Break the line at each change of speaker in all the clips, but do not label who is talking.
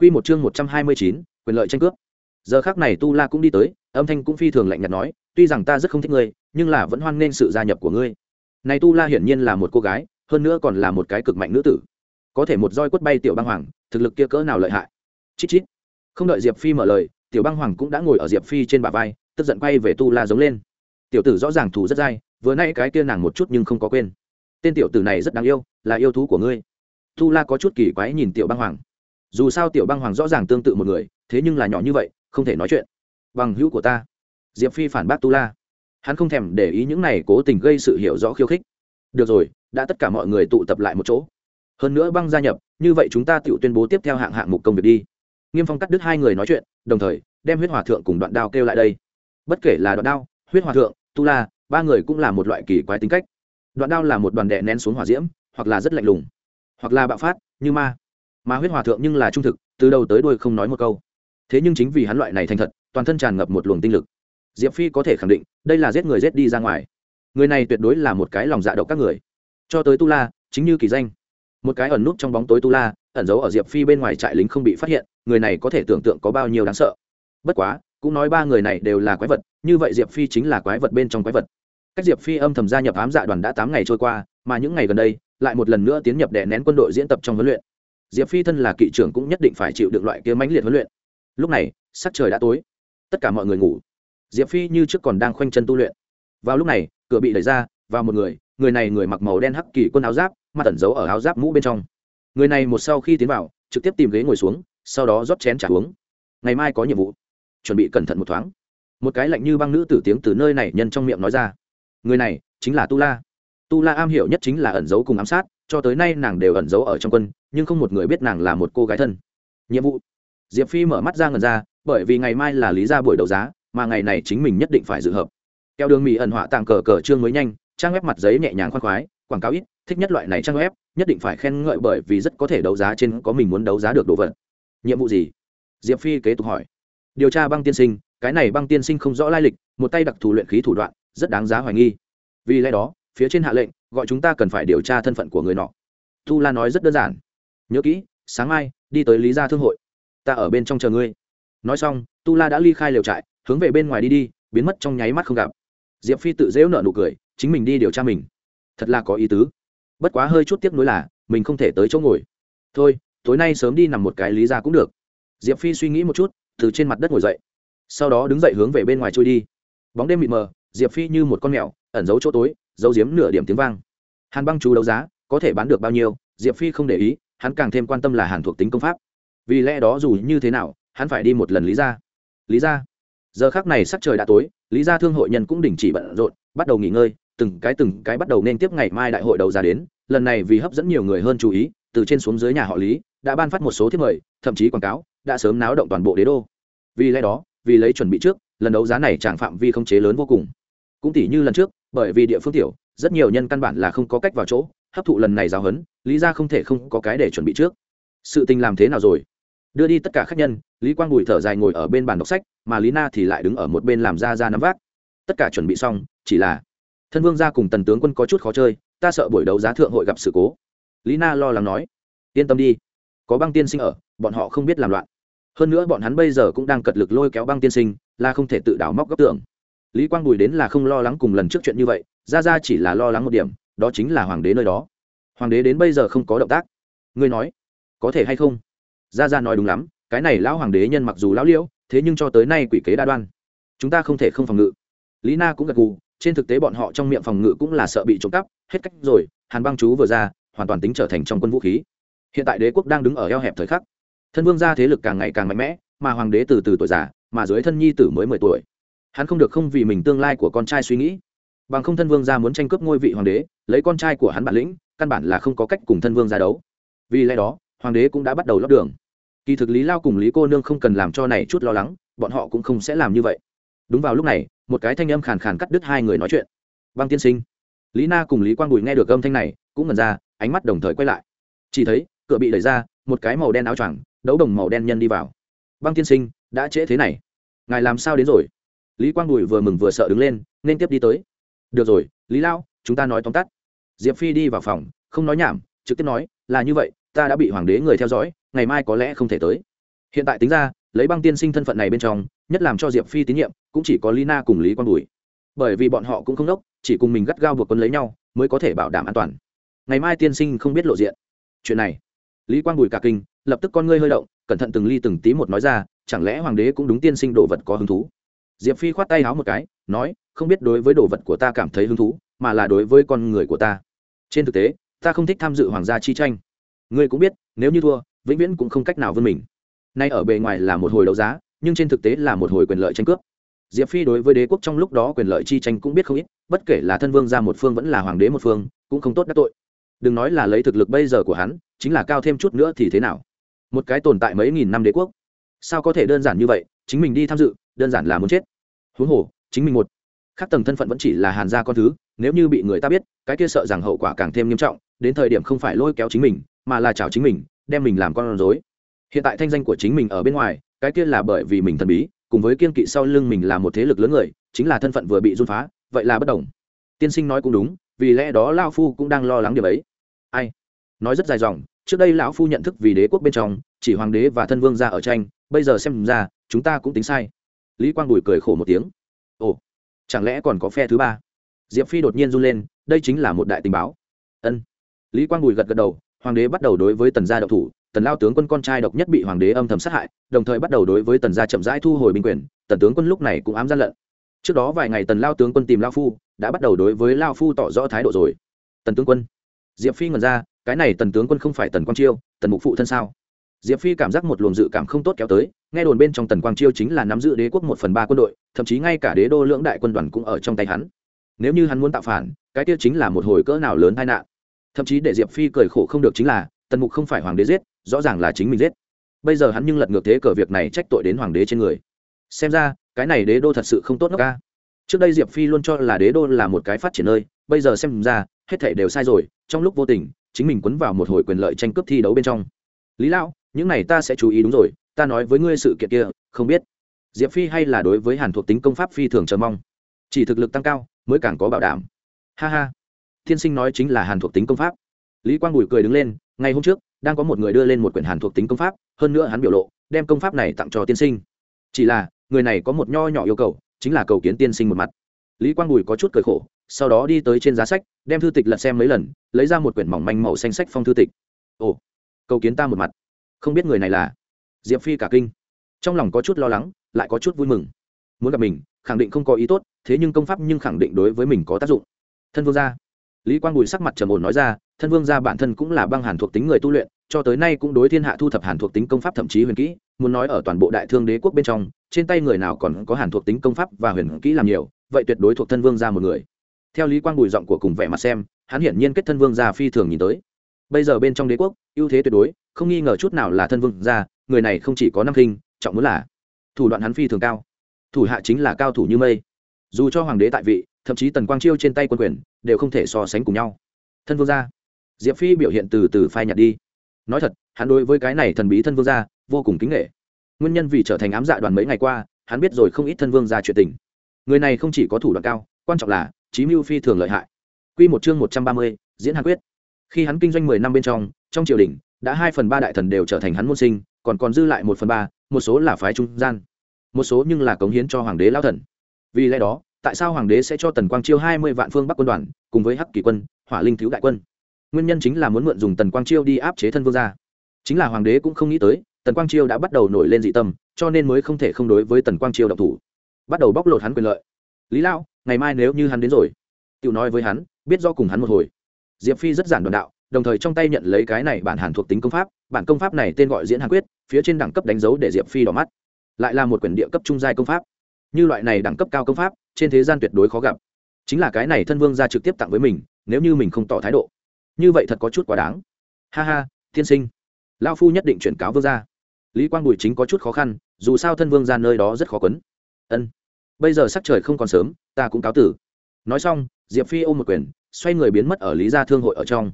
Quy một chương một trăm hai mươi chín, quyền lợi tranh cướp. Giờ khắc này Tu La cũng đi tới, âm thanh cũng phi thường lạnh nhạt nói, tuy rằng ta rất không thích ngươi, nhưng là vẫn hoan nghênh sự gia nhập của ngươi. Này Tu La hiển nhiên là một cô gái, hơn nữa còn là một cái cực mạnh nữ tử. Có thể một roi quất bay tiểu băng hoàng, thực lực kia cỡ nào lợi hại. Chít chít. Không đợi Diệp Phi mở lời, tiểu băng hoàng cũng đã ngồi ở Diệp Phi trên bả vai, tức giận quay về Tu La giống lên. Tiểu tử rõ ràng thủ rất dai, vừa nãy cái kia nàng một chút nhưng không có quên. Tên tiểu tử này rất đáng yêu, là yêu thú của ngươi. Tu La có chút kỳ quái nhìn tiểu băng hoàng dù sao tiểu băng hoàng rõ ràng tương tự một người, thế nhưng là nhỏ như vậy, không thể nói chuyện. Bằng hữu của ta, diệp phi phản bác tu la. Hắn không thèm để ý những này cố tình gây sự hiểu rõ khiêu khích. Được rồi, đã tất cả mọi người tụ tập lại một chỗ. Hơn nữa băng gia nhập, như vậy chúng ta tự tuyên bố tiếp theo hạng hạng mục công việc đi. Nghiêm phong cắt đứt hai người nói chuyện, đồng thời, đem huyết hòa thượng cùng đoạn đao kêu lại đây. Bất kể là đoạn đao, huyết hòa thượng, tu la, ba người cũng là một loại kỳ quái tính cách. Đoạn đao là một đoàn đệ nén xuống hỏa diễm, hoặc là rất lạnh lùng, hoặc là bạo phát, như ma mà huyết hòa thượng nhưng là trung thực, từ đầu tới đuôi không nói một câu. Thế nhưng chính vì hắn loại này thành thật, toàn thân tràn ngập một luồng tinh lực. Diệp phi có thể khẳng định, đây là giết người giết đi ra ngoài. Người này tuyệt đối là một cái lòng dạ độc các người. Cho tới tu la, chính như kỳ danh. Một cái ẩn nút trong bóng tối tu la, ẩn giấu ở diệp phi bên ngoài trại lính không bị phát hiện, người này có thể tưởng tượng có bao nhiêu đáng sợ. Bất quá, cũng nói ba người này đều là quái vật, như vậy diệp phi chính là quái vật bên trong quái vật. Cách diệp phi âm thầm gia nhập ám dạ đoàn đã tám ngày trôi qua, mà những ngày gần đây, lại một lần nữa tiến nhập đè nén quân đội diễn tập trong huấn luyện diệp phi thân là kỵ trưởng cũng nhất định phải chịu được loại kia mãnh liệt huấn luyện. Lúc này, sắc trời đã tối. Tất cả mọi người ngủ. Diệp phi như trước còn đang khoanh chân tu luyện. Vào lúc này, cửa bị đẩy ra, vào một người người này người mặc màu đen hắc kỳ quân áo giáp, mặt tẩn giấu ở áo giáp mũ bên trong. Người này một sau khi tiến vào, trực tiếp tìm ghế ngồi xuống, sau đó rót chén trả uống. Ngày mai có nhiệm vụ. Chuẩn bị cẩn thận một thoáng. Một cái lạnh như băng nữ tử tiếng từ nơi này nhân trong miệng nói ra. Người này chính là tu la tu la am hiểu nhất chính là ẩn giấu cùng ám sát, cho tới nay nàng đều ẩn giấu ở trong quân, nhưng không một người biết nàng là một cô gái thân. Nhiệm vụ. Diệp phi mở mắt ra ngần ra, bởi vì ngày mai là lý ra buổi đấu giá, mà ngày này chính mình nhất định phải dự hợp. Keo đường mỹ ẩn họa tàng cờ cờ trương mới nhanh, trang web mặt giấy nhẹ nhàng khoan khoái, quảng cáo ít, thích nhất loại này trang web, nhất định phải khen ngợi bởi vì rất có thể đấu giá trên có mình muốn đấu giá được đồ vật. Nhiệm vụ gì? Diệp phi kế tục hỏi. Điều tra băng tiên sinh, cái này băng tiên sinh không rõ lai lịch, một tay đặc thù luyện khí thủ đoạn, rất đáng giá hoài nghi. Vì lẽ đó phía trên hạ lệnh, gọi chúng ta cần phải điều tra thân phận của người nọ. Tu la nói rất đơn giản. Nhớ kỹ, sáng mai, đi tới lý gia thương hội. Ta ở bên trong chờ ngươi. Nói xong tu la đã ly khai lều trại, hướng về bên ngoài đi đi, biến mất trong nháy mắt không gặp. Diệp phi tự dễu nợ nụ cười, chính mình đi điều tra mình. Thật là có ý tứ. Bất quá hơi chút tiếc nuối là, mình không thể tới chỗ ngồi. Thôi, tối nay sớm đi nằm một cái lý ra cũng được. Diệp phi suy nghĩ một chút, từ trên mặt đất ngồi dậy. Sau đó đứng dậy hướng về bên ngoài trôi đi. Bóng đêm mịt mờ, diệp phi như một con mèo, ẩn giấu chỗ tối giấu giếm nửa điểm tiếng vang. Hàn băng chú đấu giá, có thể bán được bao nhiêu, diệp phi không để ý, hắn càng thêm quan tâm là hàn thuộc tính công pháp. Vì lẽ đó dù như thế nào, hắn phải đi một lần lý ra lý ra giờ khác này sắc trời đã tối, lý ra thương hội nhân cũng đình chỉ bận rộn, bắt đầu nghỉ ngơi, từng cái từng cái bắt đầu nên tiếp ngày mai đại hội đầu ra đến, lần này vì hấp dẫn nhiều người hơn chú ý, từ trên xuống dưới nhà họ lý, đã ban phát một số thiết mời, thậm chí quảng cáo, đã sớm náo động toàn bộ đế đô. Vì lẽ đó, vì lấy chuẩn bị trước, lần đấu giá này chẳng phạm vi không chế lớn vô cùng. Cũng tỷ như lần trước bởi vì địa phương tiểu, rất nhiều nhân căn bản là không có cách vào chỗ, hấp thụ lần này giáo huấn, lý ra không thể không có cái để chuẩn bị trước. Sự tình làm thế nào rồi? Đưa đi tất cả khách nhân, lý quang bùi thở dài ngồi ở bên bàn đọc sách, mà lý na thì lại đứng ở một bên làm ra ra nắm vác. Tất cả chuẩn bị xong, chỉ là thân vương gia cùng tần tướng quân có chút khó chơi, ta sợ buổi đấu giá thượng hội gặp sự cố. Lý na lo lắng nói, yên tâm đi, có băng tiên sinh ở, bọn họ không biết làm loạn. Hơn nữa bọn hắn bây giờ cũng đang cật lực lôi kéo băng tiên sinh, là không thể tự đảo móc góc tưởng lý quang bùi đến là không lo lắng cùng lần trước chuyện như vậy ra ra chỉ là lo lắng một điểm, đó chính là hoàng đế nơi đó. Hoàng đế đến bây giờ không có động tác. Ngươi nói, có thể hay không? Ra ra nói đúng lắm, cái này lão hoàng đế nhân mặc dù lão liễu, thế nhưng cho tới nay quỷ kế đa đoan. Chúng ta không thể không phòng ngự. Lý na cũng gật gù, trên thực tế bọn họ trong miệng phòng ngự cũng là sợ bị trộm cắp, hết cách rồi, hàn băng chú vừa ra, hoàn toàn tính trở thành trong quân vũ khí. Hiện tại đế quốc đang đứng ở eo hẹp thời khắc. Thân vương gia thế lực càng ngày càng mạnh mẽ, mà hoàng đế từ từ tuổi già, mà dưới thân nhi tử mới mười tuổi hắn không được không vì mình tương lai của con trai suy nghĩ. Bằng không thân vương gia muốn tranh cướp ngôi vị hoàng đế, lấy con trai của hắn bản lĩnh, căn bản là không có cách cùng thân vương ra đấu. Vì lẽ đó, hoàng đế cũng đã bắt đầu lót đường. Kỳ thực lý lao cùng lý cô nương không cần làm cho này chút lo lắng, bọn họ cũng không sẽ làm như vậy. Đúng vào lúc này, một cái thanh âm khàn khàn cắt đứt hai người nói chuyện. Băng tiên sinh. Lý na cùng lý quang bùi nghe được âm thanh này, cũng ngần ra, ánh mắt đồng thời quay lại. Chỉ thấy, cửa bị đẩy ra, một cái màu đen áo choàng, đấu đồng màu đen nhân đi vào. Băng tiên sinh, đã trễ thế này. Ngài làm sao đến rồi? Lý quang bùi vừa mừng vừa sợ đứng lên, nên tiếp đi tới. Được rồi, lý lao chúng ta nói tóm tắt. Diệp phi đi vào phòng, không nói nhảm, trực tiếp nói, là như vậy, ta đã bị hoàng đế người theo dõi, ngày mai có lẽ không thể tới. Hiện tại tính ra, lấy băng tiên sinh thân phận này bên trong, nhất làm cho diệp phi tín nhiệm, cũng chỉ có lina cùng lý quang bùi. Bởi vì bọn họ cũng không đốc, chỉ cùng mình gắt gao buộc quân lấy nhau, mới có thể bảo đảm an toàn. Ngày mai tiên sinh không biết lộ diện. Chuyện này, lý quang bùi cả kinh, lập tức con ngươi hơi động, cẩn thận từng ly từng tí một nói ra, chẳng lẽ hoàng đế cũng đúng tiên sinh đồ vật có hứng thú? Diệp phi khoát tay háo một cái, nói, không biết đối với đồ vật của ta cảm thấy hứng thú, mà là đối với con người của ta. Trên thực tế, ta không thích tham dự hoàng gia chi tranh. Ngươi cũng biết, nếu như thua, vĩnh viễn cũng không cách nào vươn mình. Nay ở bề ngoài là một hồi đấu giá, nhưng trên thực tế là một hồi quyền lợi tranh cướp. Diệp phi đối với đế quốc trong lúc đó quyền lợi chi tranh cũng biết không ít, bất kể là thân vương ra một phương vẫn là hoàng đế một phương, cũng không tốt đắc tội. Đừng nói là lấy thực lực bây giờ của hắn, chính là cao thêm chút nữa thì thế nào? Một cái tồn tại mấy nghìn năm đế quốc. Sao có thể đơn giản như vậy, chính mình đi tham dự đơn giản là muốn chết. Huống hồ, chính mình một khác tầng thân phận vẫn chỉ là hàn gia con thứ, nếu như bị người ta biết, cái kia sợ rằng hậu quả càng thêm nghiêm trọng, đến thời điểm không phải lôi kéo chính mình, mà là chào chính mình, đem mình làm con rối. Hiện tại thanh danh của chính mình ở bên ngoài, cái kia là bởi vì mình thần bí, cùng với kiên kỵ sau lưng mình là một thế lực lớn người, chính là thân phận vừa bị run phá, vậy là bất đồng. Tiên sinh nói cũng đúng, vì lẽ đó lao phu cũng đang lo lắng điều ấy. Ai? Nói rất dài dòng, trước đây lão phu nhận thức vì đế quốc bên trong, chỉ hoàng đế và thân vương ra ở tranh, bây giờ xem ra, chúng ta cũng tính sai lý quang bùi cười khổ một tiếng. Ồ, chẳng lẽ còn có phe thứ ba? Diệp phi đột nhiên run lên, đây chính là một đại tình báo. Ân. Lý quang bùi gật gật đầu, hoàng đế bắt đầu đối với tần gia độc thủ, tần lao tướng quân con trai độc nhất bị hoàng đế âm thầm sát hại, đồng thời bắt đầu đối với tần gia chậm rãi thu hồi binh quyền, tần tướng quân lúc này cũng ám gian lận. Trước đó vài ngày tần lao tướng quân tìm lao phu, đã bắt đầu đối với lao phu tỏ rõ thái độ rồi. Tần tướng quân. Diệp phi ngần ra, cái này tần tướng quân không phải tần quang chiêu, tần mục phụ thân sao? Diệp phi cảm giác một luồng dự cảm không tốt kéo tới, nghe đồn bên trong tần quang chiêu chính là nắm giữ đế quốc một phần ba quân đội, thậm chí ngay cả đế đô lưỡng đại quân đoàn cũng ở trong tay hắn. Nếu như hắn muốn tạo phản, cái tiêu chính là một hồi cỡ nào lớn tai nạn. Thậm chí để diệp phi cười khổ không được chính là, tần mục không phải hoàng đế giết, rõ ràng là chính mình giết. Bây giờ hắn nhưng lật ngược thế cờ việc này trách tội đến hoàng đế trên người. Xem ra, cái này đế đô thật sự không tốt nước ca trước đây diệp phi luôn cho là đế đô là một cái phát triển nơi, bây giờ xem ra, hết thể đều sai rồi, trong lúc vô tình, chính mình quấn vào một hồi quyền lợi tranh cướp thi đấu bên trong. Lý lão những này ta sẽ chú ý đúng rồi, ta nói với ngươi sự kiện kia, không biết. Diệp phi hay là đối với hàn thuộc tính công pháp phi thường chờ mong. Chỉ thực lực tăng cao, mới càng có bảo đảm. Ha ha. Thiên sinh nói chính là hàn thuộc tính công pháp. Lý quang bùi cười đứng lên, ngày hôm trước, đang có một người đưa lên một quyển hàn thuộc tính công pháp, hơn nữa hắn biểu lộ, đem công pháp này tặng cho tiên sinh. Chỉ là, người này có một nho nhỏ yêu cầu, chính là cầu kiến tiên sinh một mặt. Lý quang bùi có chút cười khổ, sau đó đi tới trên giá sách, đem thư tịch lật xem mấy lần, lấy ra một quyển mỏng manh màu xanh sách phong thư tịch. Ồ, cầu kiến ta một mặt không biết người này là diệp phi cả kinh. Trong lòng có chút lo lắng, lại có chút vui mừng. Muốn gặp mình, khẳng định không có ý tốt, thế nhưng công pháp nhưng khẳng định đối với mình có tác dụng. Thân vương gia. Lý quang bùi sắc mặt trầm ổn nói ra, thân vương gia bản thân cũng là băng hàn thuộc tính người tu luyện, cho tới nay cũng đối thiên hạ thu thập hàn thuộc tính công pháp thậm chí huyền kỹ, muốn nói ở toàn bộ đại thương đế quốc bên trong, trên tay người nào còn có hàn thuộc tính công pháp và huyền kỹ làm nhiều, vậy tuyệt đối thuộc thân vương gia một người. Theo lý quang bùi giọng của cùng vẻ mặt xem, hắn hiển nhiên kết thân vương gia phi thường nhìn tới bây giờ bên trong đế quốc, ưu thế tuyệt đối, không nghi ngờ chút nào là thân vương gia, người này không chỉ có năm kinh, trọng muốn là thủ đoạn hắn phi thường cao. Thủ hạ chính là cao thủ như mây. Dù cho hoàng đế tại vị, thậm chí tần quang chiêu trên tay quân quyền, đều không thể so sánh cùng nhau. Thân vương gia. Diệp phi biểu hiện từ từ phai nhạt đi. Nói thật, hắn đối với cái này thần bí thân vương gia, vô cùng kính nghệ nguyên nhân vì trở thành ám dạ đoàn mấy ngày qua, hắn biết rồi không ít thân vương gia chuyện tình. Người này không chỉ có thủ đoạn cao, quan trọng là trí mưu phi thường lợi hại. Q một chương một trăm ba mươi, diễn hàn quyết khi hắn kinh doanh mười năm bên trong trong triều đình, đã hai phần ba đại thần đều trở thành hắn môn sinh, còn còn dư lại một phần ba, một số là phái trung gian. Một số nhưng là cống hiến cho hoàng đế lao thần. Vì lẽ đó, tại sao hoàng đế sẽ cho tần quang chiêu hai mươi vạn phương bắc quân đoàn, cùng với hắc kỳ quân, hỏa linh thiếu đại quân? Nguyên nhân chính là muốn mượn dùng tần quang chiêu đi áp chế thân vương gia. Chính là hoàng đế cũng không nghĩ tới, tần quang chiêu đã bắt đầu nổi lên dị tâm, cho nên mới không thể không đối với tần quang chiêu độc thủ. Bắt đầu bóc lột hắn quyền lợi. Lý lao ngày mai nếu như hắn đến rồi tự nói với hắn, biết do cùng hắn một hồi diệp phi rất giản đoạn đạo, đồng thời trong tay nhận lấy cái này bản hàn thuộc tính công pháp, bản công pháp này tên gọi diễn hàn quyết, phía trên đẳng cấp đánh dấu để diệp phi đỏ mắt. Lại là một quyển địa cấp trung giai công pháp. Như loại này đẳng cấp cao công pháp, trên thế gian tuyệt đối khó gặp. Chính là cái này thân vương ra trực tiếp tặng với mình, nếu như mình không tỏ thái độ. Như vậy thật có chút quá đáng. Ha ha, tiên sinh. Lao phu nhất định chuyển cáo vương gia. Lý quang bùi chính có chút khó khăn, dù sao thân vương ra nơi đó rất khó quấn. Ân. Bây giờ sắc trời không còn sớm, ta cũng cáo tử. Nói xong, diệp phi ôm một quyền xoay người biến mất ở lý gia thương hội ở trong.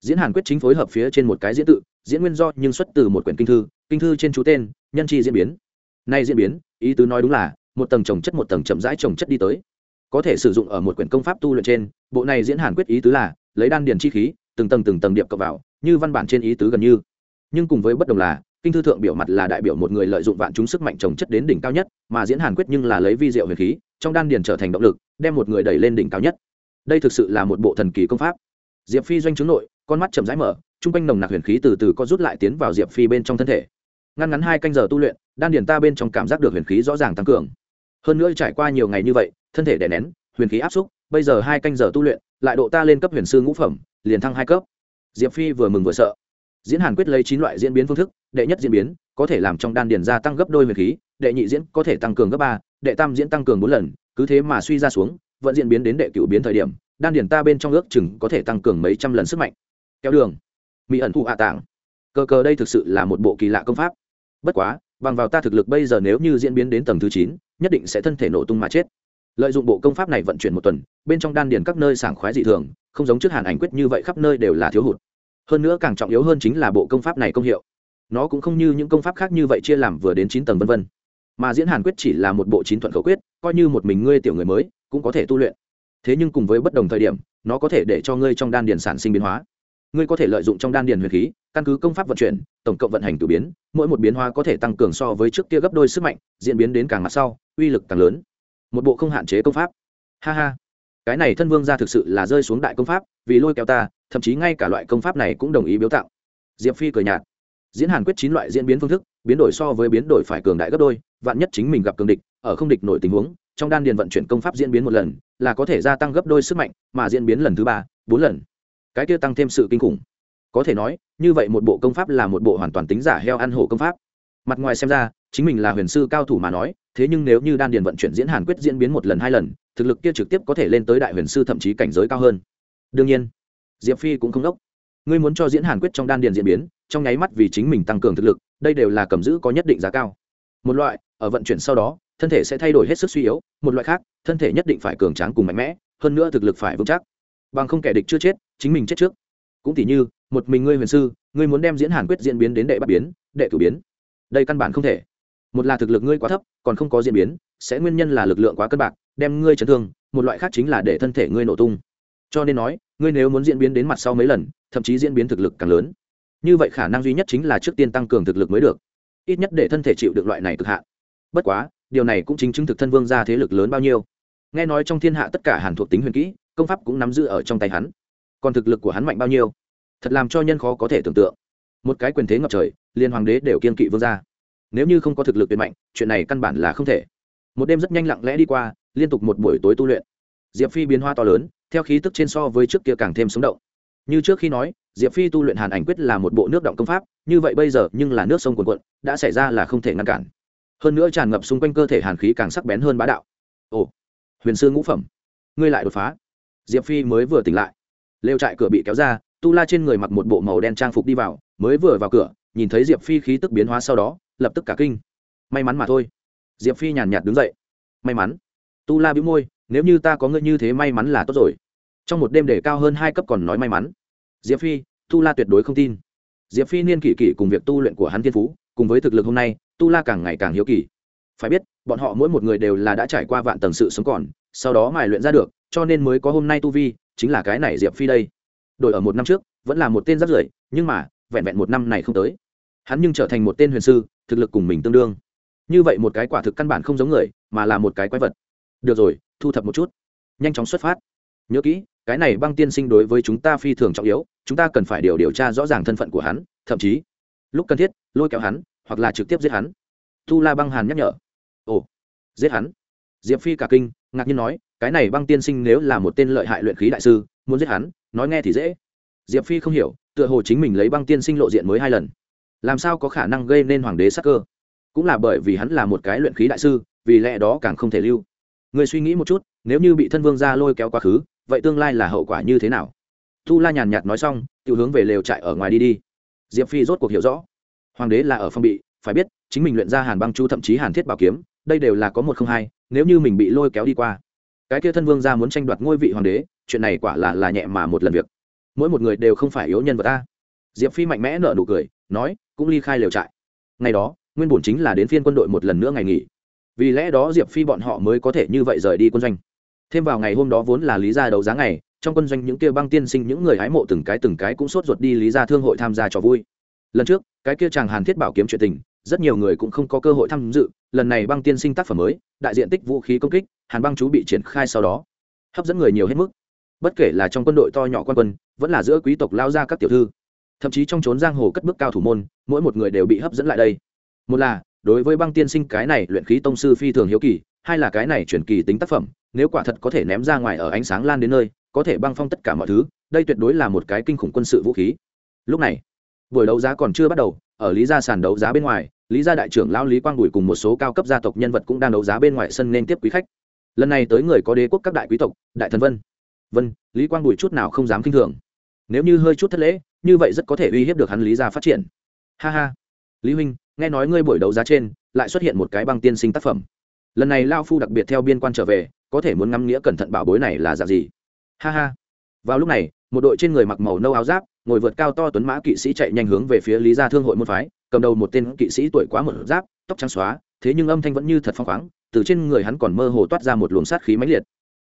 Diễn hàn quyết chính phối hợp phía trên một cái diễn tự, diễn nguyên do nhưng xuất từ một quyển kinh thư kinh thư trên chú tên, nhân chi diễn biến. Nay diễn biến, ý tứ nói đúng là, một tầng trồng chất một tầng chậm rãi trồng chất đi tới. Có thể sử dụng ở một quyển công pháp tu luyện trên, bộ này diễn hàn quyết ý tứ là, lấy đan điền chi khí, từng tầng từng tầng điệp cập vào, như văn bản trên ý tứ gần như. Nhưng cùng với bất đồng là, kinh thư thượng biểu mặt là đại biểu một người lợi dụng vạn chúng sức mạnh trồng chất đến đỉnh cao nhất, mà diễn hàn quyết nhưng là lấy vi diệu huyền khí, trong đan điền trở thành động lực, đem một người đẩy lên đỉnh cao nhất đây thực sự là một bộ thần kỳ công pháp. Diệp phi doanh chứng nội, con mắt chậm rãi mở t r u n g quanh nồng nặc huyền khí từ từ có rút lại tiến vào diệp phi bên trong thân thể. Ngăn ngắn hai canh giờ tu luyện, đan điền ta bên trong cảm giác được huyền khí rõ ràng tăng cường. Hơn nữa trải qua nhiều ngày như vậy, thân thể đè nén, huyền khí áp xúc, bây giờ hai canh giờ tu luyện, lại độ ta lên cấp huyền sư ngũ phẩm, liền thăng hai cấp. Diệp phi vừa mừng vừa sợ. Diễn hàn quyết lấy chín loại diễn biến phương thức, đệ nhất diễn biến, có thể làm trong đan điền gia tăng gấp đôi huyền khí, đệ nhị diễn có thể tăng cường gấp ba, đệ tam diễn tăng cường bốn lần, cứ thế mà suy ra xuống vẫn diễn biến đến đệ cựu biến thời điểm, đan điền ta bên trong ước chừng có thể tăng cường mấy trăm lần sức mạnh. Kéo đường. Mỹ ẩn thụ hạ tảng. Cờ cờ đây thực sự là một bộ kỳ lạ công pháp. Bất quá, bằng vào ta thực lực bây giờ nếu như diễn biến đến tầng thứ chín, nhất định sẽ thân thể nổ tung mà chết. Lợi dụng bộ công pháp này vận chuyển một tuần, bên trong đan điền các nơi sảng khoái dị thường, không giống trước hàn ảnh quyết như vậy khắp nơi đều là thiếu hụt. Hơn nữa càng trọng yếu hơn chính là bộ công pháp này công hiệu. Nó cũng không như những công pháp khác như vậy chia làm vừa đến chín tầng vân vân. Mà diễn hàn quyết chỉ là một bộ chín thuận khẩu quyết, coi như một mình ngươi tiểu người mới cũng có thể tu luyện. Thế nhưng cùng với bất đồng thời điểm, nó có thể để cho ngươi trong đan điền sản sinh biến hóa. Ngươi có thể lợi dụng trong đan điền huyền khí, căn cứ công pháp vận chuyển, tổng cộng vận hành cử biến, mỗi một biến hóa có thể tăng cường so với trước kia gấp đôi sức mạnh, diễn biến đến càng mặt sau, uy lực càng lớn. Một bộ không hạn chế công pháp. Ha ha. Cái này thân vương ra thực sự là rơi xuống đại công pháp, vì lôi kéo ta, thậm chí ngay cả loại công pháp này cũng đồng ý biếu tạo diệp phi cười nhạt. Diễn hàn quyết chín loại diễn biến phương thức, biến đổi so với biến đổi phải cường đại gấp đôi, vạn nhất chính mình gặp cường địch, ở không địch nổi tình huống trong đan điền vận chuyển công pháp diễn biến một lần, là có thể gia tăng gấp đôi sức mạnh, mà diễn biến lần thứ ba, bốn lần. Cái kia tăng thêm sự kinh khủng. Có thể nói, như vậy một bộ công pháp là một bộ hoàn toàn tính giả heo ăn hổ công pháp. Mặt ngoài xem ra, chính mình là huyền sư cao thủ mà nói, thế nhưng nếu như đan điền vận chuyển diễn hàn quyết diễn biến một lần hai lần, thực lực kia trực tiếp có thể lên tới đại huyền sư thậm chí cảnh giới cao hơn. Đương nhiên, diệp phi cũng không đốc. Ngươi muốn cho diễn hàn quyết trong đan điền diễn biến, trong nháy mắt vì chính mình tăng cường thực lực, đây đều là cầm giữ có nhất định giá cao. Một loại, ở vận chuyển sau đó thân thể sẽ thay đổi hết sức suy yếu, một loại khác, thân thể nhất định phải cường tráng cùng mạnh mẽ, hơn nữa thực lực phải vững chắc. Bằng không kẻ địch chưa chết, chính mình chết trước. Cũng tỉ như, một mình ngươi huyền sư, ngươi muốn đem diễn hàn quyết diễn biến đến đệ bắt biến, đệ cử biến. Đây căn bản không thể. Một là thực lực ngươi quá thấp, còn không có diễn biến, sẽ nguyên nhân là lực lượng quá cân bạc, đem ngươi chấn thương, một loại khác chính là để thân thể ngươi nổ tung. Cho nên nói, ngươi nếu muốn diễn biến đến mặt sau mấy lần, thậm chí diễn biến thực lực càng lớn. Như vậy khả năng duy nhất chính là trước tiên tăng cường thực lực mới được. Ít nhất để thân thể chịu được loại này cực hạn. Bất quá điều này cũng chính chứng thực thân vương ra thế lực lớn bao nhiêu. Nghe nói trong thiên hạ tất cả hàn thuộc tính huyền kỹ, công pháp cũng nắm giữ ở trong tay hắn. Còn thực lực của hắn mạnh bao nhiêu? Thật làm cho nhân khó có thể tưởng tượng. Một cái quyền thế ngập trời, liên hoàng đế đều kiên kỵ vương gia. Nếu như không có thực lực tuyệt mạnh, chuyện này căn bản là không thể. Một đêm rất nhanh lặng lẽ đi qua, liên tục một buổi tối tu luyện. Diệp phi biến hoa to lớn, theo khí tức trên so với trước kia càng thêm sống động. Như trước khi nói, diệp phi tu luyện hàn ảnh quyết là một bộ nước động công pháp, như vậy bây giờ nhưng là nước sông cuồn cuộn, đã xảy ra là không thể ngăn cản hơn nữa tràn ngập xung quanh cơ thể hàn khí càng sắc bén hơn bá đạo. Ồ, huyền sư ngũ phẩm, ngươi lại đột phá. Diệp phi mới vừa tỉnh lại, lều trại cửa bị kéo ra, tu la trên người mặc một bộ màu đen trang phục đi vào, mới vừa vào cửa, nhìn thấy diệp phi khí tức biến hóa sau đó, lập tức cả kinh. May mắn mà thôi. Diệp phi nhàn nhạt đứng dậy. May mắn. Tu la bĩu môi, nếu như ta có ngươi như thế may mắn là tốt rồi. Trong một đêm để cao hơn hai cấp còn nói may mắn. Diệp phi, tu la tuyệt đối không tin. Diệp phi niên kỷ kỷ cùng việc tu luyện của hắn thiên phú, cùng với thực lực hôm nay tu la càng ngày càng hiếu kỳ. Phải biết, bọn họ mỗi một người đều là đã trải qua vạn tầng sự sống còn, sau đó mài luyện ra được, cho nên mới có hôm nay tu vi, chính là cái này diệp phi đây. Đổi ở một năm trước, vẫn là một tên rất rưởi nhưng mà, vẹn vẹn một năm này không tới. Hắn nhưng trở thành một tên huyền sư, thực lực cùng mình tương đương. Như vậy một cái quả thực căn bản không giống người, mà là một cái quái vật. Được rồi, thu thập một chút. Nhanh chóng xuất phát. Nhớ kỹ, cái này băng tiên sinh đối với chúng ta phi thường trọng yếu, chúng ta cần phải điều điều tra rõ ràng thân phận của hắn, thậm chí, lúc cần thiết, lôi kéo hắn hoặc là trực tiếp giết hắn. Tu la băng hàn nhắc nhở. Ồ, giết hắn. Diệp phi cả kinh, ngạc nhiên nói, cái này băng tiên sinh nếu là một tên lợi hại luyện khí đại sư, muốn giết hắn, nói nghe thì dễ. Diệp phi không hiểu, tựa hồ chính mình lấy băng tiên sinh lộ diện mới hai lần. Làm sao có khả năng gây nên hoàng đế sắc cơ? Cũng là bởi vì hắn là một cái luyện khí đại sư, vì lẽ đó càng không thể lưu. Người suy nghĩ một chút, nếu như bị thân vương ra lôi kéo quá khứ, vậy tương lai là hậu quả như thế nào? Tu la nhàn nhạt nói xong tự hướng về lều trại ở ngoài đi đi. Diệp phi rốt cuộc hiểu rõ hoàng đế là ở phong bị, phải biết, chính mình luyện ra hàn băng chu thậm chí hàn thiết bảo kiếm, đây đều là có một không hai, nếu như mình bị lôi kéo đi qua. Cái kia thân vương ra muốn tranh đoạt ngôi vị hoàng đế, chuyện này quả là là nhẹ mà một lần việc. Mỗi một người đều không phải yếu nhân vật ta. Diệp phi mạnh mẽ nở nụ cười, nói, cũng ly khai lều trại. Ngày đó, nguyên bổn chính là đến phiên quân đội một lần nữa ngày nghỉ. Vì lẽ đó diệp phi bọn họ mới có thể như vậy rời đi quân doanh. Thêm vào ngày hôm đó vốn là lý gia đấu giá ngày, trong quân doanh những kia băng tiên sinh, những người hái mộ từng cái từng cái cũng sốt ruột đi lý gia thương hội tham gia cho vui lần trước, cái kia chàng hàn thiết bảo kiếm chuyện tình, rất nhiều người cũng không có cơ hội tham dự. Lần này băng tiên sinh tác phẩm mới, đại diện tích vũ khí công kích, hàn băng chú bị triển khai sau đó, hấp dẫn người nhiều hết mức. Bất kể là trong quân đội to nhỏ quan quân, vẫn là giữa quý tộc lao ra các tiểu thư. Thậm chí trong trốn giang hồ cất bước cao thủ môn, mỗi một người đều bị hấp dẫn lại đây. Một là, đối với băng tiên sinh cái này luyện khí tông sư phi thường hiếu kỳ, hai là cái này chuyển kỳ tính tác phẩm, nếu quả thật có thể ném ra ngoài ở ánh sáng lan đến nơi, có thể băng phong tất cả mọi thứ, đây tuyệt đối là một cái kinh khủng quân sự vũ khí. Lúc này buổi đấu giá còn chưa bắt đầu, ở lý gia sàn đấu giá bên ngoài, lý gia đại trưởng lão lý quang bùi cùng một số cao cấp gia tộc nhân vật cũng đang đấu giá bên ngoài sân nên tiếp quý khách. Lần này tới người có đế quốc các đại quý tộc, đại thần vân. Vân, lý quang bùi chút nào không dám k i n h thường. Nếu như hơi chút thất lễ, như vậy rất có thể uy hiếp được hắn lý gia phát triển. Ha ha. Lý huynh, nghe nói ngươi buổi đấu giá trên, lại xuất hiện một cái băng tiên sinh tác phẩm. Lần này lao phu đặc biệt theo biên quan trở về, có thể muốn ngắm nghĩa cẩn thận bảo bối này là dạng gì? Ha ha. Vào lúc này một đội trên người mặc màu nâu áo giáp, ngồi vượt cao to tuấn mã kỵ sĩ chạy nhanh hướng về phía lý gia thương hội môn phái, cầm đầu một tên kỵ sĩ tuổi quá một giáp, tóc trắng xóa, thế nhưng âm thanh vẫn như thật phong khoáng, từ trên người hắn còn mơ hồ toát ra một luồng sát khí mãnh liệt.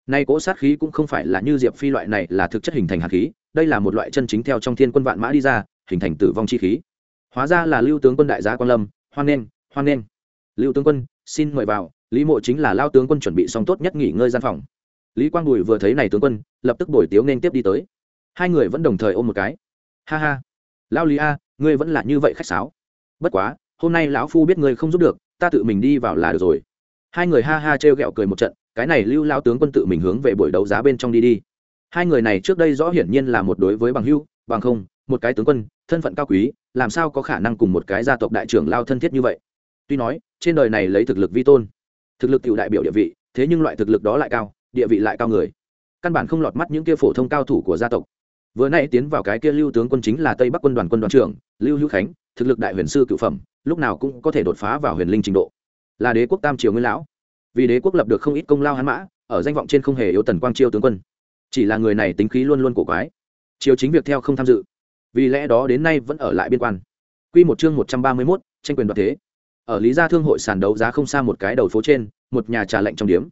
Nay cỗ sát khí cũng không phải là như diệp phi loại này là thực chất hình thành hạt khí, đây là một loại chân chính theo trong thiên quân vạn mã đi ra, hình thành tử vong chi khí. Hóa ra là lưu tướng quân đại gia quan lâm, hoan nghênh hoan nghênh. Lưu tướng quân, xin mời vào, lý mộ chính là lao tướng quân chuẩn bị xong tốt nhất nghỉ ngơi gian phòng. Lý quang bùi vừa thấy này tướng quân, lập tức đổi tiếu nên tiếp đi tới hai người vẫn đồng thời ôm một cái. Ha ha. Lao lý a, ngươi vẫn là như vậy khách sáo. Bất quá, hôm nay lão phu biết ngươi không giúp được, ta tự mình đi vào là được rồi. Hai người ha ha t r e o g ẹ o cười một trận, cái này lưu lao tướng quân tự mình hướng về buổi đấu giá bên trong đi đi. Hai người này trước đây rõ hiển nhiên là một đối với bằng hưu bằng không, một cái tướng quân, thân phận cao quý, làm sao có khả năng cùng một cái gia tộc đại trưởng lao thân thiết như vậy? Tuy nói, trên đời này lấy thực lực vi tôn, thực lực t đại biểu địa vị, thế nhưng loại thực lực đó lại cao, địa vị lại cao người. Căn bản không lọt mắt những kia phổ thông cao thủ của gia tộc vừa nay tiến vào cái kia lưu tướng quân chính là tây bắc quân đoàn quân đoàn trưởng lưu hữu khánh thực lực đại huyền sư cựu phẩm lúc nào cũng có thể đột phá vào huyền linh trình độ. Là đế quốc tam triều nguyên lão. Vì đế quốc lập được không ít công lao hắn mã ở danh vọng trên không hề yếu tần quang chiêu tướng quân. Chỉ là người này tính khí luôn luôn cổ quái. Chiều chính việc theo không tham dự. Vì lẽ đó đến nay vẫn ở lại biên quan. Quy một chương một trăm ba mươi 131, tranh quyền đoạt thế. Ở Lý Gia Thương hội sàn đấu giá không xa một cái đầu phố trên, một nhà trà lạnh trong điếm.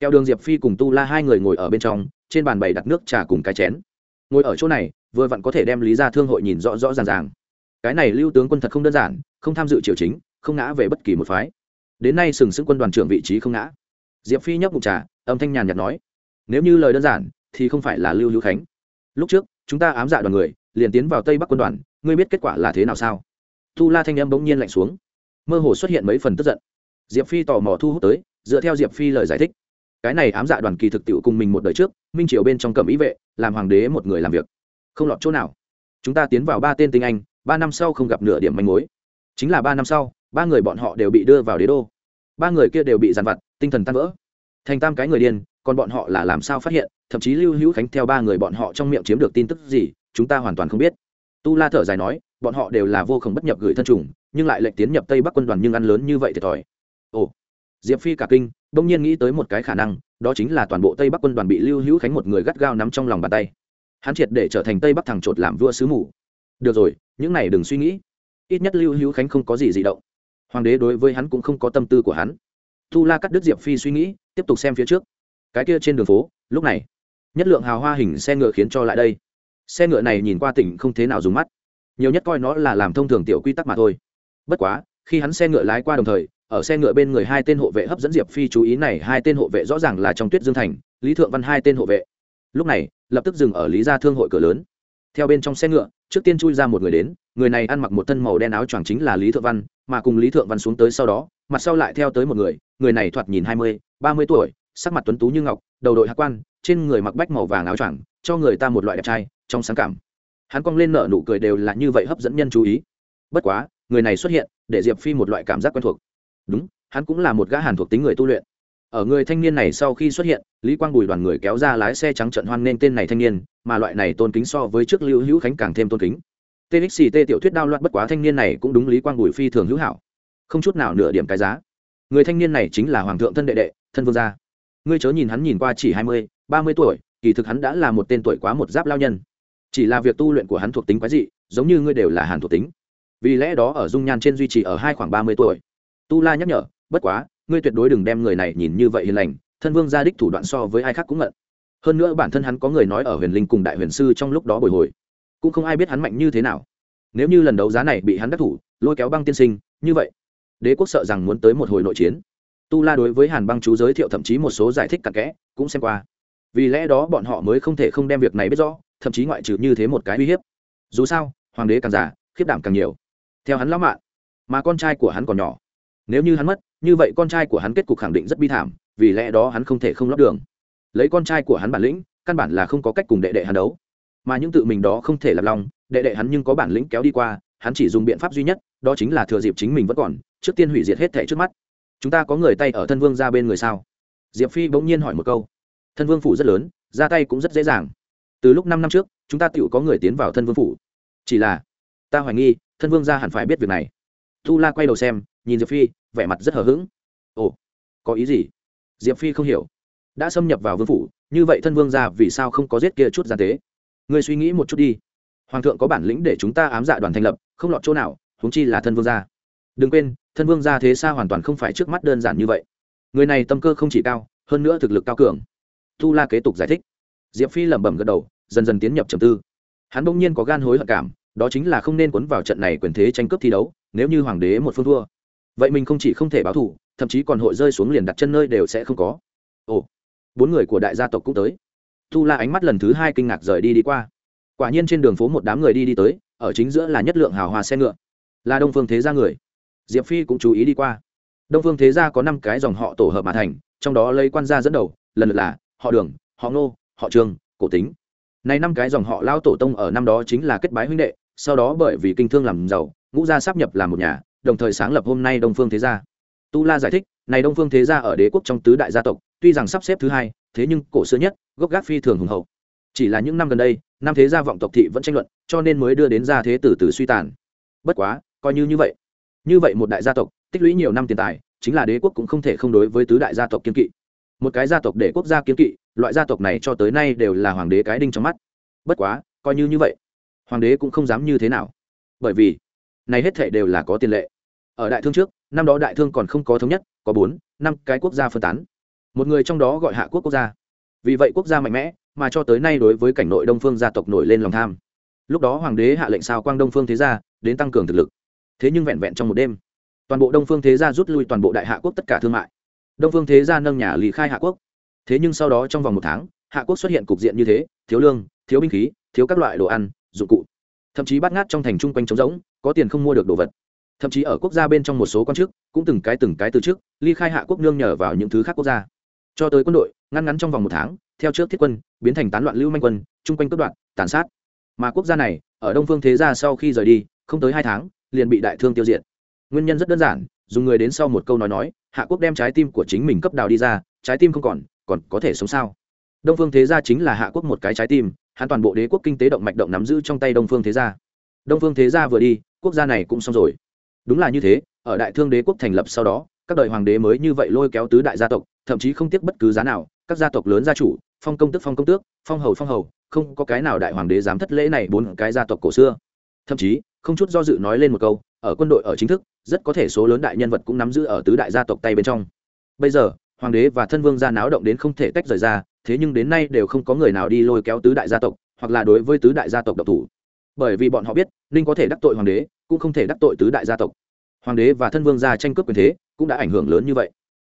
Keo Đường Diệp Phi cùng Tu La hai người ngồi ở bên trong, trên bàn bày đặt nước trà cùng cái chén ngồi ở chỗ này, vừa vặn có thể đem lý ra thương hội nhìn rõ rõ ràng ràng. Cái này lưu tướng quân thật không đơn giản, không tham dự triều chính, không ngã về bất kỳ một phái. Đến nay sừng sững quân đoàn trưởng vị trí không ngã. Diệp phi nhấp mục trà, âm thanh nhàn nhạt nói, nếu như lời đơn giản, thì không phải là lưu hữu khánh. Lúc trước, chúng ta ám dạ đoàn người, liền tiến vào tây bắc quân đoàn, ngươi biết kết quả là thế nào sao? Thu la thanh em bỗng nhiên lạnh xuống. Mơ hồ xuất hiện mấy phần tức giận. Diệp phi tò mò thu hút tới, dựa theo diệp phi lời giải thích cái này ám dạ đoàn kỳ thực tiệu cùng mình một đời trước, minh triều bên trong cẩm ý vệ, làm hoàng đế một người làm việc. Không lọt chỗ nào. Chúng ta tiến vào ba tên tinh anh, ba năm sau không gặp nửa điểm manh mối. Chính là ba năm sau, ba người bọn họ đều bị đưa vào đế đô. Ba người kia đều bị dàn vặt, tinh thần tan vỡ. Thành tam cái người điên, còn bọn họ là làm sao phát hiện, thậm chí lưu hữu khánh theo ba người bọn họ trong miệng chiếm được tin tức gì, chúng ta hoàn toàn không biết. Tu la thở dài nói, bọn họ đều là vô khổng bất nhập gửi thân trùng nhưng lại lệnh tiến nhập tây bắc quân đoàn nhưng ăn lớn như vậy thiệt thòi. Ồ. Diệp phi cả kinh đông nhiên nghĩ tới một cái khả năng, đó chính là toàn bộ tây bắc quân đoàn bị lưu hữu khánh một người gắt gao nắm trong lòng bàn tay. Hắn triệt để trở thành tây bắc thằng chột làm vua sứ mù. Được rồi, những này đừng suy nghĩ. Ít nhất lưu hữu khánh không có gì dị động. Hoàng đế đối với hắn cũng không có tâm tư của hắn. Thu la cắt đứt diệp phi suy nghĩ, tiếp tục xem phía trước. Cái kia trên đường phố, lúc này, nhất lượng hào hoa hình xe ngựa khiến cho lại đây. Xe ngựa này nhìn qua tỉnh không thế nào dùng mắt. Nhiều nhất coi nó là làm thông thường tiểu quy tắc mà thôi. Bất quá, khi hắn xe ngựa lái qua đồng thời ở xe ngựa bên người hai tên hộ vệ hấp dẫn diệp phi chú ý này, hai tên hộ vệ rõ ràng là trong tuyết dương thành, lý thượng văn hai tên hộ vệ. Lúc này, lập tức dừng ở lý gia thương hội cửa lớn. Theo bên trong xe ngựa, trước tiên chui ra một người đến, người này ăn mặc một thân màu đen áo choàng chính là lý thượng văn, mà cùng lý thượng văn xuống tới sau đó, mặt sau lại theo tới một người người này thoạt nhìn hai mươi, ba mươi tuổi, sắc mặt tuấn tú như ngọc, đầu đội hạ quan, trên người mặc bách màu vàng áo choàng, cho người ta một loại đẹp trai, trong sáng cảm. Hắn cong lên nở nụ cười đều là như vậy hấp dẫn nhân chú ý. Bất quá, người này xuất hiện, để diệp phi một loại cảm giác quen thuộc đúng, hắn cũng là một gã hàn thuộc tính người tu luyện. Ở người thanh niên này sau khi xuất hiện, lý quang bùi đoàn người kéo ra lái xe trắng trận hoan nên tên này thanh niên, mà loại này tôn kính so với trước lưu hữu khánh càng thêm tôn kính. Txt tiểu thuyết đao loạn bất quá thanh niên này cũng đúng lý quang bùi phi thường hữu hảo. Không chút nào nửa điểm cái giá. Người thanh niên này chính là hoàng thượng thân đệ đệ, thân vương gia. Ngươi chớ nhìn hắn nhìn qua chỉ hai mươi, ba mươi tuổi, kỳ thực hắn đã là một tên tuổi quá một giáp lao nhân. Chỉ là việc tu luyện của hắn thuộc tính quái dị, giống như ngươi đều là hàn thuộc tính. Vì lẽ đó ở dung nhan trên duy trì ở hai khoảng ba mươi tuổi tu la nhắc nhở, bất quá, ngươi tuyệt đối đừng đem người này nhìn như vậy hiền lành, thân vương gia đích thủ đoạn so với ai khác cũng ngận. Hơn nữa bản thân hắn có người nói ở huyền linh cùng đại huyền sư trong lúc đó bồi hồi, cũng không ai biết hắn mạnh như thế nào. Nếu như lần đấu giá này bị hắn đắc thủ, lôi kéo băng tiên sinh, như vậy, đế quốc sợ rằng muốn tới một hồi nội chiến. Tu la đối với hàn băng chú giới thiệu thậm chí một số giải thích cặn kẽ, cũng xem qua. Vì lẽ đó bọn họ mới không thể không đem việc này biết rõ, thậm chí ngoại trừ như thế một cái uy hiếp. Dù sao, hoàng đế càng già, khiếp đảm càng nhiều. Theo hắn lão mạn, mà con trai của hắn còn nhỏ nếu như hắn mất, như vậy con trai của hắn kết cục khẳng định rất bi thảm, vì lẽ đó hắn không thể không lót đường. Lấy con trai của hắn bản lĩnh, căn bản là không có cách cùng đệ đệ hắn đấu. Mà những tự mình đó không thể làm lòng, đệ đệ hắn nhưng có bản lĩnh kéo đi qua, hắn chỉ dùng biện pháp duy nhất, đó chính là thừa dịp chính mình vẫn còn, trước tiên hủy diệt hết thẻ trước mắt. Chúng ta có người tay ở thân vương ra bên người sao? Diệp phi bỗng nhiên hỏi một câu. Thân vương phủ rất lớn, ra tay cũng rất dễ dàng. Từ lúc năm năm trước, chúng ta tự có người tiến vào thân vương phủ. Chỉ là, ta hoài nghi, thân vương ra hẳn phải biết việc này. Tu la quay đầu xem, nhìn diệp phi vẻ mặt rất hờ hững. Ồ, có ý gì? Diệp phi không hiểu. Đã xâm nhập vào vương phủ, như vậy thân vương ra vì sao không có giết kia chút gian tế? Ngươi suy nghĩ một chút đi. Hoàng thượng có bản lĩnh để chúng ta ám dạ đoàn thành lập, không lọt chỗ nào, huống chi là thân vương gia. Đừng quên, thân vương gia thế xa hoàn toàn không phải trước mắt đơn giản như vậy. Người này tâm cơ không chỉ cao, hơn nữa thực lực cao cường. Tu la kế tục giải thích. Diệp phi lẩm bẩm gật đầu, dần dần tiến nhập trầm tư. Hắn bỗng nhiên có gan hối hận cảm, đó chính là không nên cuốn vào trận này quyền thế tranh cướp thi đấu, nếu như hoàng đế một phương thua vậy mình không chỉ không thể báo thù, thậm chí còn hội rơi xuống liền đặt chân nơi đều sẽ không có. Ồ, bốn người của đại gia tộc cũng tới. Tu la ánh mắt lần thứ hai kinh ngạc rời đi đi qua. Quả nhiên trên đường phố một đám người đi đi tới, ở chính giữa là nhất lượng hào hoa xe ngựa. Là đông phương thế gia người. Diệp phi cũng chú ý đi qua. Đông phương thế gia có năm cái dòng họ tổ hợp mà thành, trong đó lấy quan gia dẫn đầu, lần lượt là họ đường, họ ngô, họ trường, cổ tính. Này năm cái dòng họ lao tổ tông ở năm đó chính là kết bái huynh đệ, sau đó bởi vì kinh thương làm giàu, ngũ gia sắp nhập làm một nhà đồng thời sáng lập hôm nay đông phương thế gia. Tu la giải thích, này đông phương thế gia ở đế quốc trong tứ đại gia tộc, tuy rằng sắp xếp thứ hai, thế nhưng cổ xưa nhất, gốc gác phi thường hùng hậu. Chỉ là những năm gần đây, năm thế gia vọng tộc thị vẫn tranh luận, cho nên mới đưa đến gia thế từ từ suy tàn. Bất quá, coi như như vậy. Như vậy một đại gia tộc, tích lũy nhiều năm tiền tài, chính là đế quốc cũng không thể không đối với tứ đại gia tộc kiên kỵ. Một cái gia tộc để quốc gia kiên kỵ, loại gia tộc này cho tới nay đều là hoàng đế cái đinh trong mắt. Bất quá, coi như như vậy, hoàng đế cũng không dám như thế nào. Bởi vì này hết thể đều là có tiền lệ. Ở đại thương trước, năm đó đại thương còn không có thống nhất, có bốn, năm cái quốc gia phân tán. Một người trong đó gọi hạ quốc quốc gia. Vì vậy quốc gia mạnh mẽ, mà cho tới nay đối với cảnh nội đông phương gia tộc nổi lên lòng tham. Lúc đó hoàng đế hạ lệnh sao quang đông phương thế gia, đến tăng cường thực lực. Thế nhưng vẹn vẹn trong một đêm, toàn bộ đông phương thế gia rút lui toàn bộ đại hạ quốc tất cả thương mại. Đông phương thế gia nâng nhà lì khai hạ quốc. Thế nhưng sau đó trong vòng một tháng, hạ quốc xuất hiện cục diện như thế, thiếu lương, thiếu binh khí, thiếu các loại đồ ăn, dụng cụ. Thậm chí bắt ngát trong thành chung quanh trống rỗng có tiền không mua được đồ vật. Thậm chí ở quốc gia bên trong một số quan chức cũng từng cái từng cái từ trước ly khai hạ quốc nương nhờ vào những thứ khác quốc gia. Cho tới quân đội, ngăn ngắn trong vòng một tháng, theo trước thiết quân, biến thành tán loạn lưu manh quân, chung quanh cướp đoạn tàn sát. Mà quốc gia này, ở đông phương thế gia sau khi rời đi, không tới hai tháng, liền bị đại thương tiêu diệt. Nguyên nhân rất đơn giản, dùng người đến sau một câu nói nói, hạ quốc đem trái tim của chính mình cấp đào đi ra, trái tim không còn còn có thể sống sao? Đông phương thế gia chính là hạ quốc một cái trái tim, hắn toàn bộ đế quốc kinh tế động mạch động nắm giữ trong tay đông phương thế gia. Đông phương thế gia vừa đi quốc gia này cũng xong rồi. Đúng là như thế, ở đại thương đế quốc thành lập sau đó, các đời hoàng đế mới như vậy lôi kéo tứ đại gia tộc, thậm chí không tiếc bất cứ giá nào, các gia tộc lớn gia chủ, phong công tức phong công tước, phong hầu phong hầu, không có cái nào đại hoàng đế dám thất lễ này bốn cái gia tộc cổ xưa. Thậm chí, không chút do dự nói lên một câu, ở quân đội, ở chính thức, rất có thể số lớn đại nhân vật cũng nắm giữ ở tứ đại gia tộc tay bên trong. Bây giờ, hoàng đế và thân vương gia náo động đến không thể tách rời ra, thế nhưng đến nay đều không có người nào đi lôi kéo tứ đại gia tộc, hoặc là đối với tứ đại gia tộc độc thủ bởi vì bọn họ biết, ninh có thể đắc tội hoàng đế, cũng không thể đắc tội tứ đại gia tộc. Hoàng đế và thân vương gia tranh cướp quyền thế, cũng đã ảnh hưởng lớn như vậy.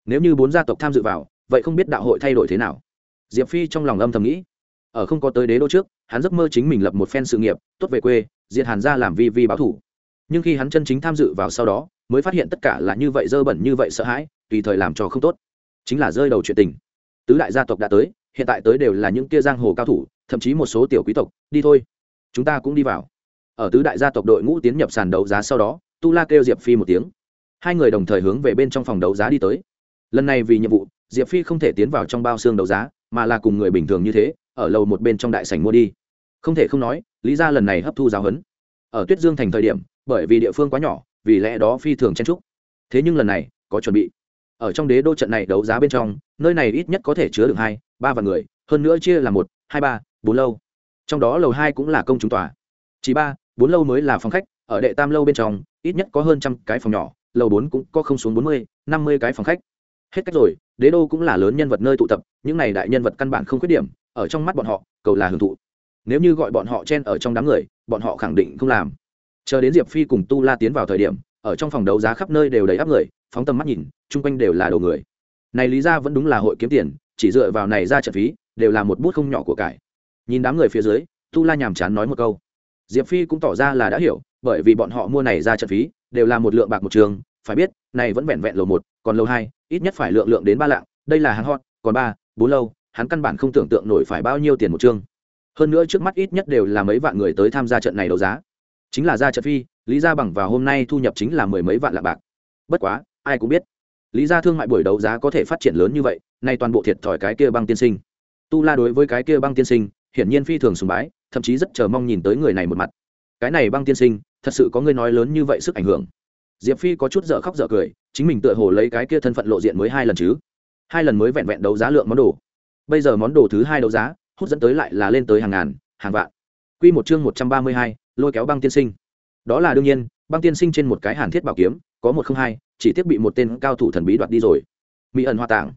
Nếu như bốn gia tộc tham dự vào, vậy không biết đạo hội thay đổi thế nào. Diệp phi trong lòng âm thầm nghĩ. Ở không có tới đế đô trước, hắn giấc mơ chính mình lập một phen sự nghiệp, tốt về quê, diệt hàn ra làm vi vi báo thủ. Nhưng khi hắn chân chính tham dự vào sau đó, mới phát hiện tất cả là như vậy dơ bẩn như vậy sợ hãi, tùy thời làm cho không tốt. Chính là rơi đầu chuyện tình. Tứ đại gia tộc đã tới, hiện tại tới đều là những kia giang hồ cao thủ, thậm chí một số tiểu quý tộc, đi thôi chúng ta cũng đi vào. Ở tứ đại gia tộc đội ngũ tiến nhập sàn đấu giá sau đó, tu la kêu diệp phi một tiếng. Hai người đồng thời hướng về bên trong phòng đấu giá đi tới. Lần này vì nhiệm vụ, diệp phi không thể tiến vào trong bao xương đấu giá, mà là cùng người bình thường như thế, ở lầu một bên trong đại sảnh mua đi. Không thể không nói, lý ra lần này hấp thu giáo huấn. Ở tuyết dương thành thời điểm, bởi vì địa phương quá nhỏ, vì lẽ đó phi thường chen trúc thế nhưng lần này, có chuẩn bị. Ở trong đế đô trận này đấu giá bên trong, nơi này ít nhất có thể chứa được hai, ba vạn người, hơn nữa chia là một, hai, ba, bốn lâu trong đó lầu hai cũng là công chúng tòa. Chỉ ba, bốn lâu mới là phòng khách, ở đệ tam lâu bên trong, ít nhất có hơn trăm cái phòng nhỏ, lầu bốn cũng có không xuống bốn mươi, năm mươi cái phòng khách. Hết cách rồi, đế đô cũng là lớn nhân vật nơi tụ tập, những này đại nhân vật căn bản không khuyết điểm, ở trong mắt bọn họ, cầu là hưởng thụ. Nếu như gọi bọn họ chen ở trong đám người, bọn họ khẳng định không làm. Chờ đến diệp phi cùng tu la tiến vào thời điểm, ở trong phòng đấu giá khắp nơi đều đầy áp người, phóng tầm mắt nhìn, chung quanh đều là đầu người. Này lý ra vẫn đúng là hội kiếm tiền, chỉ dựa vào này ra trận phí, đều là một bút không nhỏ của cải nhìn đám người phía dưới, tu la nhàm chán nói một câu. Diệp phi cũng tỏ ra là đã hiểu, bởi vì bọn họ mua này ra trận phí, đều là một lượng bạc một trường. Phải biết, này vẫn vẹn vẹn lầu một, còn lầu hai, ít nhất phải lượng lượng đến ba lạng. Đây là hàng hot, còn ba, bốn lâu, hắn căn bản không tưởng tượng nổi phải bao nhiêu tiền một chương. Hơn nữa trước mắt ít nhất đều là mấy vạn người tới tham gia trận này đấu giá. Chính là ra trận phi lý gia bằng vào hôm nay thu nhập chính là mười mấy vạn lạng bạc. Bất quá, ai cũng biết, lý gia thương mại buổi đấu giá có thể phát triển lớn như vậy, nay toàn bộ thiệt thòi cái kia băng tiên sinh. Tu la đối với cái kia băng tiên sinh hiển nhiên phi thường sùng bái thậm chí rất chờ mong nhìn tới người này một mặt. Cái này băng tiên sinh thật sự có người nói lớn như vậy sức ảnh hưởng. Diệp phi có chút dở khóc dở cười chính mình tựa hồ lấy cái kia thân phận lộ diện mới hai lần chứ. Hai lần mới vẹn vẹn đấu giá lượng món đồ. Bây giờ món đồ thứ hai đấu giá hút dẫn tới lại là lên tới hàng ngàn hàng vạn. Quy một chương một trăm ba mươi hai, lôi kéo băng tiên sinh. Đó là đương nhiên băng tiên sinh trên một cái hàn thiết bảo kiếm có một không hai chỉ tiếp bị một tên cao thủ thần bí đoạt đi rồi. Mỹ ẩn hoa tạng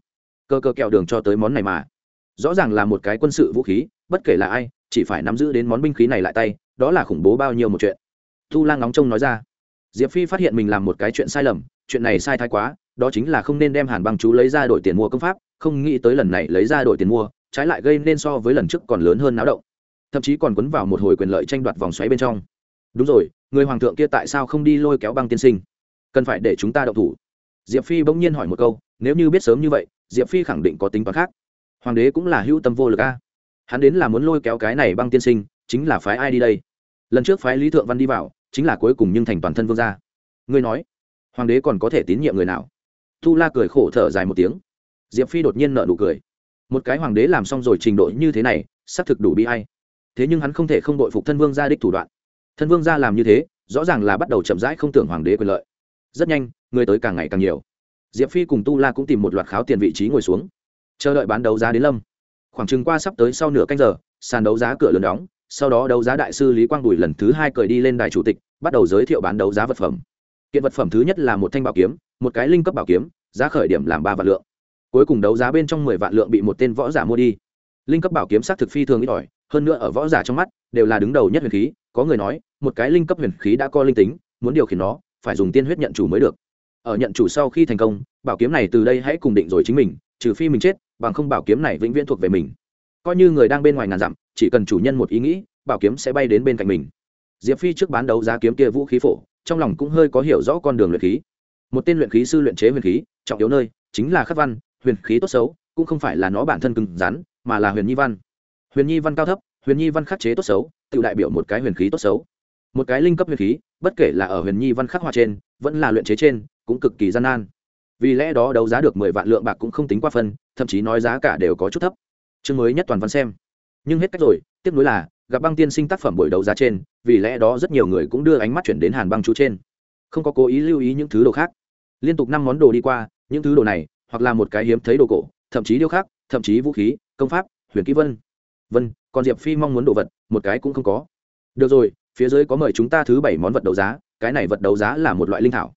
cơ cơ kẹo đường cho tới món này mà. Rõ ràng là một cái quân sự vũ khí bất kể là ai, chỉ phải nắm giữ đến món binh khí này lại tay, đó là khủng bố bao nhiêu một chuyện. Thu lang ngóng trông nói ra. Diệp phi phát hiện mình làm một cái chuyện sai lầm, chuyện này sai thái quá, đó chính là không nên đem hàn băng chú lấy ra đổi tiền mua công pháp, không nghĩ tới lần này lấy ra đổi tiền mua, trái lại gây nên so với lần trước còn lớn hơn náo động. Thậm chí còn quấn vào một hồi quyền lợi tranh đoạt vòng xoáy bên trong. Đúng rồi, người hoàng thượng kia tại sao không đi lôi kéo băng tiên sinh? Cần phải để chúng ta đậu thủ. Diệp phi bỗng nhiên hỏi một câu, nếu như biết sớm như vậy, diệp phi khẳng định có tính toán khác. Hoàng đế cũng là hữu tâm vô lực a hắn đến là muốn lôi kéo cái này băng tiên sinh, chính là phái ai đi đây? Lần trước phái lý thượng văn đi vào, chính là cuối cùng nhưng thành toàn thân vương gia. Ngươi nói, hoàng đế còn có thể tín nhiệm người nào? Tu la cười khổ thở dài một tiếng. Diệp phi đột nhiên nợ nụ cười. Một cái hoàng đế làm xong rồi trình độ như thế này, xác thực đủ bi i thế nhưng hắn không thể không đội phục thân vương gia đích thủ đoạn. Thân vương gia làm như thế, rõ ràng là bắt đầu chậm rãi không tưởng hoàng đế quyền lợi. Rất nhanh, người tới càng ngày càng nhiều. Diệp phi cùng tu la cũng tìm một loạt kháo tiền vị trí ngồi xuống. Chờ đợi bán đấu giá đến lâm khoảng chừng qua sắp tới sau nửa canh giờ, sàn đấu giá cửa lớn đóng, sau đó đấu giá đại sư lý quang bùi lần thứ hai cởi đi lên đài chủ tịch, bắt đầu giới thiệu bán đấu giá vật phẩm. Kiện vật phẩm thứ nhất là một thanh bảo kiếm, một cái linh cấp bảo kiếm, giá khởi điểm làm ba vạn lượng. Cuối cùng đấu giá bên trong mười vạn lượng bị một tên võ giả mua đi. Linh cấp bảo kiếm s á c thực phi thường ít ỏi, hơn nữa ở võ giả trong mắt, đều là đứng đầu nhất huyền khí, có người nói, một cái linh cấp huyền khí đã có linh tính, muốn điều khiển nó, phải dùng tiên huyết nhận chủ mới được. Ở nhận chủ sau khi thành công, bảo kiếm này từ đây hãy cùng định rồi chính mình, trừ phi mình chết bằng không bảo kiếm này vĩnh viễn thuộc về mình. Coi như người đang bên ngoài ngàn dặm, chỉ cần chủ nhân một ý nghĩ, bảo kiếm sẽ bay đến bên cạnh mình. Diệp phi trước bán đấu giá kiếm kia vũ khí phổ, trong lòng cũng hơi có hiểu rõ con đường luyện khí. Một tên luyện khí sư luyện chế huyền khí, trọng yếu nơi chính là khắc văn, huyền khí tốt xấu, cũng không phải là nó bản thân cứng rắn, mà là huyền nhi văn. Huyền nhi văn cao thấp, huyền nhi văn khắc chế tốt xấu, tự đại biểu một cái huyền khí tốt xấu. Một cái linh cấp huyền khí, bất kể là ở huyền nhi văn khắc họa trên, vẫn là luyện chế trên, cũng cực kỳ gian nan. Vì lẽ đó đấu giá được mười vạn lượng bạc cũng không tính qua phân thậm chí nói giá cả đều có chút thấp. Chương mới nhất toàn văn xem. Nhưng hết cách rồi tiếp nối là, gặp băng tiên sinh tác phẩm buổi đấu giá trên, vì lẽ đó rất nhiều người cũng đưa ánh mắt chuyển đến hàn băng chú trên. Không có cố ý lưu ý những thứ đồ khác. Liên tục năm món đồ đi qua, những thứ đồ này, hoặc là một cái hiếm thấy đồ cổ, thậm chí điêu khắc, thậm chí vũ khí, công pháp, huyền kỹ vân. Vân, còn diệp phi mong muốn đồ vật, một cái cũng không có. Được rồi, phía dưới có mời chúng ta thứ bảy món vật đấu giá, cái này vật đấu giá là một loại linh thảo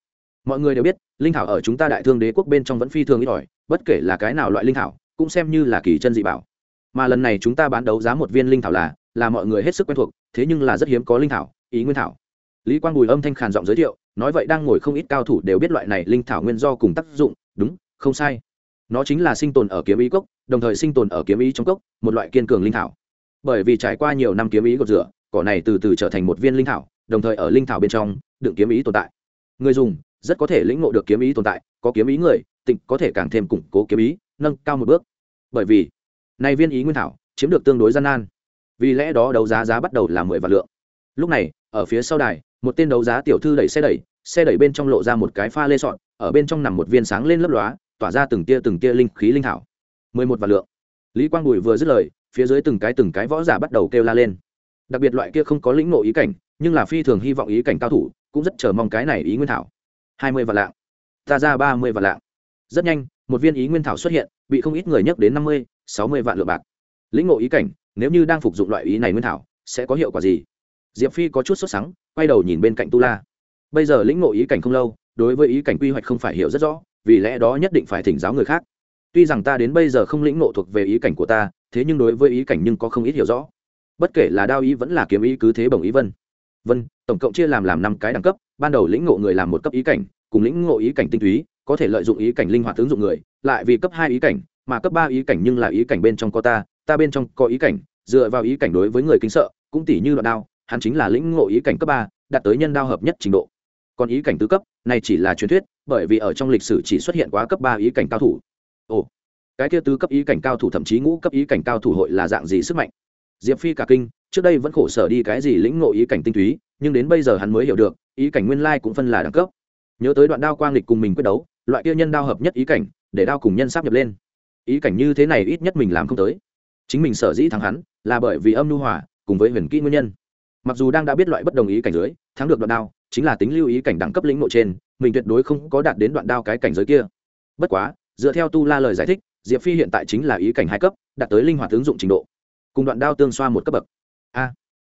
mọi người đều biết, linh thảo ở chúng ta đại thương đế quốc bên trong vẫn phi thường ít ỏi, bất kể là cái nào loại linh thảo, cũng xem như là kỳ chân dị bảo. Mà lần này chúng ta bán đấu giá một viên linh thảo là là mọi người hết sức quen thuộc, thế nhưng là rất hiếm có linh thảo, ý nguyên thảo. Lý quang bùi âm thanh khàn giọng giới thiệu, nói vậy đang ngồi không ít cao thủ đều biết loại này linh thảo nguyên do cùng tác dụng, đúng, không sai. Nó chính là sinh tồn ở kiếm ý cốc, đồng thời sinh tồn ở kiếm ý trong cốc, một loại kiên cường linh thảo. Bởi vì trải qua nhiều năm kiếm ý gột rửa, cỏ này từ từ trở thành một viên linh thảo, đồng thời ở linh thảo bên trong, đựng kiếm ý tồn tại. Người dùng rất có thể lĩnh ngộ được kiếm ý tồn tại, có kiếm ý người, tịnh có thể càng thêm củng cố kiếm ý, nâng cao một bước. Bởi vì, này viên ý nguyên thảo, chiếm được tương đối gian nan. Vì lẽ đó đấu giá giá bắt đầu là mười vạn lượng. Lúc này, ở phía sau đài, một tên đấu giá tiểu thư đẩy xe đẩy xe đẩy bên trong lộ ra một cái pha lê sọn ở bên trong nằm một viên sáng lên lấp lóa, tỏa ra từng tia từng tia linh khí linh thảo. Mười một vạn lượng. Lý quang bùi vừa dứt lời, phía dưới từng cái từng cái võ giả bắt đầu kêu la lên. Đặc biệt loại kia không có lĩnh ngộ ý cảnh, nhưng là phi thường hy vọng ý cảnh cao thủ, cũng rất chờ mong cái này ý nguyên thảo hai mươi vạn lạng. Ta ra ba mươi vạn lạng. Rất nhanh, một viên ý nguyên thảo xuất hiện, bị không ít người nhắc đến năm mươi, sáu mươi vạn lượng bạc. Lĩnh ngộ ý cảnh, nếu như đang phục dụng loại ý này nguyên thảo, sẽ có hiệu quả gì? Diệp phi có chút sốt sắng, quay đầu nhìn bên cạnh tu la. Bây giờ lĩnh ngộ ý cảnh không lâu, đối với ý cảnh quy hoạch không phải hiểu rất rõ, vì lẽ đó nhất định phải thỉnh giáo người khác. Tuy rằng ta đến bây giờ không lĩnh ngộ thuộc về ý cảnh của ta, thế nhưng đối với ý cảnh nhưng có không ít hiểu rõ. Bất kể là đao ý vẫn là kiếm ý cứ thế bồng ý vân. Vân, tổng cộng chia làm làm năm cái đẳng cấp ban đầu lĩnh ngộ người làm một cấp ý cảnh cùng lĩnh ngộ ý cảnh tinh túy có thể lợi dụng ý cảnh linh hoạt ứng dụng người lại vì cấp hai ý cảnh mà cấp ba ý cảnh nhưng là ý cảnh bên trong có ta ta bên trong có ý cảnh dựa vào ý cảnh đối với người kính sợ cũng tỷ như đoạn đao hắn chính là lĩnh ngộ ý cảnh cấp ba đạt tới nhân đao hợp nhất trình độ còn ý cảnh tứ cấp này chỉ là truyền thuyết bởi vì ở trong lịch sử chỉ xuất hiện quá cấp ba ý cảnh cao thủ ồ cái kia tứ cấp ý cảnh cao thủ thậm chí ngũ cấp ý cảnh cao thủ hội là dạng gì sức mạnh diệp phi cả kinh trước đây vẫn khổ sở đi cái gì lĩnh ngộ ý cảnh tinh túy, nhưng đến bây giờ hắn mới hiểu được, ý cảnh nguyên lai cũng phân là đẳng cấp. Nhớ tới đoạn đao quang lịch cùng mình quyết đấu, loại kia nhân đao hợp nhất ý cảnh, để đao cùng nhân sắp nhập lên. Ý cảnh như thế này ít nhất mình làm không tới. Chính mình sở dĩ thắng hắn, là bởi vì âm nhu hòa, cùng với huyền kỹ nguyên nhân. Mặc dù đang đã biết loại bất đồng ý cảnh dưới thắng được đoạn đao, chính là tính lưu ý cảnh đẳng cấp lĩnh nội trên, mình tuyệt đối không có đạt đến đoạn đao cái cảnh giới kia. Bất quá, dựa theo tu la lời giải thích, diệp phi hiện tại chính là ý cảnh hai cấp, đạt tới linh hoạt ứng dụng trình độ. Cùng đoạn đao tương xoa một cấp bậc a,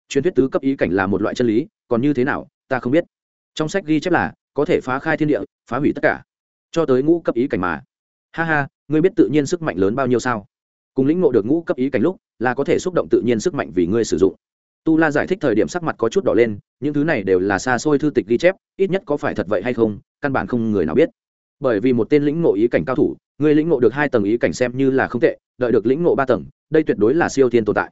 truyền thuyết tứ cấp ý cảnh là một loại chân lý, còn như thế nào, ta không biết. Trong sách ghi chép là, có thể phá khai thiên địa, phá hủy tất cả, cho tới ngũ cấp ý cảnh mà. Ha ha, ngươi biết tự nhiên sức mạnh lớn bao nhiêu sao? Cùng lĩnh ngộ được ngũ cấp ý cảnh lúc, là có thể xúc động tự nhiên sức mạnh vì ngươi sử dụng. Tu la giải thích thời điểm sắc mặt có chút đỏ lên, những thứ này đều là xa xôi thư tịch ghi chép, ít nhất có phải thật vậy hay không, căn bản không người nào biết. Bởi vì một tên lĩnh ngộ ý cảnh cao thủ người lĩnh ngộ được hai tầng ý cảnh xem như là không tệ, đợi được lĩnh ngộ ba tầng, đây tuyệt đối là siêu thiên tồn tại.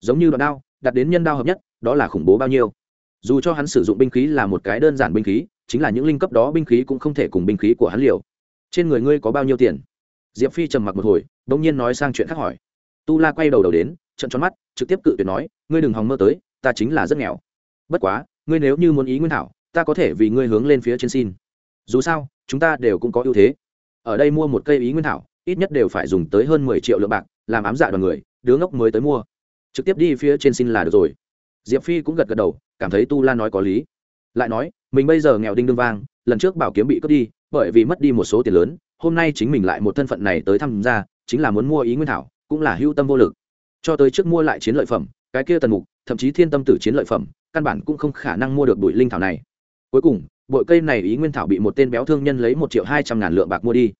Giống như đoạn đao đặt đến nhân đao hợp nhất, đó là khủng bố bao nhiêu. Dù cho hắn sử dụng binh khí là một cái đơn giản binh khí, chính là những linh cấp đó binh khí cũng không thể cùng binh khí của hắn liều. Trên người ngươi có bao nhiêu tiền? Diệp phi trầm mặc một hồi đ ỗ n g nhiên nói sang chuyện khác hỏi. Tu la quay đầu đầu đến trận tròn mắt, trực tiếp cự tuyệt nói, ngươi đừng hòng mơ tới, ta chính là rất nghèo. Bất quá, ngươi nếu như muốn ý nguyên thảo, ta có thể vì ngươi hướng lên phía trên xin. Dù sao, chúng ta đều cũng có ưu thế. Ở đây mua một cây ý nguyên thảo, ít nhất đều phải dùng tới hơn mười triệu lượng bạc, làm ám dạ đoàn người, đứa ngốc mới tới mua trực tiếp đi phía trên xin là được rồi. Diệp phi cũng gật gật đầu, cảm thấy tu la nói có lý. Lại nói, mình bây giờ nghèo đinh đương vang, lần trước bảo kiếm bị cướp đi, bởi vì mất đi một số tiền lớn, hôm nay chính mình lại một thân phận này tới tham gia, chính là muốn mua ý nguyên thảo, cũng là hưu tâm vô lực. Cho tới trước mua lại chiến lợi phẩm, cái kia tần mục, thậm chí thiên tâm tử chiến lợi phẩm, căn bản cũng không khả năng mua được bụi linh thảo này. Cuối cùng, bội cây này ý nguyên thảo bị một tên béo thương nhân lấy một triệu hai trăm ngàn lượng bạc mua đi.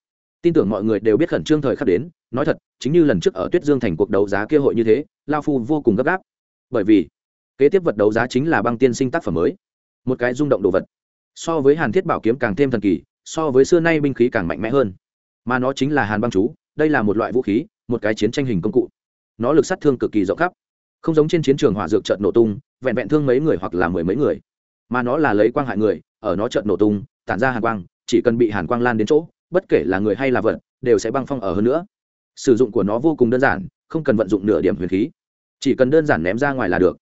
Tin tưởng mọi người đều biết khẩn trương thời khắc đến nói thật, chính như lần trước ở tuyết dương thành cuộc đấu giá kia hội như thế, lao phu vô cùng gấp gáp. Bởi vì, kế tiếp vật đấu giá chính là băng tiên sinh tác phẩm mới. Một cái rung động đồ vật. So với hàn thiết bảo kiếm càng thêm thần kỳ, so với xưa nay binh khí càng mạnh mẽ hơn. Mà nó chính là hàn băng chú, đây là một loại vũ khí, một cái chiến tranh hình công cụ. Nó lực sát thương cực kỳ rộng khắp. Không giống trên chiến trường hỏa dược trận nổ tung, vẹn vẹn thương mấy người hoặc là mười mấy người. Mà nó là lấy quang hại người, ở nó trận nổ tung, tản ra hàn quang, chỉ cần bị hàn quang lan đến chỗ, bất kể là người hay là vật, đều sẽ băng phong ở hơn nữa sử dụng của nó vô cùng đơn giản, không cần vận dụng nửa điểm huyền khí. Chỉ cần đơn giản ném ra ngoài là được.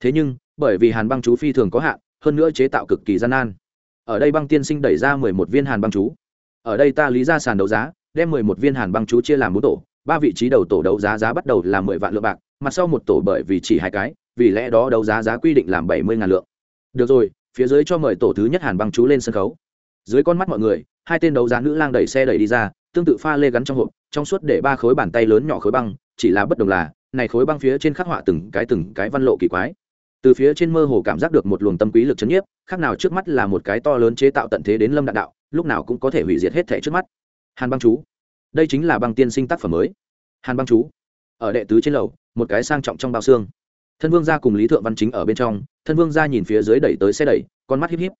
Thế nhưng, bởi vì hàn băng chú phi thường có hạn, hơn nữa chế tạo cực kỳ gian nan. Ở đây băng tiên sinh đẩy ra mười một viên hàn băng chú. Ở đây ta lý ra sàn đấu giá, đem mười một viên hàn băng chú chia làm bốn tổ, ba vị trí đầu tổ đấu giá giá bắt đầu là mười vạn lượng bạc, mặt sau một tổ bởi vì chỉ hai cái, vì lẽ đó đấu giá giá quy định làm bảy mươi ngàn lượng. Được rồi, phía dưới cho mời tổ thứ nhất hàn băng chú lên sân khấu. Dưới con mắt mọi người, hai tên đấu giá nữ lang đẩy xe đẩy đi ra tương tự pha lê gắn trong hộp, trong suốt để ba khối bàn tay lớn nhỏ khối băng, chỉ là bất đồng là, này khối băng phía trên khắc họa từng cái từng cái văn lộ kỳ quái. Từ phía trên mơ hồ cảm giác được một luồng tâm quý lực chấn nhiếp, khác nào trước mắt là một cái to lớn chế tạo tận thế đến lâm đạn đạo, lúc nào cũng có thể hủy diệt hết thể trước mắt. Hàn băng chú. Đây chính là băng tiên sinh tác phẩm mới. Hàn băng chú. Ở đệ tứ trên lầu, một cái sang trọng trong bao xương. Thân vương gia cùng lý thượng văn chính ở bên trong, thân vương gia nhìn phía dưới đẩy tới xe đẩy, con mắt híp híp.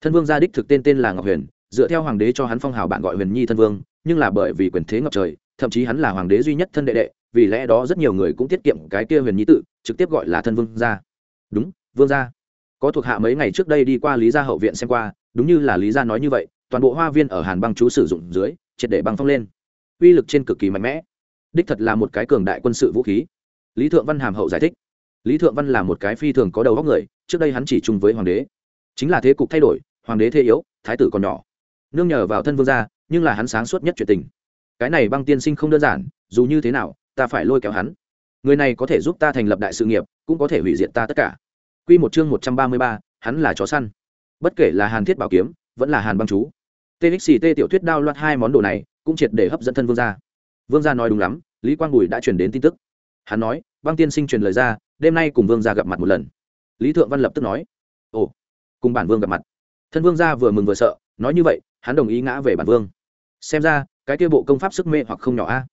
Thân vương gia đích thực tên tên là ngọc huyền, dựa theo hoàng đế cho hắn phong hào bạn gọi huyền nhi thân vương nhưng là bởi vì quyền thế ngập trời, thậm chí hắn là hoàng đế duy nhất thân đệ đệ, vì lẽ đó rất nhiều người cũng tiết kiệm cái kia huyền nhi tự, trực tiếp gọi là thân vương gia. Đúng, vương gia. Có thuộc hạ mấy ngày trước đây đi qua lý gia hậu viện xem qua, đúng như là lý gia nói như vậy, toàn bộ hoa viên ở hàn băng chú sử dụng dưới, triệt để băng phong lên. Uy lực trên cực kỳ mạnh mẽ. Đích thật là một cái cường đại quân sự vũ khí. Lý thượng văn hàm hậu giải thích. Lý thượng văn là một cái phi thường có đầu góc người, trước đây hắn chỉ chung với hoàng đế. Chính là thế cục thay đổi, hoàng đế thế yếu, thái tử còn nhỏ. Nương nhờ vào thân vương gia nhưng là hắn sáng suốt nhất chuyện tình. Cái này băng tiên sinh không đơn giản dù như thế nào ta phải lôi kéo hắn. Người này có thể giúp ta thành lập đại sự nghiệp cũng có thể hủy diệt ta tất cả. Quy một chương một trăm ba mươi ba, hắn là chó săn. Bất kể là hàn thiết bảo kiếm vẫn là hàn băng chú txt tiểu thuyết đao loạt hai món đồ này cũng triệt để hấp dẫn thân vương gia. Vương gia nói đúng lắm lý quang bùi đã truyền đến tin tức. Hắn nói băng tiên sinh truyền lời ra đêm nay cùng vương gia gặp mặt một lần. Lý thượng văn lập tức nói ồ cùng bản vương gặp mặt. Thân vương gia vừa mừng vừa sợ nói như vậy hắn đồng ý ngã về bản vương xem ra cái kia bộ công pháp sức mê hoặc không nhỏ a.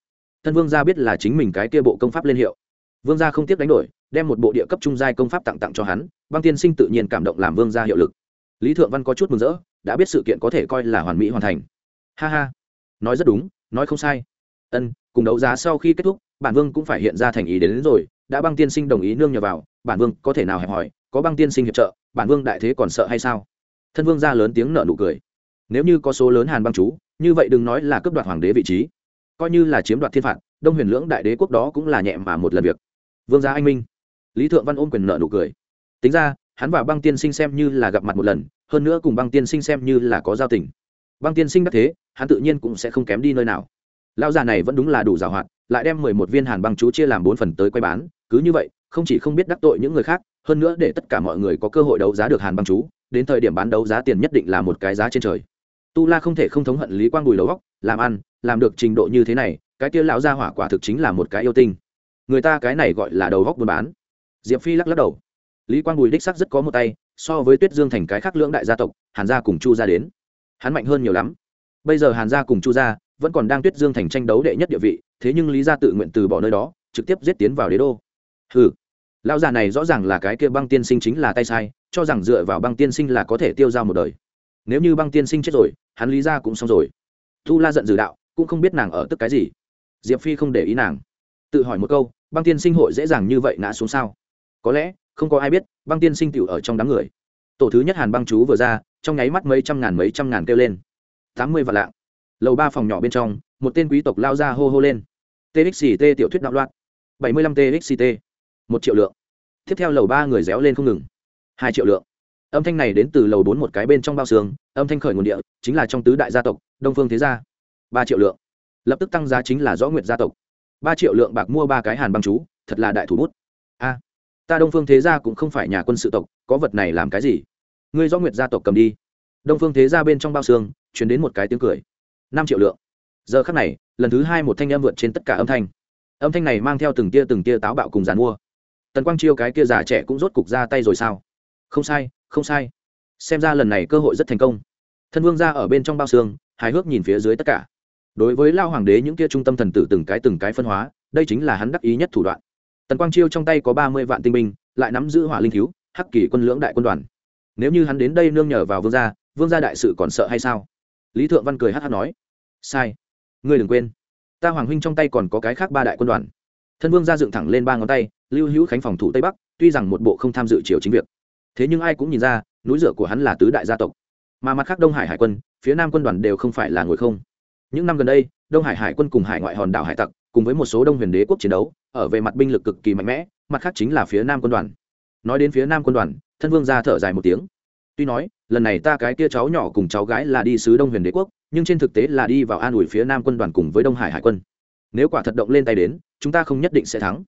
Thân vương gia biết là chính mình cái kia bộ công pháp lên hiệu. Vương gia không tiếc đánh đổi đem một bộ địa cấp trung giai công pháp tặng tặng cho hắn băng tiên sinh tự nhiên cảm động làm vương gia hiệu lực. Lý thượng văn có chút mừng rỡ đã biết sự kiện có thể coi là hoàn mỹ hoàn thành. Ha ha. Nói rất đúng nói không sai. Ân cùng đấu giá sau khi kết thúc bản vương cũng phải hiện ra thành ý đến, đến rồi đã băng tiên sinh đồng ý nương nhờ vào bản vương có thể nào hẹp hỏi có băng tiên sinh hiệp trợ bản vương đại thế còn sợ hay sao? Thân vương ra lớn tiếng nở nụ cười nếu như có số lớn hàn băng chú, như vậy đừng nói là cướp đoạt hoàng đế vị trí. Coi như là chiếm đoạt thiên phạt, đông huyền lưỡng đại đế quốc đó cũng là nhẹ mà một lần việc. Vương gia anh minh. Lý thượng văn ôm quyền nợ nụ cười. Tính ra, hắn và băng tiên sinh xem như là gặp mặt một lần, hơn nữa cùng băng tiên sinh xem như là có giao tình. Băng tiên sinh đắc thế, hắn tự nhiên cũng sẽ không kém đi nơi nào. Lão già này vẫn đúng là đủ giàu hoạt lại đem mười một viên hàn băng chú chia làm bốn phần tới quay bán, cứ như vậy, không chỉ không biết đắc tội những người khác, hơn nữa để tất cả mọi người có cơ hội đấu giá được hàn băng chú, đến thời điểm bán đấu giá tiền nhất định là một cái giá trên trời tu la không thể không thống hận lý quang bùi đầu góc làm ăn, làm được trình độ như thế này, cái kia lão gia hỏa quả thực chính là một cái yêu tinh. Người ta cái này gọi là đầu góc buôn bán. Diệp phi lắc lắc đầu. Lý quang bùi đích sắc rất có một tay, so với tuyết dương thành cái khác lưỡng đại gia tộc, hàn gia cùng chu gia đến. Hắn mạnh hơn nhiều lắm. Bây giờ hàn gia cùng chu gia vẫn còn đang tuyết dương thành tranh đấu đệ nhất địa vị, thế nhưng lý gia tự nguyện từ bỏ nơi đó, trực tiếp giết tiến vào đế đô. Ừ lão già này rõ ràng là cái kia băng tiên sinh chính là tay sai, cho rằng dựa vào băng tiên sinh là có thể tiêu dao một đời. Nếu như băng tiên sinh chết rồi hắn lý ra cũng xong rồi. Tu la giận dữ đạo, cũng không biết nàng ở tức cái gì. Diệp phi không để ý nàng. Tự hỏi một câu, băng tiên sinh hội dễ dàng như vậy ngã xuống sao? Có lẽ, không có ai biết, băng tiên sinh tựu ở trong đám người. Tổ thứ nhất hàn băng chú vừa ra, trong nháy mắt mấy trăm ngàn mấy trăm ngàn kêu lên. Tám mươi vạn lạng. Lầu ba phòng nhỏ bên trong, một tên quý tộc lao ra hô hô lên. Txt tiểu thuyết đạo loạn. Bảy mươi lăm txt một triệu lượng. Tiếp theo lầu ba người réo lên không ngừng. Hai triệu lượng âm thanh này đến từ lầu bốn một cái bên trong bao xương, âm thanh khởi nguồn địa chính là trong tứ đại gia tộc, đông phương thế gia. Ba triệu lượng. Lập tức tăng giá chính là rõ nguyệt gia tộc. Ba triệu lượng bạc mua ba cái hàn băng chú, thật là đại thủ bút. A, ta đông phương thế gia cũng không phải nhà quân sự tộc, có vật này làm cái gì? Ngươi rõ nguyệt gia tộc cầm đi. Đông phương thế gia bên trong bao xương chuyển đến một cái tiếng cười. Năm triệu lượng. Giờ khắc này, lần thứ hai một thanh âm vượt trên tất cả âm thanh. Âm thanh này mang theo từng tia từng tia táo bạo cùng giàn mua. Tần quang chiêu cái kia già trẻ cũng rốt cục ra tay rồi sao? Không sai không sai. Xem ra lần này cơ hội rất thành công. Thân vương ra ở bên trong bao xương, hài hước nhìn phía dưới tất cả. Đối với lao hoàng đế những kia trung tâm thần tử từng cái từng cái phân hóa, đây chính là hắn đắc ý nhất thủ đoạn. Tần quang chiêu trong tay có ba mươi vạn tinh binh, lại nắm giữ hỏa linh cứu hắc kỳ quân lưỡng đại quân đoàn. Nếu như hắn đến đây nương nhờ vào vương gia vương gia đại sự còn sợ hay sao? Lý thượng văn cười hát hát nói. Sai. Ngươi đừng quên. Ta hoàng huynh trong tay còn có cái khác ba đại quân đoàn. Thân vương gia dựng thẳng lên ba ngón tay, lưu hữu khánh phòng thủ tây bắc, tuy rằng một bộ không tham dự triều chính việc thế nhưng ai cũng nhìn ra, núi rửa của hắn là tứ đại gia tộc. Mà mặt khác đông hải hải quân, phía nam quân đoàn đều không phải là ngồi không. Những năm gần đây, đông hải hải quân cùng hải ngoại hòn đảo hải tặc, cùng với một số đông huyền đế quốc chiến đấu, ở về mặt binh lực cực kỳ mạnh mẽ, mặt khác chính là phía nam quân đoàn. Nói đến phía nam quân đoàn, thân vương ra thở dài một tiếng. Tuy nói, lần này ta cái kia cháu nhỏ cùng cháu gái là đi sứ đông huyền đế quốc, nhưng trên thực tế là đi vào an ủi phía nam quân đoàn cùng với đông hải hải quân. Nếu quả thật động lên tay đến, chúng ta không nhất định sẽ thắng.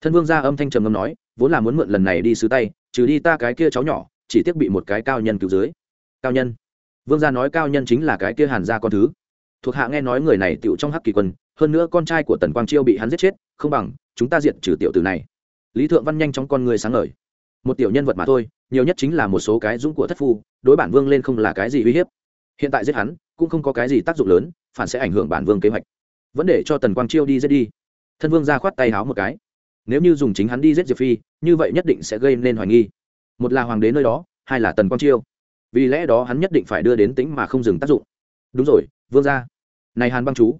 Thân vương gia âm thanh trầm ngâm nói vốn là muốn mượn lần này đi sứ tay, trừ đi ta cái kia cháu nhỏ, chỉ tiếc bị một cái cao nhân cứu dưới. Cao nhân? Vương gia nói cao nhân chính là cái kia hàn gia con thứ. Thuộc hạ nghe nói người này tựu trong hắc kỳ quân, hơn nữa con trai của tần quang chiêu bị hắn giết chết, không bằng, chúng ta diệt trừ tiểu tử này. Lý thượng văn nhanh chóng con người sáng ngời. Một tiểu nhân vật mà thôi, nhiều nhất chính là một số cái dũng của thất phu, đối bản vương lên không là cái gì uy hiếp. Hiện tại giết hắn, cũng không có cái gì tác dụng lớn, phản sẽ ảnh hưởng bản vương kế hoạch. Vẫn để cho tần quang chiêu đi giết đi. Thân vương ra khoát tay háo một cái nếu như dùng chính hắn đi giết diệp phi, như vậy nhất định sẽ gây nên hoài nghi. Một là hoàng đế nơi đó, hai là tần quang chiêu. Vì lẽ đó hắn nhất định phải đưa đến tính mà không dừng tác dụng. Đúng rồi, vương ra này hàn băng chú,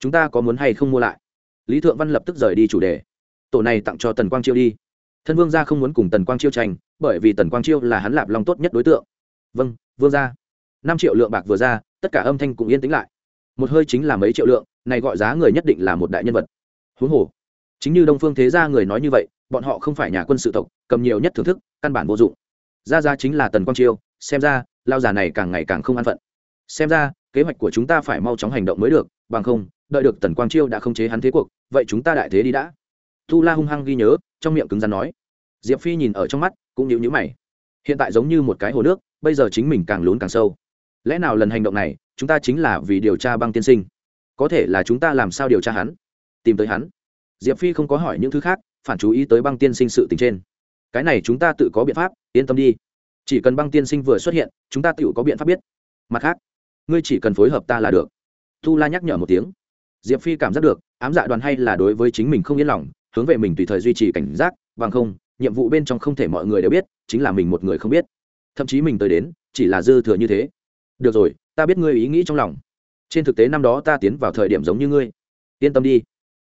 chúng ta có muốn hay không mua lại? Lý thượng văn lập tức rời đi chủ đề. Tổ này tặng cho tần quang chiêu đi. Thân vương gia không muốn cùng tần quang chiêu tranh, bởi vì tần quang chiêu là hắn lạp long tốt nhất đối tượng. Vâng vương gia. Năm triệu lượng bạc vừa ra, tất cả âm thanh cũng yên tĩnh lại. Một hơi chính là mấy triệu lượng, này gọi giá người nhất định là một đại nhân vật. Huống hồ chính như đông phương thế gia người nói như vậy, bọn họ không phải nhà quân sự tộc, cầm nhiều nhất thưởng thức, căn bản vô dụng. Ra ra chính là tần quang chiêu, xem ra, lao già này càng ngày càng không an phận. Xem ra, kế hoạch của chúng ta phải mau chóng hành động mới được, bằng không, đợi được tần quang chiêu đã không chế hắn thế cuộc, vậy chúng ta đại thế đi đã. Tu la hung hăng ghi nhớ, trong miệng cứng rắn nói. Diệp phi nhìn ở trong mắt, cũng nhíu nhíu mày. Hiện tại giống như một cái hồ nước, bây giờ chính mình càng lún càng sâu. Lẽ nào lần hành động này, chúng ta chính là vì điều tra băng tiên sinh? Có thể là chúng ta làm sao điều tra hắn? Tìm tới hắn diệp phi không có hỏi những thứ khác, phản chú ý tới băng tiên sinh sự tình trên. Cái này chúng ta tự có biện pháp, yên tâm đi. Chỉ cần băng tiên sinh vừa xuất hiện, chúng ta tự có biện pháp biết. Mặt khác, ngươi chỉ cần phối hợp ta là được. Tu la nhắc nhở một tiếng. Diệp phi cảm giác được, ám dạ đoàn hay là đối với chính mình không yên lòng, hướng về mình tùy thời duy trì cảnh giác, bằng không, nhiệm vụ bên trong không thể mọi người đều biết, chính là mình một người không biết. Thậm chí mình tới đến, chỉ là dư thừa như thế. Được rồi, ta biết ngươi ý nghĩ trong lòng. Trên thực tế năm đó ta tiến vào thời điểm giống như ngươi. Yên tâm đi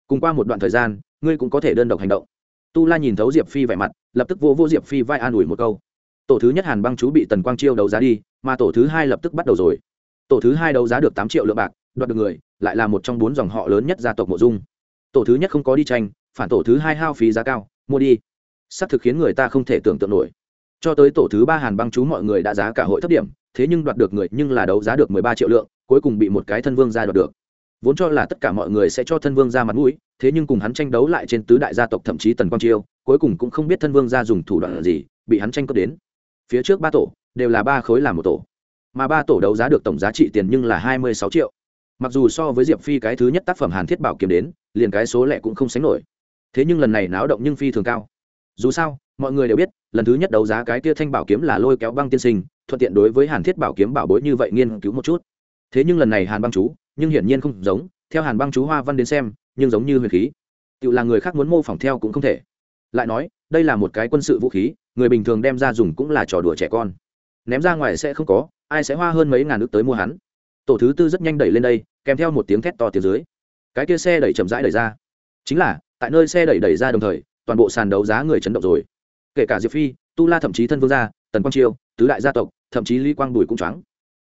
cùng qua một đoạn thời gian, ngươi cũng có thể đơn độc hành động. Tu la nhìn thấu diệp phi vẻ mặt, lập tức vô vô diệp phi vai an ủi một câu. Tổ thứ nhất hàn băng chú bị tần quang chiêu đấu giá đi, mà tổ thứ hai lập tức bắt đầu rồi. Tổ thứ hai đấu giá được tám triệu lượng bạc, đoạt được người, lại là một trong bốn dòng họ lớn nhất gia tộc mộ dung. Tổ thứ nhất không có đi tranh, phản tổ thứ hai hao phí giá cao, mua đi. Xác thực khiến người ta không thể tưởng tượng nổi. Cho tới tổ thứ ba hàn băng chú mọi người đã giá cả hội thấp điểm, thế nhưng đoạt được người nhưng là đấu giá được mười ba triệu lượng, cuối cùng bị một cái thân vương ra đoạt được vốn cho là tất cả mọi người sẽ cho thân vương ra mặt mũi, thế nhưng cùng hắn tranh đấu lại trên tứ đại gia tộc thậm chí tần quang chiêu, cuối cùng cũng không biết thân vương ra dùng thủ đoạn gì, bị hắn tranh cướp đến. Phía trước ba tổ, đều là ba khối làm một tổ. Mà ba tổ đấu giá được tổng giá trị tiền nhưng là hai mươi sáu triệu. Mặc dù so với diệp phi cái thứ nhất tác phẩm hàn thiết bảo kiếm đến, liền cái số lẻ cũng không sánh nổi. Thế nhưng lần này náo động nhưng phi thường cao. Dù sao, mọi người đều biết, lần thứ nhất đấu giá cái tia thanh bảo kiếm là lôi kéo băng tiên sinh, thuận tiện đối với hàn thiết bảo kiếm bảo bối như vậy nghiên cứu một chút. Thế nhưng lần này hàn băng chú nhưng hiển nhiên không giống, theo hàn băng chú hoa văn đến xem, nhưng giống như huyền khí. Tự là người khác muốn mô phỏng theo cũng không thể. Lại nói, đây là một cái quân sự vũ khí, người bình thường đem ra dùng cũng là trò đùa trẻ con. Ném ra ngoài sẽ không có, ai sẽ hoa hơn mấy ngàn nước tới mua hắn. Tổ thứ tư rất nhanh đẩy lên đây, kèm theo một tiếng thét to tiếng dưới. Cái kia xe đẩy chậm rãi đẩy ra. Chính là, tại nơi xe đẩy đẩy ra đồng thời, toàn bộ sàn đấu giá người chấn động rồi. Kể cả diệp phi, tu la thậm chí thân vương gia, tần quang chiêu tứ đại gia tộc, thậm chí lý quang bùi cũng choáng.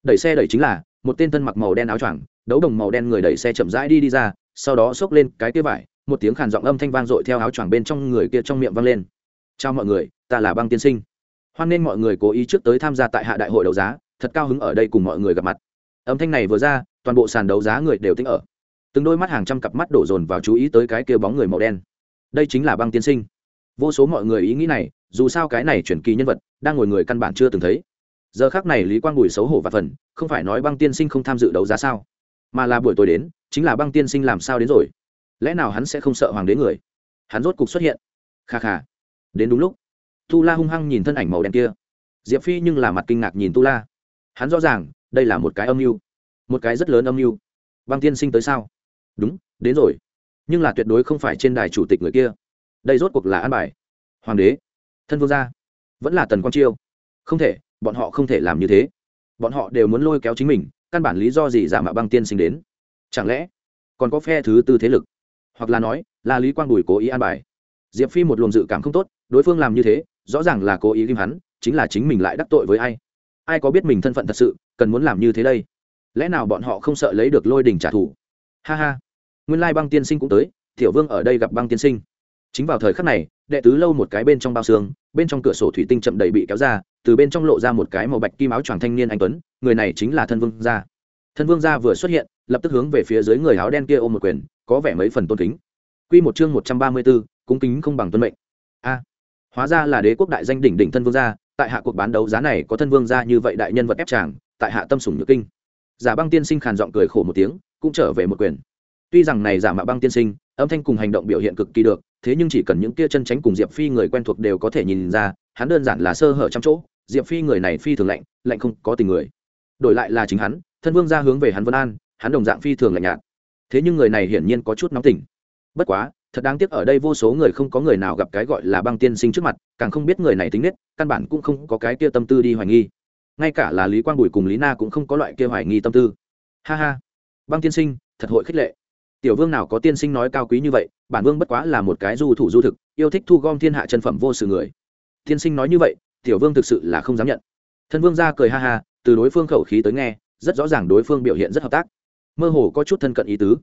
Đẩy xe đẩy chính là, một tên thân mặc màu đen áo choàng đấu đồng màu đen người đẩy xe chậm rãi đi đi ra, sau đó xốc lên cái kia vải, một tiếng khàn giọng âm thanh vang dội theo áo choàng bên trong người kia trong miệng vang lên. Chào mọi người, ta là băng tiên sinh. Hoan nên mọi người cố ý trước tới tham gia tại hạ đại hội đấu giá, thật cao hứng ở đây cùng mọi người gặp mặt. Âm thanh này vừa ra, toàn bộ sàn đấu giá người đều tính ở. Từng đôi mắt hàng trăm cặp mắt đổ dồn vào chú ý tới cái kia bóng người màu đen. Đây chính là băng tiên sinh. Vô số mọi người ý nghĩ này, dù sao cái này chuyển kỳ nhân vật, đang ngồi người căn bản chưa từng thấy. Giờ khác này lý quang bùi xấu hổ và phần, không phải nói băng tiên sinh không tham dự đấu giá sao? Mà là buổi tối đến, chính là băng tiên sinh làm sao đến rồi? Lẽ nào hắn sẽ không sợ hoàng đế người? Hắn rốt cục xuất hiện. Kha kha. Đến đúng lúc. Tu la hung hăng nhìn thân ảnh màu đen kia. Diệp phi nhưng là mặt kinh ngạc nhìn tu la. Hắn rõ ràng, đây là một cái âm mưu. Một cái rất lớn âm mưu. Băng tiên sinh tới sao? Đúng, đến rồi. Nhưng là tuyệt đối không phải trên đài chủ tịch người kia. Đây rốt cuộc là an bài. Hoàng đế. Thân vương gia. Vẫn là tần quang chiêu. Không thể, bọn họ không thể làm như thế. Bọn họ đều muốn lôi kéo chính mình căn bản lý do gì giả mạo băng tiên sinh đến? Chẳng lẽ còn có phe thứ tư thế lực? Hoặc là nói là lý quang bùi cố ý an bài. Diệp phi một luồng dự cảm không tốt, đối phương làm như thế, rõ ràng là cố ý ghim hắn, chính là chính mình lại đắc tội với ai? Ai có biết mình thân phận thật sự, cần muốn làm như thế đây? Lẽ nào bọn họ không sợ lấy được lôi đình trả thù? Ha ha. Nguyên lai băng tiên sinh cũng tới, tiểu vương ở đây gặp băng tiên sinh. Chính vào thời khắc này, đệ tứ lâu một cái bên trong bao xương, bên trong cửa sổ thủy tinh chậm đầy bị kéo ra từ bên trong lộ ra một cái màu bạch kim áo choàng thanh niên anh tuấn người này chính là thân vương gia thân vương gia vừa xuất hiện lập tức hướng về phía dưới người áo đen kia ôm một quyền có vẻ mấy phần tôn kính Quy một chương một trăm ba mươi 134, cung kính không bằng tuân mệnh. A, hóa ra là đế quốc đại danh đỉnh đỉnh thân vương gia, tại hạ cuộc bán đấu giá này có thân vương gia như vậy đại nhân vật ép chàng, tại hạ tâm sủng nhược kinh. Giả Băng tiên sinh khàn giọng cười khổ một tiếng, cũng trở về một quyền. Tuy rằng này giả mạo Băng tiên sinh, âm thanh cùng hành động biểu hiện cực kỳ được, thế nhưng chỉ cần những kia chân tránh cùng Diệp Phi người quen thuộc đều có thể nhìn ra, hắn đơn giản là sơ hở trong chỗ, Diệp Phi người này phi thường lạnh, lạnh không có tình người. Đổi lại là chính hắn, thân vương gia hướng về hắn Vân An, hắn đồng dạng phi thường lạnh nhạt. Thế nhưng người này hiển nhiên có chút nóng tỉnh. Bất quá, thật đáng tiếc ở đây vô số người không có người nào gặp cái gọi là băng tiên sinh trước mặt càng không biết người này tính nết căn bản cũng không có cái kia tâm tư đi hoài nghi ngay cả là lý quang bùi cùng lý na cũng không có loại kia hoài nghi tâm tư ha ha băng tiên sinh thật hội khích lệ tiểu vương nào có tiên sinh nói cao quý như vậy bản vương bất quá là một cái du thủ du thực yêu thích thu gom thiên hạ chân phẩm vô sự người tiên sinh nói như vậy, tiểu vương thực sự là không dám nhận. Thân vương ra cười ha ha, từ đối phương khẩu khí tới nghe, rất rõ ràng đối phương biểu hiện rất hợp tác. Mơ hồ có chút thân cận ý tứ.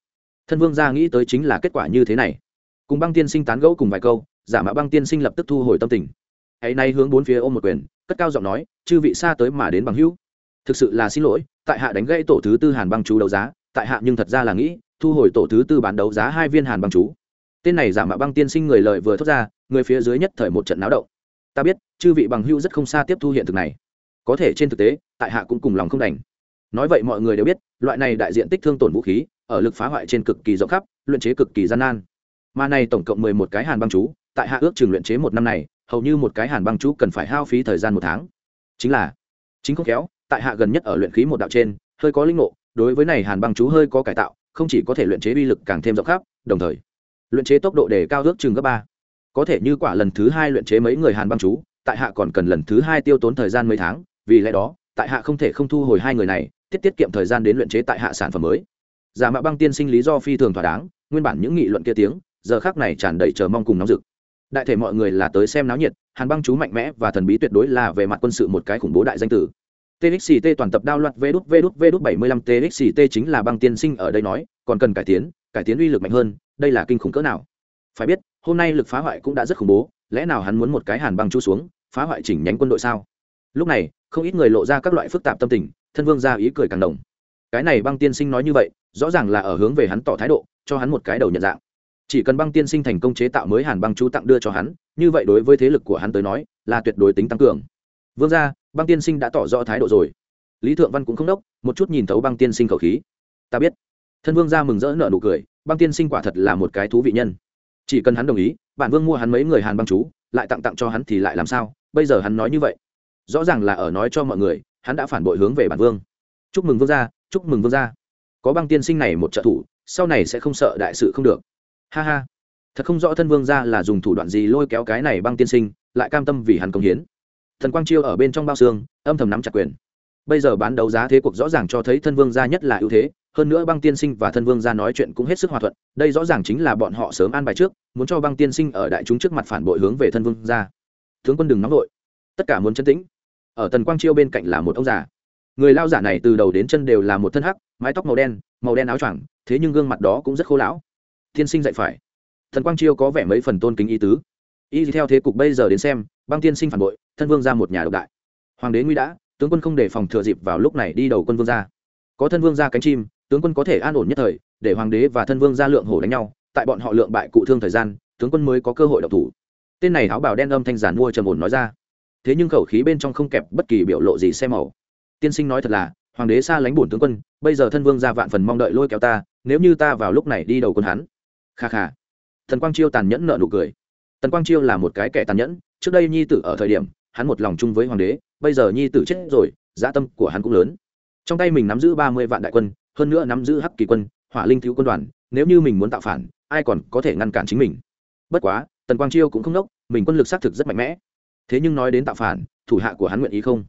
Thân vương ra nghĩ tới chính là kết quả như thế này. Cùng băng tiên sinh tán gẫu cùng vài câu, giả mạo băng tiên sinh lập tức thu hồi tâm tình. Hãy nay hướng bốn phía ôm một quyền, cất cao giọng nói, chư vị xa tới mà đến bằng hữu. Thực sự là xin lỗi, tại hạ đánh gãy tổ thứ tư hàn băng chú đấu giá, tại hạ nhưng thật ra là nghĩ, thu hồi tổ thứ tư bán đấu giá hai viên hàn băng chú. Tên này giả mạo băng tiên sinh người lợi vừa thốt ra, người phía dưới nhất thời một trận náo động ta biết, chư vị bằng hưu rất không xa tiếp thu hiện thực này. Có thể trên thực tế, tại hạ cũng cùng lòng không đành. Nói vậy mọi người đều biết, loại này đại diện tích thương tổn vũ khí, ở lực phá hoại trên cực kỳ rộng khắp, luyện chế cực kỳ gian nan. Mà này tổng cộng mười một cái hàn băng chú, tại hạ ước trường luyện chế một năm này, hầu như một cái hàn băng chú cần phải hao phí thời gian một tháng. Chính là, chính không khéo, tại hạ gần nhất ở luyện khí một đạo trên, hơi có linh ngộ, đối với này hàn băng chú hơi có cải tạo, không chỉ có thể luyện chế uy lực càng thêm rộng khắp, đồng thời, luyện chế tốc độ để cao ước chừng gấp ba có thể như quả lần thứ hai luyện chế mấy người hàn băng chú, tại hạ còn cần lần thứ hai tiêu tốn thời gian mấy tháng, vì lẽ đó, tại hạ không thể không thu hồi hai người này, tiết tiết kiệm thời gian đến luyện chế tại hạ sản phẩm mới. Giả mạo băng tiên sinh lý do phi thường thỏa đáng, nguyên bản những nghị luận kia tiếng, giờ khác này tràn đầy chờ mong cùng nóng rực. Đại thể mọi người là tới xem náo nhiệt, hàn băng chú mạnh mẽ và thần bí tuyệt đối là về mặt quân sự một cái khủng bố đại danh tử. Txt toàn tập đao loạt vê đút vê đút vê đút bảy mươi lăm txt chính là băng tiên sinh ở đây nói, còn cần cải tiến cải tiến uy lực mạnh hơn, đây là kinh khủng cỡ nào? Phải biết, hôm nay lực phá hoại cũng đã rất khủng bố, lẽ nào hắn muốn một cái hàn băng chú xuống, phá hoại chỉnh nhánh quân đội sao? Lúc này, không ít người lộ ra các loại phức tạp tâm tình, thân vương ra ý cười càng đồng. Cái này băng tiên sinh nói như vậy, rõ ràng là ở hướng về hắn tỏ thái độ, cho hắn một cái đầu nhận dạng. Chỉ cần băng tiên sinh thành công chế tạo mới hàn băng chú tặng đưa cho hắn, như vậy đối với thế lực của hắn tới nói, là tuyệt đối tính tăng cường. Vương ra băng tiên sinh đã tỏ rõ thái độ rồi. Lý thượng văn cũng không đốc, một chút nhìn thấu băng tiên sinh khẩu khí. Ta biết. Thân vương ra mừng rỡ nợ nụ cười, băng tiên sinh quả thật là một cái thú vị nhân chỉ cần hắn đồng ý, bản vương mua hắn mấy người hàn băng chú, lại tặng tặng cho hắn thì lại làm sao? Bây giờ hắn nói như vậy. Rõ ràng là ở nói cho mọi người, hắn đã phản bội hướng về bản vương. Chúc mừng vương gia, chúc mừng vương gia. Có băng tiên sinh này một trợ thủ, sau này sẽ không sợ đại sự không được. Ha ha. Thật không rõ thân vương gia là dùng thủ đoạn gì lôi kéo cái này băng tiên sinh, lại cam tâm vì hắn công hiến. Thần quang chiêu ở bên trong bao xương, âm thầm nắm chặt quyền bây giờ bán đấu giá thế cuộc rõ ràng cho thấy thân vương gia nhất là ưu thế, hơn nữa băng tiên sinh và thân vương gia nói chuyện cũng hết sức hòa thuận, đây rõ ràng chính là bọn họ sớm an bài trước, muốn cho băng tiên sinh ở đại chúng trước mặt phản bội hướng về thân vương gia. Tướng quân đừng nóng vội. Tất cả muốn chân tĩnh. Ở tần quang chiêu bên cạnh là một ông già. Người lao giả này từ đầu đến chân đều là một thân hắc, mái tóc màu đen màu đen áo choàng, thế nhưng gương mặt đó cũng rất khô lão. Tiên sinh dạy phải. Thần quang chiêu có vẻ mấy phần tôn kính ý tứ. Y theo thế cục bây giờ đến xem, băng tiên sinh phản bội, thân vương ra một nhà độc đại. Hoàng đế nguy đã tướng quân không để phòng thừa dịp vào lúc này đi đầu quân vương ra có thân vương ra cánh chim, tướng quân có thể an ổn nhất thời, để hoàng đế và thân vương ra lượng hổ đánh nhau, tại bọn họ lượng bại cụ thương thời gian, tướng quân mới có cơ hội độc thủ. Tên này áo bào đen âm thanh giản mua trầm ổn nói ra. Thế nhưng khẩu khí bên trong không kẹp bất kỳ biểu lộ gì xem màu. Tiên sinh nói thật là, hoàng đế xa lánh bổn tướng quân, bây giờ thân vương ra vạn phần mong đợi lôi kéo ta, nếu như ta vào lúc này đi đầu quân hắn. Kha kha. Thần quang chiêu tàn nhẫn nợ nụ cười. Tần quang chiêu là một cái kẻ tàn nhẫn, trước đây nhi tử ở thời điểm hắn một lòng chung với hoàng đế, bây giờ nhi tử chết rồi dã tâm của hắn cũng lớn. Trong tay mình nắm giữ ba mươi vạn đại quân, hơn nữa nắm giữ hắc kỳ quân, hỏa linh thiếu quân đoàn, nếu như mình muốn tạo phản, ai còn có thể ngăn cản chính mình? Bất quá, tần quang chiêu cũng không đốc mình quân lực xác thực rất mạnh mẽ. Thế nhưng nói đến tạo phản, thủ hạ của hắn nguyện ý không?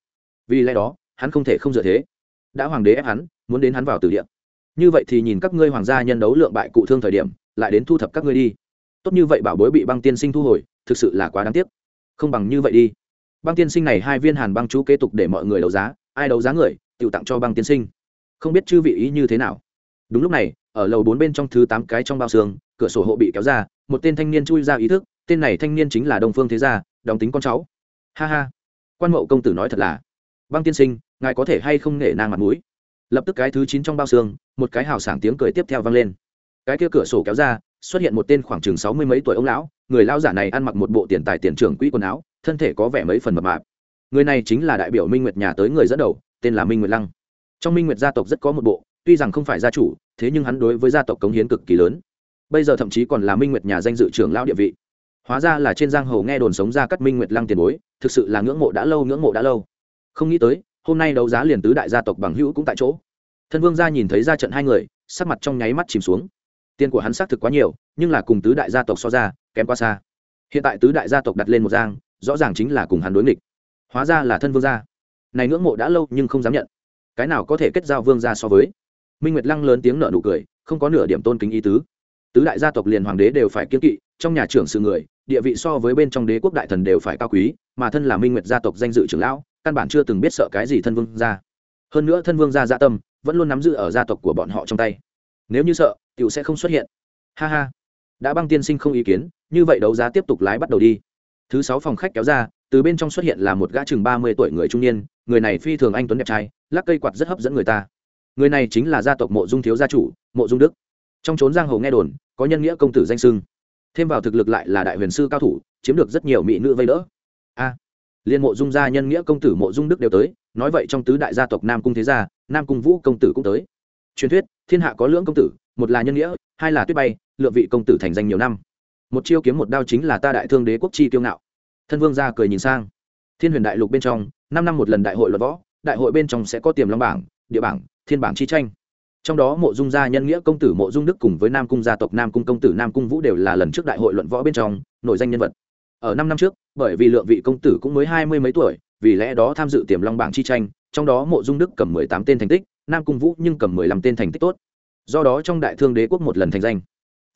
Vì lẽ đó, hắn không thể không dựa thế. Đã hoàng đế ép hắn, muốn đến hắn vào từ địa. Như vậy thì nhìn các ngươi hoàng gia nhân đấu lượng bại cụ thương thời điểm, lại đến thu thập các ngươi đi. Tốt như vậy bảo bối bị băng tiên sinh thu hồi, thực sự là quá đáng tiếc. Không bằng như vậy đi băng tiên sinh này hai viên hàn băng chú kế tục để mọi người đấu giá, ai đấu giá người tự tặng cho băng tiên sinh. Không biết chư vị ý như thế nào. Đúng lúc này, ở lầu bốn bên trong thứ tám cái trong bao xương, cửa sổ hộ bị kéo ra, một tên thanh niên chui ra ý thức, tên này thanh niên chính là đông phương thế gia, đóng tính con cháu. Ha ha. Quan mậu công tử nói thật là, băng tiên sinh, ngài có thể hay không nể nang mặt mũi? Lập tức cái thứ chín trong bao xương, một cái hào sảng tiếng cười tiếp theo vang lên. Cái kia cửa sổ kéo ra, xuất hiện một tên khoảng chừng sáu mươi mấy tuổi ông lão, người lao giả này ăn mặc một bộ tiền tài tiền trưởng quỹ quần áo thân thể có vẻ mấy phần mập mạp. Người này chính là đại biểu minh nguyệt nhà tới người dẫn đầu, tên là minh nguyệt lăng. Trong minh nguyệt gia tộc rất có một bộ, tuy rằng không phải gia chủ, thế nhưng hắn đối với gia tộc cống hiến cực kỳ lớn. Bây giờ thậm chí còn là minh nguyệt nhà danh dự trưởng lão địa vị. Hóa ra là trên giang hồ nghe đồn sống ra cắt minh nguyệt lăng tiền bối, thực sự là ngưỡng mộ đã lâu, ngưỡng mộ đã lâu. Không nghĩ tới, hôm nay đấu giá liền tứ đại gia tộc bằng hữu cũng tại chỗ. Thân vương gia nhìn thấy ra trận hai người, sắc mặt trong nháy mắt chìm xuống. Tiền của hắn xác thực quá nhiều, nhưng là cùng tứ đại gia tộc so ra, kém quá xa. Hiện tại tứ đại gia tộc đặt lên một giang rõ ràng chính là cùng hắn đối nghịch. Hóa ra là thân vương gia. Này ngưỡng mộ đã lâu nhưng không dám nhận. Cái nào có thể kết giao vương gia so với? Minh nguyệt lăng lớn tiếng nợ nụ cười, không có nửa điểm tôn kính ý tứ. Tứ đại gia tộc liền hoàng đế đều phải kiên kỵ, trong nhà trưởng sự người, địa vị so với bên trong đế quốc đại thần đều phải cao quý, mà thân là minh nguyệt gia tộc danh dự trưởng lão, căn bản chưa từng biết sợ cái gì thân vương gia. Hơn nữa thân vương gia gia tâm, vẫn luôn nắm giữ ở gia tộc của bọn họ trong tay. Nếu như sợ, tiểu sẽ không xuất hiện. Ha ha. Đã băng tiên sinh không ý kiến, như vậy đấu giá tiếp tục lái bắt đầu đi thứ sáu phòng khách kéo ra, từ bên trong xuất hiện là một gã chừng ba mươi tuổi người trung niên, người này phi thường anh tuấn đẹp trai, lắc cây quạt rất hấp dẫn người ta. Người này chính là gia tộc mộ dung thiếu gia chủ, mộ dung đức. Trong trốn giang hồ nghe đồn, có nhân nghĩa công tử danh sưng thêm vào thực lực lại là đại huyền sư cao thủ, chiếm được rất nhiều mỹ nữ vây đỡ. A! Liên mộ dung gia nhân nghĩa công tử mộ dung đức đều tới, nói vậy trong tứ đại gia tộc nam cung thế gia, nam cung vũ công tử cũng tới. Truyền thuyết, thiên hạ có lưỡng công tử, một là nhân nghĩa, hai là tuyết bay lựa vị công tử thành danh nhiều năm một chiêu kiếm một đao chính là ta đại thương đế quốc chi kiêu ngạo. Thân vương gia cười nhìn sang. Thiên huyền đại lục bên trong, năm năm một lần đại hội luật võ, đại hội bên trong sẽ có tiềm long bảng, địa bảng, thiên bảng chi tranh. Trong đó mộ dung gia nhân nghĩa công tử mộ dung đức cùng với nam cung gia tộc nam cung công tử nam cung vũ đều là lần trước đại hội luận võ bên trong nội danh nhân vật. Ở năm năm trước, bởi vì lượng vị công tử cũng mới hai mươi mấy tuổi, vì lẽ đó tham dự tiềm long bảng chi tranh, trong đó mộ dung đức cầm mười tám tên thành tích, nam cung vũ nhưng cầm mười lăm tên thành tích tốt. Do đó trong đại thương đế quốc một lần thành danh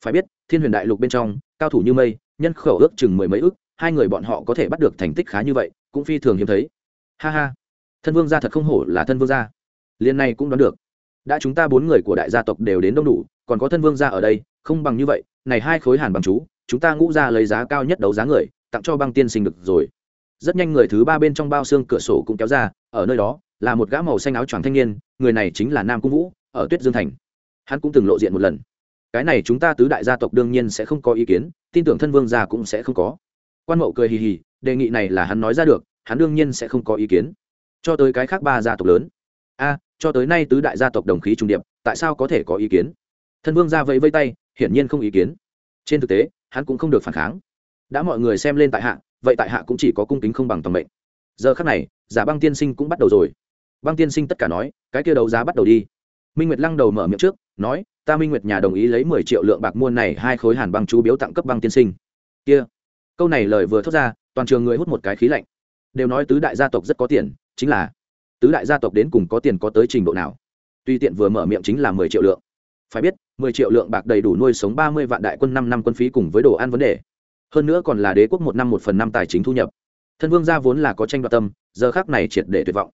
phải biết, thiên huyền đại lục bên trong, cao thủ như mây, nhân khẩu ước chừng mười mấy ước hai người bọn họ có thể bắt được thành tích khá như vậy, cũng phi thường hiếm thấy. Ha ha. Thân vương gia thật không hổ là thân vương gia. Liên này cũng đoán được. Đã chúng ta bốn người của đại gia tộc đều đến đông đủ, còn có thân vương gia ở đây, không bằng như vậy, này hai khối hàn bằng chú, chúng ta ngũ ra lấy giá cao nhất đấu giá người, tặng cho băng tiên sinh được rồi. Rất nhanh người thứ ba bên trong bao xương cửa sổ cũng kéo ra, ở nơi đó, là một gã màu xanh áo choàng thanh niên, người này chính là nam cung vũ, ở tuyết dương thành. Hắn cũng từng lộ diện một lần cái này chúng ta tứ đại gia tộc đương nhiên sẽ không có ý kiến, tin tưởng thân vương gia cũng sẽ không có. Quan mậu cười hì hì, đề nghị này là hắn nói ra được, hắn đương nhiên sẽ không có ý kiến. Cho tới cái khác ba gia tộc lớn. A, cho tới nay tứ đại gia tộc đồng khí trung điệp, tại sao có thể có ý kiến? Thân vương ra vẫy vây tay, hiển nhiên không ý kiến. Trên thực tế, hắn cũng không được phản kháng. Đã mọi người xem lên tại hạ, vậy tại hạ cũng chỉ có cung kính không bằng toàn mệnh. Giờ khắc này, giả băng tiên sinh cũng bắt đầu rồi. Băng tiên sinh tất cả nói, cái kia đấu giá bắt đầu đi minh nguyệt lăng đầu mở miệng trước, nói, ta minh nguyệt nhà đồng ý lấy mười triệu lượng bạc mua này hai khối hàn băng chú biếu tặng cấp băng tiên sinh. Kia, câu này lời vừa thốt ra, toàn trường người hút một cái khí lạnh. Đều nói tứ đại gia tộc rất có tiền, chính là tứ đại gia tộc đến cùng có tiền có tới trình độ nào? Tuy tiện vừa mở miệng chính là mười triệu lượng. Phải biết, mười triệu lượng bạc đầy đủ nuôi sống ba mươi vạn đại quân năm năm quân phí cùng với đồ ăn vấn đề. Hơn nữa còn là đế quốc một năm một phần năm tài chính thu nhập. Thân vương gia vốn là có tranh đoạt tâm, giờ khác này triệt để tuyệt vọng.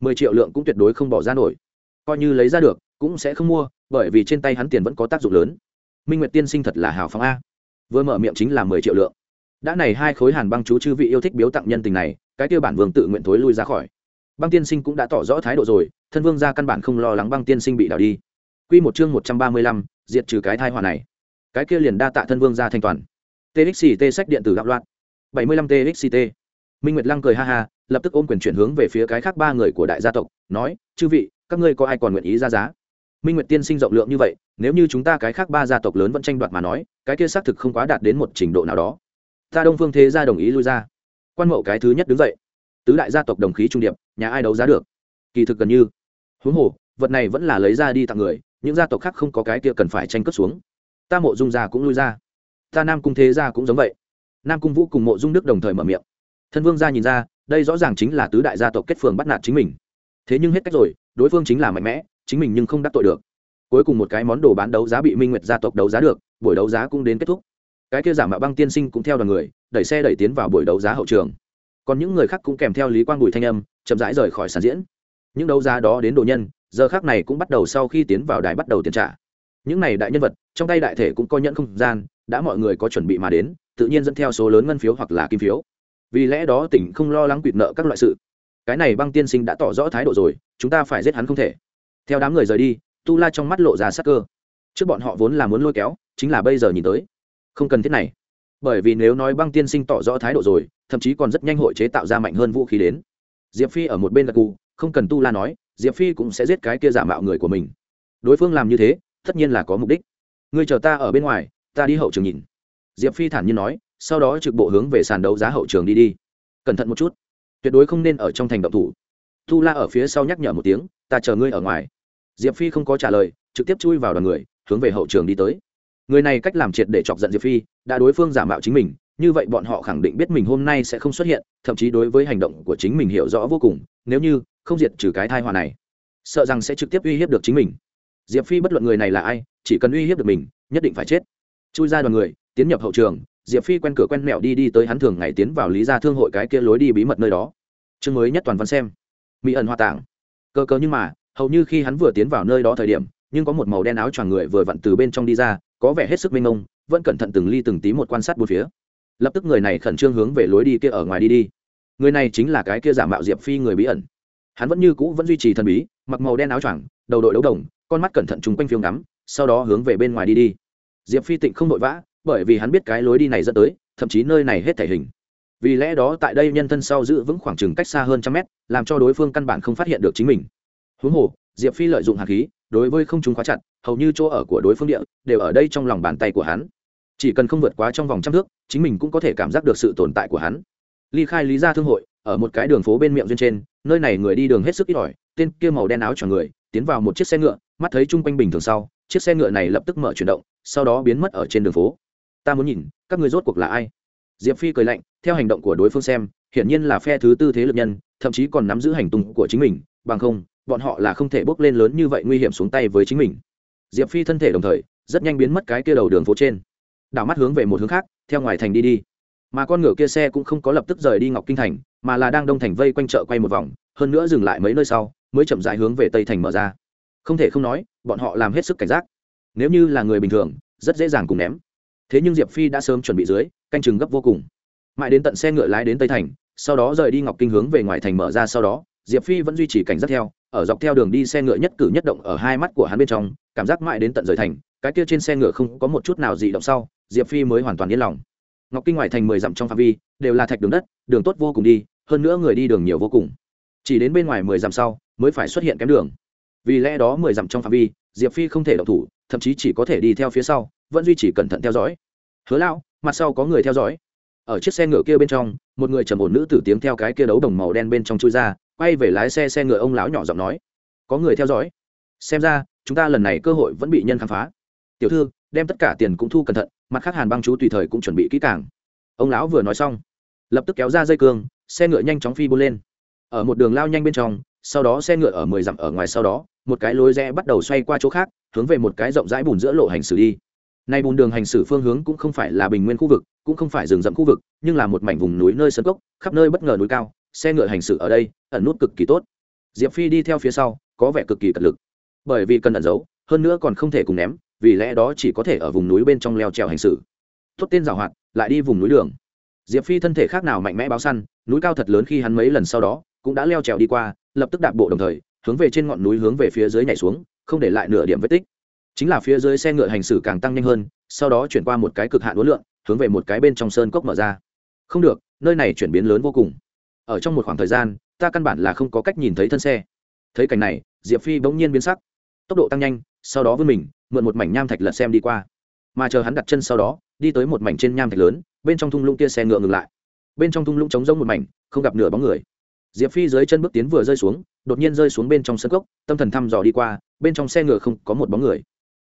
mười triệu lượng cũng tuyệt đối không bỏ ra nổi coi như lấy ra được, cũng sẽ không mua, bởi vì trên tay hắn tiền vẫn có tác dụng lớn. Minh nguyệt tiên sinh thật là hào phóng a. Vừa mở miệng chính là mười triệu lượng. Đã này hai khối hàn băng chú chư vị yêu thích biếu tặng nhân tình này, cái tiêu bản vương tự nguyện thối lui ra khỏi. Băng tiên sinh cũng đã tỏ rõ thái độ rồi, thân vương ra căn bản không lo lắng băng tiên sinh bị đảo đi. Q một chương một trăm ba mươi lăm, diệt trừ cái thai hòa này. Cái kia liền đa tạ thân vương ra thanh toàn. Txt sách điện tử gạo loạn. bảy mươi lăm txt minh nguyệt lăng cười ha ha, lập tức ôm quyền chuyển hướng về phía cái khác ba người của đại gia tộc, nói, chư vị các ngươi có ai còn nguyện ý ra giá? Minh nguyệt tiên sinh rộng lượng như vậy, nếu như chúng ta cái khác ba gia tộc lớn vẫn tranh đoạt mà nói, cái kia xác thực không quá đạt đến một trình độ nào đó. Ta đông phương thế gia đồng ý lui ra. Quan mậu cái thứ nhất đứng dậy. Tứ đại gia tộc đồng khí trung điệp, nhà ai đấu giá được? Kỳ thực gần như. Huống hồ, vật này vẫn là lấy ra đi tặng người, những gia tộc khác không có cái kia cần phải tranh cướp xuống. Ta mộ dung gia cũng lui ra. Ta nam cung thế gia cũng giống vậy. Nam cung vũ cùng mộ dung đức đồng thời mở miệng. Thân vương gia nhìn ra, đây rõ ràng chính là tứ đại gia tộc kết phường bắt nạt chính mình thế nhưng hết cách rồi, đối phương chính là mạnh mẽ, chính mình nhưng không đắc tội được. Cuối cùng một cái món đồ bán đấu giá bị minh nguyệt gia tộc đấu giá được, buổi đấu giá cũng đến kết thúc. Cái kia giả mạo băng tiên sinh cũng theo đoàn người, đẩy xe đẩy tiến vào buổi đấu giá hậu trường. Còn những người khác cũng kèm theo lý quang bùi thanh âm, chậm rãi rời khỏi sàn diễn. Những đấu giá đó đến đồ nhân, giờ khác này cũng bắt đầu sau khi tiến vào đài bắt đầu tiền trả. Những này đại nhân vật, trong tay đại thể cũng coi nhận không gian, đã mọi người có chuẩn bị mà đến, tự nhiên dẫn theo số lớn ngân phiếu hoặc là kim phiếu. Vì lẽ đó tỉnh không lo lắng quỵt nợ các loại sự cái này băng tiên sinh đã tỏ rõ thái độ rồi, chúng ta phải giết hắn không thể. Theo đám người rời đi, tu la trong mắt lộ ra sắc cơ. Trước bọn họ vốn là muốn lôi kéo, chính là bây giờ nhìn tới. Không cần thiết này. Bởi vì nếu nói băng tiên sinh tỏ rõ thái độ rồi, thậm chí còn rất nhanh hội chế tạo ra mạnh hơn vũ khí đến. Diệp phi ở một bên gật cù không cần tu la nói, diệp phi cũng sẽ giết cái kia giả mạo người của mình. Đối phương làm như thế, tất nhiên là có mục đích. Ngươi chờ ta ở bên ngoài, ta đi hậu trường nhìn. Diệp phi thản nhiên nói, sau đó trực bộ hướng về sàn đấu giá hậu trường đi đi. Cẩn thận một chút tuyệt đối không nên ở trong thành động thủ. Tu la ở phía sau nhắc nhở một tiếng, ta chờ ngươi ở ngoài. Diệp phi không có trả lời, trực tiếp chui vào đoàn người, hướng về hậu trường đi tới. Người này cách làm triệt để chọc giận diệp phi, đã đối phương giả mạo chính mình, như vậy bọn họ khẳng định biết mình hôm nay sẽ không xuất hiện, thậm chí đối với hành động của chính mình hiểu rõ vô cùng, nếu như không diệt trừ cái thai hòa này, sợ rằng sẽ trực tiếp uy hiếp được chính mình. Diệp phi bất luận người này là ai, chỉ cần uy hiếp được mình, nhất định phải chết. Chui ra đoàn người, tiến nhập hậu trường diệp phi quen cửa quen mẹo đi đi tới hắn thường ngày tiến vào lý gia thương hội cái kia lối đi bí mật nơi đó. Chương mới nhất toàn văn xem. Mỹ ẩn hoa tạng. Cơ cơ nhưng mà, hầu như khi hắn vừa tiến vào nơi đó thời điểm, nhưng có một màu đen áo choàng người vừa vặn từ bên trong đi ra, có vẻ hết sức mênh mông, vẫn cẩn thận từng ly từng tí một quan sát bốn phía. Lập tức người này khẩn trương hướng về lối đi kia ở ngoài đi đi. Người này chính là cái kia giả mạo diệp phi người bí ẩn. Hắn vẫn như cũ vẫn duy trì thần bí, mặc màu đen áo choàng, đầu đội đấu đồng, con mắt cẩn thận chung quanh phiêu ngắm, sau đó hướng về bên ngoài đi đi. Diệp phi tịnh không vội vã bởi vì hắn biết cái lối đi này dẫn tới, thậm chí nơi này hết thể hình. Vì lẽ đó tại đây nhân thân sau giữ vững khoảng chừng cách xa hơn trăm mét, làm cho đối phương căn bản không phát hiện được chính mình. Huống hồ, diệp phi lợi dụng hạt khí, đối với không chúng khóa chặt, hầu như chỗ ở của đối phương địa, đều ở đây trong lòng bàn tay của hắn. Chỉ cần không vượt quá trong vòng trăm thước, chính mình cũng có thể cảm giác được sự tồn tại của hắn. Ly khai lý gia thương hội, ở một cái đường phố bên miệng duyên trên, nơi này người đi đường hết sức ít ỏi, tên kia màu đen áo cho người, tiến vào một chiếc xe ngựa, mắt thấy chung quanh bình thường sau, chiếc xe ngựa này lập tức mở chuyển động, sau đó biến mất ở trên đường phố ta muốn nhìn, các người rốt cuộc là ai? Diệp phi cười lạnh, theo hành động của đối phương xem, hiển nhiên là phe thứ tư thế lực nhân, thậm chí còn nắm giữ hành tung của chính mình, bằng không, bọn họ là không thể bốc lên lớn như vậy nguy hiểm xuống tay với chính mình. Diệp phi thân thể đồng thời, rất nhanh biến mất cái kia đầu đường phố trên. Đảo mắt hướng về một hướng khác, theo ngoài thành đi đi. Mà con ngựa kia xe cũng không có lập tức rời đi ngọc kinh thành, mà là đang đông thành vây quanh chợ quay một vòng, hơn nữa dừng lại mấy nơi sau, mới chậm rãi hướng về tây thành mở ra. Không thể không nói, bọn họ làm hết sức cảnh giác. Nếu như là người bình thường, rất dễ dàng cùng ném thế nhưng diệp phi đã sớm chuẩn bị dưới, canh chừng gấp vô cùng. Mãi đến tận xe ngựa lái đến tây thành, sau đó rời đi ngọc kinh hướng về ngoài thành mở ra sau đó, diệp phi vẫn duy trì cảnh giác theo, ở dọc theo đường đi xe ngựa nhất cử nhất động ở hai mắt của hắn bên trong, cảm giác mãi đến tận rời thành, cái kia trên xe ngựa không có một chút nào gì động sau, diệp phi mới hoàn toàn yên lòng. Ngọc kinh ngoài thành mười dặm trong phạm vi, đều là thạch đường đất, đường tốt vô cùng đi, hơn nữa người đi đường nhiều vô cùng. Chỉ đến bên ngoài mười dặm sau, mới phải xuất hiện kém đường. Vì lẽ đó mười dặm trong phạm vi, diệp phi không thể động thủ thậm chí chỉ có thể đi theo phía sau, vẫn duy trì cẩn thận theo dõi. Hứa lao mặt sau có người theo dõi. Ở chiếc xe ngựa kia bên trong, một người trầm ổn nữ tử tiếng theo cái kia đấu đồng màu đen bên trong chui ra, quay về lái xe xe ngựa ông lão nhỏ giọng nói. Có người theo dõi. Xem ra, chúng ta lần này cơ hội vẫn bị nhân khám phá. Tiểu thư, đem tất cả tiền cũng thu cẩn thận, mặt khác hàn băng chú tùy thời cũng chuẩn bị kỹ càng. Ông lão vừa nói xong, lập tức kéo ra dây cương, xe ngựa nhanh chóng phi bôn lên. Ở một đường lao nhanh bên trong, sau đó xe ngựa ở mười dặm ở ngoài sau đó một cái lối rẽ bắt đầu xoay qua chỗ khác, hướng về một cái rộng rãi bùn giữa lộ hành xử đi. Nay bùn đường hành xử phương hướng cũng không phải là bình nguyên khu vực, cũng không phải rừng rậm khu vực, nhưng là một mảnh vùng núi nơi sân cốc, khắp nơi bất ngờ núi cao, xe ngựa hành xử ở đây, ẩn nút cực kỳ tốt. Diệp phi đi theo phía sau, có vẻ cực kỳ cật lực. Bởi vì cần ẩn giấu, hơn nữa còn không thể cùng ném, vì lẽ đó chỉ có thể ở vùng núi bên trong leo trèo hành xử. Tốt tên giảo hoạt, lại đi vùng núi đường. Diệp phi thân thể khác nào mạnh mẽ báo săn, núi cao thật lớn khi hắn mấy lần sau đó, cũng đã leo trèo đi qua, lập tức đạp bộ đồng thời hướng về trên ngọn núi hướng về phía dưới nhảy xuống, không để lại nửa điểm vết tích. Chính là phía dưới xe ngựa hành xử càng tăng nhanh hơn, sau đó chuyển qua một cái cực hạn uốn lượn, hướng về một cái bên trong sơn cốc mở ra. Không được, nơi này chuyển biến lớn vô cùng. Ở trong một khoảng thời gian, ta căn bản là không có cách nhìn thấy thân xe. Thấy cảnh này, diệp phi bỗng nhiên biến sắc. Tốc độ tăng nhanh, sau đó vươn mình, mượn một mảnh nham thạch lật xem đi qua. Mà chờ hắn đặt chân sau đó, đi tới một mảnh trên nham thạch lớn, bên trong thung lũng kia xe ngựa ngừng lại. Bên trong thung lũng trống rỗng một mảnh, không gặp nửa bóng người diệp phi dưới chân bước tiến vừa rơi xuống, đột nhiên rơi xuống bên trong sân cốc, tâm thần thăm dò đi qua, bên trong xe ngựa không có một bóng người.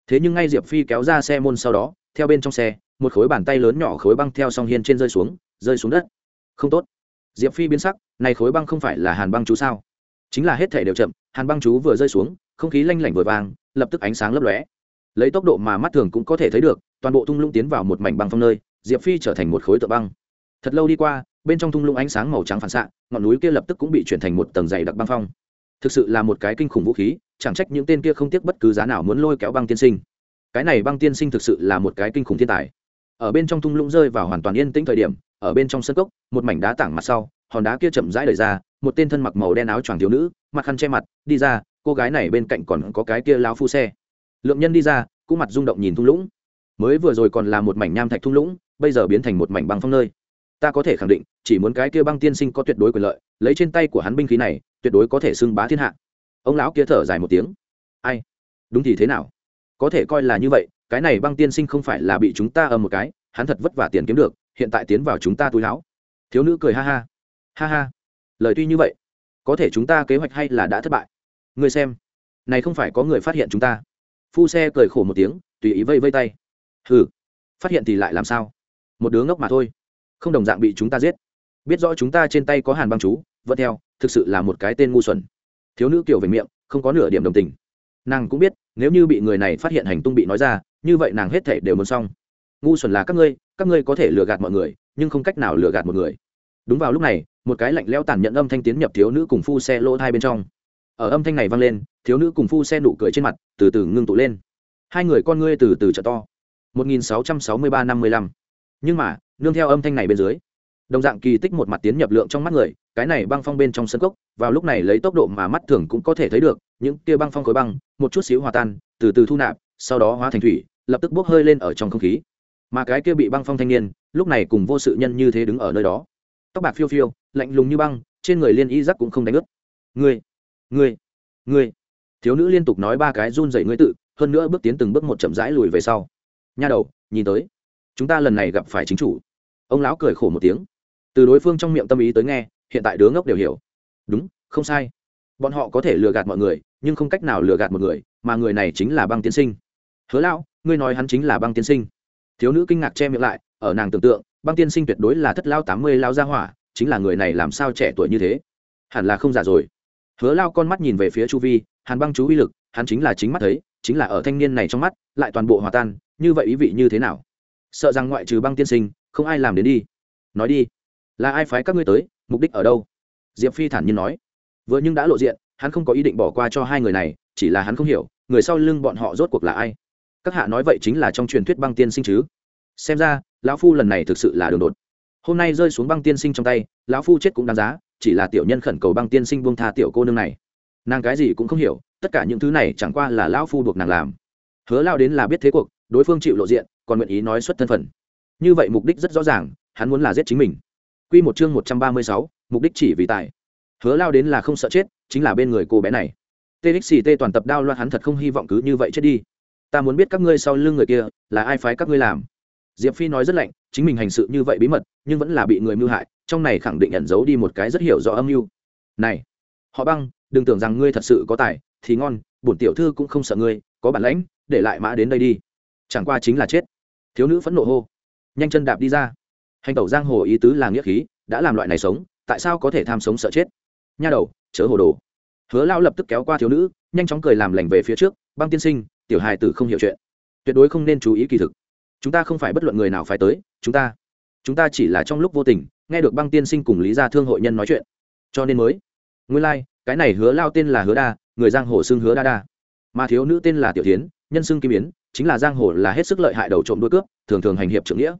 Thế nhưng ngay diệp phi kéo ra xe môn sau đó, theo bên trong xe, một khối bàn tay lớn nhỏ khối băng theo song hiên trên rơi xuống rơi xuống đất. Không tốt. Diệp phi biến sắc, này khối băng không phải là hàn băng chú sao? Chính là hết thể đều chậm, hàn băng chú vừa rơi xuống, không khí lanh lảnh vừa vàng, lập tức ánh sáng lấp lóe. Lấy tốc độ mà mắt thường cũng có thể thấy được, toàn bộ thung lũng tiến vào một mảnh băng phong nơi, diệp phi trở thành một khối tượng băng. Thật lâu đi qua bên trong thung lũng ánh sáng màu trắng phản xạ, ngọn núi kia lập tức cũng bị chuyển thành một tầng dày đặc băng phong. Thực sự là một cái kinh khủng vũ khí, chẳng trách những tên kia không tiếc bất cứ giá nào muốn lôi kéo băng tiên sinh. Cái này băng tiên sinh thực sự là một cái kinh khủng thiên tài. Ở bên trong thung lũng rơi vào hoàn toàn yên tĩnh thời điểm, ở bên trong sân cốc, một mảnh đá tảng mặt sau, hòn đá kia chậm rãi đời ra, một tên thân mặc màu đen áo choàng thiếu nữ, mặt khăn che mặt, đi ra, cô gái này bên cạnh còn có cái kia lao phu xe. Lượng nhân đi ra, cũng mặt rung động nhìn thung lũng. Mới vừa rồi còn là một mảnh nham thạch thung lũng, bây giờ biến thành một mảnh băng phong nơi ta có thể khẳng định, chỉ muốn cái kia băng tiên sinh có tuyệt đối quyền lợi, lấy trên tay của hắn binh khí này, tuyệt đối có thể xưng bá thiên hạ. Ông lão kia thở dài một tiếng. Ai? Đúng thì thế nào? Có thể coi là như vậy, cái này băng tiên sinh không phải là bị chúng ta âm một cái, hắn thật vất vả tiền kiếm được, hiện tại tiến vào chúng ta túi láo. Thiếu nữ cười ha ha. Ha ha. Lời tuy như vậy, có thể chúng ta kế hoạch hay là đã thất bại? Người xem. Này không phải có người phát hiện chúng ta. Phu xe cười khổ một tiếng, tùy ý vây vây tay. Hừ. Phát hiện thì lại làm sao? Một đứa ngốc mà thôi không đồng dạng bị chúng ta giết. Biết rõ chúng ta trên tay có hàn băng chú, vẫn theo, thực sự là một cái tên ngu xuẩn. Thiếu nữ kiểu về miệng, không có nửa điểm đồng tình. Nàng cũng biết, nếu như bị người này phát hiện hành tung bị nói ra, như vậy nàng hết thể đều muốn xong. Ngu xuẩn là các ngươi các ngươi có thể lừa gạt mọi người, nhưng không cách nào lừa gạt một người. Đúng vào lúc này, một cái lạnh leo tàn nhận âm thanh tiến nhập thiếu nữ cùng phu xe lỗ thai bên trong. Ở âm thanh này vang lên, thiếu nữ cùng phu xe nụ cười trên mặt, từ từ ngưng tụ lên. Hai người con ngươi từ từ trợ to. 1663 55 nhưng mà, nương theo âm thanh này bên dưới, đồng dạng kỳ tích một mặt tiến nhập lượng trong mắt người, cái này băng phong bên trong sân cốc, vào lúc này lấy tốc độ mà mắt thường cũng có thể thấy được, những kia băng phong khối băng, một chút xíu hòa tan, từ từ thu nạp, sau đó hóa thành thủy, lập tức bốc hơi lên ở trong không khí. Mà cái kia bị băng phong thanh niên, lúc này cùng vô sự nhân như thế đứng ở nơi đó. Tóc bạc phiêu phiêu, lạnh lùng như băng, trên người liên y giắc cũng không đánh ướt. Ngươi ngươi ngươi. Thiếu nữ liên tục nói ba cái run dậy ngươi tự, hơn nữa bước tiến từng bước một chậm rãi lùi về sau. Nha đầu, nhìn tới chúng ta lần này gặp phải chính chủ. Ông lão cười khổ một tiếng. Từ đối phương trong miệng tâm ý tới nghe, hiện tại đứa ngốc đều hiểu. Đúng, không sai. Bọn họ có thể lừa gạt mọi người, nhưng không cách nào lừa gạt một người, mà người này chính là băng tiên sinh. Hứa lão, ngươi nói hắn chính là băng tiên sinh. Thiếu nữ kinh ngạc che miệng lại, ở nàng tưởng tượng, băng tiên sinh tuyệt đối là thất lao tám mươi lao gia hỏa, chính là người này làm sao trẻ tuổi như thế? Hẳn là không giả rồi. Hứa lao con mắt nhìn về phía chu vi, hàn băng chú uy lực, hắn chính là chính mắt thấy, chính là ở thanh niên này trong mắt, lại toàn bộ hòa tan, như vậy ý vị như thế nào? Sợ rằng ngoại trừ băng tiên sinh, không ai làm đến đi. Nói đi, là ai phái các ngươi tới, mục đích ở đâu? Diệp phi thản nhiên nói. Vừa nhưng đã lộ diện, hắn không có ý định bỏ qua cho hai người này, chỉ là hắn không hiểu, người sau lưng bọn họ rốt cuộc là ai? Các hạ nói vậy chính là trong truyền thuyết băng tiên sinh chứ? Xem ra, lão phu lần này thực sự là đường đột. Hôm nay rơi xuống băng tiên sinh trong tay, lão phu chết cũng đáng giá, chỉ là tiểu nhân khẩn cầu băng tiên sinh buông tha tiểu cô nương này. Nàng cái gì cũng không hiểu, tất cả những thứ này chẳng qua là lão phu buộc nàng làm. Hứa lao đến là biết thế cuộc đối phương chịu lộ diện còn nguyện ý nói xuất thân phận. Như vậy mục đích rất rõ ràng hắn muốn là giết chính mình. Quy một chương một trăm ba mươi sáu, mục đích chỉ vì tài. Hứa lao đến là không sợ chết chính là bên người cô bé này. Txt toàn tập đao loạn hắn thật không hy vọng cứ như vậy chết đi. Ta muốn biết các ngươi sau lưng người kia là ai phái các ngươi làm? Diệp phi nói rất lạnh chính mình hành sự như vậy bí mật nhưng vẫn là bị người mưu hại trong này khẳng định ẩn giấu đi một cái rất hiểu rõ âm mưu. Này họ băng đừng tưởng rằng ngươi thật sự có tài thì ngon bổn tiểu thư cũng không sợ ngươi có bản lãnh để lại mã đến đây đi chẳng qua chính là chết. Thiếu nữ phẫn nộ hô nhanh chân đạp đi ra. Hành tẩu giang hồ ý tứ là nghĩa khí đã làm loại này sống tại sao có thể tham sống sợ chết? Nha đầu chớ hồ đồ. Hứa lao lập tức kéo qua thiếu nữ nhanh chóng cười làm lành về phía trước băng tiên sinh tiểu hài tử không hiểu chuyện. Tuyệt đối không nên chú ý kỳ thực. Chúng ta không phải bất luận người nào phải tới chúng ta chúng ta chỉ là trong lúc vô tình nghe được băng tiên sinh cùng lý gia thương hội nhân nói chuyện. Cho nên mới nguyên lai、like, cái này hứa lao tên là hứa đa người giang hồ xưng hứa đa đa. Mà thiếu nữ tên là tiểu tiến nhân xưng kim yến chính là giang hồ là hết sức lợi hại đầu trộm đuôi cướp, thường thường hành hiệp trưởng nghĩa.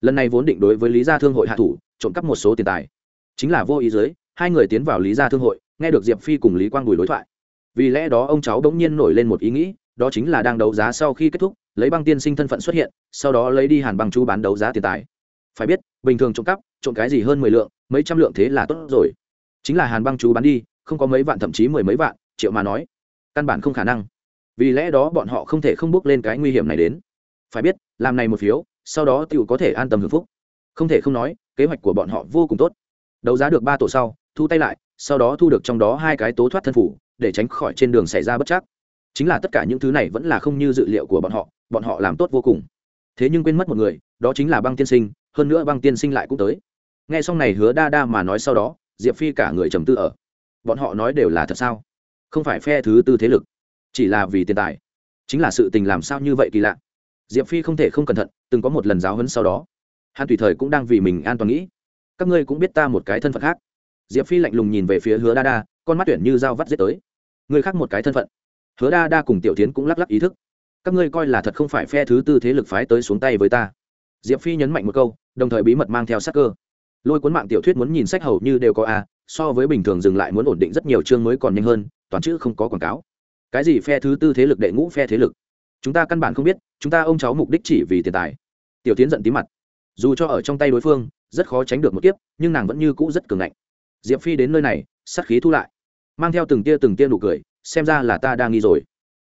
Lần này vốn định đối với lý gia thương hội hạ thủ, trộm cắp một số tiền tài. Chính là vô ý giới hai người tiến vào lý gia thương hội, nghe được diệp phi cùng lý quang bùi đối thoại. Vì lẽ đó ông cháu bỗng nhiên nổi lên một ý nghĩ, đó chính là đang đấu giá sau khi kết thúc, lấy băng tiên sinh thân phận xuất hiện, sau đó lấy đi hàn băng chú bán đấu giá tiền tài. Phải biết, bình thường trộm cắp, trộm cái gì hơn mười lượng, mấy trăm lượng thế là tốt rồi. Chính là hàn băng chú bán đi, không có mấy vạn thậm chí mười mấy vạn, triệu mà nói. Căn bản không khả năng vì lẽ đó bọn họ không thể không bước lên cái nguy hiểm này đến. Phải biết, làm này một phiếu, sau đó tựu có thể an tâm hưởng phúc. Không thể không nói, kế hoạch của bọn họ vô cùng tốt. Đấu giá được ba tổ sau, thu tay lại, sau đó thu được trong đó hai cái tố thoát thân phủ, để tránh khỏi trên đường xảy ra bất chắc. Chính là tất cả những thứ này vẫn là không như dự liệu của bọn họ bọn họ làm tốt vô cùng. Thế nhưng quên mất một người, đó chính là băng tiên sinh, hơn nữa băng tiên sinh lại cũng tới. Nghe xong này hứa đa đa mà nói sau đó, diệp phi cả người trầm tư ở. Bọn họ nói đều là thật sao? Không phải phe thứ tư thế lực chỉ là vì tiền tài. Chính là sự tình làm sao như vậy kỳ lạ. Diệp phi không thể không cẩn thận, từng có một lần giáo hấn sau đó. Hắn tùy thời cũng đang vì mình an toàn nghĩ. Các ngươi cũng biết ta một cái thân phận khác. Diệp phi lạnh lùng nhìn về phía hứa đa đa, con mắt tuyển như dao vắt giết tới. Người khác một cái thân phận. Hứa đa đa cùng tiểu tiến cũng lắc lắc ý thức. Các ngươi coi là thật không phải phe thứ tư thế lực phái tới xuống tay với ta. Diệp phi nhấn mạnh một câu, đồng thời bí mật mang theo sắc cơ. Lôi cuốn mạng tiểu thuyết muốn nhìn sách hầu như đều có a, so với bình thường dừng lại muốn ổn định rất nhiều chương mới còn nhanh hơn, toàn chữ không có quảng cáo cái gì phe thứ tư thế lực đệ ngũ phe thế lực? Chúng ta căn bản không biết, chúng ta ông cháu mục đích chỉ vì tiền tài. Tiểu tiến giận tí mặt. Dù cho ở trong tay đối phương, rất khó tránh được một kiếp, nhưng nàng vẫn như cũ rất cường ngạnh. Diệp phi đến nơi này, sát khí thu lại. Mang theo từng tia từng tia nụ cười, xem ra là ta đang nghi rồi.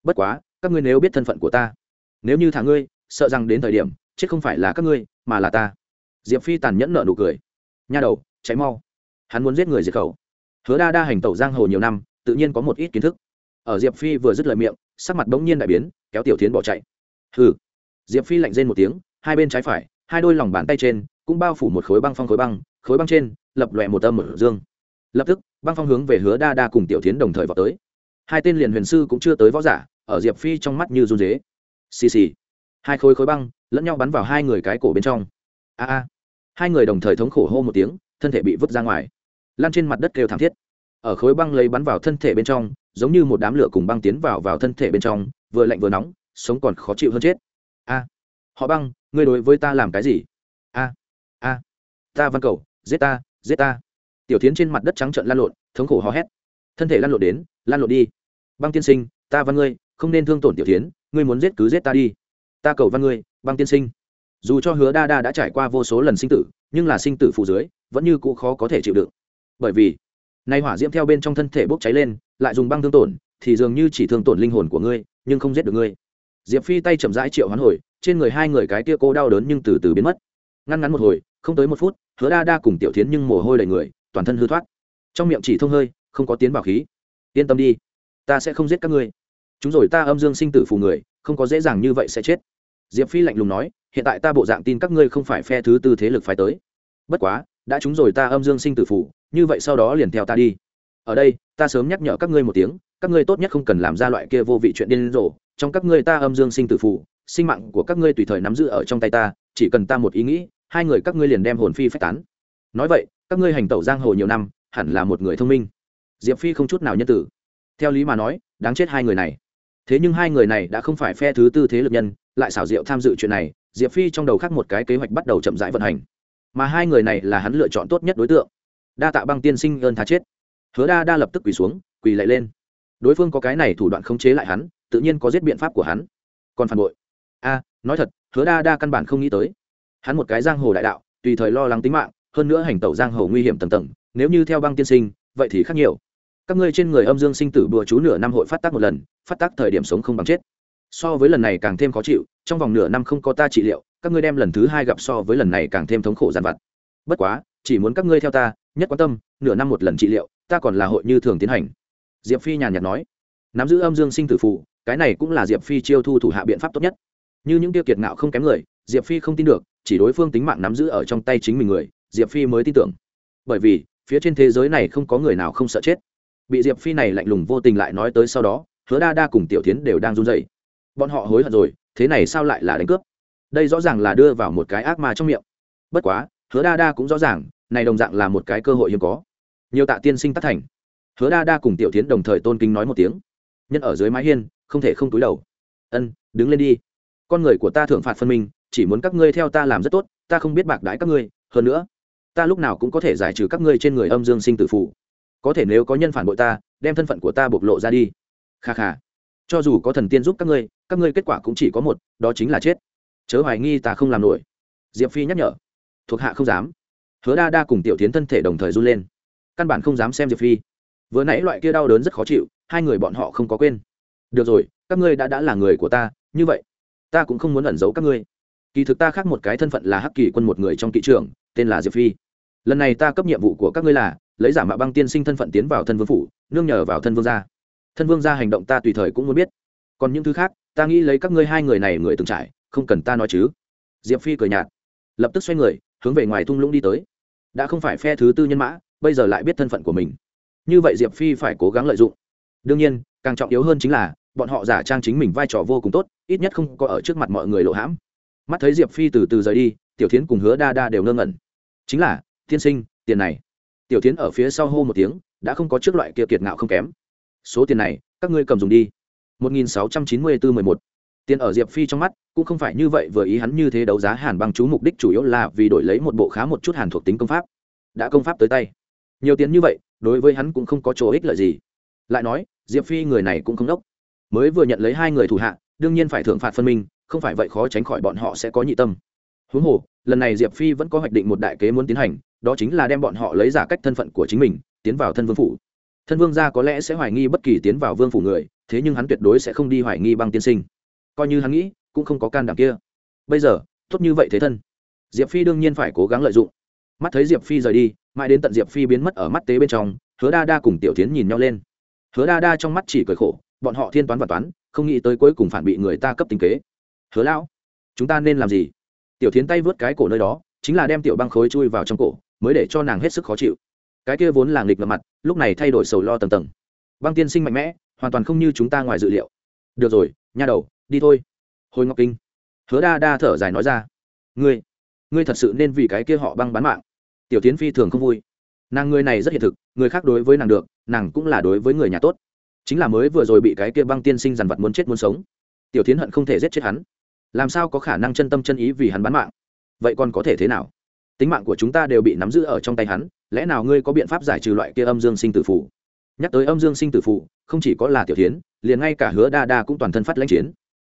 Bất quá, các ngươi nếu biết thân phận của ta, nếu như thả ngươi, sợ rằng đến thời điểm, chết không phải là các ngươi, mà là ta. Diệp phi tàn nhẫn nợ nụ cười. Nha đầu cháy mau. Hắn muốn giết người diệt khẩu. Hứa đa đa hành tẩu giang hồ nhiều năm, tự nhiên có một ít kiến thức ở diệp phi vừa dứt lời miệng sắc mặt bỗng nhiên đại biến kéo tiểu tiến bỏ chạy hừ diệp phi lạnh rên một tiếng hai bên trái phải hai đôi lòng bàn tay trên cũng bao phủ một khối băng phong khối băng khối băng trên lập lòe một âm ở dương lập tức băng phong hướng về hứa đa đa cùng tiểu tiến đồng thời vào tới hai tên liền huyền sư cũng chưa tới võ giả ở diệp phi trong mắt như run dế xì xì hai khối khối băng lẫn nhau bắn vào hai người cái cổ bên trong a a hai người đồng thời thống khổ hô một tiếng thân thể bị vứt ra ngoài lan trên mặt đất kêu thảm thiết ở khối băng lấy bắn vào thân thể bên trong giống như một đám lửa cùng băng tiến vào vào thân thể bên trong, vừa lạnh vừa nóng, sống còn khó chịu hơn chết. A, họ băng, ngươi đối với ta làm cái gì? A a, ta văn cầu, giết ta giết ta. Tiểu tiến trên mặt đất trắng trợn lan lộn, thống khổ hò hét. Thân thể lan lộn đến, lan lộn đi. Băng tiên sinh, ta văn ngươi, không nên thương tổn tiểu tiến ngươi muốn giết cứ giết ta đi. Ta cầu văn ngươi, băng tiên sinh. Dù cho hứa đa đa đã trải qua vô số lần sinh tử, nhưng là sinh tử phụ dưới, vẫn như cũ khó có thể chịu đựng. Bởi vì nay hỏa diễm theo bên trong thân thể bốc cháy lên, lại dùng băng thương tổn, thì dường như chỉ thương tổn linh hồn của ngươi, nhưng không giết được ngươi. Diệp phi tay chậm rãi triệu hoán hồi, trên người hai người cái kia cô đau đớn nhưng từ từ biến mất. Ngăn ngắn một hồi, không tới một phút, hứa đa đa cùng tiểu tiến nhưng mồ hôi đầy người, toàn thân hư thoát. Trong miệng chỉ thông hơi, không có tiến bảo khí. Yên tâm đi, ta sẽ không giết các ngươi. Chúng rồi ta âm dương sinh tử phù người, không có dễ dàng như vậy sẽ chết. Diệp phi lạnh lùng nói, hiện tại ta bộ dạng tin các ngươi không phải phe thứ tư thế lực phải tới. Bất quá, đã chúng rồi ta âm dương sinh tử phù như vậy sau đó liền theo ta đi. Ở đây, ta sớm nhắc nhở các ngươi một tiếng, các ngươi tốt nhất không cần làm ra loại kia vô vị chuyện điên rồ. Trong các ngươi ta âm dương sinh tử phụ sinh mạng của các ngươi tùy thời nắm giữ ở trong tay ta, chỉ cần ta một ý nghĩ, hai người các ngươi liền đem hồn phi phách tán. Nói vậy, các ngươi hành tẩu giang hồ nhiều năm, hẳn là một người thông minh. Diệp phi không chút nào nhân tử. Theo lý mà nói, đáng chết hai người này. Thế nhưng hai người này đã không phải phe thứ tư thế lực nhân, lại xảo diệu tham dự chuyện này, diệp phi trong đầu khác một cái kế hoạch bắt đầu chậm rãi vận hành. Mà hai người này là hắn lựa chọn tốt nhất đối tượng đa tạ băng tiên sinh ơn tha chết. Hứa đa đa lập tức quỳ xuống, quỳ lại lên. Đối phương có cái này thủ đoạn khống chế lại hắn, tự nhiên có giết biện pháp của hắn. Còn phản bội. A, nói thật, hứa đa đa căn bản không nghĩ tới. Hắn một cái giang hồ đại đạo, tùy thời lo lắng tính mạng, hơn nữa hành tẩu giang hồ nguy hiểm tầng tầng, nếu như theo băng tiên sinh, vậy thì khác nhiều. Các ngươi trên người âm dương sinh tử bùa chú nửa năm hội phát tác một lần, phát tác thời điểm sống không bằng chết. So với lần này càng thêm khó chịu, trong vòng nửa năm không có ta trị liệu, các ngươi đem lần thứ hai gặp so với lần này càng thêm thống khổ giàn vặt. Bất quá chỉ muốn các ngươi theo ta, nhất quan tâm, nửa năm một lần trị liệu, ta còn là hội như thường tiến hành. Diệp phi nhàn nhạt nói. Nắm giữ âm dương sinh tử phụ cái này cũng là diệp phi chiêu thu thủ hạ biện pháp tốt nhất. Như những tiêu kiệt ngạo không kém người, diệp phi không tin được, chỉ đối phương tính mạng nắm giữ ở trong tay chính mình người, diệp phi mới tin tưởng. Bởi vì, phía trên thế giới này không có người nào không sợ chết. Bị diệp phi này lạnh lùng vô tình lại nói tới sau đó, hứa đa đa cùng tiểu tiến đều đang run dậy bọn họ hối hận rồi, thế này sao lại là đánh cướp? Đây rõ ràng là đưa vào một cái ác ma trong miệng. Bất quá hứa đa đa cũng rõ ràng, này đồng dạng là một cái cơ hội hiếm có. Nhiều tạ tiên sinh tác thành. Hứa đa đa cùng tiểu tiến đồng thời tôn kính nói một tiếng. Nhân ở dưới mái hiên, không thể không túi đầu. Ân, đứng lên đi. Con người của ta thượng phạt phân minh, chỉ muốn các ngươi theo ta làm rất tốt, ta không biết bạc đãi các ngươi, hơn nữa, ta lúc nào cũng có thể giải trừ các ngươi trên người âm dương sinh tử phụ có thể nếu có nhân phản bội ta, đem thân phận của ta bộc lộ ra đi. Kha kha. Cho dù có thần tiên giúp các ngươi các ngươi kết quả cũng chỉ có một, đó chính là chết. Chớ hoài nghi ta không làm nổi. Diệp phi nhắc nhở thuộc hạ không dám. Hứa đa đa cùng tiểu tiến thân thể đồng thời run lên. Căn bản không dám xem diệp phi. Vừa nãy loại kia đau đớn rất khó chịu, hai người bọn họ không có quên. Được rồi, các ngươi đã đã là người của ta, như vậy, ta cũng không muốn ẩn giấu các ngươi. Kỳ thực ta khác một cái thân phận là hắc kỳ quân một người trong kỵ trưởng, tên là diệp phi. Lần này ta cấp nhiệm vụ của các ngươi là, lấy giả mạo băng tiên sinh thân phận tiến vào thân vương phủ, nương nhờ vào thân vương gia. Thân vương gia hành động ta tùy thời cũng muốn biết. Còn những thứ khác, ta nghĩ lấy các ngươi hai người này người từng trải, không cần ta nói chứ. Diệp phi cười nhạt, lập tức xoay người hướng về ngoài thung lũng đi tới. Đã không phải phe thứ tư nhân mã, bây giờ lại biết thân phận của mình. Như vậy diệp phi phải cố gắng lợi dụng. Đương nhiên, càng trọng yếu hơn chính là, bọn họ giả trang chính mình vai trò vô cùng tốt, ít nhất không có ở trước mặt mọi người lộ hãm. Mắt thấy diệp phi từ từ rời đi, tiểu tiến h cùng hứa đa đa đều ngơ ngẩn. Chính là, tiên sinh, tiền này. Tiểu tiến h ở phía sau hô một tiếng, đã không có trước loại kia kiệt ngạo không kém. Số tiền này, các ngươi cầm dùng đi. 1694-11 tiền ở diệp phi trong mắt, cũng không phải như vậy vừa ý hắn như thế đấu giá hàn băng chú mục đích chủ yếu là vì đổi lấy một bộ khá một chút hàn thuộc tính công pháp. Đã công pháp tới tay. Nhiều tiền như vậy, đối với hắn cũng không có chỗ ích lợi gì. Lại nói, diệp phi người này cũng không đốc. Mới vừa nhận lấy hai người thủ hạ, đương nhiên phải thưởng phạt phân minh, không phải vậy khó tránh khỏi bọn họ sẽ có nhị tâm. Huống hồ, lần này diệp phi vẫn có hoạch định một đại kế muốn tiến hành, đó chính là đem bọn họ lấy giả cách thân phận của chính mình, tiến vào thân vương phủ. Thân vương gia có lẽ sẽ hoài nghi bất kỳ tiến vào vương phủ người, thế nhưng hắn tuyệt đối sẽ không đi hoài nghi băng tiên sinh coi như hắn nghĩ, cũng không có can đảm kia. Bây giờ, tốt như vậy thế thân. Diệp phi đương nhiên phải cố gắng lợi dụng. Mắt thấy diệp phi rời đi, mãi đến tận diệp phi biến mất ở mắt tế bên trong, hứa đa đa cùng tiểu tiến nhìn nhau lên. Hứa đa đa trong mắt chỉ cười khổ, bọn họ thiên toán và toán, không nghĩ tới cuối cùng phản bị người ta cấp tình kế. Hứa lão, chúng ta nên làm gì? Tiểu tiến tay vớt cái cổ nơi đó, chính là đem tiểu băng khối chui vào trong cổ, mới để cho nàng hết sức khó chịu. Cái kia vốn là nghịch ngợm mặt, lúc này thay đổi sầu lo tầng tầng. Băng tiên sinh mạnh mẽ, hoàn toàn không như chúng ta ngoài dự liệu. Được rồi, nha đầu đi thôi. Hồi ngọc kinh. Hứa đa đa thở dài nói ra. Ngươi ngươi thật sự nên vì cái kia họ băng bán mạng. Tiểu tiến phi thường không vui. Nàng ngươi này rất hiện thực, người khác đối với nàng được, nàng cũng là đối với người nhà tốt. Chính là mới vừa rồi bị cái kia băng tiên sinh dằn vặt muốn chết muốn sống. Tiểu tiến hận không thể giết chết hắn. Làm sao có khả năng chân tâm chân ý vì hắn bán mạng? Vậy còn có thể thế nào? Tính mạng của chúng ta đều bị nắm giữ ở trong tay hắn, lẽ nào ngươi có biện pháp giải trừ loại kia âm dương sinh tử phủ nhắc tới âm dương sinh tử phụ không chỉ có là tiểu tiến liền ngay cả hứa đa đa cũng toàn thân phát lãnh chiến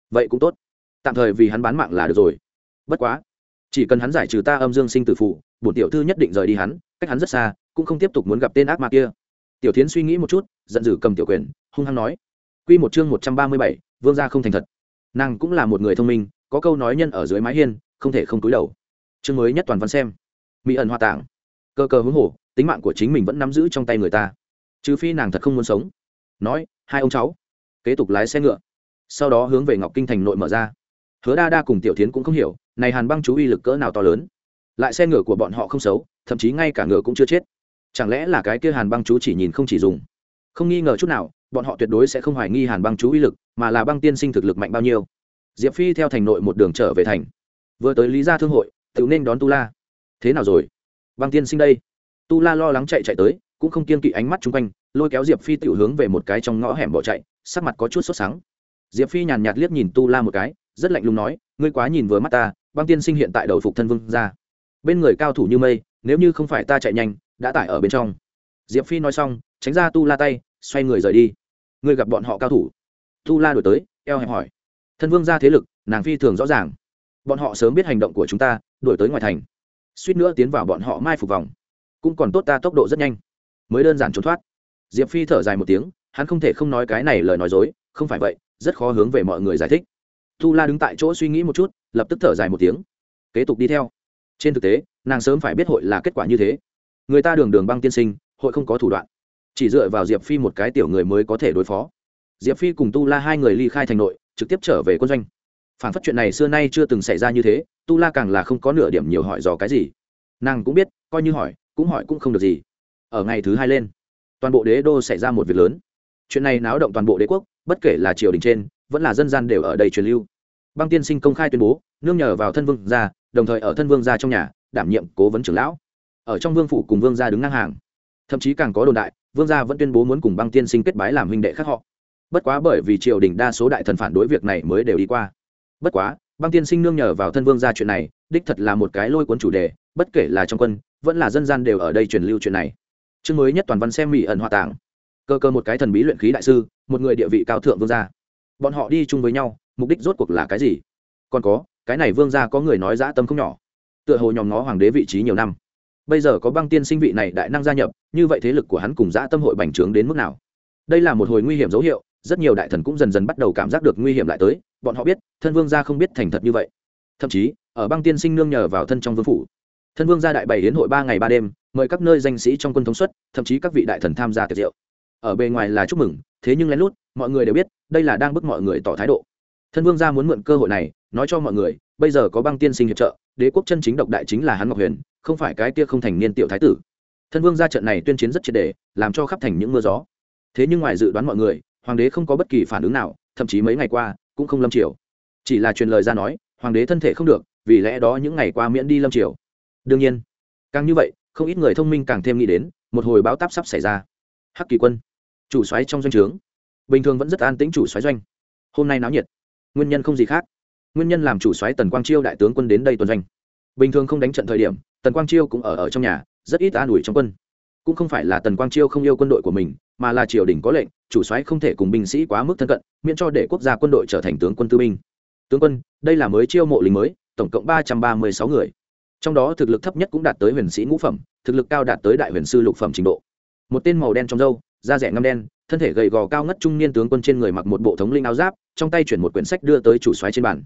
vậy cũng tốt. Tạm thời vì hắn bán mạng là được rồi. Bất quá, chỉ cần hắn giải trừ ta âm dương sinh tử phụ bổn tiểu thư nhất định rời đi hắn, cách hắn rất xa, cũng không tiếp tục muốn gặp tên ác ma kia. Tiểu tiến suy nghĩ một chút, giận dữ cầm tiểu quyền, hung hăng nói. Quy một chương một trăm ba mươi bảy, vương gia không thành thật. Nàng cũng là một người thông minh, có câu nói nhân ở dưới mái hiên, không thể không túi đầu. Chương mới nhất toàn văn xem. Mỹ ẩn hoa tảng cơ cơ hướng hồ, tính mạng của chính mình vẫn nắm giữ trong tay người ta. Trừ phi nàng thật không muốn sống. Nói, hai ông cháu. Kế tục lái xe ngựa sau đó hướng về ngọc kinh thành nội mở ra. Hứa đa đa cùng tiểu tiến cũng không hiểu, này hàn băng chú uy lực cỡ nào to lớn. Lại xe ngựa của bọn họ không xấu, thậm chí ngay cả ngựa cũng chưa chết. Chẳng lẽ là cái kia hàn băng chú chỉ nhìn không chỉ dùng? Không nghi ngờ chút nào, bọn họ tuyệt đối sẽ không hoài nghi hàn băng chú uy lực, mà là băng tiên sinh thực lực mạnh bao nhiêu. Diệp phi theo thành nội một đường trở về thành. Vừa tới lý gia thương hội, tự nên đón tu la. Thế nào rồi? Băng tiên sinh đây. Tu la lo lắng chạy chạy tới, cũng không kiên kỵ ánh mắt chung quanh, lôi kéo diệp phi tự hướng về một cái trong ngõ hẻm bỏ chạy, sắc mặt có chút sốt sáng diệp phi nhàn nhạt liếc nhìn tu la một cái, rất lạnh lùng nói, ngươi quá nhìn vừa mắt ta, băng tiên sinh hiện tại đầu phục thân vương ra. Bên người cao thủ như mây, nếu như không phải ta chạy nhanh, đã tải ở bên trong. Diệp phi nói xong, tránh ra tu la tay, xoay người rời đi. Ngươi gặp bọn họ cao thủ? Tu la đổi tới, eo hẹp hỏi. Thân vương ra thế lực, nàng phi thường rõ ràng. Bọn họ sớm biết hành động của chúng ta đổi tới ngoài thành. Suýt nữa tiến vào bọn họ mai phục vòng. Cũng còn tốt ta tốc độ rất nhanh. Mới đơn giản trốn thoát. Diệp phi thở dài một tiếng, hắn không thể không nói cái này lời nói dối, không phải vậy rất khó hướng về mọi người giải thích. Tu la đứng tại chỗ suy nghĩ một chút, lập tức thở dài một tiếng. Kế tục đi theo. Trên thực tế, nàng sớm phải biết hội là kết quả như thế. Người ta đường đường băng tiên sinh, hội không có thủ đoạn. Chỉ dựa vào diệp phi một cái tiểu người mới có thể đối phó. Diệp phi cùng tu la hai người ly khai thành nội, trực tiếp trở về quân doanh. Phản phát chuyện này xưa nay chưa từng xảy ra như thế, tu la càng là không có nửa điểm nhiều hỏi dò cái gì. Nàng cũng biết, coi như hỏi, cũng hỏi cũng không được gì. Ở ngày thứ hai lên, toàn bộ đế đô xảy ra một việc lớn chuyện này náo động toàn bộ đế quốc, bất kể là triều đình trên, vẫn là dân gian đều ở đây truyền lưu. Băng tiên sinh công khai tuyên bố, nương nhờ vào thân vương gia, đồng thời ở thân vương gia trong nhà, đảm nhiệm cố vấn trưởng lão. Ở trong vương phủ cùng vương gia đứng ngang hàng. Thậm chí càng có đồn đại, vương gia vẫn tuyên bố muốn cùng băng tiên sinh kết bái làm huynh đệ khác họ. Bất quá bởi vì triều đình đa số đại thần phản đối việc này mới đều đi qua. Bất quá, băng tiên sinh nương nhờ vào thân vương gia chuyện này, đích thật là một cái lôi cuốn chủ đề, bất kể là trong quân, vẫn là dân gian đều ở đây truyền lưu chuyện này. Chương mới nhất toàn văn xem mỹ ẩn hòa tảng cơ cơ một cái thần bí luyện khí đại sư, một người địa vị cao thượng vương gia. Bọn họ đi chung với nhau, mục đích rốt cuộc là cái gì? Còn có, cái này vương gia có người nói dã tâm không nhỏ. Tựa hồ nhòm ngó hoàng đế vị trí nhiều năm. Bây giờ có băng tiên sinh vị này đại năng gia nhập, như vậy thế lực của hắn cùng dã tâm hội bành trướng đến mức nào? Đây là một hồi nguy hiểm dấu hiệu, rất nhiều đại thần cũng dần dần bắt đầu cảm giác được nguy hiểm lại tới, bọn họ biết, thân vương gia không biết thành thật như vậy. Thậm chí, ở băng tiên sinh nương nhờ vào thân trong vương phủ. Thân vương gia đại bày hiến hội ba ngày ba đêm, mời các nơi danh sĩ trong quân thống suất thậm chí các vị đại thần tham gia tiệc rượu ở bề ngoài là chúc mừng, thế nhưng lén lút, mọi người đều biết, đây là đang bức mọi người tỏ thái độ. Thân vương gia muốn mượn cơ hội này, nói cho mọi người, bây giờ có băng tiên sinh hiệp trợ, đế quốc chân chính độc đại chính là hắn ngọc huyền, không phải cái kia không thành niên tiểu thái tử. Thân vương gia trận này tuyên chiến rất triệt đề, làm cho khắp thành những mưa gió. Thế nhưng ngoài dự đoán mọi người, hoàng đế không có bất kỳ phản ứng nào, thậm chí mấy ngày qua, cũng không lâm triều. Chỉ là truyền lời ra nói, hoàng đế thân thể không được, vì lẽ đó những ngày qua miễn đi lâm triều. Đương nhiên, càng như vậy, không ít người thông minh càng thêm nghĩ đến, một hồi báo táp sắp xảy ra. Hắc kỳ quân chủ xoáy trong doanh trướng. Bình thường vẫn rất an tĩnh chủ xoáy doanh. Hôm nay náo nhiệt. Nguyên nhân không gì khác. Nguyên nhân làm chủ xoáy tần quang chiêu đại tướng quân đến đây tuần doanh. Bình thường không đánh trận thời điểm, tần quang chiêu cũng ở ở trong nhà, rất ít an ủi trong quân. Cũng không phải là tần quang chiêu không yêu quân đội của mình, mà là triều đình có lệnh, chủ soái không thể cùng binh sĩ quá mức thân cận, miễn cho để quốc gia quân đội trở thành tướng quân tư binh. Tướng quân, đây là mới chiêu mộ lính mới, tổng cộng ba trăm ba mươi sáu người. Trong đó thực lực thấp nhất cũng đạt tới huyền sĩ ngũ phẩm, thực lực cao đạt tới đại huyền sư lục phẩm trình độ. Một tên màu đen trong râu da rẻ ngâm đen, thân thể gầy gò cao ngất trung niên tướng quân trên người mặc một bộ thống linh áo giáp, trong tay chuyển một quyển sách đưa tới chủ xoáy trên bàn.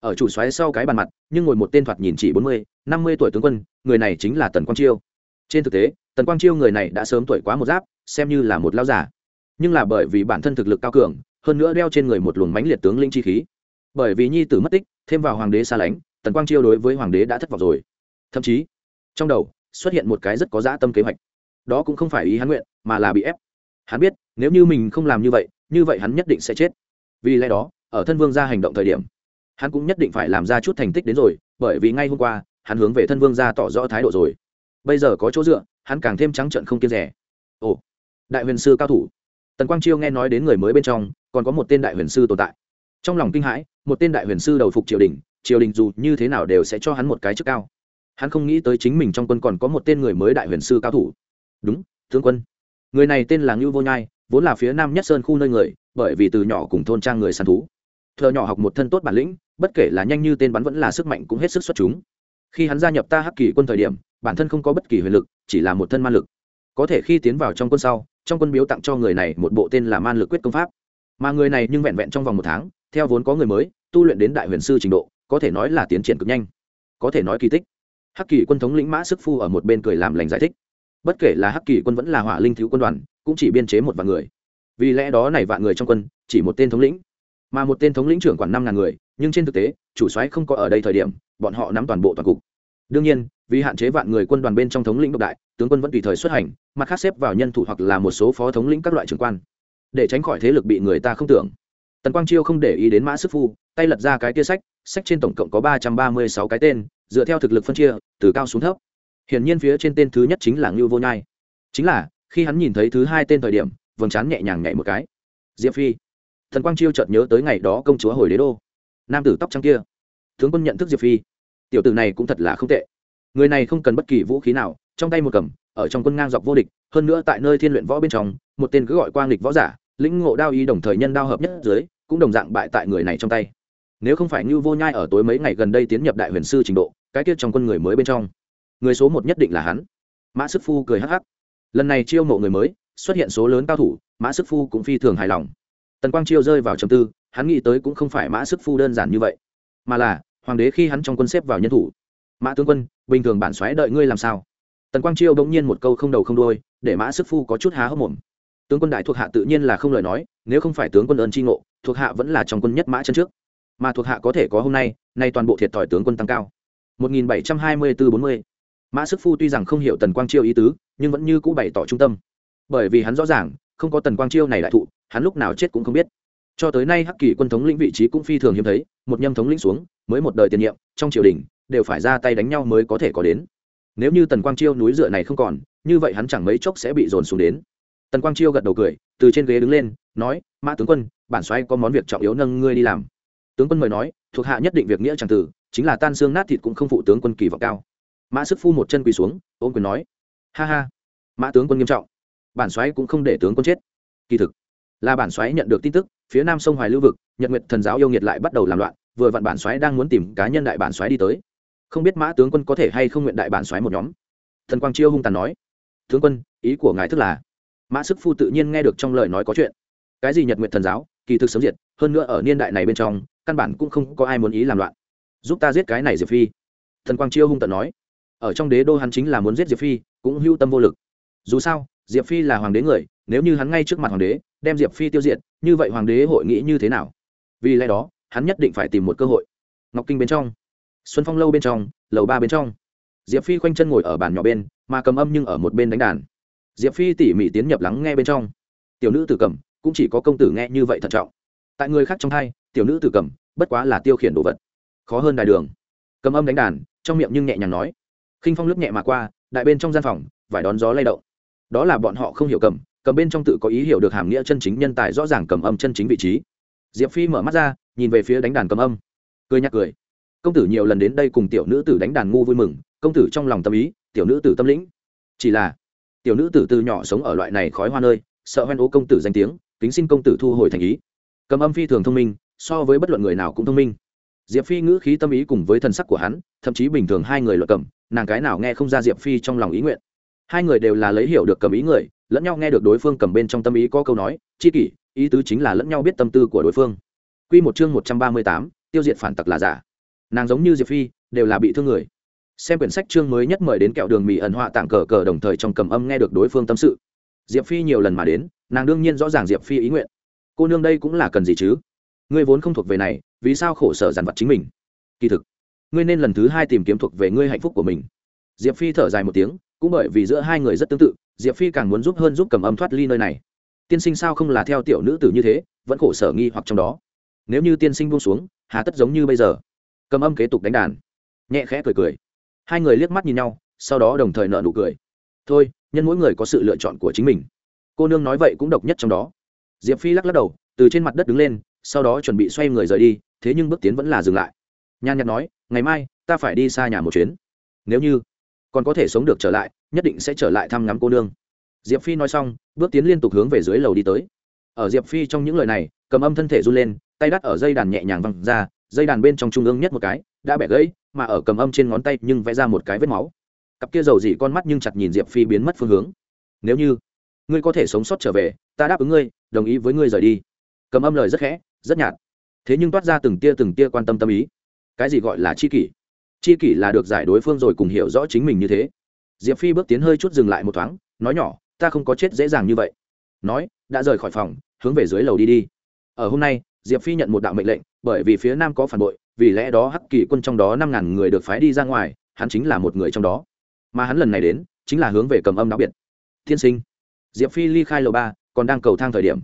Ở chủ xoáy sau cái bàn mặt, nhưng ngồi một tên thoạt nhìn chỉ bốn mươi, năm mươi tuổi tướng quân, người này chính là tần quang chiêu. Trên thực tế, tần quang chiêu người này đã sớm tuổi quá một giáp, xem như là một lao giả nhưng là bởi vì bản thân thực lực cao cường, hơn nữa đeo trên người một luồng mánh liệt tướng linh chi khí. Bởi vì nhi tử mất tích, thêm vào hoàng đế xa lánh, tần quang chiêu đối với hoàng đế đã thất vọng rồi. Thậm chí, trong đầu xuất hiện một cái rất có dã tâm kế hoạch. Đó cũng không phải ý hắn nguyện, mà là bị ép hắn biết, nếu như mình không làm như vậy như vậy hắn nhất định sẽ chết. Vì lẽ đó, ở thân vương ra hành động thời điểm, hắn cũng nhất định phải làm ra chút thành tích đến rồi, bởi vì ngay hôm qua, hắn hướng về thân vương ra tỏ rõ thái độ rồi. Bây giờ có chỗ dựa, hắn càng thêm trắng trận không kiên rẻ. Ồ, đại huyền sư cao thủ. Tần quang chiêu nghe nói đến người mới bên trong, còn có một tên đại huyền sư tồn tại. Trong lòng kinh hãi, một tên đại huyền sư đầu phục triều đình triều đình dù như thế nào đều sẽ cho hắn một cái chức cao. Hắn không nghĩ tới chính mình trong quân còn có một tên người mới đại huyền sư cao thủ. Đúng, tướng quân người này tên là ngưu vô nhai, vốn là phía nam nhất sơn khu nơi người, bởi vì từ nhỏ cùng thôn trang người săn thú. Thợ nhỏ học một thân tốt bản lĩnh, bất kể là nhanh như tên bắn vẫn là sức mạnh cũng hết sức xuất chúng. Khi hắn gia nhập ta hắc kỳ quân thời điểm, bản thân không có bất kỳ huyền lực, chỉ là một thân man lực. Có thể khi tiến vào trong quân sau, trong quân biếu tặng cho người này một bộ tên là man lực quyết công pháp. Mà người này nhưng vẹn vẹn trong vòng một tháng, theo vốn có người mới, tu luyện đến đại huyền sư trình độ, có thể nói là tiến triển cực nhanh. Có thể nói kỳ tích. Hắc kỳ quân thống lĩnh mã sức phu ở một bên cười làm lành giải thích bất kể là hắc kỳ quân vẫn là hỏa linh thiếu quân đoàn, cũng chỉ biên chế một vạn người. Vì lẽ đó này vạn người trong quân, chỉ một tên thống lĩnh. Mà một tên thống lĩnh trưởng quản năm ngàn người, nhưng trên thực tế, chủ soái không có ở đây thời điểm, bọn họ nắm toàn bộ toàn cục. Đương nhiên, vì hạn chế vạn người quân đoàn bên trong thống lĩnh độc đại, tướng quân vẫn tùy thời xuất hành, mặt khác xếp vào nhân thủ hoặc là một số phó thống lĩnh các loại trưởng quan. Để tránh khỏi thế lực bị người ta không tưởng. Tần quang chiêu không để ý đến mã sức phu, tay lật ra cái kia sách sách trên tổng cộng có ba trăm ba mươi sáu cái tên, dựa theo thực lực phân chia, từ cao xuống thấp hiển nhiên phía trên tên thứ nhất chính là ngưu vô nhai. Chính là, khi hắn nhìn thấy thứ hai tên thời điểm, vầng trán nhẹ nhàng nhảy một cái. Diệp phi, thần quang chiêu chợt nhớ tới ngày đó công chúa hồi đế đô. Nam tử tóc trắng kia. Tướng quân nhận thức diệp phi. Tiểu tử này cũng thật là không tệ. Người này không cần bất kỳ vũ khí nào, trong tay một cầm, ở trong quân ngang dọc vô địch, hơn nữa tại nơi thiên luyện võ bên trong, một tên cứ gọi quang lịch võ giả, lĩnh ngộ đao y đồng thời nhân đao hợp nhất dưới, cũng đồng dạng bại tại người này trong tay. Nếu không phải như vô nhai ở tối mấy ngày gần đây tiến nhập đại huyền sư trình độ, cái tiết trong quân người mới bên trong người số một nhất định là hắn. Mã sức phu cười hắc hắc. Lần này chiêu mộ người mới, xuất hiện số lớn cao thủ, mã sức phu cũng phi thường hài lòng. Tần quang chiêu rơi vào trầm tư, hắn nghĩ tới cũng không phải mã sức phu đơn giản như vậy, mà là, hoàng đế khi hắn trong quân xếp vào nhân thủ. Mã tướng quân, bình thường bản xoáy đợi ngươi làm sao? Tần quang chiêu bỗng nhiên một câu không đầu không đôi để mã sức phu có chút há hốc mồm. Tướng quân đại thuộc hạ tự nhiên là không lời nói, nếu không phải tướng quân ơn tri ngộ, thuộc hạ vẫn là trong quân nhất mã chân trước. Mà thuộc hạ có thể có hôm nay nay toàn bộ thiệt thòi tướng quân tăng cao. 1724-40 mã sức phu tuy rằng không hiểu tần quang chiêu ý tứ, nhưng vẫn như cũ bày tỏ trung tâm. Bởi vì hắn rõ ràng, không có tần quang chiêu này đại thụ, hắn lúc nào chết cũng không biết. Cho tới nay hắc kỳ quân thống lĩnh vị trí cũng phi thường hiếm thấy, một nhâm thống lĩnh xuống, mới một đời tiền nhiệm, trong triều đình, đều phải ra tay đánh nhau mới có thể có đến. Nếu như tần quang chiêu núi dựa này không còn, như vậy hắn chẳng mấy chốc sẽ bị dồn xuống đến. Tần quang chiêu gật đầu cười, từ trên ghế đứng lên, nói, mã tướng quân, bản xoay có món việc trọng yếu nâng ngươi đi làm. Tướng quân mời nói, thuộc hạ nhất định việc nghĩa chẳng tử chính là tan xương nát thịt cũng không phụ tướng quân kỳ vọng cao mã sức phu một chân quỳ xuống, ôm quyền nói, ha ha, mã tướng quân nghiêm trọng, bản xoáy cũng không để tướng quân chết. Kỳ thực, là bản xoáy nhận được tin tức, phía nam sông hoài lưu vực, nhật nguyệt thần giáo yêu nghiệt lại bắt đầu làm loạn, vừa vặn bản xoáy đang muốn tìm cá nhân đại bản xoáy đi tới. Không biết mã tướng quân có thể hay không nguyện đại bản xoáy một nhóm. Thần quang chiêu hung tàn nói, tướng quân, ý của ngài tức là, mã sức phu tự nhiên nghe được trong lời nói có chuyện. Cái gì nhật nguyệt thần giáo, kỳ thực sớm diệt, hơn nữa ở niên đại này bên trong, căn bản cũng không có ai muốn ý làm loạn. Giúp ta giết cái này diệp phi. Thần quang chiêu hung tận nói ở trong đế đô hắn chính là muốn giết diệp phi cũng hưu tâm vô lực. Dù sao diệp phi là hoàng đế người nếu như hắn ngay trước mặt hoàng đế đem diệp phi tiêu diệt như vậy hoàng đế hội nghĩ như thế nào? Vì lẽ đó hắn nhất định phải tìm một cơ hội. Ngọc kinh bên trong xuân phong lâu bên trong lầu ba bên trong. Diệp phi khoanh chân ngồi ở bàn nhỏ bên mà cầm âm nhưng ở một bên đánh đàn. Diệp phi tỉ mỉ tiến nhập lắng nghe bên trong. Tiểu nữ tử cầm cũng chỉ có công tử nghe như vậy thận trọng. Tại người khác trong thai, tiểu nữ tử cầm bất quá là tiêu khiển đồ vật. Khó hơn đài đường. Cầm âm đánh đàn trong miệng nhưng nhẹ nhàng nói khinh phong lướt nhẹ mà qua, đại bên trong gian phòng vải đón gió lay động. Đó là bọn họ không hiểu cầm cầm bên trong tự có ý hiểu được hàm nghĩa chân chính nhân tài rõ ràng cầm âm chân chính vị trí. Diệp phi mở mắt ra, nhìn về phía đánh đàn cầm âm. Cười nhạt cười. Công tử nhiều lần đến đây cùng tiểu nữ tử đánh đàn ngu vui mừng, công tử trong lòng tâm ý, tiểu nữ tử tâm lĩnh. Chỉ là, tiểu nữ tử từ nhỏ sống ở loại này khói hoa nơi, sợ hoen ố công tử danh tiếng, kính xin công tử thu hồi thành ý. Cầm âm phi thường thông minh, so với bất luận người nào cũng thông minh diệp phi ngữ khí tâm ý cùng với thân sắc của hắn, thậm chí bình thường hai người luận cầm, nàng cái nào nghe không ra diệp phi trong lòng ý nguyện. Hai người đều là lấy hiểu được cầm ý người, lẫn nhau nghe được đối phương cầm bên trong tâm ý có câu nói, chi kỷ, ý tứ chính là lẫn nhau biết tâm tư của đối phương. Q một chương một trăm ba mươi tám, tiêu diệt phản tặc là giả. Nàng giống như diệp phi, đều là bị thương người. Xem quyển sách chương mới nhất mời đến kẹo đường mì ẩn họa tặng cờ cờ đồng thời trong cầm âm nghe được đối phương tâm sự. Diệp phi nhiều lần mà đến, nàng đương nhiên rõ ràng diệp phi ý nguyện. Cô nương đây cũng là cần gì chứ? Ngươi vốn không thuộc về này vì sao khổ sở dằn vặt chính mình? Kỳ thực, ngươi nên lần thứ hai tìm kiếm thuộc về ngươi hạnh phúc của mình. Diệp phi thở dài một tiếng, cũng bởi vì giữa hai người rất tương tự, diệp phi càng muốn giúp hơn giúp cầm âm thoát ly nơi này. Tiên sinh sao không là theo tiểu nữ tử như thế, vẫn khổ sở nghi hoặc trong đó. Nếu như tiên sinh buông xuống, hà tất giống như bây giờ. Cầm âm kế tục đánh đàn. Nhẹ khẽ cười cười. Hai người liếc mắt nhìn nhau, sau đó đồng thời nợ nụ cười. Thôi, nhân mỗi người có sự lựa chọn của chính mình. Cô nương nói vậy cũng độc nhất trong đó. Diệp phi lắc lắc đầu, từ trên mặt đất đứng lên sau đó chuẩn bị xoay người rời đi, thế nhưng bước tiến vẫn là dừng lại. Nhan nhạt nói, ngày mai, ta phải đi xa nhà một chuyến. Nếu như còn có thể sống được trở lại, nhất định sẽ trở lại thăm ngắm cô nương. Diệp phi nói xong, bước tiến liên tục hướng về dưới lầu đi tới. Ở diệp phi trong những lời này, cầm âm thân thể run lên, tay đắt ở dây đàn nhẹ nhàng văng ra, dây đàn bên trong trung ương nhất một cái, đã bẻ gãy, mà ở cầm âm trên ngón tay nhưng vẽ ra một cái vết máu. Cặp kia dầu dị con mắt nhưng chặt nhìn diệp phi biến mất phương hướng. Nếu như ngươi có thể sống sót trở về, ta đáp ứng ngươi, đồng ý với ngươi rời đi. Cầm âm lời rất khẽ rất nhạt. Thế nhưng toát ra từng tia từng tia quan tâm tâm ý. Cái gì gọi là chi kỷ? Chi kỷ là được giải đối phương rồi cùng hiểu rõ chính mình như thế. Diệp phi bước tiến hơi chút dừng lại một thoáng, nói nhỏ, ta không có chết dễ dàng như vậy. Nói, đã rời khỏi phòng, hướng về dưới lầu đi đi. Ở hôm nay, diệp phi nhận một đạo mệnh lệnh, bởi vì phía nam có phản bội, vì lẽ đó hắc kỳ quân trong đó năm ngàn người được phái đi ra ngoài, hắn chính là một người trong đó. Mà hắn lần này đến, chính là hướng về cầm âm đặc biệt. Thiên sinh. Diệp phi ly khai lầu ba, còn đang cầu thang thời điểm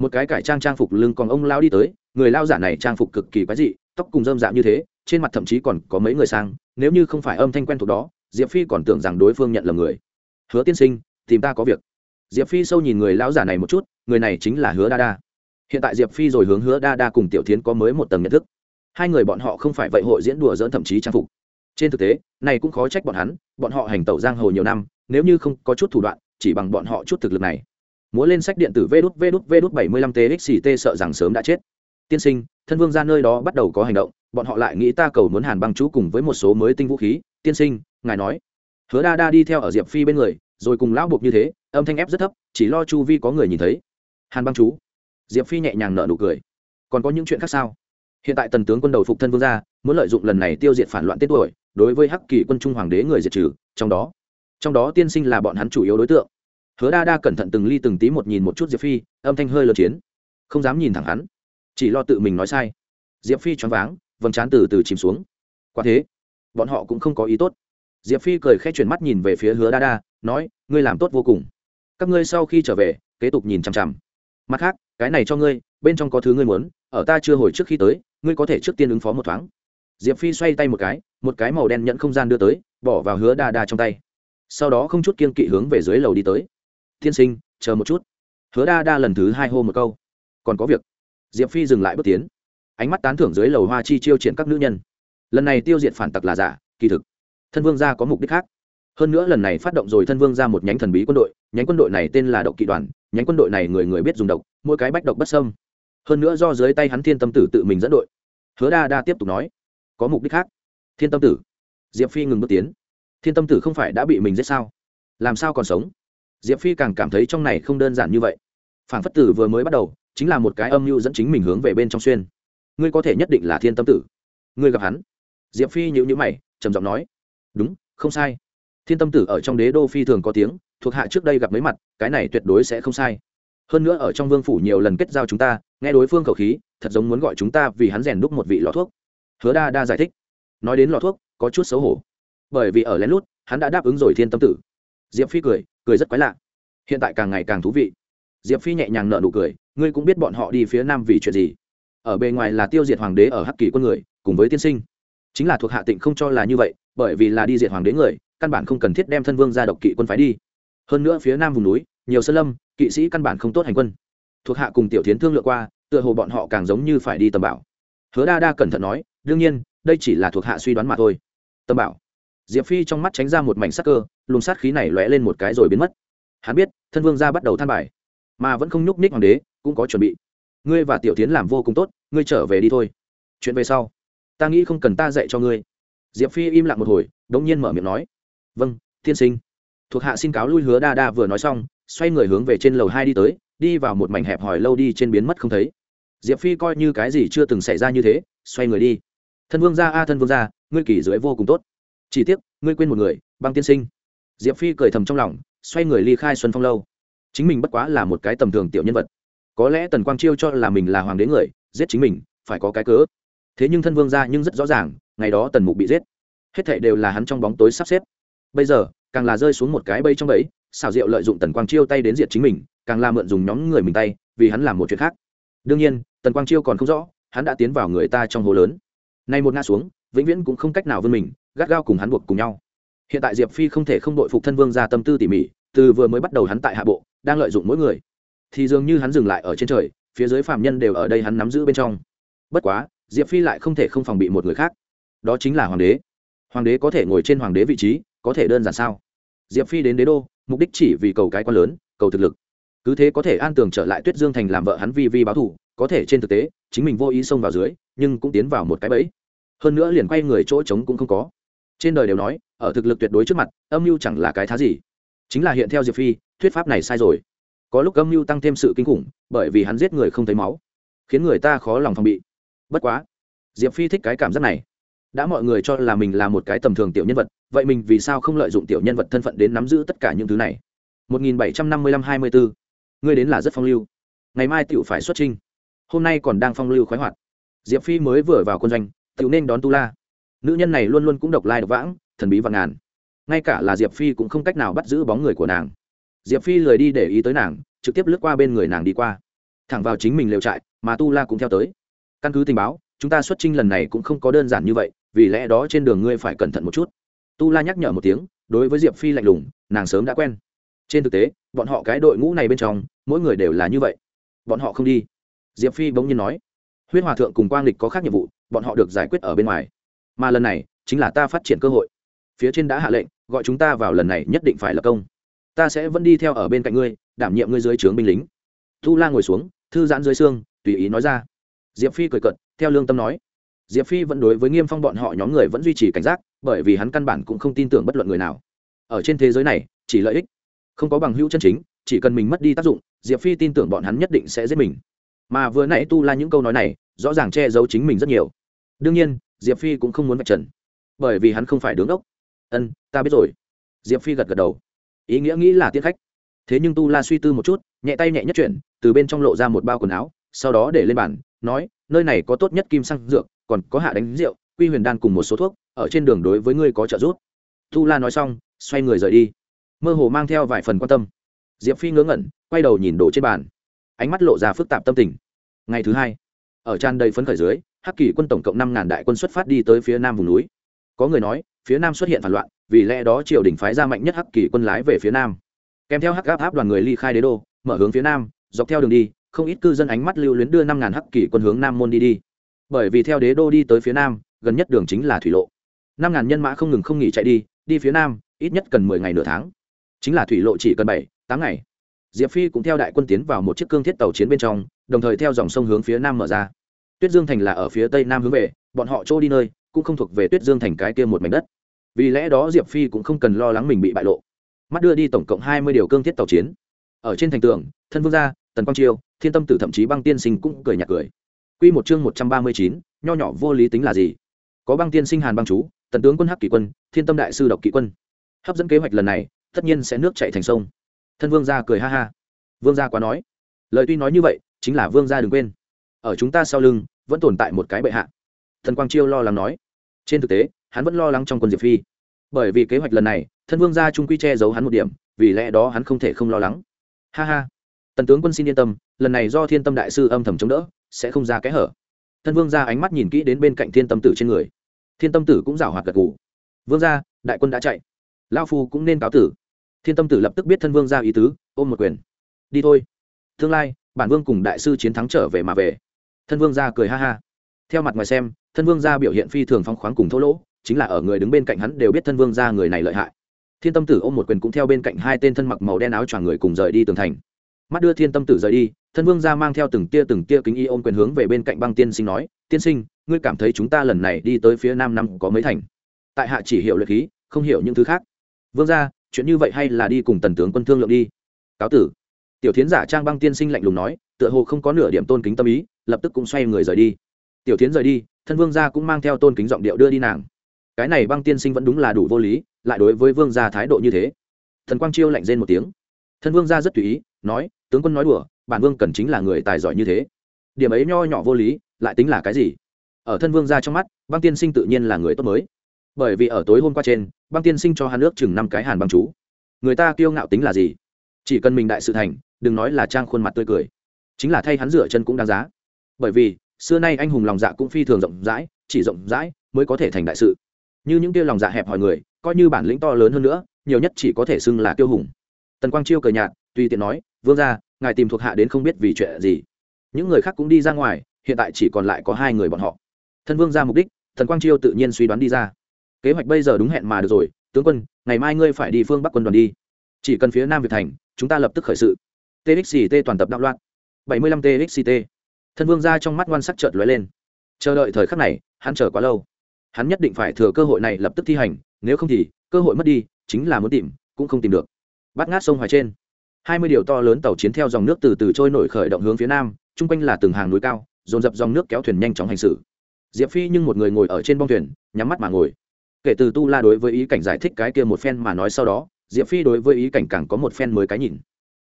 một cái cải trang trang phục lưng còn ông lao đi tới, người lao giả này trang phục cực kỳ quái dị, tóc cùng dơm dạ như thế, trên mặt thậm chí còn có mấy người sang, nếu như không phải âm thanh quen thuộc đó, diệp phi còn tưởng rằng đối phương nhận lầm người. Hứa tiên sinh, tìm ta có việc. Diệp phi sâu nhìn người lão giả này một chút, người này chính là hứa đa đa. Hiện tại diệp phi rồi hướng hứa đa đa cùng tiểu tiến có mới một tầng nhận thức. Hai người bọn họ không phải vậy hội diễn đùa dỡn thậm chí trang phục. Trên thực tế, này cũng khó trách bọn hắn, bọn họ hành tẩu giang hồ nhiều năm, nếu như không có chút thủ đoạn, chỉ bằng bọn họ chút thực lực này múa lên sách điện tử vê đút vê đút vê đút bảy mươi lăm txt sợ rằng sớm đã chết. Tiên sinh, thân vương ra nơi đó bắt đầu có hành động, bọn họ lại nghĩ ta cầu muốn hàn băng chú cùng với một số mới tinh vũ khí. Tiên sinh, ngài nói. Hứa đa đa đi theo ở diệp phi bên người, rồi cùng lão buộc như thế, âm thanh ép rất thấp, chỉ lo chu vi có người nhìn thấy. Hàn băng chú. Diệp phi nhẹ nhàng nở nụ cười. Còn có những chuyện khác sao? Hiện tại tần tướng quân đầu phục thân vương gia, muốn lợi dụng lần này tiêu diệt phản loạn tết tuổi, đối với hắc kỳ quân trung hoàng đế người diệt trừ, trong đó. Trong đó tiên sinh là bọn hắn chủ yếu đối tượng hứa đa đa cẩn thận từng ly từng tí một nhìn một chút diệp phi, âm thanh hơi lớn chiến. Không dám nhìn thẳng hắn, chỉ lo tự mình nói sai. Diệp phi choáng váng, vầng trán từ từ chìm xuống. Quả thế, bọn họ cũng không có ý tốt. Diệp phi cười khẽ chuyển mắt nhìn về phía hứa đa đa, nói, ngươi làm tốt vô cùng. Các ngươi sau khi trở về, kế tục nhìn chằm chằm. Mặt khác, cái này cho ngươi, bên trong có thứ ngươi muốn, ở ta chưa hồi trước khi tới, ngươi có thể trước tiên ứng phó một thoáng. Diệp phi xoay tay một cái một cái màu đen nhận không gian đưa tới, bỏ vào hứa đa đa trong tay. Sau đó không chút kiên kỵ hướng về dưới lầu đi tới tiên sinh, chờ một chút. Hứa đa đa lần thứ hai hô một câu. Còn có việc. Diệp phi dừng lại bước tiến. Ánh mắt tán thưởng dưới lầu hoa chi chiêu triển các nữ nhân. Lần này tiêu diệt phản tặc là giả, kỳ thực. Thân vương gia có mục đích khác. Hơn nữa lần này phát động rồi thân vương ra một nhánh thần bí quân đội. Nhánh quân đội này tên là độc kỵ đoàn. Nhánh quân đội này người người biết dùng độc, mỗi cái bách độc bất sâm hơn nữa do dưới tay hắn thiên tâm tử tự mình dẫn đội. Hứa đa đa tiếp tục nói, có mục đích khác. Thiên tâm tử. Diệp phi ngừng bước tiến. Thiên tâm tử không phải đã bị mình giết sao? Làm sao còn sống? Diệp phi càng cảm thấy trong này không đơn giản như vậy. Phản phất tử vừa mới bắt đầu, chính là một cái âm mưu dẫn chính mình hướng về bên trong xuyên. Ngươi có thể nhất định là thiên tâm tử. Ngươi gặp hắn. Diệp phi nhữ nhữ mày, trầm giọng nói, đúng, không sai. Thiên tâm tử ở trong đế đô phi thường có tiếng, thuộc hạ trước đây gặp mấy mặt, cái này tuyệt đối sẽ không sai. Hơn nữa ở trong vương phủ nhiều lần kết giao chúng ta, nghe đối phương khẩu khí, thật giống muốn gọi chúng ta vì hắn rèn đúc một vị lọ thuốc. Hứa đa đa giải thích. Nói đến lọ thuốc, có chút xấu hổ. Bởi vì ở lén lút, hắn đã đáp ứng rồi thiên tâm tử. Diệp phi cười cười rất quái lạ. Hiện tại càng ngày càng thú vị. Diệp phi nhẹ nhàng nợ nụ cười, ngươi cũng biết bọn họ đi phía nam vì chuyện gì. Ở bề ngoài là tiêu diệt hoàng đế ở hắc kỳ quân người, cùng với tiên sinh. Chính là thuộc hạ tịnh không cho là như vậy, bởi vì là đi diệt hoàng đế người, căn bản không cần thiết đem thân vương ra độc kỵ quân phái đi. Hơn nữa phía nam vùng núi, nhiều sơn lâm, kỵ sĩ căn bản không tốt hành quân. Thuộc hạ cùng tiểu tiến thương lượng qua, tựa hồ bọn họ càng giống như phải đi tầm bảo. Hứa đa đa cẩn thận nói, đương nhiên, đây chỉ là thuộc hạ suy đoán mà thôi. Tầm bảo? Diệp phi trong mắt tránh ra một mảnh sắc cơ, luồng sát khí này lóe lên một cái rồi biến mất. Hắn biết, thân vương gia bắt đầu than bài, mà vẫn không nhúc ních hoàng đế, cũng có chuẩn bị. Ngươi và tiểu tiến làm vô cùng tốt, ngươi trở về đi thôi. Chuyện về sau, ta nghĩ không cần ta dạy cho ngươi. Diệp phi im lặng một hồi đ ỗ n g nhiên mở miệng nói. Vâng tiên sinh. Thuộc hạ xin cáo lui hứa đa đa vừa nói xong, xoay người hướng về trên lầu hai đi tới, đi vào một mảnh hẹp hòi lâu đi trên biến mất không thấy. Diệp phi coi như cái gì chưa từng xảy ra như thế, xoay người đi. Thân vương gia, a, thân vương gia, ngươi kỳ dưới vô cùng tốt chỉ tiếc, ngươi quên một người, băng tiên sinh. Diệp phi cười thầm trong lòng, xoay người ly khai xuân phong lâu. Chính mình bất quá là một cái tầm thường tiểu nhân vật. Có lẽ tần quang chiêu cho là mình là hoàng đế người, giết chính mình, phải có cái cớ. Thế nhưng thân vương gia nhưng rất rõ ràng, ngày đó tần mục bị giết. Hết thệ đều là hắn trong bóng tối sắp xếp. Bây giờ, càng là rơi xuống một cái bẫy trong bẫy, xảo diệu lợi dụng tần quang chiêu tay đến diệt chính mình, càng là mượn dùng nhóm người mình tay, vì hắn làm một chuyện khác. Đương nhiên, tần quang chiêu còn không rõ, hắn đã tiến vào người ta trong hồ lớn. Nay một ngã xuống, vĩnh viễn cũng không cách nào vươn mình gắt gao cùng hắn buộc cùng nhau. Hiện tại diệp phi không thể không đội phục thân vương ra tâm tư tỉ mỉ, từ vừa mới bắt đầu hắn tại hạ bộ, đang lợi dụng mỗi người. Thì dường như hắn dừng lại ở trên trời, phía dưới phạm nhân đều ở đây hắn nắm giữ bên trong. Bất quá, diệp phi lại không thể không phòng bị một người khác. Đó chính là hoàng đế. Hoàng đế có thể ngồi trên hoàng đế vị trí, có thể đơn giản sao? Diệp phi đến đế đô, mục đích chỉ vì cầu cái quan lớn, cầu thực lực. Cứ thế có thể an tường trở lại tuyết dương thành làm vợ hắn vi vi báo thù, có thể trên thực tế, chính mình vô ý xông vào dưới, nhưng cũng tiến vào một cái bẫy. Hơn nữa liền quay người chỗ trống cũng không có trên đời đều nói, ở thực lực tuyệt đối trước mặt, âm mưu chẳng là cái thá gì. Chính là hiện theo diệp phi, thuyết pháp này sai rồi. Có lúc âm mưu tăng thêm sự kinh khủng, bởi vì hắn giết người không thấy máu, khiến người ta khó lòng phòng bị. Bất quá, diệp phi thích cái cảm giác này. Đã mọi người cho là mình là một cái tầm thường tiểu nhân vật, vậy mình vì sao không lợi dụng tiểu nhân vật thân phận đến nắm giữ tất cả những thứ này? 1755-24. ngươi đến là rất phong lưu. Ngày mai tiểu phải xuất trinh hôm nay còn đang phong lưu khoái hoạt. Diệp phi mới vừa vào quân doanh, tiểu nên đón tu la nữ nhân này luôn luôn cũng độc lai độc vãng, thần bí và ngàn. Ngay cả là diệp phi cũng không cách nào bắt giữ bóng người của nàng. Diệp phi lười đi để ý tới nàng, trực tiếp lướt qua bên người nàng đi qua. Thẳng vào chính mình lều trại, mà tu la cũng theo tới. Căn cứ tình báo, chúng ta xuất trinh lần này cũng không có đơn giản như vậy, vì lẽ đó trên đường ngươi phải cẩn thận một chút. Tu la nhắc nhở một tiếng, đối với diệp phi lạnh lùng, nàng sớm đã quen. Trên thực tế, bọn họ cái đội ngũ này bên trong, mỗi người đều là như vậy. Bọn họ không đi. Diệp phi bỗng nhiên nói, huyết hòa thượng cùng quang lịch có khác nhiệm vụ, bọn họ được giải quyết ở bên ngoài mà lần này chính là ta phát triển cơ hội. Phía trên đã hạ lệnh, gọi chúng ta vào lần này nhất định phải lập công. Ta sẽ vẫn đi theo ở bên cạnh ngươi, đảm nhiệm ngươi dưới trướng binh lính. Tu la ngồi xuống, thư giãn dưới xương, tùy ý nói ra. Diệp phi cười cận theo lương tâm nói. Diệp phi vẫn đối với nghiêm phong bọn họ nhóm người vẫn duy trì cảnh giác, bởi vì hắn căn bản cũng không tin tưởng bất luận người nào. Ở trên thế giới này, chỉ lợi ích, không có bằng hữu chân chính, chỉ cần mình mất đi tác dụng, diệp phi tin tưởng bọn hắn nhất định sẽ giết mình. Mà vừa nãy tu la những câu nói này, rõ ràng che giấu chính mình rất nhiều. Đương nhiên diệp phi cũng không muốn vạch trần, bởi vì hắn không phải đứng đốc. Ân, ta biết rồi. Diệp phi gật gật đầu. Ý nghĩa nghĩ là tiết khách. Thế nhưng tu la suy tư một chút, nhẹ tay nhẹ nhất chuyển, từ bên trong lộ ra một bao quần áo, sau đó để lên bàn, nói, nơi này có tốt nhất kim xăng dược, còn có hạ đánh rượu, quy huyền đan cùng một số thuốc, ở trên đường đối với ngươi có trợ giúp. Tu la nói xong, xoay người rời đi. Mơ hồ mang theo vài phần quan tâm. Diệp phi ngớ ngẩn, quay đầu nhìn đồ trên bàn. Ánh mắt lộ ra phức tạp tâm tình. Ngày thứ hai, ở tràn đầy phấn khởi dưới hắc kỳ quân tổng cộng năm ngàn đại quân xuất phát đi tới phía nam vùng núi. Có người nói, phía nam xuất hiện phản loạn, vì lẽ đó triều đình phái ra mạnh nhất hắc kỳ quân lái về phía nam. Kèm theo hắc áp áp đoàn người ly khai đế đô, mở hướng phía nam, dọc theo đường đi, không ít cư dân ánh mắt lưu luyến đưa năm ngàn hắc kỳ quân hướng nam môn đi đi. Bởi vì theo đế đô đi tới phía nam, gần nhất đường chính là thủy lộ. Năm ngàn nhân mã không ngừng không nghỉ chạy đi đi phía nam, ít nhất cần mười ngày nửa tháng. Chính là thủy lộ chỉ cần bảy, tám ngày. Diệp phi cũng theo đại quân tiến vào một chiếc cương thiết tàu chiến bên trong, đồng thời theo dòng sông hướng phía nam mở ra tuyết dương thành là ở phía tây nam hướng về, bọn họ chỗ đi nơi, cũng không thuộc về tuyết dương thành cái kia một mảnh đất. Vì lẽ đó diệp phi cũng không cần lo lắng mình bị bại lộ. Mắt đưa đi tổng cộng hai mươi điều cương thiết tàu chiến. Ở trên thành tường, thân vương gia, tần quang chiêu, thiên tâm tử thậm chí băng tiên sinh cũng cười nhạt cười. Q một chương một trăm ba mươi chín, nho nhỏ vô lý tính là gì? Có băng tiên sinh hàn băng chú, tần tướng quân hắc kỷ quân, thiên tâm đại sư độc kỷ quân. Hấp dẫn kế hoạch lần này, tất nhiên sẽ nước chạy thành sông. Thân vương gia cười ha ha. Vương gia quá nói. Lời tuy nói như vậy, chính là vương gia đừng quên ở chúng ta sau lưng vẫn tồn tại một cái bệ hạ. Thần quang chiêu lo lắng nói. Trên thực tế, hắn vẫn lo lắng trong quân diệp phi. Bởi vì kế hoạch lần này, thân vương gia trung quy che giấu hắn một điểm, vì lẽ đó hắn không thể không lo lắng. Ha ha. Tần tướng quân xin yên tâm, lần này do thiên tâm đại sư âm thầm chống đỡ, sẽ không ra kẽ hở. Thân vương gia ánh mắt nhìn kỹ đến bên cạnh thiên tâm tử trên người. Thiên tâm tử cũng rảo hoạt gật gù. Vương gia, đại quân đã chạy. Lao phu cũng nên cáo tử. Thiên tâm tử lập tức biết thân vương gia ý tứ, ôm một quyền. Đi thôi. Tương lai, bản vương cùng đại sư chiến thắng trở về mà về thân vương gia cười ha ha. Theo mặt ngoài xem, thân vương gia biểu hiện phi thường phong khoáng cùng thô lỗ, chính là ở người đứng bên cạnh hắn đều biết thân vương gia người này lợi hại. Thiên tâm tử ôm một quyền cũng theo bên cạnh hai tên thân mặc màu đen áo choàng người cùng rời đi tường thành. Mắt đưa thiên tâm tử rời đi, thân vương gia mang theo từng tia từng tia kính y ôm quyền hướng về bên cạnh băng tiên sinh nói, tiên sinh, ngươi cảm thấy chúng ta lần này đi tới phía nam năm có mấy thành? Tại hạ chỉ hiểu luyện khí, không hiểu những thứ khác. Vương gia, chuyện như vậy hay là đi cùng tần tướng quân thương lượng đi. Cáo tử. Tiểu thiến giả trang băng tiên sinh lạnh lùng nói tựa hồ không có nửa điểm tôn kính tâm ý, lập tức cũng xoay người rời đi. Tiểu thiến rời đi, thân vương gia cũng mang theo tôn kính giọng điệu đưa đi nàng. Cái này băng tiên sinh vẫn đúng là đủ vô lý, lại đối với vương gia thái độ như thế. Thần quang chiêu lạnh rên một tiếng. Thân vương gia rất tùy ý, nói, tướng quân nói đùa, bản vương cần chính là người tài giỏi như thế. Điểm ấy nho nhỏ vô lý, lại tính là cái gì? Ở thân vương gia trong mắt, băng tiên sinh tự nhiên là người tốt mới. Bởi vì ở tối hôm qua trên, băng tiên sinh cho hắn ước chừng năm cái hàn băng chú. Người ta kiêu ngạo tính là gì? Chỉ cần mình đại sự thành, đừng nói là trang khuôn mặt tươi cười chính là thay hắn rửa chân cũng đáng giá. Bởi vì, xưa nay anh hùng lòng dạ cũng phi thường rộng rãi, chỉ rộng rãi mới có thể thành đại sự. Như những kia lòng dạ hẹp hòi người, coi như bản lĩnh to lớn hơn nữa, nhiều nhất chỉ có thể xưng là tiêu hùng. Tần quang chiêu cười nhạt, tùy tiện nói, vương ra ngài tìm thuộc hạ đến không biết vì chuyện gì. Những người khác cũng đi ra ngoài, hiện tại chỉ còn lại có hai người bọn họ. Thân vương ra mục đích thần quang chiêu tự nhiên suy đoán đi ra. Kế hoạch bây giờ đúng hẹn mà được rồi, tướng quân, ngày mai ngươi phải đi phương bắc quân đoàn đi. Chỉ cần phía nam việt thành, chúng ta lập tức khởi sự. Txt toàn tập đạo loạn bảy mươi lăm thân vương ra trong mắt ngoan sắc trợt lóe lên. Chờ đợi thời khắc này, hắn chờ quá lâu. Hắn nhất định phải thừa cơ hội này lập tức thi hành, nếu không thì, cơ hội mất đi, chính là muốn tìm, cũng không tìm được. Bắt ngát sông hoài trên. Hai mươi điều to lớn tàu chiến theo dòng nước từ từ trôi nổi khởi động hướng phía nam, chung quanh là từng hàng núi cao, dồn dập dòng nước kéo thuyền nhanh chóng hành xử. Diệp phi nhưng một người ngồi ở trên bông thuyền, nhắm mắt mà ngồi. Kể từ tu la đối với ý cảnh giải thích cái kia một phen mà nói sau đó, diệp phi đối với ý cảnh càng có một phen mới cái nhìn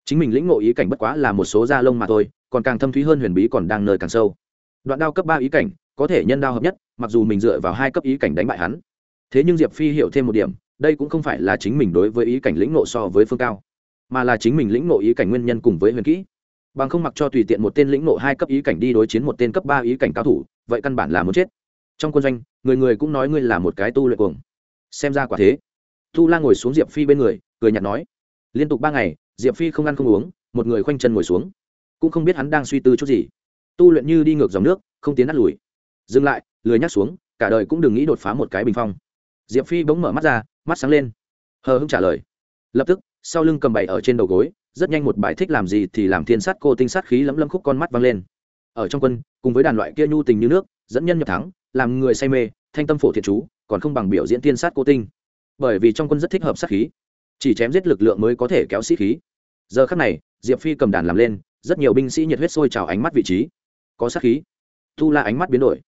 chính mình lĩnh ngộ ý cảnh bất quá là một số da lông mà thôi, còn càng thâm thúy hơn huyền bí còn đang nơi càng sâu. Đoạn đao cấp ba ý cảnh, có thể nhân đao hợp nhất, mặc dù mình dựa vào hai cấp ý cảnh đánh bại hắn. Thế nhưng diệp phi hiểu thêm một điểm, đây cũng không phải là chính mình đối với ý cảnh lĩnh nộ so với phương cao, mà là chính mình lĩnh ngộ ý cảnh nguyên nhân cùng với huyền kỹ. Bằng không mặc cho tùy tiện một tên lĩnh nộ hai cấp ý cảnh đi đối chiến một tên cấp ba ý cảnh cao thủ, vậy căn bản là muốn chết. Trong quân doanh, người người cũng nói ngươi là một cái tu luyện cuồng. Xem ra quả thế. Tu la ngồi xuống diệp phi bên người, cười nhạt nói, liên tục ba ngày diệp phi không ăn không uống, một người khoanh chân ngồi xuống. Cũng không biết hắn đang suy tư chút gì. Tu luyện như đi ngược dòng nước, không tiến nát lùi. Dừng lại, lười nhắc xuống, cả đời cũng đừng nghĩ đột phá một cái bình phong. Diệp phi bỗng mở mắt ra, mắt sáng lên. Hờ hưng trả lời. Lập tức, sau lưng cầm bậy ở trên đầu gối, rất nhanh một bài thích làm gì thì làm thiên sát cô tinh sát khí lấm lấm khúc con mắt văng lên. Ở trong quân, cùng với đàn loại kia nhu tình như nước, dẫn nhân nhập thắng, làm người say mê, thanh tâm phổ thiệt chú, còn không bằng biểu diễn tiên sát cô tinh. Bởi vì trong quân rất thích hợp sát khí chỉ chém giết lực lượng mới có thể kéo sĩ khí. Giờ khắc này, diệp phi cầm đàn làm lên, rất nhiều binh sĩ nhiệt huyết sôi trào ánh mắt vị trí. Có sát khí. Tu la ánh mắt biến đổi.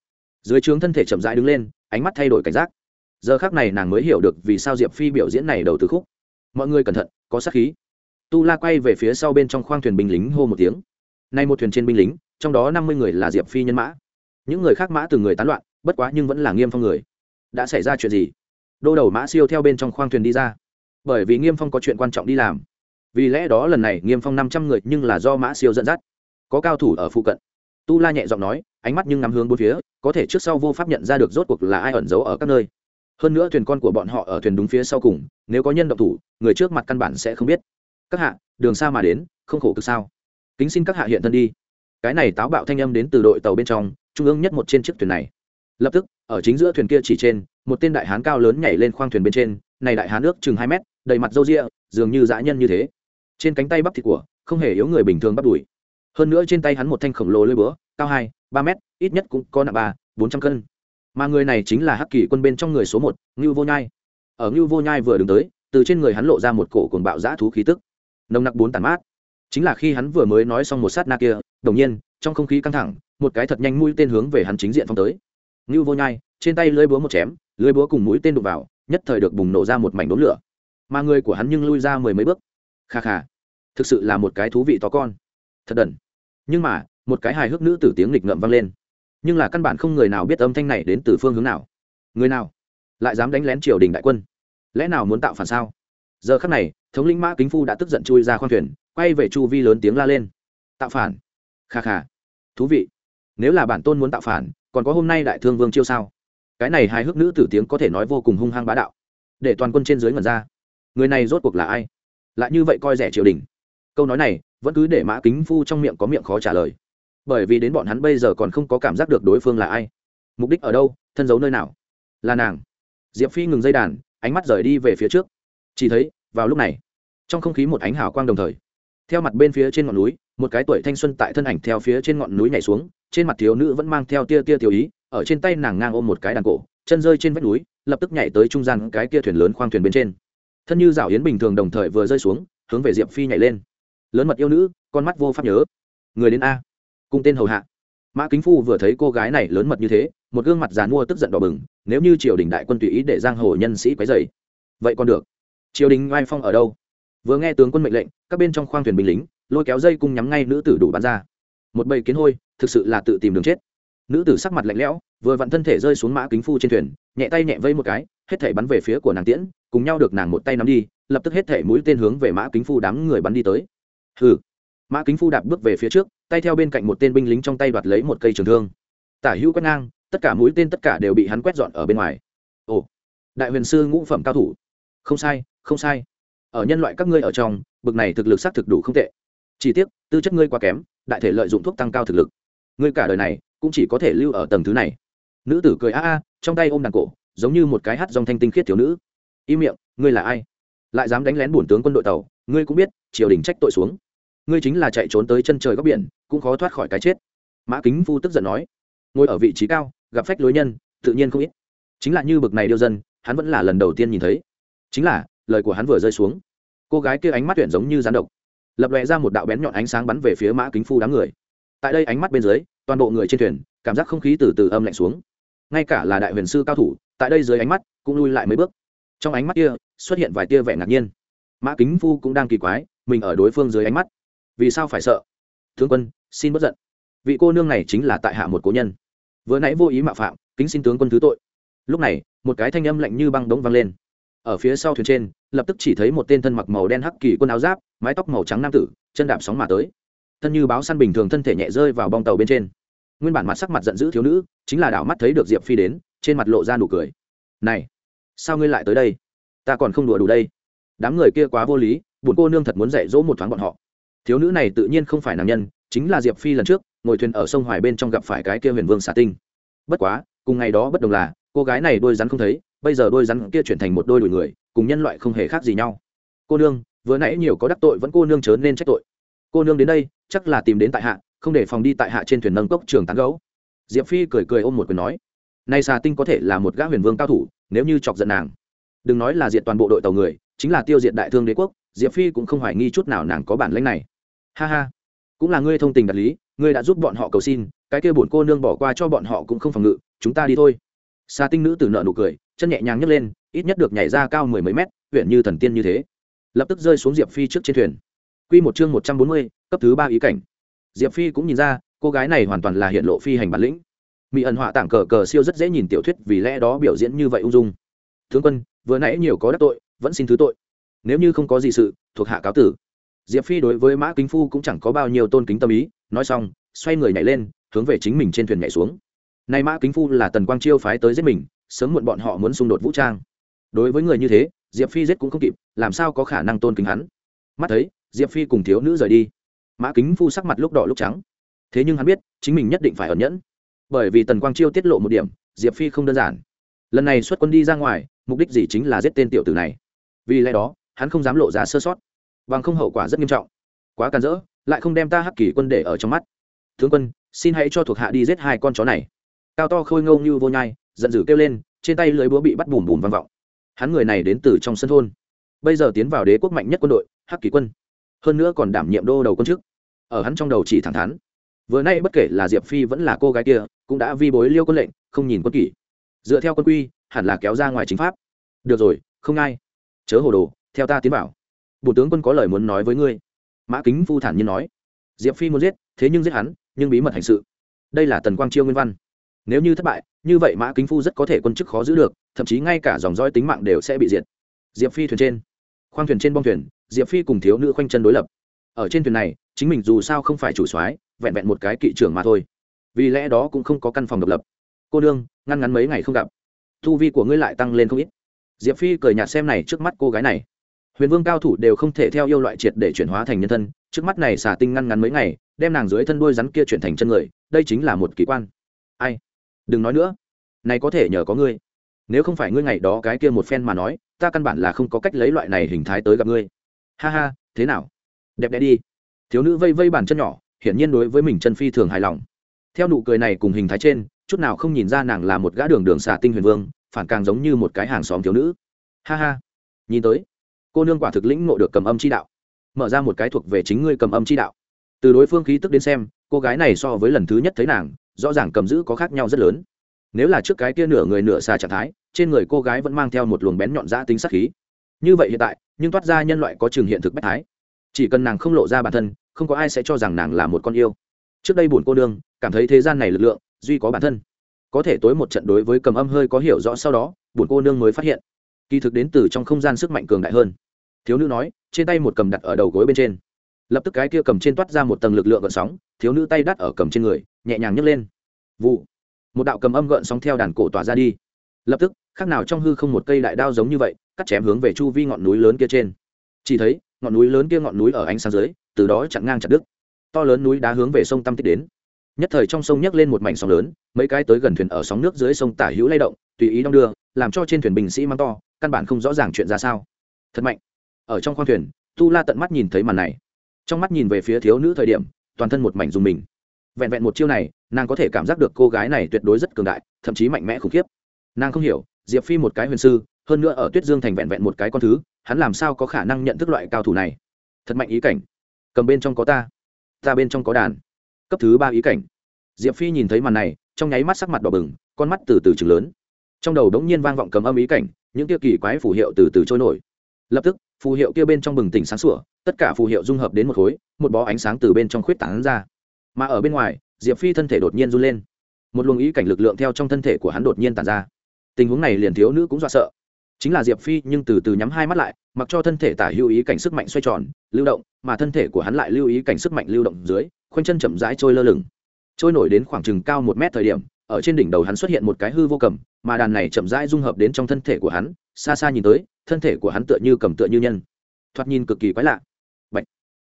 Dưới trướng thân thể chậm rãi đứng lên, ánh mắt thay đổi cảnh giác. Giờ khác này nàng mới hiểu được vì sao diệp phi biểu diễn này đầu từ khúc. Mọi người cẩn thận, có sát khí. Tu la quay về phía sau bên trong khoang thuyền binh lính hô một tiếng. Nay một thuyền trên binh lính, trong đó năm mươi người là diệp phi nhân mã. Những người khác mã từ người tán loạn, bất quá nhưng vẫn là nghiêm phong người. Đã xảy ra chuyện gì? Đô đầu mã siêu theo bên trong khoang thuyền đi ra bởi vì nghiêm phong có chuyện quan trọng đi làm. Vì lẽ đó lần này nghiêm phong năm trăm người nhưng là do mã siêu dẫn dắt. Có cao thủ ở phụ cận. Tu la nhẹ giọng nói, ánh mắt nhưng ngắm hướng bốn phía, có thể trước sau vô pháp nhận ra được rốt cuộc là ai ẩn giấu ở các nơi. Hơn nữa thuyền con của bọn họ ở thuyền đúng phía sau cùng, nếu có nhân động thủ, người trước mặt căn bản sẽ không biết. Các hạ, đường xa mà đến, không khổ cực sao? Kính xin các hạ hiện thân đi. Cái này táo bạo thanh âm đến từ đội tàu bên trong, trung ương nhất một trên chiếc thuyền này. Lập tức, ở chính giữa thuyền kia chỉ trên, một tên đại hán cao lớn nhảy lên khoang thuyền bên trên, này đại hán nước chừng hai mét đầy mặt râu ria, dường như dã nhân như thế. Trên cánh tay bắp thịt của, không hề yếu người bình thường bắp đùi. Hơn nữa trên tay hắn một thanh khổng lồ lưỡi búa, cao hai, ba mét, ít nhất cũng có nặng ba, bốn trăm cân. Mà người này chính là hắc kỳ quân bên trong người số một, ngưu vô nhai. Ở ngưu vô nhai vừa đứng tới, từ trên người hắn lộ ra một cổ cuồng bạo dã thú khí tức. Nồng nặc bốn tàn mát. Chính là khi hắn vừa mới nói xong một sát na kia đồng nhiên, trong không khí căng thẳng, một cái thật nhanh mũi tên hướng về hắn chính diện phong tới. Ngưu vô nhai, trên tay lưỡi búa một chém, lưỡi búa cùng mũi tên đụng vào, nhất thời được bùng nổ ra một mảnh đốm lửa mà người của hắn nhưng lui ra mười mấy bước. Kha kha, thực sự là một cái thú vị to con. Thật đần. Nhưng mà, một cái hài hước nữ tử tiếng nghịch ngợm vang lên. Nhưng là căn bản không người nào biết âm thanh này đến từ phương hướng nào. Người nào? Lại dám đánh lén triều đình đại quân. Lẽ nào muốn tạo phản sao? Giờ khắc này, thống lĩnh mã kính phu đã tức giận chui ra khoang thuyền, quay về chu vi lớn tiếng la lên. Tạo phản. Kha kha. Thú vị. Nếu là bản tôn muốn tạo phản, còn có hôm nay đại thương vương chiêu sao? Cái này hài hước nữ tử tiếng có thể nói vô cùng hung hăng bá đạo. Để toàn quân trên dưới ngần ra người này rốt cuộc là ai? Lại như vậy coi rẻ triều đình. Câu nói này vẫn cứ để mã kính phu trong miệng có miệng khó trả lời. Bởi vì đến bọn hắn bây giờ còn không có cảm giác được đối phương là ai. Mục đích ở đâu? Thân giấu nơi nào? Là nàng. Diệp phi ngừng dây đàn, ánh mắt rời đi về phía trước. Chỉ thấy, vào lúc này, trong không khí một ánh hào quang đồng thời, theo mặt bên phía trên ngọn núi, một cái tuổi thanh xuân tại thân ảnh theo phía trên ngọn núi nhảy xuống, trên mặt thiếu nữ vẫn mang theo tia tia tiểu ý, ở trên tay nàng ngang ôm một cái đàn cổ, chân rơi trên vách núi, lập tức nhảy tới trung gian cái kia thuyền lớn khoang thuyền bên trên thân như rảo yến bình thường đồng thời vừa rơi xuống, hướng về diệp phi nhảy lên. Lớn mật yêu nữ, con mắt vô pháp nhớ. Người đến a. Cung tên hầu hạ. Mã kính phu vừa thấy cô gái này lớn mật như thế, một gương mặt dàn mua tức giận đỏ bừng, nếu như triều đình đại quân tùy ý để giang hồ nhân sĩ quấy dày vậy còn được. Triều đình oai phong ở đâu? Vừa nghe tướng quân mệnh lệnh, các bên trong khoang thuyền binh lính, lôi kéo dây cung nhắm ngay nữ tử đủ bắn ra. Một bầy kiến hôi, thực sự là tự tìm đường chết. Nữ tử sắc mặt lạnh lẽo, vừa vặn thân thể rơi xuống mã kính phu trên thuyền, nhẹ tay nhẹ vây một cái, hết thể bắn về phía của nàng tiễn cùng nhau được nàng một tay nắm đi, lập tức hết thể mũi tên hướng về mã kính phu đám người bắn đi tới. Hừ. Mã kính phu đạp bước về phía trước, tay theo bên cạnh một tên binh lính trong tay đoạt lấy một cây trường thương. Tả hữu quét ngang, tất cả mũi tên tất cả đều bị hắn quét dọn ở bên ngoài. Ồ. Đại huyền sư ngũ phẩm cao thủ. Không sai không sai. Ở nhân loại các ngươi ở trong, bực này thực lực xác thực đủ không tệ. Chỉ tiếc, tư chất ngươi quá kém, đại thể lợi dụng thuốc tăng cao thực lực. Ngươi cả đời này, cũng chỉ có thể lưu ở tầng thứ này. Nữ tử cười a a, trong tay ôm đàn cổ, giống như một cái hát dòng thanh tinh khiết thiếu nữ im miệng, ngươi là ai? Lại dám đánh lén bổn tướng quân đội tàu, ngươi cũng biết, triều đình trách tội xuống. Ngươi chính là chạy trốn tới chân trời góc biển, cũng khó thoát khỏi cái chết. Mã kính phu tức giận nói. Ngồi ở vị trí cao, gặp phách lối nhân, tự nhiên không ít. Chính là như bực này điêu dân, hắn vẫn là lần đầu tiên nhìn thấy. Chính là, lời của hắn vừa rơi xuống. Cô gái kia ánh mắt tuyển giống như rán độc, lập lòe ra một đạo bén nhọn ánh sáng bắn về phía mã kính phu đám người. Tại đây ánh mắt bên dưới, toàn bộ người trên thuyền, cảm giác không khí từ từ âm lạnh xuống. Ngay cả là đại huyền sư cao thủ, tại đây dưới ánh mắt, cũng lui lại mấy bước trong ánh mắt kia xuất hiện vài tia vẻ ngạc nhiên. Mã kính phu cũng đang kỳ quái, mình ở đối phương dưới ánh mắt. Vì sao phải sợ? Thương quân, xin bất giận. Vị cô nương này chính là tại hạ một cố nhân. Vừa nãy vô ý mạo phạm, kính xin tướng quân thứ tội. Lúc này, một cái thanh âm lạnh như băng đống vang lên. Ở phía sau thuyền trên, lập tức chỉ thấy một tên thân mặc màu đen hắc kỳ quân áo giáp, mái tóc màu trắng nam tử, chân đạp sóng mà tới. Thân như báo săn bình thường thân thể nhẹ rơi vào bong tàu bên trên. Nguyên bản mặt sắc mặt giận dữ thiếu nữ, chính là đảo mắt thấy được diệp phi đến, trên mặt lộ ra nụ cười. Này sao ngươi lại tới đây? Ta còn không đùa đủ đây. Đám người kia quá vô lý, buồn cô nương thật muốn dạy dỗ một thoáng bọn họ. Thiếu nữ này tự nhiên không phải nàng nhân, chính là diệp phi lần trước, ngồi thuyền ở sông hoài bên trong gặp phải cái kia huyền vương xả tinh. Bất quá, cùng ngày đó bất đồng là, cô gái này đôi rắn không thấy, bây giờ đôi rắn kia chuyển thành một đôi đùi người, cùng nhân loại không hề khác gì nhau. Cô nương, vừa nãy nhiều có đắc tội vẫn cô nương chớ nên trách tội. Cô nương đến đây, chắc là tìm đến tại hạ, không để phòng đi tại hạ trên thuyền nâng cốc trường tán gấu. Diệp phi cười cười ôm một quyền nói nay xà tinh có thể là một gã huyền vương cao thủ nếu như chọc giận nàng. Đừng nói là diệt toàn bộ đội tàu người, chính là tiêu diệt đại thương đế quốc, diệp phi cũng không hoài nghi chút nào nàng có bản lãnh này. Ha ha. Cũng là ngươi thông tình đạt lý, ngươi đã giúp bọn họ cầu xin, cái kia bổn cô nương bỏ qua cho bọn họ cũng không phòng ngự, chúng ta đi thôi. Xa tinh nữ tử nợ nụ cười, chân nhẹ nhàng nhấc lên, ít nhất được nhảy ra cao mười mấy mét, huyện như thần tiên như thế. Lập tức rơi xuống diệp phi trước trên thuyền. Q một chương một trăm bốn mươi, cấp thứ ba ý cảnh. Diệp phi cũng nhìn ra, cô gái này hoàn toàn là hiện lộ phi hành bản lĩnh mỹ ẩn họa tảng cờ cờ siêu rất dễ nhìn tiểu thuyết vì lẽ đó biểu diễn như vậy ung dung. Tướng quân, vừa nãy nhiều có đắc tội, vẫn xin thứ tội. Nếu như không có gì sự, thuộc hạ cáo tử. Diệp phi đối với mã kính phu cũng chẳng có bao nhiêu tôn kính tâm ý, nói xong, xoay người nhảy lên, hướng về chính mình trên thuyền nhảy xuống. Nay mã kính phu là tần quang chiêu phái tới giết mình, sớm muộn bọn họ muốn xung đột vũ trang. Đối với người như thế, diệp phi giết cũng không kịp, làm sao có khả năng tôn kính hắn? Mắt thấy, diệp phi cùng thiếu nữ rời đi. Mã kính phu sắc mặt lúc đỏ lúc trắng. Thế nhưng hắn biết, chính mình nhất định phải ẩn nhẫn bởi vì tần quang chiêu tiết lộ một điểm, diệp phi không đơn giản. Lần này xuất quân đi ra ngoài, mục đích gì chính là giết tên tiểu tử này. Vì lẽ đó, hắn không dám lộ giá sơ sót, bằng không hậu quả rất nghiêm trọng. Quá càn rỡ, lại không đem ta hắc kỳ quân để ở trong mắt. Tướng quân, xin hãy cho thuộc hạ đi giết hai con chó này. Cao to khôi ngâu như vô nhai, giận dữ kêu lên, trên tay lưới búa bị bắt bùm bùm vang vọng. Hắn người này đến từ trong sân thôn. Bây giờ tiến vào đế quốc mạnh nhất quân đội, hắc kỳ quân. Hơn nữa còn đảm nhiệm đô đầu quân chức. Ở hắn trong đầu chỉ thẳng thắn vừa nay bất kể là diệp phi vẫn là cô gái kia, cũng đã vi bối liêu quân lệnh, không nhìn quân kỷ. Dựa theo quân quy, hẳn là kéo ra ngoài chính pháp. Được rồi, không ai. Chớ hồ đồ, theo ta tiến vào. Bộ tướng quân có lời muốn nói với ngươi. Mã kính phu thản nhiên nói. Diệp phi muốn giết, thế nhưng giết hắn, nhưng bí mật hành sự. Đây là tần quang chiêu nguyên văn. Nếu như thất bại, như vậy mã kính phu rất có thể quân chức khó giữ được, thậm chí ngay cả dòng dõi tính mạng đều sẽ bị diệt. Diệp phi thuyền trên. Khoang thuyền trên bong thuyền, diệp phi cùng thiếu nữ khoanh chân đối lập ở trên thuyền này, chính mình dù sao không phải chủ soái, vẹn vẹn một cái kỵ trưởng mà thôi. Vì lẽ đó cũng không có căn phòng độc lập. Cô đương ngăn ngắn mấy ngày không gặp. Thu vi của ngươi lại tăng lên không ít. Diệp phi cười nhạt xem này trước mắt cô gái này. Huyền vương cao thủ đều không thể theo yêu loại triệt để chuyển hóa thành nhân thân, trước mắt này xả tinh ngăn ngắn mấy ngày, đem nàng dưới thân đuôi rắn kia chuyển thành chân người, đây chính là một kỳ quan. Ai? Đừng nói nữa. Này có thể nhờ có ngươi. Nếu không phải ngươi ngày đó cái kia một phen mà nói, ta căn bản là không có cách lấy loại này hình thái tới gặp ngươi. Ha ha, thế nào? Đẹp đẽ đi. Thiếu nữ vây vây bàn chân nhỏ, hiển nhiên đối với mình chân phi thường hài lòng. Theo nụ cười này cùng hình thái trên, chút nào không nhìn ra nàng là một gã đường đường xà tinh huyền vương, phản càng giống như một cái hàng xóm thiếu nữ. Ha ha. Nhìn tới, cô nương quả thực lĩnh ngộ được cầm âm chi đạo. Mở ra một cái thuộc về chính ngươi cầm âm chi đạo. Từ đối phương khí tức đến xem, cô gái này so với lần thứ nhất thấy nàng, rõ ràng cầm giữ có khác nhau rất lớn. Nếu là trước cái kia nửa người nửa xa trạng thái, trên người cô gái vẫn mang theo một luồng bén nhọn giã tính sắc khí. Như vậy hiện tại, nhưng toát ra nhân loại có trường hiện thực bách thái chỉ cần nàng không lộ ra bản thân, không có ai sẽ cho rằng nàng là một con yêu. Trước đây bổn cô đương cảm thấy thế gian này lực lượng, duy có bản thân. Có thể tối một trận đối với cầm âm hơi có hiểu rõ sau đó, bổn cô nương mới phát hiện, kỳ thực đến từ trong không gian sức mạnh cường đại hơn. Thiếu nữ nói, trên tay một cầm đặt ở đầu gối bên trên. Lập tức cái kia cầm trên toát ra một tầng lực lượng gợn sóng, thiếu nữ tay đắt ở cầm trên người, nhẹ nhàng nhấc lên. Vụ. Một đạo cầm âm gợn sóng theo đàn cổ tỏa ra đi. Lập tức, khác nào trong hư không một cây đại đao giống như vậy, cắt chém hướng về chu vi ngọn núi lớn kia trên. Chỉ thấy ngọn núi lớn kia ngọn núi ở ánh sáng dưới, từ đó chặn ngang chặt đứt. To lớn núi đá hướng về sông tam tích đến. Nhất thời trong sông nhấc lên một mảnh sóng lớn, mấy cái tới gần thuyền ở sóng nước dưới sông tả hữu lay động, tùy ý đong đưa, làm cho trên thuyền bình sĩ mang to, căn bản không rõ ràng chuyện ra sao. Thật mạnh. Ở trong khoang thuyền, tu la tận mắt nhìn thấy màn này. Trong mắt nhìn về phía thiếu nữ thời điểm, toàn thân một mảnh dùng mình. Vẹn vẹn một chiêu này, nàng có thể cảm giác được cô gái này tuyệt đối rất cường đại, thậm chí mạnh mẽ khủng khiếp. Nàng không hiểu, diệp phi một cái huyền sư, hơn nữa ở tuyết dương thành vẹn vẹn một cái con thứ hắn làm sao có khả năng nhận thức loại cao thủ này? Thật mạnh ý cảnh. Cầm bên trong có ta ta bên trong có đàn. Cấp thứ ba ý cảnh. Diệp phi nhìn thấy màn này, trong nháy mắt sắc mặt đỏ bừng, con mắt từ từ chừng lớn. Trong đầu đống nhiên vang vọng cầm âm ý cảnh, những kia kỳ quái phù hiệu từ từ trôi nổi. Lập tức, phù hiệu kia bên trong bừng tỉnh sáng sủa, tất cả phù hiệu dung hợp đến một khối, một bó ánh sáng từ bên trong khuyết tảng ra. Mà ở bên ngoài, diệp phi thân thể đột nhiên run lên. Một luồng ý cảnh lực lượng theo trong thân thể của hắn đột nhiên tàn ra. Tình huống này liền thiếu nữ cũng dọa sợ chính là diệp phi nhưng từ từ nhắm hai mắt lại, mặc cho thân thể tả hữu ý cảnh sức mạnh xoay tròn, lưu động, mà thân thể của hắn lại lưu ý cảnh sức mạnh lưu động dưới, khoanh chân chậm rãi trôi lơ lửng. Trôi nổi đến khoảng chừng cao một mét thời điểm, ở trên đỉnh đầu hắn xuất hiện một cái hư vô cầm, mà đàn này chậm rãi dung hợp đến trong thân thể của hắn, xa xa nhìn tới, thân thể của hắn tựa như cầm tựa như nhân. Thoạt nhìn cực kỳ quái lạ. Bạch.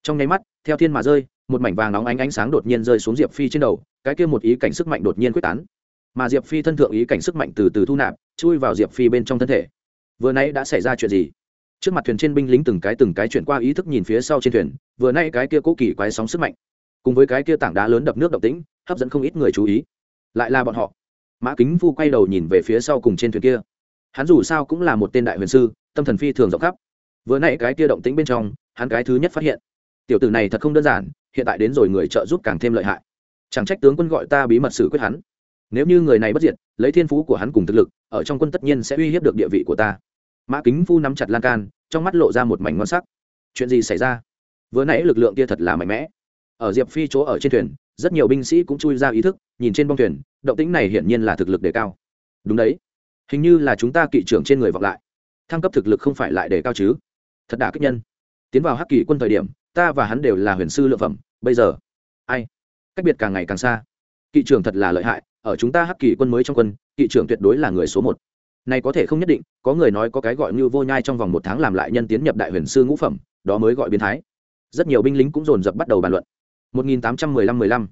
trong nháy mắt, theo thiên mà rơi, một mảnh vàng nóng ánh ánh sáng đột nhiên rơi xuống diệp phi trên đầu, cái kia một ý cảnh sức mạnh đột nhiên quyết tán. Mà diệp phi thân thượng ý cảnh sức mạnh từ từ thu nạp, chui vào diệp phi bên trong thân thể vừa nay đã xảy ra chuyện gì? Trước mặt thuyền trên binh lính từng cái từng cái chuyển qua ý thức nhìn phía sau trên thuyền, vừa nay cái kia cố kỳ quái sóng sức mạnh, cùng với cái kia tảng đá lớn đập nước động tĩnh, hấp dẫn không ít người chú ý. Lại là bọn họ. Mã kính phu quay đầu nhìn về phía sau cùng trên thuyền kia. Hắn dù sao cũng là một tên đại huyền sư, tâm thần phi thường rộng khắp. Vừa nay cái kia động tĩnh bên trong, hắn cái thứ nhất phát hiện, tiểu tử này thật không đơn giản, hiện tại đến rồi người trợ giúp càng thêm lợi hại. Chẳng trách tướng quân gọi ta bí mật xử quyết hắn nếu như người này bất diệt, lấy thiên phú của hắn cùng thực lực, ở trong quân tất nhiên sẽ uy hiếp được địa vị của ta. Mã kính phu nắm chặt lan can, trong mắt lộ ra một mảnh ngon sắc. Chuyện gì xảy ra? Vừa nãy lực lượng kia thật là mạnh mẽ. Ở diệp phi chỗ ở trên thuyền, rất nhiều binh sĩ cũng chui ra ý thức, nhìn trên bông thuyền, động tĩnh này hiển nhiên là thực lực đề cao. Đúng đấy. Hình như là chúng ta kỵ trưởng trên người vọng lại. Thăng cấp thực lực không phải lại đề cao chứ? Thật đả kích nhân. Tiến vào hắc kỳ quân thời điểm, ta và hắn đều là huyền sư lựa phẩm, bây giờ, ai? Cách biệt càng ngày càng xa. Kỵ trưởng thật là lợi hại ở chúng ta hắc kỳ quân mới trong quân, kỵ trưởng tuyệt đối là người số một. Này có thể không nhất định, có người nói có cái gọi như vô nhai trong vòng một tháng làm lại nhân tiến nhập đại huyền sư ngũ phẩm, đó mới gọi biến thái. Rất nhiều binh lính cũng dồn dập bắt đầu bàn luận. 1815-15.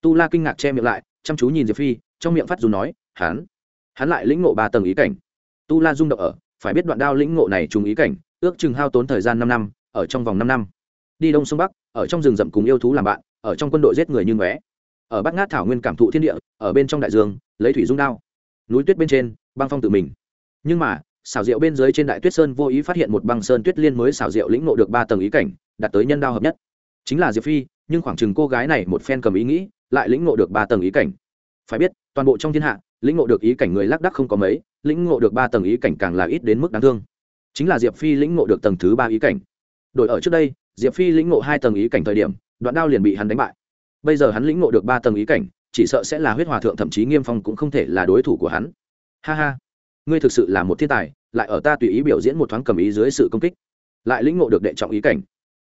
tu la kinh ngạc che miệng lại, chăm chú nhìn diệp phi, trong miệng phát dù nói, hắn hắn lại lĩnh ngộ ba tầng ý cảnh. Tu la rung động ở, phải biết đoạn đao lĩnh ngộ này trùng ý cảnh, ước chừng hao tốn thời gian năm năm, ở trong vòng năm năm. Đi đông sông bắc, ở trong rừng rậm cùng yêu thú làm bạn, ở trong quân đội giết người như ngóe ở bát ngát thảo nguyên cảm thụ thiên địa, ở bên trong đại dương, lấy thủy dung đao. Núi tuyết bên trên, băng phong tự mình. Nhưng mà, xảo diệu bên dưới trên đại tuyết sơn vô ý phát hiện một băng sơn tuyết liên mới xảo diệu lĩnh ngộ được ba tầng ý cảnh, đạt tới nhân đao hợp nhất. Chính là diệp phi, nhưng khoảng chừng cô gái này một phen cầm ý nghĩ, lại lĩnh ngộ được ba tầng ý cảnh. Phải biết, toàn bộ trong thiên hạ, lĩnh ngộ được ý cảnh người lác đắc không có mấy, lĩnh ngộ được ba tầng ý cảnh càng là ít đến mức đáng thương. Chính là diệp phi lĩnh ngộ được tầng thứ ba ý cảnh. Đổi ở trước đây, diệp phi lĩnh ngộ hai tầng ý cảnh thời điểm, đoạn đao liền bị hắn đánh bại bây giờ hắn lĩnh ngộ được ba tầng ý cảnh, chỉ sợ sẽ là huyết hòa thượng, thậm chí nghiêm phong cũng không thể là đối thủ của hắn. Ha ha, ngươi thực sự là một thiên tài, lại ở ta tùy ý biểu diễn một thoáng cầm ý dưới sự công kích, lại lĩnh ngộ được đệ trọng ý cảnh.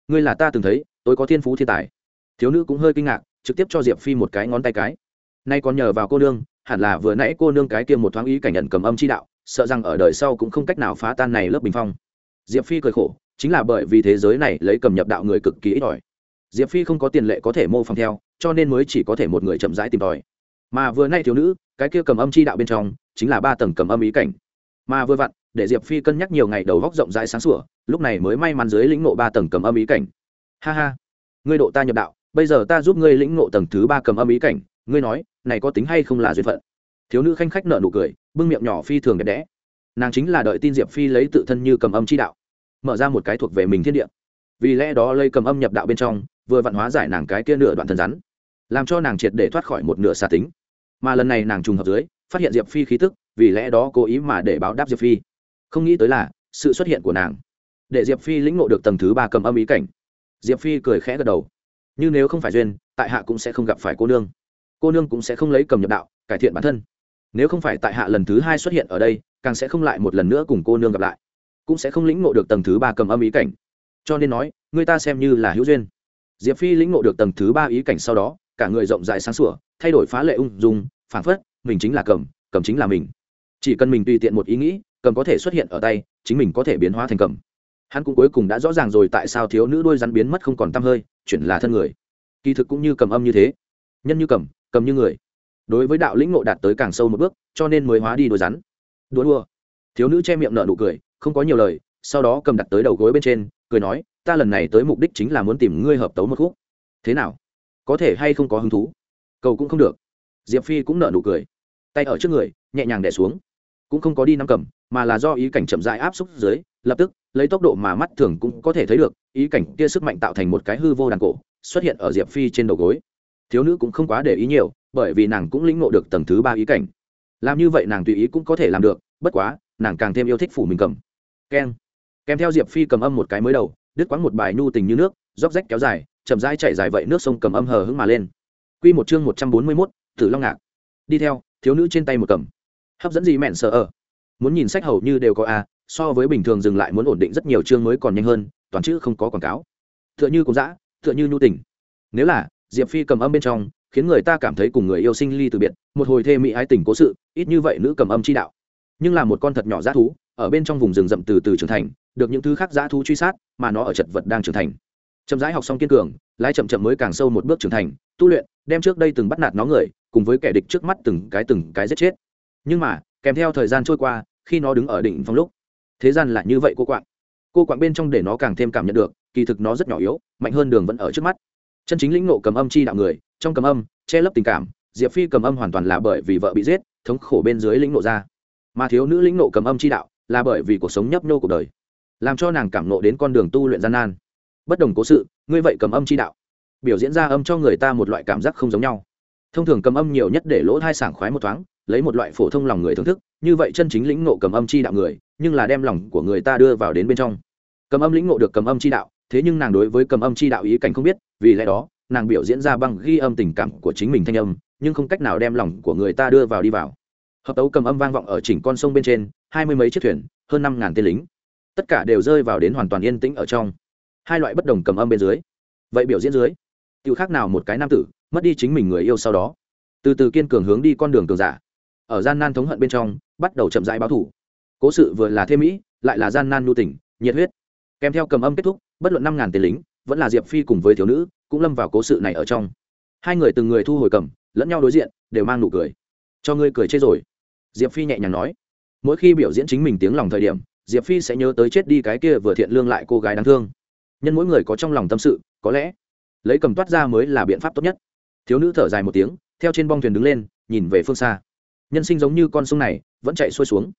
Ngươi là ta từng thấy, tôi có thiên phú thiên tài. Thiếu nữ cũng hơi kinh ngạc, trực tiếp cho diệp phi một cái ngón tay cái. Nay còn nhờ vào cô nương, hẳn là vừa nãy cô nương cái kia một thoáng ý cảnh nhận cầm âm chi đạo, sợ rằng ở đời sau cũng không cách nào phá tan này lớp bình phong. Diệp phi cười khổ, chính là bởi vì thế giới này lấy cầm nhập đạo người cực kỳ ít ỏi diệp phi không có tiền lệ có thể mô phỏng theo, cho nên mới chỉ có thể một người chậm rãi tìm tòi. Mà vừa nay thiếu nữ, cái kia cầm âm chi đạo bên trong, chính là ba tầng cầm âm ý cảnh. Mà vừa vặn, để diệp phi cân nhắc nhiều ngày đầu góc rộng rãi sáng sủa, lúc này mới may mắn dưới lĩnh ngộ ba tầng cầm âm ý cảnh. Ha ha, ngươi độ ta nhập đạo, bây giờ ta giúp ngươi lĩnh ngộ tầng thứ ba cầm âm ý cảnh, ngươi nói, này có tính hay không là duyên phận? Thiếu nữ khanh khách nợ nụ cười, bưng miệng nhỏ phi thường đẹp đẽ. Nàng chính là đợi tin diệp phi lấy tự thân như cầm âm chi đạo. Mở ra một cái thuộc về mình thiên địa. Vì lẽ đó lây cầm âm nhập đạo bên trong vừa vạn hóa giải nàng cái kia nửa đoạn thân rắn, làm cho nàng triệt để thoát khỏi một nửa xa tính. Mà lần này nàng trùng hợp dưới, phát hiện diệp phi khí tức, vì lẽ đó cố ý mà để báo đáp diệp phi. Không nghĩ tới là, sự xuất hiện của nàng, để diệp phi lĩnh ngộ được tầng thứ ba cầm âm ý cảnh. Diệp phi cười khẽ gật đầu. Như nếu không phải duyên, tại hạ cũng sẽ không gặp phải cô nương. Cô nương cũng sẽ không lấy cầm nhập đạo, cải thiện bản thân. Nếu không phải tại hạ lần thứ hai xuất hiện ở đây, càng sẽ không lại một lần nữa cùng cô nương gặp lại, cũng sẽ không lĩnh ngộ được tầng thứ ba cầm âm ý cảnh. Cho nên nói, người ta xem như là hữu duyên diệp phi lĩnh ngộ được tầng thứ ba ý cảnh sau đó, cả người rộng rãi sáng sủa, thay đổi phá lệ ung dung, phảng phất, mình chính là cầm cầm chính là mình. Chỉ cần mình tùy tiện một ý nghĩ, cầm có thể xuất hiện ở tay, chính mình có thể biến hóa thành cầm. Hắn cũng cuối cùng đã rõ ràng rồi tại sao thiếu nữ đuôi rắn biến mất không còn t hơi, chuyển là thân người. Kỳ thực cũng như cầm âm như thế. Nhân như cầm cầm như người. Đối với đạo lĩnh ngộ đạt tới càng sâu một bước, cho nên mới hóa đi đuôi rắn. Đua đua thiếu nữ che miệng nở nụ cười, không có nhiều lời, sau đó cầm đặt tới đầu gối bên trên cười nói, ta lần này tới mục đích chính là muốn tìm ngươi hợp tấu một khúc. Thế nào? Có thể hay không có hứng thú? Cầu cũng không được. Diệp phi cũng nở nụ cười, tay ở trước người, nhẹ nhàng đẻ xuống. Cũng không có đi nắm cầm, mà là do ý cảnh chậm dại áp xúc dưới, lập tức, lấy tốc độ mà mắt thường cũng có thể thấy được, ý cảnh kia sức mạnh tạo thành một cái hư vô đàn cổ, xuất hiện ở diệp phi trên đầu gối. Thiếu nữ cũng không quá để ý nhiều, bởi vì nàng cũng lĩnh ngộ được tầng thứ ba ý cảnh. Làm như vậy nàng tùy ý cũng có thể làm được, bất quá, nàng càng thêm yêu thích phủ mình cầm. Keng kèm theo diệp phi cầm âm một cái mới đầu đứt quãng một bài nhu tình như nước róc rách kéo dài chậm rãi chạy dài vậy nước sông cầm âm hờ hững mà lên Quy một chương một trăm bốn mươi 141, Tử Long Ngạc. Đi theo, thiếu nữ trên tay một cầm. Hấp dẫn gì mẹn sợ ở. Muốn nhìn sách hầu như đều có a, so với bình thường dừng lại muốn ổn định rất nhiều chương mới còn nhanh hơn, toàn chữ không có quảng cáo. Tựa như cũng dã, tựa như nhu tình. Nếu là Diệp Phi cầm âm bên trong, khiến người ta cảm thấy cùng người yêu sinh ly từ biệt, một hồi thê mỹ ái tình cố sự, ít như vậy nữ cầm âm chi đạo. Nhưng là một con thật nhỏ dã thú, ở bên trong vùng rừng rậm từ từ trưởng thành, được những thứ khác dã thú truy sát, mà nó ở chật vật đang trưởng thành. Chậm rãi học xong kiên cường, lái chậm chậm mới càng sâu một bước trưởng thành, tu luyện, đem trước đây từng bắt nạt nó người, cùng với kẻ địch trước mắt từng cái từng cái giết chết. Nhưng mà, kèm theo thời gian trôi qua, khi nó đứng ở đỉnh phong lúc, thế gian lại như vậy cô quạng. Cô quạng bên trong để nó càng thêm cảm nhận được, kỳ thực nó rất nhỏ yếu, mạnh hơn đường vẫn ở trước mắt. Chân chính lĩnh ngộ cầm âm chi đạo người, trong cầm âm, che lấp tình cảm, Diệp Phi cầm âm hoàn toàn là bởi vì vợ bị giết, thống khổ bên dưới lĩnh ngộ ra. Mà thiếu nữ lĩnh ngộ cầm âm chi đạo, là bởi vì cuộc sống nhấp nhô cuộc đời, làm cho nàng cảm nộ đến con đường tu luyện gian nan. Bất đồng cố sự, ngươi vậy cầm âm chi đạo. Biểu diễn ra âm cho người ta một loại cảm giác không giống nhau. Thông thường cầm âm nhiều nhất để lỗ thai sảng khoái một thoáng, lấy một loại phổ thông lòng người thưởng thức, như vậy chân chính lĩnh ngộ cầm âm chi đạo người, nhưng là đem lòng của người ta đưa vào đến bên trong. Cầm âm lĩnh ngộ được cầm âm chi đạo, thế nhưng nàng đối với cầm âm chi đạo ý cảnh không biết, vì lẽ đó, nàng biểu diễn ra bằng ghi âm tình cảm của chính mình thanh âm, nhưng không cách nào đem lòng của người ta đưa vào đi vào. Hợp tấu cầm âm vang vọng ở chỉnh con sông bên trên, hai mươi mấy chiếc thuyền, hơn năm ngàn tên lính tất cả đều rơi vào đến hoàn toàn yên tĩnh ở trong. Hai loại bất đồng cầm âm bên dưới. Vậy biểu diễn dưới tự khác nào một cái nam tử, mất đi chính mình người yêu sau đó. Từ từ kiên cường hướng đi con đường cường giả. Ở gian nan thống hận bên trong, bắt đầu chậm rãi báo thủ. Cố sự vừa là thêm mỹ, lại là gian nan nhu tỉnh nhiệt huyết. Kèm theo cầm âm kết thúc, bất luận năm ngàn tên lính, vẫn là diệp phi cùng với thiếu nữ, cũng lâm vào cố sự này ở trong. Hai người từng người thu hồi cầm, lẫn nhau đối diện, đều mang nụ cười. Cho ngươi cười chết rồi. Diệp phi nhẹ nhàng nói. Mỗi khi biểu diễn chính mình tiếng lòng thời điểm diệp phi sẽ nhớ tới chết đi cái kia vừa thiện lương lại cô gái đáng thương. Nhân mỗi người có trong lòng tâm sự, có lẽ lấy cầm toát ra mới là biện pháp tốt nhất. Thiếu nữ thở dài một tiếng, theo trên bong thuyền đứng lên, nhìn về phương xa. Nhân sinh giống như con sông này, vẫn chạy xuôi xuống.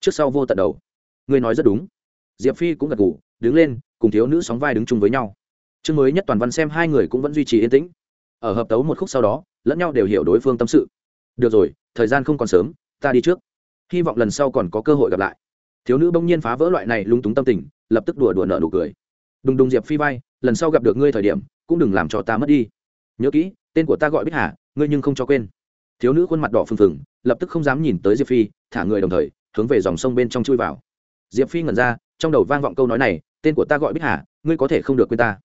Trước sau vô tận đầu. Ngươi nói rất đúng. Diệp phi cũng gật ngủ đứng lên, cùng thiếu nữ sóng vai đứng chung với nhau. Chương mới nhất toàn văn xem hai người cũng vẫn duy trì yên tĩnh. Ở hợp tấu một khúc sau đó, lẫn nhau đều hiểu đối phương tâm sự. Được rồi, thời gian không còn sớm, ta đi trước. Hy vọng lần sau còn có cơ hội gặp lại thiếu nữ bỗng nhiên phá vỡ loại này lung túng tâm tình, lập tức đùa đùa nợ nụ cười. Đùng đùng diệp phi vai, lần sau gặp được ngươi thời điểm, cũng đừng làm cho ta mất đi. Nhớ kỹ, tên của ta gọi bích hà, ngươi nhưng không cho quên. Thiếu nữ khuôn mặt đỏ phừng phừng, lập tức không dám nhìn tới diệp phi, thả người đồng thời, hướng về dòng sông bên trong chui vào. Diệp phi ngẩn ra, trong đầu vang vọng câu nói này, tên của ta gọi bích hà, ngươi có thể không được quên ta.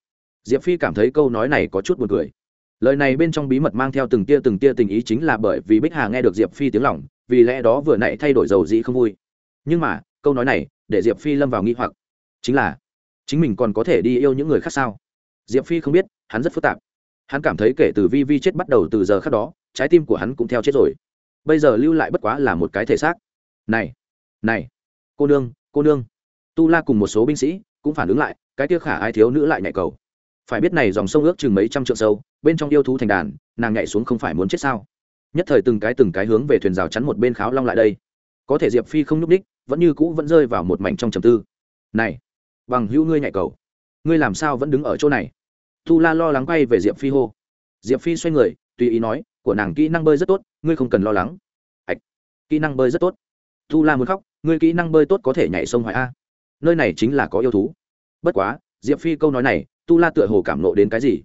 Diệp phi cảm thấy câu nói này có chút buồn cười. Lời này bên trong bí mật mang theo từng tia từng tia tình ý chính là bởi vì bích hà nghe được diệp phi tiếng lỏng vì lẽ đó vừa nãy thay đổi dầu dĩ không vui. Nhưng mà câu nói này, để diệp phi lâm vào nghi hoặc. Chính là, chính mình còn có thể đi yêu những người khác sao? Diệp phi không biết, hắn rất phức tạp. Hắn cảm thấy kể từ vi vi chết bắt đầu từ giờ khác đó, trái tim của hắn cũng theo chết rồi. Bây giờ lưu lại bất quá là một cái thể xác. Này này, cô nương cô nương. Tu la cùng một số binh sĩ cũng phản ứng lại, cái kia khả ai thiếu nữ lại nhảy cầu. Phải biết này dòng sông ước chừng mấy trăm trượng sâu, bên trong yêu thú thành đàn, nàng nhảy xuống không phải muốn chết sao? Nhất thời từng cái từng cái hướng về thuyền rào chắn một bên kháo long lại đây có thể diệp phi không nhúc ních vẫn như cũ vẫn rơi vào một mảnh trong trầm tư. Này, bằng hữu ngươi nhạy cầu. Ngươi làm sao vẫn đứng ở chỗ này? Tu la lo lắng quay về diệp phi hô. Diệp phi xoay người, tùy ý nói, của nàng kỹ năng bơi rất tốt, ngươi không cần lo lắng. Ạch kỹ năng bơi rất tốt. Tu la muốn khóc, ngươi kỹ năng bơi tốt có thể nhảy sông hoài a. Nơi này chính là có yêu thú. Bất quá, diệp phi câu nói này, tu la tựa hồ cảm nộ đến cái gì?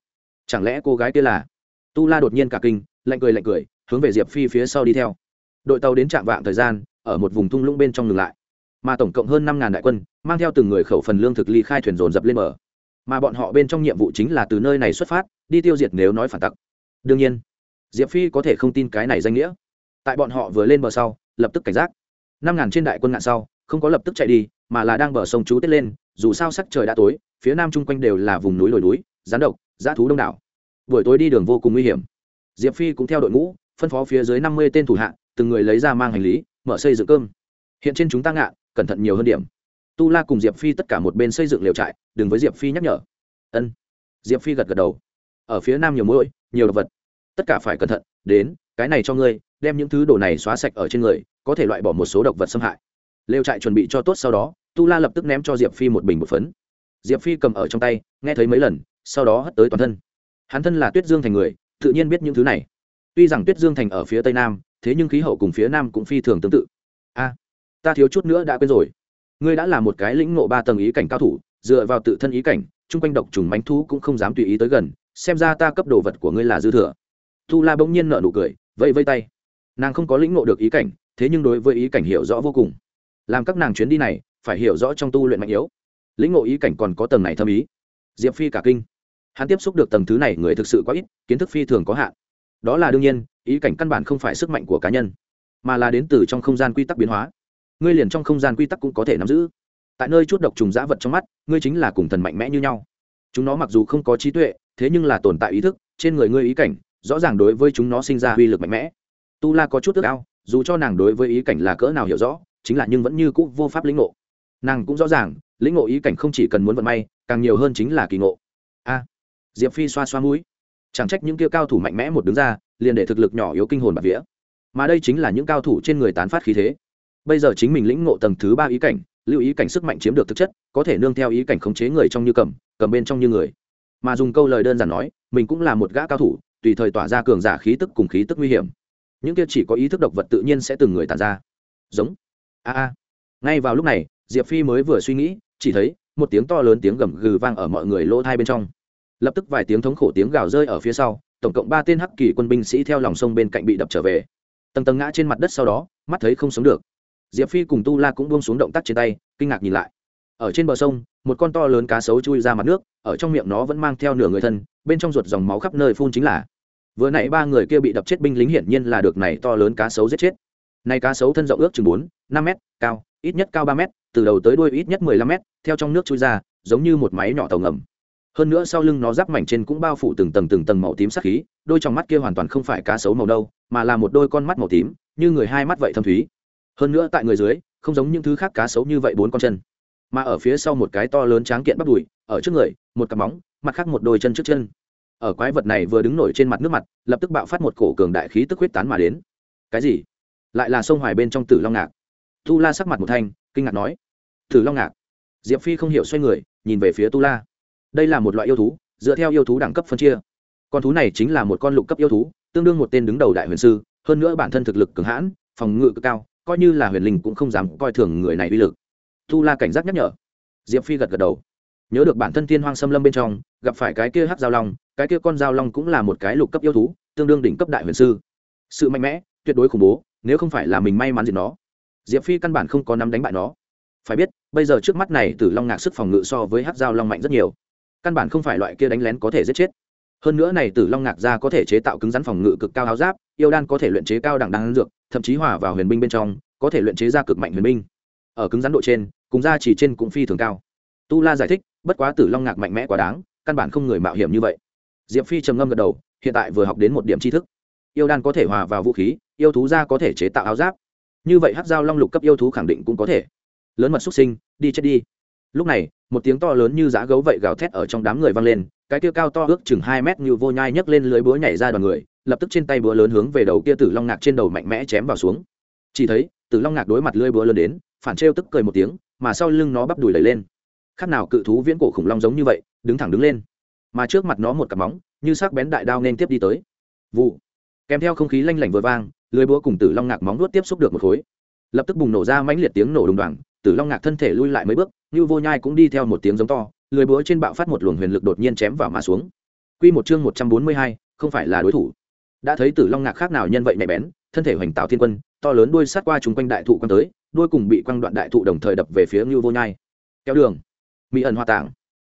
Chẳng lẽ cô gái kia là? Tu la đột nhiên cả kinh, lạnh cười lạnh cười, hướng về diệp phi phía sau đi theo. Đội tàu đến trạm vạng thời gian ở một vùng thung lũng bên trong ngừng lại. Mà tổng cộng hơn năm ngàn đại quân, mang theo từng người khẩu phần lương thực ly khai thuyền dồn dập lên bờ. Mà bọn họ bên trong nhiệm vụ chính là từ nơi này xuất phát, đi tiêu diệt nếu nói phản tặc. Đương nhiên, diệp phi có thể không tin cái này danh nghĩa. Tại bọn họ vừa lên bờ sau, lập tức cảnh giác. Năm ngàn trên đại quân ngạn sau, không có lập tức chạy đi, mà là đang bờ sông chú tết lên, dù sao sắc trời đã tối, phía nam chung quanh đều là vùng núi đồi núi rán độc, dã thú đông đảo. Buổi tối đi đường vô cùng nguy hiểm. Diệp phi cũng theo đội ngũ, phân phó phía dưới năm mươi tên thủ hạ, từng người lấy ra mang hành lý mở xây dựng cơm. Hiện trên chúng ta ngạ, cẩn thận nhiều hơn điểm. Tu la cùng diệp phi tất cả một bên xây dựng liều trại, đừng với diệp phi nhắc nhở. Ân. Diệp phi gật gật đầu. Ở phía nam nhiều mũi nhiều động vật. Tất cả phải cẩn thận, đến, cái này cho ngươi, đem những thứ đồ này xóa sạch ở trên người, có thể loại bỏ một số độc vật xâm hại. Lều trại chuẩn bị cho tốt sau đó, tu la lập tức ném cho diệp phi một bình một phấn. Diệp phi cầm ở trong tay, nghe thấy mấy lần, sau đó hất tới toàn thân. Hắn thân là tuyết dương thành người, tự nhiên biết những thứ này. Tuy rằng tuyết dương thành ở phía tây nam thế nhưng khí hậu cùng phía nam cũng phi thường tương tự. A, ta thiếu chút nữa đã quên rồi. Ngươi đã là một cái lĩnh ngộ ba tầng ý cảnh cao thủ, dựa vào tự thân ý cảnh, chung quanh độc trùng mánh thú cũng không dám tùy ý tới gần, xem ra ta cấp đồ vật của ngươi là dư thừa. Tu la bỗng nhiên nở nụ cười, vẫy vây tay. Nàng không có lĩnh ngộ được ý cảnh, thế nhưng đối với ý cảnh hiểu rõ vô cùng. Làm các nàng chuyến đi này, phải hiểu rõ trong tu luyện mạnh yếu. Lĩnh ngộ ý cảnh còn có tầng này thâm ý. Diệp phi cả kinh. Hắn tiếp xúc được tầng thứ này người thực sự quá ít, kiến thức phi thường có hạn đó là đương nhiên, ý cảnh căn bản không phải sức mạnh của cá nhân, mà là đến từ trong không gian quy tắc biến hóa. Ngươi liền trong không gian quy tắc cũng có thể nắm giữ. Tại nơi chút độc trùng dã vật trong mắt, ngươi chính là cùng thần mạnh mẽ như nhau. Chúng nó mặc dù không có trí tuệ, thế nhưng là tồn tại ý thức, trên người ngươi ý cảnh, rõ ràng đối với chúng nó sinh ra uy lực mạnh mẽ. Tu la có chút ước ao, dù cho nàng đối với ý cảnh là cỡ nào hiểu rõ, chính là nhưng vẫn như cũ vô pháp lĩnh ngộ. Nàng cũng rõ ràng, lĩnh ngộ ý cảnh không chỉ cần muốn vận may, càng nhiều hơn chính là kỳ ngộ. A. Diệp phi xoa xoa mũi chẳng trách những kia cao thủ mạnh mẽ một đứng ra, liền để thực lực nhỏ yếu kinh hồn bạc vía. Mà đây chính là những cao thủ trên người tán phát khí thế. Bây giờ chính mình lĩnh ngộ tầng thứ ba ý cảnh, lưu ý cảnh sức mạnh chiếm được thực chất, có thể nương theo ý cảnh khống chế người trong như cầm cầm bên trong như người. Mà dùng câu lời đơn giản nói, mình cũng là một gã cao thủ, tùy thời tỏa ra cường giả khí tức cùng khí tức nguy hiểm. Những kia chỉ có ý thức độc vật tự nhiên sẽ từng người tàn ra. Giống. A a. Ngay vào lúc này, diệp phi mới vừa suy nghĩ, chỉ thấy, một tiếng to lớn tiếng gầm gừ vang ở mọi người lỗ thai bên trong lập tức vài tiếng thống khổ tiếng gào rơi ở phía sau, tổng cộng ba tên hắc kỳ quân binh sĩ theo lòng sông bên cạnh bị đập trở về. Tầng tầng ngã trên mặt đất sau đó, mắt thấy không sống được. Diệp phi cùng tu la cũng buông xuống động tác trên tay, kinh ngạc nhìn lại. Ở trên bờ sông, một con to lớn cá sấu chui ra mặt nước, ở trong miệng nó vẫn mang theo nửa người thân, bên trong ruột dòng máu khắp nơi phun chính là. Vừa nãy ba người kia bị đập chết binh lính hiển nhiên là được này to lớn cá sấu giết chết. Này cá sấu thân rộng ước chừng bốn, năm mét, cao, ít nhất cao ba mét, từ đầu tới đuôi ít nhất mười lăm mét, theo trong nước chui ra, giống như một máy nhỏ tàu ngầm hơn nữa sau lưng nó giáp mảnh trên cũng bao phủ từng tầng từng tầng màu tím sắc khí, đôi trong mắt kia hoàn toàn không phải cá sấu màu đâu, mà là một đôi con mắt màu tím, như người hai mắt vậy thâm thúy. Hơn nữa tại người dưới, không giống những thứ khác cá sấu như vậy bốn con chân. Mà ở phía sau một cái to lớn tráng kiện bắt đùi, ở trước người, một cặp móng, mặt khác một đôi chân trước chân. Ở quái vật này vừa đứng nổi trên mặt nước mặt, lập tức bạo phát một cổ cường đại khí tức huyết tán mà đến. Cái gì? Lại là sông hoài bên trong tử long ngạc. Tu la sắc mặt một thanh, kinh ngạc nói. Tử long ngạc. Diệp phi không hiểu xoay người, nhìn về phía tu la đây là một loại yêu thú, dựa theo yêu thú đẳng cấp phân chia. Con thú này chính là một con lục cấp yêu thú, tương đương một tên đứng đầu đại huyền sư, hơn nữa bản thân thực lực cường hãn, phòng ngự cực cao, coi như là huyền linh cũng không dám coi thường người này uy lực. Tu la cảnh giác nhắc nhở. Diệp phi gật gật đầu. Nhớ được bản thân thiên hoang xâm lâm bên trong, gặp phải cái kia hát giao long, cái kia con giao long cũng là một cái lục cấp yêu thú, tương đương đỉnh cấp đại huyền sư. Sự mạnh mẽ, tuyệt đối khủng bố, nếu không phải là mình may mắn gì nó. Diệp phi căn bản không có nắm đánh bại nó. Phải biết, bây giờ trước mắt này tử long ngạc sức phòng ngự so với hát giao long mạnh rất nhiều căn bản không phải loại kia đánh lén có thể giết chết. Hơn nữa này tử long ngạc ra có thể chế tạo cứng rắn phòng ngự cực cao áo giáp, yêu đan có thể luyện chế cao đẳng đan dược, thậm chí hòa vào huyền binh bên trong, có thể luyện chế ra cực mạnh huyền binh. Ở cứng rắn độ trên, cùng ra chỉ trên cũng phi thường cao. Tu la giải thích, bất quá tử long ngạc mạnh mẽ quá đáng, căn bản không người mạo hiểm như vậy. Diệp phi trầm ngâm gật đầu, hiện tại vừa học đến một điểm tri thức. Yêu đan có thể hòa vào vũ khí, yêu thú ra có thể chế tạo áo giáp. Như vậy hát dao long lục cấp yêu thú khẳng định cũng có thể. Lớn mật xuất sinh, đi chết đi. Lúc này một tiếng to lớn như giá gấu vậy gào thét ở trong đám người vang lên, cái kia cao to ước chừng hai mét như vô nhai nhấc lên lưới búa nhảy ra đoàn người, lập tức trên tay búa lớn hướng về đầu kia tử long ngạc trên đầu mạnh mẽ chém vào xuống. Chỉ thấy, tử long ngạc đối mặt lưới búa lớn đến, phản trêu tức cười một tiếng, mà sau lưng nó bắp đùi lấy lên. Khác nào cự thú viễn cổ khủng long giống như vậy, đứng thẳng đứng lên. Mà trước mặt nó một cặp móng, như sắc bén đại đao nên tiếp đi tới. Vụ. Kèm theo không khí lanh lảnh vừa vang, lưới búa cùng tử long ngạc móng nuốt tiếp xúc được một khối. Lập tức bùng nổ ra mãnh liệt tiếng nổ đùng đoàng tử long ngạc thân thể lui lại mấy bước như vô nhai cũng đi theo một tiếng giống to lười búa trên bạo phát một luồng huyền lực đột nhiên chém vào mà xuống Quy một chương một trăm bốn mươi hai, không phải là đối thủ. Đã thấy Tử Long Ngạc khác nào nhân vậy nhạy bén, thân thể hoành tạo thiên quân, to lớn đuôi sát qua chung quanh đại thụ quăng tới, đuôi cùng bị quăng đoạn đại thụ đồng thời đập về phía Nưu Vô Nhai. Kéo đường, mỹ ẩn hoa tảng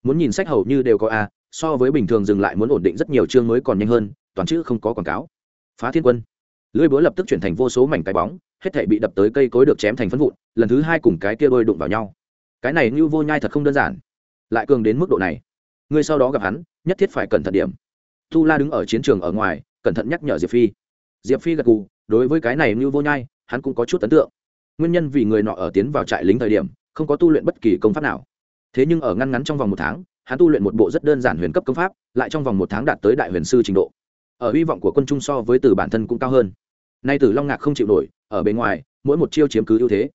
Muốn nhìn sách hầu như đều có a, so với bình thường dừng lại muốn ổn định rất nhiều chương mới còn nhanh hơn, toàn chữ không có quảng cáo. Phá Thiên Quân. Lưỡi búa lập tức chuyển thành vô số mảnh cái bóng, hết thảy bị đập tới cây cối được chém thành phân vụn, lần thứ hai cùng cái kia đôi đụng vào nhau. Cái này như Vô Nhai thật không đơn giản, lại cường đến mức độ này. Ngươi sau đó gặp hắn, nhất thiết phải cẩn thận điểm. Tu La đứng ở chiến trường ở ngoài, cẩn thận nhắc nhở Diệp Phi. Diệp Phi gật gù, đối với cái này như Vô Nhai, hắn cũng có chút ấn tượng. Nguyên nhân vì người nọ ở tiến vào trại lính thời điểm, không có tu luyện bất kỳ công pháp nào. Thế nhưng ở ngăn ngắn trong vòng một tháng, hắn tu luyện một bộ rất đơn giản huyền cấp công pháp, lại trong vòng một tháng đạt tới đại huyền sư trình độ. Ở hy vọng của quân trung so với từ bản thân cũng cao hơn. Nay Tử Long Ngạc không chịu nổi, ở bên ngoài, mỗi một chiêu chiếm cứ ưu thế.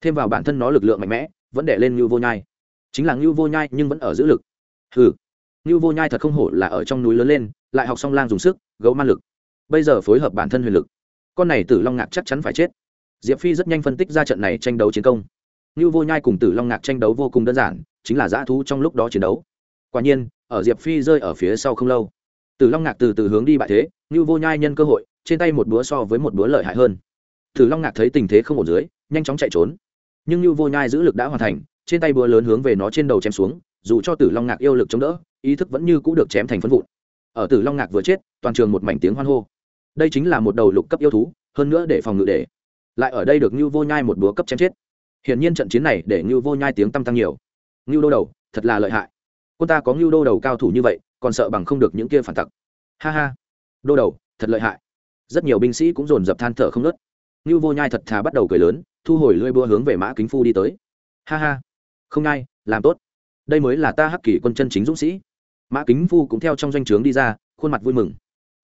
Thêm vào bản thân nó lực lượng mạnh mẽ, vẫn đè lên Nưu Vô Nhai. Chính là Nưu Vô Nhai nhưng vẫn ở giữ lực. Hừ, Nưu Vô Nhai thật không hổ là ở trong núi lớn lên, lại học song lang dùng sức, gấu man lực. Bây giờ phối hợp bản thân huyền lực, con này Tử Long Ngạc chắc chắn phải chết. Diệp Phi rất nhanh phân tích ra trận này tranh đấu chiến công. Nưu Vô Nhai cùng Tử Long Ngạc tranh đấu vô cùng đơn giản, chính là dã thú trong lúc đó chiến đấu. Quả nhiên, ở Diệp Phi rơi ở phía sau không lâu, tử long ngạc từ từ hướng đi bại thế như vô nhai nhân cơ hội, trên tay một búa so với một búa lợi hại hơn. Tử long ngạc thấy tình thế không ổn dưới, nhanh chóng chạy trốn. Nhưng như vô nhai giữ lực đã hoàn thành, trên tay búa lớn hướng về nó trên đầu chém xuống, dù cho tử long ngạc yêu lực chống đỡ, ý thức vẫn như cũ được chém thành phân vụn. Ở tử long ngạc vừa chết, toàn trường một mảnh tiếng hoan hô. Đây chính là một đầu lục cấp yêu thú, hơn nữa để phòng ngự để. Lại ở đây được như vô nhai một búa cấp chém chết. Hiển nhiên trận chiến này để như vô nhai tiếng tăng tăng nhiều. Nưu đô đầu, thật là lợi hại. Quân ta có Nưu đô đầu cao thủ như vậy còn sợ bằng không được những kia phản tặc. Ha ha. Đô đầu, thật lợi hại. Rất nhiều binh sĩ cũng dồn dập than thở không nớt ngưu vô nhai thật thà bắt đầu cười lớn, thu hồi lưỡi búa hướng về mã kính phu đi tới. Ha ha. Không ngay làm tốt. Đây mới là ta hắc kỷ quân chân chính dũng sĩ. Mã kính phu cũng theo trong doanh trướng đi ra, khuôn mặt vui mừng.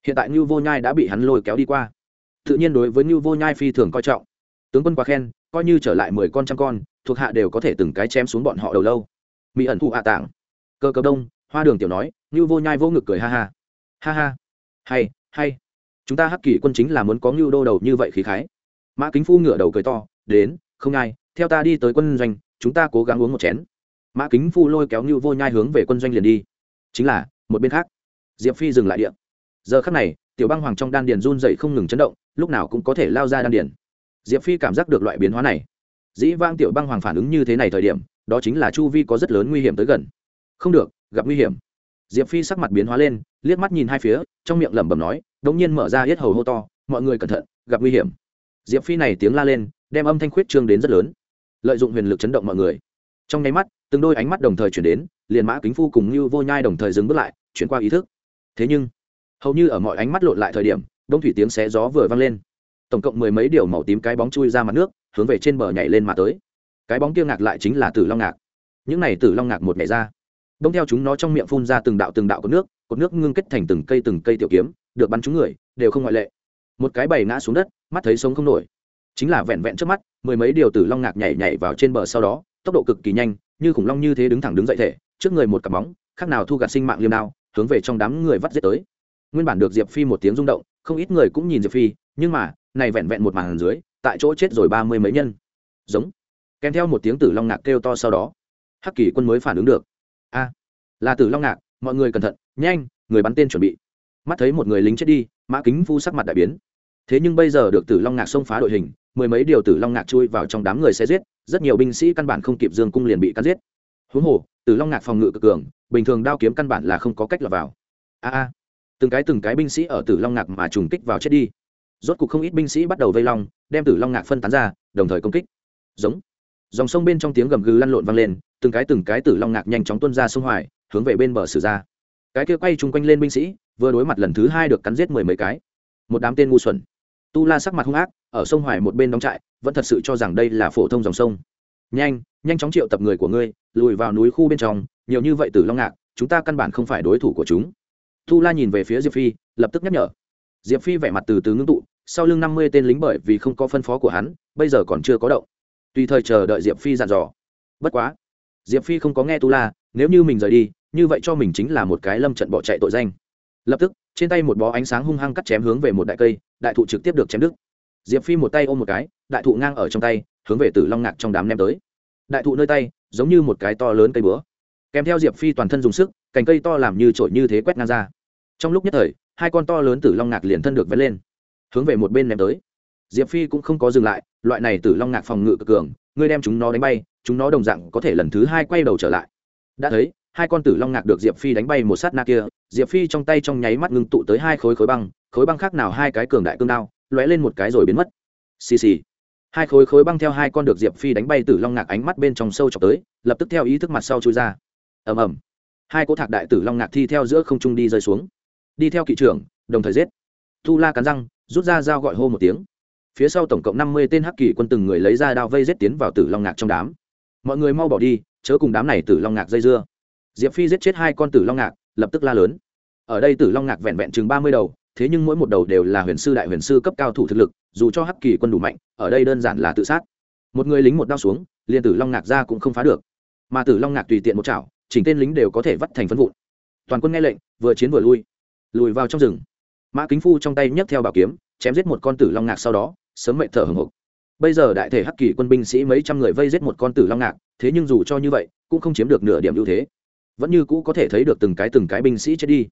Hiện tại ngưu vô nhai đã bị hắn lôi kéo đi qua. Tự nhiên đối với ngưu vô nhai phi thường coi trọng. Tướng quân quá khen, coi như trở lại mười con trăm con, thuộc hạ đều có thể từng cái chém xuống bọn họ đầu lâu. Mỹ ẩn thụ hạ tảng. Cơ cơ đông hoa đường tiểu nói như vô nhai vô ngực cười ha ha. Ha ha. Hay hay. Chúng ta hắc kỳ quân chính là muốn có ngưu đô đầu như vậy khí khái. Mã kính phu ngửa đầu cười to, đến, không ai, theo ta đi tới quân doanh, chúng ta cố gắng uống một chén. Mã kính phu lôi kéo ngưu vô nhai hướng về quân doanh liền đi. Chính là, một bên khác. Diệp phi dừng lại điện. Giờ khắc này, tiểu băng hoàng trong đan điền run dậy không ngừng chấn động, lúc nào cũng có thể lao ra đan điền. Diệp phi cảm giác được loại biến hóa này. Dĩ vang tiểu băng hoàng phản ứng như thế này thời điểm, đó chính là chu vi có rất lớn nguy hiểm tới gần. Không được gặp nguy hiểm. Diệp phi sắc mặt biến hóa lên, liếc mắt nhìn hai phía, trong miệng lẩm bẩm nói đ ỗ n g nhiên mở ra hết hầu hô to, mọi người cẩn thận, gặp nguy hiểm. Diệp phi này tiếng la lên, đem âm thanh khuyết trương đến rất lớn. Lợi dụng huyền lực chấn động mọi người. Trong nháy mắt, từng đôi ánh mắt đồng thời chuyển đến, liền mã kính phu cùng như vô nhai đồng thời dừng bước lại, chuyển qua ý thức. Thế nhưng, hầu như ở mọi ánh mắt lộn lại thời điểm, đông thủy tiếng xé gió vừa vang lên. Tổng cộng mười mấy điều màu tím cái bóng chui ra mặt nước, hướng về trên bờ nhảy lên mà tới. Cái bóng kia ngạc lại chính là tử long ngạc. Những này tử long ngạc một ngày ra đông theo chúng nó trong miệng phun ra từng đạo từng đạo cột nước cột nước ngưng kết thành từng cây từng cây tiểu kiếm, được bắn trúng người, đều không ngoại lệ. Một cái bầy ngã xuống đất, mắt thấy sống không nổi. Chính là vẹn vẹn trước mắt, mười mấy điều tử long ngạc nhảy nhảy vào trên bờ sau đó, tốc độ cực kỳ nhanh, như khủng long như thế đứng thẳng đứng dậy thể, trước người một cặp bóng khác nào thu gặt sinh mạng liêm đao, hướng về trong đám người vắt giết tới. Nguyên bản được diệp phi một tiếng rung động, không ít người cũng nhìn diệp phi, nhưng mà, này vẹn vẹn một màn dưới, tại chỗ chết rồi ba mươi mấy nhân. Giống. Kèm theo một tiếng tử long ngạc kêu to sau đó, hắc kỳ quân mới phản ứng được a là tử long ngạc, mọi người cẩn thận, nhanh, người bắn tên chuẩn bị. Mắt thấy một người lính chết đi, mã kính phu sắc mặt đại biến. Thế nhưng bây giờ được tử long ngạc xông phá đội hình, mười mấy điều tử long ngạc chui vào trong đám người sẽ giết, rất nhiều binh sĩ căn bản không kịp dương cung liền bị cắn giết. Huống hồ, tử long ngạc phòng ngự cực cường, bình thường đao kiếm căn bản là không có cách lọt vào. A a, từng cái từng cái binh sĩ ở tử long ngạc mà trùng kích vào chết đi. Rốt cục không ít binh sĩ bắt đầu vây long, đem tử long ngạc phân tán ra, đồng thời công kích. Giống dòng sông bên trong tiếng gầm gừ lăn lộn vang lên, từng cái từng cái tử long ngạc nhanh chóng tuân ra sông hoài, hướng về bên bờ xử ra. Cái kia quay chung quanh lên binh sĩ, vừa đối mặt lần thứ hai được cắn giết mười mấy cái. Một đám tên ngu xuẩn. Tu la sắc mặt hung ác, ở sông hoài một bên đóng trại, vẫn thật sự cho rằng đây là phổ thông dòng sông. Nhanh nhanh chóng triệu tập người của ngươi, lùi vào núi khu bên trong, nhiều như vậy tử long ngạc, chúng ta căn bản không phải đối thủ của chúng. Tu la nhìn về phía diệp phi, lập tức nhắc nhở. Diệp phi vẻ mặt từ từ ngưng tụ, sau lưng năm mươi tên lính bởi vì không có phân phó của hắn, bây giờ còn chưa có động tùy thời chờ đợi diệp phi dặn dò. Bất quá, diệp phi không có nghe tu la, nếu như mình rời đi, như vậy cho mình chính là một cái lâm trận bỏ chạy tội danh. Lập tức, trên tay một bó ánh sáng hung hăng cắt chém hướng về một đại cây, đại thụ trực tiếp được chém đứt. Diệp phi một tay ôm một cái, đại thụ ngang ở trong tay, hướng về tử long ngạc trong đám ném tới. Đại thụ nơi tay, giống như một cái to lớn cây búa. Kèm theo diệp phi toàn thân dùng sức, cành cây to làm như trội như thế quét ngang ra. Trong lúc nhất thời, hai con to lớn tử long ngạc liền thân được vét lên, hướng về một bên ném tới. Diệp phi cũng không có dừng lại loại này tử long ngạc phòng ngự cực cường, ngươi đem chúng nó đánh bay, chúng nó đồng dạng có thể lần thứ hai quay đầu trở lại. Đã thấy, hai con tử long ngạc được diệp phi đánh bay một sát na kia, diệp phi trong tay trong nháy mắt ngưng tụ tới hai khối khối băng khối băng khác nào hai cái cường đại cương đao, lóe lên một cái rồi biến mất. Xì xì. Hai khối khối băng theo hai con được diệp phi đánh bay tử long ngạc ánh mắt bên trong sâu chọc tới, lập tức theo ý thức mặt sau chui ra. Ầm ầm. Hai cỗ thạc đại tử long ngạc thi theo giữa không trung đi rơi xuống. Đi theo kỵ trưởng, đồng thời giết. Tu la cắn răng, rút ra dao gọi hô một tiếng phía sau tổng cộng năm mươi tên hắc kỳ quân từng người lấy ra đao vây giết tiến vào tử long ngạc trong đám. Mọi người mau bỏ đi, chớ cùng đám này tử long ngạc dây dưa. Diệp phi giết chết hai con tử long ngạc, lập tức la lớn. Ở đây tử long ngạc vẹn vẹn chừng ba mươi đầu, thế nhưng mỗi một đầu đều là huyền sư đại huyền sư cấp cao thủ thực lực, dù cho hắc kỳ quân đủ mạnh, ở đây đơn giản là tự sát. Một người lính một đao xuống, liền tử long ngạc ra cũng không phá được. Mà tử long ngạc tùy tiện một chảo, chỉnh tên lính đều có thể vắt thành phân vụn. Toàn quân nghe lệnh, vừa chiến vừa lui, lùi vào trong rừng. Mã kính phu trong tay nhấc theo bảo kiếm, chém giết một con tử long ngạc sau đó sớm mệnh thở hồng hộc bây giờ đại thể hắc kỳ quân binh sĩ mấy trăm người vây giết một con tử long ngạc, thế nhưng dù cho như vậy, cũng không chiếm được nửa điểm ưu thế. Vẫn như cũ có thể thấy được từng cái từng cái binh sĩ chết đi.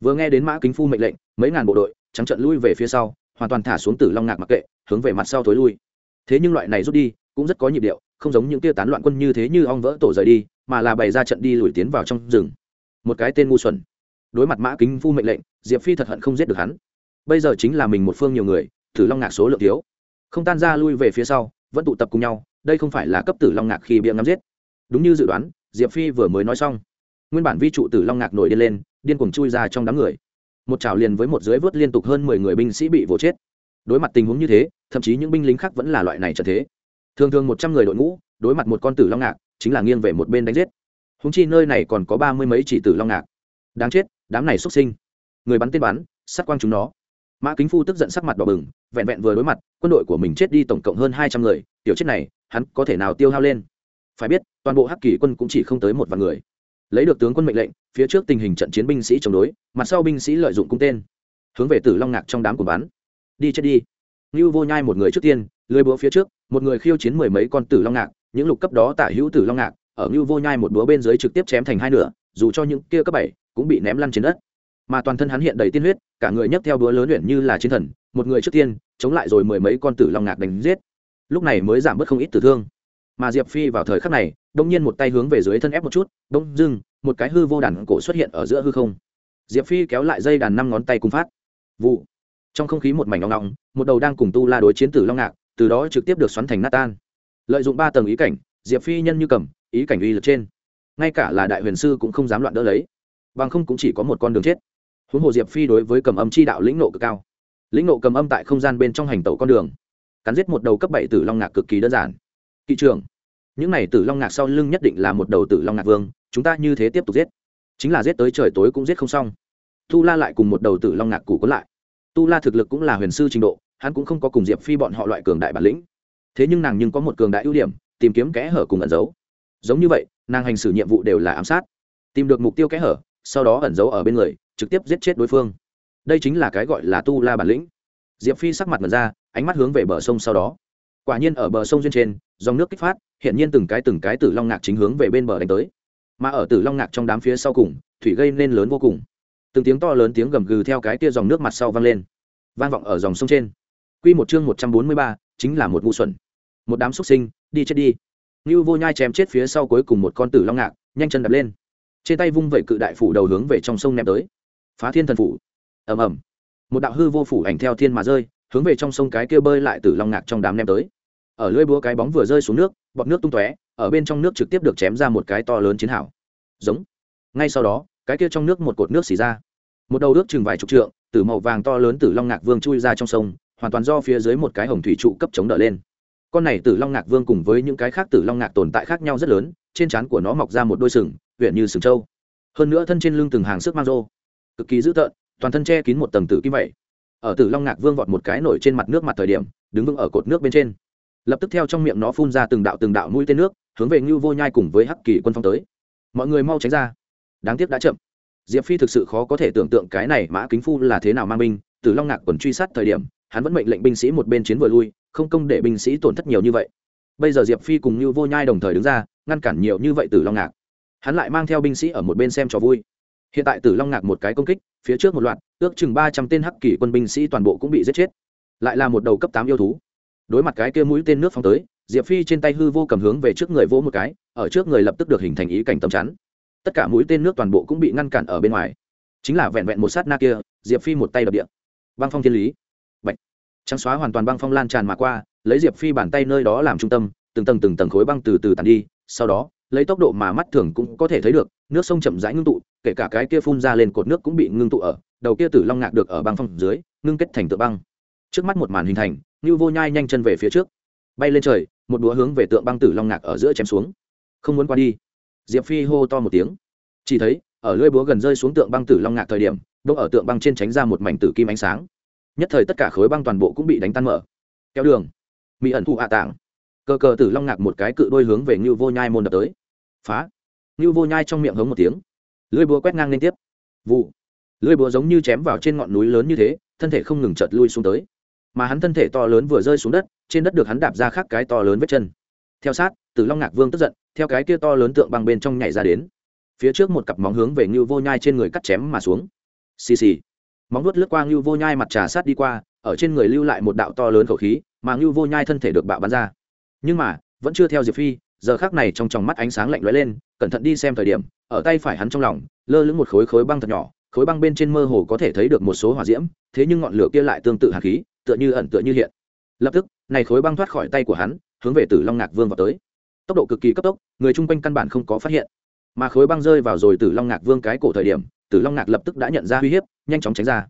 Vừa nghe đến mã kính phu mệnh lệnh, mấy ngàn bộ đội trắng trận lui về phía sau, hoàn toàn thả xuống tử long ngạc mặc kệ, hướng về mặt sau thối lui. Thế nhưng loại này rút đi, cũng rất có nhịp điệu, không giống những tia tán loạn quân như thế như ong vỡ tổ rời đi, mà là bày ra trận đi lùi tiến vào trong rừng. Một cái tên ngu xuẩn. Đối mặt mã kính phu mệnh lệnh, diệp phi thật hận không giết được hắn. Bây giờ chính là mình một phương nhiều người, tử long ngạc số lượng thiếu không tan ra lui về phía sau, vẫn tụ tập cùng nhau, đây không phải là cấp tử long ngạc khi bị ngắm giết. Đúng như dự đoán, diệp phi vừa mới nói xong, nguyên bản vi trụ tử long ngạc nổi điên lên, điên cuồng chui ra trong đám người. Một chảo liền với một dưới vớt liên tục hơn mười người binh sĩ bị vỗ chết. Đối mặt tình huống như thế, thậm chí những binh lính khác vẫn là loại này trở thế. Thường thường một trăm người đội ngũ, đối mặt một con tử long ngạc, chính là nghiêng về một bên đánh giết. Húng chi nơi này còn có ba mươi mấy chỉ tử long ngạc. Đáng chết, đám này xuất sinh. Người bắn tên bắn, sát quang chúng nó mã kính phu tức giận sắc mặt đỏ bừng, vẹn vẹn vừa đối mặt, quân đội của mình chết đi tổng cộng hơn hai trăm người, tiểu chết này, hắn có thể nào tiêu hao lên? Phải biết, toàn bộ hắc kỳ quân cũng chỉ không tới một vài người. Lấy được tướng quân mệnh lệnh, phía trước tình hình trận chiến binh sĩ chống đối, mặt sau binh sĩ lợi dụng cung tên. Hướng về tử long ngạc trong đám của bắn. Đi chết đi. Như vô nhai một người trước tiên, lưới búa phía trước, một người khiêu chiến mười mấy con tử long ngạc, những lục cấp đó tả hữu tử long ngạc, ở như vô nhai một búa bên dưới trực tiếp chém thành hai nửa, dù cho những kia cấp bảy cũng bị ném lăn trên đất mà toàn thân hắn hiện đầy tiên huyết, cả người nhấc theo búa lớn luyện như là chiến thần, một người trước tiên, chống lại rồi mười mấy con tử long ngạc đánh giết. Lúc này mới giảm bớt không ít tử thương. Mà diệp phi vào thời khắc này đông nhiên một tay hướng về dưới thân ép một chút đông dưng, một cái hư vô đàn cổ xuất hiện ở giữa hư không. Diệp phi kéo lại dây đàn năm ngón tay cùng phát. Vụ. Trong không khí một mảnh nóng nóng, một đầu đang cùng tu la đối chiến tử long ngạc, từ đó trực tiếp được xoắn thành nát tan. Lợi dụng ba tầng ý cảnh, diệp phi nhân như cầm, ý cảnh uy lực trên. Ngay cả là đại huyền sư cũng không dám loạn đỡ lấy. Bằng không cũng chỉ có một con đường chết huống hồ diệp phi đối với cầm âm chi đạo lĩnh nộ cực cao. Lĩnh nộ cầm âm tại không gian bên trong hành tẩu con đường, cắn giết một đầu cấp bảy tử long ngạc cực kỳ đơn giản. Kỵ trưởng, những này tử long ngạc sau lưng nhất định là một đầu tử long ngạc vương, chúng ta như thế tiếp tục giết. Chính là giết tới trời tối cũng giết không xong. Tu la lại cùng một đầu tử long ngạc củ có lại. Tu la thực lực cũng là huyền sư trình độ, hắn cũng không có cùng diệp phi bọn họ loại cường đại bản lĩnh. Thế nhưng nàng nhưng có một cường đại ưu điểm, tìm kiếm kẽ hở cùng ẩn giấu. Giống như vậy, nàng hành xử nhiệm vụ đều là ám sát. Tìm được mục tiêu kẽ hở, sau đó ẩn giấu ở bên người trực tiếp giết chết đối phương. Đây chính là cái gọi là tu la bản lĩnh. Diệp phi sắc mặt mật ra, ánh mắt hướng về bờ sông sau đó. Quả nhiên ở bờ sông duyên trên, dòng nước kích phát, hiện nhiên từng cái từng cái tử long ngạc chính hướng về bên bờ đánh tới. Mà ở tử long ngạc trong đám phía sau cùng, thủy gây nên lớn vô cùng. Từng tiếng to lớn tiếng gầm gừ theo cái tia dòng nước mặt sau vang lên. Vang vọng ở dòng sông trên. Q một chương một trăm bốn mươi ba, chính là một ngu xuẩn. Một đám xúc sinh, đi chết đi. Như vô nhai chém chết phía sau cuối cùng một con tử long ngạc, nhanh chân đập lên. Trên tay vung vẩy cự đại phủ đầu hướng về trong sông ném tới phá thiên thần phủ. Ầm ầm. Một đạo hư vô phủ ảnh theo thiên mà rơi, hướng về trong sông cái kia bơi lại từ long ngạc trong đám nem tới. Ở lưỡi búa cái bóng vừa rơi xuống nước, bọt nước tung tóe, ở bên trong nước trực tiếp được chém ra một cái to lớn chiến hảo giống. Ngay sau đó, cái kia trong nước một cột nước xì ra. Một đầu nước chừng vài chục trượng, từ màu vàng to lớn từ long ngạc vương chui ra trong sông, hoàn toàn do phía dưới một cái hồng thủy trụ cấp chống đỡ lên. Con này từ long ngạc vương cùng với những cái khác từ long ngạc tồn tại khác nhau rất lớn, trên trán của nó mọc ra một đôi sừng, huyện như sừng trâu. Hơn nữa thân trên lưng từng hàng sức mang rô cực kỳ dữ tợn, toàn thân che kín một tầng tử kim vậy. Ở tử long ngạc vương vọt một cái nổi trên mặt nước mặt thời điểm, đứng vững ở cột nước bên trên. Lập tức theo trong miệng nó phun ra từng đạo từng đạo mũi tên nước, hướng về ngưu vô nhai cùng với hắc kỳ quân phong tới. Mọi người mau tránh ra. Đáng tiếc đã chậm. Diệp phi thực sự khó có thể tưởng tượng cái này mã kính phu là thế nào mang binh. Tử long ngạc còn truy sát thời điểm, hắn vẫn mệnh lệnh binh sĩ một bên chiến vừa lui, không công để binh sĩ tổn thất nhiều như vậy. Bây giờ diệp phi cùng ngưu vô nhai đồng thời đứng ra, ngăn cản nhiều như vậy Tử long ngạc. Hắn lại mang theo binh sĩ ở một bên xem trò vui hiện tại tử long ngạc một cái công kích, phía trước một loạt, ước chừng ba trăm tên hắc kỷ quân binh sĩ toàn bộ cũng bị giết chết. Lại là một đầu cấp tám yêu thú. Đối mặt cái kia mũi tên nước phóng tới, diệp phi trên tay hư vô cầm hướng về trước người vỗ một cái, ở trước người lập tức được hình thành ý cảnh tầm chắn. Tất cả mũi tên nước toàn bộ cũng bị ngăn cản ở bên ngoài. Chính là vẹn vẹn một sát na kia, diệp phi một tay đập điện băng phong thiên lý. Bạch. trắng xóa hoàn toàn băng phong lan tràn mà qua, lấy diệp phi bàn tay nơi đó làm trung tâm, từng tầng từng tầng khối băng từ từ tàn đi, sau đó lấy tốc độ mà mắt thường cũng có thể thấy được, nước sông chậm rãi ngưng tụ, kể cả cái kia phun ra lên cột nước cũng bị ngưng tụ ở, đầu kia tử long ngạc được ở băng phong dưới, ngưng kết thành tượng băng. Trước mắt một màn hình thành như vô nhai nhanh chân về phía trước. Bay lên trời, một đũa hướng về tượng băng tử long ngạc ở giữa chém xuống. Không muốn qua đi. Diệp phi hô to một tiếng. Chỉ thấy, ở lưỡi búa gần rơi xuống tượng băng tử long ngạc thời điểm đông ở tượng băng trên tránh ra một mảnh tử kim ánh sáng. Nhất thời tất cả khối băng toàn bộ cũng bị đánh tan mở. Kéo đường. Mỹ ẩn thụ hạ tạng. cờ cờ tử long ngạc một cái cự đôi hướng về ngưu vô nhai môn đập tới phá. Ngưu vô nhai trong miệng hống một tiếng. Lưỡi búa quét ngang liên tiếp. Vụ. Lưỡi búa giống như chém vào trên ngọn núi lớn như thế, thân thể không ngừng chợt lui xuống tới. Mà hắn thân thể to lớn vừa rơi xuống đất, trên đất được hắn đạp ra khác cái to lớn vết chân. Theo sát từ long ngạc vương tức giận, theo cái kia to lớn tượng bằng bên trong nhảy ra đến. Phía trước một cặp móng hướng về ngưu vô nhai trên người cắt chém mà xuống. Xì xì. Móng vuốt lướt qua ngưu vô nhai mặt trà sát đi qua, ở trên người lưu lại một đạo to lớn khẩu khí, mà ngưu vô nhai thân thể được bạo bắn ra. Nhưng mà, vẫn chưa theo diệp phi giờ khác này trong tròng mắt ánh sáng lạnh lóe lên, cẩn thận đi xem thời điểm, ở tay phải hắn trong lòng, lơ lửng một khối khối băng thật nhỏ, khối băng bên trên mơ hồ có thể thấy được một số hỏa diễm, thế nhưng ngọn lửa kia lại tương tự hạt khí, tựa như ẩn tựa như hiện. Lập tức, này khối băng thoát khỏi tay của hắn, hướng về tử long ngạc vương vào tới. Tốc độ cực kỳ cấp tốc, người chung quanh căn bản không có phát hiện. Mà khối băng rơi vào rồi tử long ngạc vương cái cổ thời điểm, tử long ngạc lập tức đã nhận ra uy hiếp, nhanh chóng tránh ra.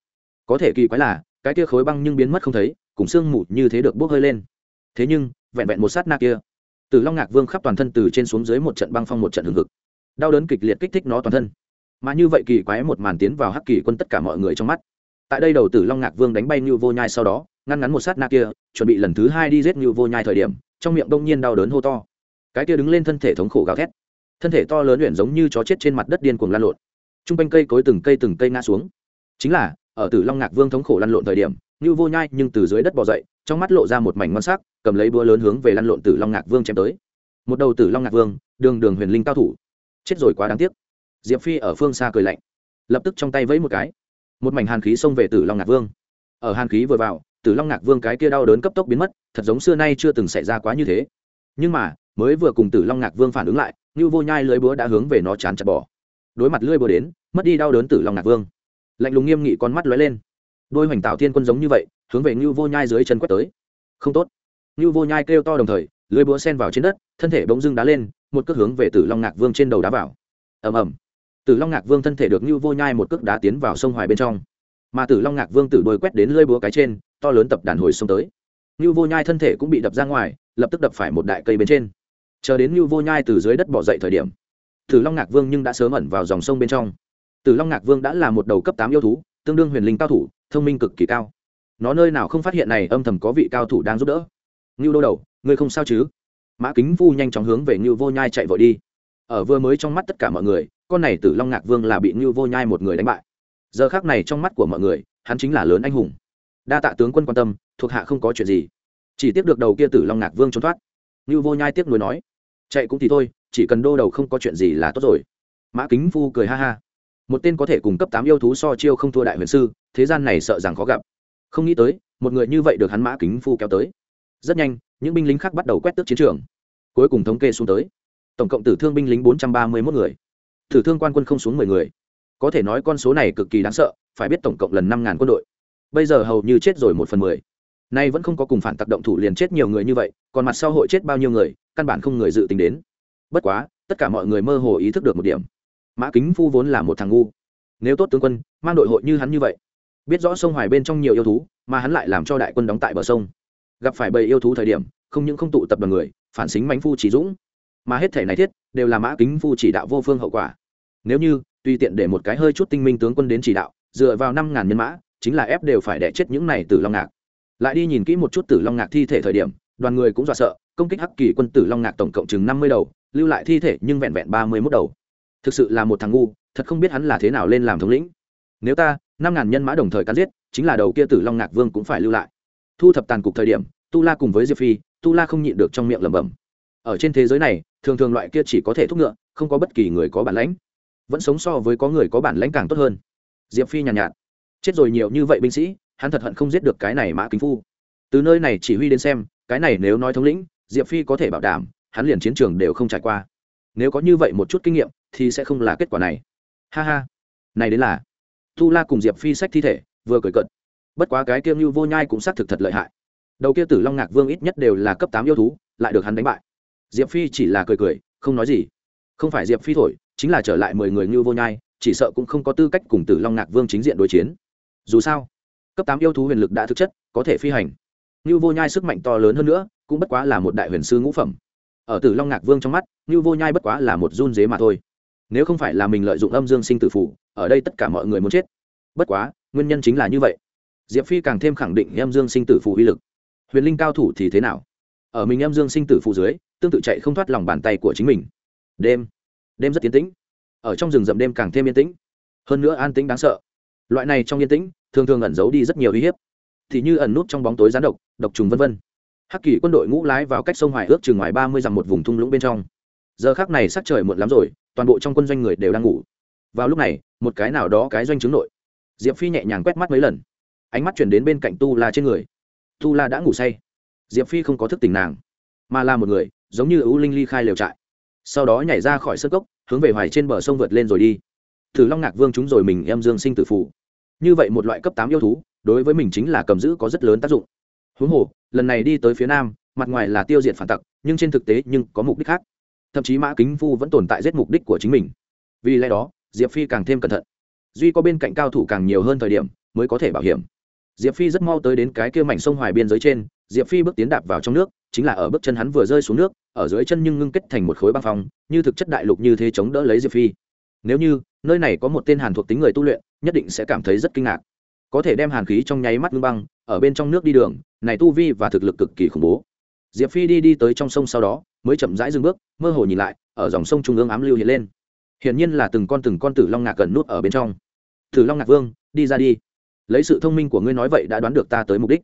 Có thể kỳ quái là, cái kia khối băng nhưng biến mất không thấy, cùng xương mù như thế được bốc hơi lên. Thế nhưng, vẹn vẹn một sát na kia tử long ngạc vương khắp toàn thân từ trên xuống dưới một trận băng phong một trận hừng hực. Đau đớn kịch liệt kích thích nó toàn thân. Mà như vậy kỳ quái một màn tiến vào hắc kỳ quân tất cả mọi người trong mắt. Tại đây đầu tử long ngạc vương đánh bay Nưu vô nhai sau đó, ngăn ngắn một sát na kia, chuẩn bị lần thứ hai đi giết Nưu vô nhai thời điểm, trong miệng đông nhiên đau đớn hô to. Cái kia đứng lên thân thể thống khổ gào thét. Thân thể to lớn huyền giống như chó chết trên mặt đất điên cuồng lăn lộn. Trung quanh cây cối từng cây từng cây ngã xuống. Chính là, ở tử long ngạc vương thống khổ lăn lộn thời điểm như vô nhai nhưng từ dưới đất bò dậy, trong mắt lộ ra một mảnh ngon sắc, cầm lấy búa lớn hướng về lăn lộn tử long ngạc vương chém tới. Một đầu tử long ngạc vương, đường đường huyền linh cao thủ. Chết rồi quá đáng tiếc. Diệp phi ở phương xa cười lạnh, lập tức trong tay vẫy một cái. Một mảnh hàn khí xông về tử long ngạc vương. Ở hàn khí vừa vào, tử long ngạc vương cái kia đau đớn cấp tốc biến mất, thật giống xưa nay chưa từng xảy ra quá như thế. Nhưng mà, mới vừa cùng tử long ngạc vương phản ứng lại, như vô nhai lưới búa đã hướng về nó chán chặt bỏ. Đối mặt lưới búa đến, mất đi đau đớn tử long ngạc vương. Lạnh lùng nghiêm nghị con mắt lóe lên đôi hoành tạo thiên quân giống như vậy, hướng về ngưu vô nhai dưới chân quét tới. Không tốt. Ngưu vô nhai kêu to đồng thời, lưới búa sen vào trên đất, thân thể bỗng dưng đá lên, một cước hướng về tử long ngạc vương trên đầu đá vào. Ầm ầm. Tử long ngạc vương thân thể được ngưu vô nhai một cước đá tiến vào sông hoài bên trong. Mà tử long ngạc vương tử đôi quét đến lưới búa cái trên, to lớn tập đàn hồi xông tới. Ngưu vô nhai thân thể cũng bị đập ra ngoài, lập tức đập phải một đại cây bên trên. Chờ đến ngưu vô nhai từ dưới đất bỏ dậy thời điểm, tử long ngạc vương nhưng đã sớm ẩn vào dòng sông bên trong. Tử long ngạc vương đã là một đầu cấp tám yêu thú, tương đương huyền linh cao thủ thông minh cực kỳ cao. Nó nơi nào không phát hiện này âm thầm có vị cao thủ đang giúp đỡ. Ngưu đô đầu, ngươi không sao chứ? Mã kính phu nhanh chóng hướng về ngưu vô nhai chạy vội đi. Ở vừa mới trong mắt tất cả mọi người, con này tử long ngạc vương là bị ngưu vô nhai một người đánh bại. Giờ khác này trong mắt của mọi người, hắn chính là lớn anh hùng. Đa tạ tướng quân quan tâm, thuộc hạ không có chuyện gì. Chỉ tiếp được đầu kia tử long ngạc vương trốn thoát. Ngưu vô nhai tiếc nuối nói, chạy cũng thì thôi, chỉ cần đô đầu không có chuyện gì là tốt rồi. Mã kính phu cười ha ha. Một tên có thể cung cấp tám yêu thú so chiêu không thua đại huyền sư thế gian này sợ rằng khó gặp. Không nghĩ tới, một người như vậy được hắn mã kính phu kéo tới. Rất nhanh, những binh lính khác bắt đầu quét tước chiến trường. Cuối cùng thống kê xuống tới. Tổng cộng tử thương binh lính bốn trăm ba mươi mốt người. Tử thương quan quân không xuống mười người. Có thể nói con số này cực kỳ đáng sợ, phải biết tổng cộng lần năm ngàn quân đội. Bây giờ hầu như chết rồi một phần mười. Nay vẫn không có cùng phản tác động thủ liền chết nhiều người như vậy, còn mặt sau hội chết bao nhiêu người, căn bản không người dự tính đến. Bất quá, tất cả mọi người mơ hồ ý thức được một điểm. Mã kính phu vốn là một thằng ngu. Nếu tốt tướng quân, mang đội hội như hắn như vậy biết rõ sông hoài bên trong nhiều yêu thú, mà hắn lại làm cho đại quân đóng tại bờ sông. Gặp phải bầy yêu thú thời điểm, không những không tụ tập đoàn người, phản xính mánh phu chỉ dũng. Mà hết thể này thiết, đều là mã kính phu chỉ đạo vô phương hậu quả. Nếu như, tùy tiện để một cái hơi chút tinh minh tướng quân đến chỉ đạo, dựa vào năm ngàn nhân mã, chính là ép đều phải đẻ chết những này từ long ngạc. Lại đi nhìn kỹ một chút tử long ngạc thi thể thời điểm, đoàn người cũng dọa sợ, công kích hắc kỳ quân tử long ngạc tổng cộng chừng năm mươi đầu, lưu lại thi thể nhưng vẹn vẹn ba mươi mốt đầu. Thực sự là một thằng ngu, thật không biết hắn là thế nào lên làm thống lĩnh. Nếu ta năm ngàn nhân mã đồng thời cắn giết chính là đầu kia tử long ngạc vương cũng phải lưu lại. Thu thập tàn cục thời điểm tu la cùng với diệp phi tu la không nhịn được trong miệng lẩm bẩm. Ở trên thế giới này thường thường loại kia chỉ có thể thúc ngựa không có bất kỳ người có bản lãnh. Vẫn sống so với có người có bản lãnh càng tốt hơn. Diệp phi nhàn nhạt, nhạt chết rồi nhiều như vậy binh sĩ hắn thật hận không giết được cái này mã kính phu. Từ nơi này chỉ huy đến xem cái này nếu nói thống lĩnh diệp phi có thể bảo đảm hắn liền chiến trường đều không trải qua. Nếu có như vậy một chút kinh nghiệm thì sẽ không là kết quả này. Ha ha. Này đến là tu la cùng diệp phi sách thi thể, vừa cười cận bất quá cái kiêm như vô nhai cũng xác thực thật lợi hại. Đầu kia tử long ngạc vương ít nhất đều là cấp tám yêu thú, lại được hắn đánh bại. Diệp phi chỉ là cười cười, không nói gì. Không phải diệp phi thổi, chính là trở lại mười người như vô nhai, chỉ sợ cũng không có tư cách cùng tử long ngạc vương chính diện đối chiến. Dù sao, cấp tám yêu thú huyền lực đã thực chất, có thể phi hành. Như vô nhai sức mạnh to lớn hơn nữa, cũng bất quá là một đại huyền sư ngũ phẩm. Ở tử long ngạc vương trong mắt như vô nhai bất quá là một run dế mà thôi nếu không phải là mình lợi dụng âm dương sinh tử phủ, ở đây tất cả mọi người muốn chết. Bất quá, nguyên nhân chính là như vậy. Diệp phi càng thêm khẳng định âm dương sinh tử phủ uy lực. Huyền linh cao thủ thì thế nào? Ở mình âm dương sinh tử phủ dưới, tương tự chạy không thoát lòng bàn tay của chính mình. Đêm. Đêm rất tiến tĩnh. Ở trong rừng rậm đêm càng thêm yên tĩnh. Hơn nữa an tĩnh đáng sợ. Loại này trong yên tĩnh, thường thường ẩn giấu đi rất nhiều uy hiếp. Thì như ẩn nút trong bóng tối gián độc độc trùng vân vân. Hắc kỳ quân đội ngũ lái vào cách sông hoài ước chừng ngoài ba mươi dặm một vùng thung lũng bên trong giờ khác này sắc trời muộn lắm rồi, toàn bộ trong quân doanh người đều đang ngủ. Vào lúc này, một cái nào đó cái doanh chứng nội, diệp phi nhẹ nhàng quét mắt mấy lần. Ánh mắt chuyển đến bên cạnh tu la trên người. Tu la đã ngủ say. Diệp phi không có thức tỉnh nàng, mà là một người, giống như ưu linh ly khai lều trại. Sau đó nhảy ra khỏi sân cốc, hướng về hoài trên bờ sông vượt lên rồi đi. Thử long ngạc vương chúng rồi mình em dương sinh tử phụ như vậy một loại cấp tám yêu thú, đối với mình chính là cầm giữ có rất lớn tác dụng. Huống hồ, lần này đi tới phía nam, mặt ngoài là tiêu diệt phản tặc, nhưng trên thực tế nhưng có mục đích khác thậm chí mã kính phu vẫn tồn tại giết mục đích của chính mình. Vì lẽ đó, diệp phi càng thêm cẩn thận. Duy có bên cạnh cao thủ càng nhiều hơn thời điểm, mới có thể bảo hiểm. Diệp phi rất mau tới đến cái kia mảnh sông hoài biên giới trên, diệp phi bước tiến đạp vào trong nước, chính là ở bước chân hắn vừa rơi xuống nước, ở dưới chân nhưng ngưng kết thành một khối băng phong, như thực chất đại lục như thế chống đỡ lấy diệp phi. Nếu như, nơi này có một tên hàn thuộc tính người tu luyện, nhất định sẽ cảm thấy rất kinh ngạc. Có thể đem hàn khí trong nháy mắt ngưng băng, ở bên trong nước đi đường, này tu vi và thực lực cực kỳ khủng bố. Diệp phi đi đi tới trong sông sau đó mới chậm rãi dừng bước mơ hồ nhìn lại ở dòng sông trung ương ám lưu hiện lên. Hiển nhiên là từng con từng con tử long ngạc gần nút ở bên trong. Tử long ngạc vương đi ra đi. Lấy sự thông minh của ngươi nói vậy đã đoán được ta tới mục đích.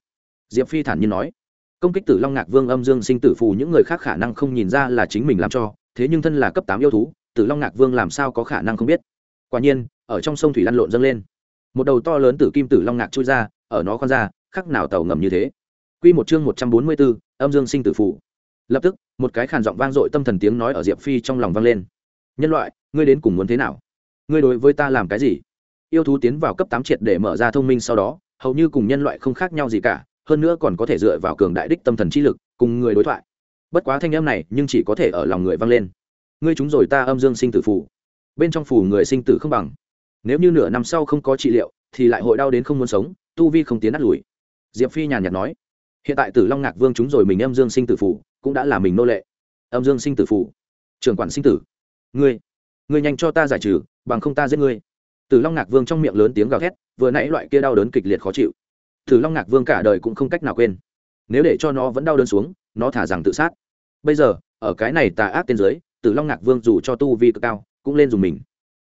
Diệp phi thản nhiên nói. Công kích tử long ngạc vương âm dương sinh tử phù những người khác khả năng không nhìn ra là chính mình làm cho thế nhưng thân là cấp tám yêu thú tử long ngạc vương làm sao có khả năng không biết. Quả nhiên ở trong sông thủy lăn lộn dâng lên. Một đầu to lớn tử kim tử long ngạc trôi ra ở nó khoan ra khác nào tàu ngầm như thế. Quy một chương một trăm bốn mươi 144, âm dương sinh tử phù. Lập tức, một cái khàn giọng vang dội tâm thần tiếng nói ở Diệp Phi trong lòng vang lên. "Nhân loại, ngươi đến cùng muốn thế nào? Ngươi đối với ta làm cái gì?" Yêu thú tiến vào cấp tám triệt để mở ra thông minh sau đó, hầu như cùng nhân loại không khác nhau gì cả, hơn nữa còn có thể dựa vào cường đại đích tâm thần trí lực, cùng người đối thoại. Bất quá thanh em này, nhưng chỉ có thể ở lòng người vang lên. "Ngươi chúng rồi ta âm dương sinh tử phù." Bên trong phù người sinh tử không bằng. Nếu như nửa năm sau không có trị liệu, thì lại hội đau đến không muốn sống, tu vi không tiến nát lùi. Diệp Phi nhàn nhạt nói hiện tại tử long ngạc vương chúng rồi mình âm dương sinh tử phù cũng đã là mình nô lệ. Âm dương sinh tử phủ. Trưởng quản sinh tử. Ngươi ngươi nhanh cho ta giải trừ, bằng không ta giết ngươi. Tử long ngạc vương trong miệng lớn tiếng gào thét, vừa nãy loại kia đau đớn kịch liệt khó chịu. Tử long ngạc vương cả đời cũng không cách nào quên. Nếu để cho nó vẫn đau đớn xuống, nó thả rằng tự sát. Bây giờ, ở cái này tà ác tên giới, tử long ngạc vương dù cho tu vi cực cao, cũng lên dùng mình.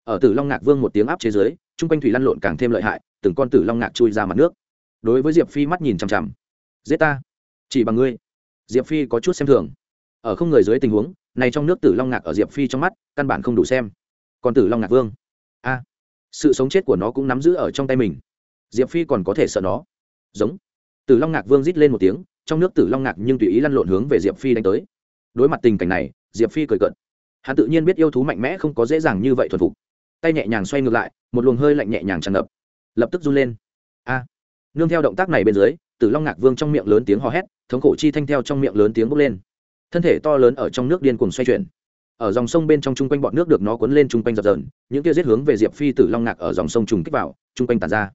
Ở tử long ngạc vương một tiếng áp chế giới chung quanh thủy lăn lộn càng thêm lợi hại, từng con tử long ngạc chui ra mặt nước. Đối với diệp phi mắt nhìn chằm chằm. Giết ta, chỉ bằng ngươi diệp phi có chút xem thường. Ở không người dưới tình huống, này trong nước tử long ngạc ở diệp phi trong mắt, căn bản không đủ xem. Còn tử long ngạc vương? A. Sự sống chết của nó cũng nắm giữ ở trong tay mình. Diệp phi còn có thể sợ nó? Giống. Tử long ngạc vương rít lên một tiếng, trong nước tử long ngạc nhưng tùy ý lăn lộn hướng về diệp phi đánh tới. Đối mặt tình cảnh này, diệp phi cười cận hắn tự nhiên biết yêu thú mạnh mẽ không có dễ dàng như vậy thuần phục. Tay nhẹ nhàng xoay ngược lại, một luồng hơi lạnh nhẹ nhàng tràn ngập. Lập tức run lên. A. Nương theo động tác này bên dưới, tử long ngạc vương trong miệng lớn tiếng hò hét thống khổ chi thanh theo trong miệng lớn tiếng bốc lên. Thân thể to lớn ở trong nước điên cuồng xoay chuyển. Ở dòng sông bên trong chung quanh bọn nước được nó cuốn lên chung quanh dập dờn, những kia giết hướng về diệp phi tử long ngạc ở dòng sông trùng kích vào, chung quanh tàn ra.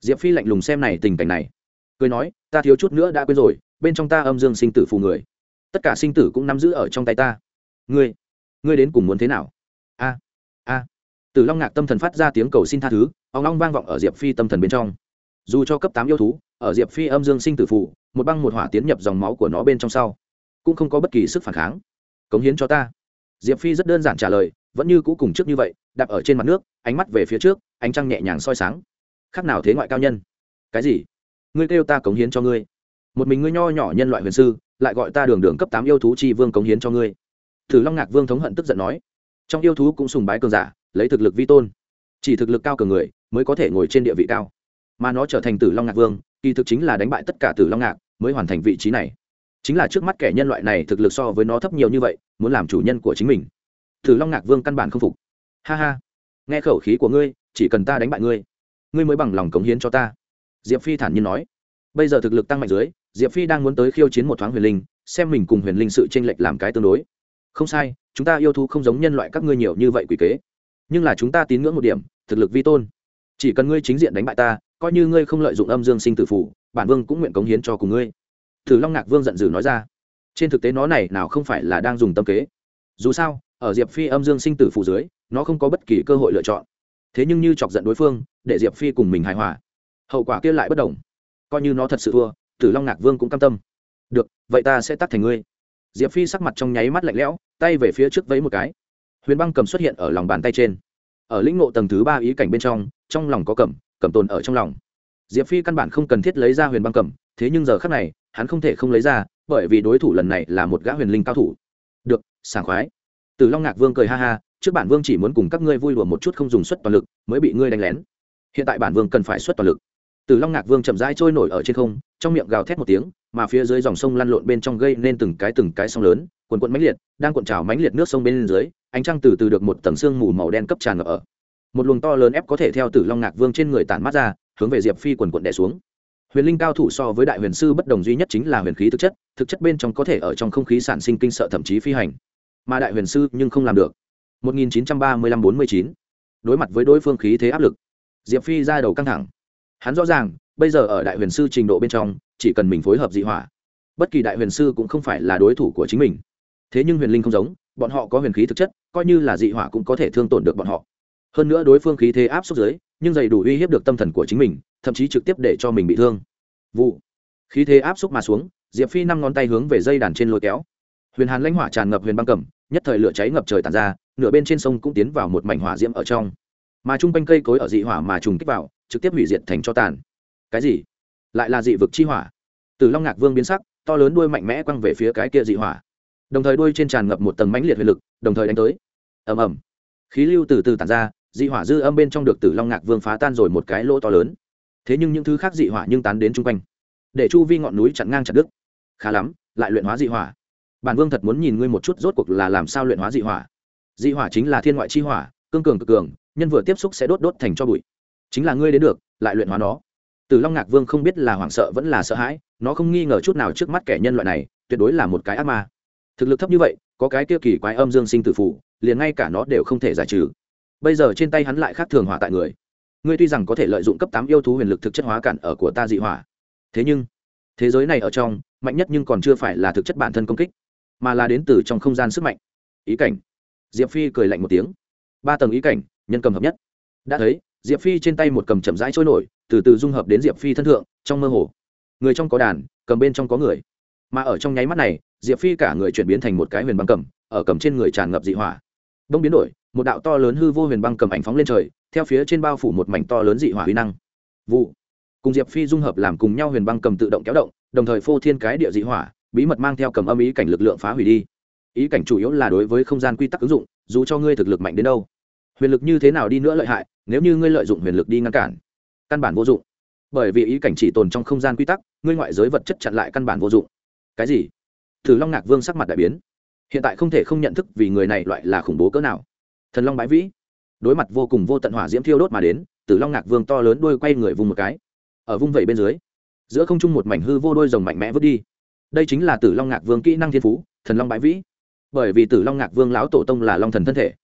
Diệp phi lạnh lùng xem này tình cảnh này. Cười nói, ta thiếu chút nữa đã quên rồi, bên trong ta âm dương sinh tử phù người. Tất cả sinh tử cũng nắm giữ ở trong tay ta. Ngươi ngươi đến cùng muốn thế nào? A a. Tử long ngạc tâm thần phát ra tiếng cầu xin tha thứ, ong long vang vọng ở diệp phi tâm thần bên trong. Dù cho cấp tám yêu thú, ở diệp phi âm dương sinh tử phù một băng một hỏa tiến nhập dòng máu của nó bên trong sau, cũng không có bất kỳ sức phản kháng. Cống hiến cho ta. Diệp phi rất đơn giản trả lời, vẫn như cũ cùng trước như vậy, đạp ở trên mặt nước, ánh mắt về phía trước, ánh trăng nhẹ nhàng soi sáng. Khác nào thế ngoại cao nhân? Cái gì? Ngươi kêu ta cống hiến cho ngươi. Một mình ngươi nho nhỏ nhân loại huyền sư, lại gọi ta đường đường cấp tám yêu thú tri vương cống hiến cho ngươi. Thử long ngạc vương thống hận tức giận nói. Trong yêu thú cũng sùng bái cường giả, lấy thực lực vi tôn. Chỉ thực lực cao cường người, mới có thể ngồi trên địa vị cao. Mà nó trở thành tử long ngạc vương kỳ thực chính là đánh bại tất cả tử long ngạc mới hoàn thành vị trí này. Chính là trước mắt kẻ nhân loại này thực lực so với nó thấp nhiều như vậy, muốn làm chủ nhân của chính mình. Tử long ngạc vương căn bản không phục. Ha ha. Nghe khẩu khí của ngươi, chỉ cần ta đánh bại ngươi ngươi mới bằng lòng cống hiến cho ta. Diệp phi thản nhiên nói. Bây giờ thực lực tăng mạnh dưới, diệp phi đang muốn tới khiêu chiến một thoáng huyền linh, xem mình cùng huyền linh sự tranh lệch làm cái tương đối. Không sai, chúng ta yêu thú không giống nhân loại các ngươi nhiều như vậy quỷ kế. Nhưng là chúng ta tín ngưỡng một điểm, thực lực vi tôn. Chỉ cần ngươi chính diện đánh bại ta coi như ngươi không lợi dụng âm dương sinh tử phủ, bản vương cũng nguyện cống hiến cho cùng ngươi. Thử long ngạc vương giận dữ nói ra. Trên thực tế nó này nào không phải là đang dùng tâm kế. Dù sao, ở diệp phi âm dương sinh tử phủ dưới, nó không có bất kỳ cơ hội lựa chọn. Thế nhưng như chọc giận đối phương, để diệp phi cùng mình hài hòa. Hậu quả kia lại bất đồng. Coi như nó thật sự thua tử long ngạc vương cũng cam tâm. Được, vậy ta sẽ tắt thành ngươi. Diệp phi sắc mặt trong nháy mắt lạnh lẽo, tay về phía trước vẫy một cái. Huyền băng cầm xuất hiện ở lòng bàn tay trên. Ở lĩnh ngộ tầng thứ ba ý cảnh bên trong trong lòng có cầm cầm tồn ở trong lòng. Diệp phi căn bản không cần thiết lấy ra huyền băng cầm, thế nhưng giờ khác này, hắn không thể không lấy ra, bởi vì đối thủ lần này là một gã huyền linh cao thủ. Được, sảng khoái. Từ long ngạc vương cười ha ha, trước bản vương chỉ muốn cùng các ngươi vui đùa một chút không dùng suất toàn lực, mới bị ngươi đánh lén. Hiện tại bản vương cần phải suất toàn lực. Từ long ngạc vương chậm rãi trôi nổi ở trên không, trong miệng gào thét một tiếng, mà phía dưới dòng sông lăn lộn bên trong gây nên từng cái từng cái sông lớn quần quận mãnh liệt, đang cuộn trào mãnh liệt nước sông bên dưới, ánh trăng từ từ được một tầng sương mù màu đen cấp tràn ngập ở một luồng to lớn ép có thể theo tử long ngạc vương trên người tản mát ra, hướng về diệp phi quần quận đẻ xuống. Huyền linh cao thủ so với đại huyền sư bất đồng duy nhất chính là huyền khí thực chất thực chất bên trong có thể ở trong không khí sản sinh kinh sợ thậm chí phi hành. Mà đại huyền sư nhưng không làm được. 1935-49 đối mặt với đối phương khí thế áp lực, diệp phi ra đầu căng thẳng. Hắn rõ ràng, bây giờ ở đại huyền sư trình độ bên trong, chỉ cần mình phối hợp dị hỏa, bất kỳ đại huyền sư cũng không phải là đối thủ của chính mình. Thế nhưng huyền linh không giống, bọn họ có huyền khí thực chất, coi như là dị hỏa cũng có thể thương tổn được bọn họ hơn nữa đối phương khí thế áp suất dưới nhưng dày đủ uy hiếp được tâm thần của chính mình, thậm chí trực tiếp để cho mình bị thương. Vụ. Khí thế áp xúc mà xuống, diệp phi năm ngón tay hướng về dây đàn trên lôi kéo. Huyền hàn lãnh hỏa tràn ngập huyền băng cầm nhất thời lửa cháy ngập trời tàn ra, nửa bên trên sông cũng tiến vào một mảnh hỏa diễm ở trong. Mà chung quanh cây cối ở dị hỏa mà trùng kích vào, trực tiếp hủy diệt thành cho tàn. Cái gì? Lại là dị vực chi hỏa. Từ long ngạc vương biến sắc, to lớn đuôi mạnh mẽ quăng về phía cái kia dị hỏa. Đồng thời đuôi trên tràn ngập một tầng mãnh liệt huyền lực, đồng thời đánh tới. Ầm ầm. Khí lưu từ từ tàn ra dị hỏa dư âm bên trong được tử long ngạc vương phá tan rồi một cái lỗ to lớn. Thế nhưng những thứ khác dị hỏa nhưng tán đến chung quanh. Để chu vi ngọn núi chặn ngang chặt đứt. Khá lắm, lại luyện hóa dị hỏa. Bản vương thật muốn nhìn ngươi một chút rốt cuộc là làm sao luyện hóa dị hỏa. Dị hỏa chính là thiên ngoại chi hỏa, cương cường cực cường, nhân vừa tiếp xúc sẽ đốt đốt thành cho bụi. Chính là ngươi đến được, lại luyện hóa nó. Từ long ngạc vương không biết là hoảng sợ vẫn là sợ hãi, nó không nghi ngờ chút nào trước mắt kẻ nhân loại này, tuyệt đối là một cái ác ma. Thực lực thấp như vậy, có cái kia kỳ quái âm dương sinh tử phủ liền ngay cả nó đều không thể giải trừ bây giờ trên tay hắn lại khác thường hỏa tại người. Ngươi tuy rằng có thể lợi dụng cấp tám yêu thú huyền lực thực chất hóa cản ở của ta dị hỏa, thế nhưng, thế giới này ở trong, mạnh nhất nhưng còn chưa phải là thực chất bản thân công kích, mà là đến từ trong không gian sức mạnh. Ý cảnh. Diệp phi cười lạnh một tiếng. Ba tầng ý cảnh, nhân cầm hợp nhất. Đã thấy, diệp phi trên tay một cầm chậm rãi trôi nổi, từ từ dung hợp đến diệp phi thân thượng, trong mơ hồ. Người trong có đàn, cầm bên trong có người. Mà ở trong nháy mắt này, diệp phi cả người chuyển biến thành một cái huyền băng cầm, ở cầm trên người tràn ngập dị hỏa đông biến đổi, một đạo to lớn hư vô huyền băng cầm ảnh phóng lên trời, theo phía trên bao phủ một mảnh to lớn dị hỏa huy năng. Vụ. Cùng diệp phi dung hợp làm cùng nhau huyền băng cầm tự động kéo động, đồng thời phô thiên cái địa dị hỏa, bí mật mang theo cầm âm ý cảnh lực lượng phá hủy đi. Ý cảnh chủ yếu là đối với không gian quy tắc ứng dụng, dù cho ngươi thực lực mạnh đến đâu, huyền lực như thế nào đi nữa lợi hại, nếu như ngươi lợi dụng huyền lực đi ngăn cản, căn bản vô dụng. Bởi vì ý cảnh chỉ tồn trong không gian quy tắc, ngươi ngoại giới vật chất chặn lại căn bản vô dụng. Cái gì? Thử long ngạc vương sắc mặt đại biến hiện tại không thể không nhận thức vì người này loại là khủng bố cỡ nào. Thần long bãi vĩ, đối mặt vô cùng vô tận hỏa diễm thiêu đốt mà đến, tử long ngạc vương to lớn đôi quay người vùng một cái. Ở vung vẩy bên dưới, giữa không trung một mảnh hư vô đôi rồng mạnh mẽ vứt đi. Đây chính là tử long ngạc vương kỹ năng thiên phú, thần long bãi vĩ. Bởi vì tử long ngạc vương lão tổ tông là long thần thân thể,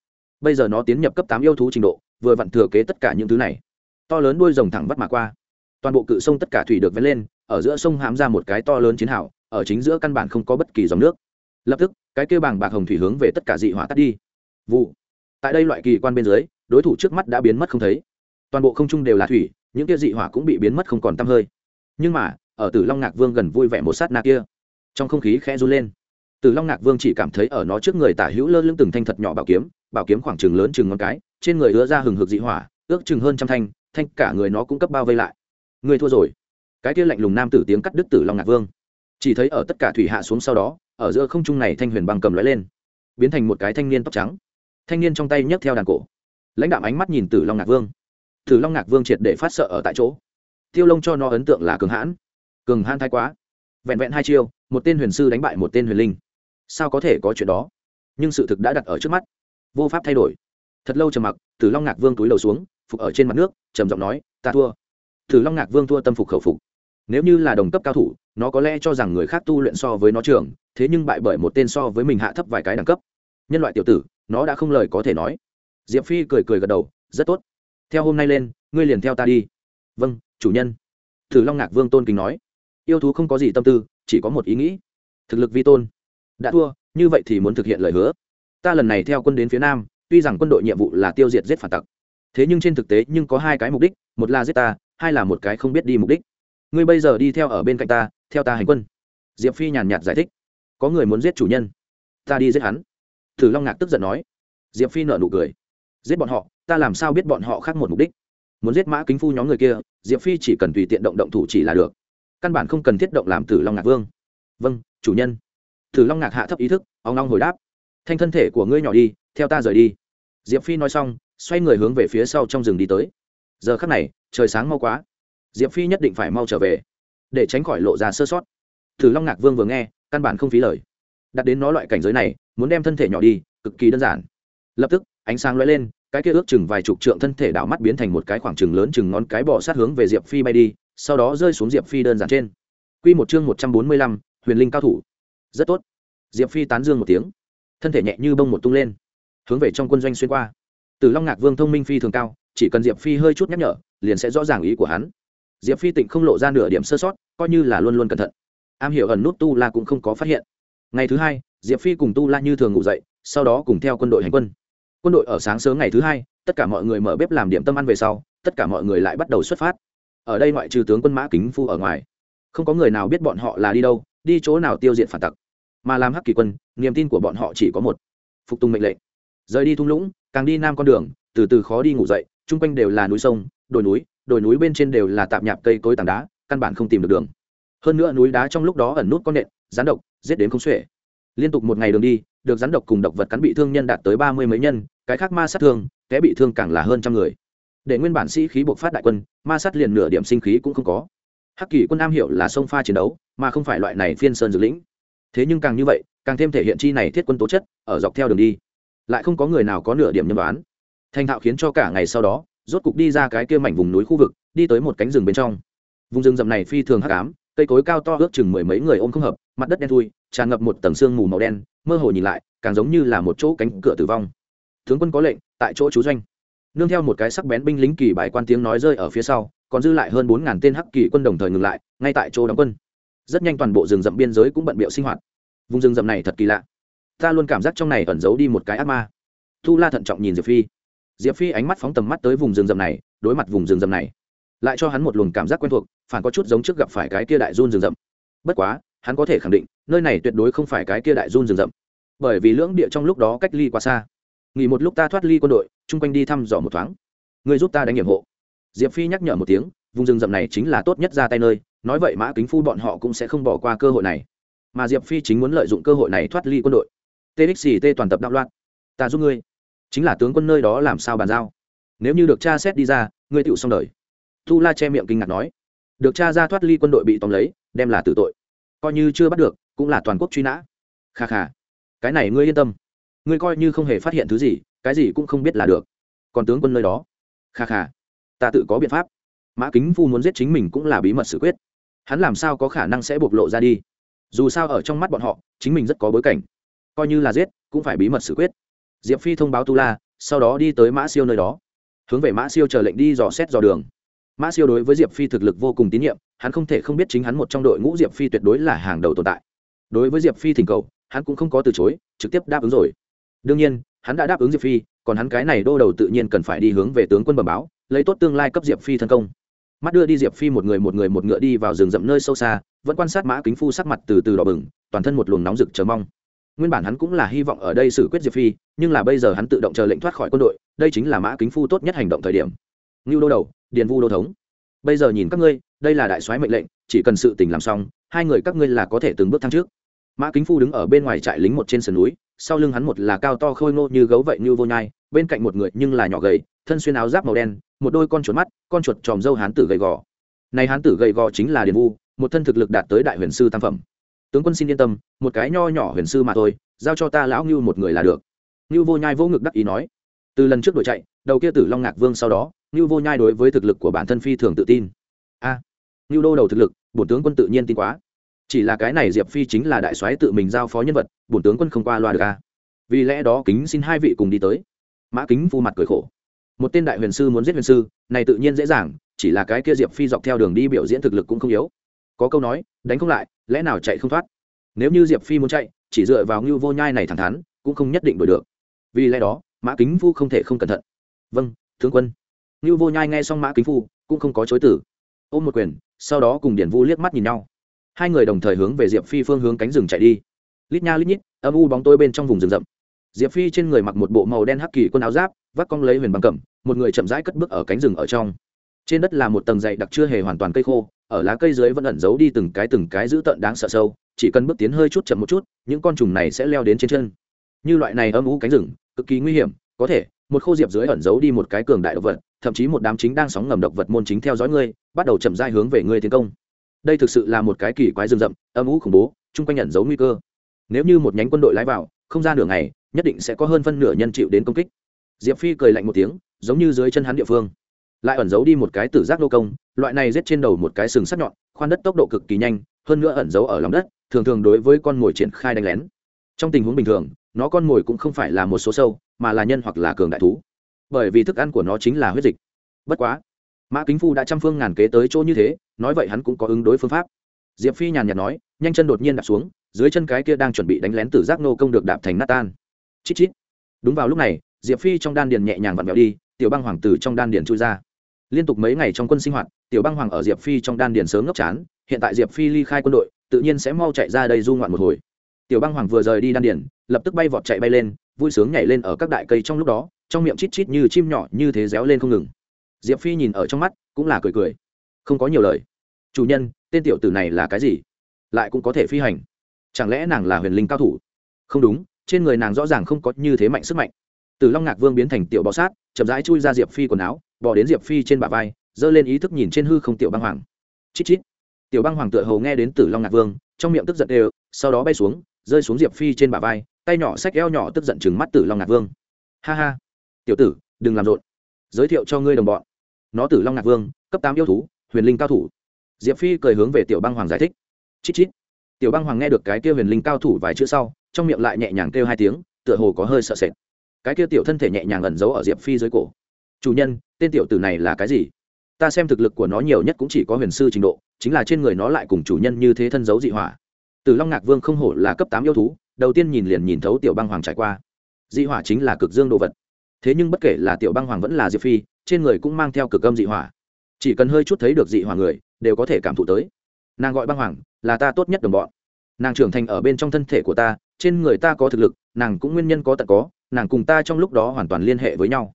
bây giờ nó tiến nhập cấp tám yêu thú trình độ, vừa vặn thừa kế tất cả những thứ này. To lớn đuôi rồng thẳng vắt mà qua. Toàn bộ cự sông tất cả thủy được vén lên, ở giữa sông hám ra một cái to lớn chiến hào, ở chính giữa căn bản không có bất kỳ dòng nước. Lập tức cái kêu bàng bạc hồng thủy hướng về tất cả dị hỏa tắt đi. Vụ. Tại đây loại kỳ quan bên dưới, đối thủ trước mắt đã biến mất không thấy. Toàn bộ không trung đều là thủy, những kia dị hỏa cũng bị biến mất không còn t hơi. Nhưng mà, ở tử long ngạc vương gần vui vẻ một sát na kia, trong không khí khẽ run lên. Tử long ngạc vương chỉ cảm thấy ở nó trước người tả hữu lơ lưng từng thanh thật nhỏ bảo kiếm bảo kiếm khoảng chừng lớn chừng ngón cái, trên người ứa ra hừng hực dị hỏa, ước chừng hơn trăm thanh thanh cả người nó cũng cấp bao vây lại. Người thua rồi. Cái kia lạnh lùng nam tử tiếng cắt đứt tử long ngạc vương. Chỉ thấy ở tất cả thủy hạ xuống sau đó ở giữa không trung này thanh huyền băng cầm lóe lên, biến thành một cái thanh niên tóc trắng. Thanh niên trong tay nhấc theo đàn cổ. Lãnh đạo ánh mắt nhìn tử long ngạc vương. Tử long ngạc vương triệt để phát sợ ở tại chỗ. Tiêu lông cho nó ấn tượng là cường hãn. Cường hãn thái quá. Vẹn vẹn hai chiêu, một tên huyền sư đánh bại một tên huyền linh. Sao có thể có chuyện đó? Nhưng sự thực đã đặt ở trước mắt. Vô pháp thay đổi. Thật lâu trầm mặc, tử long ngạc vương túi đầu xuống, phục ở trên mặt nước, trầm giọng nói, ta thua. Tử long ngạc vương thua tâm phục khẩu phục nếu như là đồng cấp cao thủ, nó có lẽ cho rằng người khác tu luyện so với nó trường, thế nhưng bại bởi một tên so với mình hạ thấp vài cái đẳng cấp. Nhân loại tiểu tử, nó đã không lời có thể nói. Diệp phi cười cười gật đầu, rất tốt. Theo hôm nay lên, ngươi liền theo ta đi. Vâng chủ nhân. Thử long ngạc vương tôn kính nói. Yêu thú không có gì tâm tư, chỉ có một ý nghĩ. Thực lực vi tôn. Đã thua, như vậy thì muốn thực hiện lời hứa. Ta lần này theo quân đến phía nam, tuy rằng quân đội nhiệm vụ là tiêu diệt giết phản tặc. Thế nhưng trên thực tế nhưng có hai cái mục đích, một là giết ta, hai là một cái không biết đi mục đích ngươi bây giờ đi theo ở bên cạnh ta, theo ta hành quân. Diệp phi nhàn nhạt giải thích. Có người muốn giết chủ nhân. Ta đi giết hắn. Thử long ngạc tức giận nói. Diệp phi nợ nụ cười. Giết bọn họ, ta làm sao biết bọn họ khác một mục đích? Muốn giết mã kính phu nhóm người kia, diệp phi chỉ cần tùy tiện động động thủ chỉ là được. Căn bản không cần thiết động làm tử long ngạc vương. Vâng chủ nhân. Tử long ngạc hạ thấp ý thức, ông long hồi đáp. Thanh thân thể của ngươi nhỏ đi, theo ta rời đi. Diệp phi nói xong, xoay người hướng về phía sau trong rừng đi tới. Giờ khắc này, trời sáng mau quá diệp phi nhất định phải mau trở về, để tránh khỏi lộ ra sơ sót. Thử long ngạc vương vừa nghe, căn bản không phí lời. Đặt đến nó loại cảnh giới này, muốn đem thân thể nhỏ đi, cực kỳ đơn giản. Lập tức, ánh sáng lóe lên, cái kia ước chừng vài chục trượng thân thể đảo mắt biến thành một cái khoảng chừng lớn chừng ngón cái bò sát hướng về diệp phi bay đi, sau đó rơi xuống diệp phi đơn giản trên. Q một chương một trăm bốn mươi lăm, huyền linh cao thủ. Rất tốt. Diệp phi tán dương một tiếng. Thân thể nhẹ như bông một tung lên, hướng về trong quân doanh xuyên qua. Từ long ngạc vương thông minh phi thường cao, chỉ cần diệp phi hơi chút nhắc nhở, liền sẽ rõ ràng ý của hắn diệp phi tịnh không lộ ra nửa điểm sơ sót coi như là luôn luôn cẩn thận am hiểu ẩn nút tu la cũng không có phát hiện ngày thứ hai diệp phi cùng tu la như thường ngủ dậy sau đó cùng theo quân đội hành quân quân đội ở sáng sớm ngày thứ hai tất cả mọi người mở bếp làm điểm tâm ăn về sau tất cả mọi người lại bắt đầu xuất phát ở đây ngoại trừ tướng quân mã kính phu ở ngoài không có người nào biết bọn họ là đi đâu đi chỗ nào tiêu diệt phản tặc mà làm hắc kỳ quân niềm tin của bọn họ chỉ có một phục tùng mệnh lệnh rời đi thung lũng càng đi nam con đường từ từ khó đi ngủ dậy chung quanh đều là núi sông đồi núi đồi núi bên trên đều là tạm nhạp cây cối tảng đá, căn bản không tìm được đường. Hơn nữa núi đá trong lúc đó ẩn nút con nện, rắn độc, giết đến không xuể. Liên tục một ngày đường đi, được rắn độc cùng độc vật cắn bị thương nhân đạt tới ba mươi mấy nhân, cái khác ma sát thương, kẻ bị thương càng là hơn trăm người. Để nguyên bản sĩ khí buộc phát đại quân, ma sát liền nửa điểm sinh khí cũng không có. Hắc kỳ quân am hiểu là sông pha chiến đấu, mà không phải loại này phiên sơn dược lĩnh. Thế nhưng càng như vậy, càng thêm thể hiện chi này thiết quân tố chất, ở dọc theo đường đi, lại không có người nào có nửa điểm nhân đoán. Thành thạo khiến cho cả ngày sau đó rốt cục đi ra cái kia mảnh vùng núi khu vực, đi tới một cánh rừng bên trong. Vùng rừng rậm này phi thường hắc ám, cây cối cao to ước chừng mười mấy người ôm không hợp, mặt đất đen thui, tràn ngập một tầng sương mù màu đen, mơ hồ nhìn lại, càng giống như là một chỗ cánh cửa tử vong. Tướng quân có lệnh, tại chỗ chú doanh. Nương theo một cái sắc bén binh lính kỳ bài quan tiếng nói rơi ở phía sau, còn dư lại hơn bốn ngàn tên hắc kỳ quân đồng thời ngừng lại, ngay tại chỗ đóng quân. Rất nhanh toàn bộ rừng rậm biên giới cũng bận bịu sinh hoạt. Vùng rừng rậm này thật kỳ lạ. Ta luôn cảm giác trong này ẩn giấu đi một cái ác ma. Thu la thận trọng nhìn diệp phi diệp phi ánh mắt phóng tầm mắt tới vùng rừng rậm này, đối mặt vùng rừng rậm này, lại cho hắn một luồng cảm giác quen thuộc, phản có chút giống trước gặp phải cái kia đại run rừng rậm. Bất quá, hắn có thể khẳng định, nơi này tuyệt đối không phải cái kia đại run rừng rậm. Bởi vì lưỡng địa trong lúc đó cách ly quá xa. Nghỉ một lúc ta thoát ly quân đội, chung quanh đi thăm dò một thoáng. Người giúp ta đánh nhiệm hộ. Diệp phi nhắc nhở một tiếng, vùng rừng rậm này chính là tốt nhất ra tay nơi, nói vậy mã kính phu bọn họ cũng sẽ không bỏ qua cơ hội này. Mà diệp phi chính muốn lợi dụng cơ hội này thoát ly quân đội. Txt toàn tập đạo loạn. Ta giúp ngươi chính là tướng quân nơi đó làm sao bàn giao? Nếu như được cha xét đi ra, ngươi tựu xong đời. Tu la che miệng kinh ngạc nói. Được cha ra thoát ly quân đội bị tóm lấy, đem là tử tội. Coi như chưa bắt được, cũng là toàn quốc truy nã. Kha kha, cái này ngươi yên tâm. Ngươi coi như không hề phát hiện thứ gì, cái gì cũng không biết là được. Còn tướng quân nơi đó? Kha kha, ta tự có biện pháp. Mã kính phu muốn giết chính mình cũng là bí mật xử quyết. Hắn làm sao có khả năng sẽ bộc lộ ra đi? Dù sao ở trong mắt bọn họ, chính mình rất có bối cảnh. Coi như là giết, cũng phải bí mật xử quyết diệp phi thông báo tu la, sau đó đi tới mã siêu nơi đó. Hướng về mã siêu chờ lệnh đi dò xét dò đường. Mã siêu đối với diệp phi thực lực vô cùng tín nhiệm, hắn không thể không biết chính hắn một trong đội ngũ diệp phi tuyệt đối là hàng đầu tồn tại. Đối với diệp phi thỉnh cầu, hắn cũng không có từ chối, trực tiếp đáp ứng rồi. Đương nhiên, hắn đã đáp ứng diệp phi, còn hắn cái này đô đầu tự nhiên cần phải đi hướng về tướng quân bẩm báo, lấy tốt tương lai cấp diệp phi thân công. Mắt đưa đi diệp phi một người một người một ngựa đi vào rừng rậm nơi sâu xa, vẫn quan sát mã kính phu sắc mặt từ từ đỏ bừng, toàn thân một luồng nóng rực chờ mong nguyên bản hắn cũng là hy vọng ở đây xử quyết diệp phi, nhưng là bây giờ hắn tự động chờ lệnh thoát khỏi quân đội, đây chính là mã kính phu tốt nhất hành động thời điểm. Ngưu đô đầu, điền vu đô thống. Bây giờ nhìn các ngươi, đây là đại soái mệnh lệnh, chỉ cần sự tình làm xong, hai người các ngươi là có thể từng bước thăng trước. Mã kính phu đứng ở bên ngoài trại lính một trên sườn núi, sau lưng hắn một là cao to khôi ngô như gấu vậy như vô nhai, bên cạnh một người nhưng là nhỏ gầy, thân xuyên áo giáp màu đen, một đôi con chuột mắt, con chuột tròm dâu hán tử gầy gò. Này hán tử gầy gò chính là điền vu, một thân thực lực đạt tới đại huyền sư tam phẩm tướng quân xin yên tâm một cái nho nhỏ huyền sư mà thôi giao cho ta lão ngưu một người là được. Ngưu vô nhai vô ngực đắc ý nói. Từ lần trước đội chạy đầu kia tử long ngạc vương sau đó ngưu vô nhai đối với thực lực của bản thân phi thường tự tin. A à, ngưu đô đầu thực lực bổn tướng quân tự nhiên tin quá. Chỉ là cái này diệp phi chính là đại soái tự mình giao phó nhân vật bổn tướng quân không qua loa được a. Vì lẽ đó kính xin hai vị cùng đi tới. Mã kính phu mặt cười khổ. Một tên đại huyền sư muốn giết huyền sư này tự nhiên dễ dàng chỉ là cái kia diệp phi dọc theo đường đi biểu diễn thực lực cũng không yếu. Có câu nói đánh không lại lẽ nào chạy không thoát? Nếu như diệp phi muốn chạy, chỉ dựa vào ngưu vô nhai này thẳng thắn, cũng không nhất định đổi được. Vì lẽ đó, mã kính phu không thể không cẩn thận. Vâng tướng quân. Ngưu vô nhai nghe xong mã kính phu, cũng không có chối tử ôm một quyền, sau đó cùng điển vu liếc mắt nhìn nhau. Hai người đồng thời hướng về diệp phi phương hướng cánh rừng chạy đi. Lít nha lít nhít, âm u bóng tôi bên trong vùng rừng rậm. Diệp phi trên người mặc một bộ màu đen hắc kỳ quân áo giáp, vác cong lấy huyền bằng cẩm, một người chậm rãi cất bước ở cánh rừng ở trong. Trên đất là một tầng dày đặc chưa hề hoàn toàn cây khô ở lá cây dưới vẫn ẩn giấu đi từng cái từng cái giữ tợn đáng sợ sâu, chỉ cần bước tiến hơi chút chậm một chút, những con trùng này sẽ leo đến trên chân. Như loại này âm u cánh rừng, cực kỳ nguy hiểm, có thể, một khô diệp dưới ẩn giấu đi một cái cường đại động vật, thậm chí một đám chính đang sóng ngầm động vật môn chính theo dõi ngươi, bắt đầu chậm dai hướng về ngươi tiến công. Đây thực sự là một cái kỳ quái rừng rậm, âm u khủng bố, chung quanh ẩn giấu nguy cơ. Nếu như một nhánh quân đội lái vào, không ra nửa ngày, nhất định sẽ có hơn phân nửa nhân chịu đến công kích. Diệp phi cười lạnh một tiếng, giống như dưới chân hắn địa phương, lại ẩn giấu đi một cái tử giác đô công loại này giết trên đầu một cái sừng sắc nhọn, khoan đất tốc độ cực kỳ nhanh, hơn nữa ẩn giấu ở lòng đất, thường thường đối với con mồi triển khai đánh lén. Trong tình huống bình thường, nó con mồi cũng không phải là một số sâu, mà là nhân hoặc là cường đại thú. Bởi vì thức ăn của nó chính là huyết dịch. Bất quá, mã kính phu đã trăm phương ngàn kế tới chỗ như thế, nói vậy hắn cũng có ứng đối phương pháp. Diệp phi nhàn nhạt nói, nhanh chân đột nhiên đạp xuống, dưới chân cái kia đang chuẩn bị đánh lén tử giác nô công được đạp thành nát tan. Chít chít. Đúng vào lúc này, diệp phi trong đan điền nhẹ nhàng vặn vẹo đi, tiểu băng hoàng tử trong đan điền chui ra liên tục mấy ngày trong quân sinh hoạt, tiểu băng hoàng ở diệp phi trong đan điền sớm ngốc chán, hiện tại diệp phi ly khai quân đội, tự nhiên sẽ mau chạy ra đây du ngoạn một hồi. Tiểu băng hoàng vừa rời đi đan điền, lập tức bay vọt chạy bay lên, vui sướng nhảy lên ở các đại cây trong lúc đó, trong miệng chít chít như chim nhỏ như thế réo lên không ngừng. Diệp phi nhìn ở trong mắt, cũng là cười cười. Không có nhiều lời. Chủ nhân, tên tiểu tử này là cái gì? Lại cũng có thể phi hành. Chẳng lẽ nàng là huyền linh cao thủ? Không đúng, trên người nàng rõ ràng không có như thế mạnh sức mạnh. Từ long ngạc vương biến thành tiểu bọ sát, chậm rãi chui ra diệp phi quần áo bỏ đến diệp phi trên bả vai, giơ lên ý thức nhìn trên hư không tiểu băng hoàng. Chít chít. Tiểu băng hoàng tựa hầu nghe đến tử long ngạc vương, trong miệng tức giận đều, sau đó bay xuống, rơi xuống diệp phi trên bả vai, tay nhỏ xách eo nhỏ tức giận chừng mắt tử long ngạc vương. Ha ha. Tiểu tử, đừng làm rộn. Giới thiệu cho ngươi đồng bọn. Nó tử long ngạc vương, cấp tám yêu thú, huyền linh cao thủ. Diệp phi cười hướng về tiểu băng hoàng giải thích. Chít chít. Tiểu băng hoàng nghe được cái kia huyền linh cao thủ vài chữ sau, trong miệng lại nhẹ nhàng kêu hai tiếng, tựa hồ có hơi sợ sệt. Cái kia tiểu thân thể nhẹ nhàng ẩn giấu ở diệp phi dưới cổ chủ nhân, tên tiểu tử này là cái gì? Ta xem thực lực của nó nhiều nhất cũng chỉ có huyền sư trình độ, chính là trên người nó lại cùng chủ nhân như thế thân giấu dị hỏa. Từ long ngạc vương không hổ là cấp tám yêu thú, đầu tiên nhìn liền nhìn thấu tiểu băng hoàng trải qua. Dị hỏa chính là cực dương đồ vật. Thế nhưng bất kể là tiểu băng hoàng vẫn là diệp phi, trên người cũng mang theo cực âm dị hỏa. Chỉ cần hơi chút thấy được dị hỏa người, đều có thể cảm thụ tới. Nàng gọi băng hoàng, là ta tốt nhất đồng bọn. Nàng trưởng thành ở bên trong thân thể của ta, trên người ta có thực lực, nàng cũng nguyên nhân có tận có, nàng cùng ta trong lúc đó hoàn toàn liên hệ với nhau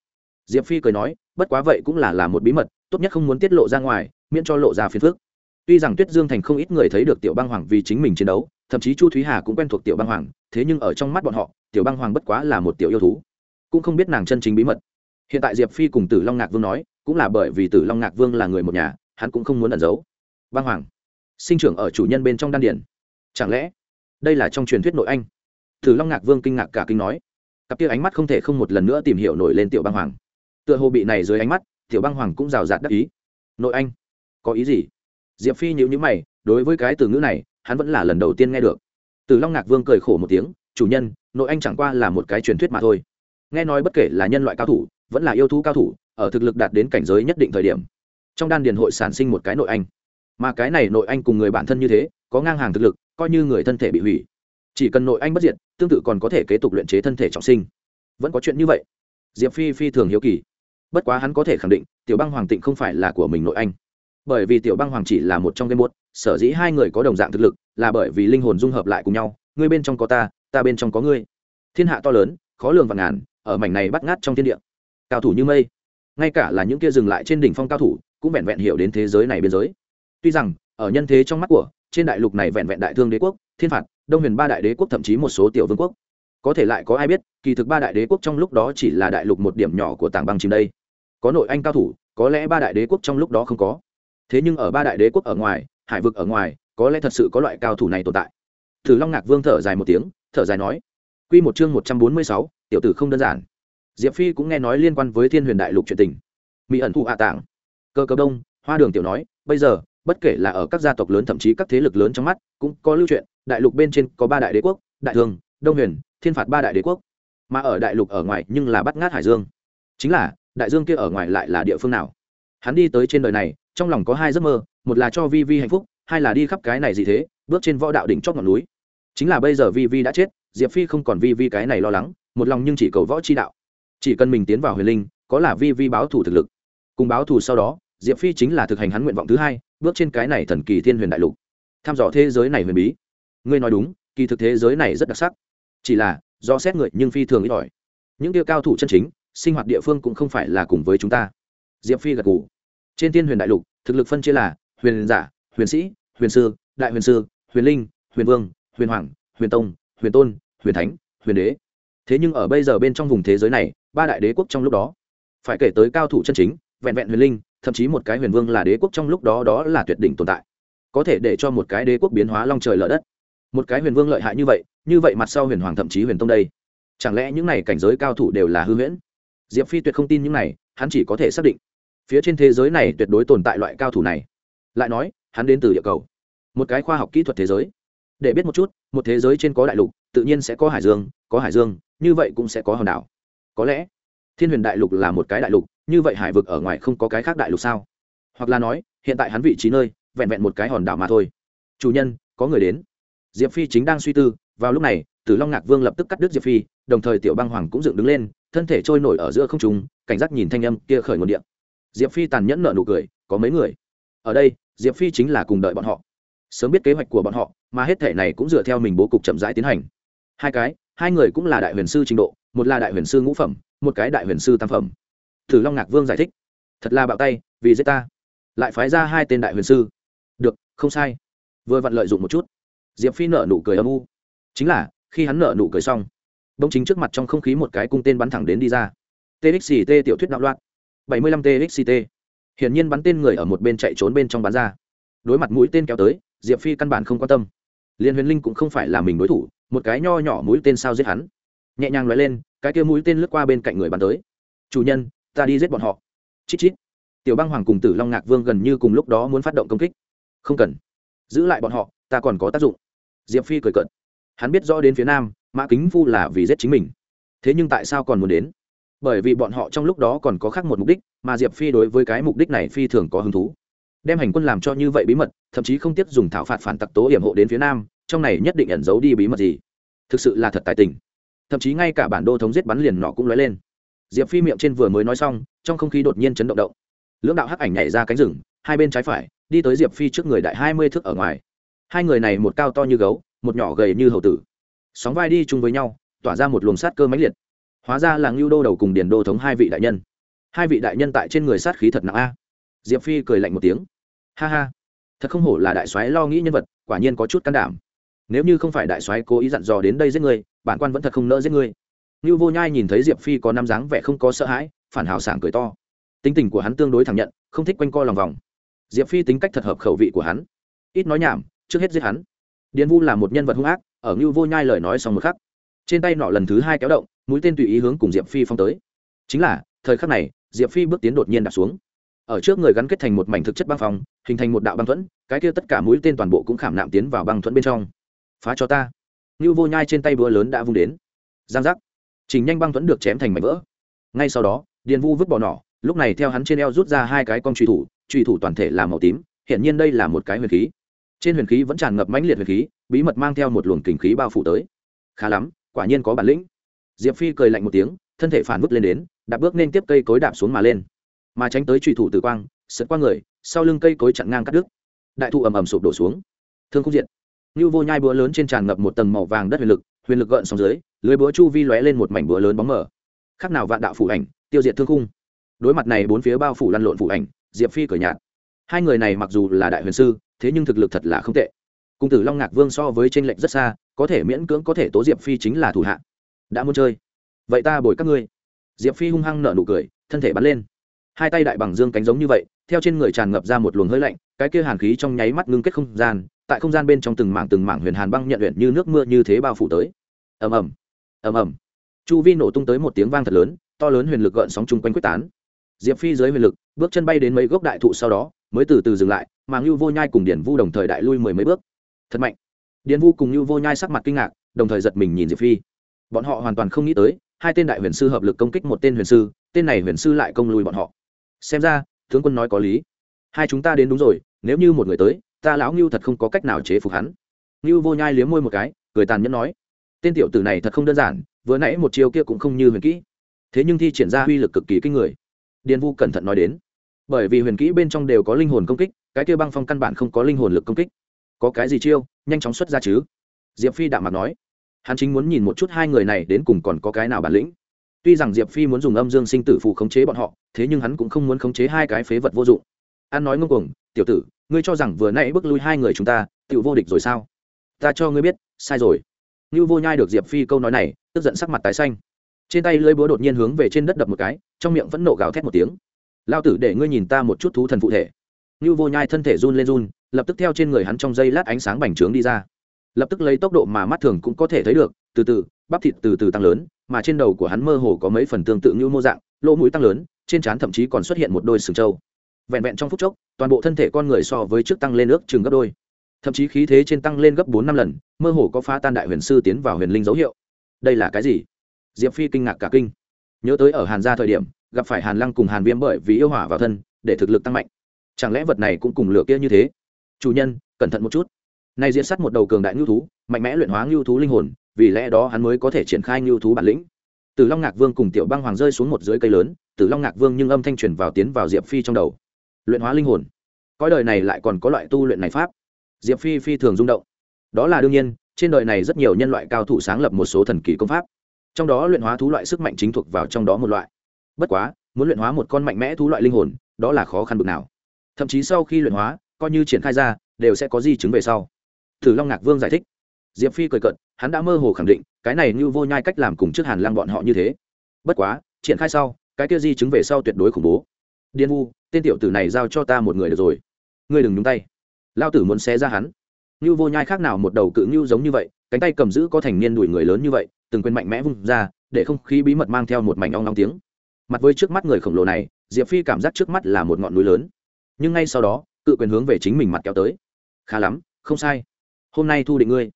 diệp phi cười nói, bất quá vậy cũng là là một bí mật, tốt nhất không muốn tiết lộ ra ngoài, miễn cho lộ ra phiền phước tuy rằng tuyết dương thành không ít người thấy được tiểu băng hoàng vì chính mình chiến đấu, thậm chí chu thúy hà cũng quen thuộc tiểu băng hoàng, thế nhưng ở trong mắt bọn họ, tiểu băng hoàng bất quá là một tiểu yêu thú. Cũng không biết nàng chân chính bí mật. Hiện tại diệp phi cùng tử long ngạc vương nói, cũng là bởi vì tử long ngạc vương là người một nhà, hắn cũng không muốn ẩn giấu. Băng hoàng, sinh trưởng ở chủ nhân bên trong đan điển chẳng lẽ, đây là trong truyền thuyết nội anh? Tử long ngạc vương kinh ngạc cả kinh nói. Cặp kia ánh mắt không thể không một lần nữa tìm hiểu nổi lên tiểu băng hoàng tựa hồ bị này dưới ánh mắt, tiểu băng hoàng cũng rào rạt đắc ý. Nội anh, có ý gì? Diệp phi nhữ nhữ mày, đối với cái từ ngữ này, hắn vẫn là lần đầu tiên nghe được. Từ long ngạc vương cười khổ một tiếng, chủ nhân, nội anh chẳng qua là một cái truyền thuyết mà thôi. Nghe nói bất kể là nhân loại cao thủ, vẫn là yêu thú cao thủ, ở thực lực đạt đến cảnh giới nhất định thời điểm, trong đan điền hội sản sinh một cái nội anh. Mà cái này nội anh cùng người bản thân như thế, có ngang hàng thực lực, coi như người thân thể bị hủy. Chỉ cần nội anh bất diệt, tương tự còn có thể kế tục luyện chế thân thể trọng sinh. Vẫn có chuyện như vậy. Diệp phi phi thường hiếu kỳ bất quá hắn có thể khẳng định, tiểu băng hoàng tịnh không phải là của mình nội anh. Bởi vì tiểu băng hoàng chỉ là một trong game một sở dĩ hai người có đồng dạng thực lực, là bởi vì linh hồn dung hợp lại cùng nhau, ngươi bên trong có ta ta bên trong có ngươi. Thiên hạ to lớn, khó lường và ngàn, ở mảnh này bắt ngát trong thiên địa. Cao thủ như mây. Ngay cả là những kia dừng lại trên đỉnh phong cao thủ, cũng vẹn vẹn hiểu đến thế giới này biên giới. Tuy rằng, ở nhân thế trong mắt của, trên đại lục này vẹn vẹn đại thương đế quốc, thiên phạt, đông huyền ba đại đế quốc thậm chí một số tiểu vương quốc. Có thể lại có ai biết, kỳ thực ba đại đế quốc trong lúc đó chỉ là đại lục một điểm nhỏ của tảng băng chìm đây có nội anh cao thủ, có lẽ ba đại đế quốc trong lúc đó không có. Thế nhưng ở ba đại đế quốc ở ngoài, hải vực ở ngoài, có lẽ thật sự có loại cao thủ này tồn tại. Thử long ngạc vương thở dài một tiếng, thở dài nói q một chương một trăm bốn mươi sáu, tiểu tử không đơn giản. Diệp phi cũng nghe nói liên quan với thiên huyền đại lục chuyện tình. Mỹ ẩn thụ hạ tạng. Cơ cơ đông, hoa đường tiểu nói, bây giờ, bất kể là ở các gia tộc lớn thậm chí các thế lực lớn trong mắt, cũng có lưu chuyện. Đại lục bên trên có ba đại đế quốc, đại thường, đông huyền, thiên phạt ba đại đế quốc. Mà ở đại lục ở ngoài nhưng là bắt ngát hải dương. Chính là đại dương kia ở ngoài lại là địa phương nào? Hắn đi tới trên đời này, trong lòng có hai giấc mơ, một là cho vi vi hạnh phúc, hai là đi khắp cái này gì thế, bước trên võ đạo đỉnh chót ngọn núi. Chính là bây giờ vi vi đã chết, diệp phi không còn vi vi cái này lo lắng, một lòng nhưng chỉ cầu võ chi đạo. Chỉ cần mình tiến vào huyền linh, có là vi vi báo thủ thực lực. Cùng báo thù sau đó, diệp phi chính là thực hành hắn nguyện vọng thứ hai, bước trên cái này thần kỳ thiên huyền đại lục. Tham dò thế giới này huyền bí. Ngươi nói đúng, kỳ thực thế giới này rất đặc sắc. Chỉ là, do xét người nhưng phi thường ít ỏi. Những tiêu cao thủ chân chính sinh hoạt địa phương cũng không phải là cùng với chúng ta. Diệp phi gật g ủ trên thiên huyền đại lục, thực lực phân chia là huyền giả, huyền sĩ, huyền sư, đại huyền sư, huyền linh, huyền vương, huyền hoàng, huyền tông, huyền tôn, huyền thánh, huyền đế. Thế nhưng ở bây giờ bên trong vùng thế giới này, ba đại đế quốc trong lúc đó, phải kể tới cao thủ chân chính, vẹn vẹn huyền linh, thậm chí một cái huyền vương là đế quốc trong lúc đó đó là tuyệt đỉnh tồn tại. Có thể để cho một cái đế quốc biến hóa long trời lở đất. Một cái huyền vương lợi hại như vậy như vậy mặt sau huyền hoàng thậm chí huyền tông đây. Chẳng lẽ những này cảnh giới cao thủ đều là hư huyễn? Diệp phi tuyệt không tin những này, hắn chỉ có thể xác định. Phía trên thế giới này tuyệt đối tồn tại loại cao thủ này. Lại nói, hắn đến từ địa cầu. Một cái khoa học kỹ thuật thế giới. Để biết một chút, một thế giới trên có đại lục, tự nhiên sẽ có hải dương, có hải dương, như vậy cũng sẽ có hòn đảo. Có lẽ, thiên huyền đại lục là một cái đại lục, như vậy hải vực ở ngoài không có cái khác đại lục sao? Hoặc là nói, hiện tại hắn vị trí nơi, vẹn vẹn một cái hòn đảo mà thôi. Chủ nhân, có người đến. Diệp phi chính đang suy tư, vào lúc này, tử long ngạc vương lập tức cắt đứt diệp phi, đồng thời tiểu băng hoàng cũng dựng đứng lên thân thể trôi nổi ở giữa không trung, cảnh giác nhìn thanh âm kia khởi nguồn điện. Diệp phi tàn nhẫn nợ nụ cười, có mấy người? Ở đây, diệp phi chính là cùng đợi bọn họ. Sớm biết kế hoạch của bọn họ, mà hết thể này cũng dựa theo mình bố cục chậm rãi tiến hành. Hai cái, hai người cũng là đại huyền sư trình độ, một là đại huyền sư ngũ phẩm, một cái đại huyền sư tam phẩm. Thử long ngạc vương giải thích. Thật là bạo tay, vì giết ta. Lại phái ra hai tên đại huyền sư. Được, không sai. Vừa vặn lợi dụng một chút. Diệp phi nợ nụ cười âm u. Chính là, khi hắn nợ nụ cười xong bỗng chính trước mặt trong không khí một cái cung tên bắn thẳng đến đi ra. Txt tiểu thuyết đạo loạn. Bảy mươi lăm txt hiển nhiên bắn tên người ở một bên chạy trốn bên trong bắn ra. Đối mặt mũi tên kéo tới, diệp phi căn bản không quan tâm. Liên huyền linh cũng không phải là mình đối thủ, một cái nho nhỏ mũi tên sao giết hắn. Nhẹ nhàng nói lên, cái kia mũi tên lướt qua bên cạnh người bắn tới. Chủ nhân, ta đi giết bọn họ. Chít chít. Tiểu băng hoàng cùng tử long ngạc vương gần như cùng lúc đó muốn phát động công kích. Không cần. Giữ lại bọn họ, ta còn có tác dụng. Diệp phi cười cợt. Hắn biết rõ đến phía nam mã kính phu là vì giết chính mình. Thế nhưng tại sao còn muốn đến? Bởi vì bọn họ trong lúc đó còn có khác một mục đích, mà diệp phi đối với cái mục đích này phi thường có hứng thú. Đem hành quân làm cho như vậy bí mật, thậm chí không tiếc dùng thảo phạt phản tặc tố hiểm hộ đến phía nam, trong này nhất định ẩn giấu đi bí mật gì. Thực sự là thật tài tình. Thậm chí ngay cả bản đô thống giết bắn liền nọ cũng lóe lên. Diệp phi miệng trên vừa mới nói xong, trong không khí đột nhiên chấn động động. Lưỡng đạo hắc ảnh nhảy ra cánh rừng, hai bên trái phải, đi tới diệp phi trước người đại hai mươi thước ở ngoài. Hai người này một cao to như gấu, một nhỏ gầy như hầu tử sóng vai đi chung với nhau, tỏa ra một luồng sát cơ mãnh liệt. Hóa ra là ngưu đô đầu cùng điền đô thống hai vị đại nhân. Hai vị đại nhân tại trên người sát khí thật nặng a. Diệp phi cười lạnh một tiếng. Ha ha, thật không hổ là đại soái lo nghĩ nhân vật, quả nhiên có chút can đảm. Nếu như không phải đại soái cố ý dặn dò đến đây giết người, bản quan vẫn thật không nỡ giết người. Ngưu vô nhai nhìn thấy diệp phi có năm dáng vẻ không có sợ hãi, phản hào sảng cười to. Tính tình của hắn tương đối thẳng nhận, không thích quanh co lòng vòng. Diệp phi tính cách thật hợp khẩu vị của hắn. Ít nói nhảm, trước hết giết hắn. Điền vu là một nhân vật hung ác ở ngưu vô nhai lời nói xong một khắc, trên tay nọ lần thứ hai kéo động, mũi tên tùy ý hướng cùng diệp phi phong tới. Chính là, thời khắc này, diệp phi bước tiến đột nhiên đạp xuống. Ở trước người gắn kết thành một mảnh thực chất băng phòng hình thành một đạo băng thuẫn, cái kia tất cả mũi tên toàn bộ cũng khảm nạm tiến vào băng thuẫn bên trong. Phá cho ta. Ngưu vô nhai trên tay búa lớn đã vung đến. Giang giác. Trình nhanh băng thuẫn được chém thành mảnh vỡ. Ngay sau đó, điền vu vứt bỏ nỏ, lúc này theo hắn trên eo rút ra hai cái con truy thủ truy thủ toàn thể là màu tím hiện nhiên đây là một cái huyền khí trên huyền khí vẫn tràn ngập mãnh liệt huyền khí, bí mật mang theo một luồng kình khí bao phủ tới. Khá lắm, quả nhiên có bản lĩnh. Diệp phi cười lạnh một tiếng, thân thể phản vứt lên đến, đạp bước nên tiếp cây cối đạp xuống mà lên. Mà tránh tới truy thủ tử quang, sượt qua người, sau lưng cây cối chặn ngang cắt đứt. Đại thụ ầm ầm sụp đổ xuống. Thương không diện như vô nhai búa lớn trên tràn ngập một tầng màu vàng đất huyền lực huyền lực gợn sóng dưới, lưới búa chu vi lóe lên một mảnh búa lớn bóng mờ. Khác nào vạn đạo phủ ảnh, tiêu diệt thương khung. Đối mặt này bốn phía bao phủ lăn lộn phủ ảnh, diệp phi cởi nhạt hai người này mặc dù là đại huyền sư, thế nhưng thực lực thật là không tệ. Cung tử long ngạc vương so với tranh lệch rất xa, có thể miễn cưỡng có thể tố diệp phi chính là thủ hạ. Đã muốn chơi. Vậy ta bồi các ngươi. Diệp phi hung hăng nở nụ cười, thân thể bắn lên. Hai tay đại bằng dương cánh giống như vậy, theo trên người tràn ngập ra một luồng hơi lạnh, cái kia hàn khí trong nháy mắt ngưng kết không gian, tại không gian bên trong từng mảng từng mảng huyền hàn băng nhận luyện như nước mưa như thế bao phủ tới. Ầm ầm. Ầm ầm. Chu vi nổ tung tới một tiếng vang thật lớn, to lớn huyền lực gợn sóng chung quanh quyết tán. Diệp phi dưới huyền lực, bước chân bay đến mấy gốc đại thụ sau đó mới từ từ dừng lại, mà ngưu vô nhai cùng điển vu đồng thời đại lui mười mấy bước. Thật mạnh. Điển vu cùng ngưu vô nhai sắc mặt kinh ngạc, đồng thời giật mình nhìn diệp phi. Bọn họ hoàn toàn không nghĩ tới, hai tên đại huyền sư hợp lực công kích một tên huyền sư, tên này huyền sư lại công lùi bọn họ. Xem ra, tướng quân nói có lý. Hai chúng ta đến đúng rồi, nếu như một người tới, ta lão ngưu thật không có cách nào chế phục hắn. Ngưu vô nhai liếm môi một cái, cười tàn nhẫn nói. Tên tiểu tử này thật không đơn giản, vừa nãy một chiêu kia cũng không như huyền kỹ. Thế nhưng thi triển ra uy lực cực kỳ kinh người. Điền vu cẩn thận nói đến bởi vì huyền kỹ bên trong đều có linh hồn công kích, cái kia băng phong căn bản không có linh hồn lực công kích. Có cái gì chiêu, nhanh chóng xuất ra chứ? Diệp phi đạm mặt nói. Hắn chính muốn nhìn một chút hai người này đến cùng còn có cái nào bản lĩnh. Tuy rằng diệp phi muốn dùng âm dương sinh tử phù khống chế bọn họ, thế nhưng hắn cũng không muốn khống chế hai cái phế vật vô dụng. An nói ngông cuồng, tiểu tử, ngươi cho rằng vừa nãy bước lui hai người chúng ta tự vô địch rồi sao? Ta cho ngươi biết, sai rồi. Như vô nhai được diệp phi câu nói này, tức giận sắc mặt tái xanh. Trên tay lưỡi búa đột nhiên hướng về trên đất đập một cái, trong miệng vẫn nộ gào thét một tiếng lao tử để ngươi nhìn ta một chút thú thần phụ thể. Như vô nhai thân thể run lên run, lập tức theo trên người hắn trong dây lát ánh sáng bành trướng đi ra. Lập tức lấy tốc độ mà mắt thường cũng có thể thấy được, từ từ, bắp thịt từ từ tăng lớn, mà trên đầu của hắn mơ hồ có mấy phần tương tự như mô dạng, lỗ mũi tăng lớn, trên trán thậm chí còn xuất hiện một đôi sừng trâu. Vẹn vẹn trong phút chốc, toàn bộ thân thể con người so với trước tăng lên ước chừng gấp đôi. Thậm chí khí thế trên tăng lên gấp bốn năm lần, mơ hồ có phá tan đại huyền sư tiến vào huyền linh dấu hiệu. Đây là cái gì? Diệp phi kinh ngạc cả kinh. Nhớ tới ở hàn gia thời điểm gặp phải hàn lăng cùng hàn viêm bởi vì yêu hỏa vào thân, để thực lực tăng mạnh. Chẳng lẽ vật này cũng cùng lửa kia như thế? Chủ nhân, cẩn thận một chút. Nay diễn sát một đầu cường đại ngưu thú, mạnh mẽ luyện hóa ngưu thú linh hồn, vì lẽ đó hắn mới có thể triển khai ngưu thú bản lĩnh. Từ long ngạc vương cùng tiểu băng hoàng rơi xuống một dưới cây lớn, từ long ngạc vương nhưng âm thanh truyền vào tiến vào diệp phi trong đầu. Luyện hóa linh hồn. Cõi đời này lại còn có loại tu luyện này pháp. Diệp phi phi thường rung động. Đó là đương nhiên, trên đời này rất nhiều nhân loại cao thủ sáng lập một số thần kỳ công pháp. Trong đó luyện hóa thú loại sức mạnh chính thuộc vào trong đó một loại bất quá, muốn luyện hóa một con mạnh mẽ thú loại linh hồn, đó là khó khăn bực nào. Thậm chí sau khi luyện hóa, coi như triển khai ra, đều sẽ có di chứng về sau. Thử long ngạc vương giải thích. Diệp phi cười cận hắn đã mơ hồ khẳng định, cái này như vô nhai cách làm cùng trước hàn lăng bọn họ như thế. Bất quá, triển khai sau, cái kia di chứng về sau tuyệt đối khủng bố. Điên vu, tên tiểu tử này giao cho ta một người được rồi. Ngươi đừng nhúng tay. Lao tử muốn xé ra hắn. Như vô nhai khác nào một đầu cự như giống như vậy, cánh tay cầm giữ có thành niên đuổi người lớn như vậy, từng quên mạnh mẽ vung ra, để không khí bí mật mang theo một mảnh ong ong tiếng mặt với trước mắt người khổng lồ này, diệp phi cảm giác trước mắt là một ngọn núi lớn. Nhưng ngay sau đó, cự quyền hướng về chính mình mặt kéo tới. Khá lắm, không sai. Hôm nay thu định ngươi.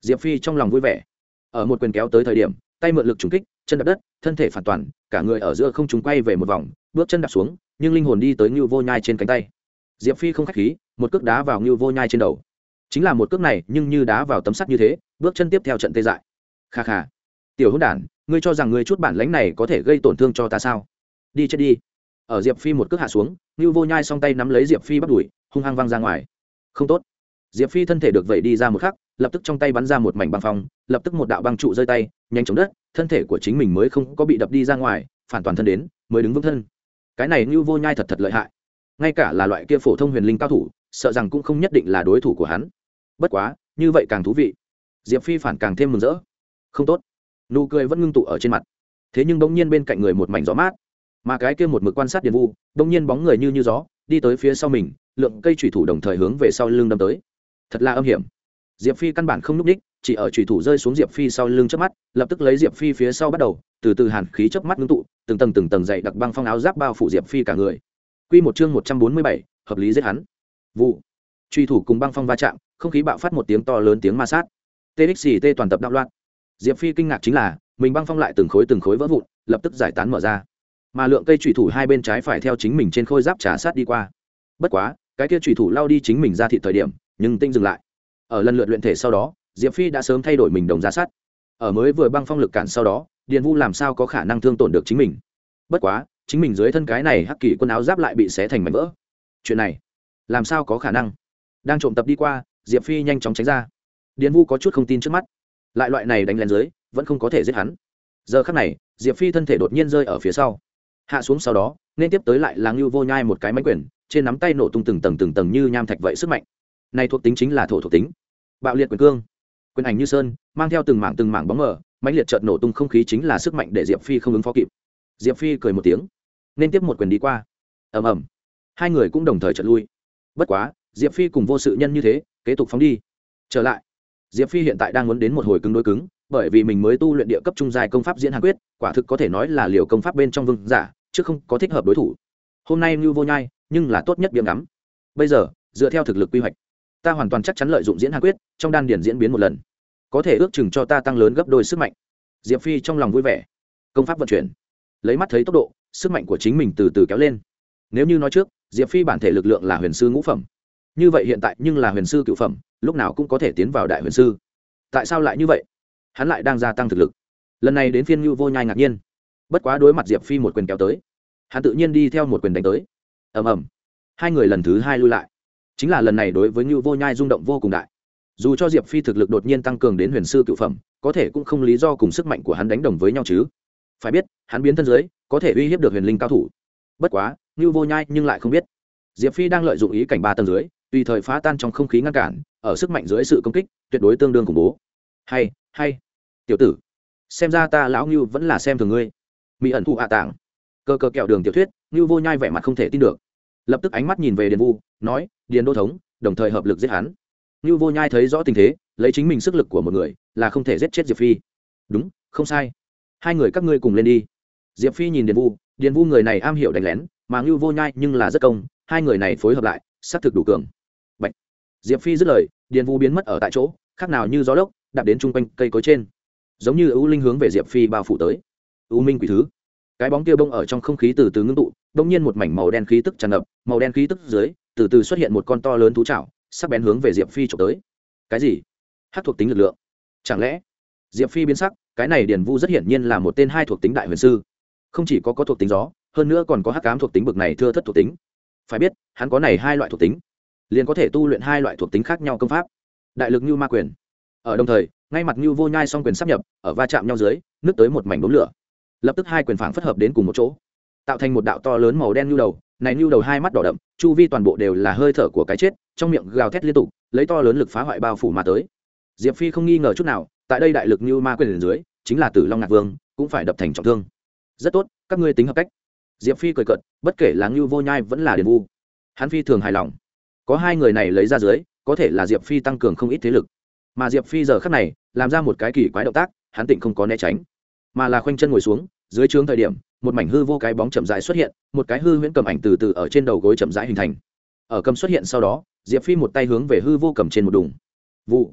Diệp phi trong lòng vui vẻ. Ở một quyền kéo tới thời điểm, tay mượn lực trúng kích, chân đập đất, thân thể phản toàn, cả người ở giữa không trúng quay về một vòng, bước chân đạp xuống, nhưng linh hồn đi tới ngưu vô nhai trên cánh tay. Diệp phi không k h á c h khí, một cước đá vào ngưu vô nhai trên đầu. Chính là một cước này, nhưng như đá vào tấm sắt như thế, bước chân tiếp theo trận tê dại. Kha kha. Tiểu hữu đản ngươi cho rằng ngươi chút bản lãnh này có thể gây tổn thương cho ta sao? Đi chết đi. Ở diệp phi một cước hạ xuống, ngưu vô nhai song tay nắm lấy diệp phi bắt đuổi, hung hăng văng ra ngoài. Không tốt. Diệp phi thân thể được vẩy đi ra một khắc, lập tức trong tay bắn ra một mảnh băng phong, lập tức một đạo băng trụ rơi tay, nhanh chóng đất thân thể của chính mình mới không có bị đập đi ra ngoài, phản toàn thân đến, mới đứng vững thân. Cái này ngưu vô nhai thật thật lợi hại. Ngay cả là loại kia phổ thông huyền linh cao thủ, sợ rằng cũng không nhất định là đối thủ của hắn. Bất quá, như vậy càng thú vị. Diệp phi phản càng thêm mừng rỡ. Không tốt nụ cười vẫn ngưng tụ ở trên mặt. Thế nhưng bỗng nhiên bên cạnh người một mảnh gió mát, mà cái kia một mực quan sát điền vu, bỗng nhiên bóng người như như gió, đi tới phía sau mình, lượng cây thủy thủ đồng thời hướng về sau lưng đâm tới. Thật là âm hiểm. Diệp phi căn bản không n ú c ních chỉ ở thủy thủ rơi xuống diệp phi sau lưng chớp mắt, lập tức lấy diệp phi phía sau bắt đầu, từ từ hàn khí chớp mắt ngưng tụ, từng tầng từng tầng dậy đặc băng phong áo giáp bao phủ diệp phi cả người. Q một chương một trăm bốn mươi bảy, hợp lý giết hắn. Vụ. Truy thủ cùng băng phong va chạm, không khí bạo phát một tiếng to lớn tiếng ma sát. Txt toàn tập đạo loạn diệp phi kinh ngạc chính là, mình băng phong lại từng khối từng khối vỡ vụn, lập tức giải tán mở ra. Mà lượng cây trùy thủ hai bên trái phải theo chính mình trên khôi giáp trả sát đi qua. Bất quá, cái kia trùy thủ lao đi chính mình ra thị thời điểm, nhưng tinh dừng lại. Ở lần lượt luyện thể sau đó, diệp phi đã sớm thay đổi mình đồng giá sát ở mới vừa băng phong lực cản sau đó, điền vu làm sao có khả năng thương tổn được chính mình? Bất quá, chính mình dưới thân cái này hắc kỳ quân áo giáp lại bị xé thành mảnh vỡ. Chuyện này, làm sao có khả năng? Đang trộm tập đi qua, diệp phi nhanh chóng tránh ra. Điền vu có chút không tin trước mắt lại loại này đánh lên dưới, vẫn không có thể giết hắn. Giờ khắc này, diệp phi thân thể đột nhiên rơi ở phía sau. Hạ xuống sau đó, nên tiếp tới lại là ngưu vô nhai một cái máy quyền, trên nắm tay nổ tung từng tầng từng tầng như nham thạch vậy sức mạnh. Này thuộc tính chính là thổ thuộc tính. Bạo liệt quyền cương. Quyền ảnh như sơn, mang theo từng mảng từng mảng bóng mờ, mãnh liệt trợt nổ tung không khí chính là sức mạnh để diệp phi không ứng phó kịp. Diệp phi cười một tiếng. Nên tiếp một quyền đi qua. Ầm ầm. Hai người cũng đồng thời trật lui. Bất quá, diệp phi cùng vô sự nhân như thế, kế tục phóng đi. Trở lại diệp phi hiện tại đang muốn đến một hồi cứng đối cứng, bởi vì mình mới tu luyện địa cấp trung dài công pháp diễn hàn quyết, quả thực có thể nói là liều công pháp bên trong vương giả, chứ không có thích hợp đối thủ. Hôm nay như vô nhai, nhưng là tốt nhất biếm ngắm. Bây giờ, dựa theo thực lực quy hoạch, ta hoàn toàn chắc chắn lợi dụng diễn hàn quyết, trong đan điển diễn biến một lần. Có thể ước chừng cho ta tăng lớn gấp đôi sức mạnh. Diệp phi trong lòng vui vẻ. Công pháp vận chuyển. Lấy mắt thấy tốc độ, sức mạnh của chính mình từ từ kéo lên. Nếu như nói trước, diệp phi bản thể lực lượng là huyền sư ngũ phẩm. Như vậy hiện tại nhưng là huyền sư cựu phẩm lúc nào cũng có thể tiến vào đại huyền sư. Tại sao lại như vậy? Hắn lại đang gia tăng thực lực. Lần này đến phiên ngưu vô nhai ngạc nhiên. Bất quá đối mặt diệp phi một quyền kéo tới, hắn tự nhiên đi theo một quyền đánh tới. Ầm ầm. Hai người lần thứ hai lui lại. Chính là lần này đối với ngưu vô nhai rung động vô cùng đại. Dù cho diệp phi thực lực đột nhiên tăng cường đến huyền sư cựu phẩm, có thể cũng không lý do cùng sức mạnh của hắn đánh đồng với nhau chứ. Phải biết, hắn biến thân dưới, có thể uy hiếp được huyền linh cao thủ. Bất quá, ngưu vô nhai nhưng lại không biết. Diệp phi đang lợi dụng ý cảnh ba tầng dưới, tùy thời phá tan trong không khí ngăn cản ở sức mạnh dưới sự công kích, tuyệt đối tương đương khủng bố. Hay hay. Tiểu tử, xem ra ta lão ngưu vẫn là xem thường ngươi. Mỹ ẩn thụ hạ tảng. Cơ cơ kẹo đường tiểu thuyết, ngưu vô nhai vẻ mặt không thể tin được. Lập tức ánh mắt nhìn về điền vu, nói, điền đô thống, đồng thời hợp lực giết hắn. Ngưu vô nhai thấy rõ tình thế, lấy chính mình sức lực của một người, là không thể giết chết diệp phi. Đúng, không sai. Hai người các ngươi cùng lên đi. Diệp phi nhìn điền vu điền vu người này am hiểu đánh lén, mà ngưu vô nhai nhưng là rất công, hai người này phối hợp lại, xác thực đủ cường diệp phi dứt lời, điền vu biến mất ở tại chỗ, khác nào như gió lốc, đạp đến chung quanh cây cối trên. Giống như ưu linh hướng về diệp phi bao phủ tới. Ưu minh quỷ thứ. Cái bóng kia bông ở trong không khí từ từ ngưng tụ, đông nhiên một mảnh màu đen khí tức tràn ngập, màu đen khí tức dưới, từ từ xuất hiện một con to lớn thú chảo sắc bén hướng về diệp phi trộm tới. Cái gì? Hát thuộc tính lực lượng. Chẳng lẽ? Diệp phi biến sắc, cái này điền vu rất hiển nhiên là một tên hai thuộc tính đại huyền sư. Không chỉ có có thuộc tính gió, hơn nữa còn có hát cám thuộc tính bực này thưa thất thuộc tính. Phải biết, hắn có này hai loại thuộc tính liền có thể tu luyện hai loại thuộc tính khác nhau công pháp. Đại lực như ma quyền. Ở đồng thời, ngay mặt như vô nhai song quyền sắp nhập, ở va chạm nhau dưới nước tới một mảnh đốm lửa. Lập tức hai quyền phảng phất hợp đến cùng một chỗ, tạo thành một đạo to lớn màu đen như đầu, này như đầu hai mắt đỏ đậm, chu vi toàn bộ đều là hơi thở của cái chết, trong miệng gào thét liên tục, lấy to lớn lực phá hoại bao phủ mà tới. Diệp phi không nghi ngờ chút nào, tại đây đại lực như ma quyền dưới, chính là tử long ngạc vương, cũng phải đập thành trọng thương. Rất tốt, các ngươi tính hợp cách. Diệp phi cười cợt, bất kể là ngưu vô nhai vẫn là điền vu. Hắn phi thường hài lòng có hai người này lấy ra dưới, có thể là diệp phi tăng cường không ít thế lực. Mà diệp phi giờ khắc này, làm ra một cái kỳ quái động tác, hắn tịnh không có né tránh. Mà là khoanh chân ngồi xuống, dưới trướng thời điểm, một mảnh hư vô cái bóng chậm rãi xuất hiện, một cái hư huyễn cầm ảnh từ từ ở trên đầu gối chậm rãi hình thành. Ở cầm xuất hiện sau đó, diệp phi một tay hướng về hư vô cầm trên một đùng vụ.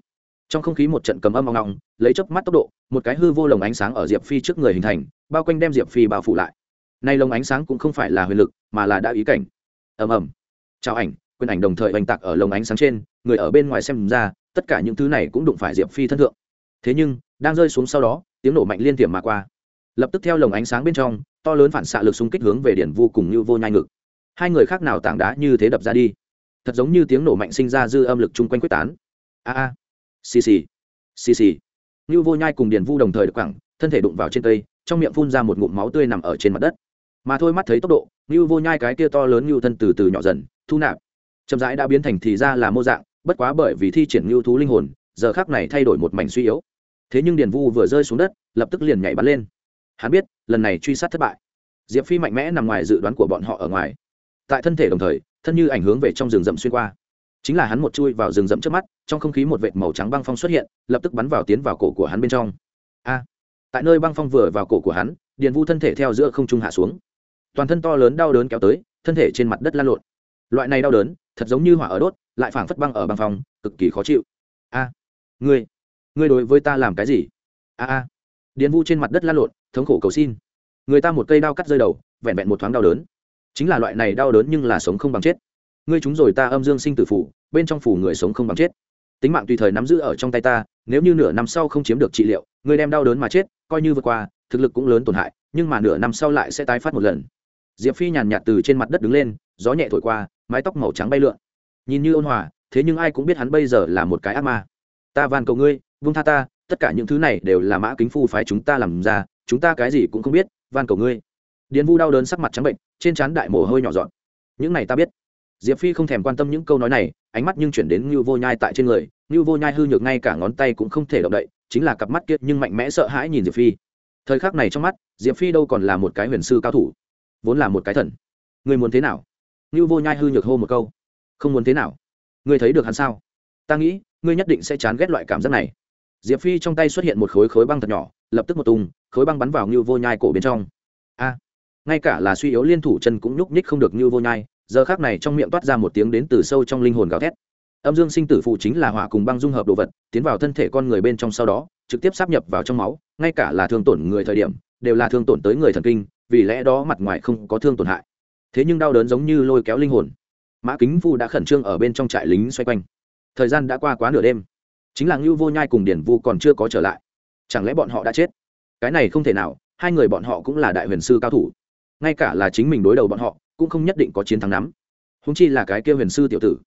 Trong không khí một trận cầm âm ngọng ngọng lấy chớp mắt tốc độ, một cái hư vô lồng ánh sáng ở diệp phi trước người hình thành, bao quanh đem diệp phi bao phủ lại. Nay lồng ánh sáng cũng không phải là huyền lực, mà là đã ý cảnh. Ầm ầm. Chào ảnh quyền ảnh đồng thời oanh tạc ở lồng ánh sáng trên, người ở bên ngoài xem ra, tất cả những thứ này cũng đụng phải diệp phi thân thượng. Thế nhưng, đang rơi xuống sau đó, tiếng nổ mạnh liên tiềm mà qua. Lập tức theo lồng ánh sáng bên trong, to lớn phản xạ lực xung kích hướng về điển vô cùng như vô nhai ngực. Hai người khác nào tảng đá như thế đập ra đi. Thật giống như tiếng nổ mạnh sinh ra dư âm lực chung quanh quyết tán. A a. Xì xì. Xì xì. Như vô nhai cùng điển vu đồng thời được quẳng, thân thể đụng vào trên cây, trong miệng phun ra một ngụm máu tươi nằm ở trên mặt đất. Mà thôi mắt thấy tốc độ, như vô nhai cái kia to lớn như thân từ từ nhỏ dần, thu nạp chậm rãi đã biến thành thì ra là mô dạng, bất quá bởi vì thi triển ngưu thú linh hồn, giờ khác này thay đổi một mảnh suy yếu. Thế nhưng điền vu vừa rơi xuống đất, lập tức liền nhảy bắn lên. Hắn biết, lần này truy sát thất bại. Diệp phi mạnh mẽ nằm ngoài dự đoán của bọn họ ở ngoài. Tại thân thể đồng thời, thân như ảnh hướng về trong rừng rậm xuyên qua. Chính là hắn một chui vào rừng rậm trước mắt, trong không khí một vệt màu trắng băng phong xuất hiện, lập tức bắn vào tiến vào cổ của hắn bên trong. A! Tại nơi băng phong vừa vào cổ của hắn, điền vu thân thể theo giữa không trung hạ xuống. Toàn thân to lớn đau đớn kéo tới, thân thể trên mặt đất lan lộn loại này đau đớn, thật giống như hỏa ở đốt, lại phảng phất băng ở băng phòng, cực kỳ khó chịu. A, ngươi ngươi đối với ta làm cái gì? A a. Điền vu trên mặt đất la lộn, thống khổ cầu xin. Người ta một cây đao cắt rơi đầu, vẹn vẹn một thoáng đau đớn. Chính là loại này đau đớn nhưng là sống không bằng chết. Ngươi chúng rồi ta âm dương sinh tử phủ, bên trong phủ người sống không bằng chết. Tính mạng tùy thời nắm giữ ở trong tay ta, nếu như nửa năm sau không chiếm được trị liệu, ngươi đem đau đớn mà chết, coi như vượt qua, thực lực cũng lớn tổn hại, nhưng mà nửa năm sau lại sẽ tái phát một lần. Diệp phi nhàn nhạt từ trên mặt đất đứng lên gió nhẹ thổi qua, mái tóc màu trắng bay lượn. Nhìn như ôn hòa, thế nhưng ai cũng biết hắn bây giờ là một cái ác ma. Ta van cầu ngươi, vung tha ta, tất cả những thứ này đều là mã kính phu phái chúng ta làm ra, chúng ta cái gì cũng không biết, van cầu ngươi. Điền vu đau đớn sắc mặt trắng bệnh, trên trán đại mồ hôi nhỏ dọn. Những này ta biết. Diệp phi không thèm quan tâm những câu nói này, ánh mắt nhưng chuyển đến ngưu vô nhai tại trên người. Ngưu vô nhai hư nhược ngay cả ngón tay cũng không thể động đậy, chính là cặp mắt kiệt nhưng mạnh mẽ sợ hãi nhìn diệp phi. Thời khắc này trong mắt, diệp phi đâu còn là một cái huyền sư cao thủ, vốn là một cái thần. Người muốn thế nào? Như vô nhai hư nhược hô một câu. Không muốn thế nào? Ngươi thấy được hắn sao? Ta nghĩ, ngươi nhất định sẽ chán ghét loại cảm giác này. Diệp phi trong tay xuất hiện một khối khối băng thật nhỏ, lập tức một tung khối băng bắn vào như vô nhai cổ bên trong. A! Ngay cả là suy yếu liên thủ chân cũng nhúc nhích không được như vô nhai, giờ khác này trong miệng toát ra một tiếng đến từ sâu trong linh hồn gào thét. Âm dương sinh tử phụ chính là hỏa cùng băng dung hợp đồ vật, tiến vào thân thể con người bên trong sau đó, trực tiếp sắp nhập vào trong máu, ngay cả là thương tổn người thời điểm, đều là thương tổn tới người thần kinh, vì lẽ đó mặt ngoài không có thương tổn hại thế nhưng đau đớn giống như lôi kéo linh hồn. Mã kính phu đã khẩn trương ở bên trong trại lính xoay quanh. Thời gian đã qua quá nửa đêm. Chính là ngưu vô nhai cùng điển vu còn chưa có trở lại. Chẳng lẽ bọn họ đã chết? Cái này không thể nào, hai người bọn họ cũng là đại huyền sư cao thủ. Ngay cả là chính mình đối đầu bọn họ, cũng không nhất định có chiến thắng nắm. Húng chi là cái kia huyền sư tiểu tử.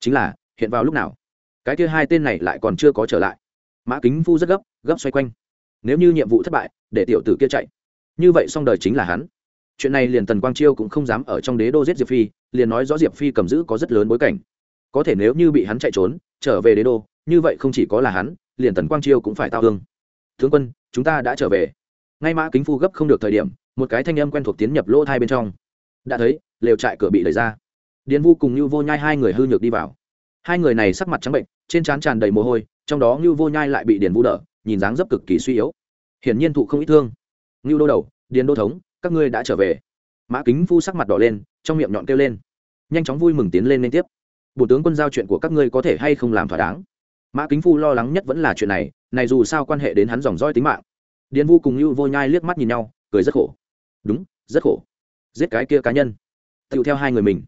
Chính là, hiện vào lúc nào? Cái kia hai tên này lại còn chưa có trở lại. Mã kính phu rất gấp gấp xoay quanh. Nếu như nhiệm vụ thất bại, để tiểu tử kia chạy. Như vậy xong đời chính là hắn chuyện này liền tần quang chiêu cũng không dám ở trong đế đô giết diệp phi, liền nói rõ diệp phi cầm giữ có rất lớn bối cảnh. Có thể nếu như bị hắn chạy trốn, trở về đế đô, như vậy không chỉ có là hắn, liền tần quang chiêu cũng phải tao hương tướng quân, chúng ta đã trở về. Ngay mã kính phu gấp không được thời điểm, một cái thanh âm quen thuộc tiến nhập lỗ thai bên trong. Đã thấy, lều trại cửa bị đẩy ra. Điền vu cùng như vô nhai hai người hư nhược đi vào. Hai người này sắc mặt trắng bệnh, trên trán tràn đầy mồ hôi, trong đó như vô nhai lại bị điền vu đỡ, nhìn dáng dấp cực kỳ suy yếu. Hiển nhiên thụ không ít thương. Như đô đầu, điền đô thống các ngươi đã trở về. Mã kính phu sắc mặt đỏ lên, trong miệng nhọn kêu lên. Nhanh chóng vui mừng tiến lên liên tiếp. Bộ tướng quân giao chuyện của các ngươi có thể hay không làm thỏa đáng? Mã kính phu lo lắng nhất vẫn là chuyện này này dù sao quan hệ đến hắn dòng roi tính mạng. Điền vu cùng như vô nhai liếc mắt nhìn nhau, cười rất khổ. Đúng, rất khổ. Giết cái kia cá nhân. Tựu theo hai người mình.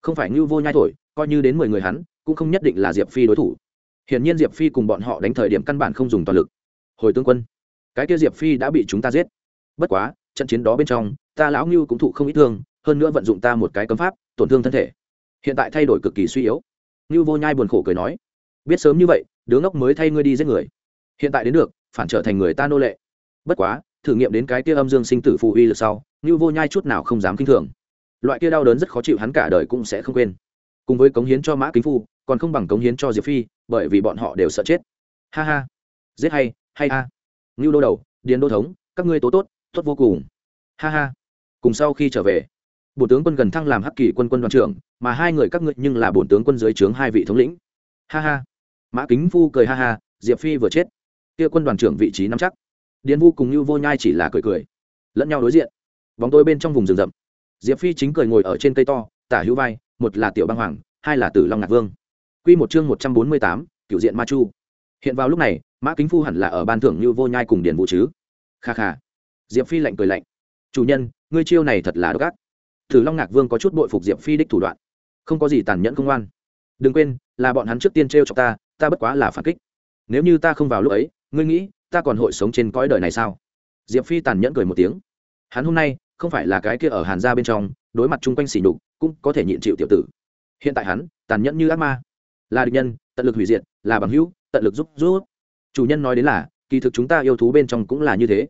Không phải như vô nhai thổi, coi như đến mười người hắn, cũng không nhất định là diệp phi đối thủ. Hiển nhiên diệp phi cùng bọn họ đánh thời điểm căn bản không dùng toàn lực. Hồi tướng quân, cái kia diệp phi đã bị chúng ta giết. Bất quá trận chiến đó bên trong, ta lão ngưu cũng thụ không ít thương, hơn nữa vận dụng ta một cái cấm pháp, tổn thương thân thể. Hiện tại thay đổi cực kỳ suy yếu. Ngưu vô nhai buồn khổ cười nói, biết sớm như vậy, đứa ngốc mới thay ngươi đi giết người. Hiện tại đến được, phản trở thành người ta nô lệ. Bất quá, thử nghiệm đến cái kia âm dương sinh tử phù uy lực sau, ngưu vô nhai chút nào không dám kinh thường. Loại kia đau đớn rất khó chịu hắn cả đời cũng sẽ không quên. Cùng với cống hiến cho mã kính phu, còn không bằng cống hiến cho diệp phi, bởi vì bọn họ đều sợ chết. Ha ha. Giết hay hay ha. Ngưu đô đầu, điền đô thống, các ngươi tố tốt tốt vô cùng. Ha ha. Cùng sau khi trở về bộ tướng quân gần thăng làm hắc kỳ quân quân đoàn trưởng, mà hai người các ngươi nhưng là bổn tướng quân dưới trướng hai vị thống lĩnh. Ha ha. Mã kính phu cười ha ha, diệp phi vừa chết. Kia quân đoàn trưởng vị trí nắm chắc. Điền vu cùng như vô nhai chỉ là cười cười, lẫn nhau đối diện. Bóng tôi bên trong vùng rừng rậm. Diệp phi chính cười ngồi ở trên cây to, tả hữu vai, một là tiểu băng hoàng, hai là tử long ngạc vương. Q một chương một trăm bốn mươi tám cựu diện ma chu. Hiện vào lúc này, mã kính phu hẳn là ở ban thưởng như vô nhai cùng điền vũ chứ. Kha kha diệp phi lạnh cười lạnh. Chủ nhân, ngươi chiêu này thật là độc ác. Thử long ngạc vương có chút bội phục diệp phi đích thủ đoạn. Không có gì tàn nhẫn công an. đừng quên, là bọn hắn trước tiên t r e o cho ta ta bất quá là phản kích. Nếu như ta không vào lúc ấy, ngươi nghĩ, ta còn hội sống trên cõi đời này sao? Diệp phi tàn nhẫn cười một tiếng. Hắn hôm nay, không phải là cái kia ở hàn gia bên trong, đối mặt chung quanh xỉ nhục, cũng có thể nhịn chịu tiểu tử. Hiện tại hắn, tàn nhẫn như ác ma. Là địch nhân, tận lực hủy diệt, là bằng hữu, tận lực giúp giúp. Chủ nhân nói đến là, kỳ thực chúng ta yêu thú bên trong cũng là như thế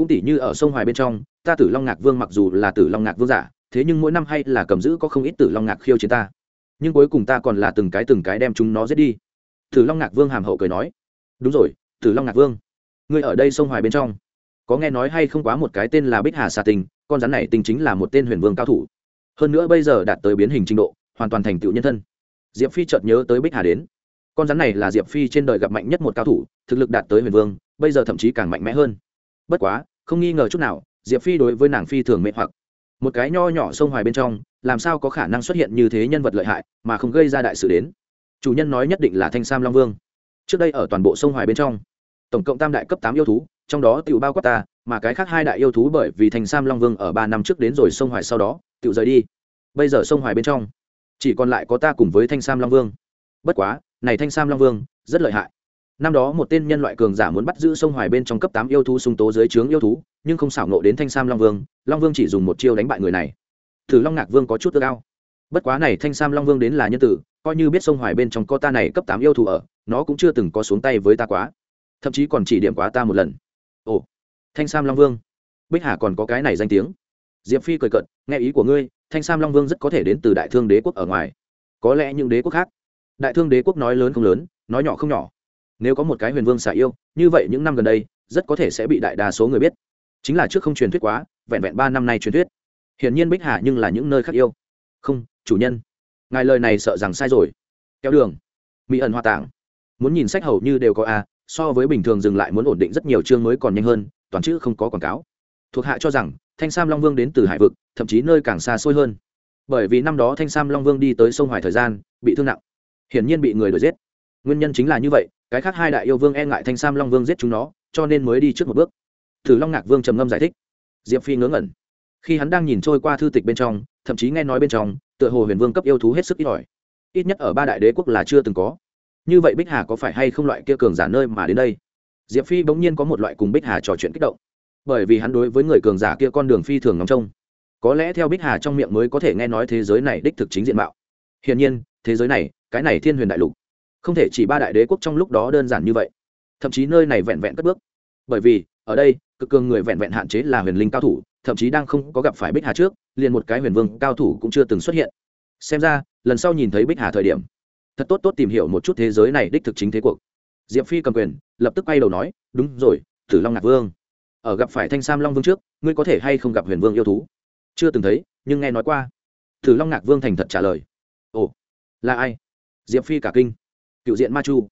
cũng tỉ như ở sông hoài bên trong, ta tử long ngạc vương mặc dù là tử long ngạc vương giả, thế nhưng mỗi năm hay là cầm giữ có không ít tử long ngạc khiêu chiến ta. Nhưng cuối cùng ta còn là từng cái từng cái đem chúng nó giết đi. Tử long ngạc vương hàm hậu cười nói. Đúng rồi, tử long ngạc vương, ngươi ở đây sông hoài bên trong, có nghe nói hay không quá một cái tên là bích hà xà tình, con rắn này tình chính là một tên huyền vương cao thủ. Hơn nữa bây giờ đạt tới biến hình trình độ, hoàn toàn thành tựu nhân thân. Diệp phi chợt nhớ tới bích hà đến. Con rắn này là diệp phi trên đời gặp mạnh nhất một cao thủ, thực lực đạt tới huyền vương, bây giờ thậm chí càng mạnh mẽ hơn. Bất quá không nghi ngờ chút nào, diệp phi đối với nàng phi thường mệt hoặc. Một cái nho nhỏ sông hoài bên trong, làm sao có khả năng xuất hiện như thế nhân vật lợi hại mà không gây ra đại sự đến? Chủ nhân nói nhất định là thanh sam long vương. Trước đây ở toàn bộ sông hoài bên trong, tổng cộng tam đại cấp tám yêu thú, trong đó tự bao quát ta, mà cái khác hai đại yêu thú bởi vì thanh sam long vương ở ba năm trước đến rồi sông hoài sau đó tự rời đi. Bây giờ sông hoài bên trong, chỉ còn lại có ta cùng với thanh sam long vương. Bất quá, này thanh sam long vương rất lợi hại năm đó một tên nhân loại cường giả muốn bắt giữ sông hoài bên trong cấp tám yêu thú sung tố dưới trướng yêu thú, nhưng không xảo nộ đến thanh sam long vương long vương chỉ dùng một chiêu đánh bại người này. Thử long ngạc vương có chút ước ao. Bất quá này thanh sam long vương đến là nhân tử, coi như biết sông hoài bên trong có ta này cấp tám yêu thú ở, nó cũng chưa từng có xuống tay với ta quá. Thậm chí còn chỉ điểm quá ta một lần. Ồ, thanh sam long vương. Bích hà còn có cái này danh tiếng. Diệp phi cười cận nghe ý của ngươi, thanh sam long vương rất có thể đến từ đại thương đế quốc ở ngoài. Có lẽ những đế quốc khác. Đại thương đế quốc nói lớn không lớn, nói nhỏ không nhỏ nếu có một cái huyền vương xả yêu, như vậy những năm gần đây, rất có thể sẽ bị đại đa số người biết. Chính là trước không truyền thuyết quá, vẹn vẹn ba năm nay truyền thuyết. Hiển nhiên bích hà nhưng là những nơi khác yêu. Không, chủ nhân. Ngài lời này sợ rằng sai rồi. Kéo đường. Mỹ ẩn hoa tảng muốn nhìn sách hầu như đều có a, so với bình thường dừng lại muốn ổn định rất nhiều chương mới còn nhanh hơn, toàn chữ không có quảng cáo. Thuộc hạ cho rằng, thanh sam long vương đến từ hải vực, thậm chí nơi càng xa xôi hơn. Bởi vì năm đó thanh sam long vương đi tới sông hoài thời gian, bị thương nặng. Hiển nhiên bị người đuổi giết. Nguyên nhân chính là như vậy cái khác hai đại yêu vương e ngại thanh sam long vương giết chúng nó, cho nên mới đi trước một bước. Thử long ngạc vương trầm ngâm giải thích. Diệp phi ngớ ngẩn. Khi hắn đang nhìn trôi qua thư tịch bên trong, thậm chí nghe nói bên trong, tựa hồ huyền vương cấp yêu thú hết sức ít ỏi. Ít nhất ở ba đại đế quốc là chưa từng có. Như vậy bích hà có phải hay không loại kia cường giả nơi mà đến đây? Diệp phi bỗng nhiên có một loại cùng bích hà trò chuyện kích động. Bởi vì hắn đối với người cường giả kia con đường phi thường ngóng trông. Có lẽ theo bích hà trong miệng mới có thể nghe nói thế giới này đích thực chính diện mạo. Hiển nhiên, thế giới này, cái này thiên huyền đại lục không thể chỉ ba đại đế quốc trong lúc đó đơn giản như vậy. Thậm chí nơi này vẹn vẹn cất bước. Bởi vì, ở đây, cực cường người vẹn vẹn hạn chế là huyền linh cao thủ, thậm chí đang không có gặp phải bích hà trước, liền một cái huyền vương cao thủ cũng chưa từng xuất hiện. Xem ra, lần sau nhìn thấy bích hà thời điểm, thật tốt tốt tìm hiểu một chút thế giới này đích thực chính thế cuộc. Diệp phi cầm quyền, lập tức quay đầu nói, đúng rồi, tử long ngạc vương. Ở gặp phải thanh sam long vương trước, ngươi có thể hay không gặp huyền vương yêu thú? Chưa từng thấy, nhưng nghe nói qua. Tử long ngạc vương thành thật trả lời. Ồ, là ai? Diệp phi cả kinh cựu diện ma chu.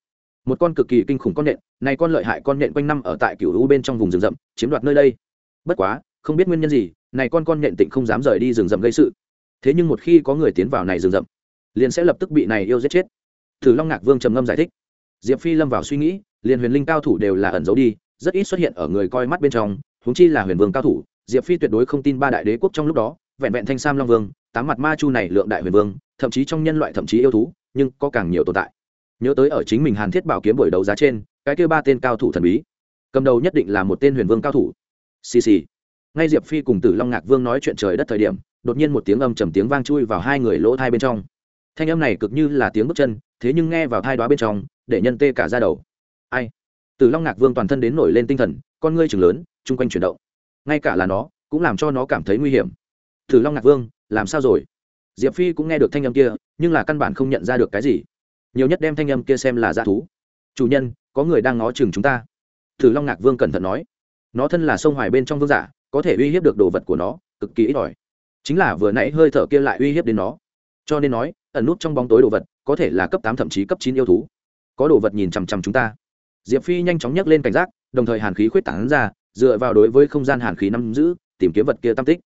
Một con cực kỳ kinh khủng con nện, này con lợi hại con nện quanh năm ở tại cựu u bên trong vùng rừng rậm, chiếm đoạt nơi đây. Bất quá, không biết nguyên nhân gì, này con con nện tịnh không dám rời đi rừng rậm gây sự. Thế nhưng một khi có người tiến vào này rừng rậm, liền sẽ lập tức bị này yêu giết chết. Thử long ngạc vương trầm ngâm giải thích. Diệp phi lâm vào suy nghĩ, liền huyền linh cao thủ đều là ẩn giấu đi, rất ít xuất hiện ở người coi mắt bên trong, huống chi là huyền vương cao thủ, diệp phi tuyệt đối không tin ba đại đế quốc trong lúc đó, vẹn vẹn thanh sam long vương, tám mặt ma chu này lượng đại huyền vương, thậm chí trong nhân loại thậm chí yêu thú, nhưng có càng nhiều tồn tại nhớ tới ở chính mình hàn thiết bảo kiếm buổi đấu giá trên, cái kêu ba tên cao thủ thần bí. Cầm đầu nhất định là một tên huyền vương cao thủ. Xì xì. Ngay diệp phi cùng tử long ngạc vương nói chuyện trời đất thời điểm, đột nhiên một tiếng âm trầm tiếng vang chui vào hai người lỗ thai bên trong. Thanh âm này cực như là tiếng bước chân, thế nhưng nghe vào thai đoá bên trong, để nhân tê cả ra đầu. Ai? Tử long ngạc vương toàn thân đến nổi lên tinh thần, con ngươi chừng lớn, chung quanh chuyển động. Ngay cả là nó, cũng làm cho nó cảm thấy nguy hiểm. Tử long ngạc vương, làm sao rồi? Diệp phi cũng nghe được thanh âm kia, nhưng là căn bản không nhận ra được cái gì nhiều nhất đem thanh âm kia xem là dã thú. Chủ nhân, có người đang ngó chừng chúng ta. Thử long ngạc vương cẩn thận nói. Nó thân là sông hoài bên trong vương giả, có thể uy hiếp được đồ vật của nó, cực kỳ ít ỏi. Chính là vừa nãy hơi thở kia lại uy hiếp đến nó. Cho nên nói, ẩn nút trong bóng tối đồ vật, có thể là cấp tám thậm chí cấp chín yêu thú. Có đồ vật nhìn chằm chằm chúng ta. Diệp phi nhanh chóng nhấc lên cảnh giác, đồng thời hàn khí khuyết tảng ra, dựa vào đối với không gian hàn khí nắm giữ, tìm kiếm vật kia tam tích.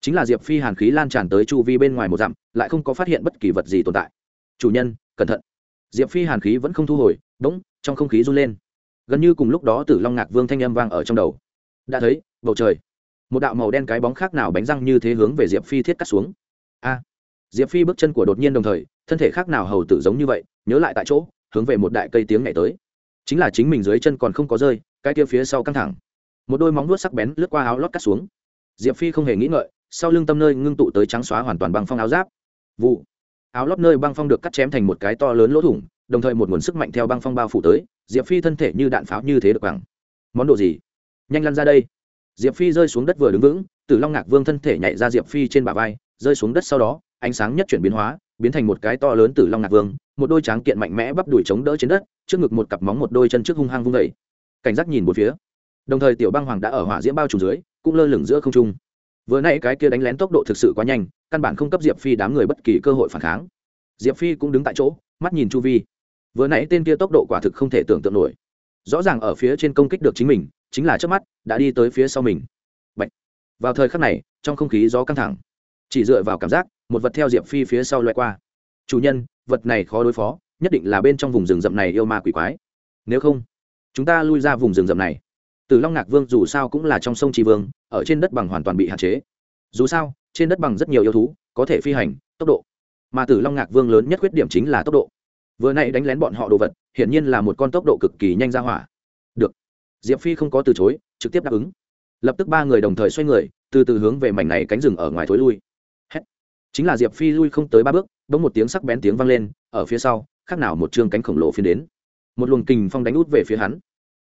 Chính là diệp phi hàn khí lan tràn tới chu vi bên ngoài một dặm, lại không có phát hiện bất kỳ vật gì tồn tại. Chủ nhân, cẩn thận diệp phi hàn khí vẫn không thu hồi bỗng trong không khí run lên. Gần như cùng lúc đó tử long ngạc vương thanh âm vang ở trong đầu. Đã thấy, bầu trời. Một đạo màu đen cái bóng khác nào bánh răng như thế hướng về diệp phi thiết cắt xuống. A! Diệp phi bước chân của đột nhiên đồng thời, thân thể khác nào hầu tử giống như vậy, nhớ lại tại chỗ, hướng về một đại cây tiếng nhảy tới. Chính là chính mình dưới chân còn không có rơi, cái kia phía sau căng thẳng. Một đôi móng vuốt sắc bén lướt qua áo lót cắt xuống. Diệp phi không hề nghĩ ngợi, sau lưng tâm nơi ngưng tụ tới trắng xóa hoàn toàn bằng phong áo giáp. Vụ! Áo lót nơi băng phong được cắt chém thành một cái to lớn lỗ thủng, đồng thời một nguồn sức mạnh theo băng phong bao phủ tới, diệp phi thân thể như đạn pháo như thế được bằng món đồ gì? Nhanh lăn ra đây. Diệp phi rơi xuống đất vừa đứng vững, tử long ngạc vương thân thể nhảy ra diệp phi trên bả vai, rơi xuống đất sau đó, ánh sáng nhất chuyển biến hóa, biến thành một cái to lớn tử long ngạc vương, một đôi tráng kiện mạnh mẽ bắp đùi chống đỡ trên đất, trước ngực một cặp móng một đôi chân trước hung hăng vung vẩy cảnh giác nhìn một phía. Đồng thời tiểu băng hoàng đã ở hỏa diễm bao trùm dưới, cũng lơ lửng giữa không trung vừa nãy cái kia đánh lén tốc độ thực sự quá nhanh, căn bản không cấp diệp phi đám người bất kỳ cơ hội phản kháng. Diệp phi cũng đứng tại chỗ, mắt nhìn chu vi. Vừa nãy tên kia tốc độ quả thực không thể tưởng tượng nổi. Rõ ràng ở phía trên công kích được chính mình, chính là trước mắt, đã đi tới phía sau mình. Bạch. vào thời khắc này, trong không khí gió căng thẳng. Chỉ dựa vào cảm giác, một vật theo diệp phi phía sau loại qua. Chủ nhân, vật này khó đối phó, nhất định là bên trong vùng rừng rậm này yêu ma quỷ quái. Nếu không, chúng ta lui ra vùng rừng rậm này. Tử long ngạc vương dù sao cũng là trong sông tri vương, ở trên đất bằng hoàn toàn bị hạn chế. Dù sao, trên đất bằng rất nhiều yêu thú, có thể phi hành, tốc độ. Mà tử long ngạc vương lớn nhất khuyết điểm chính là tốc độ. Vừa nãy đánh lén bọn họ đồ vật, hiển nhiên là một con tốc độ cực kỳ nhanh ra hỏa. Được. Diệp phi không có từ chối, trực tiếp đáp ứng. Lập tức ba người đồng thời xoay người, từ từ hướng về mảnh này cánh rừng ở ngoài thối lui. Hét. chính là diệp phi lui không tới ba bước, bỗng một tiếng sắc bén tiếng vang lên, ở phía sau, khác nào một trương cánh khổng lồ phiến đến. Một luồng kình phong đánh út về phía hắn.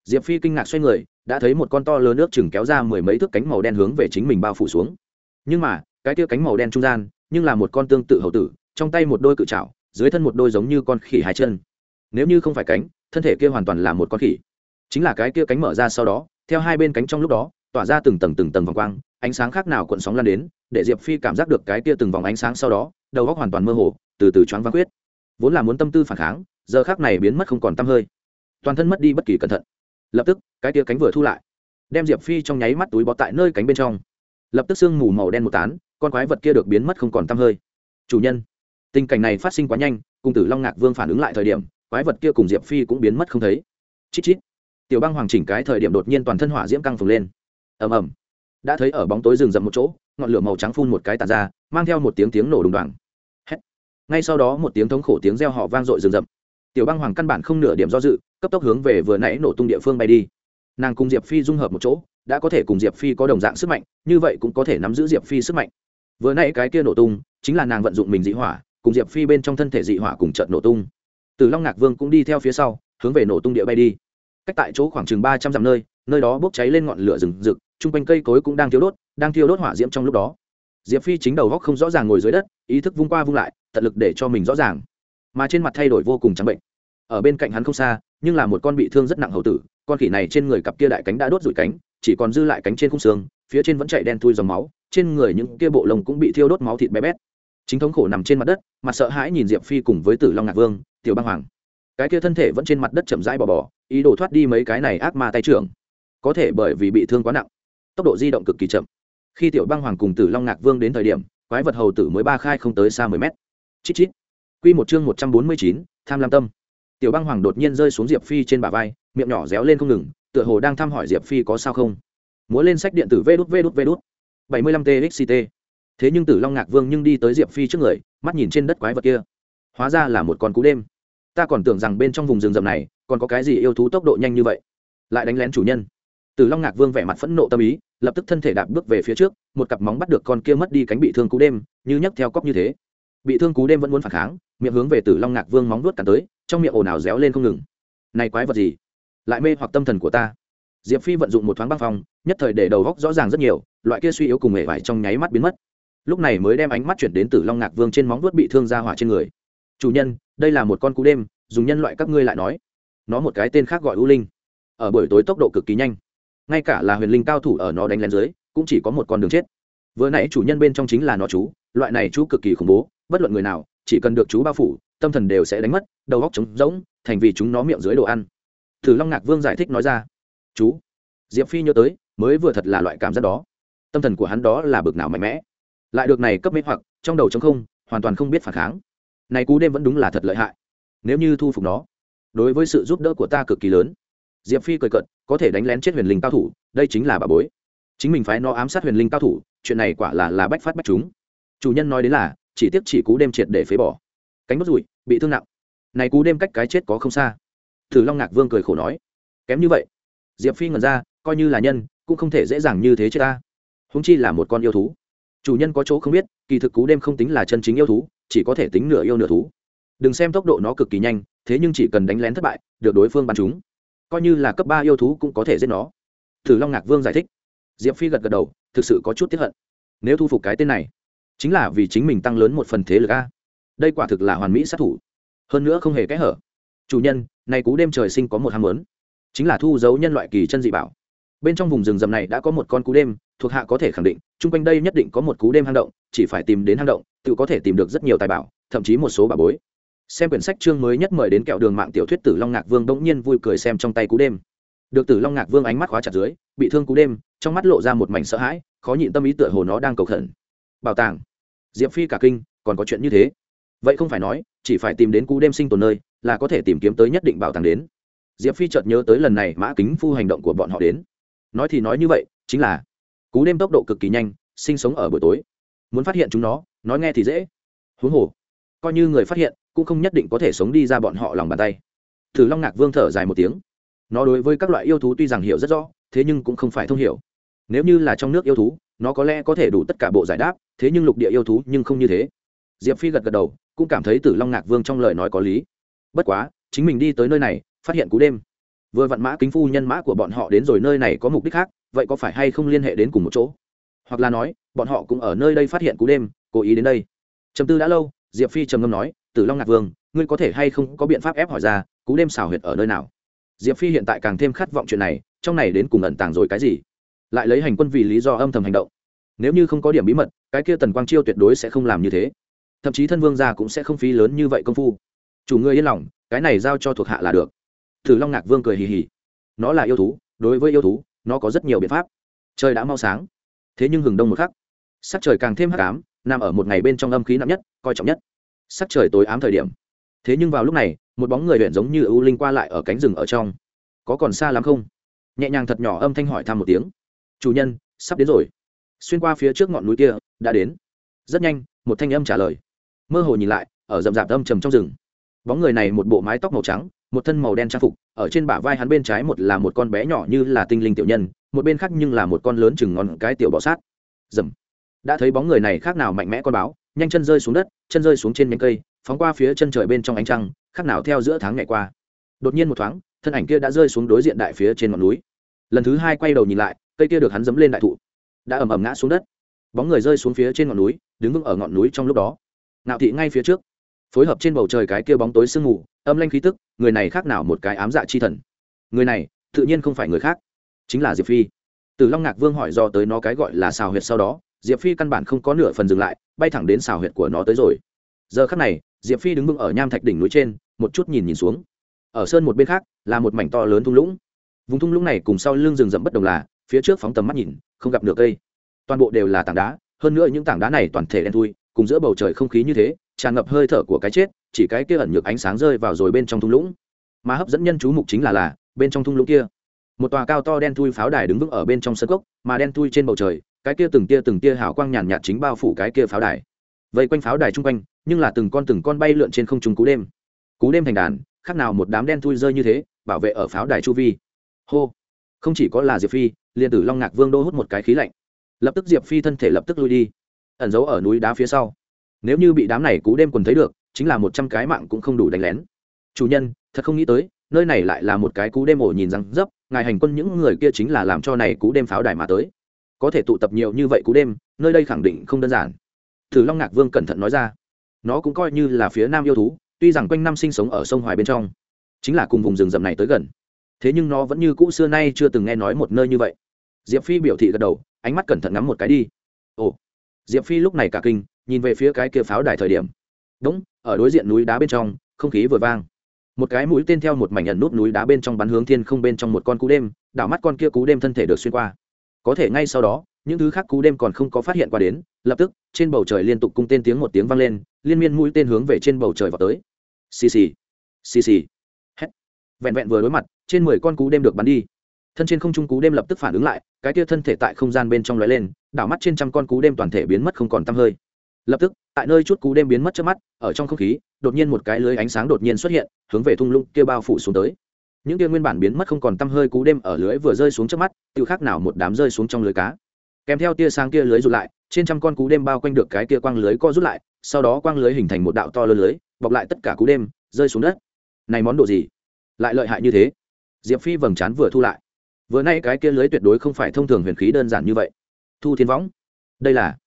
Diệp phi kinh ngạc xoay người đã thấy một con to lớn nước chừng kéo ra mười mấy thước cánh màu đen hướng về chính mình bao phủ xuống. Nhưng mà, cái tia cánh màu đen trung gian, nhưng là một con tương tự hậu tử, trong tay một đôi cự trảo, dưới thân một đôi giống như con khỉ hai chân. Nếu như không phải cánh, thân thể kia hoàn toàn là một con khỉ. Chính là cái kia cánh mở ra sau đó, theo hai bên cánh trong lúc đó, tỏa ra từng tầng từng tầng vòng quang, ánh sáng khác nào cuộn sóng lan đến, để diệp phi cảm giác được cái kia từng vòng ánh sáng sau đó, đầu góc hoàn toàn mơ hồ, từ từ choáng váng quyết vốn là muốn tâm tư phản kháng, giờ khác này biến mất không còn t hơi. Toàn thân mất đi bất kỳ cẩn thận lập tức, cái kia cánh vừa thu lại. Đem diệp phi trong nháy mắt túi bó tại nơi cánh bên trong. Lập tức sương mù màu đen một tán, con quái vật kia được biến mất không còn t hơi. Chủ nhân, tình cảnh này phát sinh quá nhanh, cùng tử long ngạc vương phản ứng lại thời điểm, quái vật kia cùng diệp phi cũng biến mất không thấy. Chít chít. Tiểu băng hoàng chỉnh cái thời điểm đột nhiên toàn thân hỏa diễm căng phồng lên. Ầm ầm. Đã thấy ở bóng tối rừng rậm một chỗ, ngọn lửa màu trắng phun một cái tàn ra, mang theo một tiếng tiếng nổ đùng đoàng. Hét. Ngay sau đó một tiếng thống khổ tiếng reo họ vang dội rừng rậm. Tiểu băng hoàng căn bản không nửa điểm do dự cấp tốc hướng về vừa nãy nổ tung địa phương bay đi. Nàng cùng diệp phi dung hợp một chỗ, đã có thể cùng diệp phi có đồng dạng sức mạnh, như vậy cũng có thể nắm giữ diệp phi sức mạnh. Vừa nãy cái kia nổ tung, chính là nàng vận dụng mình dị hỏa, cùng diệp phi bên trong thân thể dị hỏa cùng trận nổ tung. Từ long ngạc vương cũng đi theo phía sau, hướng về nổ tung địa bay đi. Cách tại chỗ khoảng chừng ba trăm dặm nơi nơi đó bốc cháy lên ngọn lửa rừng rực, chung quanh cây cối cũng đang thiêu đốt, đang thiêu đốt hỏa diễm trong lúc đó. Diệp phi chính đầu góc không rõ ràng ngồi dưới đất, ý thức vung qua vung lại, tận lực để cho mình rõ ràng. Mà trên mặt thay đổi vô cùng trắng bệnh. Ở bên cạnh hắn không xa nhưng là một con bị thương rất nặng hầu tử, con khỉ này trên người cặp kia đại cánh đã đốt rụi cánh, chỉ còn dư lại cánh trên khung xương, phía trên vẫn chạy đen thui dòng máu, trên người những kia bộ lông cũng bị thiêu đốt máu thịt bé bét. Chính thống khổ nằm trên mặt đất, mặt sợ hãi nhìn diệp phi cùng với tử long ngạc vương, tiểu băng hoàng. Cái kia thân thể vẫn trên mặt đất chậm rãi bò bò, ý đồ thoát đi mấy cái này ác ma tay trưởng. Có thể bởi vì bị thương quá nặng, tốc độ di động cực kỳ chậm. Khi tiểu băng hoàng cùng tử long ngạc vương đến thời điểm, quái vật hầu tử mới ba khai không tới xa mười mét. Chít chít. Q một chương một trăm bốn mươi chín, tham lam tâm tiểu băng hoàng đột nhiên rơi xuống diệp phi trên bả vai, miệng nhỏ réo lên không ngừng, tựa hồ đang thăm hỏi diệp phi có sao không. Múa lên sách điện tử vê đút vê đút vê đút. Bảy mươi lăm txt thế nhưng tử long ngạc vương nhưng đi tới diệp phi trước người, mắt nhìn trên đất quái vật kia. Hóa ra là một con cú đêm. Ta còn tưởng rằng bên trong vùng rừng rậm này, còn có cái gì yêu thú tốc độ nhanh như vậy. Lại đánh lén chủ nhân. Tử long ngạc vương vẻ mặt phẫn nộ tâm ý, lập tức thân thể đạp bước về phía trước, một cặp móng bắt được con kia mất đi cánh bị thương cú đêm, như nhấc theo cóc như thế. Bị thương cú đêm vẫn muốn phản kháng, miệng hướng về tử long ngạc vương móng vuốt cắn tới trong miệng ồn ào réo lên không ngừng. Này quái vật gì? Lại mê hoặc tâm thần của ta. Diệp phi vận dụng một thoáng băng phong, nhất thời để đầu góc rõ ràng rất nhiều, loại kia suy yếu cùng hề vải trong nháy mắt biến mất. Lúc này mới đem ánh mắt chuyển đến tử long ngạc vương trên móng vuốt bị thương ra hỏa trên người. Chủ nhân, đây là một con cú đêm, dùng nhân loại các ngươi lại nói. Nó một cái tên khác gọi u linh. Ở buổi tối tốc độ cực kỳ nhanh. Ngay cả là huyền linh cao thủ ở nó đánh lén dưới, cũng chỉ có một con đường chết. Vừa nãy chủ nhân bên trong chính là nó chú, loại này chú cực kỳ khủng bố, bất luận người nào, chỉ cần được chú bao phủ tâm thần đều sẽ đánh mất, đầu góc trống rỗng, thành vì chúng nó miệng dưới đồ ăn. Thử long ngạc vương giải thích nói ra. Chú, diệp phi nhớ tới, mới vừa thật là loại cảm giác đó. Tâm thần của hắn đó là bực nào mạnh mẽ. Lại được này cấp mê hoặc, trong đầu trống không, hoàn toàn không biết phản kháng. Này cú đêm vẫn đúng là thật lợi hại. Nếu như thu phục nó, đối với sự giúp đỡ của ta cực kỳ lớn. Diệp phi cười cận có thể đánh lén chết huyền linh cao thủ, đây chính là bà bối. Chính mình phái nó ám sát huyền linh cao thủ, chuyện này quả là là bách phát bách chúng. Chủ nhân nói đến là, chỉ tiếc chỉ cú đêm triệt để phế bỏ. Cánh bất rụi bị thương nặng. Này cú đêm cách cái chết có không xa. Thử long ngạc vương cười khổ nói, kém như vậy. Diệp phi ngẩn ra, coi như là nhân, cũng không thể dễ dàng như thế chứ ta. Húng chi là một con yêu thú. Chủ nhân có chỗ không biết, kỳ thực cú đêm không tính là chân chính yêu thú, chỉ có thể tính nửa yêu nửa thú. Đừng xem tốc độ nó cực kỳ nhanh, thế nhưng chỉ cần đánh lén thất bại, được đối phương bắn chúng, coi như là cấp ba yêu thú cũng có thể giết nó. Thử long ngạc vương giải thích. Diệp phi gật gật đầu, thực sự có chút tiếp hận. Nếu thu phục cái tên này, chính là vì chính mình tăng lớn một phần thế lực a đây quả thực là hoàn mỹ sát thủ. Hơn nữa không hề kẽ hở. Chủ nhân, nay cú đêm trời sinh có một ham muốn. Chính là thu giấu nhân loại kỳ chân dị bảo. Bên trong vùng rừng rậm này đã có một con cú đêm, thuộc hạ có thể khẳng định, chung quanh đây nhất định có một cú đêm hang động, chỉ phải tìm đến hang động, tự có thể tìm được rất nhiều tài bảo, thậm chí một số bà bối. Xem quyển sách chương mới nhất mời đến kẹo đường mạng tiểu thuyết tử long ngạc vương bỗng nhiên vui cười xem trong tay cú đêm. Được tử long ngạc vương ánh mắt khóa chặt dưới, bị thương cú đêm, trong mắt lộ ra một mảnh sợ hãi, khó nhịn tâm ý tựa hồ nó đang cầu khẩn. Bảo tàng. Diệp phi cả kinh, còn có chuyện như thế vậy không phải nói, chỉ phải tìm đến cú đêm sinh tồn nơi là có thể tìm kiếm tới nhất định bảo tàng đến. Diệp phi chợt nhớ tới lần này mã kính phu hành động của bọn họ đến. Nói thì nói như vậy, chính là cú đêm tốc độ cực kỳ nhanh, sinh sống ở buổi tối. Muốn phát hiện chúng nó, nói nghe thì dễ. Huống hồ, coi như người phát hiện, cũng không nhất định có thể sống đi ra bọn họ lòng bàn tay. Thử long ngạc vương thở dài một tiếng. Nó đối với các loại yêu thú tuy rằng hiểu rất rõ, thế nhưng cũng không phải thông hiểu. Nếu như là trong nước yêu thú, nó có lẽ có thể đủ tất cả bộ giải đáp, thế nhưng lục địa yêu thú nhưng không như thế. Diệp phi gật gật đầu cũng cảm thấy tử long ngạc vương trong lời nói có lý. Bất quá, chính mình đi tới nơi này, phát hiện cú đêm. Vừa vặn mã kính phu nhân mã của bọn họ đến rồi nơi này có mục đích khác, vậy có phải hay không liên hệ đến cùng một chỗ? Hoặc là nói, bọn họ cũng ở nơi đây phát hiện cú đêm, cố ý đến đây. Trầm tư đã lâu, diệp phi trầm ngâm nói, tử long ngạc vương, ngươi có thể hay không có biện pháp ép hỏi ra, cú đêm xào huyệt ở nơi nào? Diệp phi hiện tại càng thêm khát vọng chuyện này, trong này đến cùng ẩn tàng rồi cái gì? Lại lấy hành quân vì lý do âm thầm hành động. Nếu như không có điểm bí mật, cái kia tần quang chiêu tuyệt đối sẽ không làm như thế thậm chí thân vương gia cũng sẽ không phí lớn như vậy công phu. Chủ ngươi yên lòng, cái này giao cho thuộc hạ là được. Thử long ngạc vương cười hì hì. Nó là yêu thú, đối với yêu thú, nó có rất nhiều biện pháp. Trời đã mau sáng. Thế nhưng hừng đông một khắc. Sắc trời càng thêm hắc ám, nằm ở một ngày bên trong âm khí nặng nhất, coi trọng nhất. Sắc trời tối ám thời điểm. Thế nhưng vào lúc này, một bóng người huyện giống như ưu linh qua lại ở cánh rừng ở trong. Có còn xa lắm không? Nhẹ nhàng thật nhỏ âm thanh hỏi thăm một tiếng. Chủ nhân, sắp đến rồi. Xuyên qua phía trước ngọn núi kia, đã đến. Rất nhanh, một thanh âm trả lời mơ hồ nhìn lại, ở rậm rạp âm trầm trong rừng. Bóng người này một bộ mái tóc màu trắng, một thân màu đen trang phục, ở trên bả vai hắn bên trái một là một con bé nhỏ như là tinh linh tiểu nhân, một bên khác nhưng là một con lớn chừng ngon cái tiểu bọ sát. Dầm đã thấy bóng người này khác nào mạnh mẽ con báo, nhanh chân rơi xuống đất, chân rơi xuống trên nhánh cây, phóng qua phía chân trời bên trong ánh trăng, khác nào theo giữa tháng ngày qua. Đột nhiên một thoáng, thân ảnh kia đã rơi xuống đối diện đại phía trên ngọn núi. Lần thứ hai quay đầu nhìn lại, cây kia được hắn dấm lên đại thụ. Đã ầm ầm ngã xuống đất. Bóng người rơi xuống phía trên ngọn núi, đứng vững ở ngọn núi trong lúc đó ngạo thị ngay phía trước. Phối hợp trên bầu trời cái kia bóng tối sương mù, âm lanh khí tức, người này khác nào một cái ám dạ chi thần? Người này, tự nhiên không phải người khác, chính là diệp phi. Từ long ngạc vương hỏi do tới nó cái gọi là xào huyệt sau đó, diệp phi căn bản không có nửa phần dừng lại, bay thẳng đến xào huyệt của nó tới rồi. Giờ khắc này, diệp phi đứng vững ở nham thạch đỉnh núi trên, một chút nhìn nhìn xuống. Ở sơn một bên khác, là một mảnh to lớn thung lũng. Vùng thung lũng này cùng sau lưng rừng rậm bất đồng là, phía trước phóng tầm mắt nhìn, không gặp được cây. Toàn bộ đều là tảng đá, hơn nữa những tảng đá này toàn thể đen thui cùng giữa bầu trời không khí như thế, tràn ngập hơi thở của cái chết, chỉ cái kia ẩn nhược ánh sáng rơi vào rồi bên trong thung lũng. Mà hấp dẫn nhân chú mục chính là là, bên trong thung lũng kia. Một tòa cao to đen thui pháo đài đứng vững ở bên trong sân cốc, mà đen thui trên bầu trời, cái kia từng tia từng tia hào quang nhàn nhạt chính bao phủ cái kia pháo đài. Vây quanh pháo đài chung quanh, nhưng là từng con từng con bay lượn trên không trung cú đêm. Cú đêm thành đàn, khác nào một đám đen thui rơi như thế, bảo vệ ở pháo đài chu vi. Hô! Không chỉ có là diệp phi liền tử long ngạc vương đô hút một cái khí lạnh. Lập tức diệp phi thân thể lập tức lui đi ẩn giấu ở núi đá phía sau. Nếu như bị đám này cú đêm quần thấy được, chính là một trăm cái mạng cũng không đủ đánh lén. Chủ nhân, thật không nghĩ tới, nơi này lại là một cái cú đêm ổ nhìn răng dấp, ngài hành quân những người kia chính là làm cho này cú đêm pháo đài mà tới. Có thể tụ tập nhiều như vậy cú đêm, nơi đây khẳng định không đơn giản. Thử long ngạc vương cẩn thận nói ra. Nó cũng coi như là phía nam yêu thú, tuy rằng quanh năm sinh sống ở sông hoài bên trong, chính là cùng vùng rừng rậm này tới gần. Thế nhưng nó vẫn như cũ xưa nay chưa từng nghe nói một nơi như vậy. Diệp phi biểu thị gật đầu, ánh mắt cẩn thận ngắm một cái đi. Ồ diệp phi lúc này cả kinh, nhìn về phía cái kia pháo đài thời điểm. Đúng, ở đối diện núi đá bên trong, không khí vừa vang. Một cái mũi tên theo một mảnh nhận nút núi đá bên trong bắn hướng thiên không bên trong một con cú đêm, đảo mắt con kia cú đêm thân thể được xuyên qua. Có thể ngay sau đó, những thứ khác cú đêm còn không có phát hiện qua đến, lập tức, trên bầu trời liên tục cung tên tiếng một tiếng vang lên, liên miên mũi tên hướng về trên bầu trời vào tới. Xì xì xì xì. Hét. Vẹn vẹn vừa đối mặt, trên mười con cú đêm được bắn đi. Thân trên không trung cú đêm lập tức phản ứng lại, cái kia thân thể tại không gian bên trong lóe lên đảo mắt trên trăm con cú đêm toàn thể biến mất không còn tăm hơi. Lập tức, tại nơi chút cú đêm biến mất trước mắt, ở trong không khí, đột nhiên một cái lưới ánh sáng đột nhiên xuất hiện, hướng về thung lũng kia bao phủ xuống tới. Những kia nguyên bản biến mất không còn tăm hơi cú đêm ở lưới vừa rơi xuống trước mắt tự khác nào một đám rơi xuống trong lưới cá. Kèm theo tia sáng kia lưới rụt lại, trên trăm con cú đêm bao quanh được cái kia quang lưới co rút lại, sau đó quang lưới hình thành một đạo to lớn lưới, bọc lại tất cả cú đêm, rơi xuống đất. Này món đồ gì? Lại lợi hại như thế. Diệp phi vầng trán vừa thu lại. Vừa nay cái kia lưới tuyệt đối không phải thông thường huyền khí đơn giản như vậy thu thiên võng. Đây là?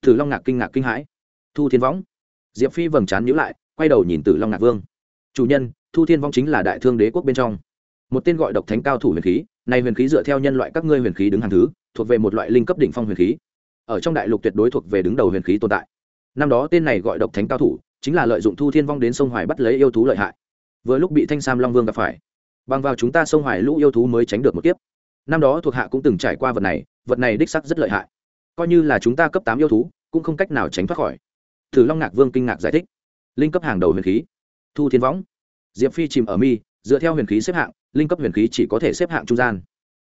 Tử long ngạc kinh ngạc kinh hãi. Thu thiên võng. Diệp phi vầng trán nhữ lại, quay đầu nhìn tử long ngạc vương. Chủ nhân, thu thiên võng chính là đại thương đế quốc bên trong. Một tên gọi độc thánh cao thủ huyền khí, này huyền khí dựa theo nhân loại các ngươi huyền khí đứng hàng thứ, thuộc về một loại linh cấp đỉnh phong huyền khí. Ở trong đại lục tuyệt đối thuộc về đứng đầu huyền khí tồn tại. Năm đó tên này gọi độc thánh cao thủ, chính là lợi dụng thu thiên vong đến sông hoài bắt lấy yêu thú lợi hại. Vừa lúc bị thanh sam long vương gặp phải, bằng vào chúng ta sông hoài lũ yêu thú mới tránh được một kiếp năm đó thuộc hạ cũng từng trải qua vật này vật này đích sắc rất lợi hại. Coi như là chúng ta cấp tám yêu thú, cũng không cách nào tránh thoát khỏi. Thử long ngạc vương kinh ngạc giải thích. Linh cấp hàng đầu huyền khí. Thu thiên võng. Diệp phi chìm ở mi, dựa theo huyền khí xếp hạng, linh cấp huyền khí chỉ có thể xếp hạng trung gian.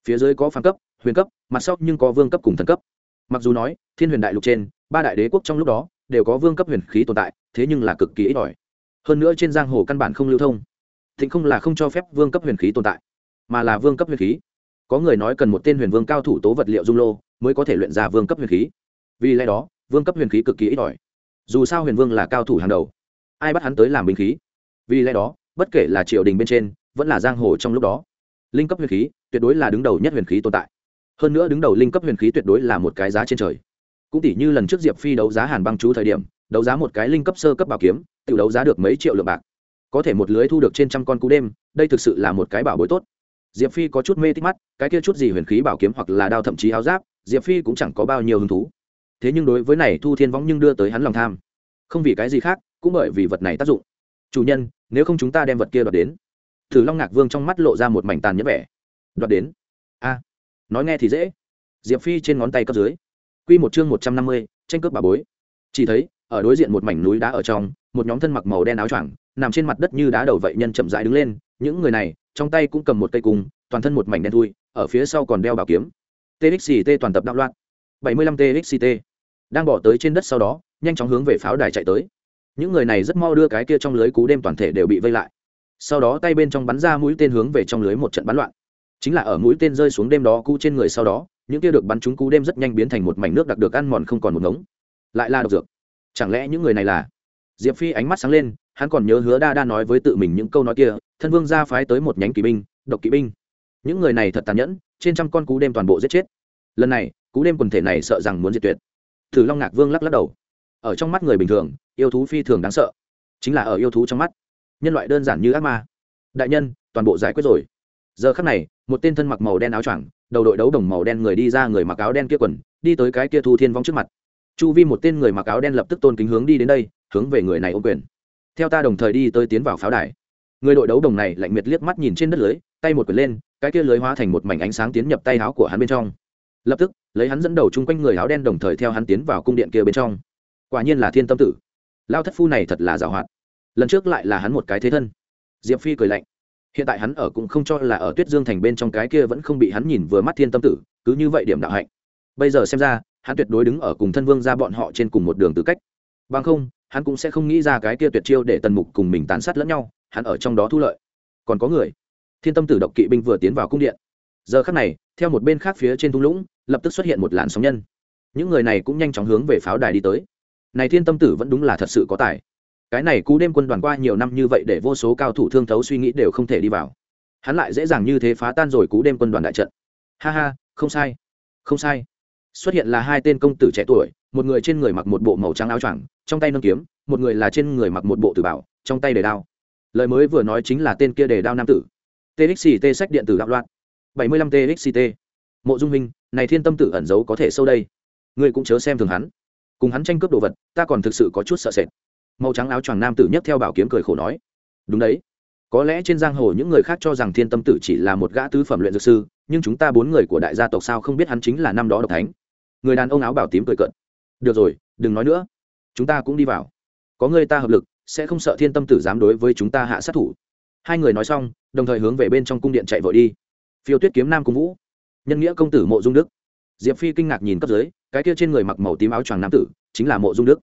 Phía dưới có phản cấp, huyền cấp, mặt sóc nhưng có vương cấp cùng thần cấp. Mặc dù nói, thiên huyền đại lục trên, ba đại đế quốc trong lúc đó, đều có vương cấp huyền khí tồn tại, thế nhưng là cực kỳ ít ỏi. Hơn nữa trên giang hồ căn bản không lưu thông. Thịnh không là không cho phép vương cấp huyền khí tồn tại, mà là vương cấp huyền khí có người nói cần một tên huyền vương cao thủ tố vật liệu dung lô mới có thể luyện ra vương cấp huyền khí. Vì lẽ đó, vương cấp huyền khí cực kỳ ít ỏi. Dù sao huyền vương là cao thủ hàng đầu. Ai bắt hắn tới làm binh khí? Vì lẽ đó, bất kể là triều đình bên trên, vẫn là giang hồ trong lúc đó, linh cấp huyền khí tuyệt đối là đứng đầu nhất huyền khí tồn tại. Hơn nữa đứng đầu linh cấp huyền khí tuyệt đối là một cái giá trên trời. Cũng tỷ như lần trước diệp phi đấu giá hàn băng chú thời điểm, đấu giá một cái linh cấp sơ cấp bảo kiếm, tự đấu giá được mấy triệu lượng bạc. Có thể một lưới thu được trên trăm con cú đêm, đây thực sự là một cái bảo bối tốt diệp phi có chút mê tích mắt, cái kia chút gì huyền khí bảo kiếm hoặc là đao thậm chí áo giáp, diệp phi cũng chẳng có bao nhiêu hứng thú. Thế nhưng đối với này thu thiên võng nhưng đưa tới hắn lòng tham. Không vì cái gì khác, cũng bởi vì vật này tác dụng. Chủ nhân, nếu không chúng ta đem vật kia đoạt đến. Thử long ngạc vương trong mắt lộ ra một mảnh tàn nhẫn vẻ. Đoạt đến? A. Nói nghe thì dễ. Diệp phi trên ngón tay cấp dưới. Q một chương một trăm năm mươi, tranh cướp bà bối. Chỉ thấy, ở đối diện một mảnh núi đá ở trong, một nhóm thân mặc màu đen áo choàng, nằm trên mặt đất như đá đầu vậy nhân chậm rãi đứng lên những người này, trong tay cũng cầm một cây cung, toàn thân một mảnh đen thui, ở phía sau còn đeo bảo kiếm. Txt toàn tập đạo loạn. Bảy mươi lăm txt đang bỏ tới trên đất sau đó, nhanh chóng hướng về pháo đài chạy tới. Những người này rất mau đưa cái kia trong lưới cú đêm toàn thể đều bị vây lại. Sau đó tay bên trong bắn ra mũi tên hướng về trong lưới một trận bắn loạn. Chính là ở mũi tên rơi xuống đêm đó cú trên người sau đó, những kia được bắn trúng cú đêm rất nhanh biến thành một mảnh nước đặc được ăn mòn không còn một ngống. Lại là độc dược. Chẳng lẽ những người này là? Diệp phi ánh mắt sáng lên hắn còn nhớ hứa đa đa nói với tự mình những câu nói kia, thân vương ra phái tới một nhánh kỵ binh, độc kỵ binh. Những người này thật tàn nhẫn, trên trăm con cú đêm toàn bộ giết chết. Lần này, cú đêm quần thể này sợ rằng muốn diệt tuyệt. Thử long ngạc vương lắc lắc đầu. Ở trong mắt người bình thường, yêu thú phi thường đáng sợ. Chính là ở yêu thú trong mắt, nhân loại đơn giản như ác ma. Đại nhân, toàn bộ giải quyết rồi. Giờ khắc này, một tên thân mặc màu đen áo choàng, đầu đội đấu đồng màu đen người đi ra người mặc áo đen kia quần, đi tới cái kia thu thiên vong trước mặt. Chu vi một tên người mặc áo đen lập tức tôn kính hướng đi đến đây, hướng về người này ô quyền theo ta đồng thời đi tới tiến vào pháo đài. Người đội đấu đồng này lạnh miệt liếc mắt nhìn trên đất lưới, tay một quyền lên, cái kia lưới hóa thành một mảnh ánh sáng tiến nhập tay áo của hắn bên trong. Lập tức, lấy hắn dẫn đầu chung quanh người áo đen đồng thời theo hắn tiến vào cung điện kia bên trong. Quả nhiên là thiên tâm tử. Lao thất phu này thật là giàu hoạt. Lần trước lại là hắn một cái thế thân. Diệp phi cười lạnh. Hiện tại hắn ở cũng không cho là ở tuyết dương thành bên trong cái kia vẫn không bị hắn nhìn vừa mắt thiên tâm tử, cứ như vậy điểm đạo hạnh. Bây giờ xem ra, hắn tuyệt đối đứng ở cùng thân vương ra bọn họ trên cùng một đường tư cách. Bằng không hắn cũng sẽ không nghĩ ra cái kia tuyệt chiêu để tần mục cùng mình tàn sát lẫn nhau, hắn ở trong đó thu lợi. Còn có người, thiên tâm tử độc kỵ binh vừa tiến vào cung điện. Giờ khắc này, theo một bên khác phía trên thung lũng, lập tức xuất hiện một làn sóng nhân. Những người này cũng nhanh chóng hướng về pháo đài đi tới. Này thiên tâm tử vẫn đúng là thật sự có tài. Cái này cú đêm quân đoàn qua nhiều năm như vậy để vô số cao thủ thương thấu suy nghĩ đều không thể đi vào. Hắn lại dễ dàng như thế phá tan rồi cú đêm quân đoàn đại trận. Ha ha, không sai không sai. Xuất hiện là hai tên công tử trẻ tuổi một người trên người mặc một bộ màu trắng áo choàng, trong tay nâng kiếm, một người là trên người mặc một bộ tử bảo, trong tay đề đao. Lời mới vừa nói chính là tên kia đề đao nam tử. Txt sách điện tử đạo loạn. Bảy mươi lăm txt mộ dung minh, này thiên tâm tử ẩn giấu có thể sâu đây. Ngươi cũng chớ xem thường hắn. Cùng hắn tranh cướp đồ vật, ta còn thực sự có chút sợ sệt. Màu trắng áo choàng nam tử nhất theo bảo kiếm cười khổ nói. Đúng đấy. Có lẽ trên giang hồ những người khác cho rằng thiên tâm tử chỉ là một gã tứ phẩm luyện dược sư, nhưng chúng ta bốn người của đại gia tộc sao không biết hắn chính là năm đó độc thánh. Người đàn ông áo bảo tím cười cận được rồi, đừng nói nữa. Chúng ta cũng đi vào. Có người ta hợp lực, sẽ không sợ thiên tâm tử dám đối với chúng ta hạ sát thủ. Hai người nói xong, đồng thời hướng về bên trong cung điện chạy vội đi. Phiêu tuyết kiếm nam cung vũ, nhân nghĩa công tử mộ dung đức. Diệp phi kinh ngạc nhìn cấp dưới, cái kia trên người mặc màu tím áo choàng nam tử, chính là mộ dung đức.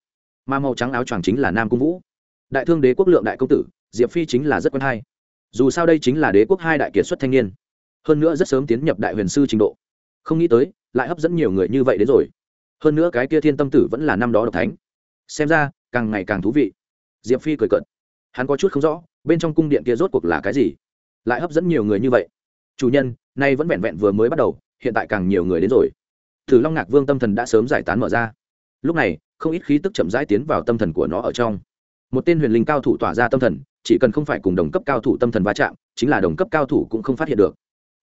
Mà màu trắng áo choàng chính là nam cung vũ. Đại thương đế quốc lượng đại công tử, diệp phi chính là rất quen hay. Dù sao đây chính là đế quốc hai đại kiệt xuất thanh niên. Hơn nữa rất sớm tiến nhập đại huyền sư trình độ. Không nghĩ tới, lại hấp dẫn nhiều người như vậy đến rồi hơn nữa cái kia thiên tâm tử vẫn là năm đó độc thánh. Xem ra, càng ngày càng thú vị. Diệp phi cười cợt. Hắn có chút không rõ, bên trong cung điện kia rốt cuộc là cái gì. Lại hấp dẫn nhiều người như vậy. Chủ nhân, nay vẫn vẹn vẹn vừa mới bắt đầu, hiện tại càng nhiều người đến rồi. Thử long ngạc vương tâm thần đã sớm giải tán mở ra. Lúc này, không ít khí tức chậm rãi tiến vào tâm thần của nó ở trong. Một tên huyền linh cao thủ tỏa ra tâm thần, chỉ cần không phải cùng đồng cấp cao thủ tâm thần va chạm, chính là đồng cấp cao thủ cũng không phát hiện được.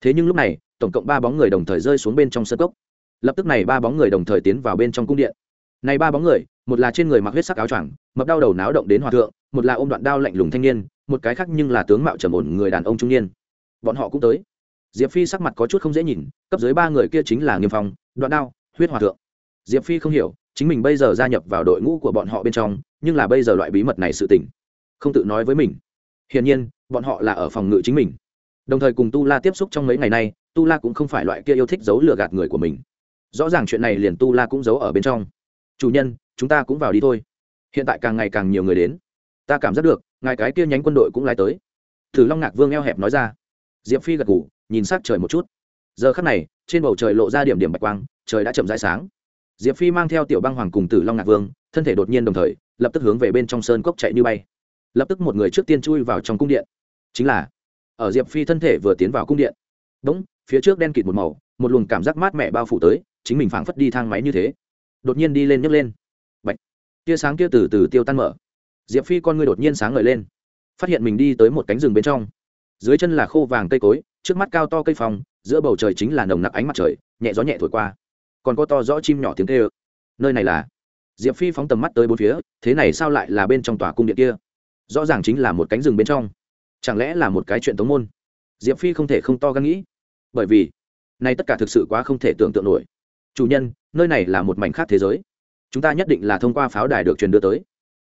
Thế nhưng lúc này, tổng cộng ba bóng người đồng thời rơi xuống bên trong sân cốc lập tức này ba bóng người đồng thời tiến vào bên trong cung điện. Này ba bóng người, một là trên người mặc huyết sắc áo choàng, mập đau đầu náo động đến hòa thượng, một là ôm đoạn đao lạnh lùng thanh niên, một cái khác nhưng là tướng mạo trầm ổn người đàn ông trung niên. Bọn họ cũng tới. Diệp phi sắc mặt có chút không dễ nhìn, cấp dưới ba người kia chính là nghiêm phong, đoạn đao, huyết hòa thượng. Diệp phi không hiểu, chính mình bây giờ gia nhập vào đội ngũ của bọn họ bên trong, nhưng là bây giờ loại bí mật này sự tình, không tự nói với mình. Hiển nhiên, bọn họ là ở phòng ngự chính mình. Đồng thời cùng tu la tiếp xúc trong mấy ngày nay, tu la cũng không phải loại kia yêu thích giấu lừa gạt người của mình rõ ràng chuyện này liền tu la cũng giấu ở bên trong. Chủ nhân, chúng ta cũng vào đi thôi. Hiện tại càng ngày càng nhiều người đến. Ta cảm giác được, ngài cái kia nhánh quân đội cũng lái tới. Thử long ngạc vương eo hẹp nói ra. Diệp phi gật ngủ nhìn s c trời một chút. Giờ khắc này, trên bầu trời lộ ra điểm điểm bạch quang, trời đã chậm rãi sáng. Diệp phi mang theo tiểu băng hoàng cùng tử long ngạc vương, thân thể đột nhiên đồng thời, lập tức hướng về bên trong sơn cốc chạy như bay. Lập tức một người trước tiên chui vào trong cung điện. Chính là, ở diệp phi thân thể vừa tiến vào cung điện. Đúng, phía trước đen kịt một màu, một luồng cảm giác mát mẻ bao phủ tới chính mình phảng phất đi thang máy như thế. Đột nhiên đi lên nhấc lên. Bạch. tia sáng kia từ từ tiêu tan mở. Diệp phi con người đột nhiên sáng ngời lên. Phát hiện mình đi tới một cánh rừng bên trong. Dưới chân là khô vàng cây cối, trước mắt cao to cây phòng giữa bầu trời chính là nồng nặc ánh mặt trời, nhẹ gió nhẹ thổi qua. Còn có to rõ chim nhỏ tiếng kêu. Nơi này là. Diệp phi phóng tầm mắt tới bốn phía, thế này sao lại là bên trong tòa cung điện kia? Rõ ràng chính là một cánh rừng bên trong. Chẳng lẽ là một cái chuyện tống môn? Diệp phi không thể không to gan nghĩ. Bởi vì nay tất cả thực sự quá không thể tưởng tượng nổi chủ nhân, nơi này là một mảnh khác thế giới. Chúng ta nhất định là thông qua pháo đài được truyền đưa tới.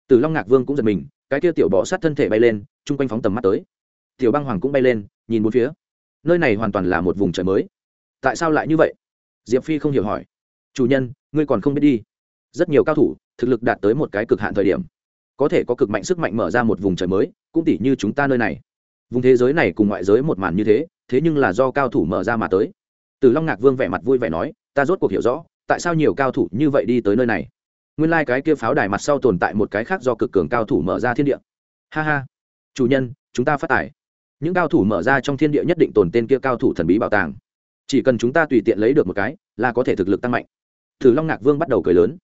Từ long ngạc vương cũng giật mình, cái kia tiểu bọ sát thân thể bay lên, chung quanh phóng tầm mắt tới. Tiểu băng hoàng cũng bay lên, nhìn bốn phía. Nơi này hoàn toàn là một vùng trời mới. Tại sao lại như vậy? Diệp phi không hiểu hỏi. Chủ nhân, ngươi còn không biết đi. Rất nhiều cao thủ, thực lực đạt tới một cái cực hạn thời điểm. Có thể có cực mạnh sức mạnh mở ra một vùng trời mới, cũng tỉ như chúng ta nơi này. Vùng thế giới này cùng ngoại giới một màn như thế thế nhưng là do cao thủ mở ra mà tới. Từ long ngạc vương vẻ mặt vui vẻ nói ta rốt cuộc hiểu rõ, tại sao nhiều cao thủ như vậy đi tới nơi này. Nguyên lai、like、cái kia pháo đài mặt sau tồn tại một cái khác do cực cường cao thủ mở ra thiên địa. Ha ha. Chủ nhân, chúng ta phát tải những cao thủ mở ra trong thiên địa nhất định tồn tên kia cao thủ thần bí bảo tàng. Chỉ cần chúng ta tùy tiện lấy được một cái, là có thể thực lực tăng mạnh. Thử long ngạc vương bắt đầu cười lớn.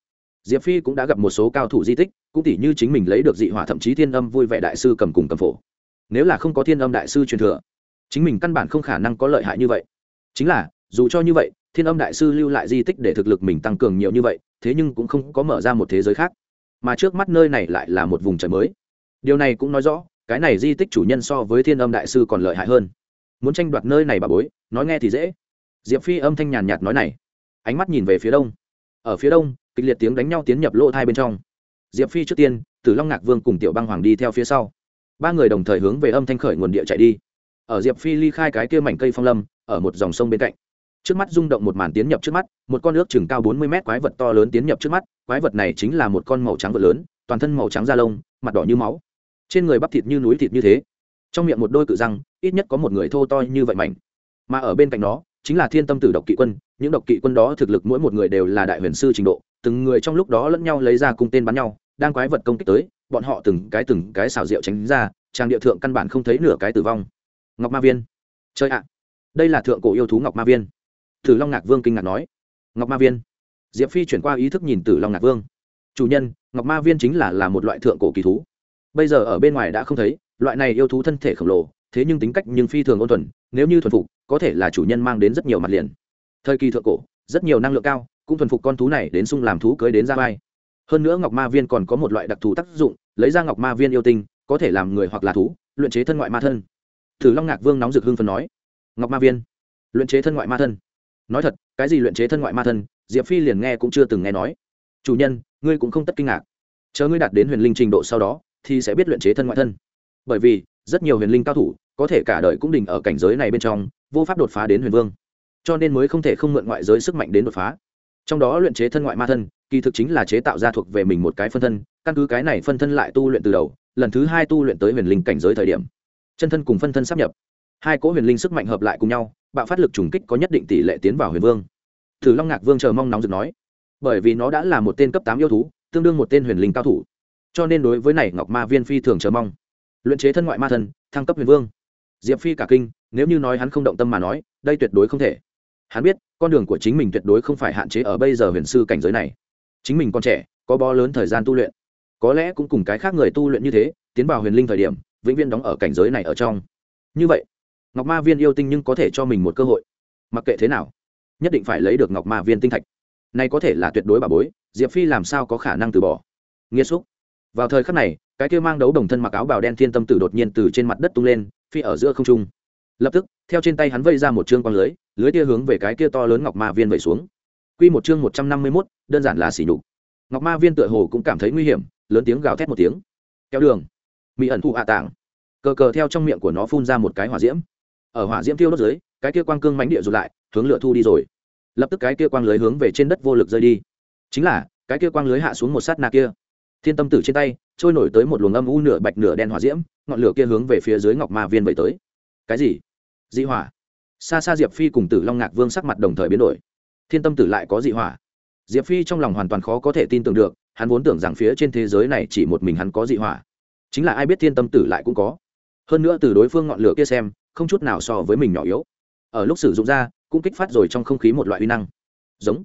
Diệp phi cũng đã gặp một số cao thủ di tích, cũng tỉ như chính mình lấy được dị hỏa thậm chí thiên âm vui vẻ đại sư cầm cùng cầm phổ. Nếu là không có thiên âm đại sư truyền thừa, chính mình căn bản không khả năng có lợi hại như vậy. Chính là, dù cho như vậy thiên âm đại sư lưu lại di tích để thực lực mình tăng cường nhiều như vậy, thế nhưng cũng không có mở ra một thế giới khác. Mà trước mắt nơi này lại là một vùng trời mới. Điều này cũng nói rõ, cái này di tích chủ nhân so với thiên âm đại sư còn lợi hại hơn. Muốn tranh đoạt nơi này bà bối, nói nghe thì dễ. Diệp phi âm thanh nhàn nhạt nói này. Ánh mắt nhìn về phía đông. Ở phía đông, kịch liệt tiếng đánh nhau tiến nhập lỗ thai bên trong. Diệp phi trước tiên từ long ngạc vương cùng tiểu băng hoàng đi theo phía sau. Ba người đồng thời hướng về âm thanh khởi nguồn địa chạy đi. Ở diệp phi ly khai cái kia mảnh cây phong lâm, ở một dòng sông bên cạnh trước mắt rung động một màn tiến nhập trước mắt, một con nước chừng cao bốn mươi mét quái vật to lớn tiến nhập trước mắt. Quái vật này chính là một con màu trắng vật lớn, toàn thân màu trắng da lông, mặt đỏ như máu. Trên người bắp thịt như núi thịt như thế. Trong miệng một đôi cự răng, ít nhất có một người thô to như vậy mảnh. Mà ở bên cạnh đó chính là thiên tâm tử độc kỵ quân. Những độc kỵ quân đó thực lực mỗi một người đều là đại huyền sư trình độ, từng người trong lúc đó lẫn nhau lấy ra cung tên bắn nhau, đang quái vật công kích tới, bọn họ từng cái từng cái xào rượu tránh ra, trang địa thượng căn bản không thấy nửa cái tử vong. Ngọc ma viên. Chơi ạ. Đây là thượng cổ yêu thú ngọc ma viên tử long ngạc vương kinh ngạc nói, ngọc ma viên. Diệp phi chuyển qua ý thức nhìn tử long ngạc vương. Chủ nhân, ngọc ma viên chính là là một loại thượng cổ kỳ thú. Bây giờ ở bên ngoài đã không thấy, loại này yêu thú thân thể khổng lồ, thế nhưng tính cách nhưng phi thường ôn thuần, nếu như thuần phục, có thể là chủ nhân mang đến rất nhiều mặt liền. Thời kỳ thượng cổ, rất nhiều năng lượng cao, cũng thuần phục con thú này đến sung làm thú cưới đến ra vai. Hơn nữa ngọc ma viên còn có một loại đặc thù tác dụng, lấy ra ngọc ma viên yêu tinh, có thể làm người hoặc là thú, luyện chế thân ngoại ma thân. Thử long ngạc vương nóng rực hưng phấn nói, ngọc ma viên, luyện chế thân ngoại ma thân nói thật, cái gì luyện chế thân ngoại ma thân, diệp phi liền nghe cũng chưa từng nghe nói. Chủ nhân, ngươi cũng không tất kinh ngạc. Chờ ngươi đạt đến huyền linh trình độ sau đó, thì sẽ biết luyện chế thân ngoại thân. Bởi vì, rất nhiều huyền linh cao thủ, có thể cả đời cũng đình ở cảnh giới này bên trong, vô pháp đột phá đến huyền vương. Cho nên mới không thể không mượn ngoại giới sức mạnh đến đột phá. Trong đó luyện chế thân ngoại ma thân, kỳ thực chính là chế tạo ra thuộc về mình một cái phân thân, căn cứ cái này phân thân lại tu luyện từ đầu, lần thứ hai tu luyện tới huyền linh cảnh giới thời điểm. Chân thân cùng phân thân sắp nhập. Hai cỗ huyền linh sức mạnh hợp lại cùng nhau bạo phát lực trùng kích có nhất định tỷ lệ tiến vào huyền vương. Thử long ngạc vương chờ mong nóng rực nói, bởi vì nó đã là một tên cấp tám yêu thú, tương đương một tên huyền linh cao thủ. Cho nên đối với này ngọc ma viên phi thường chờ mong. Luyện chế thân ngoại ma thân thăng cấp huyền vương. Diệp phi cả kinh, nếu như nói hắn không động tâm mà nói, đây tuyệt đối không thể. Hắn biết, con đường của chính mình tuyệt đối không phải hạn chế ở bây giờ huyền sư cảnh giới này. Chính mình còn trẻ, có bó lớn thời gian tu luyện. Có lẽ cũng cùng cái khác người tu luyện như thế, tiến vào huyền linh thời điểm, vĩnh viên đóng ở cảnh giới này ở trong. Như vậy ngọc ma viên yêu tinh nhưng có thể cho mình một cơ hội. Mặc kệ thế nào, nhất định phải lấy được ngọc ma viên tinh thạch. Này có thể là tuyệt đối bà bối, diệp phi làm sao có khả năng từ bỏ? Nghiêm xúc. Vào thời khắc này, cái kia mang đấu đồng thân mặc áo bào đen thiên tâm tử đột nhiên từ trên mặt đất tung lên, phi ở giữa không trung. Lập tức, theo trên tay hắn vây ra một chương quang lưới lưới tia hướng về cái kia to lớn ngọc ma viên vẩy xuống. Quy một chương một trăm năm mươi mốt, đơn giản là xỉ nhục. Ngọc ma viên tựa hồ cũng cảm thấy nguy hiểm, lớn tiếng gào thét một tiếng. Kéo đường. Mỹ ẩn thụ hạ tảng. Cờ cờ theo trong miệng của nó phun ra một cái hỏa diễm ở hỏa diễm tiêu đốt dưới, cái kia quang cương mánh địa rụt lại, hướng lửa thu đi rồi. Lập tức cái kia quang lưới hướng về trên đất vô lực rơi đi. Chính là, cái kia quang lưới hạ xuống một sát na kia. Thiên tâm tử trên tay, trôi nổi tới một luồng âm u nửa bạch nửa đen hỏa diễm, ngọn lửa kia hướng về phía dưới ngọc ma viên vậy tới. Cái gì? Dị hỏa. Xa xa diệp phi cùng tử long ngạc vương sắc mặt đồng thời biến đổi. Thiên tâm tử lại có dị hỏa. Diệp phi trong lòng hoàn toàn khó có thể tin tưởng được, hắn vốn tưởng rằng phía trên thế giới này chỉ một mình hắn có dị hỏa. Chính là ai biết thiên tâm tử lại cũng có. Hơn nữa từ đối phương ngọn lửa kia xem không chút nào so với mình nhỏ yếu. Ở lúc sử dụng ra, cũng kích phát rồi trong không khí một loại uy năng. Giống.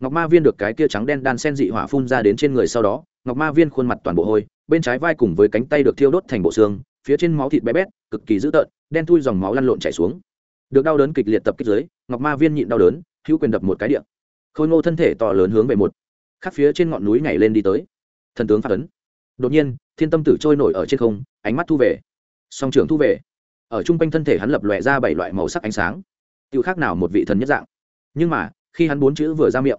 Ngọc ma viên được cái kia trắng đen đan sen dị hỏa phun ra đến trên người sau đó, ngọc ma viên khuôn mặt toàn bộ hôi, bên trái vai cùng với cánh tay được thiêu đốt thành bộ xương, phía trên máu thịt bé bét, cực kỳ dữ tợn, đen thui dòng máu lăn lộn chảy xuống. Được đau đớn kịch liệt tập kích dưới, ngọc ma viên nhịn đau đớn, hữu quyền đập một cái điện khôi ngô thân thể to lớn hướng về một khắc phía trên ngọn núi nhảy lên đi tới. Thần tướng phát ấn. Đột nhiên, thiên tâm tử trôi nổi ở trên không, ánh mắt thu về. Song trưởng thu về ở trung quanh thân thể hắn lập lòe ra bảy loại màu sắc ánh sáng. Tự khác nào một vị thần nhất dạng. Nhưng mà, khi hắn bốn chữ vừa ra miệng,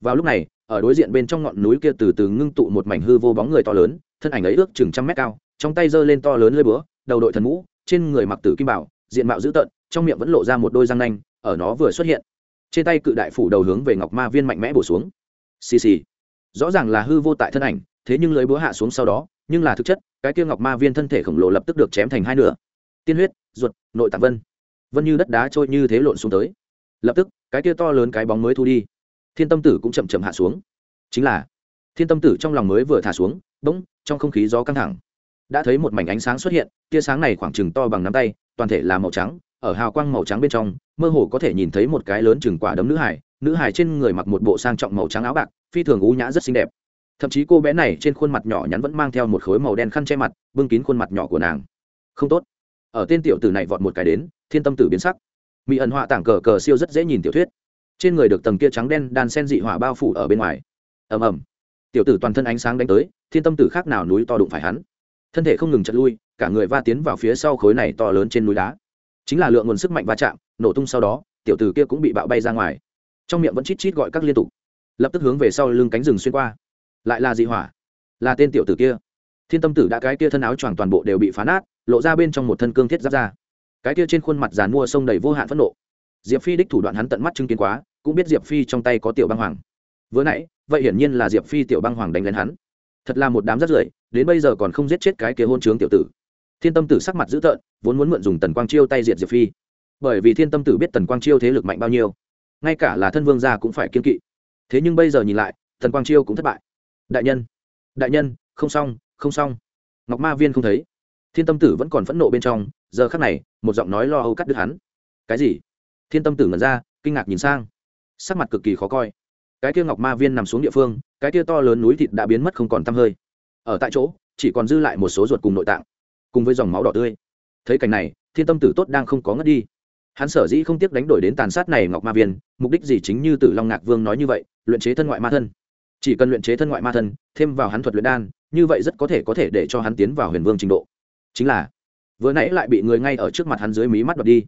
vào lúc này, ở đối diện bên trong ngọn núi kia từ từ ngưng tụ một mảnh hư vô bóng người to lớn, thân ảnh ấy ước chừng trăm mét cao, trong tay giơ lên to lớn lơi búa, đầu đội thần mũ, trên người mặc tử kim bảo, diện mạo dữ tợn, trong miệng vẫn lộ ra một đôi răng nanh, ở nó vừa xuất hiện, trên tay cự đại phủ đầu hướng về ngọc ma viên mạnh mẽ bổ xuống. Xì xì. Rõ ràng là hư vô tại thân ảnh, thế nhưng lưới búa hạ xuống sau đó, nhưng là thực chất, cái kia ngọc ma viên thân thể khổng lồ lập tức được chém thành hai nửa tiên huyết, ruột, nội tạng vân. Vân như đất đá trôi như thế lộn xuống tới. Lập tức, cái kia to lớn cái bóng mới thu đi. Thiên tâm tử cũng chậm chậm hạ xuống. Chính là, thiên tâm tử trong lòng mới vừa thả xuống, bỗng, trong không khí gió căng thẳng. Đã thấy một mảnh ánh sáng xuất hiện, tia sáng này khoảng chừng to bằng nắm tay, toàn thể là màu trắng, ở hào quang màu trắng bên trong, mơ hồ có thể nhìn thấy một cái lớn chừng quả đấm nữ hải nữ hải trên người mặc một bộ sang trọng màu trắng áo bạc, phi thường ú nhã rất xinh đẹp. Thậm chí cô bé này trên khuôn mặt nhỏ nhắn vẫn mang theo một khối màu đen khăn che mặt, bưng kín khuôn mặt nhỏ của nàng. Không tốt ở tên tiểu tử này vọt một cái đến, thiên tâm tử biến sắc. Mỹ ẩn họa tảng cờ cờ siêu rất dễ nhìn tiểu thuyết. Trên người được tầng kia trắng đen đan sen dị hỏa bao phủ ở bên ngoài. Ầm ầm. Tiểu tử toàn thân ánh sáng đánh tới, thiên tâm tử khác nào núi to đụng phải hắn. Thân thể không ngừng chật lui, cả người va tiến vào phía sau khối này to lớn trên núi đá. Chính là lượng nguồn sức mạnh va chạm, nổ tung sau đó, tiểu tử kia cũng bị bạo bay ra ngoài. Trong miệng vẫn chít chít gọi các liên tục. Lập tức hướng về sau lưng cánh rừng xuyên qua. Lại là dị hỏa. Là tên tiểu tử kia. Thiên tâm tử đã cái kia thân áo choàng toàn bộ đều bị phá nát lộ ra bên trong một thân cương thiết giáp ra cái kia trên khuôn mặt dàn mua sông đầy vô hạn phẫn nộ. Diệp phi đích thủ đoạn hắn tận mắt chứng kiến quá, cũng biết diệp phi trong tay có tiểu băng hoàng. Vừa nãy, vậy hiển nhiên là diệp phi tiểu băng hoàng đánh lên hắn. Thật là một đám rất rưởi, đến bây giờ còn không giết chết cái kia hôn trướng tiểu tử. Thiên tâm tử sắc mặt dữ tợn, vốn muốn mượn dùng tần quang chiêu tay diệt diệp phi. Bởi vì thiên tâm tử biết tần quang chiêu thế lực mạnh bao nhiêu, ngay cả là thân vương gia cũng phải kiên kỵ. Thế nhưng bây giờ nhìn lại, tần quang chiêu cũng thất bại. Đại nhân đại nhân, không xong không xong. Ngọc ma viên không thấy thiên tâm tử vẫn còn phẫn nộ bên trong, giờ khắc này, một giọng nói lo âu cắt đứt hắn. Cái gì? Thiên tâm tử ngẩn ra, kinh ngạc nhìn sang. Sắc mặt cực kỳ khó coi. Cái kia ngọc ma viên nằm xuống địa phương, cái kia to lớn núi thịt đã biến mất không còn t hơi. Ở tại chỗ, chỉ còn dư lại một số ruột cùng nội tạng, cùng với dòng máu đỏ tươi. Thấy cảnh này, thiên tâm tử tốt đang không có ngất đi. Hắn sở dĩ không tiếc đánh đổi đến tàn sát này ngọc ma viên, mục đích gì chính như tử long ngạc vương nói như vậy, luyện chế thân ngoại ma thân. Chỉ cần luyện chế thân ngoại ma thân, thêm vào hắn thuật luyện đan, như vậy rất có thể có thể để cho hắn tiến vào huyền vương trình độ chính là, vừa nãy lại bị người ngay ở trước mặt hắn dưới mí mắt đập đi.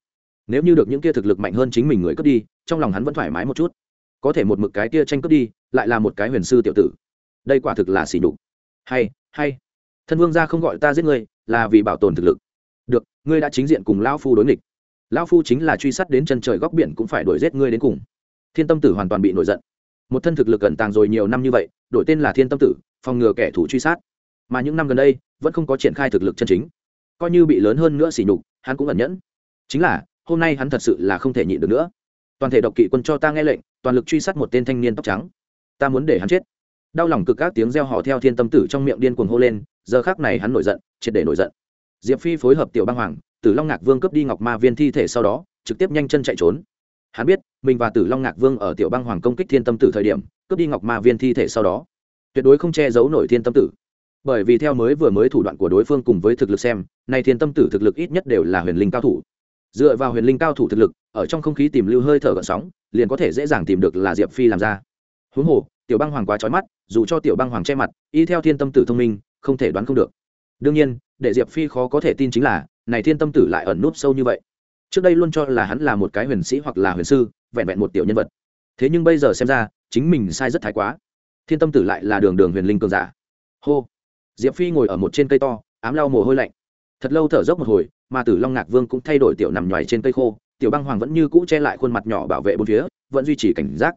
Nếu như được những kia thực lực mạnh hơn chính mình người cướp đi, trong lòng hắn vẫn thoải mái một chút. Có thể một mực cái kia tranh cướp đi, lại là một cái huyền sư tiểu tử. Đây quả thực là xỉ đục hay hay. Thân vương gia không gọi ta giết ngươi, là vì bảo tồn thực lực. Được, ngươi đã chính diện cùng lão phu đối nghịch. Lão phu chính là truy sát đến chân trời góc biển cũng phải đuổi giết ngươi đến cùng. Thiên tâm tử hoàn toàn bị nổi giận. Một thân thực lực ẩn tàng rồi nhiều năm như vậy, đổi tên là thiên tâm tử, phòng ngừa kẻ thù truy sát mà những năm gần đây, vẫn không có triển khai thực lực chân chính. Coi như bị lớn hơn nữa xỉ nhục, hắn cũng ẩn nhẫn. Chính là, hôm nay hắn thật sự là không thể nhịn được nữa. Toàn thể độc kỵ quân cho ta nghe lệnh, toàn lực truy sát một tên thanh niên tóc trắng. Ta muốn để hắn chết. Đau lòng cực các tiếng reo hò theo thiên tâm tử trong miệng điên cuồng hô lên, giờ khác này hắn nổi giận, triệt để nổi giận. Diệp phi phối hợp tiểu băng hoàng, tử long ngạc vương cướp đi ngọc ma viên thi thể sau đó, trực tiếp nhanh chân chạy trốn. Hắn biết, mình và tử long ngạc vương ở tiểu băng hoàng công kích thiên tâm tử thời điểm, cướp đi ngọc ma viên thi thể sau đó. Tuyệt đối không che giấu nổi thiên tâm tử bởi vì theo mới vừa mới thủ đoạn của đối phương cùng với thực lực xem, nay thiên tâm tử thực lực ít nhất đều là huyền linh cao thủ. Dựa vào huyền linh cao thủ thực lực, ở trong không khí tìm lưu hơi thở gợn sóng, liền có thể dễ dàng tìm được là diệp phi làm ra. Huống hồ, tiểu băng hoàng quá trói mắt, dù cho tiểu băng hoàng che mặt, y theo thiên tâm tử thông minh, không thể đoán không được. Đương nhiên, để diệp phi khó có thể tin chính là, này thiên tâm tử lại ẩn núp sâu như vậy. Trước đây luôn cho là hắn là một cái huyền sĩ hoặc là huyền sư, vẹn vẹn một tiểu nhân vật. Thế nhưng bây giờ xem ra, chính mình sai rất thái quá. Thiên tâm tử lại là đường đường huyền linh cường giả. Hô diệp phi ngồi ở một trên cây to, ám lau mồ hôi lạnh. Thật lâu thở dốc một hồi, mà tử long ngạc vương cũng thay đổi tiểu nằm nhoài trên cây khô, tiểu băng hoàng vẫn như cũ che lại khuôn mặt nhỏ bảo vệ bốn phía, vẫn duy trì cảnh giác.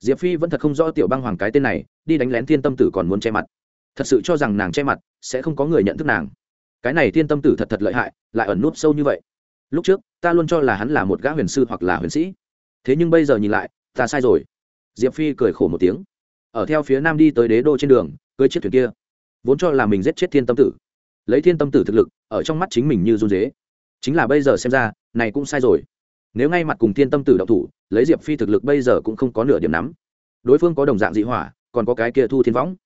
Diệp phi vẫn thật không rõ tiểu băng hoàng cái tên này, đi đánh lén thiên tâm tử còn muốn che mặt. Thật sự cho rằng nàng che mặt, sẽ không có người nhận thức nàng. Cái này thiên tâm tử thật thật lợi hại, lại ẩn núp sâu như vậy. Lúc trước, ta luôn cho là hắn là một gã huyền sư hoặc là huyền sĩ. Thế nhưng bây giờ nhìn lại, ta sai rồi. Diệp phi cười khổ một tiếng. Ở theo phía nam đi tới đế đô trên đường, cưới chiếc thuyền kia vốn cho là mình giết chết thiên tâm tử. Lấy thiên tâm tử thực lực, ở trong mắt chính mình như run dế. Chính là bây giờ xem ra, này cũng sai rồi. Nếu ngay mặt cùng thiên tâm tử đậu thủ, lấy diệp phi thực lực bây giờ cũng không có nửa điểm nắm. Đối phương có đồng dạng dị hỏa, còn có cái kia thu thiên võng.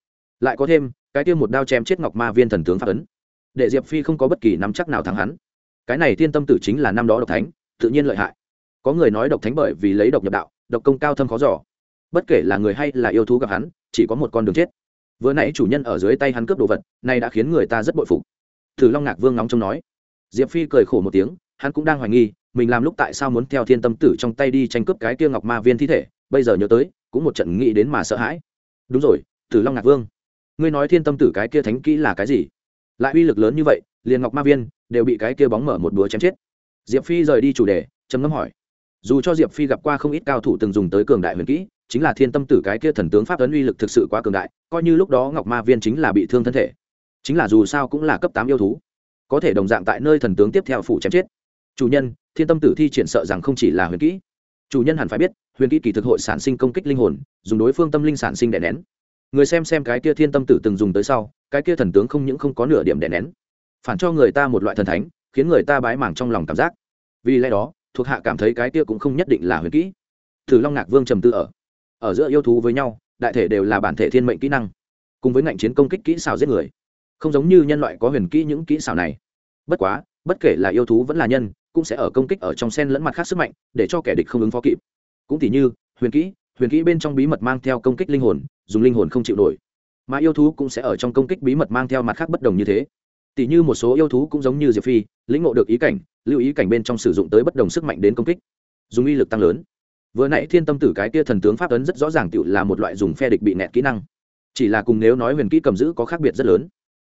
Lại có thêm, cái kia một đao chém chết ngọc ma viên thần tướng phát ấn. Để diệp phi không có bất kỳ nắm chắc nào thắng hắn. Cái này thiên tâm tử chính là năm đó độc thánh, tự nhiên lợi hại. Có người nói độc thánh bởi vì lấy độc nhập đạo, độc công cao thâm khó giỏ bất kể là người hay là yêu thú gặp hắn, chỉ có một con đường chết vừa nãy chủ nhân ở dưới tay hắn cướp đồ vật này đã khiến người ta rất bội phục. Thử long ngạc vương nóng trong nói. Diệp phi cười khổ một tiếng, hắn cũng đang hoài nghi, mình làm lúc tại sao muốn theo thiên tâm tử trong tay đi tranh cướp cái kia ngọc ma viên thi thể, bây giờ nhớ tới, cũng một trận nghĩ đến mà sợ hãi. Đúng rồi tử long ngạc vương, ngươi nói thiên tâm tử cái kia thánh kỹ là cái gì? Lại uy lực lớn như vậy, liền ngọc ma viên đều bị cái kia bóng mở một búa chém chết. Diệp phi rời đi chủ đề, trầm ngâm hỏi. Dù cho diệp phi gặp qua không ít cao thủ từng dùng tới cường đại huyền kỹ chính là thiên tâm tử cái kia thần tướng pháp ấn uy lực thực sự quá cường đại, coi như lúc đó ngọc ma viên chính là bị thương thân thể. Chính là dù sao cũng là cấp tám yêu thú, có thể đồng dạng tại nơi thần tướng tiếp theo phủ chém chết. Chủ nhân, thiên tâm tử thi triển sợ rằng không chỉ là huyền kỹ. Chủ nhân hẳn phải biết, huyền kỹ kỳ thực hội sản sinh công kích linh hồn, dùng đối phương tâm linh sản sinh đè nén. Người xem xem cái kia thiên tâm tử từng dùng tới sau, cái kia thần tướng không những không có nửa điểm đè nén, phản cho người ta một loại thần thánh, khiến người ta bái mảng trong lòng cảm giác. Vì lẽ đó, thuộc hạ cảm thấy cái kia cũng không nhất định là huyền kỹ. Thử long ngạc vương trầm tư ở ở giữa yêu thú với nhau, đại thể đều là bản thể thiên mệnh kỹ năng, cùng với ngạnh chiến công kích kỹ xảo giết người. Không giống như nhân loại có huyền kỹ những kỹ xảo này. Bất quá, bất kể là yêu thú vẫn là nhân, cũng sẽ ở công kích ở trong sen lẫn mặt khác sức mạnh, để cho kẻ địch không ứng phó kịp. Cũng tỉ như, huyền kỹ huyền kỹ bên trong bí mật mang theo công kích linh hồn, dùng linh hồn không chịu nổi. Mà yêu thú cũng sẽ ở trong công kích bí mật mang theo mặt khác bất đồng như thế. Tỷ như một số yêu thú cũng giống như diệp phi, lĩnh ngộ được ý cảnh, lưu ý cảnh bên trong sử dụng tới bất đồng sức mạnh đến công kích, dùng uy lực tăng lớn vừa nãy thiên tâm tử cái kia thần tướng pháp ấn rất rõ ràng tựu là một loại dùng phe địch bị nẹt kỹ năng. Chỉ là cùng nếu nói huyền kỹ cầm giữ có khác biệt rất lớn.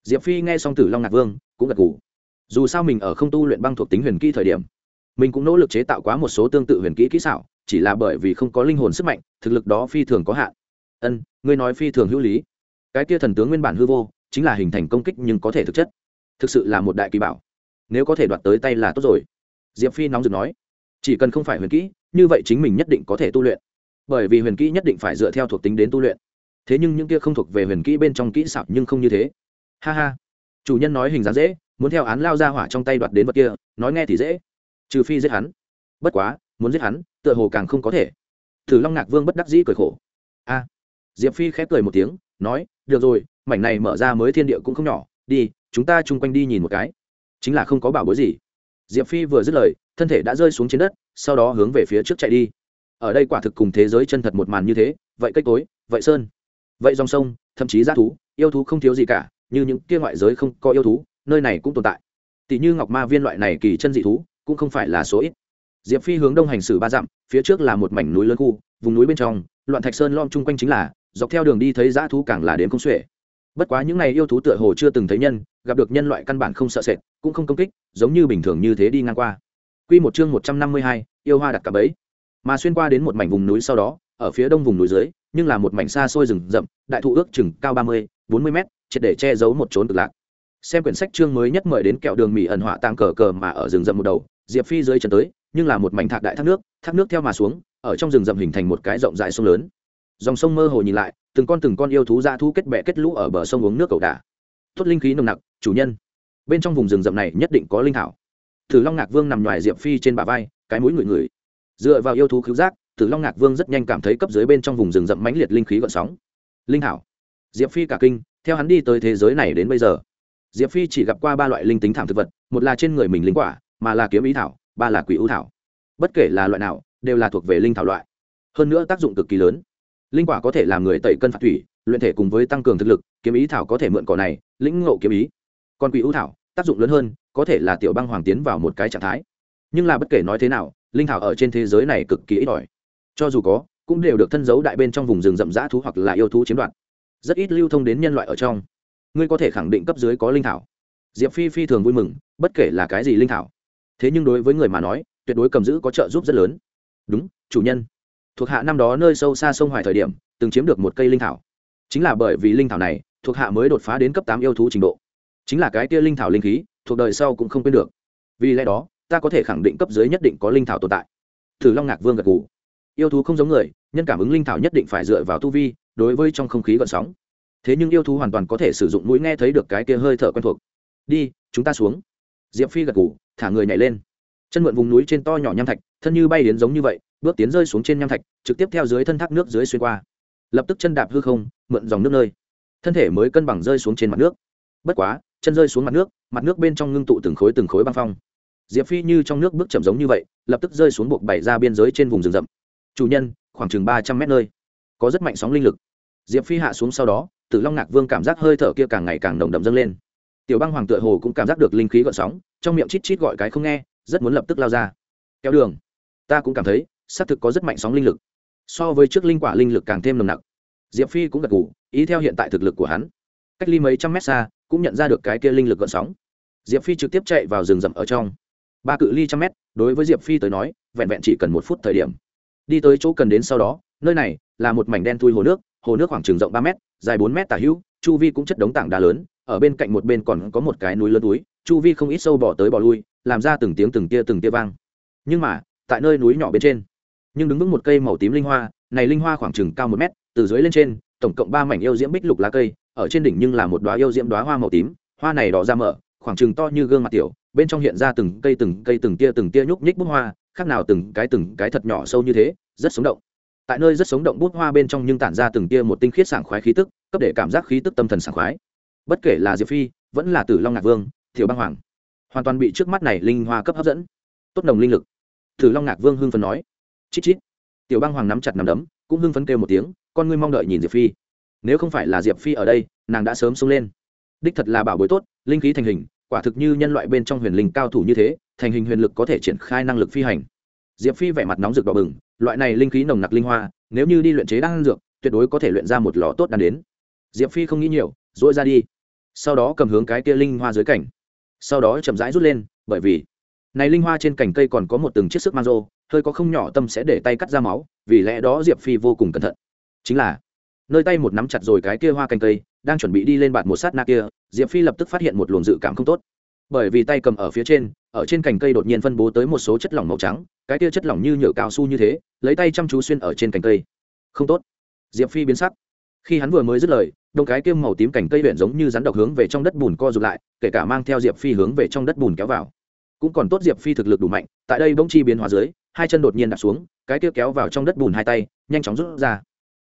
Diệp phi nghe xong tử long ngạc vương, cũng gật g ủ dù sao mình ở không tu luyện băng thuộc tính huyền kỹ thời điểm, mình cũng nỗ lực chế tạo quá một số tương tự huyền kỹ kỹ xảo, chỉ là bởi vì không có linh hồn sức mạnh, thực lực đó phi thường có hạn. Ân, ngươi nói phi thường hữu lý. Cái kia thần tướng nguyên bản hư vô, chính là hình thành công kích nhưng có thể thực chất. Thực sự là một đại kỳ bảo. Nếu có thể đoạt tới tay là tốt rồi. Diệp phi nóng rực nói, chỉ cần không phải huyền kỹ như vậy chính mình nhất định có thể tu luyện. Bởi vì huyền kỹ nhất định phải dựa theo thuộc tính đến tu luyện. Thế nhưng những kia không thuộc về huyền kỹ bên trong kỹ xảo nhưng không như thế. Ha ha. Chủ nhân nói hình dáng dễ, muốn theo án lao ra hỏa trong tay đoạt đến vật kia, nói nghe thì dễ. Trừ phi giết hắn. Bất quá, muốn giết hắn, tựa hồ càng không có thể. Thử long ngạc vương bất đắc dĩ cười khổ. A. Diệp phi khép cười một tiếng, nói, được rồi, mảnh này mở ra mới thiên địa cũng không nhỏ. Đi, chúng ta chung quanh đi nhìn một cái. Chính là không có bảo bối gì. Diệp phi vừa dứt lời, thân thể đã rơi xuống trên đất sau đó hướng về phía trước chạy đi. Ở đây quả thực cùng thế giới chân thật một màn như thế, vậy cây cối vậy sơn, vậy dòng sông, thậm chí g thú, yêu thú không thiếu gì cả, như những kia ngoại giới không có yêu thú, nơi này cũng tồn tại. Tỷ như ngọc ma viên loại này kỳ chân dị thú, cũng không phải là số ít. Diệp phi hướng đông hành xử ba dặm, phía trước là một mảnh núi lớn khu, vùng núi bên trong, loạn thạch sơn lom chung quanh chính là, dọc theo đường đi thấy dã thú càng là đến không xuể. Bất quá những n à y yêu thú tựa hồ chưa từng thấy nhân, gặp được nhân loại căn bản không sợ sệt, cũng không công kích, giống như bình thường như thế đi ngang qua. Quy một chương một trăm năm mươi hai, yêu hoa đặt cả bẫy. mà xuyên qua đến một mảnh vùng núi sau đó, ở phía đông vùng núi dưới, nhưng là một mảnh xa xôi rừng rậm, đại thụ ước chừng cao ba mươi, bốn mươi mét, triệt để che giấu một chốn cực lạc. Xem quyển sách chương mới nhất mời đến kẹo đường mì ẩn họa tang cờ cờ mà ở rừng rậm một đầu, diệp phi dưới chân tới, nhưng là một mảnh thạc đại thác nước thác nước theo mà xuống, ở trong rừng rậm hình thành một cái rộng rãi sông lớn. Dòng sông mơ hồ nhìn lại, từng con từng con yêu thú ra thú kết bẹ kết lũ ở bờ sông uống nước cầu đà tốt linh khí nồng nặc, chủ nhân. Bên trong vùng rừng rậm này nhất định có linh thảo thử long ngạc vương nằm ngoài diệp phi trên bả vai, cái mũi người người. dựa vào yêu thú cứu giác, thử long ngạc vương rất nhanh cảm thấy cấp dưới bên trong vùng rừng rậm mãnh liệt linh khí gợn sóng. Linh thảo diệp phi cả kinh, theo hắn đi tới thế giới này đến bây giờ. Diệp phi chỉ gặp qua ba loại linh tính thảm thực vật, một là trên người mình linh quả, mà là kiếm ý thảo, ba là quỷ ưu thảo. Bất kể là loại nào, đều là thuộc về linh thảo loại. Hơn nữa tác dụng cực kỳ lớn. Linh quả có thể làm người tẩy cân phạt thủy, luyện thể cùng với tăng cường thực lực, kiếm ý thảo có thể mượn cỏ này, lĩnh ngộ kiếm ý. Còn quỷ ưu thảo tác dụng lớn hơn, có thể là tiểu băng hoàng tiến vào một cái trạng thái. Nhưng là bất kể nói thế nào, linh thảo ở trên thế giới này cực kỳ ít ỏi. Cho dù có, cũng đều được thân giấu đại bên trong vùng rừng rậm rã thú hoặc là yêu thú chiếm đoạt. Rất ít lưu thông đến nhân loại ở trong. Ngươi có thể khẳng định cấp dưới có linh thảo. Diệp phi phi thường vui mừng, bất kể là cái gì linh thảo. Thế nhưng đối với người mà nói, tuyệt đối cầm giữ có trợ giúp rất lớn. Đúng, chủ nhân. Thuộc hạ năm đó nơi sâu xa sông hoài thời điểm, từng chiếm được một cây linh thảo. Chính là bởi vì linh thảo này, thuộc hạ mới đột phá đến cấp tám yêu thú trình độ chính là cái kia linh thảo linh khí, thuộc đời sau cũng không quên được. Vì lẽ đó, ta có thể khẳng định cấp dưới nhất định có linh thảo tồn tại. Thử long ngạc vương gật g ủ yêu thú không giống người, nhân cảm ứng linh thảo nhất định phải dựa vào tu vi, đối với trong không khí gợn sóng. Thế nhưng yêu thú hoàn toàn có thể sử dụng mũi nghe thấy được cái kia hơi thở quen thuộc. Đi, chúng ta xuống. Diệp phi gật g ủ thả người nhảy lên. Chân mượn vùng núi trên to nhỏ nham thạch, thân như bay đến giống như vậy, bước tiến rơi xuống trên nham thạch, trực tiếp theo dưới thân thác nước dưới xuyên qua. Lập tức chân đạp hư không, mượn dòng nước nơi. Thân thể mới cân bằng rơi xuống trên mặt nước. Bất quá chân rơi xuống mặt nước mặt nước bên trong ngưng tụ từng khối từng khối băng phong. Diệp phi như trong nước bước chậm giống như vậy, lập tức rơi xuống buộc bảy ra biên giới trên vùng rừng rậm. Chủ nhân, khoảng chừng ba trăm mét nơi, có rất mạnh sóng linh lực. Diệp phi hạ xuống sau đó, tử long ngạc vương cảm giác hơi thở kia càng ngày càng nồng đậm dâng lên. Tiểu băng hoàng tựa hồ cũng cảm giác được linh khí gợn sóng, trong miệng chít chít gọi cái không nghe, rất muốn lập tức lao ra. Kéo đường. Ta cũng cảm thấy, xác thực có rất mạnh sóng linh lực. So với trước linh quả linh lực càng thêm nồng nặc. Diệp phi cũng gật g ủ ý theo hiện tại thực lực của hắn. Cách ly mấy trăm mét xa cũng nhận ra được cái kia linh lực gợn sóng. Diệp phi trực tiếp chạy vào rừng rậm ở trong. Ba cự ly trăm mét, đối với diệp phi tới nói, vẹn vẹn chỉ cần một phút thời điểm. Đi tới chỗ cần đến sau đó, nơi này là một mảnh đen thui hồ nước hồ nước khoảng trường rộng ba m dài bốn m tả hữu, chu vi cũng chất đống tảng đá lớn, ở bên cạnh một bên còn có một cái núi lớn túi, chu vi không ít sâu bỏ tới bỏ lui, làm ra từng tiếng từng tia từng tia vang. Nhưng mà, tại nơi núi nhỏ bên trên, nhưng đứng vững một cây màu tím linh hoa, này linh hoa khoảng chừng cao một mét, từ dưới lên trên, tổng cộng ba mảnh yêu diễm bích lục lá cây ở trên đỉnh nhưng là một đoá yêu diễm đoá hoa màu tím, hoa này đỏ ra mở, khoảng chừng to như gương mặt tiểu, bên trong hiện ra từng cây từng cây từng tia từng tia nhúc nhích bút hoa, khác nào từng cái từng cái thật nhỏ sâu như thế, rất sống động. Tại nơi rất sống động bút hoa bên trong nhưng tản ra từng tia một tinh khiết sảng khoái khí tức, cấp để cảm giác khí tức tâm thần sảng khoái. Bất kể là diệp phi, vẫn là tử long ngạc vương thiểu băng hoàng, hoàn toàn bị trước mắt này linh hoa cấp hấp dẫn. Tốt nồng linh lực. Tử long ngạc vương hưng phấn nói. Chít chít. Tiểu băng hoàng nắm chặt nắm đấm, cũng hưng phấn kêu một tiếng, con ngươi mong đợi nhìn diệp phi nếu không phải là diệp phi ở đây, nàng đã sớm xông lên. Đích thật là bảo bối tốt, linh khí thành hình, quả thực như nhân loại bên trong huyền linh cao thủ như thế, thành hình huyền lực có thể triển khai năng lực phi hành. Diệp phi vẻ mặt nóng rực đỏ bừng, loại này linh khí nồng nặc linh hoa, nếu như đi luyện chế đan dược, tuyệt đối có thể luyện ra một lò tốt đan đến. Diệp phi không nghĩ nhiều dỗi ra đi. Sau đó cầm hướng cái kia linh hoa dưới cảnh. Sau đó chậm rãi rút lên, bởi vì này linh hoa trên cành cây còn có một từng chiếc sức mang rô, hơi có không nhỏ tâm sẽ để tay cắt ra máu, vì lẽ đó diệp phi vô cùng cẩn thận. Chính là nơi tay một nắm chặt rồi cái kia hoa cành cây, đang chuẩn bị đi lên bạt một sát na kia, diệp phi lập tức phát hiện một luồng dự cảm không tốt. Bởi vì tay cầm ở phía trên, ở trên cành cây đột nhiên phân bố tới một số chất lỏng màu trắng, cái kia chất lỏng như nhựa cao su như thế, lấy tay chăm chú xuyên ở trên cành cây. Không tốt. Diệp phi biến sắc. Khi hắn vừa mới dứt lời, đông cái kia màu tím cành cây huyện giống như rắn độc hướng về trong đất bùn co rụt lại, kể cả mang theo diệp phi hướng về trong đất bùn kéo vào. Cũng còn tốt diệp phi thực lực đủ mạnh, tại đây bỗng chi biến hóa dưới, hai chân đột nhiên đặt xuống, cái kia kéo vào trong đất bùn hai tay, nhanh chóng rút ra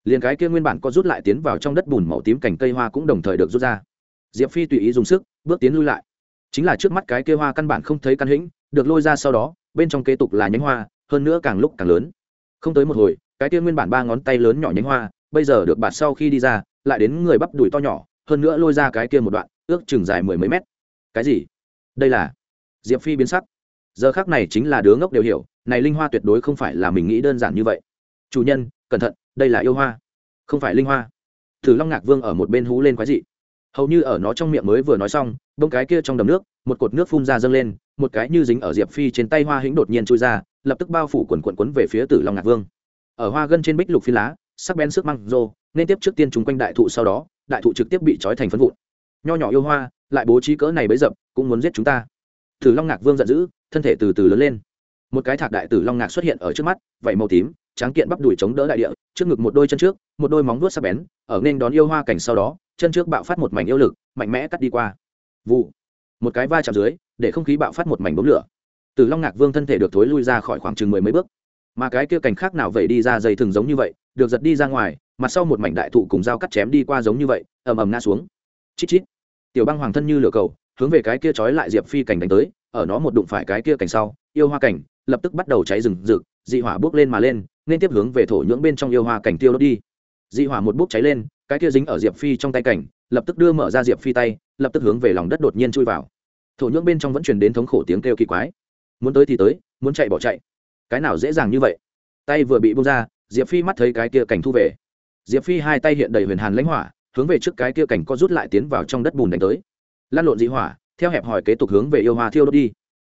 liền cái kia nguyên bản có rút lại tiến vào trong đất bùn màu tím cành cây hoa cũng đồng thời được rút ra. Diệp phi tùy ý dùng sức, bước tiến lui lại. Chính là trước mắt cái kia hoa căn bản không thấy căn hĩnh, được lôi ra sau đó, bên trong kế tục là nhánh hoa, hơn nữa càng lúc càng lớn. Không tới một hồi, cái kia nguyên bản ba ngón tay lớn nhỏ nhánh hoa, bây giờ được bạt sau khi đi ra, lại đến người bắp đùi to nhỏ, hơn nữa lôi ra cái kia một đoạn, ước chừng dài mười mấy mét. Cái gì? Đây là? Diệp phi biến sắc. Giờ khác này chính là đứa ngốc đều hiểu, này linh hoa tuyệt đối không phải là mình nghĩ đơn giản như vậy chủ nhân, cẩn thận, đây là yêu hoa, không phải linh hoa. Thử long ngạc vương ở một bên hú lên quái dị. Hầu như ở nó trong miệng mới vừa nói xong, bông cái kia trong đầm nước, một cột nước phun ra dâng lên, một cái như dính ở diệp phi trên tay hoa hĩnh đột nhiên trôi ra, lập tức bao phủ quần quần quấn về phía tử long ngạc vương. Ở hoa gân trên bích lục phi lá, sắc bén sức măng rô, nên tiếp trước tiên chúng quanh đại thụ sau đó, đại thụ trực tiếp bị trói thành phân vụn. Nho nhỏ yêu hoa, lại bố trí cỡ này bấy dập, cũng muốn giết chúng ta. Tử long ngạc vương giận dữ, thân thể từ từ lớn lên. Một cái thạc đại tử long ngạc xuất hiện ở trước mắt vậy màu tím tráng kiện bắp đùi chống đỡ đại địa, trước ngực một đôi chân trước, một đôi móng vuốt sắc bén, ở nên đón yêu hoa cảnh sau đó, chân trước bạo phát một mảnh yêu lực, mạnh mẽ cắt đi qua. Vụ. Một cái va chạm dưới, để không khí bạo phát một mảnh bóng lửa. Từ long ngạc vương thân thể được thối lui ra khỏi khoảng chừng mười mấy bước. Mà cái kia cảnh khác nào vậy đi ra dây thừng giống như vậy, được giật đi ra ngoài, mặt sau một mảnh đại thụ cùng dao cắt chém đi qua giống như vậy, ầm ầm ngã xuống. Chít chít. Tiểu băng hoàng thân như lửa cầu, hướng về cái kia trói lại diệp phi cảnh đánh tới, ở nó một đụng phải cái kia cảnh sau, yêu hoa cảnh, lập tức bắt đầu cháy rừng rực, dị hỏa bước lên mà lên nên tiếp hướng về thổ nhưỡng bên trong yêu hoa cảnh tiêu đốt đi. Dị hỏa một bút cháy lên, cái kia dính ở diệp phi trong tay cảnh, lập tức đưa mở ra diệp phi tay, lập tức hướng về lòng đất đột nhiên chui vào. Thổ nhưỡng bên trong vẫn truyền đến thống khổ tiếng kêu kỳ quái. Muốn tới thì tới, muốn chạy bỏ chạy. Cái nào dễ dàng như vậy? Tay vừa bị bung ra, diệp phi mắt thấy cái kia cảnh thu về. Diệp phi hai tay hiện đầy huyền hàn lãnh hỏa, hướng về trước cái kia cảnh có rút lại tiến vào trong đất bùn đánh tới. Lan lộn dị hỏa, theo hẹp hỏi kế tục hướng về yêu hoa thiêu đốt đi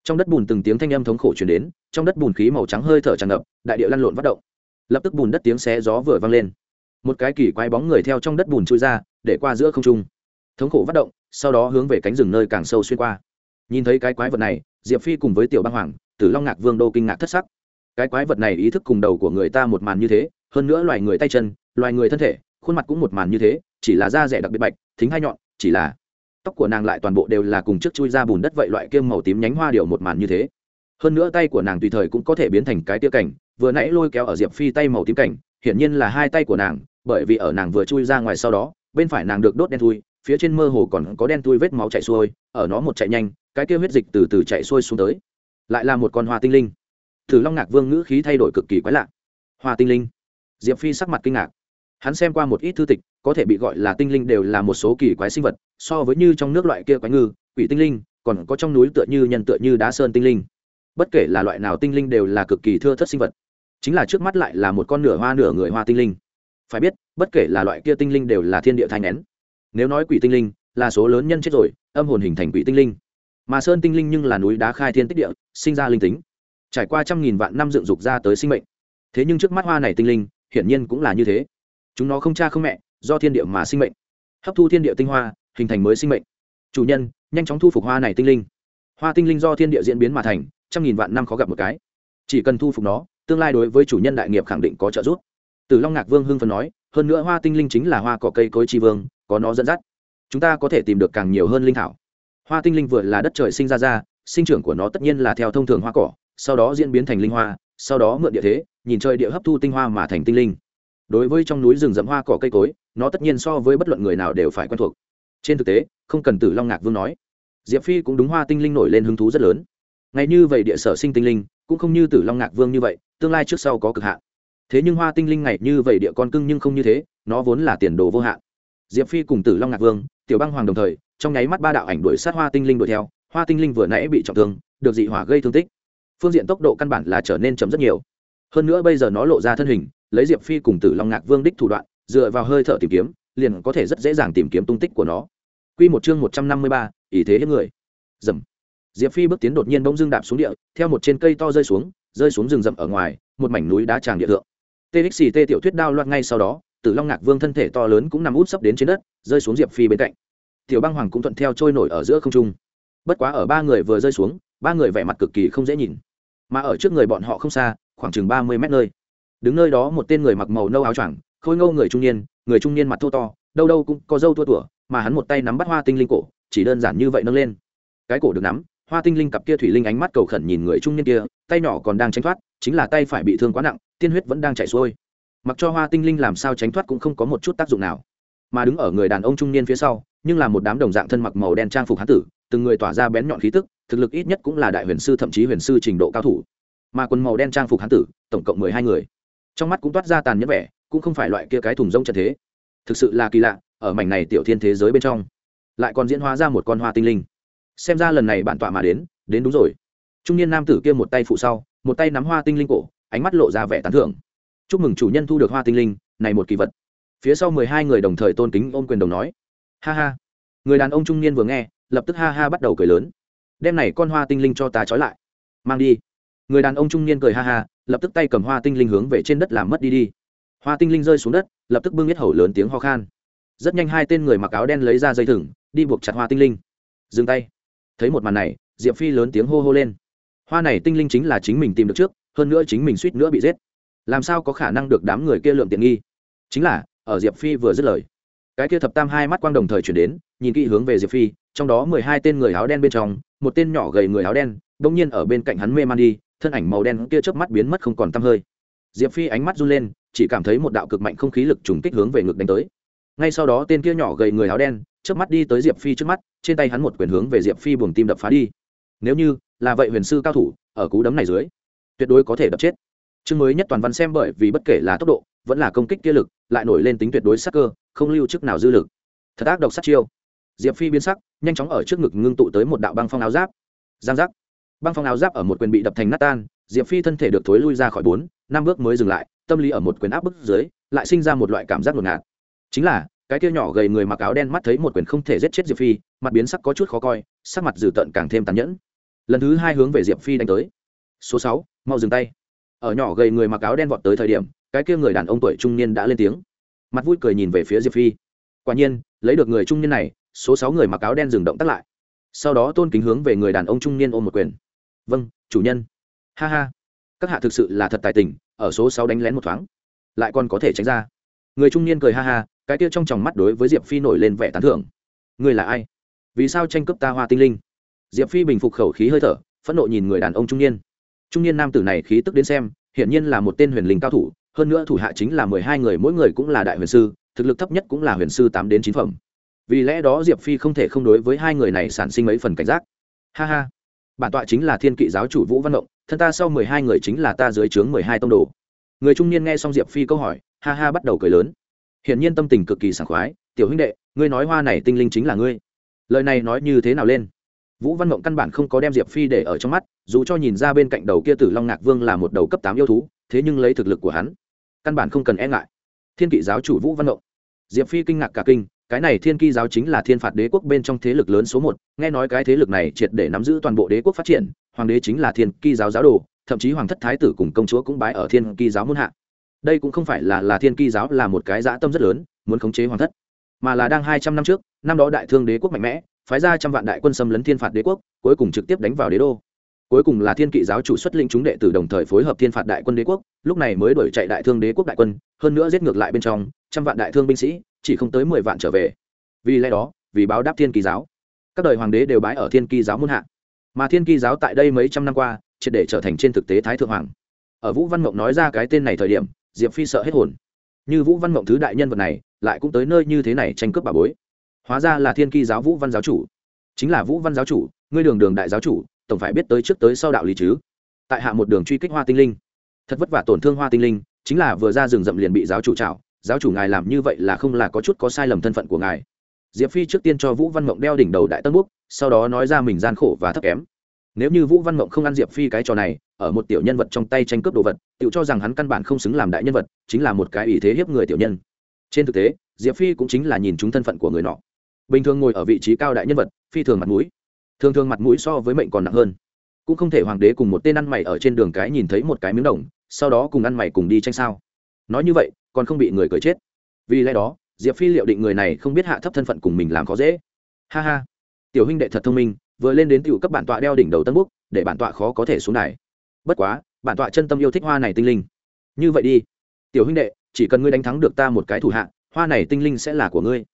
trong đất bùn từng tiếng thanh âm thống khổ chuyển đến, trong đất bùn khí màu trắng hơi thở tràn ngập, đại địa lăn lộn phát động. Lập tức bùn đất tiếng xé gió vừa vang lên. Một cái kỳ quái bóng người theo trong đất bùn trôi ra, để qua giữa không trung. Thống khổ phát động, sau đó hướng về cánh rừng nơi càng sâu xuyên qua. Nhìn thấy cái quái vật này, diệp phi cùng với tiểu băng hoàng, tử long ngạc vương đô kinh ngạc thất sắc. Cái quái vật này ý thức cùng đầu của người ta một màn như thế, hơn nữa loài người tay chân, loài người thân thể, khuôn mặt cũng một màn như thế, chỉ là da rẻ đặc biệt bạch, thính hai nhọn, chỉ là tóc của nàng lại toàn bộ đều là cùng trước chui ra bùn đất vậy, loại kiêm màu tím nhánh hoa điều một màn như thế. Hơn nữa tay của nàng tùy thời cũng có thể biến thành cái tia cảnh, vừa nãy lôi kéo ở diệp phi tay màu tím cảnh, hiển nhiên là hai tay của nàng, bởi vì ở nàng vừa chui ra ngoài sau đó, bên phải nàng được đốt đen thui, phía trên mơ hồ còn có đen thui vết máu chạy xuôi, ở nó một chạy nhanh, cái kia huyết dịch từ từ chạy xuôi xuống tới. Lại là một con hoa tinh linh. Thử long ngạc vương ngữ khí thay đổi cực kỳ quái lạ. Hoa tinh linh. Diệp phi sắc mặt kinh ngạc. Hắn xem qua một ít thư tịch có thể bị gọi là tinh linh đều là một số kỳ quái sinh vật, so với như trong nước loại kia quái ngư, quỷ tinh linh, còn có trong núi tựa như nhân tựa như đá sơn tinh linh. Bất kể là loại nào tinh linh đều là cực kỳ thưa thất sinh vật. Chính là trước mắt lại là một con nửa hoa nửa người hoa tinh linh. Phải biết, bất kể là loại kia tinh linh đều là thiên địa thai nén nếu nói quỷ tinh linh, là số lớn nhân chết rồi, âm hồn hình thành quỷ tinh linh. Mà sơn tinh linh nhưng là núi đá khai thiên tích địa, sinh ra linh tính. Trải qua trăm nghìn vạn năm dựng dục ra tới sinh mệnh. Thế nhưng trước mắt hoa này tinh linh, hiển nhiên cũng là như thế. Chúng nó không cha không mẹ do thiên địa mà sinh mệnh, hấp thu thiên địa tinh hoa, hình thành mới sinh mệnh. Chủ nhân, nhanh chóng thu phục hoa này tinh linh. Hoa tinh linh do thiên địa diễn biến mà thành, trăm nghìn vạn năm khó gặp một cái. Chỉ cần thu phục nó, tương lai đối với chủ nhân đại nghiệp khẳng định có trợ giúp. Từ long ngạc vương hưng phần nói, hơn nữa hoa tinh linh chính là hoa cỏ cây cối tri vương, có nó dẫn dắt, chúng ta có thể tìm được càng nhiều hơn linh thảo. Hoa tinh linh vừa là đất trời sinh ra ra, sinh trưởng của nó tất nhiên là theo thông thường hoa cỏ, sau đó diễn biến thành linh hoa, sau đó mượn địa thế, nhìn chơi địa hấp thu tinh hoa mà thành tinh linh. Đối với trong núi rừng rậm hoa cỏ cây cối nó tất nhiên so với bất luận người nào đều phải quen thuộc. Trên thực tế, không cần tử long ngạc vương nói, diệp phi cũng đúng hoa tinh linh nổi lên hứng thú rất lớn. Ngay như vậy địa sở sinh tinh linh, cũng không như tử long ngạc vương như vậy, tương lai trước sau có cực hạn. Thế nhưng hoa tinh linh ngày như vậy địa con cưng nhưng không như thế, nó vốn là tiền đồ vô hạn. Diệp phi cùng tử long ngạc vương, tiểu băng hoàng đồng thời, trong nháy mắt ba đạo ảnh đuổi sát hoa tinh linh đuổi theo, hoa tinh linh vừa nãy bị trọng thương, được dị hỏa gây thương tích. Phương diện tốc độ căn bản là trở nên chậm rất nhiều. Hơn nữa bây giờ nó lộ ra thân hình, lấy diệp phi cùng tử long ngạc vương đích thủ đoạn dựa vào hơi thở tìm kiếm, liền có thể rất dễ dàng tìm kiếm tung tích của nó. Q một chương một trăm năm mươi ba ý thế hết người. Dầm. Diệp phi bước tiến đột nhiên bỗng dưng đạp xuống địa, theo một trên cây to rơi xuống rơi xuống rừng rậm ở ngoài, một mảnh núi đá tràng địa thượng. Txt tiểu thuyết đao loạn ngay sau đó, tử long ngạc vương thân thể to lớn cũng nằm út sấp đến trên đất, rơi xuống diệp phi bên cạnh. Tiểu băng hoàng cũng thuận theo trôi nổi ở giữa không trung. Bất quá ở ba người vừa rơi xuống, ba người vẻ mặt cực kỳ không dễ nhìn. Mà ở trước người bọn họ không xa, khoảng chừng ba mươi mét nơi. Đứng nơi đó một tên người mặc màu nâu áo choàng khôi ngâu người trung niên, người trung niên mặt thô to, đâu đâu cũng có dâu tua tủa, mà hắn một tay nắm bắt hoa tinh linh cổ, chỉ đơn giản như vậy nâng lên. Cái cổ được nắm, hoa tinh linh cặp kia thủy linh ánh mắt cầu khẩn nhìn người trung niên kia, tay nhỏ còn đang tránh thoát, chính là tay phải bị thương quá nặng, tiên huyết vẫn đang chảy xuôi. Mặc cho hoa tinh linh làm sao tránh thoát cũng không có một chút tác dụng nào. Mà đứng ở người đàn ông trung niên phía sau, nhưng là một đám đồng dạng thân mặc màu đen trang phục hán tử, từng người tỏa ra bén nhọn khí tức, thực lực ít nhất cũng là đại huyền sư thậm chí huyền sư trình độ cao thủ. Mà quần màu đen trang phục hán tử, tổng cộng mười hai người. Trong mắt cũng toát ra tàn nhẫn vẻ cũng không phải loại kia cái thùng rông trận thế. Thực sự là kỳ lạ, ở mảnh này tiểu thiên thế giới bên trong, lại còn diễn hóa ra một con hoa tinh linh. Xem ra lần này bản tọa mà đến đến đúng rồi. Trung niên nam tử kia một tay phụ sau, một tay nắm hoa tinh linh cổ, ánh mắt lộ ra vẻ tán thưởng. Chúc mừng chủ nhân thu được hoa tinh linh, này một kỳ vật. Phía sau mười hai người đồng thời tôn kính ôm quyền đồng nói. Ha ha. Người đàn ông trung niên vừa nghe, lập tức ha ha bắt đầu cười lớn. Đem này con hoa tinh linh cho ta trói lại. Mang đi. Người đàn ông trung niên cười ha ha, lập tức tay cầm hoa tinh linh hướng về trên đất làm mất đi đi hoa tinh linh rơi xuống đất, lập tức bưng biết hầu lớn tiếng ho khan. Rất nhanh hai tên người mặc áo đen lấy ra dây thừng, đi buộc chặt hoa tinh linh. Dừng tay. Thấy một màn này, diệp phi lớn tiếng hô hô lên. Hoa này tinh linh chính là chính mình tìm được trước, hơn nữa chính mình suýt nữa bị giết. Làm sao có khả năng được đám người kia lượng tiện nghi? Chính là, ở diệp phi vừa dứt lời, cái kia thập tam hai mắt quang đồng thời chuyển đến, nhìn kỹ hướng về diệp phi, trong đó mười hai tên người áo đen bên trong, một tên nhỏ gầy người áo đen đ ỗ n g nhiên ở bên cạnh hắn mê man đi, thân ảnh màu đen kia chớp mắt biến mất không còn t hơi. Diệp phi ánh mắt run lên chỉ cảm thấy một đạo cực mạnh không khí lực trùng kích hướng về ngực đánh tới. Ngay sau đó, tên kia nhỏ gầy người áo đen, chớp mắt đi tới diệp phi trước mắt, trên tay hắn một quyền hướng về diệp phi buồng tim đập phá đi. Nếu như là vậy, huyền sư cao thủ, ở cú đấm này dưới, tuyệt đối có thể đập chết. Chương mới nhất toàn văn xem bởi vì bất kể là tốc độ, vẫn là công kích kia lực, lại nổi lên tính tuyệt đối sắc cơ, không lưu chức nào dư lực. Thật ác độc sát chiêu. Diệp phi biến sắc, nhanh chóng ở trước ngực ngưng tụ tới một đạo băng phong áo giáp. Giang giác. Băng phong áo giáp ở một quyền bị đập thành nát tan diệp phi thân thể được thối lui ra khỏi bốn, năm bước mới dừng lại, tâm lý ở một quyền áp bức dưới, lại sinh ra một loại cảm giác ngột ngạt. Chính là, cái kia nhỏ gầy người mặc áo đen mắt thấy một quyền không thể giết chết diệp phi, mặt biến sắc có chút khó coi, sắc mặt dữ tợn càng thêm tàn nhẫn. Lần thứ hai hướng về diệp phi đánh tới. Số sáu, mau dừng tay. Ở nhỏ gầy người mặc áo đen vọt tới thời điểm, cái kia người đàn ông tuổi trung niên đã lên tiếng. Mặt vui cười nhìn về phía diệp phi. Quả nhiên, lấy được người trung niên này, số sáu người mặc áo đen dừng động tắt lại. Sau đó tôn kính hướng về người đàn ông trung niên ôm một quyền. Vâng chủ nhân ha ha. Các hạ thực sự là thật tài tình, ở số sáu đánh lén một thoáng, lại còn có thể tránh ra. Người trung niên cười ha ha, cái kia trong tròng mắt đối với diệp phi nổi lên vẻ tán thưởng. Người là ai? Vì sao tranh cướp ta hoa tinh linh? Diệp phi bình phục khẩu khí hơi thở, phẫn nộ nhìn người đàn ông trung niên. Trung niên nam tử này khí tức đến xem, hiển nhiên là một tên huyền linh cao thủ, hơn nữa thủ hạ chính là mười hai người, mỗi người cũng là đại huyền sư, thực lực thấp nhất cũng là huyền sư tám đến chín phẩm. Vì lẽ đó diệp phi không thể không đối với hai người này sản sinh mấy phần cảnh giác. Ha ha. Bản tọa chính là thiên kỵ giáo chủ vũ văn động thân ta sau mười hai người chính là ta dưới trướng mười hai tông đồ. Người trung niên nghe xong diệp phi câu hỏi, ha ha bắt đầu cười lớn. Hiển nhiên tâm tình cực kỳ sảng khoái, tiểu huynh đệ, ngươi nói hoa này tinh linh chính là ngươi. Lời này nói như thế nào lên? Vũ văn mộng căn bản không có đem diệp phi để ở trong mắt, dù cho nhìn ra bên cạnh đầu kia tử long ngạc vương là một đầu cấp tám yêu thú, thế nhưng lấy thực lực của hắn, căn bản không cần e ngại. Thiên kỵ giáo chủ vũ văn mộng. Diệp phi kinh ngạc cả kinh, cái này thiên kỵ giáo chính là thiên phạt đế quốc bên trong thế lực lớn số một, nghe nói cái thế lực này triệt để nắm giữ toàn bộ đế quốc phát triển hoàng đế chính là thiên ki giáo giáo đồ, thậm chí hoàng thất thái tử cùng công chúa cũng bái ở thiên ki giáo muôn hạ. Đây cũng không phải là là thiên ki giáo là một cái dã tâm rất lớn, muốn khống chế hoàng thất, mà là đang hai trăm năm trước, năm đó đại thương đế quốc mạnh mẽ, phái ra trăm vạn đại quân xâm lấn thiên phạt đế quốc, cuối cùng trực tiếp đánh vào đế đô. Cuối cùng là thiên kỵ giáo chủ xuất linh chúng đệ tử đồng thời phối hợp thiên phạt đại quân đế quốc, lúc này mới đuổi chạy đại thương đế quốc đại quân, hơn nữa giết ngược lại bên trong, trăm vạn đại thương binh sĩ, chỉ không tới mười vạn trở về. Vì lẽ đó, vì báo đáp thiên kỳ giáo, các đời hoàng đế đều bái ở thiên kỳ giáo muôn hạ mà thiên ki giáo tại đây mấy trăm năm qua, triệt để trở thành trên thực tế thái thượng hoàng. Ở vũ văn mộng nói ra cái tên này thời điểm, diệp phi sợ hết hồn. Như vũ văn mộng thứ đại nhân vật này, lại cũng tới nơi như thế này tranh cướp bà bối. Hóa ra là thiên kỳ giáo vũ văn giáo chủ. Chính là vũ văn giáo chủ, ngươi đường đường đại giáo chủ, tổng phải biết tới trước tới sau đạo lý chứ. Tại hạ một đường truy kích hoa tinh linh. Thật vất vả tổn thương hoa tinh linh, chính là vừa ra rừng rậm liền bị giáo chủ trào giáo chủ ngài làm như vậy là không là có chút có sai lầm thân phận của ngài diệp phi trước tiên cho vũ văn mộng đeo đỉnh đầu đại tân búc sau đó nói ra mình gian khổ và thấp kém. Nếu như vũ văn mộng không ăn diệp phi cái trò này, ở một tiểu nhân vật trong tay tranh cướp đồ vật tự cho rằng hắn căn bản không xứng làm đại nhân vật, chính là một cái ý thế hiếp người tiểu nhân. Trên thực tế, diệp phi cũng chính là nhìn chúng thân phận của người nọ. Bình thường ngồi ở vị trí cao đại nhân vật, phi thường mặt mũi. Thường thường mặt mũi so với mệnh còn nặng hơn. Cũng không thể hoàng đế cùng một tên ăn mày ở trên đường cái nhìn thấy một cái miếng đồng, sau đó cùng ăn mày cùng đi tranh sao. Nói như vậy, còn không bị người cười chết. Vì lẽ đó diệp phi liệu định người này không biết hạ thấp thân phận cùng mình làm khó dễ. Ha ha. Tiểu huynh đệ thật thông minh, vừa lên đến tiểu cấp bản tọa đeo đỉnh đầu tân búc để bản tọa khó có thể xuống này bất quá, bản tọa chân tâm yêu thích hoa này tinh linh. Như vậy đi. Tiểu huynh đệ, chỉ cần ngươi đánh thắng được ta một cái thủ hạ, hoa này tinh linh sẽ là của ngươi.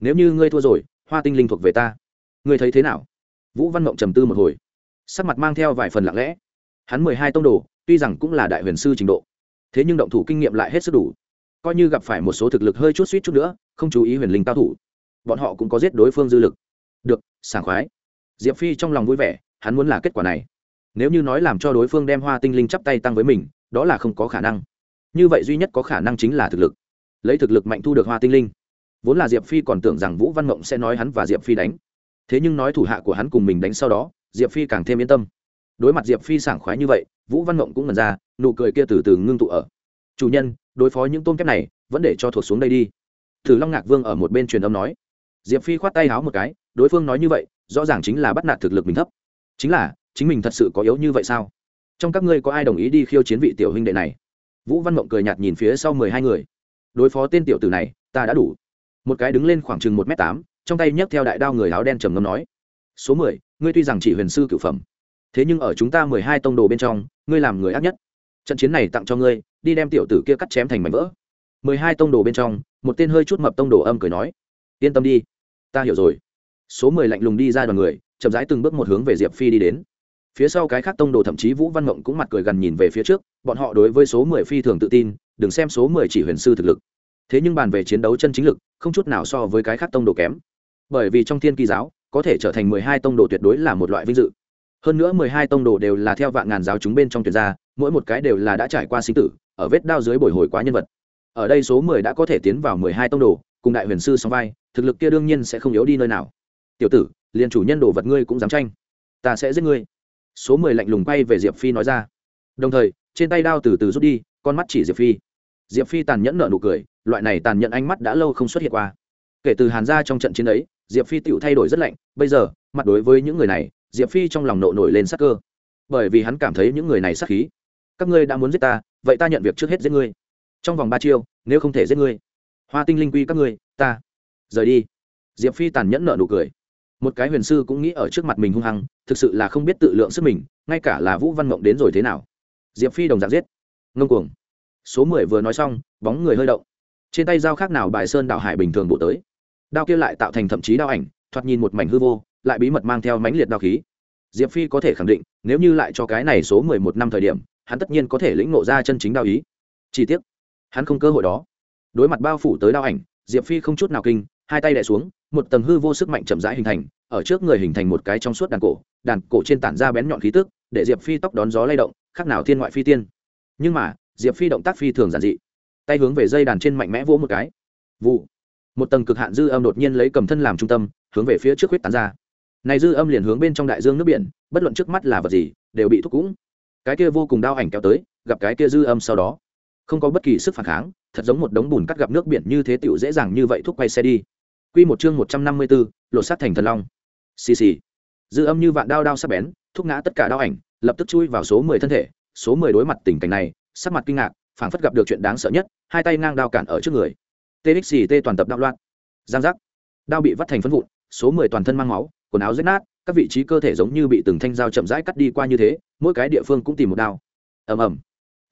Nếu như ngươi thua rồi, hoa tinh linh thuộc về ta. Ngươi thấy thế nào? Vũ văn mộng trầm tư một hồi. Sắc mặt mang theo vài phần lặng lẽ. Hắn mười hai tông đồ, tuy rằng cũng là đại huyền sư trình độ, thế nhưng động thủ kinh nghiệm lại hết sức đủ coi như gặp phải một số thực lực hơi chút suýt chút nữa, không chú ý huyền linh cao thủ. Bọn họ cũng có giết đối phương dư lực. Được, sảng khoái. Diệp phi trong lòng vui vẻ, hắn muốn là kết quả này. Nếu như nói làm cho đối phương đem hoa tinh linh chắp tay tăng với mình, đó là không có khả năng. Như vậy duy nhất có khả năng chính là thực lực. Lấy thực lực mạnh thu được hoa tinh linh. Vốn là diệp phi còn tưởng rằng vũ văn mộng sẽ nói hắn và diệp phi đánh. Thế nhưng nói thủ hạ của hắn cùng mình đánh sau đó, diệp phi càng thêm yên tâm. Đối mặt diệp phi sảng khoái như vậy, vũ văn mộng cũng ngần ra, nụ cười kia từ từ ngưng tụ ở. Chủ nhân đối phó những tôm kép này, vẫn để cho thuộc xuống đây đi. Thử long ngạc vương ở một bên truyền âm nói. Diệp phi khoát tay háo một cái, đối phương nói như vậy, rõ ràng chính là bắt nạt thực lực mình thấp. Chính là, chính mình thật sự có yếu như vậy sao? Trong các ngươi có ai đồng ý đi khiêu chiến vị tiểu huynh đệ này? Vũ văn mộng cười nhạt nhìn phía sau mười hai người. Đối phó tên tiểu tử này, ta đã đủ. Một cái đứng lên khoảng chừng một m tám, trong tay nhấc theo đại đao người áo đen trầm ngâm nói. Số mười, ngươi tuy rằng chỉ huyền sư cựu phẩm, thế nhưng ở chúng ta mười hai tông đồ bên trong, ngươi làm người ác nhất trận chiến này tặng cho ngươi, đi đem tiểu tử kia cắt chém thành mảnh vỡ. Mười hai tông đồ bên trong, một tên hơi chút mập tông đồ âm cười nói, yên tâm đi, ta hiểu rồi. Số mười lạnh lùng đi ra đoàn người, chậm rãi từng bước một hướng về diệp phi đi đến. Phía sau cái khác tông đồ thậm chí vũ văn mộng cũng mặt cười gần nhìn về phía trước, bọn họ đối với số mười phi thường tự tin, đừng xem số mười chỉ huyền sư thực lực. Thế nhưng bàn về chiến đấu chân chính lực, không chút nào so với cái khác tông đồ kém. Bởi vì trong thiên kỳ giáo, có thể trở thành mười hai tông đồ tuyệt đối là một loại vinh dự. Hơn nữa mười hai tông đồ đều là theo vạn ngàn giáo chúng bên trong tuyệt gia mỗi một cái đều là đã trải qua sinh tử, ở vết đao dưới bồi hồi quá nhân vật. Ở đây số mười đã có thể tiến vào mười hai tông đồ, cùng đại huyền sư song vai, thực lực kia đương nhiên sẽ không yếu đi nơi nào. Tiểu tử, liền chủ nhân đồ vật ngươi cũng dám tranh, ta sẽ giết ngươi. Số mười lạnh lùng quay về diệp phi nói ra. Đồng thời, trên tay đao từ từ rút đi, con mắt chỉ diệp phi. Diệp phi tàn nhẫn nợ nụ cười, loại này tàn nhẫn ánh mắt đã lâu không xuất hiện qua. Kể từ hàn ra trong trận chiến ấy, diệp phi tựu thay đổi rất lạnh, bây giờ, mặt đối với những người này, diệp phi trong lòng nộ nổi lên sắc cơ. Bởi vì hắn cảm thấy những người này sắc khí các ngươi đã muốn giết ta, vậy ta nhận việc trước hết giết ngươi. Trong vòng ba chiêu, nếu không thể giết ngươi, hoa tinh linh quy các ngươi, ta. Rời đi. Diệp phi tàn nhẫn nợ nụ cười. Một cái huyền sư cũng nghĩ ở trước mặt mình hung hăng, thực sự là không biết tự lượng sức mình, ngay cả là vũ văn mộng đến rồi thế nào. Diệp phi đồng dạng giết. Ngông cuồng. Số mười vừa nói xong, bóng người hơi động. Trên tay dao khác nào bài sơn đạo hải bình thường bộ tới. Đao kia lại tạo thành thậm chí đao ảnh, thoạt nhìn một mảnh hư vô, lại bí mật mang theo mãnh liệt đao khí. Diệp phi có thể khẳng định, nếu như lại cho cái này số mười một năm thời điểm hắn tất nhiên có thể lĩnh ngộ ra chân chính đao ý. Chỉ tiếc, hắn không cơ hội đó. Đối mặt bao phủ tới đao ảnh, diệp phi không chút nào kinh, hai tay đè xuống, một tầng hư vô sức mạnh chậm rãi hình thành, ở trước người hình thành một cái trong suốt đàn cổ đàn cổ trên tản ra bén nhọn khí tức, để diệp phi tóc đón gió lay động, khác nào thiên ngoại phi tiên. Nhưng mà, diệp phi động tác phi thường giản dị. Tay hướng về dây đàn trên mạnh mẽ vỗ một cái. Vụ. Một tầng cực hạn dư âm đột nhiên lấy cầm thân làm trung tâm, hướng về phía trước huyết tán ra. Này dư âm liền hướng bên trong đại dương nước biển, bất luận trước mắt là vật gì, đều bị thúc cũng cái kia vô cùng đau ảnh kéo tới gặp cái kia dư âm sau đó không có bất kỳ sức phản kháng thật giống một đống bùn cắt gặp nước biển như thế tựu dễ dàng như vậy thúc quay xe đi Quy một chương một trăm năm mươi bốn lột sát thành thần long. Xì xì. Dư âm như vạn đao đao sắc bén, thúc ngã tất cả đao ảnh, lập tức chui vào số mười thân thể, số mười đối mặt tình cảnh này, sắc mặt kinh ngạc, phảng phất gặp được chuyện đáng sợ nhất, hai tay ngang đao cản ở trước người. TXT toàn tập đạo loạn. Giang giác. Đao bị vắt thành phân vụn, số mười toàn thân mang máu, quần áo rách nát, các vị trí cơ thể giống như bị từng thanh dao chậm rãi cắt đi qua như thế, mỗi cái địa phương cũng tìm một đao. Ầm ầm.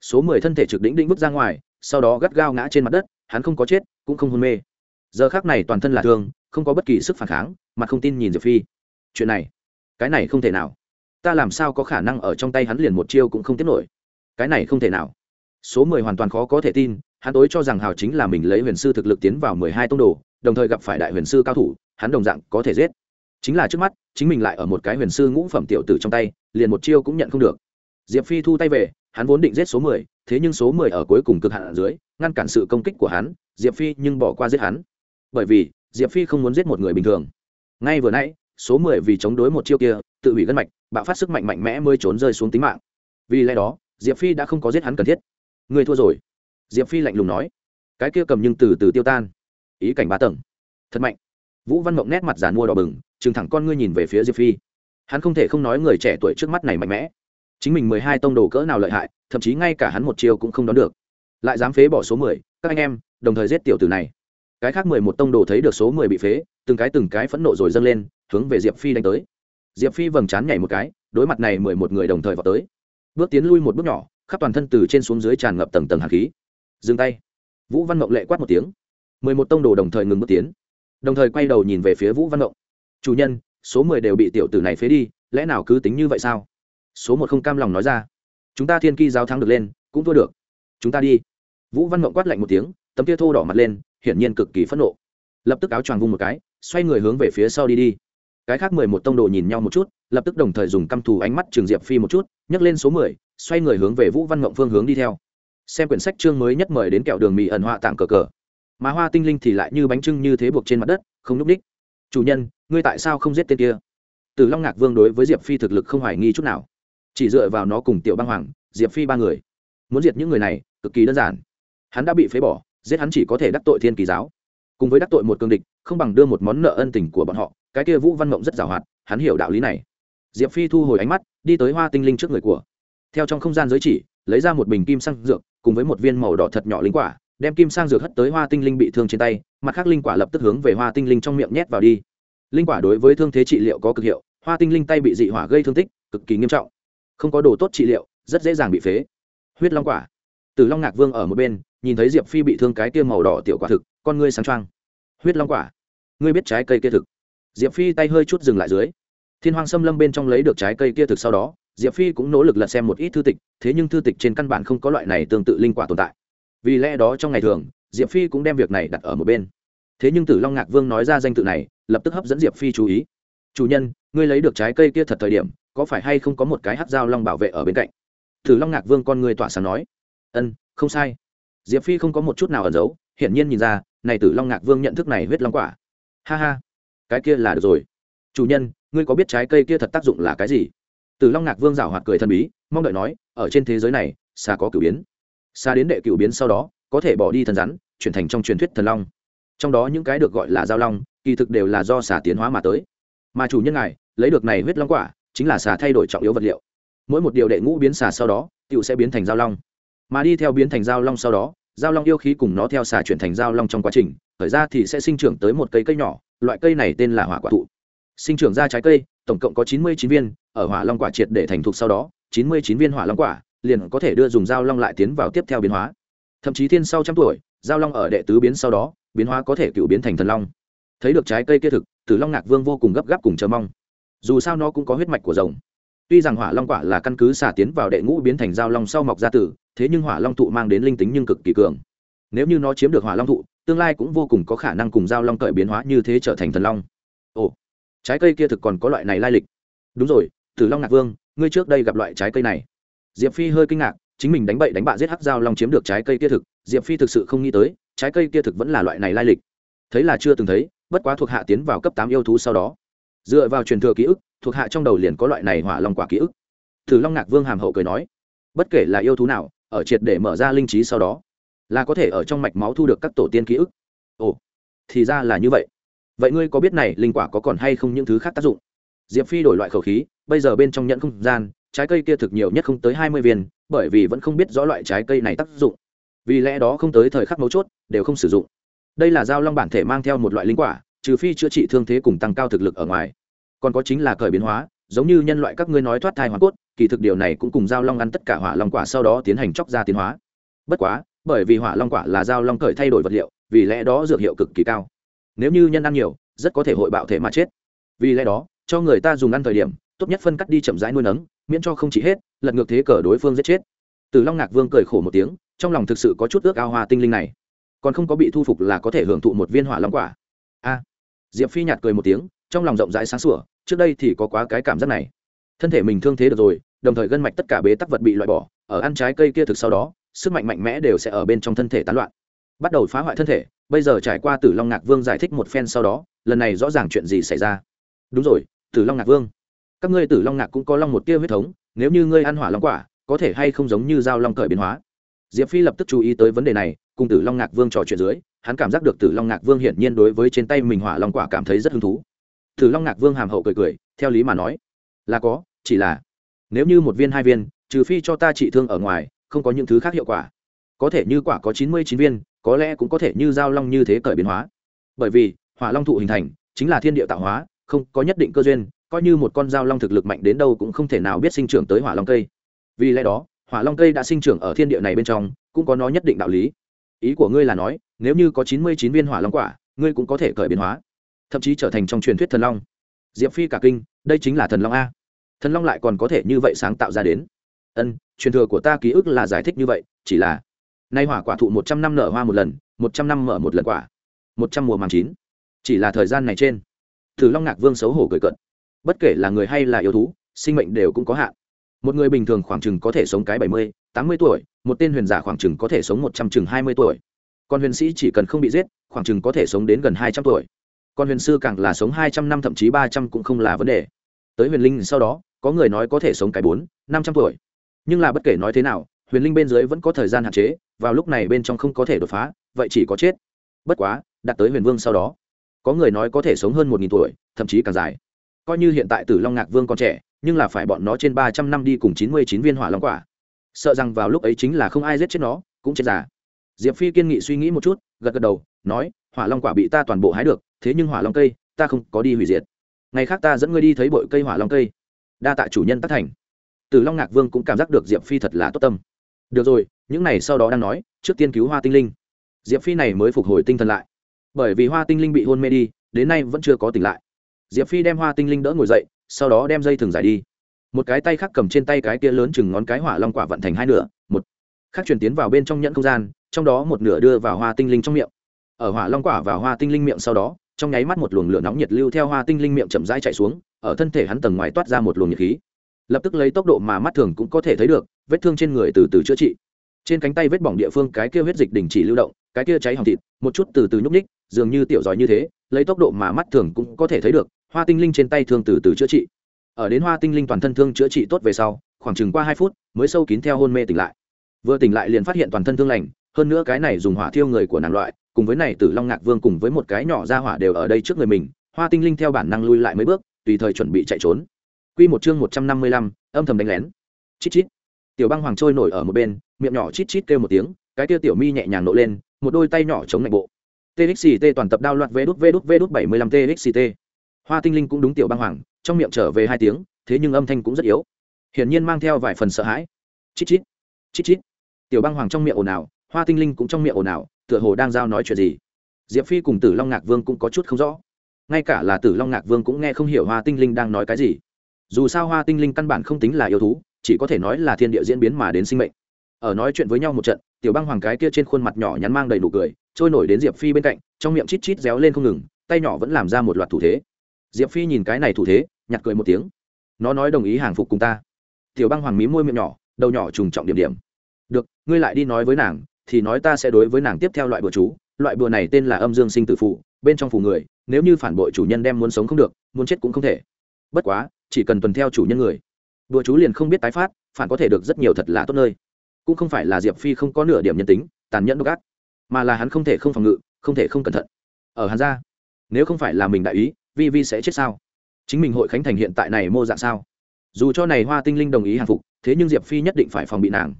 Số mười thân thể trực đỉnh đỉnh vứt ra ngoài, sau đó gắt gao ngã trên mặt đất, hắn không có chết, cũng không hôn mê. Giờ khác này toàn thân là thương không có bất kỳ sức phản kháng mà không tin nhìn diệp phi. Chuyện này cái này không thể nào. Ta làm sao có khả năng ở trong tay hắn liền một chiêu cũng không tiếp nổi? Cái này không thể nào. Số mười hoàn toàn khó có thể tin hắn tối cho rằng hào chính là mình lấy huyền sư thực lực tiến vào mười hai tông đồ đồng thời gặp phải đại huyền sư cao thủ hắn đồng dạng có thể giết chính là trước mắt, chính mình lại ở một cái huyền sư ngũ phẩm tiểu tử trong tay, liền một chiêu cũng nhận không được. Diệp phi thu tay về, hắn vốn định giết số mười, thế nhưng số mười ở cuối cùng cực hạn ở dưới, ngăn cản sự công kích của hắn, diệp phi nhưng bỏ qua giết hắn. Bởi vì, diệp phi không muốn giết một người bình thường. Ngay vừa nãy, số mười vì chống đối một chiêu kia, tự hủy gân mạch, bạo phát sức mạnh mạnh mẽ mới trốn rơi xuống tính mạng. Vì lẽ đó, diệp phi đã không có giết hắn cần thiết. Người thua rồi. Diệp phi lạnh lùng nói. Cái kia cầm nhưng từ từ tiêu tan. Ý cảnh ba tầng. Thật mạnh. Vũ văn mộng nét mặt giàn mua đỏ bừng chừng thẳng con ngươi nhìn về phía diệp phi. Hắn không thể không nói người trẻ tuổi trước mắt này mạnh mẽ. Chính mình mười hai tông đồ cỡ nào lợi hại, thậm chí ngay cả hắn một chiêu cũng không đón được. Lại dám phế bỏ số mười, các anh em, đồng thời giết tiểu tử này. Cái khác mười một tông đồ thấy được số mười bị phế, từng cái từng cái phẫn nộ rồi dâng lên, hướng về diệp phi đánh tới. Diệp phi vầng trán nhảy một cái, đối mặt này mười một người đồng thời vào tới. Bước tiến lui một bước nhỏ, khắp toàn thân từ trên xuống dưới tràn ngập tầng tầng hạt khí. Dừng tay. Vũ văn mộng lệ quát một tiếng. Mười một tông đồ đồng thời ngừng bước tiến. Đồng thời quay đầu nhìn về phía vũ văn mộng chủ nhân, số mười đều bị tiểu tử này phế đi, lẽ nào cứ tính như vậy sao? Số một không cam lòng nói ra. Chúng ta thiên ki giáo thắng được lên, cũng thua được. Chúng ta đi. Vũ văn mộng quát lạnh một tiếng, tấm kia thô đỏ mặt lên, hiển nhiên cực kỳ phẫn nộ. Lập tức áo choàng vung một cái, xoay người hướng về phía sau đi đi. Cái khác mười một tông đồ nhìn nhau một chút, lập tức đồng thời dùng căm thù ánh mắt trường diệp phi một chút, nhấc lên số mười, xoay người hướng về vũ văn mộng phương hướng đi theo. Xem quyển sách chương mới nhất mời đến kẹo đường mì ẩn họa tặng cờ cờ. Mà hoa tinh linh thì lại như bánh trưng như thế buộc trên mặt đất, không núc ních chủ nhân, ngươi tại sao không giết tên kia? Từ long ngạc vương đối với diệp phi thực lực không hoài nghi chút nào. Chỉ dựa vào nó cùng tiểu băng hoàng, diệp phi ba người. Muốn diệt những người này, cực kỳ đơn giản. Hắn đã bị phế bỏ, giết hắn chỉ có thể đắc tội thiên kỳ giáo. Cùng với đắc tội một cương địch, không bằng đưa một món nợ ân tình của bọn họ, cái kia vũ văn mộng rất giàu hoạt hắn hiểu đạo lý này. Diệp phi thu hồi ánh mắt, đi tới hoa tinh linh trước người của. Theo trong không gian giới chỉ, lấy ra một bình kim sang dược, cùng với một viên màu đỏ thật nhỏ linh quả đem kim sang dược hất tới hoa tinh linh bị thương trên tay, mặt khác linh quả lập tức hướng về hoa tinh linh trong miệng nhét vào đi. Linh quả đối với thương thế trị liệu có cực hiệu, hoa tinh linh tay bị dị hỏa gây thương tích, cực kỳ nghiêm trọng. Không có đồ tốt trị liệu, rất dễ dàng bị phế. Huyết long quả. Từ long ngạc vương ở một bên, nhìn thấy diệp phi bị thương cái kia màu đỏ tiểu quả thực, con ngươi sáng trăng huyết long quả. Ngươi biết trái cây kia thực. Diệp phi tay hơi chút dừng lại dưới. Thiên hoàng xâm lâm bên trong lấy được trái cây kia thực sau đó, diệp phi cũng nỗ lực lật xem một ít thư tịch, thế nhưng thư tịch trên căn bản không có loại này tương tự linh quả tồn tại vì lẽ đó trong ngày thường, diệp phi cũng đem việc này đặt ở một bên. Thế nhưng tử long ngạc vương nói ra danh tự này, lập tức hấp dẫn diệp phi chú ý. Chủ nhân, ngươi lấy được trái cây kia thật thời điểm, có phải hay không có một cái hát dao long bảo vệ ở bên cạnh? Tử long ngạc vương con ngươi tỏa sáng nói. Ân, không sai. Diệp phi không có một chút nào ẩn giấu, hiển nhiên nhìn ra, này tử long ngạc vương nhận thức này huyết long quả. Ha ha, cái kia là được rồi. Chủ nhân, ngươi có biết trái cây kia thật tác dụng là cái gì? Tử long ngạc vương rảo hoạt cười thần bí, mong đợi nói, ở trên thế giới này xa có cử biến xa đến đệ cửu biến sau đó, có thể bỏ đi thần rắn, chuyển thành trong truyền thuyết thần long. Trong đó những cái được gọi là giao long, kỳ thực đều là do xà tiến hóa mà tới. Mà chủ nhân ngài, lấy được này huyết long quả, chính là xà thay đổi trọng yếu vật liệu. Mỗi một điều đệ ngũ biến xà sau đó tựu sẽ biến thành giao long. Mà đi theo biến thành giao long sau đó, giao long yêu khí cùng nó theo xà chuyển thành giao long trong quá trình thời ra thì sẽ sinh trưởng tới một cây cây nhỏ, loại cây này tên là hỏa quả thụ. Sinh trưởng ra trái cây, tổng cộng có chín mươi chín viên, ở hỏa long quả triệt để thành thục sau đó, chín mươi chín viên hỏa long quả liền có thể đưa dùng giao long lại tiến vào tiếp theo biến hóa. Thậm chí thiên sau trăm tuổi, giao long ở đệ tứ biến sau đó, biến hóa có thể cựu biến thành thần long. Thấy được trái cây kia thực, tử long ngạc vương vô cùng gấp gáp cùng chờ mong. Dù sao nó cũng có huyết mạch của rồng. Tuy rằng hỏa long quả là căn cứ xả tiến vào đệ ngũ biến thành giao long sau mọc ra tử, thế nhưng hỏa long thụ mang đến linh tính nhưng cực kỳ cường. Nếu như nó chiếm được hỏa long thụ, tương lai cũng vô cùng có khả năng cùng giao long cởi biến hóa như thế trở thành thần long. Ồ, trái cây kia thực còn có loại này lai lịch. Đúng rồi, tử long ngạc vương, ngươi trước đây gặp loại trái cây này diệp phi hơi kinh ngạc, chính mình đánh bậy đánh bạ giết hắc giao long chiếm được trái cây kia thực, diệp phi thực sự không nghĩ tới, trái cây kia thực vẫn là loại này lai lịch. Thấy là chưa từng thấy, bất quá thuộc hạ tiến vào cấp tám yêu thú sau đó. Dựa vào truyền thừa ký ức, thuộc hạ trong đầu liền có loại này hỏa long quả ký ức. Thử long ngạc vương hàm hậu cười nói, bất kể là yêu thú nào, ở triệt để mở ra linh trí sau đó, là có thể ở trong mạch máu thu được các tổ tiên ký ức. Ồ, thì ra là như vậy. Vậy ngươi có biết này linh quả có còn hay không những thứ khác tác dụng? Diệp phi đổi loại khẩu khí, bây giờ bên trong nhận không gian trái cây kia thực nhiều nhất không tới hai mươi viên, bởi vì vẫn không biết rõ loại trái cây này tác dụng. Vì lẽ đó không tới thời khắc mấu chốt, đều không sử dụng. Đây là dao long bản thể mang theo một loại linh quả, trừ phi chữa trị thương thế cùng tăng cao thực lực ở ngoài. Còn có chính là cởi biến hóa, giống như nhân loại các ngươi nói thoát thai hóa cốt, kỳ thực điều này cũng cùng dao long ăn tất cả hỏa long quả sau đó tiến hành chóc ra tiến hóa. Bất quá, bởi vì hỏa long quả là dao long cởi thay đổi vật liệu, vì lẽ đó dược hiệu cực kỳ cao. Nếu như nhân ăn nhiều, rất có thể hội bạo thể mà chết. Vì lẽ đó, cho người ta dùng ăn thời điểm, tốt nhất phân cắt đi chậm rãi nuôi nấng miễn cho không chỉ hết, lật ngược thế cờ đối phương giết chết. Từ long ngạc vương cười khổ một tiếng, trong lòng thực sự có chút ước ao hoa tinh linh này. Còn không có bị thu phục là có thể hưởng thụ một viên hỏa long quả. A. À, Diệp phi nhạt cười một tiếng, trong lòng rộng rãi sáng sủa, trước đây thì có quá cái cảm giác này. Thân thể mình thương thế được rồi, đồng thời gân mạch tất cả bế tắc vật bị loại bỏ, ở ăn trái cây kia thực sau đó, sức mạnh mạnh mẽ đều sẽ ở bên trong thân thể tán loạn. Bắt đầu phá hoại thân thể, bây giờ trải qua tử long ngạc vương giải thích một phen sau đó, lần này rõ ràng chuyện gì xảy ra. Đúng rồi, tử long ngạc vương các ngươi tử long ngạc cũng có long một tia huyết thống, nếu như ngươi ăn hỏa long quả, có thể hay không giống như dao long cởi biến hóa? Diệp phi lập tức chú ý tới vấn đề này, cùng tử long ngạc vương trò chuyện dưới, hắn cảm giác được tử long ngạc vương hiển nhiên đối với trên tay mình hỏa long quả cảm thấy rất hứng thú. Tử long ngạc vương hàm hậu cười cười, theo lý mà nói, là có, chỉ là, nếu như một viên hai viên, trừ phi cho ta trị thương ở ngoài, không có những thứ khác hiệu quả. Có thể như quả có chín mươi chín viên, có lẽ cũng có thể như giao long như thế cởi biến hóa. Bởi vì, hỏa long thụ hình thành, chính là thiên địa tạo hóa, không có nhất định cơ duyên coi như một con dao long thực lực mạnh đến đâu cũng không thể nào biết sinh trưởng tới hỏa long cây. Vì lẽ đó, hỏa long cây đã sinh trưởng ở thiên địa này bên trong, cũng có nó nhất định đạo lý. Ý của ngươi là nói, nếu như có chín mươi chín viên hỏa long quả, ngươi cũng có thể cởi biến hóa, thậm chí trở thành trong truyền thuyết thần long. Diệp phi cả kinh, đây chính là thần long a. Thần long lại còn có thể như vậy sáng tạo ra đến. Ân, truyền thừa của ta ký ức là giải thích như vậy, chỉ là, nay hỏa quả thụ một trăm năm nở hoa một lần, một trăm năm mở một lần quả, một trăm mùa màng chín. Chỉ là thời gian này trên, thử long ngạc vương xấu hổ cười cận bất kể là người hay là yêu thú, sinh mệnh đều cũng có hạn. Một người bình thường khoảng chừng có thể sống cái bảy mươi, tám mươi tuổi, một tên huyền giả khoảng chừng có thể sống một trăm chừng hai mươi tuổi. Còn huyền sĩ chỉ cần không bị giết, khoảng chừng có thể sống đến gần hai trăm tuổi. Còn huyền sư càng là sống hai trăm năm thậm chí ba trăm cũng không là vấn đề. Tới huyền linh sau đó, có người nói có thể sống cái bốn, năm trăm tuổi. Nhưng là bất kể nói thế nào, huyền linh bên dưới vẫn có thời gian hạn chế, vào lúc này bên trong không có thể đột phá, vậy chỉ có chết. Bất quá, đạt tới huyền vương sau đó, có người nói có thể sống hơn một nghìn tuổi, thậm chí càng dài coi như hiện tại tử long ngạc vương còn trẻ, nhưng là phải bọn nó trên ba trăm năm đi cùng chín mươi chín viên hỏa long quả. Sợ rằng vào lúc ấy chính là không ai giết chết nó, cũng chết già. Diệp phi kiên nghị suy nghĩ một chút, gật gật đầu, nói, hỏa long quả bị ta toàn bộ hái được, thế nhưng hỏa long cây, ta không có đi hủy diệt. Ngày khác ta dẫn ngươi đi thấy bội cây hỏa long cây. Đa tạ chủ nhân tác thành. Từ long ngạc vương cũng cảm giác được diệp phi thật là tốt tâm. Được rồi, những này sau đó đang nói, trước tiên cứu hoa tinh linh. Diệp phi này mới phục hồi tinh thần lại. Bởi vì hoa tinh linh bị hôn mê đi, đến nay vẫn chưa có tỉnh lại diệp phi đem hoa tinh linh đỡ ngồi dậy, sau đó đem dây thừng giải đi. Một cái tay khác cầm trên tay cái kia lớn chừng ngón cái hỏa long quả vận thành hai nửa, một khác chuyển tiến vào bên trong nhẫn không gian, trong đó một nửa đưa vào hoa tinh linh trong miệng. Ở hỏa long quả và hoa tinh linh miệng sau đó, trong nháy mắt một luồng lửa nóng nhiệt lưu theo hoa tinh linh miệng chậm rãi chạy xuống, ở thân thể hắn tầng ngoài toát ra một luồng nhiệt khí. Lập tức lấy tốc độ mà mắt thường cũng có thể thấy được, vết thương trên người từ từ chữa trị. Trên cánh tay vết bỏng địa phương cái kia huyết dịch đình chỉ lưu động, cái kia cháy hỏng thịt, một chút từ từ nhúc ních dường như tiểu giỏi như thế, lấy tốc độ mà mắt thường cũng có thể thấy được hoa tinh linh trên tay thương từ từ chữa trị ở đến hoa tinh linh toàn thân thương chữa trị tốt về sau khoảng chừng qua hai phút mới sâu kín theo hôn mê tỉnh lại vừa tỉnh lại liền phát hiện toàn thân thương lành hơn nữa cái này dùng hỏa thiêu người của nàng loại cùng với này tử long ngạc vương cùng với một cái nhỏ ra hỏa đều ở đây trước người mình hoa tinh linh theo bản năng lui lại mấy bước tùy thời chuẩn bị chạy trốn Quy một chương một trăm năm mươi lăm, âm thầm đánh lén. Chít chít. Tiểu Băng Hoàng trôi nổi ở một bên, miệng nhỏ chít chít kêu một tiếng, cái kia tiểu mi nhẹ nhàng nổ lên, một đôi tay nhỏ chống lạnh bộ. TXT toàn tập đao loạt vé đút vé đút vé đút 75 TXT. Hoa Tinh Linh cũng đúng tiểu Băng Hoàng, trong miệng trở về hai tiếng, thế nhưng âm thanh cũng rất yếu. Hiển nhiên mang theo vài phần sợ hãi. Chít chít. Chít chít. Tiểu Băng Hoàng trong miệng ồn ào, Hoa Tinh Linh cũng trong miệng ồn ào, tựa hồ đang giao nói chuyện gì. Diệp Phi cùng Tử Long Ngạc Vương cũng có chút không rõ. Ngay cả là Tử Long Ngạc Vương cũng nghe không hiểu Hoa Tinh Linh đang nói cái gì dù sao hoa tinh linh căn bản không tính là yêu thú chỉ có thể nói là thiên địa diễn biến mà đến sinh mệnh ở nói chuyện với nhau một trận tiểu băng hoàng cái kia trên khuôn mặt nhỏ nhắn mang đầy nụ cười trôi nổi đến diệp phi bên cạnh trong miệng chít chít réo lên không ngừng tay nhỏ vẫn làm ra một loạt thủ thế diệp phi nhìn cái này thủ thế, nhặt cười một tiếng. Nó nói đồng ý hàng phục cùng ta. Tiểu băng hoàng mí môi miệng nhỏ, đầu nhỏ trùng trọng điểm điểm. Được, ngươi lại đi nói với nàng, thì nói ta sẽ đối với nàng tiếp theo loại bừa chú. Loại bừa này tên là âm dương sinh tử phụ, bên trong phù người, nếu như phản bội chủ nhân đem muốn sống không được, muốn chết cũng không thể. Bất quá, chỉ cần tuần theo chủ nhân người. Bừa chú liền không biết tái phát, phản có thể được rất nhiều thật là tốt nơi. Cũng không phải là diệp phi không có nửa điểm nhân tính, tàn nhẫn độc ác, mà là hắn không thể không phòng ngự, không thể không cẩn thận. Ở hàn gia, nếu không phải là mình đại ý vi vi sẽ chết sao? Chính mình hội khánh thành hiện tại này mô dạng sao? Dù cho này hoa tinh linh đồng ý hàng phục, thế nhưng diệp phi nhất định phải phòng bị nàng.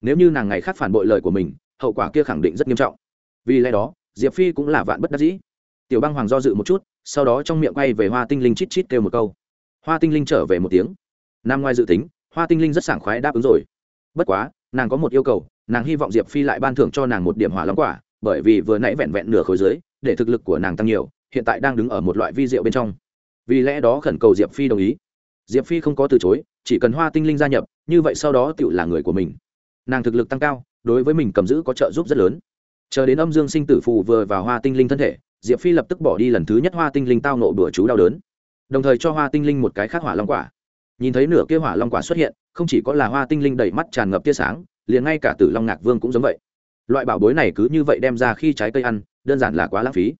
Nếu như nàng ngày khác phản bội lời của mình, hậu quả kia khẳng định rất nghiêm trọng. Vì lẽ đó, diệp phi cũng là vạn bất đắc dĩ. Tiểu băng hoàng do dự một chút, sau đó trong miệng quay về hoa tinh linh chít chít kêu một câu. Hoa tinh linh trở về một tiếng. Nam ngoài dự tính, hoa tinh linh rất sảng khoái đáp ứng rồi. Bất quá, nàng có một yêu cầu, nàng hy vọng diệp phi lại ban thưởng cho nàng một điểm hỏa long quả, bởi vì vừa nãy vẹn vẹn nửa khối dưới, để thực lực của nàng tăng nhiều hiện tại đang đứng ở một loại vi rượu bên trong. Vì lẽ đó khẩn cầu diệp phi đồng ý. Diệp phi không có từ chối, chỉ cần hoa tinh linh gia nhập, như vậy sau đó tự là người của mình. Nàng thực lực tăng cao, đối với mình cầm giữ có trợ giúp rất lớn. Chờ đến âm dương sinh tử phù vừa vào hoa tinh linh thân thể, diệp phi lập tức bỏ đi lần thứ nhất hoa tinh linh tao nộ bữa chú đau đớn. Đồng thời cho hoa tinh linh một cái khác hỏa long quả. Nhìn thấy nửa kia hỏa long quả xuất hiện, không chỉ có là hoa tinh linh đầy mắt tràn ngập tia sáng, liền ngay cả tử long ngạc vương cũng giống vậy. Loại bảo bối này cứ như vậy đem ra khi trái cây ăn, đơn giản là quá lãng phí.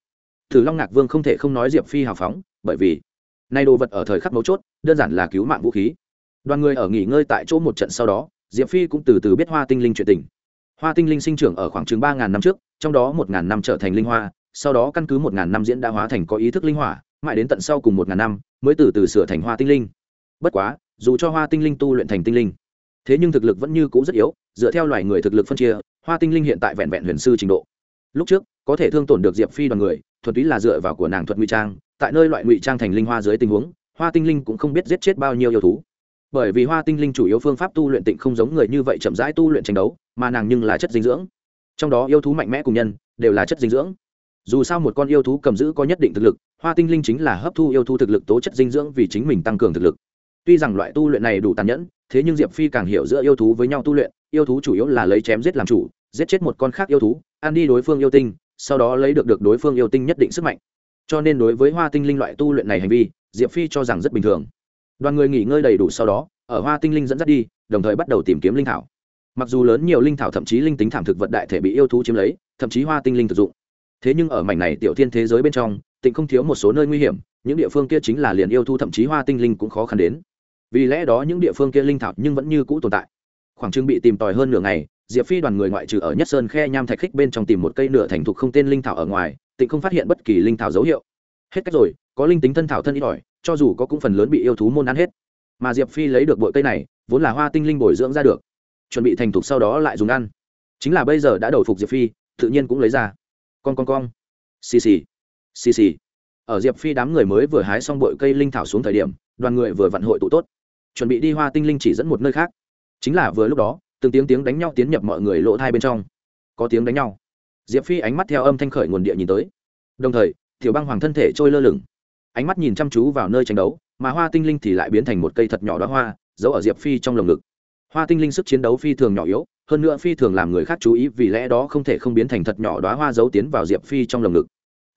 Thử long ngạc vương không thể không nói diệp phi hào phóng, bởi vì nay đồ vật ở thời khắc mấu chốt, đơn giản là cứu mạng vũ khí. Đoàn người ở nghỉ ngơi tại chỗ một trận sau đó, diệp phi cũng từ từ biết hoa tinh linh chuyện tình. Hoa tinh linh sinh trưởng ở khoảng chừng ba ngàn năm trước, trong đó một ngàn năm trở thành linh hoa, sau đó căn cứ một ngàn năm diễn đã hóa thành có ý thức linh hỏa mãi đến tận sau cùng một ngàn năm, mới từ từ sửa thành hoa tinh linh. Bất quá, dù cho hoa tinh linh tu luyện thành tinh linh, thế nhưng thực lực vẫn như cũ rất yếu, dựa theo loài người thực lực phân chia, hoa tinh linh hiện tại vẹn vẹn huyền sư trình độ. Lúc trước có thể thương tổn được diệp phi đoàn người, thuần túy là dựa vào của nàng thuật ngụy trang, tại nơi loại ngụy trang thành linh hoa dưới tình huống, hoa tinh linh cũng không biết giết chết bao nhiêu yêu thú. Bởi vì hoa tinh linh chủ yếu phương pháp tu luyện tịnh không giống người như vậy chậm rãi tu luyện tranh đấu, mà nàng nhưng là chất dinh dưỡng. Trong đó yêu thú mạnh mẽ cùng nhân, đều là chất dinh dưỡng. Dù sao một con yêu thú cầm giữ có nhất định thực lực, hoa tinh linh chính là hấp thu yêu thú thực lực tố chất dinh dưỡng vì chính mình tăng cường thực lực. Tuy rằng loại tu luyện này đủ tàn nhẫn, thế nhưng diệp phi càng hiểu giữa yêu thú với nhau tu luyện, yêu thú chủ yếu là lấy chém giết làm chủ, giết chết một con khác yêu thú, ăn đi đối phương yêu tinh sau đó lấy được được đối phương yêu tinh nhất định sức mạnh. Cho nên đối với hoa tinh linh loại tu luyện này hành vi, diệp phi cho rằng rất bình thường. Đoàn người nghỉ ngơi đầy đủ sau đó, ở hoa tinh linh dẫn dắt đi, đồng thời bắt đầu tìm kiếm linh thảo. Mặc dù lớn nhiều linh thảo thậm chí linh tính thảm thực vật đại thể bị yêu thú chiếm lấy, thậm chí hoa tinh linh thực dụng. Thế nhưng ở mảnh này tiểu thiên thế giới bên trong, tịnh không thiếu một số nơi nguy hiểm, những địa phương kia chính là liền yêu thú thậm chí hoa tinh linh cũng khó khăn đến. Vì lẽ đó những địa phương kia linh thảo nhưng vẫn như cũ tồn tại. Khoảng chừng bị tìm tòi hơn nửa ngày diệp phi đoàn người ngoại trừ ở nhất sơn khe nham thạch khích bên trong tìm một cây nửa thành thục không tên linh thảo ở ngoài, tịnh không phát hiện bất kỳ linh thảo dấu hiệu. Hết cách rồi, có linh tính thân thảo thân ít ỏi, cho dù có cũng phần lớn bị yêu thú môn ăn hết. Mà diệp phi lấy được bội cây này, vốn là hoa tinh linh bồi dưỡng ra được. Chuẩn bị thành thục sau đó lại dùng ăn. Chính là bây giờ đã đầu phục diệp phi, tự nhiên cũng lấy ra. Con con con xì xì. Xì xì. Ở diệp phi đám người mới vừa hái xong bội cây linh thảo xuống thời điểm, đoàn người vừa vặn hội tụ tốt. Chuẩn bị đi hoa tinh linh chỉ dẫn một nơi khác. Chính là vừa lúc đó từng tiếng tiếng đánh nhau tiến nhập mọi người lỗ thai bên trong. Có tiếng đánh nhau. Diệp phi ánh mắt theo âm thanh khởi nguồn địa nhìn tới. Đồng thời, tiểu băng hoàng thân thể trôi lơ lửng. Ánh mắt nhìn chăm chú vào nơi tranh đấu, mà hoa tinh linh thì lại biến thành một cây thật nhỏ đó hoa, giấu ở diệp phi trong lồng ngực. Hoa tinh linh sức chiến đấu phi thường nhỏ yếu, hơn nữa phi thường làm người khác chú ý, vì lẽ đó không thể không biến thành thật nhỏ đoá hoa giấu tiến vào diệp phi trong lồng ngực.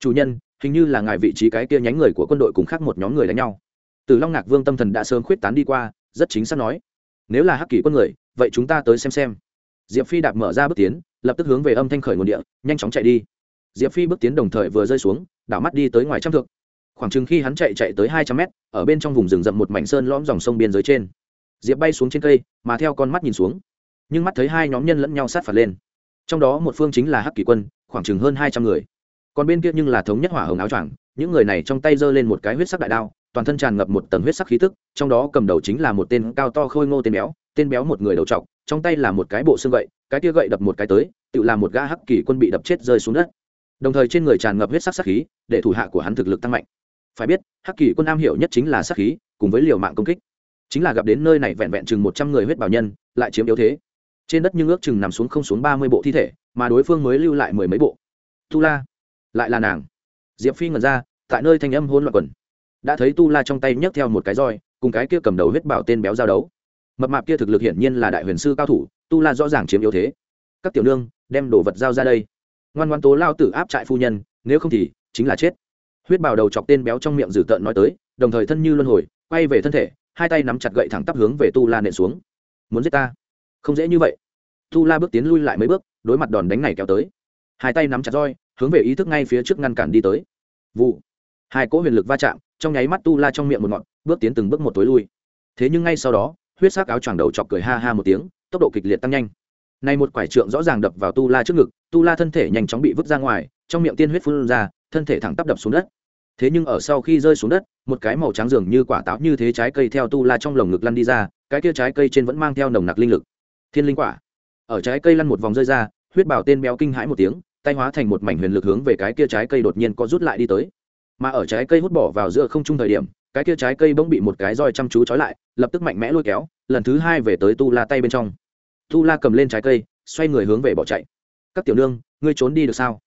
Chủ nhân, hình như là ngài vị trí cái kia nhánh người của quân đội cùng khác một nhóm người đánh nhau. Từ long ngạc vương tâm thần đã sớm khuyết tán đi qua, rất chính xác nói. Nếu là hắc kỷ quân người vậy chúng ta tới xem xem. Diệp phi đạp mở ra bước tiến, lập tức hướng về âm thanh khởi nguồn địa, nhanh chóng chạy đi. Diệp phi bước tiến đồng thời vừa rơi xuống, đảo mắt đi tới ngoài trăm thượng khoảng chừng khi hắn chạy chạy tới hai trăm mét, ở bên trong vùng rừng rậm một mảnh sơn lõm dòng sông biên giới trên. Diệp bay xuống trên cây, mà theo con mắt nhìn xuống, nhưng mắt thấy hai nhóm nhân lẫn nhau sát phạt lên. Trong đó một phương chính là hắc kỳ quân, khoảng chừng hơn hai trăm người. Còn bên kia nhưng là thống nhất hỏa hồng áo choàng, những người này trong tay giơ lên một cái huyết sắc đại đao, toàn thân tràn ngập một tầng huyết sắc khí tức, trong đó cầm đầu chính là một tên cao to khôi ngô tên béo tên béo một người đầu trọc, trong tay là một cái bộ xương gậy, cái kia gậy đập một cái tới, tự làm một gã hắc kỳ quân bị đập chết rơi xuống đất. Đồng thời trên người tràn ngập huyết sắc sắc khí, để thủ hạ của hắn thực lực tăng mạnh. Phải biết, hắc kỳ quân am hiểu nhất chính là sắc khí, cùng với liều mạng công kích. Chính là gặp đến nơi này vẹn vẹn chừng một trăm người huyết bảo nhân, lại chiếm yếu thế. Trên đất nhưng ước chừng nằm xuống không xuống ba mươi bộ thi thể, mà đối phương mới lưu lại mười mấy bộ. Tu la, lại là nàng. Diệp phi ngẩn ra, tại nơi thanh âm hôn loạn quần. Đã thấy tu la trong tay nhấc theo một cái roi, cùng cái kia cầm đầu huyết bảo tên béo giao đấu mập mạp kia thực lực hiển nhiên là đại huyền sư cao thủ, tu la rõ ràng chiếm yếu thế. Các tiểu nương, đem đồ vật giao ra đây. Ngoan ngoan tố lao tử áp trại phu nhân, nếu không thì chính là chết. Huyết bào đầu chọc tên béo trong miệng dử tợn nói tới, đồng thời thân như luân hồi, quay về thân thể, hai tay nắm chặt gậy thẳng tắp hướng về tu la nện xuống. Muốn giết ta? Không dễ như vậy. Tu la bước tiến lui lại mấy bước, đối mặt đòn đánh này kéo tới. Hai tay nắm chặt roi, hướng về ý thức ngay phía trước ngăn cản đi tới. Vụ. Hai cỗ huyền lực va chạm, trong nháy mắt tu la trong miệng một ngọn, bước tiến từng bước một tối lui. Thế nhưng ngay sau đó huyết sắc áo choàng đầu chọc cười ha ha một tiếng, tốc độ kịch liệt tăng nhanh. Nay một quải trượng rõ ràng đập vào tu la trước ngực, tu la thân thể nhanh chóng bị vứt ra ngoài, trong miệng tiên huyết phun ra, thân thể thẳng tắp đập xuống đất. Thế nhưng ở sau khi rơi xuống đất, một cái màu trắng dường như quả táo như thế trái cây theo tu la trong lồng ngực lăn đi ra, cái kia trái cây trên vẫn mang theo nồng nặc linh lực. Thiên linh quả. Ở trái cây lăn một vòng rơi ra, huyết bảo tên béo kinh hãi một tiếng, tay hóa thành một mảnh huyền lực hướng về cái kia trái cây đột nhiên có rút lại đi tới. Mà ở trái cây hút bỏ vào giữa không trung thời điểm cái kia trái cây bỗng bị một cái roi chăm chú trói lại, lập tức mạnh mẽ lôi kéo, lần thứ hai về tới tu la tay bên trong. Tu la cầm lên trái cây, xoay người hướng về bỏ chạy. Các tiểu nương, ngươi trốn đi được sao?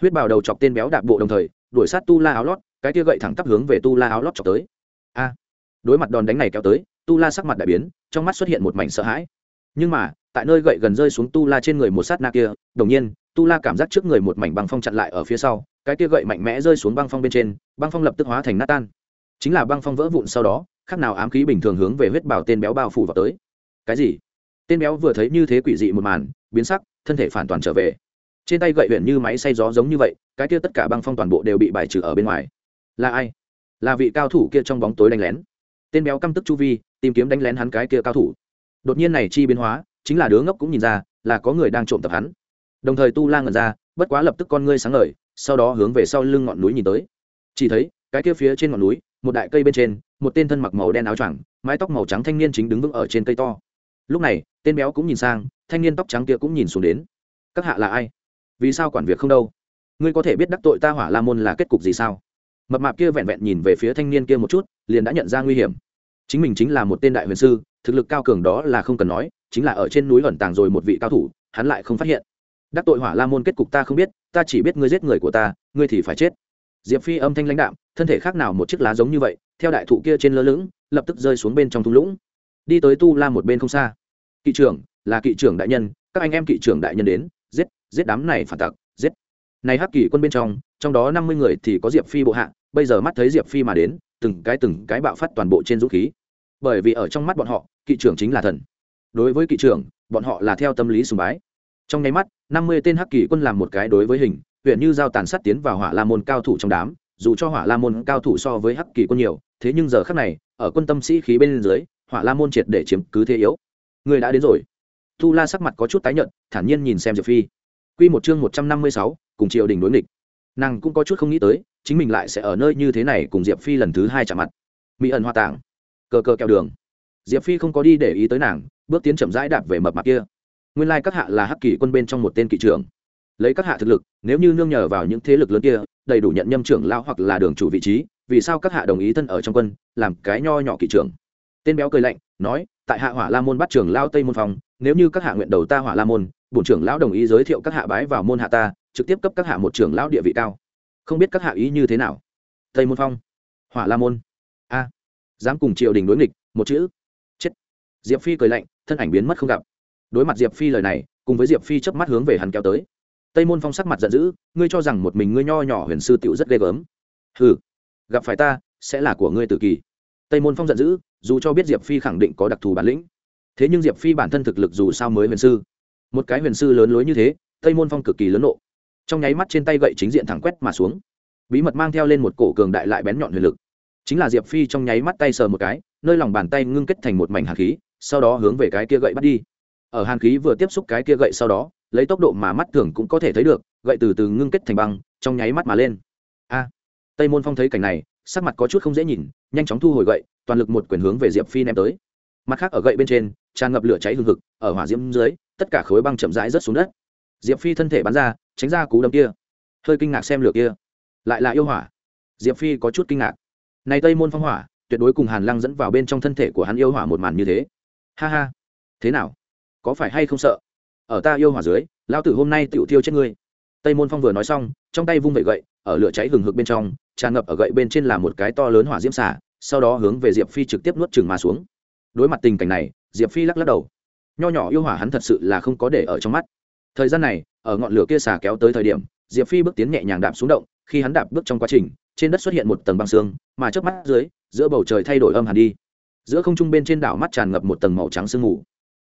Huyết bào đầu chọc tên béo đạp bộ đồng thời, đuổi sát tu la áo lót, cái kia gậy thẳng tắp hướng về tu la áo lót chọc tới. A! Đối mặt đòn đánh này kéo tới, tu la sắc mặt đại biến, trong mắt xuất hiện một mảnh sợ hãi. Nhưng mà, tại nơi gậy gần rơi xuống tu la trên người một sát na kia đồng nhiên, tu la cảm giác trước người một mảnh băng phong chặn lại ở phía sau, cái kia gậy mạnh mẽ rơi xuống băng phong bên trên, băng phong lập tức hóa thành nát tan chính là băng phong vỡ vụn sau đó khác nào ám khí bình thường hướng về huyết bảo tên béo bao phủ vào tới. Cái gì? Tên béo vừa thấy như thế quỷ dị một màn, biến sắc, thân thể phản toàn trở về. Trên tay gậy huyện như máy xay gió giống như vậy, cái kia tất cả băng phong toàn bộ đều bị bài trừ ở bên ngoài. Là ai? Là vị cao thủ kia trong bóng tối đánh lén. Tên béo căm tức chu vi, tìm kiếm đánh lén hắn cái kia cao thủ. Đột nhiên này chi biến hóa, chính là đứa ngốc cũng nhìn ra, là có người đang trộm tập hắn. Đồng thời tu la ngẩn ra, bất quá lập tức con ngươi sáng ngời, sau đó hướng về sau lưng ngọn núi nhìn tới. Chỉ thấy, cái kia phía trên ngọn núi một đại cây bên trên, một tên thân mặc màu đen áo choàng, mái tóc màu trắng thanh niên chính đứng vững ở trên cây to. Lúc này, tên béo cũng nhìn sang, thanh niên tóc trắng kia cũng nhìn xuống đến. Các hạ là ai? Vì sao quản việc không đâu? Ngươi có thể biết đắc tội ta hỏa la môn là kết cục gì sao? Mập mạp kia vẹn vẹn nhìn về phía thanh niên kia một chút, liền đã nhận ra nguy hiểm. Chính mình chính là một tên đại huyền sư, thực lực cao cường đó là không cần nói, chính là ở trên núi ẩn tàng rồi một vị cao thủ, hắn lại không phát hiện. Đắc tội hỏa la môn kết cục ta không biết, ta chỉ biết ngươi giết người của ta, ngươi thì phải chết diệp phi âm thanh lãnh đạm, thân thể khác nào một chiếc lá giống như vậy, theo đại thụ kia trên lơ lửng, lập tức rơi xuống bên trong thung lũng. Đi tới tu la một bên không xa. Kỵ trưởng, là kỵ trưởng đại nhân, các anh em kỵ trưởng đại nhân đến, giết giết đám này phản tặc, giết. Này hắc kỳ quân bên trong trong đó năm mươi người thì có diệp phi bộ hạ, bây giờ mắt thấy diệp phi mà đến, từng cái từng cái bạo phát toàn bộ trên dũng khí. Bởi vì ở trong mắt bọn họ, kỵ trưởng chính là thần. Đối với kỵ trưởng, bọn họ là theo tâm lý sùng bái. Trong nháy mắt, năm mươi tên hắc kỳ quân làm một cái đối với hình huyện như giao tàn sát tiến vào hỏa la môn cao thủ trong đám, dù cho hỏa la môn cao thủ so với hắc kỳ quân nhiều, thế nhưng giờ khác này, ở quân tâm sĩ khí bên dưới, hỏa la môn triệt để chiếm cứ thế yếu. Người đã đến rồi. Tu la sắc mặt có chút tái nhợt, thản nhiên nhìn xem diệp phi. Quy một chương một trăm năm mươi sáu, cùng triều đình đối nghịch. Nàng cũng có chút không nghĩ tới, chính mình lại sẽ ở nơi như thế này cùng diệp phi lần thứ hai chạm mặt. Mỹ ẩn hoa tạng cờ cờ kẹo đường. Diệp phi không có đi để ý tới nàng, bước tiến chậm rãi đạp về mập mặt kia. Nguyên lai các hạ là hắc kỳ quân bên trong một tên kỵ trưởng lấy các hạ thực lực, nếu như nương nhờ vào những thế lực lớn kia, đầy đủ nhận nhâm trưởng lao hoặc là đường chủ vị trí, vì sao các hạ đồng ý thân ở trong quân, làm cái nho nhỏ kỵ trưởng? Tên béo cười lạnh, nói, tại hạ hỏa la môn bắt trưởng lao tây môn phòng nếu như các hạ nguyện đầu ta hỏa la môn, bổn trưởng lão đồng ý giới thiệu các hạ bái vào môn hạ ta, trực tiếp cấp các hạ một trưởng lão địa vị cao. Không biết các hạ ý như thế nào? Tây môn phong. Hỏa la môn. A. Dám cùng triều đình đối nghịch, một chữ. Chết. Diệp phi cười lạnh, thân ảnh biến mất không gặp. Đối mặt diệp phi lời này, cùng với diệp phi chớp mắt hướng về hắn kéo tới tây môn phong sắc mặt giận dữ, ngươi cho rằng một mình ngươi nho nhỏ huyền sư tựu rất ghê gớm. Hừ, gặp phải ta, sẽ là của ngươi tự kỳ. Tây môn phong giận dữ, dù cho biết diệp phi khẳng định có đặc thù bản lĩnh, thế nhưng diệp phi bản thân thực lực dù sao mới huyền sư. Một cái huyền sư lớn lối như thế, tây môn phong cực kỳ lớn nộ. Trong nháy mắt trên tay gậy chính diện thẳng quét mà xuống. Bí mật mang theo lên một cổ cường đại lại bén nhọn huyền lực. Chính là diệp phi trong nháy mắt tay sờ một cái, nơi lòng bàn tay ngưng kết thành một mảnh hàn khí, sau đó hướng về cái kia gậy bắt đi. Ở hàn khí vừa tiếp xúc cái kia gậy sau đó lấy tốc độ mà mắt thường cũng có thể thấy được, gậy từ từ ngưng kết thành băng, trong nháy mắt mà lên. A. Tây môn phong thấy cảnh này, sắc mặt có chút không dễ nhìn, nhanh chóng thu hồi gậy, toàn lực một quyền hướng về diệp phi ném tới. Mặt khác ở gậy bên trên, tràn ngập lửa cháy hừng hực, ở hỏa diễm dưới, tất cả khối băng chậm rãi rớt xuống đất. Diệp phi thân thể bắn ra, tránh ra cú đâm kia. Hơi kinh ngạc xem lửa kia. Lại là yêu hỏa. Diệp phi có chút kinh ngạc. Này tây môn phong hỏa, tuyệt đối cùng hàn lăng dẫn vào bên trong thân thể của hắn yêu hỏa một màn như thế. Ha ha. Thế nào? Có phải hay không sợ? Ở ta yêu hỏa dưới lao tử hôm nay tựu tiêu chết ngươi. Tây môn phong vừa nói xong, trong tay vung vẩy gậy, ở lửa cháy hừng hực bên trong, tràn ngập ở gậy bên trên là một cái to lớn hỏa diễm xả sau đó hướng về diệp phi trực tiếp nuốt chừng mà xuống. Đối mặt tình cảnh này, diệp phi lắc lắc đầu. Nho nhỏ yêu hỏa hắn thật sự là không có để ở trong mắt. Thời gian này, ở ngọn lửa kia xả kéo tới thời điểm, diệp phi bước tiến nhẹ nhàng đạp xuống động, khi hắn đạp bước trong quá trình, trên đất xuất hiện một tầng băng xương, mà trước mắt dưới, giữa bầu trời thay đổi âm hẳn đi. Giữa không trung bên trên đảo mắt tràn ngập một tầng màu trắng sương mù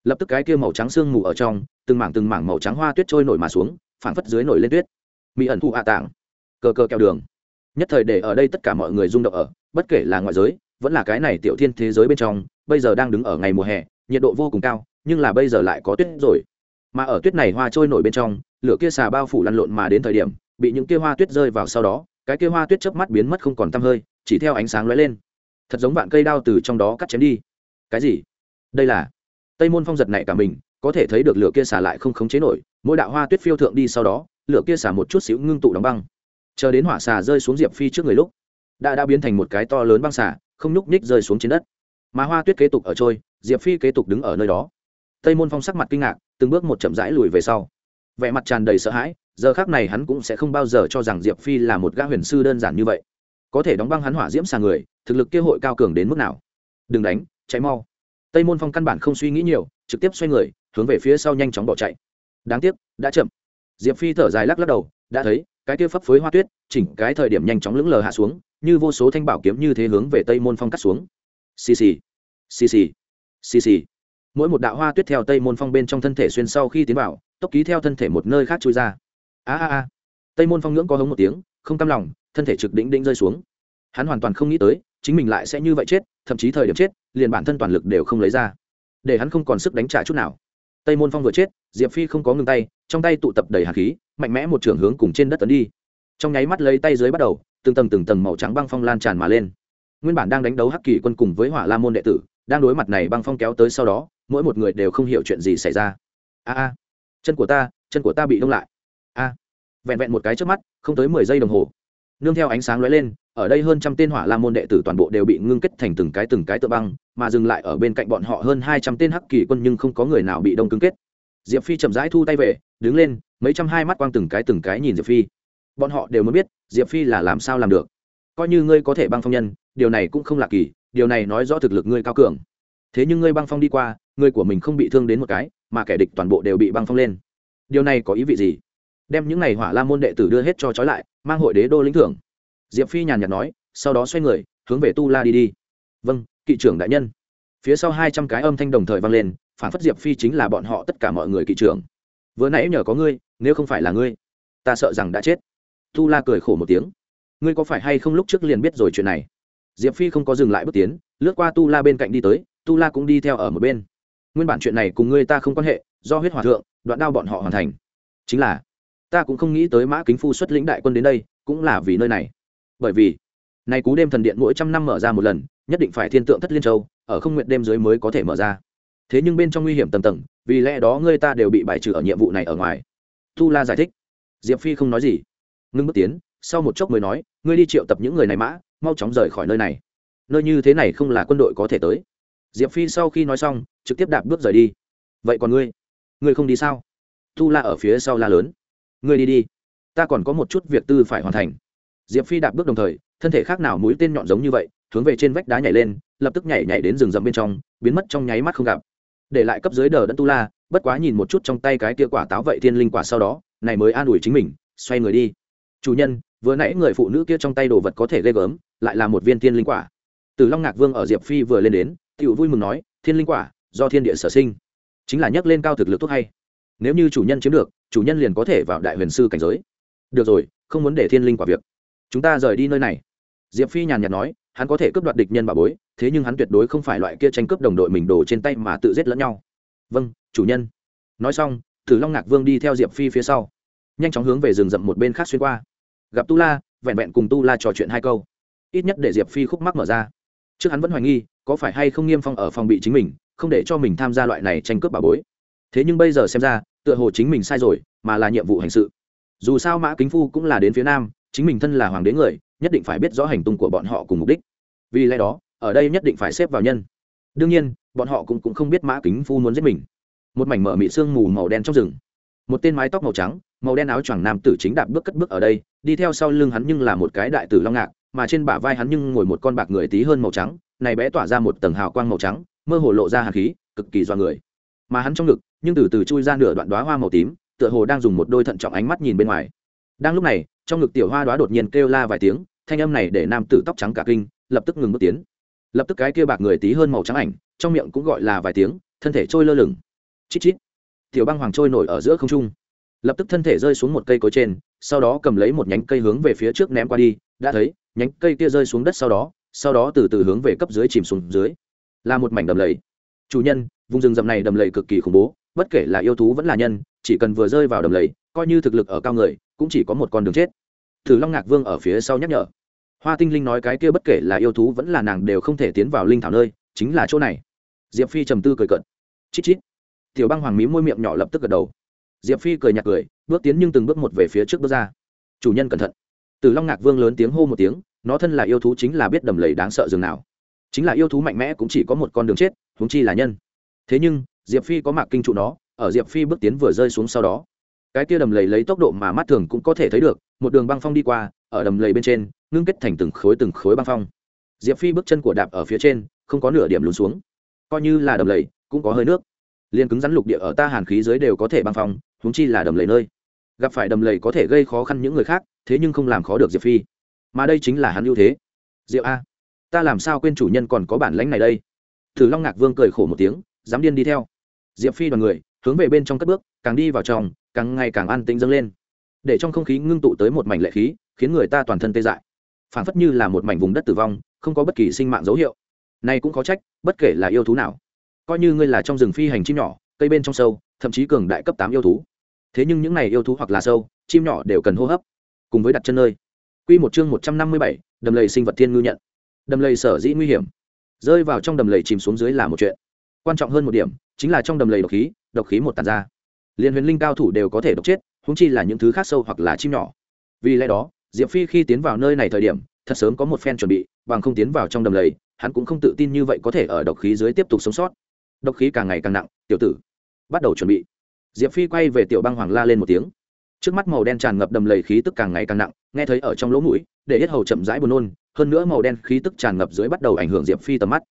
lập tức cái kia màu trắng sương mù ở trong, từng mảng từng mảng màu trắng hoa tuyết trôi nổi mà xuống, phảng phất dưới nổi lên tuyết. Mỹ ẩn thụ hạ tảng. Cờ cờ kẹo đường. Nhất thời để ở đây tất cả mọi người rung động ở, bất kể là ngoại giới, vẫn là cái này tiểu thiên thế giới bên trong, bây giờ đang đứng ở ngày mùa hè, nhiệt độ vô cùng cao, nhưng là bây giờ lại có tuyết rồi. Mà ở tuyết này hoa trôi nổi bên trong, lửa kia xà bao phủ lăn lộn mà đến thời điểm, bị những kia hoa tuyết rơi vào sau đó, cái kia hoa tuyết chớp mắt biến mất không còn tăm hơi, chỉ theo ánh sáng lóe lên. Thật giống vạn cây đao từ trong đó cắt chém đi. Cái gì? Đây là tây môn phong giật này cả mình, có thể thấy được lửa kia xả lại không khống chế nổi, mỗi đạo hoa tuyết phiêu thượng đi sau đó, lửa kia xả một chút xíu ngưng tụ đóng băng. Chờ đến hỏa xà rơi xuống diệp phi trước người lúc, đã đã biến thành một cái to lớn băng xả không nhúc nhích rơi xuống trên đất. Mà hoa tuyết kế tục ở trôi, diệp phi kế tục đứng ở nơi đó. Tây môn phong sắc mặt kinh ngạc, từng bước một chậm rãi lùi về sau. Vẻ mặt tràn đầy sợ hãi, giờ khác này hắn cũng sẽ không bao giờ cho rằng diệp phi là một gã huyền sư đơn giản như vậy. Có thể đóng băng hắn hỏa diễm xà người, thực lực kia hội cao cường đến mức nào? Đừng đánh cháy mau tây môn phong căn bản không suy nghĩ nhiều, trực tiếp xoay người, hướng về phía sau nhanh chóng bỏ chạy. Đáng tiếc, đã chậm. Diệp phi thở dài lắc lắc đầu, đã thấy, cái kia phấp phới hoa tuyết, chỉnh cái thời điểm nhanh chóng lững lờ hạ xuống, như vô số thanh bảo kiếm như thế hướng về tây môn phong cắt xuống. Xì xì xì xì xì xì. Mỗi một đạo hoa tuyết theo tây môn phong bên trong thân thể xuyên sau khi tiến vào, tốc ký theo thân thể một nơi khác trôi ra. A a a. Tây môn phong ngưỡng có hống một tiếng, không cam lòng, thân thể trực đỉnh đỉnh rơi xuống. Hắn hoàn toàn không nghĩ tới, chính mình lại sẽ như vậy chết, thậm chí thời điểm chết liền bản thân toàn lực đều không lấy ra. Để hắn không còn sức đánh trả chút nào. Tây môn phong vừa chết, diệp phi không có ngừng tay, trong tay tụ tập đầy hạt khí, mạnh mẽ một trường hướng cùng trên đất tấn đi. Trong nháy mắt lấy tay dưới bắt đầu, từng tầng từng tầng màu trắng băng phong lan tràn mà lên. Nguyên bản đang đánh đấu hắc kỳ quân cùng với hỏa la môn đệ tử, đang đối mặt này băng phong kéo tới sau đó, mỗi một người đều không hiểu chuyện gì xảy ra. A a, chân của ta, chân của ta bị đông lại. A, vẹn vẹn một cái trước mắt, không tới mười giây đồng hồ nương theo ánh sáng lóe lên, ở đây hơn trăm tên hỏa la môn đệ tử toàn bộ đều bị ngưng kết thành từng cái từng cái tự băng, mà dừng lại ở bên cạnh bọn họ hơn hai trăm tên hắc kỳ quân nhưng không có người nào bị đông cứng kết. Diệp phi chậm rãi thu tay về, đứng lên, mấy trăm hai mắt quang từng cái từng cái nhìn diệp phi. Bọn họ đều muốn biết, diệp phi là làm sao làm được? Coi như ngươi có thể băng phong nhân, điều này cũng không là kỳ, điều này nói rõ thực lực ngươi cao cường. Thế nhưng ngươi băng phong đi qua ngươi của mình không bị thương đến một cái, mà kẻ địch toàn bộ đều bị băng phong lên. Điều này có ý vị gì? Đem những này hỏa la môn đệ tử đưa hết cho trói lại, mang hội đế đô lĩnh thưởng. Diệp phi nhàn nhạt nói, sau đó xoay người, hướng về tu la đi đi. Vâng kỵ trưởng đại nhân. Phía sau hai trăm cái âm thanh đồng thời vang lên, phản phất diệp phi chính là bọn họ tất cả mọi người kỵ trưởng. Vừa nãy nhờ có ngươi, nếu không phải là ngươi, ta sợ rằng đã chết. Tu la cười khổ một tiếng. Ngươi có phải hay không lúc trước liền biết rồi chuyện này? Diệp phi không có dừng lại bước tiến, lướt qua tu la bên cạnh đi tới, tu la cũng đi theo ở một bên. Nguyên bản chuyện này cùng ngươi ta không quan hệ, do huyết hòa thượng, đoạn đao bọn họ hoàn thành. Chính là ta cũng không nghĩ tới mã kính phu xuất lĩnh đại quân đến đây, cũng là vì nơi này. Bởi vì, nay cú đêm thần điện mỗi trăm năm mở ra một lần, nhất định phải thiên tượng thất liên châu, ở không nguyện đêm dưới mới có thể mở ra. Thế nhưng bên trong nguy hiểm tầng tầng, vì lẽ đó ngươi ta đều bị bài trừ ở nhiệm vụ này ở ngoài. Tu la giải thích. Diệp phi không nói gì. Ngưng bước tiến, sau một chốc mới nói, ngươi đi triệu tập những người này mã, mau chóng rời khỏi nơi này. Nơi như thế này không là quân đội có thể tới. Diệp phi sau khi nói xong, trực tiếp đạp bước rời đi. Vậy còn ngươi? Ngươi không đi sao? Tu la ở phía sau la lớn ngươi đi đi. Ta còn có một chút việc tư phải hoàn thành. Diệp phi đạp bước đồng thời, thân thể khác nào mũi tên nhọn giống như vậy, hướng về trên vách đá nhảy lên, lập tức nhảy nhảy đến rừng rậm bên trong, biến mất trong nháy mắt không gặp. Để lại cấp dưới đờ đẫn tu la, bất quá nhìn một chút trong tay cái kia quả táo vậy thiên linh quả sau đó, này mới an ủi chính mình, xoay người đi. Chủ nhân, vừa nãy người phụ nữ kia trong tay đồ vật có thể ghê gớm, lại là một viên thiên linh quả. Từ long ngạc vương ở diệp phi vừa lên đến tựu vui mừng nói, thiên linh quả, do thiên địa sở sinh. Chính là nhắc lên cao thực lực tốt hay. Nếu như chủ nhân chiếm được chủ nhân liền có thể vào đại huyền sư cảnh giới. Được rồi, không muốn để thiên linh quả việc. Chúng ta rời đi nơi này. Diệp phi nhàn nhạt nói, hắn có thể cướp đoạt địch nhân bà bối, thế nhưng hắn tuyệt đối không phải loại kia tranh cướp đồng đội mình đổ trên tay mà tự giết lẫn nhau. Vâng chủ nhân. Nói xong, thử long ngạc vương đi theo diệp phi phía sau. Nhanh chóng hướng về rừng rậm một bên khác xuyên qua. Gặp tu la, vẹn vẹn cùng tu la trò chuyện hai câu. Ít nhất để diệp phi khúc mắc mở ra. Trước hắn vẫn hoài nghi, có phải hay không nghiêm phong ở phòng bị chính mình, không để cho mình tham gia loại này tranh cướp bà bối. Thế nhưng bây giờ xem ra tựa hồ chính mình sai rồi mà là nhiệm vụ hành sự. Dù sao mã kính phu cũng là đến phía nam chính mình thân là hoàng đế người nhất định phải biết rõ hành tung của bọn họ cùng mục đích. Vì lẽ đó ở đây nhất định phải xếp vào nhân. Đương nhiên bọn họ cũng, cũng không biết mã kính phu muốn giết mình. Một mảnh mở mị sương mù màu đen trong rừng. Một tên mái tóc màu trắng màu đen áo choàng nam tử chính đạp bước cất bước ở đây đi theo sau lưng hắn nhưng là một cái đại tử long ngạc mà trên bả vai hắn nhưng ngồi một con bạc người tí hơn màu trắng này bé tỏa ra một tầng hào quang màu trắng mơ hồ lộ ra hạt khí cực kỳ do người mà hắn trong ngực, nhưng từ từ chui ra nửa đoạn đoá hoa màu tím, tựa hồ đang dùng một đôi thận trọng ánh mắt nhìn bên ngoài. Đang lúc này, trong ngực tiểu hoa đoá đột nhiên kêu la vài tiếng, thanh âm này để nam tử tóc trắng cả kinh, lập tức ngừng bước tiến. Lập tức cái kia bạc người tí hơn màu trắng ảnh, trong miệng cũng gọi là vài tiếng, thân thể trôi lơ lửng. Chít chít. Tiểu băng hoàng trôi nổi ở giữa không trung. Lập tức thân thể rơi xuống một cây cối trên, sau đó cầm lấy một nhánh cây hướng về phía trước ném qua đi, đã thấy, nhánh cây kia rơi xuống đất sau đó sau đó từ từ hướng về cấp dưới chìm xuống dưới. Là một mảnh đầm lầy. Chủ nhân vùng rừng rậm này đầm lầy cực kỳ khủng bố, bất kể là yêu thú vẫn là nhân, chỉ cần vừa rơi vào đầm lầy, coi như thực lực ở cao người, cũng chỉ có một con đường chết. Thử long ngạc vương ở phía sau nhắc nhở. Hoa tinh linh nói cái kia bất kể là yêu thú vẫn là nàng đều không thể tiến vào linh thảo nơi, chính là chỗ này. Diệp phi trầm tư cười cận chít chít. Tiểu băng hoàng mí môi miệng nhỏ lập tức gật đầu. Diệp phi cười nhạt cười, bước tiến nhưng từng bước một về phía trước bước ra. Chủ nhân cẩn thận. Từ long ngạc vương lớn tiếng hô một tiếng, nó thân là yêu thú chính là biết đầm lầy đáng sợ dường nào. Chính là yêu thú mạnh mẽ cũng chỉ có một con đường chết, huống chi là nhân thế nhưng, diệp phi có mạc kinh trụ nó, ở diệp phi bước tiến vừa rơi xuống sau đó. Cái kia đầm lầy lấy tốc độ mà mắt thường cũng có thể thấy được, một đường băng phong đi qua, ở đầm lầy bên trên, ngưng kết thành từng khối từng khối băng phong. Diệp phi bước chân của đạp ở phía trên, không có nửa điểm lún xuống. Coi như là đầm lầy, cũng có hơi nước. Liền cứng rắn lục địa ở ta hàn khí dưới đều có thể băng phong húng chi là đầm lầy nơi. Gặp phải đầm lầy có thể gây khó khăn những người khác, thế nhưng không làm khó được diệp phi. Mà đây chính là hắn ưu thế. Diệp a, ta làm sao quên chủ nhân còn có bản lãnh này đây? Thử long ngạc vương cười khổ một tiếng dám điên đi theo. Diệp phi đoàn người hướng về bên trong cất bước, càng đi vào trong, càng ngày càng an tĩnh dâng lên. Để trong không khí ngưng tụ tới một mảnh lệ khí, khiến người ta toàn thân tê dại. Phản phất như là một mảnh vùng đất tử vong, không có bất kỳ sinh mạng dấu hiệu. Này cũng có trách, bất kể là yêu thú nào. Coi như ngươi là trong rừng phi hành chim nhỏ, cây bên trong sâu, thậm chí cường đại cấp tám yêu thú. Thế nhưng những này yêu thú hoặc là sâu, chim nhỏ đều cần hô hấp, cùng với đặt chân nơi. Quy một chương một trăm năm mươi bảy, đầm lầy sinh vật thiên ngư nhận. Đầm lầy sở dĩ nguy hiểm. Rơi vào trong đầm lầy chìm xuống dưới là một chuyện quan trọng hơn một điểm chính là trong đầm lầy độc khí độc khí một tàn ra. Liền huyền linh cao thủ đều có thể độc chết húng chi là những thứ khác sâu hoặc là chim nhỏ. Vì lẽ đó, diệp phi khi tiến vào nơi này thời điểm, thật sớm có một phen chuẩn bị, bằng không tiến vào trong đầm lầy, hắn cũng không tự tin như vậy có thể ở độc khí dưới tiếp tục sống sót. Độc khí càng ngày càng nặng, tiểu tử. Bắt đầu chuẩn bị. Diệp phi quay về tiểu băng hoàng la lên một tiếng. Trước mắt màu đen tràn ngập đầm lầy khí tức càng ngày càng nặng, nghe thấy ở trong lỗ mũi, để hết hầu chậm rãi buồn nôn, hơn nữa màu đen khí tức tràn ngập dưới bắt đầu ảnh hưởng diệp phi tầm mắt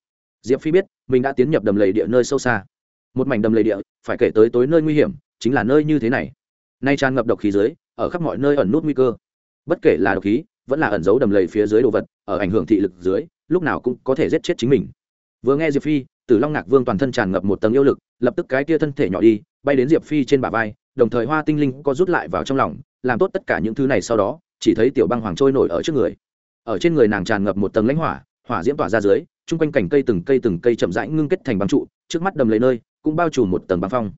diệp phi biết, mình đã tiến nhập đầm lầy địa nơi sâu xa. Một mảnh đầm lầy địa, phải kể tới tối nơi nguy hiểm, chính là nơi như thế này. Nay tràn ngập độc khí dưới, ở khắp mọi nơi ẩn nút nguy cơ. Bất kể là độc khí, vẫn là ẩn giấu đầm lầy phía dưới đồ vật, ở ảnh hưởng thị lực dưới, lúc nào cũng có thể giết chết chính mình. Vừa nghe diệp phi, tử long ngạc vương toàn thân tràn ngập một tầng yêu lực, lập tức cái tia thân thể nhỏ đi, bay đến diệp phi trên bả vai, đồng thời hoa tinh linh có rút lại vào trong lòng, làm tốt tất cả những thứ này sau đó, chỉ thấy tiểu băng hoàng trôi nổi ở trước người. Ở trên người nàng tràn ngập một tầng lãnh hỏa hỏa diễm tỏa ra dưới chung quanh cành cây từng cây từng cây chậm rãi ngưng kết thành băng trụ, trước mắt đầm lấy nơi cũng bao trùm một tầng băng phong.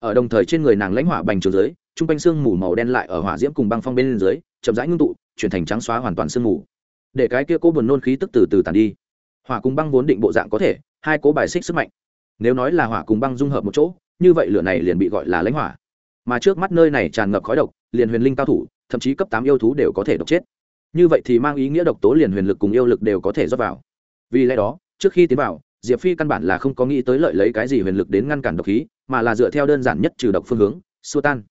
Ở đồng thời trên người nàng lãnh hỏa bành trường dưới chung quanh xương mù màu đen lại ở hỏa diễm cùng băng phong bên dưới, chậm rãi ngưng tụ, chuyển thành trắng xóa hoàn toàn sương mù. Để cái kia cố buồn nôn khí tức từ từ tàn đi. Hỏa cùng băng vốn định bộ dạng có thể, hai cố bài xích sức mạnh. Nếu nói là hỏa cùng băng dung hợp một chỗ, như vậy lửa này liền bị gọi là lãnh hỏa. Mà trước mắt nơi này tràn ngập khói độc, liền huyền linh cao thủ, thậm chí cấp tám yêu thú đều có thể độc chết. Như vậy thì mang ý nghĩa độc tố liền huyền lực cùng yêu lực đều có thể rót vào vì lẽ đó, trước khi tiến vào, diệp phi căn bản là không có nghĩ tới lợi lấy cái gì huyền lực đến ngăn cản độc khí, mà là dựa theo đơn giản nhất trừ độc phương hướng, xua tan.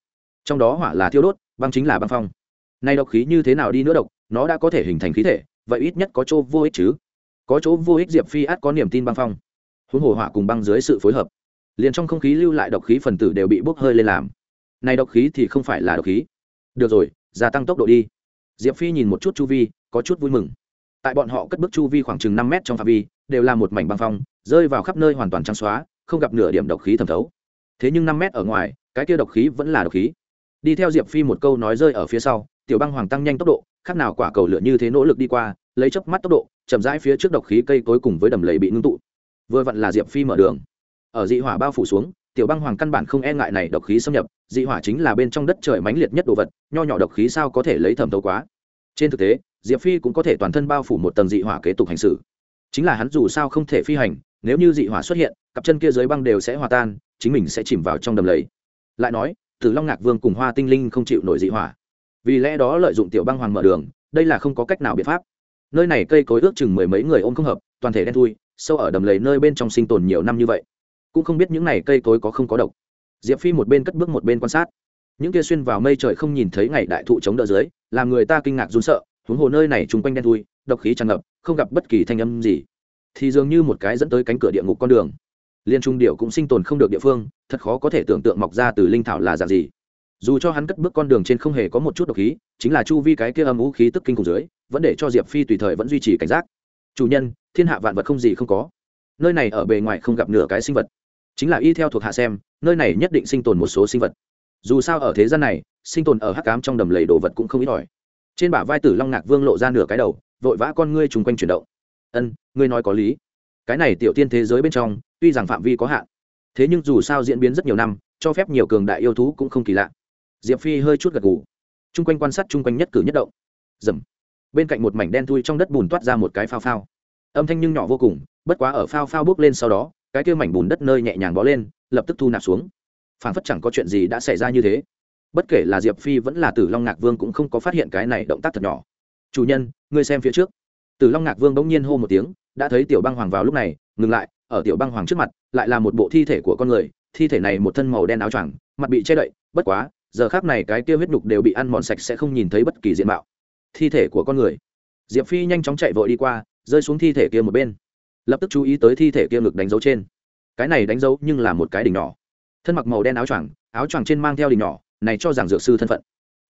Trong đó hỏa là thiêu đốt, băng chính là băng phong. Nay độc khí như thế nào đi nữa độc, nó đã có thể hình thành khí thể, vậy ít nhất có chỗ vô ích chứ. Có chỗ vô ích diệp phi át có niềm tin băng phong. Huống hồ hỏa cùng băng dưới sự phối hợp, liền trong không khí lưu lại độc khí phần tử đều bị bốc hơi lên làm. Này độc khí thì không phải là độc khí. Được rồi, gia tăng tốc độ đi. Diệp phi nhìn một chút chu vi, có chút vui mừng tại bọn họ cất bước chu vi khoảng chừng năm mét trong phạm vi, đều là một mảnh băng phong, rơi vào khắp nơi hoàn toàn trắng xóa, không gặp nửa điểm độc khí thẩm thấu. Thế nhưng năm mét ở ngoài, cái kia độc khí vẫn là độc khí. Đi theo diệp phi một câu nói rơi ở phía sau, tiểu băng hoàng tăng nhanh tốc độ, khác nào quả cầu lửa như thế nỗ lực đi qua, lấy chớp mắt tốc độ, chậm rãi phía trước độc khí cây cối cùng với đầm lầy bị ngưng tụ. Vừa vặn là diệp phi mở đường. Ở dị hỏa bao phủ xuống, tiểu băng hoàng căn bản không e ngại này độc khí xâm nhập, dị hỏa chính là bên trong đất trời mãnh liệt nhất đồ vật, nho nhỏ độc khí sao có thể lấy thẩm thấu quá. Trên thực tế diệp phi cũng có thể toàn thân bao phủ một tầng dị hỏa kế tục hành xử. Chính là hắn dù sao không thể phi hành, nếu như dị hỏa xuất hiện, cặp chân kia dưới băng đều sẽ hòa tan, chính mình sẽ chìm vào trong đầm lầy. Lại nói, tử long ngạc vương cùng hoa tinh linh không chịu nổi dị hỏa. Vì lẽ đó lợi dụng tiểu băng hoàng mở đường, đây là không có cách nào biện pháp. Nơi này cây cối ước chừng mười mấy người ôm không hợp, toàn thể đen thui, sâu ở đầm lầy nơi bên trong sinh tồn nhiều năm như vậy. Cũng không biết những này cây cối có không có độc. Diệp phi một bên cất bước một bên quan sát. Những kia xuyên vào mây trời không nhìn thấy ngày đại thụ chống đỡ dưới, làm người ta kinh ngạc run sợ huống hồ nơi này chung quanh đen thui, độc khí tràn ngập, không gặp bất kỳ thanh âm gì. Thì dường như một cái dẫn tới cánh cửa địa ngục con đường. Liên trung điệu cũng sinh tồn không được địa phương, thật khó có thể tưởng tượng mọc ra từ linh thảo là dạng gì. Dù cho hắn cất bước con đường trên không hề có một chút độc khí, chính là chu vi cái kia âm vũ khí tức kinh cùng dưới, vẫn để cho diệp phi tùy thời vẫn duy trì cảnh giác. Chủ nhân, thiên hạ vạn vật không gì không có. Nơi này ở bề ngoài không gặp nửa cái sinh vật. Chính là y theo thuộc hạ xem, nơi này nhất định sinh tồn một số sinh vật. Dù sao ở thế gian này, sinh tồn ở hắc cám trong đầm lầy đồ vật cũng không ít ỏi trên bả vai tử long ngạc vương lộ ra nửa cái đầu, vội vã con ngươi chung quanh chuyển động. Ân, ngươi nói có lý. Cái này tiểu tiên thế giới bên trong, tuy rằng phạm vi có hạn, thế nhưng dù sao diễn biến rất nhiều năm, cho phép nhiều cường đại yêu thú cũng không kỳ lạ. Diệp phi hơi chút gật gù. Chung quanh quan sát chung quanh nhất cử nhất động. Dầm bên cạnh một mảnh đen thui trong đất bùn toát ra một cái phao phao. Âm thanh nhưng nhỏ vô cùng, bất quá ở phao phao bước lên sau đó, cái kia mảnh bùn đất nơi nhẹ nhàng bó lên, lập tức thu nạp xuống. Phản phất chẳng có chuyện gì đã xảy ra như thế bất kể là diệp phi vẫn là tử long ngạc vương cũng không có phát hiện cái này động tác thật nhỏ. Chủ nhân, ngươi xem phía trước. Tử long ngạc vương bỗng nhiên hô một tiếng, đã thấy tiểu băng hoàng vào lúc này, ngừng lại, ở tiểu băng hoàng trước mặt, lại là một bộ thi thể của con người, thi thể này một thân màu đen áo choàng, mặt bị che đậy, bất quá, giờ khác này cái kia huyết nhục đều bị ăn mòn sạch sẽ không nhìn thấy bất kỳ diện mạo. Thi thể của con người. Diệp phi nhanh chóng chạy vội đi qua, rơi xuống thi thể kia một bên. Lập tức chú ý tới thi thể kia ngực đánh dấu trên. Cái này đánh dấu nhưng là một cái đỉnh nhỏ. Thân mặc màu đen áo choàng áo choàng trên mang theo đỉnh nhỏ này cho rằng dược sư thân phận.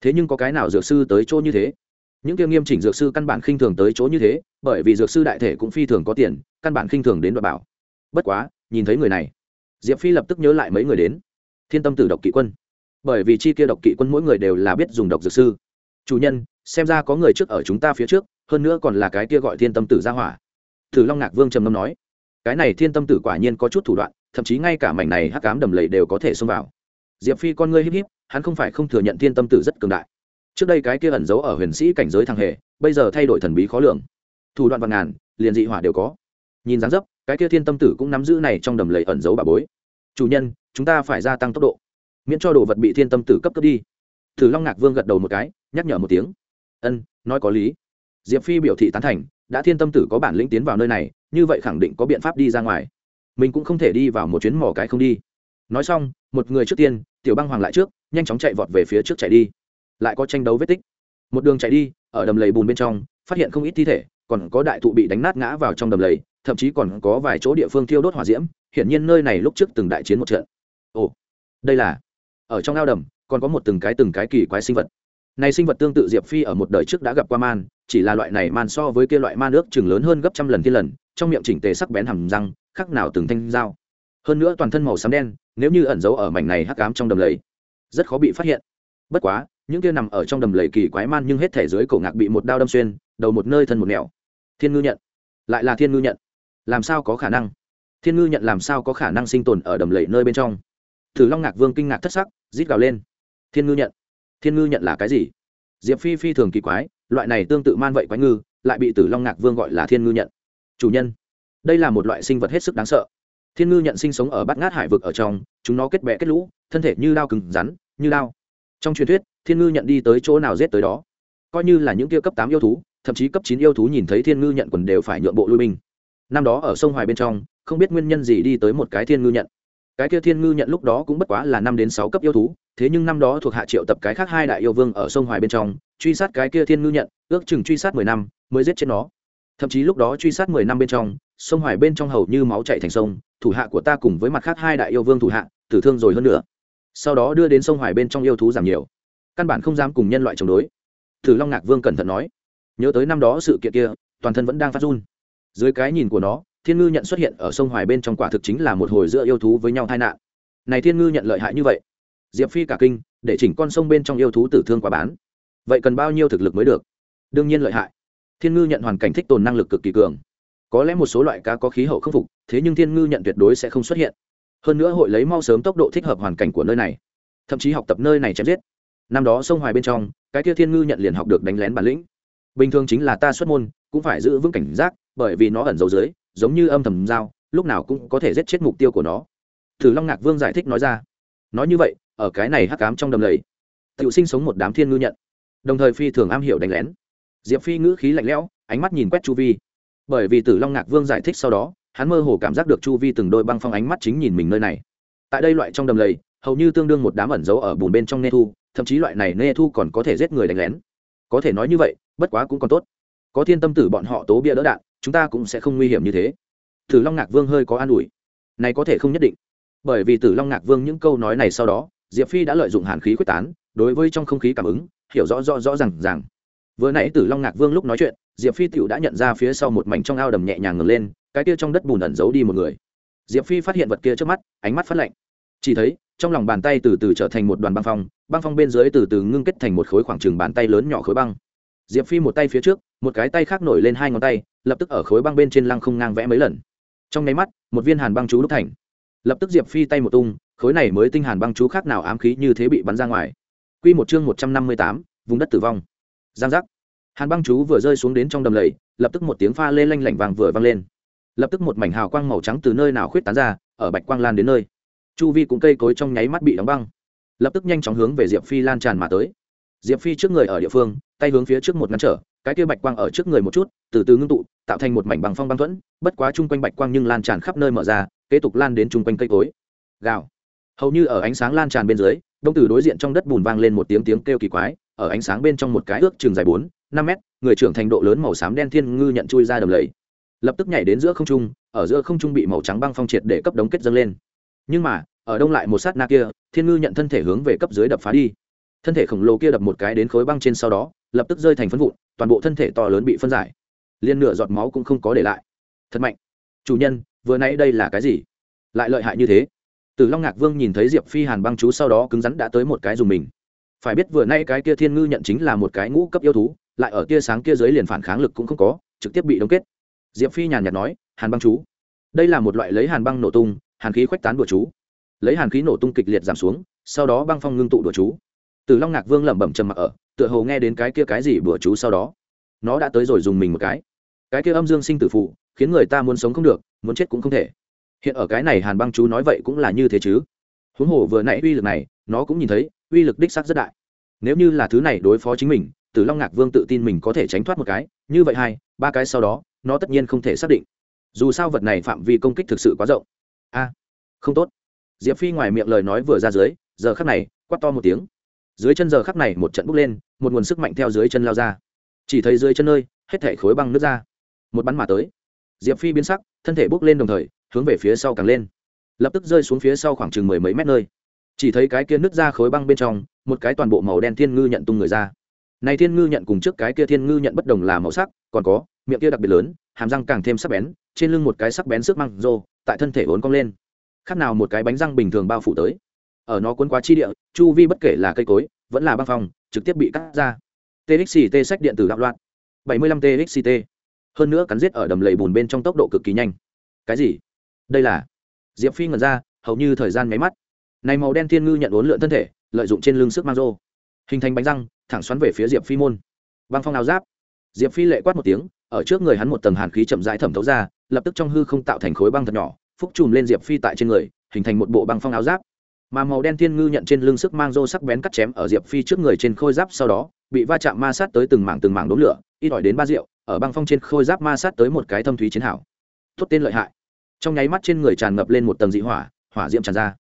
Thế nhưng có cái nào dược sư tới chỗ như thế? Những kia nghiêm chỉnh dược sư căn bản khinh thường tới chỗ như thế, bởi vì dược sư đại thể cũng phi thường có tiền, căn bản khinh thường đến đoạn bảo. Bất quá, nhìn thấy người này, diệp phi lập tức nhớ lại mấy người đến. Thiên tâm tử độc kỵ quân. Bởi vì chi kia độc kỵ quân mỗi người đều là biết dùng độc dược sư. Chủ nhân, xem ra có người trước ở chúng ta phía trước, hơn nữa còn là cái kia gọi thiên tâm tử ra hỏa. Thử long ngạc vương trầm ngâm nói, cái này thiên tâm tử quả nhiên có chút thủ đoạn, thậm chí ngay cả mảnh này hắc cám đầm lầy đều có thể xông vào. Diệp phi con ngươi híp híp hắn không phải không thừa nhận thiên tâm tử rất cường đại. Trước đây cái kia ẩn giấu ở huyền sĩ cảnh giới thằng hề, bây giờ thay đổi thần bí khó lường. Thủ đoạn vạn ngàn, liền dị hỏa đều có. Nhìn dáng dấp, cái kia thiên tâm tử cũng nắm giữ này trong đầm lầy ẩn giấu bà bối. Chủ nhân, chúng ta phải gia tăng tốc độ. Miễn cho đồ vật bị thiên tâm tử cấp cấp đi. Thử long ngạc vương gật đầu một cái, nhắc nhở một tiếng. Ân, nói có lý. Diệp phi biểu thị tán thành, đã thiên tâm tử có bản lĩnh tiến vào nơi này, như vậy khẳng định có biện pháp đi ra ngoài. Mình cũng không thể đi vào một chuyến mỏ cái không đi. Nói xong một người trước tiên, tiểu băng hoàng lại trước, nhanh chóng chạy vọt về phía trước chạy đi. Lại có tranh đấu vết tích. Một đường chạy đi, ở đầm lầy bùn bên trong, phát hiện không ít thi thể, còn có đại thụ bị đánh nát ngã vào trong đầm lầy, thậm chí còn có vài chỗ địa phương thiêu đốt hỏa diễm, hiển nhiên nơi này lúc trước từng đại chiến một trận. Ồ, đây là, ở trong ao đầm, còn có một từng cái từng cái kỳ quái sinh vật. Này sinh vật tương tự diệp phi ở một đời trước đã gặp qua man, chỉ là loại này man so với kia loại man nước chừng lớn hơn gấp trăm lần thiên lần, trong miệng chỉnh tề sắc bén hầm răng khác nào từng thanh dao hơn nữa toàn thân màu xám đen, nếu như ẩn giấu ở mảnh này hắc ám trong đầm lầy, rất khó bị phát hiện. Bất quá, những kia nằm ở trong đầm lầy kỳ quái man nhưng hết thể dưới cổ ngạc bị một đao đâm xuyên, đầu một nơi thân một nẻo. Thiên ngư nhận. Lại là thiên ngư nhận. Làm sao có khả năng? Thiên ngư nhận làm sao có khả năng sinh tồn ở đầm lầy nơi bên trong? Thử long ngạc vương kinh ngạc thất sắc, rít gào lên. Thiên ngư nhận. Thiên ngư nhận là cái gì? Diệp phi phi thường kỳ quái, loại này tương tự man vậy quái ngư, lại bị tử long ngạc vương gọi là thiên ngư nhận. Chủ nhân, đây là một loại sinh vật hết sức đáng sợ thiên ngư nhận sinh sống ở bát ngát hải vực ở trong, chúng nó kết bẹ kết lũ, thân thể như đao cứng rắn, như đao. Trong truyền thuyết, thiên ngư nhận đi tới chỗ nào giết tới đó. Coi như là những kia cấp tám yêu thú, thậm chí cấp chín yêu thú nhìn thấy thiên ngư nhận quần đều phải nhượng bộ lui binh. Năm đó ở sông hoài bên trong, không biết nguyên nhân gì đi tới một cái thiên ngư nhận. Cái kia thiên ngư nhận lúc đó cũng bất quá là năm đến sáu cấp yêu thú, thế nhưng năm đó thuộc hạ triệu tập cái khác hai đại yêu vương ở sông hoài bên trong, truy sát cái kia thiên ngư nhận, ước chừng truy sát mười năm mới giết chết nó. Thậm chí lúc đó truy sát mười năm bên trong, sông hoài bên trong hầu như máu chạy thành sông thủ hạ của ta cùng với mặt khác hai đại yêu vương thủ hạ, tử thương rồi hơn nữa. Sau đó đưa đến sông hoài bên trong yêu thú giảm nhiều. Căn bản không dám cùng nhân loại chống đối. Thử long ngạc vương cẩn thận nói, nhớ tới năm đó sự kiện kia, toàn thân vẫn đang phát run. Dưới cái nhìn của nó, thiên ngư nhận xuất hiện ở sông hoài bên trong quả thực chính là một hồi giữa yêu thú với nhau tai nạn. Này thiên ngư nhận lợi hại như vậy, diệp phi cả kinh, để chỉnh con sông bên trong yêu thú tử thương quả bán. Vậy cần bao nhiêu thực lực mới được? Đương nhiên lợi hại. Thiên ngư nhận hoàn cảnh thích tồn năng lực cực kỳ cường có lẽ một số loại cá có khí hậu khắc phục, thế nhưng thiên ngư nhận tuyệt đối sẽ không xuất hiện. Hơn nữa hội lấy mau sớm tốc độ thích hợp hoàn cảnh của nơi này. Thậm chí học tập nơi này chém giết. Năm đó sông hoài bên trong, cái kia thiên ngư nhận liền học được đánh lén bản lĩnh. Bình thường chính là ta xuất môn, cũng phải giữ vững cảnh giác, bởi vì nó ẩn giấu dưới, giống như âm thầm dao lúc nào cũng có thể giết chết mục tiêu của nó. Thử long ngạc vương giải thích nói ra. Nói như vậy, ở cái này hắc cám trong đầm lầy tự sinh sống một đám thiên ngư nhận, đồng thời phi thường am hiểu đánh lén. Diệp phi ngữ khí lạnh lẽo, ánh mắt nhìn quét chu vi bởi vì tử long ngạc vương giải thích sau đó, hắn mơ hồ cảm giác được chu vi từng đôi băng phong ánh mắt chính nhìn mình nơi này. Tại đây loại trong đầm lầy, hầu như tương đương một đám ẩn giấu ở bùn bên trong nê thu, thậm chí loại này nê thu còn có thể giết người đánh lén. Có thể nói như vậy, bất quá cũng còn tốt. Có thiên tâm tử bọn họ tố bia đỡ đạn, chúng ta cũng sẽ không nguy hiểm như thế. Tử long ngạc vương hơi có an ủi. Này có thể không nhất định. Bởi vì tử long ngạc vương những câu nói này sau đó, diệp phi đã lợi dụng hàn khí quyết tán, đối với trong không khí cảm ứng, hiểu rõ rõ rõ rằng rằng vừa nãy tử long ngạc vương lúc nói chuyện diệp phi tựu đã nhận ra phía sau một mảnh trong ao đầm nhẹ nhàng ngừng lên, cái kia trong đất bùn ẩn giấu đi một người. Diệp phi phát hiện vật kia trước mắt, ánh mắt phát lạnh. Chỉ thấy, trong lòng bàn tay từ từ trở thành một đoàn băng phong băng phong bên dưới từ từ ngưng kết thành một khối khoảng trừng bàn tay lớn nhỏ khối băng. Diệp phi một tay phía trước, một cái tay khác nổi lên hai ngón tay, lập tức ở khối băng bên trên lăng không ngang vẽ mấy lần. Trong nháy mắt, một viên hàn băng chú đúc thành. Lập tức diệp phi tay một tung, khối này mới tinh hàn băng chú khác nào ám khí như thế bị bắn ra ngoài. Q một chương một trăm năm mươi tám, vùng đất tử vong. Giang giác hàn băng chú vừa rơi xuống đến trong đầm lầy, lập tức một tiếng pha lê lanh lảnh vàng vừa vang lên. Lập tức một mảnh hào quang màu trắng từ nơi nào khuyết tán ra, ở bạch quang lan đến nơi. Chu vi cũng cây cối trong nháy mắt bị đóng băng. Lập tức nhanh chóng hướng về diệp phi lan tràn mà tới. Diệp phi trước người ở địa phương, tay hướng phía trước một ngăn trở, cái kia bạch quang ở trước người một chút, từ từ ngưng tụ, tạo thành một mảnh bằng phong băng thuẫn, bất quá chung quanh bạch quang nhưng lan tràn khắp nơi mở ra, kế tục lan đến chung quanh cây cối. Gào. Hầu như ở ánh sáng lan tràn bên dưới, đông từ đối diện trong đất bùn vang lên một tiếng tiếng kêu kỳ quái, ở ánh sáng bên trong một cái ước chừng dài bốn năm mét, người trưởng thành độ lớn màu xám đen thiên ngư nhận chui ra đầm lầy. Lập tức nhảy đến giữa không trung, ở giữa không trung bị màu trắng băng phong triệt để cấp đống kết dâng lên. Nhưng mà, ở đông lại một sát na kia, thiên ngư nhận thân thể hướng về cấp dưới đập phá đi. Thân thể khổng lồ kia đập một cái đến khối băng trên sau đó, lập tức rơi thành phân vụn, toàn bộ thân thể to lớn bị phân giải. Liên nửa giọt máu cũng không có để lại. Thật mạnh. Chủ nhân, vừa nãy đây là cái gì? Lại lợi hại như thế. Từ long ngạc vương nhìn thấy diệp phi hàn băng chú sau đó cứng rắn đã tới một cái dùng mình. Phải biết vừa nay cái kia thiên ngư nhận chính là một cái ngũ cấp yêu thú lại ở tia sáng kia dưới liền phản kháng lực cũng không có, trực tiếp bị đông kết. Diệp phi nhàn nhạt nói, hàn băng chú. Đây là một loại lấy hàn băng nổ tung, hàn khí khuếch tán đùa chú. Lấy hàn khí nổ tung kịch liệt giảm xuống, sau đó băng phong ngưng tụ đùa chú. Từ long ngạc vương lẩm bẩm trầm mặc ở, tựa hồ nghe đến cái kia cái gì bữa chú sau đó. Nó đã tới rồi dùng mình một cái. Cái kia âm dương sinh tử phụ, khiến người ta muốn sống không được, muốn chết cũng không thể. Hiện ở cái này hàn băng chú nói vậy cũng là như thế chứ. Huống hồ vừa nãy uy lực này, nó cũng nhìn thấy, uy lực đích xác rất đại. Nếu như là thứ này đối phó chính mình tử long ngạc vương tự tin mình có thể tránh thoát một cái, như vậy hai, ba cái sau đó, nó tất nhiên không thể xác định. Dù sao vật này phạm vi công kích thực sự quá rộng. A, không tốt. Diệp phi ngoài miệng lời nói vừa ra dưới, giờ khắc này, quát to một tiếng. Dưới chân giờ khắc này một trận bốc lên, một nguồn sức mạnh theo dưới chân lao ra. Chỉ thấy dưới chân nơi, hết thảy khối băng nứt ra. Một bắn mà tới. Diệp phi biến sắc, thân thể bốc lên đồng thời, hướng về phía sau càng lên. Lập tức rơi xuống phía sau khoảng chừng mười mấy mét nơi. Chỉ thấy cái kia nứt ra khối băng bên trong, một cái toàn bộ màu đen thiên ngư nhận tung người ra này thiên ngư nhận cùng trước cái kia thiên ngư nhận bất đồng là màu sắc, còn có, miệng kia đặc biệt lớn, hàm răng càng thêm sắc bén, trên lưng một cái sắc bén sức măng rô, tại thân thể uốn cong lên. Khác nào một cái bánh răng bình thường bao phủ tới. Ở nó cuốn quá chi địa, chu vi bất kể là cây cối, vẫn là băng phòng trực tiếp bị cắt ra. Txt sách điện tử đạo loạn. 75 txt hơn nữa cắn giết ở đầm lầy bùn bên trong tốc độ cực kỳ nhanh. Cái gì? Đây là? Diệp phi ngẩn ra, hầu như thời gian nháy mắt. Này màu đen thiên ngư nhận uốn lượn thân thể, lợi dụng trên lưng sức mang rô hình thành bánh răng, thẳng xoắn về phía diệp phi môn. Băng phong áo giáp. Diệp phi lệ quát một tiếng, ở trước người hắn một tầng hàn khí chậm rãi thẩm thấu ra, lập tức trong hư không tạo thành khối băng thật nhỏ, phúc chùm lên diệp phi tại trên người, hình thành một bộ băng phong áo giáp. Mà màu đen thiên ngư nhận trên lưng sức mang rô sắc bén cắt chém ở diệp phi trước người trên khôi giáp sau đó, bị va chạm ma sát tới từng mảng từng mảng đốm lửa, ít ỏi đến ba rượu, ở băng phong trên khôi giáp ma sát tới một cái thâm thúy chiến hảo thốt tên lợi hại. Trong nháy mắt trên người tràn ngập lên một tầng dị hỏa hỏa diệm tràn ra.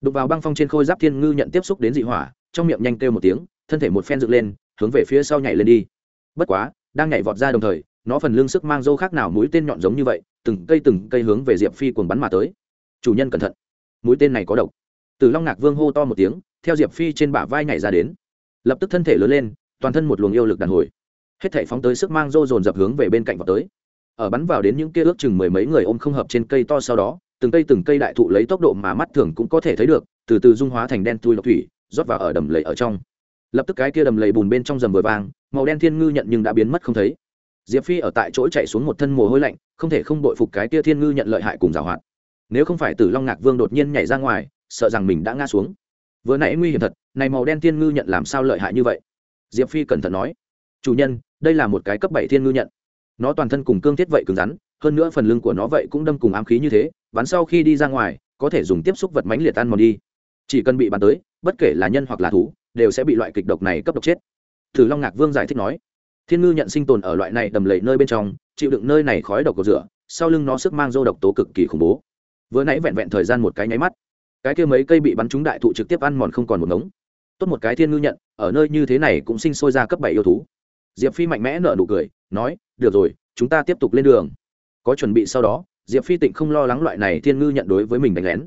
Đục vào băng phong trên khôi giáp thiên ngư nhận tiếp xúc đến dị hỏa trong miệng nhanh kêu một tiếng, thân thể một phen dựng lên, hướng về phía sau nhảy lên đi. Bất quá, đang nhảy vọt ra đồng thời, nó phần lưng sức mang dâu khác nào mũi tên nhọn giống như vậy, từng cây từng cây hướng về diệp phi cuồng bắn mà tới. Chủ nhân cẩn thận. Mũi tên này có độc. Từ long ngạc vương hô to một tiếng, theo diệp phi trên bả vai nhảy ra đến. Lập tức thân thể lớn lên, toàn thân một luồng yêu lực đàn hồi. Hết thể phóng tới sức mang dô dồn dập hướng về bên cạnh vào tới. Ở bắn vào đến những kia ước chừng mười mấy người ôm không hợp trên cây to sau đó, từng cây từng cây đại thụ lấy tốc độ mà mắt thường cũng có thể thấy được, từ từ dung hóa thành đen tui độc thủy rót vào ở đầm lầy ở trong. Lập tức cái kia đầm lầy bùn bên trong rầm vừa vàng màu đen thiên ngư nhận nhưng đã biến mất không thấy. Diệp phi ở tại chỗ chạy xuống một thân mồ hôi lạnh, không thể không đội phục cái kia thiên ngư nhận lợi hại cùng giảo hoạt. Nếu không phải tử long ngạc vương đột nhiên nhảy ra ngoài, sợ rằng mình đã ngã xuống. Vừa nãy nguy hiểm thật, này màu đen thiên ngư nhận làm sao lợi hại như vậy? Diệp phi cẩn thận nói. Chủ nhân, đây là một cái cấp bảy thiên ngư nhận. Nó toàn thân cùng cương thiết vậy cứng rắn, hơn nữa phần lưng của nó vậy cũng đâm cùng ám khí như thế, bắn sau khi đi ra ngoài, có thể dùng tiếp xúc vật mánh liệt ăn mòn đi chỉ cần bị bắn tới, bất kể là nhân hoặc là thú, đều sẽ bị loại kịch độc này cấp độc chết. Thử long ngạc vương giải thích nói, thiên ngư nhận sinh tồn ở loại này đầm lầy nơi bên trong, chịu đựng nơi này khói độc của rửa, sau lưng nó sức mang dô độc tố cực kỳ khủng bố. Vừa nãy vẹn vẹn thời gian một cái nháy mắt, cái kia mấy cây bị bắn trúng đại thụ trực tiếp ăn mòn không còn một ngống. Tốt một cái thiên ngư nhận, ở nơi như thế này cũng sinh sôi ra cấp bảy yêu thú. Diệp phi mạnh mẽ nở nụ cười, nói, được rồi, chúng ta tiếp tục lên đường. Có chuẩn bị sau đó, diệp phi tịnh không lo lắng loại này thiên ngư nhận đối với mình đánh lén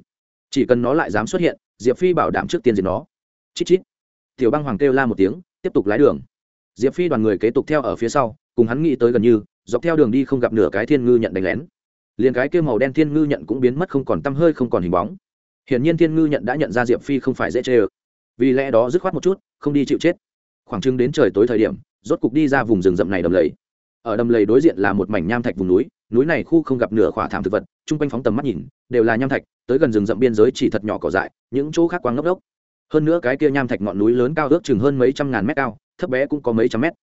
chỉ cần nó lại dám xuất hiện, diệp phi bảo đảm trước tiên diệt nó. Chít chít. Tiểu băng hoàng kêu la một tiếng, tiếp tục lái đường. Diệp phi đoàn người kế tục theo ở phía sau, cùng hắn nghĩ tới gần như, dọc theo đường đi không gặp nửa cái thiên ngư nhận đánh lén. Liền cái kêu màu đen thiên ngư nhận cũng biến mất không còn tăm hơi không còn hình bóng. Hiển nhiên thiên ngư nhận đã nhận ra diệp phi không phải dễ chê ơ. Vì lẽ đó dứt khoát một chút, không đi chịu chết. Khoảng chừng đến trời tối thời điểm, rốt cục đi ra vùng rừng rậm này đầm lầy. Ở đầm lầy đối diện là một mảnh nham thạch vùng núi núi này khu không gặp nửa khỏa thảm thực vật, chung quanh phóng tầm mắt nhìn, đều là nham thạch tới gần rừng rậm biên giới chỉ thật nhỏ cỏ dại, những chỗ khác quang ngốc đốc hơn nữa cái kia nham thạch ngọn núi lớn cao ước chừng hơn mấy trăm ngàn mét cao, thấp bé cũng có mấy trăm mét.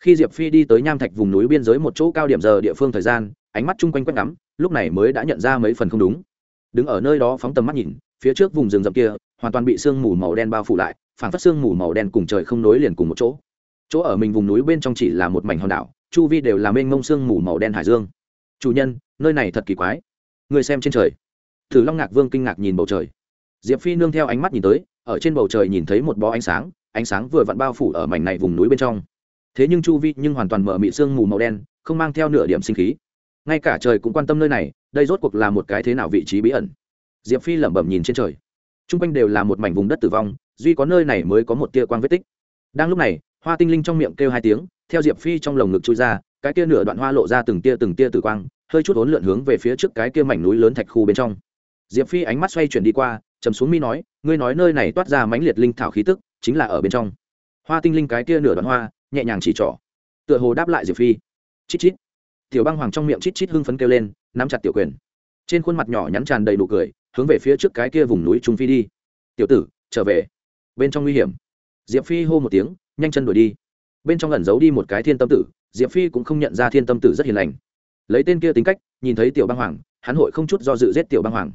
Khi diệp phi đi tới nham thạch vùng núi biên giới một chỗ cao điểm giờ địa phương thời gian, ánh mắt chung quanh quét ngắm, lúc này mới đã nhận ra mấy phần không đúng. Đứng ở nơi đó phóng tầm mắt nhìn, phía trước vùng rừng rậm kia, hoàn toàn bị sương mù màu đen bao phủ lại phản phát sương mù màu đen cùng trời không nối liền cùng một chỗ. Chỗ ở mình vùng núi bên trong chỉ là một mảnh hòn đảo, chu vi đều là mênh mông sương mù màu đen hải dương. Chủ nhân, nơi này thật kỳ quái. Người xem trên trời thử long ngạc vương kinh ngạc nhìn bầu trời. Diệp phi nương theo ánh mắt nhìn tới, ở trên bầu trời nhìn thấy một bó ánh sáng ánh sáng vừa vặn bao phủ ở mảnh này vùng núi bên trong. Thế nhưng chu vi nhưng hoàn toàn mở mị sương mù màu đen, không mang theo nửa điểm sinh khí. Ngay cả trời cũng quan tâm nơi này, đây rốt cuộc là một cái thế nào vị trí bí ẩn? Diệp phi lẩm bẩm nhìn trên trời. T r u n g quanh đều là một mảnh vùng đất tử vong, duy có nơi này mới có một tia quang vết tích. Đang lúc này, hoa tinh linh trong miệng kêu hai tiếng, theo diệp phi trong lồng ngực chui ra, cái kia nửa đoạn hoa lộ ra từng tia từng tia tử quang, hơi chút ốn lượn hướng về phía trước cái kia mảnh núi lớn thạch khu bên trong diệp phi ánh mắt xoay chuyển đi qua chầm xuống mi nói, ngươi nói nơi này toát ra mãnh liệt linh thảo khí tức, chính là ở bên trong. Hoa tinh linh cái kia nửa đoạn hoa, nhẹ nhàng chỉ trỏ. Tựa hồ đáp lại diệp phi. Chít chít. Tiểu băng hoàng trong miệng chít chít hưng phấn kêu lên, nắm chặt tiểu quyền. Trên khuôn mặt nhỏ nhắn tràn đầy nụ cười, hướng về phía trước cái kia vùng núi trung phi đi. Tiểu tử, trở về. Bên trong nguy hiểm. Diệp phi hô một tiếng, nhanh chân đuổi đi. Bên trong ẩn giấu đi một cái thiên tâm tử, diệp phi cũng không nhận ra thiên tâm tử rất hiền lành. Lấy tên kia tính cách, nhìn thấy tiểu băng hoàng, hắn hội không chút do dự giết tiểu băng hoàng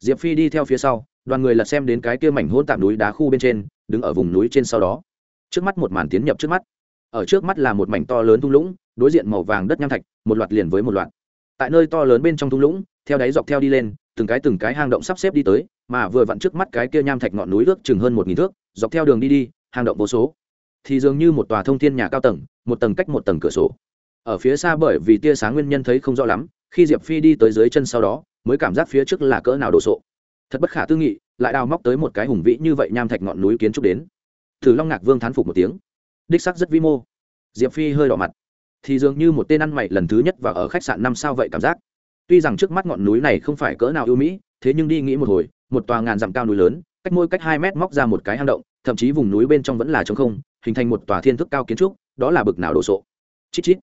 diệp phi đi theo phía sau, đoàn người lật xem đến cái kia mảnh hôn tạm núi đá khu bên trên, đứng ở vùng núi trên sau đó. Trước mắt một màn tiến nhập trước mắt. Ở trước mắt là một mảnh to lớn thung lũng, đối diện màu vàng đất nham thạch, một loạt liền với một loạt. Tại nơi to lớn bên trong thung lũng, theo đáy dọc theo đi lên, từng cái từng cái hang động sắp xếp đi tới, mà vừa vặn trước mắt cái kia nham thạch ngọn núi ước chừng hơn một nghìn thước, dọc theo đường đi đi, hang động vô số. Thì dường như một tòa thông thiên nhà cao tầng, một tầng cách một tầng cửa sổ. Ở phía xa bởi vì tia sáng nguyên nhân thấy không rõ lắm, khi diệp phi đi tới dưới chân sau đó mới cảm giác phía trước là cỡ nào đồ sộ. Thật bất khả tư nghị, lại đào móc tới một cái hùng vĩ như vậy nham thạch ngọn núi kiến trúc đến. Thử long ngạc vương thán phục một tiếng. Đích sắc rất vi mô. Diệp phi hơi đỏ mặt. Thì dường như một tên ăn mày lần thứ nhất và ở khách sạn năm sao vậy cảm giác. Tuy rằng trước mắt ngọn núi này không phải cỡ nào ưu mỹ, thế nhưng đi nghĩ một hồi, một tòa ngàn dặm cao núi lớn, cách môi cách hai mét móc ra một cái hang động, thậm chí vùng núi bên trong vẫn là trống không, hình thành một tòa thiên thức cao kiến trúc, đó là bực nào đồ sộ. Chít chít.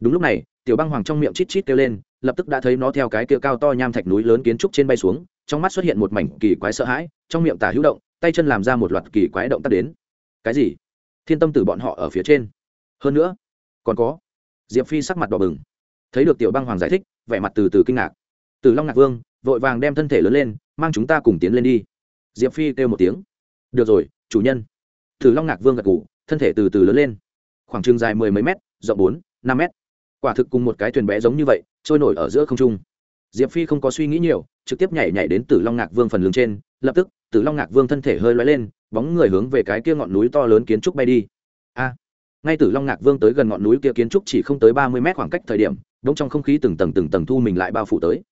Đúng lúc này tiểu băng hoàng trong miệng chít chít kêu lên, lập tức đã thấy nó theo cái kia cao to nham thạch núi lớn kiến trúc trên bay xuống, trong mắt xuất hiện một mảnh kỳ quái sợ hãi, trong miệng tả hữu động, tay chân làm ra một loạt kỳ quái động tác đến. Cái gì? Thiên tâm tử bọn họ ở phía trên. Hơn nữa, còn có. Diệp phi sắc mặt đỏ bừng. Thấy được tiểu băng hoàng giải thích, vẻ mặt từ từ kinh ngạc. Từ long ngạc vương, vội vàng đem thân thể lớn lên, mang chúng ta cùng tiến lên đi. Diệp phi kêu một tiếng. Được rồi, chủ nhân. Từ long ngạc vương gật ngủ thân thể từ từ lớn lên. Khoảng chừng dài mười mấy mét, rộng bốn, năm mét quả thực cùng một cái thuyền bé giống như vậy, trôi nổi ở giữa không trung. Diệp phi không có suy nghĩ nhiều, trực tiếp nhảy nhảy đến từ long ngạc vương phần lưng trên, lập tức từ long ngạc vương thân thể hơi loay lên, bóng người hướng về cái kia ngọn núi to lớn kiến trúc bay đi. A! Ngay từ long ngạc vương tới gần ngọn núi kia kiến trúc chỉ không tới ba mươi mét khoảng cách thời điểm, đống trong không khí từng tầng từng tầng thu mình lại bao phủ tới.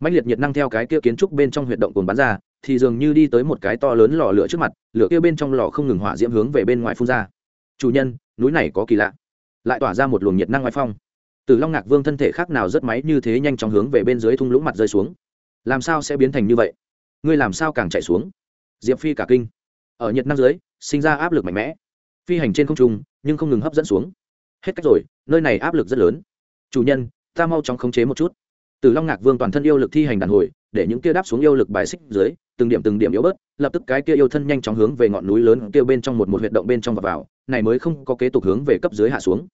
Mạnh liệt nhiệt năng theo cái kia kiến trúc bên trong huyệt động cồn bắn ra, thì dường như đi tới một cái to lớn lò lửa trước mặt, lửa kia bên trong lò không ngừng hỏa diễm hướng về bên ngoài phun ra. Chủ nhân, núi này có kỳ lạ. Lại tỏa ra một luồng nhiệt năng ngoài phong. Tử long ngạc vương thân thể khác nào rất máy như thế nhanh chóng hướng về bên dưới thung lũng mặt rơi xuống. Làm sao sẽ biến thành như vậy? Ngươi làm sao càng chạy xuống? Diệp phi cả kinh. Ở nhiệt năng dưới, sinh ra áp lực mạnh mẽ. Phi hành trên không trung, nhưng không ngừng hấp dẫn xuống. Hết cách rồi, nơi này áp lực rất lớn. Chủ nhân, ta mau chóng khống chế một chút. Tử long ngạc vương toàn thân yêu lực thi hành đàn hồi, để những kia đáp xuống yêu lực bài xích dưới, từng điểm từng điểm yếu bớt, lập tức cái kia yêu thân nhanh chóng hướng về ngọn núi lớn kia bên trong một một huyệt động bên trong và vào, này mới không có kế tục hướng về cấp dưới hạ xuống.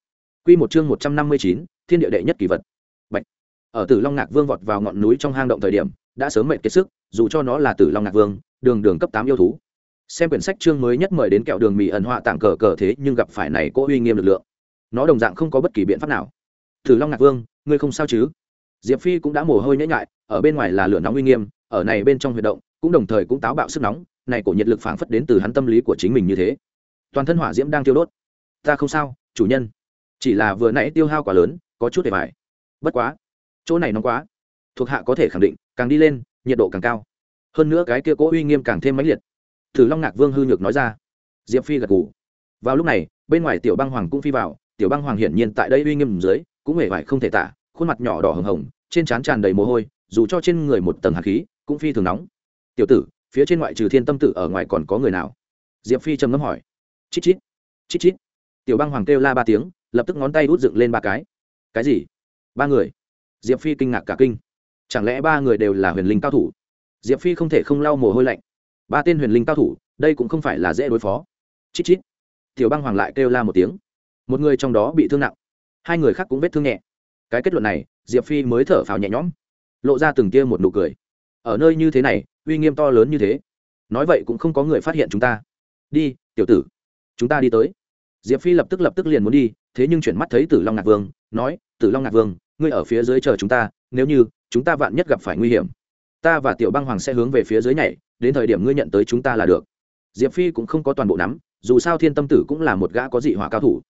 Quy một chương một trăm năm mươi chín, thiên địa đệ nhất kỳ vật. Bạch. Ở Tử Long Ngạc Vương vọt vào ngọn núi trong hang động thời điểm, đã sớm mệt kiệt sức, dù cho nó là Tử Long Ngạc Vương, đường đường cấp tám yêu thú. Xem quyển sách chương mới nhất mời đến kẹo đường mì ẩn họa tặng cờ cờ thế nhưng gặp phải này cố uy nghiêm lực lượng. Nó đồng dạng không có bất kỳ biện pháp nào. Tử Long Ngạc Vương, ngươi không sao chứ? Diệp Phi cũng đã mồ hôi nhễ nhại, ở bên ngoài là lửa nóng uy nghiêm, ở này bên trong huy động, cũng đồng thời cũng táo bạo sức nóng, này cổ nhiệt lực phảng phất đến từ hắn tâm lý của chính mình như thế. Toàn thân hỏa diễm đang thiêu đốt. Ta không sao, chủ nhân chỉ là vừa nãy tiêu hao quá lớn, có chút để mải bất quá, chỗ này nóng quá. Thuộc hạ có thể khẳng định, càng đi lên, nhiệt độ càng cao. Hơn nữa cái kia cố uy nghiêm càng thêm mãnh liệt. Thử long ngạc vương hư nhược nói ra. Diệp phi gật ngủ vào lúc này, bên ngoài tiểu băng hoàng cũng phi vào. Tiểu băng hoàng hiển nhiên tại đây uy nghiêm dưới, cũng hề vải không thể tả, khuôn mặt nhỏ đỏ hồng hồng, trên trán tràn đầy mồ hôi, dù cho trên người một tầng hạt khí, cũng phi thường nóng. Tiểu tử, phía trên ngoại trừ thiên tâm tử ở ngoài còn có người nào? Diệp phi trầm ngâm hỏi. Chít chít chít chít. Tiểu băng hoàng kêu la ba tiếng lập tức ngón tay út dựng lên ba cái. Cái gì? Ba người? Diệp phi kinh ngạc cả kinh. Chẳng lẽ ba người đều là huyền linh cao thủ? Diệp phi không thể không lau mồ hôi lạnh. Ba tên huyền linh cao thủ, đây cũng không phải là dễ đối phó. Chít chít. Tiểu băng hoàng lại kêu la một tiếng. Một người trong đó bị thương nặng. Hai người khác cũng vết thương nhẹ. Cái kết luận này, diệp phi mới thở phào nhẹ nhõm. Lộ ra từng kia một nụ cười. Ở nơi như thế này, uy nghiêm to lớn như thế. Nói vậy cũng không có người phát hiện chúng ta. Đi, tiểu tử. Chúng ta đi tới diệp phi lập tức lập tức liền muốn đi, thế nhưng chuyển mắt thấy tử long ngạc vương, nói, tử long ngạc vương, ngươi ở phía dưới chờ chúng ta, nếu như chúng ta vạn nhất gặp phải nguy hiểm, ta và tiểu băng hoàng sẽ hướng về phía dưới nhảy, đến thời điểm ngươi nhận tới chúng ta là được. Diệp phi cũng không có toàn bộ nắm, dù sao thiên tâm tử cũng là một gã có dị hỏa cao thủ.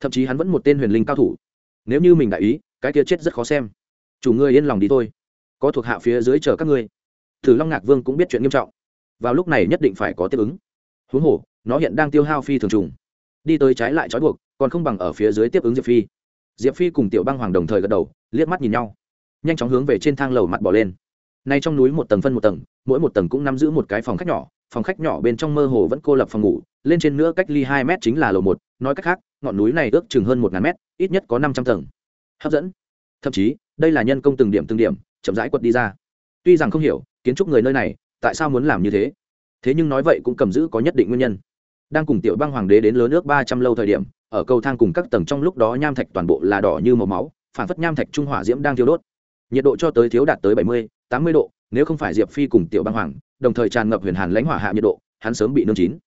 Thậm chí hắn vẫn một tên huyền linh cao thủ. Nếu như mình đại ý, cái kia chết rất khó xem. Chủ ngươi yên lòng đi thôi, có thuộc hạ phía dưới chờ các ngươi. Thử long ngạc vương cũng biết chuyện nghiêm trọng. Vào lúc này nhất định phải có tiếp ứng. Huống hồ, nó hiện đang tiêu hao phi thường trùng đi tới trái lại trói buộc, còn không bằng ở phía dưới tiếp ứng diệp phi. Diệp phi cùng tiểu băng hoàng đồng thời gật đầu, liếc mắt nhìn nhau. Nhanh chóng hướng về trên thang lầu mặt bỏ lên. Nay trong núi một tầng phân một tầng, mỗi một tầng cũng nắm giữ một cái phòng khách nhỏ, phòng khách nhỏ bên trong mơ hồ vẫn cô lập phòng ngủ, lên trên nữa cách ly hai mét chính là lầu một, nói cách khác, ngọn núi này ước chừng hơn một ngàn mét, ít nhất có năm trăm tầng. Hấp dẫn. Thậm chí, đây là nhân công từng điểm từng điểm, chậm rãi quật đi ra. Tuy rằng không hiểu, kiến trúc người nơi này, tại sao muốn làm như thế? Thế nhưng nói vậy cũng cầm giữ có nhất định nguyên nhân đang cùng tiểu băng hoàng đế đến lớn nước ba trăm lâu thời điểm, ở cầu thang cùng các tầng trong lúc đó nham thạch toàn bộ là đỏ như màu máu, phản phất nham thạch trung hỏa diễm đang thiêu đốt. Nhiệt độ cho tới thiếu đạt tới bảy mươi, tám mươi độ, nếu không phải diệp phi cùng tiểu băng hoàng, đồng thời tràn ngập huyền hàn lãnh hỏa hạ nhiệt độ, hắn sớm bị nương chín.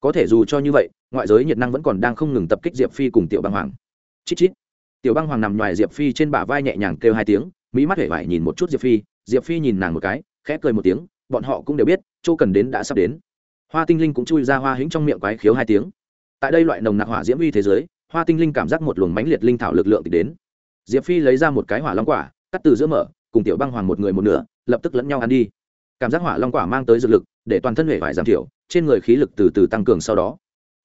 Có thể dù cho như vậy, ngoại giới nhiệt năng vẫn còn đang không ngừng tập kích diệp phi cùng tiểu băng hoàng. Chít chít. Tiểu băng hoàng nằm ngoài diệp phi trên bả vai nhẹ nhàng kêu hai tiếng, mỹ mắt hể vải nhìn một chút diệp phi diệp phi nhìn nàng một cái, khẽ cười một tiếng, bọn họ cũng đều biết, chỗ cần đến đã sắp đến hoa tinh linh cũng chui ra hoa hĩnh trong miệng quái khiếu hai tiếng. Tại đây loại nồng nặc hỏa diễm uy thế giới, hoa tinh linh cảm giác một luồng mãnh liệt linh thảo lực lượng thì đến. Diệp phi lấy ra một cái hỏa long quả, cắt từ giữa mở, cùng tiểu băng hoàng một người một nửa, lập tức lẫn nhau ăn đi. Cảm giác hỏa long quả mang tới dược lực, để toàn thân hệ vải giảm thiểu, trên người khí lực từ từ tăng cường sau đó.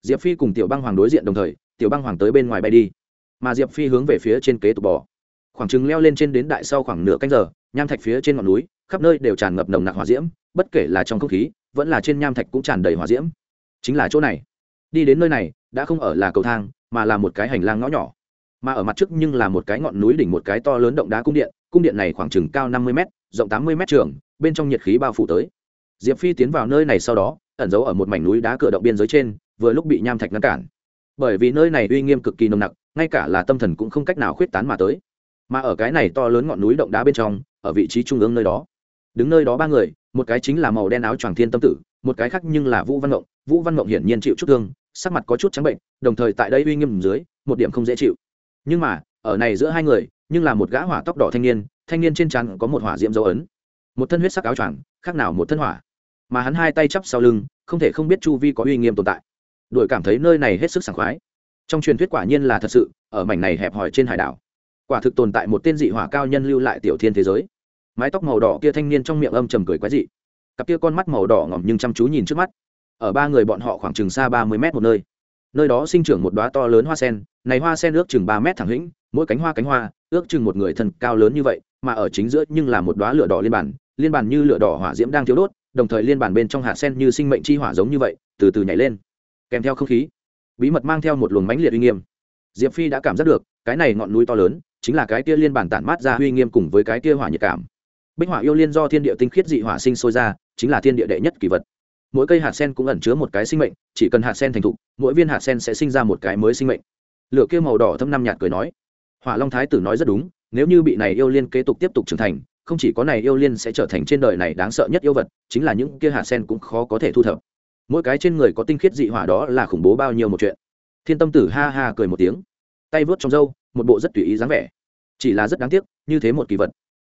Diệp phi cùng tiểu băng hoàng đối diện đồng thời, tiểu băng hoàng tới bên ngoài bay đi. Mà diệp phi hướng về phía trên kế tục bò. Khoảng chừng leo lên trên đến đại sau khoảng nửa canh giờ, nham thạch phía trên ngọn núi, khắp nơi đều tràn ngập nồng nặc hỏa diễm, bất kể là trong không khí vẫn là trên nham thạch cũng tràn đầy hỏa diễm. Chính là chỗ này. Đi đến nơi này, đã không ở là cầu thang, mà là một cái hành lang ngõ nhỏ. Mà ở mặt trước nhưng là một cái ngọn núi đỉnh một cái to lớn động đá cung điện cung điện này khoảng chừng cao năm mươi m rộng tám mươi m trường, bên trong nhiệt khí bao phủ tới. Diệp phi tiến vào nơi này sau đó, ẩn giấu ở một mảnh núi đá cửa động biên giới trên, vừa lúc bị nham thạch ngăn cản. Bởi vì nơi này uy nghiêm cực kỳ nồng nặc, ngay cả là tâm thần cũng không cách nào khuyết tán mà tới. Mà ở cái này to lớn ngọn núi động đá bên trong, ở vị trí trung ương nơi đó. Đứng nơi đó ba người một cái chính là màu đen áo choàng thiên tâm tử, một cái khác nhưng là vũ văn ngộng. Vũ văn ngộng hiển nhiên chịu chút thương, sắc mặt có chút trắng bệnh, đồng thời tại đây uy nghiêm dưới, một điểm không dễ chịu. Nhưng mà, ở này giữa hai người, nhưng là một gã hỏa tóc đỏ thanh niên thanh niên trên trán có một hỏa diễm dấu ấn. Một thân huyết sắc áo choàng, khác nào một thân hỏa. Mà hắn hai tay chắp sau lưng, không thể không biết chu vi có uy nghiêm tồn tại. Đội cảm thấy nơi này hết sức sảng khoái. Trong truyền thuyết quả nhiên là thật sự, ở mảnh này hẹp hòi trên hải đảo. Quả thực tồn tại một tên dị hỏa cao nhân lưu lại tiểu thiên thế giới mái tóc màu đỏ kia thanh niên trong miệng âm trầm cười quái dị. Cặp kia con mắt màu đỏ ngỏm nhưng chăm chú nhìn trước mắt. Ở ba người bọn họ khoảng chừng xa ba mươi mét một nơi. Nơi đó sinh trưởng một đoá to lớn hoa sen, này hoa sen ước chừng ba mét thẳng hĩnh mỗi cánh hoa cánh hoa, ước chừng một người thân cao lớn như vậy, mà ở chính giữa nhưng là một đoá lửa đỏ liên bản liên bản như lửa đỏ hỏa diễm đang thiếu đốt, đồng thời liên bản bên trong hạt sen như sinh mệnh chi hỏa giống như vậy, từ từ nhảy lên, kèm theo không khí. Bí mật mang theo một luồng mãnh liệt uy nghiêm. Diệp phi đã cảm giác được, cái này ngọn núi to lớn, chính là cái kia liên bản tản mát ra uy nghiêm cùng với cái kia hỏa nhiệt cảm bích hỏa yêu liên do thiên địa tinh khiết dị hỏa sinh sôi ra, chính là thiên địa đệ nhất kỳ vật. Mỗi cây hạt sen cũng ẩn chứa một cái sinh mệnh, chỉ cần hạt sen thành thục, mỗi viên hạt sen sẽ sinh ra một cái mới sinh mệnh. Lửa kia màu đỏ thâm năm nhạt cười nói, hỏa long thái tử nói rất đúng, nếu như bị này yêu liên kế tục tiếp tục trưởng thành, không chỉ có này yêu liên sẽ trở thành trên đời này đáng sợ nhất yêu vật, chính là những kia hạt sen cũng khó có thể thu thập. Mỗi cái trên người có tinh khiết dị hỏa đó là khủng bố bao nhiêu một chuyện. Thiên tâm tử ha ha cười một tiếng, tay vớt trong râu, một bộ rất tùy ý dáng vẻ. Chỉ là rất đáng tiếc, như thế một kỳ vật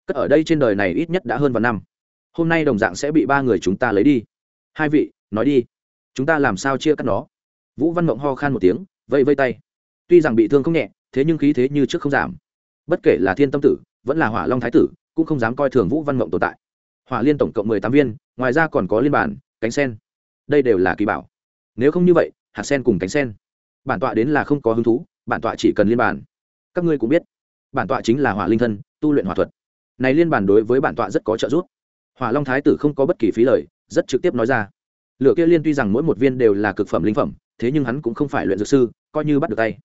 cất ở đây trên đời này ít nhất đã hơn vài năm. Hôm nay đồng dạng sẽ bị ba người chúng ta lấy đi. Hai vị, nói đi. Chúng ta làm sao chia cắt nó? Vũ văn mộng ho khan một tiếng vây vây tay. Tuy rằng bị thương không nhẹ, thế nhưng khí thế như trước không giảm. Bất kể là thiên tâm tử, vẫn là hỏa long thái tử, cũng không dám coi thường vũ văn mộng tồn tại. Hỏa liên tổng cộng mười tám viên, ngoài ra còn có liên bản, cánh sen. Đây đều là kỳ bảo. Nếu không như vậy, hạt sen cùng cánh sen. Bản tọa đến là không có hứng thú, bản tọa chỉ cần liên bản. Các ngươi cũng biết, bản tọa chính là hỏa linh thân, tu luyện hỏa thuật này liên bản đối với bản tọa rất có trợ giúp. Hỏa long thái tử không có bất kỳ phí lời, rất trực tiếp nói ra. Lửa kia liên tuy rằng mỗi một viên đều là cực phẩm linh phẩm, thế nhưng hắn cũng không phải luyện dược sư, coi như bắt được tay,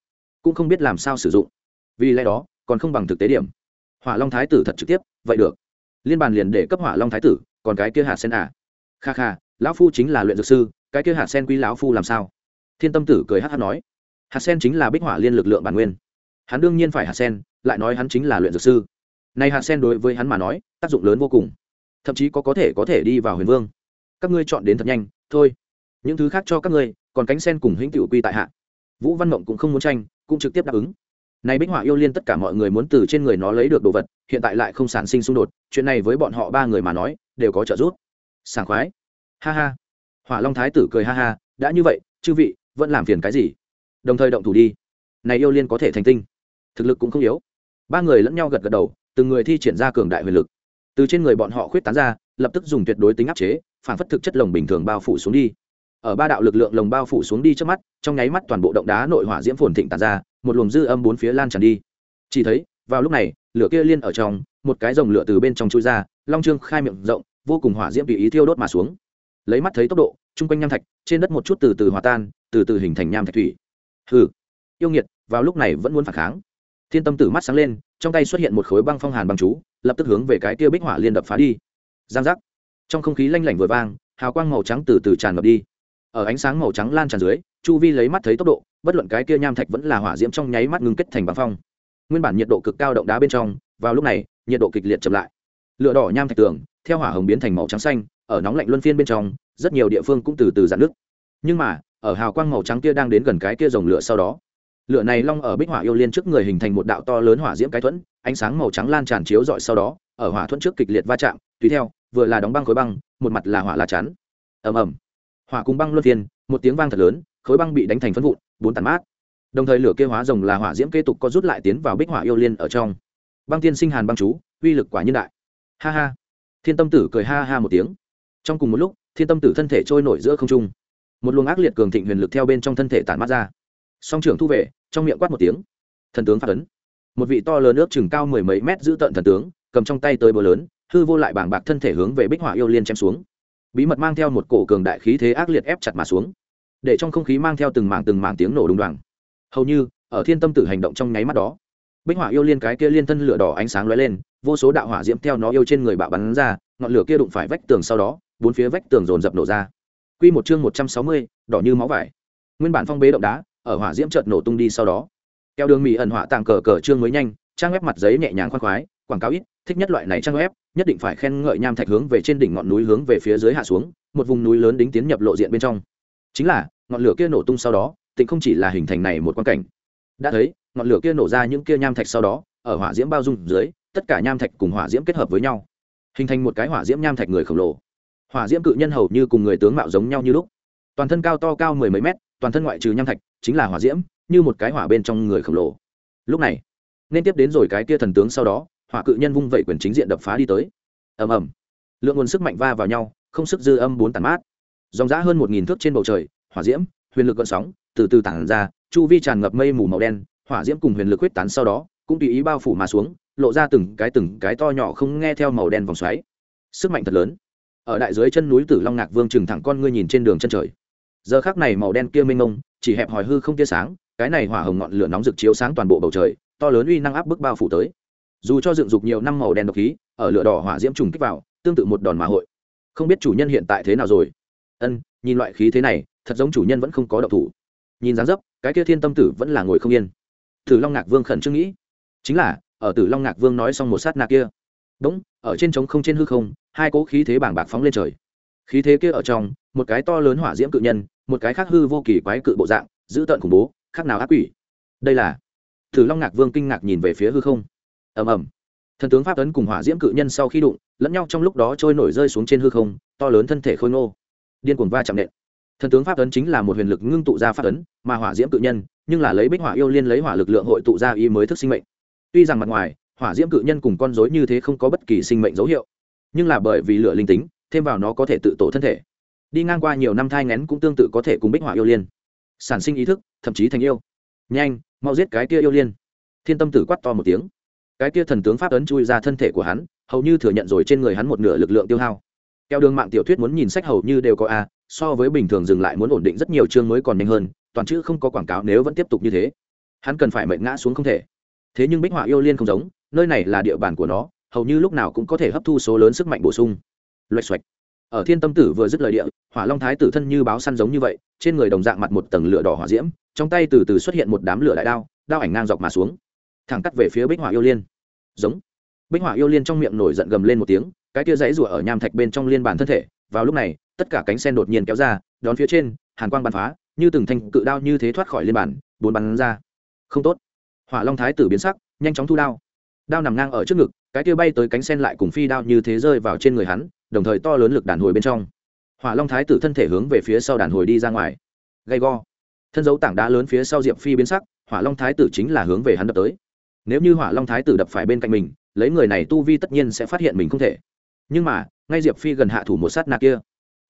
cũng không biết làm sao sử dụng. Vì lẽ đó, còn không bằng thực tế điểm. Hỏa long thái tử thật trực tiếp, vậy được. Liên bàn liền để cấp hỏa long thái tử, còn cái kia hạt sen à? Kha kha, lão phu chính là luyện dược sư, cái kia hạt sen quy lão phu làm sao? Thiên tâm tử cười hát hát nói. Hạt sen chính là bích hỏa liên lực lượng bản nguyên. Hắn đương nhiên phải hạt sen, lại nói hắn chính là luyện dược sư này hạt sen đối với hắn mà nói, tác dụng lớn vô cùng. Thậm chí có có thể có thể đi vào huyền vương. Các ngươi chọn đến thật nhanh, thôi. Những thứ khác cho các ngươi, còn cánh sen cùng hĩnh tiểu quy tại hạ. Vũ văn mộng cũng không muốn tranh, cũng trực tiếp đáp ứng. Này bích họa yêu liên tất cả mọi người muốn từ trên người nó lấy được đồ vật, hiện tại lại không sản sinh xung đột, chuyện này với bọn họ ba người mà nói, đều có trợ giúp. Sảng khoái. Ha ha. Hỏa long thái tử cười ha ha, đã như vậy, chư vị, vẫn làm phiền cái gì? Đồng thời động thủ đi. Này yêu liên có thể thành tinh. Thực lực cũng không yếu. Ba người lẫn nhau gật gật đầu từng người thi triển ra cường đại huyền lực. Từ trên người bọn họ khuyết tán ra, lập tức dùng tuyệt đối tính áp chế, phản phất thực chất lồng bình thường bao phủ xuống đi. Ở ba đạo lực lượng lồng bao phủ xuống đi trước mắt, trong nháy mắt toàn bộ động đá nội hỏa diễm phồn thịnh tàn ra, một luồng dư âm bốn phía lan tràn đi. Chỉ thấy, vào lúc này, lửa kia liên ở trong, một cái dòng lửa từ bên trong chui ra, long trương khai miệng rộng, vô cùng hỏa diễm tùy ý thiêu đốt mà xuống. Lấy mắt thấy tốc độ, chung quanh nham thạch, trên đất một chút từ từ hòa tan, từ từ hình thành nham thạch thủy. Hừ, yêu nghiệt, vào lúc này vẫn muốn phản kháng. Thiên tâm tử mắt sáng lên trong tay xuất hiện một khối băng phong hàn băng chú, lập tức hướng về cái kia bích hỏa liên đập phá đi. Giang giác. Trong không khí lanh lảnh vừa vang, hào quang màu trắng từ từ tràn ngập đi. Ở ánh sáng màu trắng lan tràn dưới, chu vi lấy mắt thấy tốc độ, bất luận cái kia nham thạch vẫn là hỏa diễm trong nháy mắt ngưng kết thành băng phong. Nguyên bản nhiệt độ cực cao động đá bên trong, vào lúc này, nhiệt độ kịch liệt chậm lại. Lửa đỏ nham thạch tường, theo hỏa hồng biến thành màu trắng xanh, ở nóng lạnh luân phiên bên trong, rất nhiều địa phương cũng từ từ giãn nước nhưng mà, ở hào quang màu trắng kia đang đến gần cái kia dòng lửa sau đó lửa này long ở bích hỏa yêu liên trước người hình thành một đạo to lớn hỏa diễm cái thuẫn, ánh sáng màu trắng lan tràn chiếu rọi sau đó, ở hỏa thuẫn trước kịch liệt va chạm, tùy theo, vừa là đóng băng khối băng, một mặt là hỏa lá chắn. Ầm ầm. Hỏa cùng băng luân phiên, một tiếng vang thật lớn, khối băng bị đánh thành phân vụn, bốn tàn mát. Đồng thời lửa kêu hóa rồng là hỏa diễm kế tục có rút lại tiến vào bích hỏa yêu liên ở trong. Băng tiên sinh hàn băng chú, uy lực quả nhân đại. Ha ha. Thiên tâm tử cười ha ha một tiếng. Trong cùng một lúc, thiên tâm tử thân thể trôi nổi giữa không trung. Một luồng ác liệt cường thịnh huyền lực theo bên trong thân thể tản mát ra song trưởng thu về trong miệng quát một tiếng. Thần tướng phát ấn. Một vị to lớn ước chừng cao mười mấy mét giữ tận thần tướng cầm trong tay tới bờ lớn hư vô lại bảng bạc thân thể hướng về bích hỏa yêu liên chém xuống. Bí mật mang theo một cổ cường đại khí thế ác liệt ép chặt mà xuống. Để trong không khí mang theo từng mảng từng mảng tiếng nổ đùng đoàng. Hầu như ở thiên tâm tử hành động trong nháy mắt đó bích hỏa yêu liên cái kia liên thân lửa đỏ ánh sáng lóe lên vô số đạo hỏa diễm theo nó yêu trên người bạo bắn ra ngọn lửa kia đụng phải vách tường sau đó bốn phía vách tường dồn dập nổ ra. Quy một chương một trăm sáu mươi, đỏ như máu vải. Nguyên bản phong bế động đá ở hỏa diễm chợt nổ tung đi sau đó. Keo đường mì ẩn họa tàng cờ cờ trương mới nhanh, trang web mặt giấy nhẹ nhàng khoan khoái, quảng cáo ít, thích nhất loại này trang web, nhất định phải khen ngợi nham thạch hướng về trên đỉnh ngọn núi hướng về phía dưới hạ xuống, một vùng núi lớn đính tiến nhập lộ diện bên trong. Chính là, ngọn lửa kia nổ tung sau đó, tịnh không chỉ là hình thành này một quan cảnh. Đã thấy, ngọn lửa kia nổ ra những kia nham thạch sau đó, ở hỏa diễm bao dung dưới, tất cả nham thạch cùng hỏa diễm kết hợp với nhau. Hình thành một cái hỏa diễm nham thạch người khổng lồ. Hỏa diễm cự nhân hầu như cùng người tướng mạo giống nhau như lúc. Toàn thân cao to cao mười mấy mét toàn thân ngoại trừ nham thạch, chính là hỏa diễm, như một cái hỏa bên trong người khổng lồ. Lúc này, nên tiếp đến rồi cái kia thần tướng sau đó, hỏa cự nhân vung vẩy quyền chính diện đập phá đi tới. Ầm ầm. Lượng nguồn sức mạnh va vào nhau, không sức dư âm bốn tàn mát. Dòng giã hơn một nghìn thước trên bầu trời, hỏa diễm, huyền lực gợn sóng, từ từ tản ra, chu vi tràn ngập mây mù màu đen, hỏa diễm cùng huyền lực huyết tán sau đó, cũng tùy ý bao phủ mà xuống, lộ ra từng cái từng cái to nhỏ không nghe theo màu đen vòng xoáy. Sức mạnh thật lớn. Ở đại dưới chân núi tử long ngạc vương trừng thẳng con ngươi nhìn trên đường chân trời giờ khác này màu đen kia mênh mông, chỉ hẹp hòi hư không tia sáng, cái này hỏa hồng ngọn lửa nóng rực chiếu sáng toàn bộ bầu trời, to lớn uy năng áp bức bao phủ tới. Dù cho dựng dục nhiều năm màu đen độc khí, ở lửa đỏ hỏa diễm trùng kích vào, tương tự một đòn mà hội. Không biết chủ nhân hiện tại thế nào rồi? Ân, nhìn loại khí thế này, thật giống chủ nhân vẫn không có độc thủ. Nhìn dáng dấp, cái kia thiên tâm tử vẫn là ngồi không yên. Tử long ngạc vương khẩn trương nghĩ. Chính là, ở tử long ngạc vương nói xong một sát nạc kia. Đúng, ở trên trống không trên hư không, hai cỗ khí thế bảng bạc phóng lên trời khí thế kia ở trong, một cái to lớn hỏa diễm cự nhân, một cái khác hư vô kỳ quái cự bộ dạng, dữ tợn khủng bố, khác nào ác quỷ. Đây là Thử long ngạc vương kinh ngạc nhìn về phía hư không. Ầm ầm. Thần tướng pháp ấn cùng hỏa diễm cự nhân sau khi đụng, lẫn nhau trong lúc đó trôi nổi rơi xuống trên hư không, to lớn thân thể khôi ngô. Điên cuồng va chạm nện. Thần tướng pháp ấn chính là một huyền lực ngưng tụ ra pháp ấn, mà hỏa diễm cự nhân, nhưng là lấy bích hỏa yêu liên lấy hỏa lực lượng hội tụ ra y mới thức sinh mệnh. Tuy rằng mặt ngoài, hỏa diễm cự nhân cùng con dối như thế không có bất kỳ sinh mệnh dấu hiệu, nhưng là bởi vì lửa linh tính thêm vào nó có thể tự tổ thân thể. Đi ngang qua nhiều năm thai ngén cũng tương tự có thể cùng bích hỏa yêu liên. Sản sinh ý thức, thậm chí thành yêu. Nhanh, mau giết cái kia yêu liên. Thiên tâm tử quát to một tiếng. Cái kia thần tướng pháp ấn chui ra thân thể của hắn, hầu như thừa nhận rồi trên người hắn một nửa lực lượng tiêu hao. Theo đường mạng tiểu thuyết muốn nhìn sách hầu như đều có a, so với bình thường dừng lại muốn ổn định rất nhiều chương mới còn nhanh hơn, toàn chữ không có quảng cáo nếu vẫn tiếp tục như thế. Hắn cần phải mệnh ngã xuống không thể. Thế nhưng bích họa yêu liên không giống, nơi này là địa bàn của nó, hầu như lúc nào cũng có thể hấp thu số lớn sức mạnh bổ sung loạch xoạch ở thiên tâm tử vừa dứt lời địa, hỏa long thái tử thân như báo săn giống như vậy, trên người đồng dạng mặt một tầng lửa đỏ hỏa diễm, trong tay từ từ xuất hiện một đám lửa đại đao đao ảnh ngang dọc mà xuống. Thẳng cắt về phía bích hỏa yêu liên. Giống. Bích hỏa yêu liên trong miệng nổi giận gầm lên một tiếng, cái tia dãy rủa ở nham thạch bên trong liên bản thân thể, vào lúc này, tất cả cánh sen đột nhiên kéo ra, đón phía trên, hàn quang bắn phá, như từng thanh cự đao như thế thoát khỏi liên bản, bốn bắn ra. Không tốt. Hỏa long thái tử biến sắc, nhanh chóng thu đao. Đao nằm ngang ở trước ngực, cái tia bay tới cánh sen lại cùng phi đao như thế rơi vào trên người hắn đồng thời to lớn lực đàn hồi bên trong. Hỏa long thái tử thân thể hướng về phía sau đàn hồi đi ra ngoài. Gay go. Thân dấu tảng đá lớn phía sau diệp phi biến sắc, hỏa long thái tử chính là hướng về hắn đập tới. Nếu như hỏa long thái tử đập phải bên cạnh mình, lấy người này tu vi tất nhiên sẽ phát hiện mình không thể. Nhưng mà, ngay diệp phi gần hạ thủ một sát nạ kia.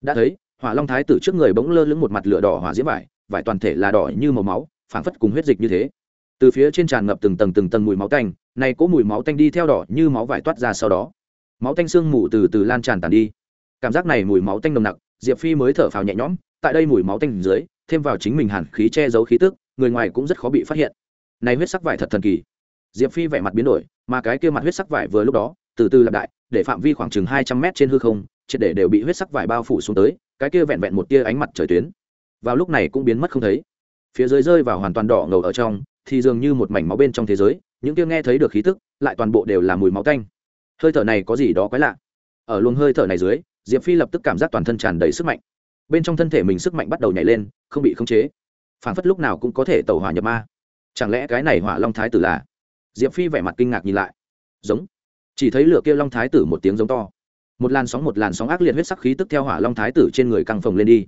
Đã thấy, hỏa long thái tử trước người bỗng lơ lửng một mặt lửa đỏ hỏa diễm vải vải toàn thể là đỏ như màu máu, phảng phất cùng huyết dịch như thế. Từ phía trên tràn ngập từng tầng từng tầng mùi máu tanh này cỗ mùi máu tanh đi theo đỏ như máu vải toát ra sau đó máu tanh sương mù từ từ lan tràn tàn đi. Cảm giác này mùi máu tanh nồng nặc, diệp phi mới thở phào nhẹ nhõm, tại đây mùi máu tanh dưới, thêm vào chính mình hàn khí che giấu khí tức, người ngoài cũng rất khó bị phát hiện. Này huyết sắc vải thật thần kỳ. Diệp phi vẻ mặt biến đổi, mà cái kia mặt huyết sắc vải vừa lúc đó, từ từ lặp đại để phạm vi khoảng chừng hai trăm mét trên hư không, triệt để đều bị huyết sắc vải bao phủ xuống tới, cái kia vẹn vẹn một tia ánh mặt trời tuyến. Vào lúc này cũng biến mất không thấy. Phía dưới rơi vào hoàn toàn đỏ ngầu ở trong, thì dường như một mảnh máu bên trong thế giới, những kia nghe thấy được khí tức, lại toàn bộ đều là mùi máu tanh hơi thở này có gì đó quái lạ. Ở luồng hơi thở này dưới, diệp phi lập tức cảm giác toàn thân tràn đầy sức mạnh. Bên trong thân thể mình sức mạnh bắt đầu nhảy lên, không bị khống chế. Phản phất lúc nào cũng có thể tẩu hỏa nhập ma. Chẳng lẽ cái này hỏa long thái tử là? Diệp phi vẻ mặt kinh ngạc nhìn lại. Giống. Chỉ thấy lửa kia long thái tử một tiếng giống to. Một làn sóng, một làn sóng ác liệt huyết sắc khí tức theo hỏa long thái tử trên người căng phồng lên đi.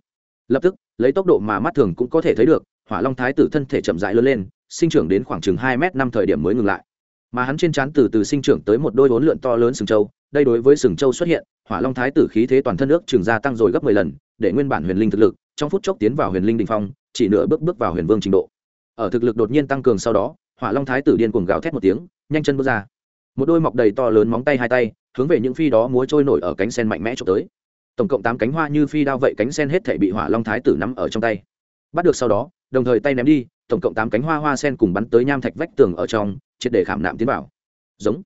Lập tức, lấy tốc độ mà mắt thường cũng có thể thấy được, hỏa long thái tử thân thể chậm rãi lớn lên, sinh trưởng đến khoảng chừng hai m năm thời điểm mới ngừng lại mà hắn trên trán từ từ sinh trưởng tới một đôi vốn lượn to lớn sừng châu đây đối với sừng châu xuất hiện, hỏa long thái tử khí thế toàn thân nước trường gia tăng rồi gấp mười lần, để nguyên bản huyền linh thực lực, trong phút chốc tiến vào huyền linh đình phong, chỉ nửa bước bước vào huyền vương trình độ. Ở thực lực đột nhiên tăng cường sau đó, hỏa long thái tử điên cuồng gào thét một tiếng, nhanh chân bước ra. Một đôi mọc đầy to lớn móng tay hai tay, hướng về những phi đó múa trôi nổi ở cánh sen mạnh mẽ trộm tới. Tổng cộng tám cánh hoa như phi đao vậy cánh sen hết thể bị hỏa long thái tử nắm ở trong tay. Bắt được sau đó, đồng thời tay ném đi, tổng cộng tám cánh hoa hoa sen cùng bắn tới nham thạch vách tường ở trong triệt để khảm nạm tiến vào. Giống.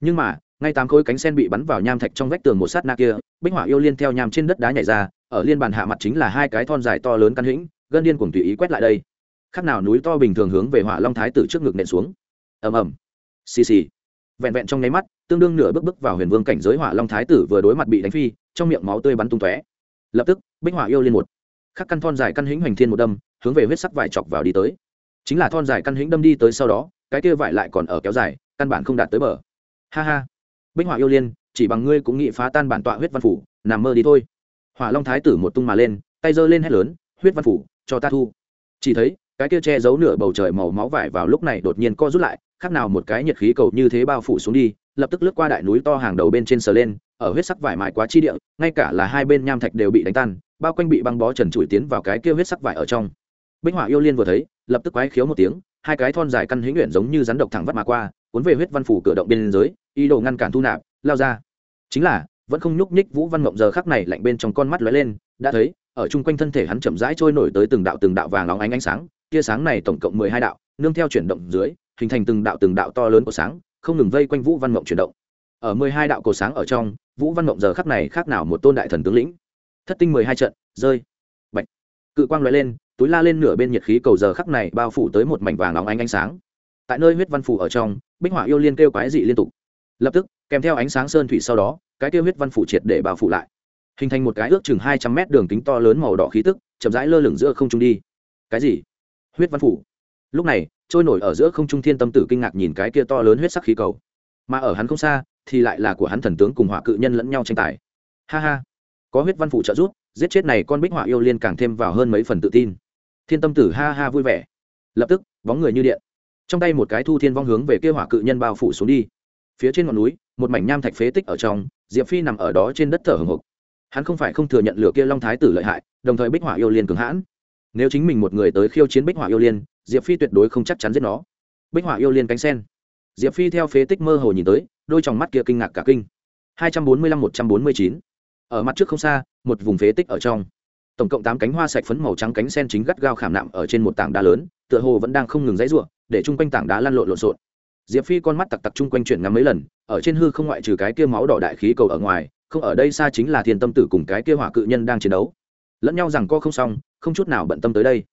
Nhưng mà, ngay tám khối cánh sen bị bắn vào nham thạch trong vách tường một sát na kia, bích hỏa yêu liên theo nham trên đất đá nhảy ra, ở liên bàn hạ mặt chính là hai cái thon dài to lớn căn hĩnh, gân điên cuồng tùy ý quét lại đây. Khác nào núi to bình thường hướng về hỏa long thái tử trước ngực nện xuống. Ầm ầm. Xì xì. Vẹn vẹn trong nháy mắt, tương đương nửa bước bước vào huyền vương cảnh giới hỏa long thái tử vừa đối mặt bị đánh phi, trong miệng máu tươi bắn tung tóe. Lập tức, bích hỏa yêu liên một. Khắc căn thon dài căn hĩnh hoành thiên một đâm, hướng về huyết sắc vải chọc vào đi tới. Chính là thon dài căn hĩnh đâm đi tới sau đó cái kia vải lại còn ở kéo dài, căn bản không đạt tới bờ. Ha ha. Bích hỏa yêu liên, chỉ bằng ngươi cũng nghĩ phá tan bản tọa huyết văn phủ, nằm mơ đi thôi. Hỏa long thái tử một tung mà lên, tay giơ lên hét lớn, huyết văn phủ, cho ta thu. Chỉ thấy, cái kia che giấu nửa bầu trời màu máu vải vào lúc này đột nhiên co rút lại, khác nào một cái nhiệt khí cầu như thế bao phủ xuống đi, lập tức lướt qua đại núi to hàng đầu bên trên sờ lên, ở huyết sắc vải mãi quá chi địa, ngay cả là hai bên nham thạch đều bị đánh tan, bao quanh bị băng bó trần trụi tiến vào cái kia huyết sắc vải ở trong. Bích hỏa yêu liên vừa thấy, lập tức quái khiếu một tiếng hai cái thon dài căn hĩnh nguyện giống như rắn độc thẳng vắt mà qua, cuốn về huyết văn phủ cửa động bên dưới, ý đồ ngăn cản thu nạp, lao ra. Chính là, vẫn không nhúc nhích vũ văn mộng giờ khắc này lạnh bên trong con mắt lóe lên, đã thấy, ở chung quanh thân thể hắn chậm rãi trôi nổi tới từng đạo từng đạo vàng óng ánh ánh sáng, tia sáng này tổng cộng mười hai đạo, nương theo chuyển động dưới, hình thành từng đạo từng đạo to lớn của sáng, không ngừng vây quanh vũ văn mộng chuyển động. Ở mười hai đạo cổ sáng ở trong, vũ văn mộng giờ khắc này khác nào một tôn đại thần tướng lĩnh. Thất tinh mười hai trận, rơi. Bạch. Cự quang loại lên túi la lên nửa bên nhiệt khí cầu giờ khắc này bao phủ tới một mảnh vàng óng ánh ánh sáng. Tại nơi huyết văn phủ ở trong, bích họa yêu liên kêu quái dị liên tục. Lập tức, kèm theo ánh sáng sơn thủy sau đó, cái tiêu huyết văn phủ triệt để bao phủ lại. Hình thành một cái ước chừng hai trăm mét đường kính to lớn màu đỏ khí tức, chậm rãi lơ lửng giữa không trung đi. Cái gì? Huyết văn phủ. Lúc này, trôi nổi ở giữa không trung thiên tâm tử kinh ngạc nhìn cái kia to lớn huyết sắc khí cầu. Mà ở hắn không xa, thì lại là của hắn thần tướng cùng hỏa cự nhân lẫn nhau tranh tài. Ha ha. Có huyết văn phủ trợ giúp, giết chết này con bích họa yêu liên càng thêm vào hơn mấy phần tự tin thiên tâm tử ha ha vui vẻ. Lập tức, bóng người như điện. Trong tay một cái thu thiên vong hướng về kia hỏa cự nhân bao phủ xuống đi. Phía trên ngọn núi, một mảnh nham thạch phế tích ở trong, diệp phi nằm ở đó trên đất thở hồng hộc. Hắn không phải không thừa nhận lửa kia long thái tử lợi hại, đồng thời bích hỏa yêu liên cường hãn. Nếu chính mình một người tới khiêu chiến bích hỏa yêu liên, diệp phi tuyệt đối không chắc chắn giết nó. Bích hỏa yêu liên cánh sen. Diệp phi theo phế tích mơ hồ nhìn tới, đôi t mắt kia kinh ngạc cả kinh. Hai trăm bốn mươi lăm một trăm bốn mươi chín. Ở mặt trước không xa, một vùng phế tích ở trong tổng cộng tám cánh hoa sạch phấn màu trắng cánh sen chính gắt gao khảm nạm ở trên một tảng đá lớn, tựa hồ vẫn đang không ngừng dãy r để chung quanh tảng đá lăn lộn lộn xộn. Diệp phi con mắt tặc tặc chung quanh chuyển ngắm mấy lần, ở trên hư không ngoại trừ cái kia máu đỏ đại khí cầu ở ngoài, không ở đây xa chính là thiên tâm tử cùng cái kia hỏa cự nhân đang chiến đấu. Lẫn nhau rằng co không xong, không chút nào bận tâm tới đây.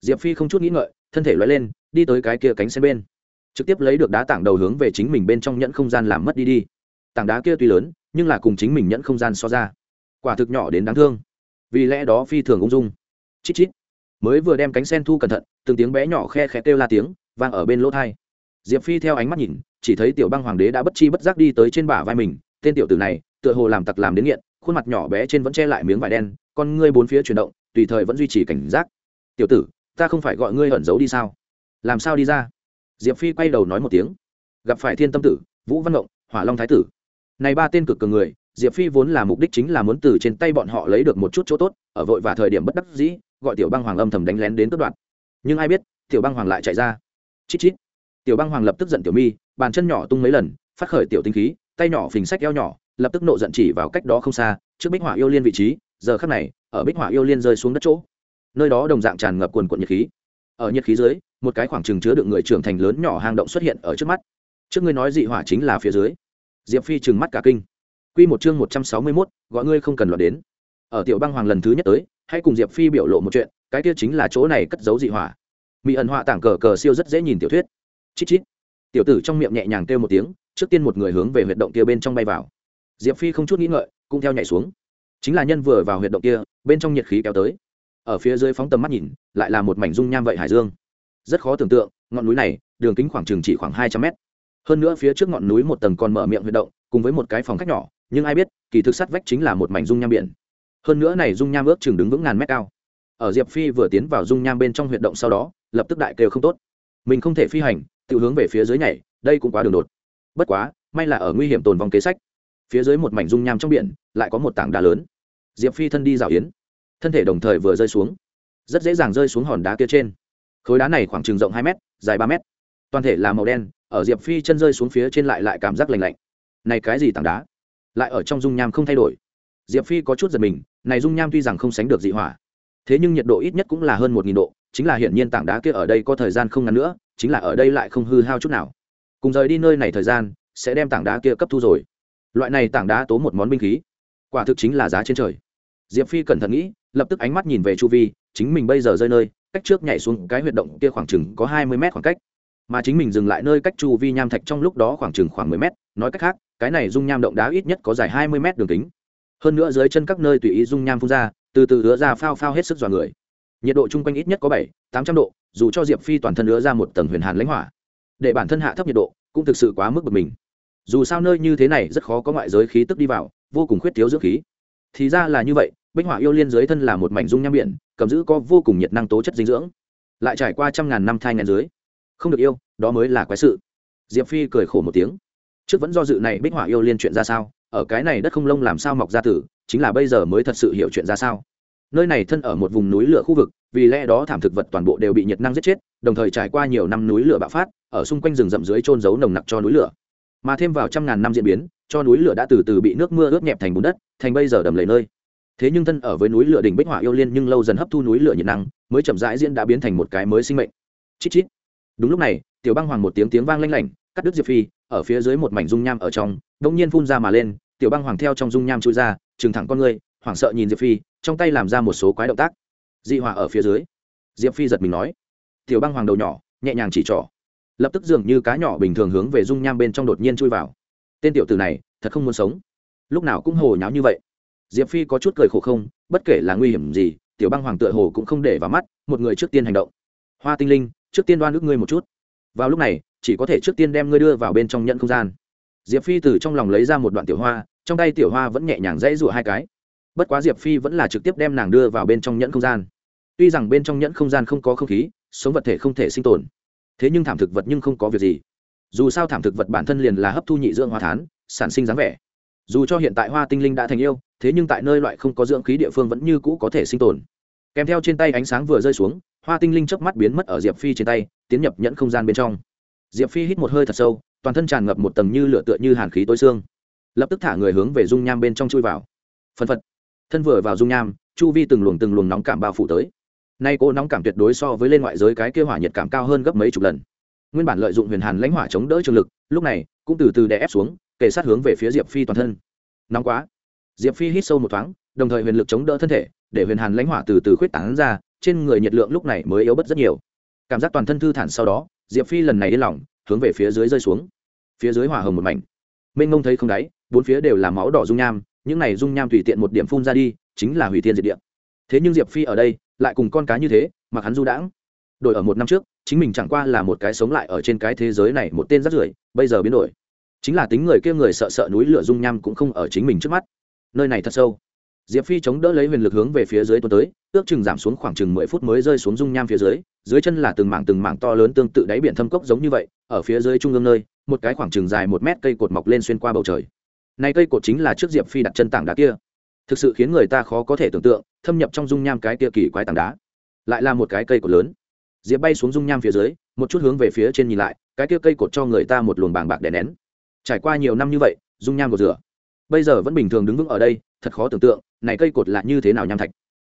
Diệp phi không chút nghĩ ngợi, thân thể loay lên, đi tới cái kia cánh sen bên. Trực tiếp lấy được đá tảng đầu hướng về chính mình bên trong nhẫn không gian làm mất đi đi. Tảng đá kia tuy lớn, nhưng là cùng chính mình nhẫn không gian so ra. Quả thực nhỏ đến đáng thương vì lẽ đó phi thường ung dung. Chít chít. Mới vừa đem cánh sen thu cẩn thận, từng tiếng bé nhỏ khe khẽ kêu la tiếng, vang ở bên lỗ thai. Diệp phi theo ánh mắt nhìn, chỉ thấy tiểu băng hoàng đế đã bất chi bất giác đi tới trên bả vai mình, tên tiểu tử này, tựa hồ làm tặc làm đến nghiện, khuôn mặt nhỏ bé trên vẫn che lại miếng vải đen, con ngươi bốn phía chuyển động, tùy thời vẫn duy trì cảnh giác. Tiểu tử, ta không phải gọi ngươi ẩn giấu đi sao? Làm sao đi ra? Diệp phi quay đầu nói một tiếng. Gặp phải thiên tâm tử, vũ văn ngộng, hỏa long thái tử này ba tên cực cường người, diệp phi vốn là mục đích chính là muốn từ trên tay bọn họ lấy được một chút chỗ tốt, ở vội và thời điểm bất đắc dĩ, gọi tiểu băng hoàng âm thầm đánh lén đến cướp đoạt. Nhưng ai biết, tiểu băng hoàng lại chạy ra. Chít chít. Tiểu băng hoàng lập tức giận tiểu mi, bàn chân nhỏ tung mấy lần, phát khởi tiểu tinh khí, tay nhỏ phình sách eo nhỏ, lập tức nộ giận chỉ vào cách đó không xa, trước bích họa yêu liên vị trí, giờ khắc này, ở bích họa yêu liên rơi xuống đất chỗ. Nơi đó đồng dạng tràn ngập quần quận nhiệt khí. Ở nhiệt khí dưới, một cái khoảng trừng chứa đựng người trưởng thành lớn nhỏ hang động xuất hiện ở trước mắt. Trước ngươi nói dị hỏa chính là phía dưới diệp phi trừng mắt cả kinh. Q một chương một trăm sáu mươi mốt, gọi ngươi không cần loạt đến. Ở tiểu băng hoàng lần thứ nhất tới, hãy cùng diệp phi biểu lộ một chuyện, cái kia chính là chỗ này cất giấu dị hỏa. Mỹ ẩn họa tảng cờ cờ siêu rất dễ nhìn tiểu thuyết. Chít chít. Tiểu tử trong miệng nhẹ nhàng kêu một tiếng, trước tiên một người hướng về huyệt động kia bên trong bay vào. Diệp phi không chút nghĩ ngợi, cũng theo nhảy xuống. Chính là nhân vừa vào huyệt động kia, bên trong nhiệt khí kéo tới. Ở phía dưới phóng tầm mắt nhìn, lại là một mảnh dung nham vậy hải dương. Rất khó tưởng tượng, ngọn núi này, đường kính khoảng chừng chỉ khoảng hai trăm mét hơn nữa phía trước ngọn núi một tầng còn mở miệng huy động, cùng với một cái phòng khách nhỏ, nhưng ai biết, kỳ thực sắt vách chính là một mảnh dung nham biển. Hơn nữa này dung nham ước chừng đứng vững ngàn mét cao. Ở diệp phi vừa tiến vào dung nham bên trong huyệt động sau đó, lập tức đại kêu không tốt. Mình không thể phi hành, tự hướng về phía dưới nhảy, đây cũng quá đường đột. Bất quá, may là ở nguy hiểm tồn vong kế sách. Phía dưới một mảnh dung nham trong biển, lại có một tảng đá lớn. Diệp phi thân đi rào yến. Thân thể đồng thời vừa rơi xuống. Rất dễ dàng rơi xuống hòn đá kia trên. Khối đá này khoảng chừng rộng hai m dài ba m toàn thể là màu đen ở diệp phi chân rơi xuống phía trên lại lại cảm giác lành lạnh. Này cái gì tảng đá? Lại ở trong dung nham không thay đổi. Diệp phi có chút giật mình, này dung nham tuy rằng không sánh được dị hỏa, thế nhưng nhiệt độ ít nhất cũng là hơn một nghìn độ, chính là hiển nhiên tảng đá kia ở đây có thời gian không ngắn nữa, chính là ở đây lại không hư hao chút nào. Cùng rời đi nơi này thời gian, sẽ đem tảng đá kia cấp thu rồi. Loại này tảng đá tố một món binh khí, quả thực chính là giá trên trời. Diệp phi cẩn thận nghĩ, lập tức ánh mắt nhìn về chu vi, chính mình bây giờ rơi nơi, cách trước nhảy xuống cái huyệt động kia khoảng chừng có hai mươi mét khoảng cách mà chính mình dừng lại nơi cách chu vi nham thạch trong lúc đó khoảng chừng khoảng mười mét. Nói cách khác, cái này dung nham động đá ít nhất có dài hai mươi mét đường kính. Hơn nữa dưới chân các nơi tùy ý dung nham phun ra, từ từ đứa ra phao phao hết sức dọa người. Nhiệt độ chung quanh ít nhất có bảy, tám trăm độ, dù cho diệp phi toàn thân đứa ra một tầng huyền hàn lãnh hỏa, để bản thân hạ thấp nhiệt độ, cũng thực sự quá mức bực mình. Dù sao nơi như thế này rất khó có ngoại giới khí tức đi vào, vô cùng khuyết thiếu dưỡng khí. Thì ra là như vậy, bích hỏa yêu liên dưới thân là một mảnh dung nham biển, cầm giữ có vô cùng nhiệt năng tố chất dinh dưỡng. Lại trải qua trăm ngàn năm thai ngàn dưới không được yêu, đó mới là quái sự. Diệp phi cười khổ một tiếng. Trước vẫn do dự này bích họa yêu liên chuyện ra sao? Ở cái này đất không lông làm sao mọc ra tử, chính là bây giờ mới thật sự hiểu chuyện ra sao? Nơi này thân ở một vùng núi lửa khu vực, vì lẽ đó thảm thực vật toàn bộ đều bị nhiệt năng giết chết, đồng thời trải qua nhiều năm núi lửa bạo phát, ở xung quanh rừng rậm dưới trôn giấu nồng nặc cho núi lửa. Mà thêm vào trăm ngàn năm diễn biến, cho núi lửa đã từ từ bị nước mưa ướt nhẹp thành bùn đất, thành bây giờ đầm lầy nơi. Thế nhưng thân ở với núi lửa đỉnh bích hỏa yêu liên nhưng lâu dần hấp thu núi lửa nhiệt năng, mới chậm rãi diễn đã biến thành một cái mới sinh mệnh. Chít chít đúng lúc này, tiểu băng hoàng một tiếng tiếng vang lanh lảnh, cắt đứt diệp phi, ở phía dưới một mảnh dung nham ở trong đông nhiên phun ra mà lên, tiểu băng hoàng theo trong dung nham chui ra, trừng thẳng con người, hoảng sợ nhìn diệp phi, trong tay làm ra một số quái động tác. Dị hỏa ở phía dưới. Diệp phi giật mình nói. Tiểu băng hoàng đầu nhỏ, nhẹ nhàng chỉ trỏ. Lập tức dường như cá nhỏ bình thường hướng về dung nham bên trong đột nhiên chui vào. Tên tiểu tử này, thật không muốn sống. Lúc nào cũng hồ nháo như vậy. Diệp phi có chút cười khổ không, bất kể là nguy hiểm gì, tiểu băng hoàng tựa hồ cũng không để vào mắt, một người trước tiên hành động. Hoa tinh linh trước tiên đoan ước ngươi một chút. Vào lúc này, chỉ có thể trước tiên đem ngươi đưa vào bên trong nhận không gian. Diệp phi từ trong lòng lấy ra một đoạn tiểu hoa, trong tay tiểu hoa vẫn nhẹ nhàng dãy rụa hai cái. Bất quá diệp phi vẫn là trực tiếp đem nàng đưa vào bên trong nhẫn không gian. Tuy rằng bên trong nhẫn không gian không có không khí, sống vật thể không thể sinh tồn. Thế nhưng thảm thực vật nhưng không có việc gì. Dù sao thảm thực vật bản thân liền là hấp thu nhị dưỡng hoa thán, sản sinh dáng vẻ. Dù cho hiện tại hoa tinh linh đã thành yêu, thế nhưng tại nơi loại không có dưỡng khí địa phương vẫn như cũ có thể sinh tồn. Kèm theo trên tay ánh sáng vừa rơi xuống hoa tinh linh chớp mắt biến mất ở diệp phi trên tay, tiến nhập nhẫn không gian bên trong. Diệp phi hít một hơi thật sâu, toàn thân tràn ngập một tầng như lửa tựa như hàn khí tối xương. Lập tức thả người hướng về dung nham bên trong chui vào. Phân phật. Thân vừa vào dung nham, chu vi từng luồng từng luồng nóng cảm bao phủ tới. Nay cô nóng cảm tuyệt đối so với lên ngoại giới cái kêu hỏa nhiệt cảm cao hơn gấp mấy chục lần. Nguyên bản lợi dụng huyền hàn lãnh hỏa chống đỡ trường lực, lúc này, cũng từ từ đè ép xuống, kề sát hướng về phía diệp phi toàn thân. Nóng quá. Diệp phi hít sâu một thoáng, đồng thời huyền lực chống đỡ thân thể, để huyền hàn lãnh hỏa từ từ khuyết tán ra trên người nhiệt lượng lúc này mới yếu bớt rất nhiều. Cảm giác toàn thân thư thản sau đó, diệp phi lần này đi lòng, hướng về phía dưới rơi xuống. Phía dưới hỏa hồng một mảnh. Mênh ngông thấy không đáy, bốn phía đều là máu đỏ dung nham, những này dung nham tùy tiện một điểm phun ra đi, chính là hủy thiên diệt địa. Thế nhưng diệp phi ở đây, lại cùng con cá như thế, mặc hắn du đãng. Đổi ở một năm trước, chính mình chẳng qua là một cái sống lại ở trên cái thế giới này một tên rắt rưởi, bây giờ biến đổi. Chính là tính người kia người sợ sợ núi lửa dung nham cũng không ở chính mình trước mắt. Nơi này thật sâu diệp phi chống đỡ lấy huyền lực hướng về phía dưới tuần tới, ước chừng giảm xuống khoảng chừng mười phút mới rơi xuống dung nham phía dưới dưới chân là từng mảng từng mảng to lớn tương tự đáy biển thâm cốc giống như vậy, ở phía dưới trung ương nơi, một cái khoảng chừng dài một mét cây cột mọc lên xuyên qua bầu trời. Này cây cột chính là trước diệp phi đặt chân tảng đá kia. Thực sự khiến người ta khó có thể tưởng tượng, thâm nhập trong dung nham cái kia kỳ quái tảng đá. Lại là một cái cây cột lớn. Diệp bay xuống dung nham phía dưới, một chút hướng về phía trên nhìn lại, cái kia cây cột cho người ta một luồng bàng bạc đè nén. Trải qua nhiều năm như vậy, dung nham cột rửa. Bây giờ vẫn bình thường đứng vững ở đây, thật khó tưởng tượng này cây cột là như thế nào nham thạch?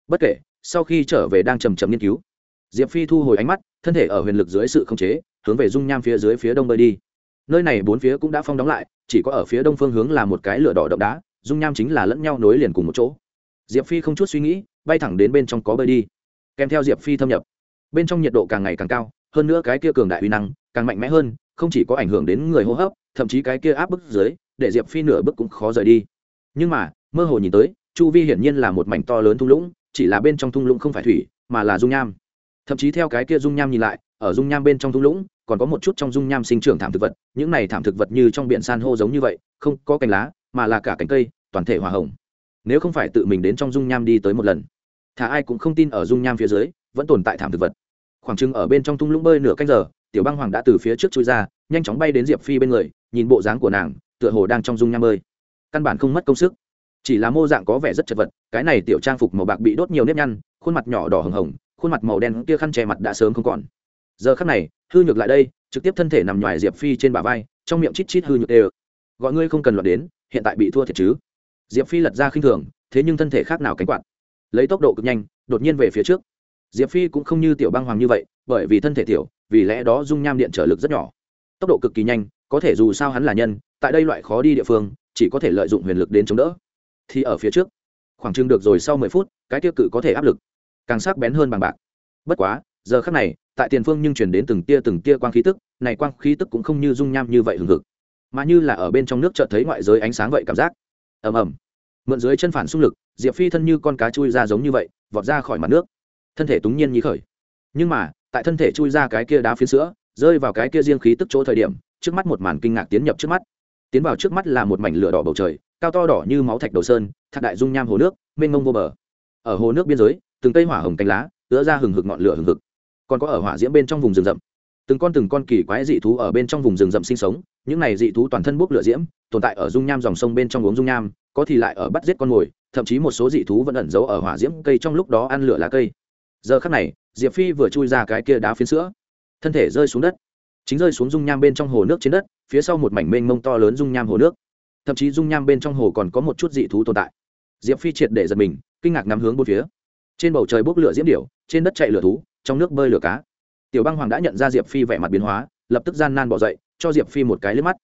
Bất kể, sau khi trở về đang trầm trầm nghiên cứu, diệp phi thu hồi ánh mắt, thân thể ở huyền lực dưới sự khống chế, hướng về dung nham phía dưới phía đông bơi đi. Nơi này bốn phía cũng đã phong đóng lại, chỉ có ở phía đông phương hướng là một cái lửa đỏ động đá, dung nham chính là lẫn nhau nối liền cùng một chỗ. Diệp phi không chút suy nghĩ, bay thẳng đến bên trong có bơi đi. Kèm theo diệp phi thâm nhập, bên trong nhiệt độ càng ngày càng cao, hơn nữa cái kia cường đại uy năng càng mạnh mẽ hơn, không chỉ có ảnh hưởng đến người hô hấp, thậm chí cái kia áp bức dưới, để diệp phi nửa bước cũng khó rời đi. Nhưng mà, mơ hồ nhìn tới chu vi hiển nhiên là một mảnh to lớn thung lũng, chỉ là bên trong thung lũng không phải thủy, mà là dung nham. Thậm chí theo cái kia dung nham nhìn lại, ở dung nham bên trong thung lũng, còn có một chút trong dung nham sinh trưởng thảm thực vật, những này thảm thực vật như trong biển san hô giống như vậy, không có cành lá, mà là cả cành cây, toàn thể hòa hồng. Nếu không phải tự mình đến trong dung nham đi tới một lần, thà ai cũng không tin ở dung nham phía dưới, vẫn tồn tại thảm thực vật. Khoảng chừng ở bên trong thung lũng bơi nửa canh giờ, tiểu băng hoàng đã từ phía trước chui ra, nhanh chóng bay đến diệp phi bên người, nhìn bộ dáng của nàng, tựa hồ đang trong dung nham bơi. Căn bản không mất công sức chỉ là mô dạng có vẻ rất chật vật, cái này tiểu trang phục màu bạc bị đốt nhiều nếp nhăn, khuôn mặt nhỏ đỏ hồng hồng, khuôn mặt màu đen kia khăn che mặt đã sớm không còn. Giờ khắc này, hư nhược lại đây, trực tiếp thân thể nằm ngoài diệp phi trên bả vai, trong miệng chít chít hư nhược đều. Gọi ngươi không cần loạt đến, hiện tại bị thua thiệt chứ. Diệp phi lật ra khinh thường, thế nhưng thân thể khác nào cánh quạt. Lấy tốc độ cực nhanh, đột nhiên về phía trước. Diệp phi cũng không như tiểu băng hoàng như vậy, bởi vì thân thể tiểu, vì lẽ đó dung nham điện trở lực rất nhỏ. Tốc độ cực kỳ nhanh, có thể dù sao hắn là nhân, tại đây loại khó đi địa phương, chỉ có thể lợi dụng huyền lực đến chống đỡ thì ở phía trước. Khoảng chừng được rồi sau mười phút, cái tiêu cự có thể áp lực. Càng sắc bén hơn bằng bạc. Bất quá, giờ khắc này, tại tiền phương nhưng chuyển đến từng tia từng tia quang khí tức, này quang khí tức cũng không như dung nham như vậy hừng hực. Mà như là ở bên trong nước chợt thấy ngoại giới ánh sáng vậy cảm giác. Ầm ầm. Mượn dưới chân phản xung lực, diệp phi thân như con cá chui ra giống như vậy, vọt ra khỏi mặt nước. Thân thể túng nhiên nhí khởi. Nhưng mà, tại thân thể chui ra cái kia đá phiến sữa rơi vào cái kia riêng khí tức chỗ thời điểm, trước mắt một màn kinh ngạc tiến nhập trước mắt. Tiến vào trước mắt là một mảnh lửa đỏ bầu trời cao to đỏ như máu thạch đầu sơn thạc đại dung nham hồ nước, mênh mông vô bờ. Ở hồ nước biên giới, từng cây hỏa hồng cánh lá ứa ra hừng hực ngọn lửa hừng hực. Còn có ở hỏa diễm bên trong vùng rừng rậm. Từng con từng con kỳ quái dị thú ở bên trong vùng rừng rậm sinh sống, những này dị thú toàn thân bốc lửa diễm, tồn tại ở dung nham dòng sông bên trong uống dung nham, có thì lại ở bắt giết con mồi, thậm chí một số dị thú vẫn ẩn giấu ở hỏa diễm cây trong lúc đó ăn lửa lá cây. Giờ khắc này, diệp phi vừa chui ra cái kia đá phiến sữa. Thân thể rơi xuống đất. Chính rơi xuống dung nham bên trong hồ nước trên đất, phía sau một mảnh mênh mông to lớn dung nham hồ nước thậm chí dung nham bên trong hồ còn có một chút dị thú tồn tại. Diệp phi triệt để giật mình, kinh ngạc ngắm hướng bốn phía. Trên bầu trời bốc lửa diễm điểu, trên đất chạy lửa thú, trong nước bơi lửa cá. Tiểu băng hoàng đã nhận ra diệp phi vẻ mặt biến hóa, lập tức gian nan bỏ dậy, cho diệp phi một cái liếc mắt.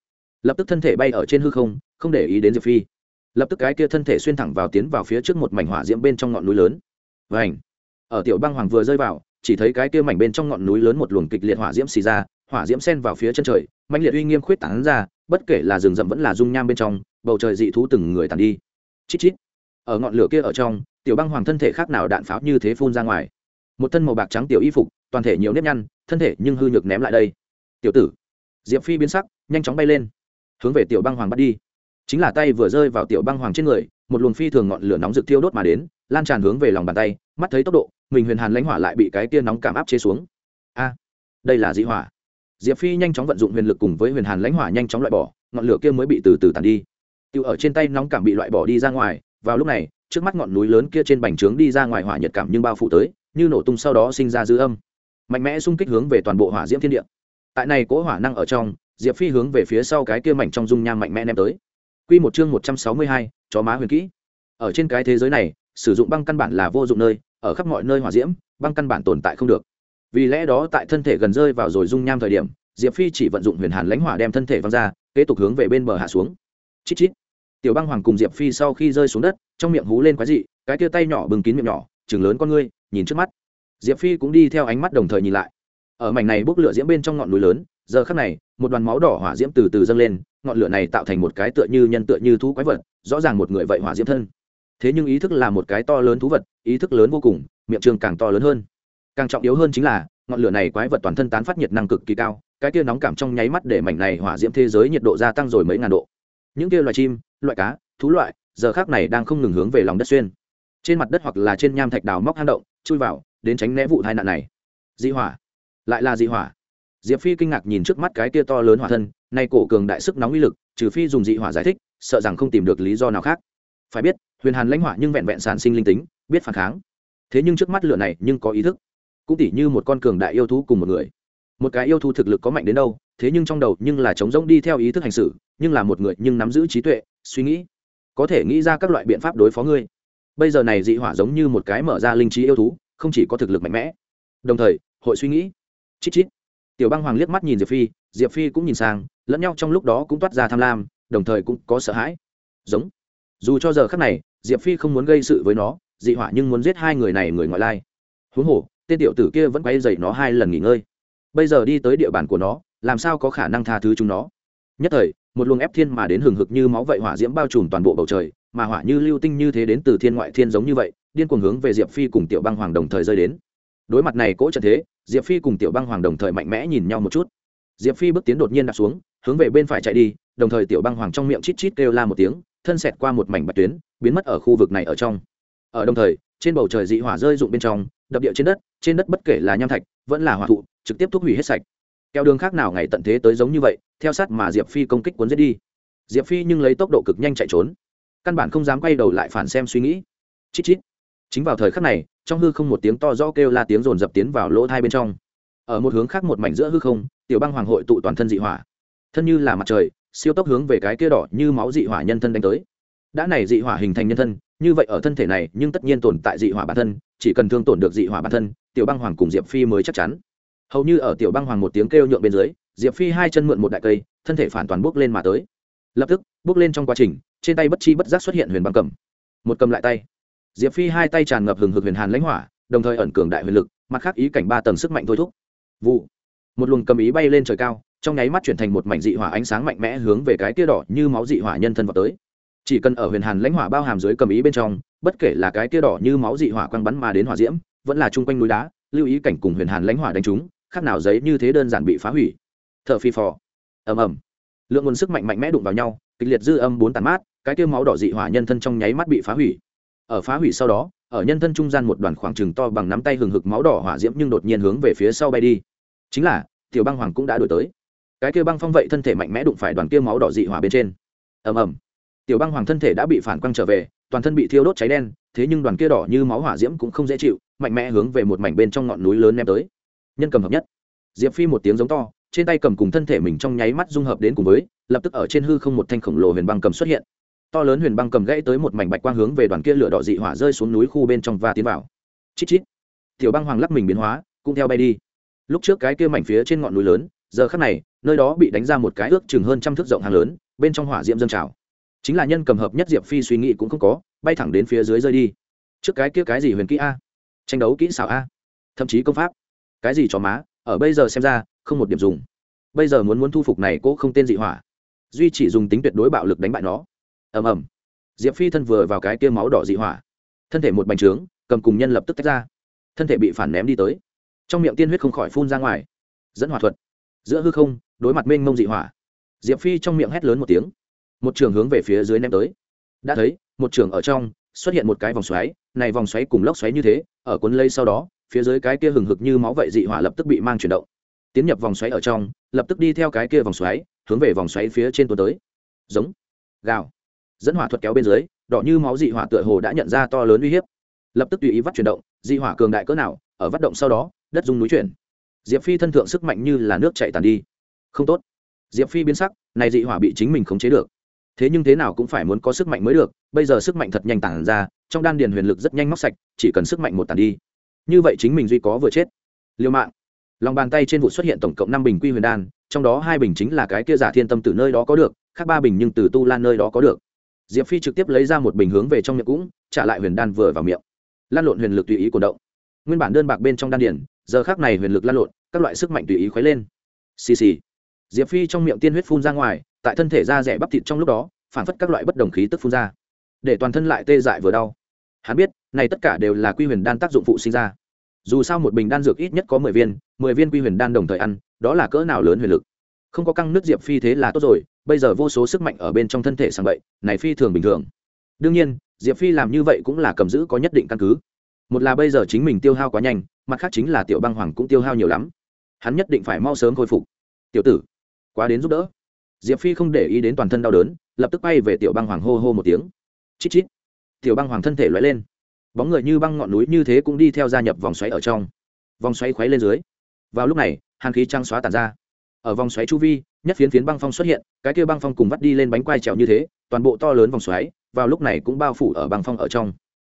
Lập tức thân thể bay ở trên hư không không để ý đến diệp phi. Lập tức cái kia thân thể xuyên thẳng vào tiến vào phía trước một mảnh hỏa diễm bên trong ngọn núi lớn. Và ảnh ở tiểu băng hoàng vừa rơi vào, chỉ thấy cái kia mảnh bên trong ngọn núi lớn một luồng kịch liệt hỏa diễm xì ra, hỏa diễm sen vào phía chân trời mạnh liệt uy nghiêm khuyết tán ra, bất kể là rừng rậm vẫn là dung nham bên trong, bầu trời dị thú từng người tàn đi. Chít chít. Ở ngọn lửa kia ở trong, tiểu băng hoàng thân thể khác nào đạn pháo như thế phun ra ngoài. Một thân màu bạc trắng tiểu y phục, toàn thể nhiều nếp nhăn, thân thể nhưng hư nhược ném lại đây. Tiểu tử. Diệp phi biến sắc, nhanh chóng bay lên. Hướng về tiểu băng hoàng bắt đi. Chính là tay vừa rơi vào tiểu băng hoàng trên người, một luồng phi thường ngọn lửa nóng rực tiêu đốt mà đến, lan tràn hướng về lòng bàn tay, mắt thấy tốc độ, mình huyền hàn lãnh hỏa lại bị cái kia nóng cảm áp chế xuống. A, đây là dị hỏa diệp phi nhanh chóng vận dụng huyền lực cùng với huyền hàn lãnh hỏa nhanh chóng loại bỏ ngọn lửa kia mới bị từ từ tàn đi tiêu ở trên tay nóng cảm bị loại bỏ đi ra ngoài vào lúc này trước mắt ngọn núi lớn kia trên bành trướng đi ra ngoài hỏa nhiệt cảm nhưng bao phủ tới như nổ tung sau đó sinh ra dư âm mạnh mẽ xung kích hướng về toàn bộ hỏa diễm thiên địa tại này cỗ hỏa năng ở trong diệp phi hướng về phía sau cái kia mảnh trong dung nham mạnh mẽ ném tới Quy một chương một trăm sáu mươi hai, chó má huyền kỹ. Ở trên cái thế giới này, sử dụng băng căn bản là vô dụng nơi, ở khắp mọi nơi hỏa diễm, băng căn bản tồn tại không được. Vì lẽ đó tại thân thể gần rơi vào rồi dung nham thời điểm, Diệp Phi chỉ vận dụng huyền hàn lãnh hỏa đem thân thể văng ra, kế tục hướng về bên bờ hạ xuống. Chít chít. Tiểu băng hoàng cùng Diệp Phi sau khi rơi xuống đất, trong miệng hú lên quái dị, cái tia tay nhỏ bừng kín miệng nhỏ, chừng lớn con ngươi, nhìn trước mắt. Diệp Phi cũng đi theo ánh mắt đồng thời nhìn lại. Ở mảnh này bốc lửa diễm bên trong ngọn núi lớn, giờ khắc này, một đoàn máu đỏ hỏa diễm từ từ dâng lên, ngọn lửa này tạo thành một cái tựa như nhân tựa như thú quái vật rõ ràng một người vậy hỏa diễm thân thế nhưng ý thức là một cái to lớn thú vật ý thức lớn vô cùng miệng trường càng to lớn hơn càng trọng yếu hơn chính là, ngọn lửa này quái vật toàn thân tán phát nhiệt năng cực kỳ cao, cái kia nóng cảm trong nháy mắt để mảnh này hỏa diễm thế giới nhiệt độ gia tăng rồi mấy ngàn độ. Những kia loài chim, loại cá, thú loại, giờ khác này đang không ngừng hướng về lòng đất xuyên. Trên mặt đất hoặc là trên nham thạch đào móc hang động, chui vào, đến tránh né vụ tai nạn này. Dị hỏa. Lại là dị hỏa. Diệp phi kinh ngạc nhìn trước mắt cái kia to lớn hỏa thân, nay cổ cường đại sức nóng uy lực, trừ phi dùng dị hỏa giải thích, sợ rằng không tìm được lý do nào khác. Phải biết, huyền hàn lãnh hỏa nhưng vẹn vẹn sản sinh linh tính, biết phản kháng. Thế nhưng trước mắt lửa này nhưng có ý thức cũng tỉ như một con cường đại yêu thú cùng một người. Một cái yêu thú thực lực có mạnh đến đâu, thế nhưng trong đầu nhưng là trống rỗng đi theo ý thức hành xử, nhưng là một người nhưng nắm giữ trí tuệ, suy nghĩ. Có thể nghĩ ra các loại biện pháp đối phó ngươi. Bây giờ này dị hỏa giống như một cái mở ra linh trí yêu thú, không chỉ có thực lực mạnh mẽ, đồng thời, hội suy nghĩ. Chít chít. Tiểu băng hoàng liếc mắt nhìn diệp phi diệp phi cũng nhìn sang, lẫn nhau trong lúc đó cũng toát ra tham lam, đồng thời cũng có sợ hãi. Giống. Dù cho giờ khắc này, diệp phi không muốn gây sự với nó, dị hỏa nhưng muốn giết hai người này người ngoại lai. Huống hồ tên tiểu tử kia vẫn quay dậy nó hai lần nghỉ ngơi. Bây giờ đi tới địa bàn của nó, làm sao có khả năng tha thứ chúng nó? Nhất thời, một luồng ép thiên mà đến hừng hực như máu vậy hỏa diễm bao trùm toàn bộ bầu trời, mà hỏa như lưu tinh như thế đến từ thiên ngoại thiên giống như vậy, điên cuồng hướng về diệp phi cùng tiểu băng hoàng đồng thời rơi đến. Đối mặt này cỗ trận thế, diệp phi cùng tiểu băng hoàng đồng thời mạnh mẽ nhìn nhau một chút. Diệp phi bước tiến đột nhiên đặt xuống, hướng về bên phải chạy đi, đồng thời tiểu băng hoàng trong miệng chít chít kêu la một tiếng, thân xẹt qua một mảnh bạch tuyến, biến mất ở khu vực này ở trong. Ở đồng thời, trên bầu trời dị hỏa rơi rụng bên trong đập địa trên đất trên đất bất kể là nham thạch, vẫn là hỏa thụ, trực tiếp thúc hủy hết sạch. Theo đường khác nào ngày tận thế tới giống như vậy, theo sát mà diệp phi công kích cuốn giết đi. Diệp phi nhưng lấy tốc độ cực nhanh chạy trốn. Căn bản không dám quay đầu lại phản xem suy nghĩ. Chít chít. Chính vào thời khắc này, trong hư không một tiếng to rõ kêu la tiếng rồn dập tiến vào lỗ thai bên trong. Ở một hướng khác một mảnh giữa hư không, tiểu băng hoàng hội tụ toàn thân dị hỏa. Thân như là mặt trời, siêu tốc hướng về cái kia đỏ như máu dị hỏa nhân thân đánh tới. Đã này dị hỏa hình thành nhân thân như vậy ở thân thể này, nhưng tất nhiên tồn tại dị hỏa bản thân, chỉ cần thương tổn được dị hỏa bản thân, tiểu băng hoàng cùng diệp phi mới chắc chắn. Hầu như ở tiểu băng hoàng một tiếng kêu nhượng bên dưới, diệp phi hai chân mượn một đại cây, thân thể phản toàn bước lên mà tới. Lập tức, bước lên trong quá trình, trên tay bất chi bất giác xuất hiện huyền băng cầm. Một cầm lại tay. Diệp phi hai tay tràn ngập hừng hực huyền hàn lãnh hỏa, đồng thời ẩn cường đại huyền lực, mặt khác ý cảnh ba tầng sức mạnh thôi thúc. Vụ. Một luồng cầm ý bay lên trời cao, trong nháy mắt chuyển thành một mảnh dị hỏa ánh sáng mạnh mẽ hướng về cái kia đỏ như máu dị hỏa nhân thân vào tới chỉ cần ở huyền hàn lãnh hỏa bao hàm dưới cầm ý bên trong, bất kể là cái tia đỏ như máu dị hỏa quăng bắn mà đến hỏa diễm, vẫn là chung quanh núi đá, lưu ý cảnh cùng huyền hàn lãnh hỏa đánh trúng khác nào giấy như thế đơn giản bị phá hủy. T h ở phi phò. Ầm ầm. Lượng nguồn sức mạnh mạnh mẽ đụng vào nhau, kịch liệt dư âm bốn tàn mát, cái tiêu máu đỏ dị hỏa nhân thân trong nháy mắt bị phá hủy. Ở phá hủy sau đó, ở nhân thân trung gian một đoàn khoảng trừng to bằng nắm tay hừng hực máu đỏ hỏa diễm nhưng đột nhiên hướng về phía sau bay đi. Chính là, tiểu băng hoàng cũng đã đổi tới. Cái kia băng phong vậy thân thể mạnh mẽ đụng phải đoàn kia máu đỏ dị hỏa bên trên. Ầm ầm tiểu băng hoàng thân thể đã bị phản quang trở về, toàn thân bị thiêu đốt cháy đen, thế nhưng đoàn kia đỏ như máu hỏa diễm cũng không dễ chịu, mạnh mẽ hướng về một mảnh bên trong ngọn núi lớn ném tới. Nhân cầm hợp nhất. Diệp phi một tiếng giống to, trên tay cầm cùng thân thể mình trong nháy mắt dung hợp đến cùng với, lập tức ở trên hư không một thanh khổng lồ huyền băng cầm xuất hiện. To lớn huyền băng cầm gãy tới một mảnh bạch quang hướng về đoàn kia lửa đỏ dị hỏa rơi xuống núi khu bên trong và tiến vào. Chít chít. Tiểu băng hoàng lắc mình biến hóa, cũng theo bay đi. Lúc trước cái kia mảnh phía trên ngọn núi lớn, giờ khắc này, nơi đó bị đánh ra một cái ước chừng hơn trăm thước rộng hàng lớn, bên trong hỏa diễm dâng trào chính là nhân cầm hợp nhất diệp phi suy nghĩ cũng không có, bay thẳng đến phía dưới rơi đi. Trước cái kia cái gì huyền kỹ a? Tranh đấu kỹ xảo a? Thậm chí công pháp? Cái gì cho má? Ở bây giờ xem ra, không một điểm dùng. Bây giờ muốn muốn thu phục này cô không tên dị hỏa. Duy chỉ dùng tính tuyệt đối bạo lực đánh bại nó. Ầm ầm. Diệp phi thân vừa vào cái kia máu đỏ dị hỏa. Thân thể một bành trướng, cầm cùng nhân lập tức tách ra. Thân thể bị phản ném đi tới. Trong miệng tiên huyết không khỏi phun ra ngoài. Dẫn hỏa thuật. Giữa hư không, đối mặt mênh mông dị hỏa. Diệp phi trong miệng hét lớn một tiếng một trường hướng về phía dưới ném tới. Đã thấy, một trường ở trong, xuất hiện một cái vòng xoáy, này vòng xoáy cùng lốc xoáy như thế, ở cuốn lây sau đó, phía dưới cái kia hừng hực như máu vậy dị hỏa lập tức bị mang chuyển động. Tiến nhập vòng xoáy ở trong, lập tức đi theo cái kia vòng xoáy, hướng về vòng xoáy phía trên tuần tới. Giống, gào. Dẫn hỏa thuật kéo bên dưới, đỏ như máu dị hỏa tựa hồ đã nhận ra to lớn uy hiếp. Lập tức tùy ý vắt chuyển động, dị hỏa cường đại cỡ nào, ở vắt động sau đó, đất dung núi chuyển. Diệp phi thân thượng sức mạnh như là nước chạy tàn đi. Không tốt. Diệp phi biến sắc, này dị hỏa bị chính mình khống chế được thế nhưng thế nào cũng phải muốn có sức mạnh mới được, bây giờ sức mạnh thật nhanh tản ra, trong đan điền huyền lực rất nhanh móc sạch, chỉ cần sức mạnh một tản đi. Như vậy chính mình duy có vừa chết. Liêu mạng. Lòng bàn tay trên vụ xuất hiện tổng cộng năm bình quy huyền đan, trong đó hai bình chính là cái kia giả thiên tâm từ nơi đó có được, khác ba bình nhưng từ tu lan nơi đó có được. Diệp phi trực tiếp lấy ra một bình hướng về trong miệng cũng, trả lại huyền đan vừa vào miệng. Lan lộn huyền lực tùy ý cổ động. Nguyên bản đơn bạc bên trong đan điển giờ khác này huyền lực lan lộn, các loại sức mạnh tùy ý khuấy lên. Xì xì. Diệp phi trong miệng tiên huyết phun ra ngoài tại thân thể da rẻ bắp thịt trong lúc đó phản phất các loại bất đồng khí tức phun ra. Để toàn thân lại tê dại vừa đau. Hắn biết, này tất cả đều là quy huyền đan tác dụng phụ sinh ra. Dù sao một bình đan dược ít nhất có mười viên mười viên quy huyền đan đồng thời ăn, đó là cỡ nào lớn huyền lực. Không có căng nước diệp phi thế là tốt rồi, bây giờ vô số sức mạnh ở bên trong thân thể sang vậy này phi thường bình thường. Đương nhiên, diệp phi làm như vậy cũng là cầm giữ có nhất định căn cứ. Một là bây giờ chính mình tiêu hao quá nhanh, mặt khác chính là tiểu băng hoàng cũng tiêu hao nhiều lắm. Hắn nhất định phải mau sớm khôi phục. Tiểu tử, quá đến giúp đỡ diệp phi không để ý đến toàn thân đau đớn, lập tức bay về tiểu băng hoàng hô hô một tiếng. Chít chít. Tiểu băng hoàng thân thể loại lên. Bóng người như băng ngọn núi như thế cũng đi theo gia nhập vòng xoáy ở trong. Vòng xoáy khuấy lên dưới. Vào lúc này, hàn khí trăng xóa tàn ra. Ở vòng xoáy chu vi, nhất phiến phiến băng phong xuất hiện, cái kia băng phong cùng vắt đi lên bánh quai trèo như thế, toàn bộ to lớn vòng xoáy, vào lúc này cũng bao phủ ở băng phong ở trong.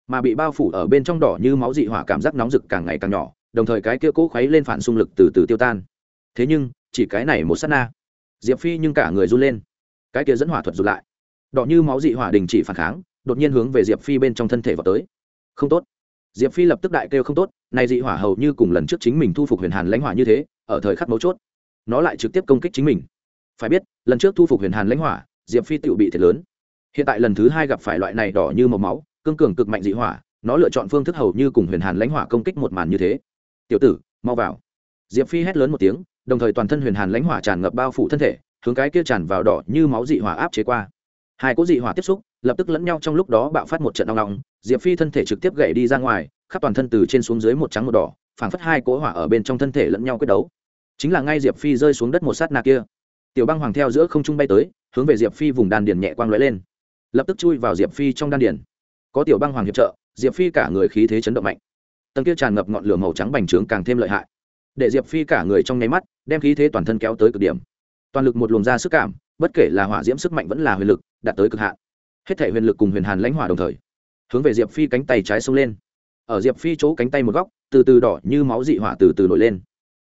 Mà bị bao phủ ở bên trong đỏ như máu dị hỏa cảm giác nóng rực càng ngày càng nhỏ, đồng thời cái kia cố khuấy lên phản xung lực từ từ tiêu tan. Thế nhưng, chỉ cái này một sát na diệp phi nhưng cả người run lên. Cái kia dẫn hỏa thuật rụt lại. Đỏ như máu dị hỏa đình chỉ phản kháng, đột nhiên hướng về diệp phi bên trong thân thể vào tới. Không tốt. Diệp phi lập tức đại kêu không tốt, này dị hỏa hầu như cùng lần trước chính mình thu phục huyền hàn lãnh hỏa như thế, ở thời khắc mấu chốt, nó lại trực tiếp công kích chính mình. Phải biết, lần trước thu phục huyền hàn lãnh hỏa, diệp phi tự bị thiệt lớn. Hiện tại lần thứ hai gặp phải loại này đỏ như màu máu, cương cường cực mạnh dị hỏa, nó lựa chọn phương thức hầu như cùng huyền hàn lãnh hỏa công kích một màn như thế. Tiểu tử, mau vào. Diệp phi hét lớn một tiếng đồng thời toàn thân huyền hàn lãnh hỏa tràn ngập bao phủ thân thể, hướng cái kia tràn vào đỏ như máu dị hỏa áp chế qua. Hai cỗ dị hỏa tiếp xúc, lập tức lẫn nhau trong lúc đó bạo phát một trận đau lòng diệp phi thân thể trực tiếp gậy đi ra ngoài, khắp toàn thân từ trên xuống dưới một trắng một đỏ, phảng phất hai cỗ hỏa ở bên trong thân thể lẫn nhau quyết đấu. Chính là ngay diệp phi rơi xuống đất một sát nà kia, tiểu băng hoàng theo giữa không trung bay tới, hướng về diệp phi vùng đan điền nhẹ quang lóe lên. Lập tức chui vào diệp phi trong đan điền. Có tiểu băng hoàng hiệp trợ, diệp phi cả người khí thế chấn động mạnh. Tầng kia tràn ngập ngọn lửa màu trắng bành trướng càng thêm lợi hại để diệp phi cả người trong nháy mắt, đem khí thế toàn thân kéo tới cực điểm. Toàn lực một luồng ra sức cảm, bất kể là hỏa diễm sức mạnh vẫn là huyền lực, đạt tới cực hạn. Hết thể huyền lực cùng huyền hàn lãnh hỏa đồng thời, hướng về diệp phi cánh tay trái xông lên. Ở diệp phi chỗ cánh tay một góc, từ từ đỏ như máu dị hỏa từ từ nổi lên.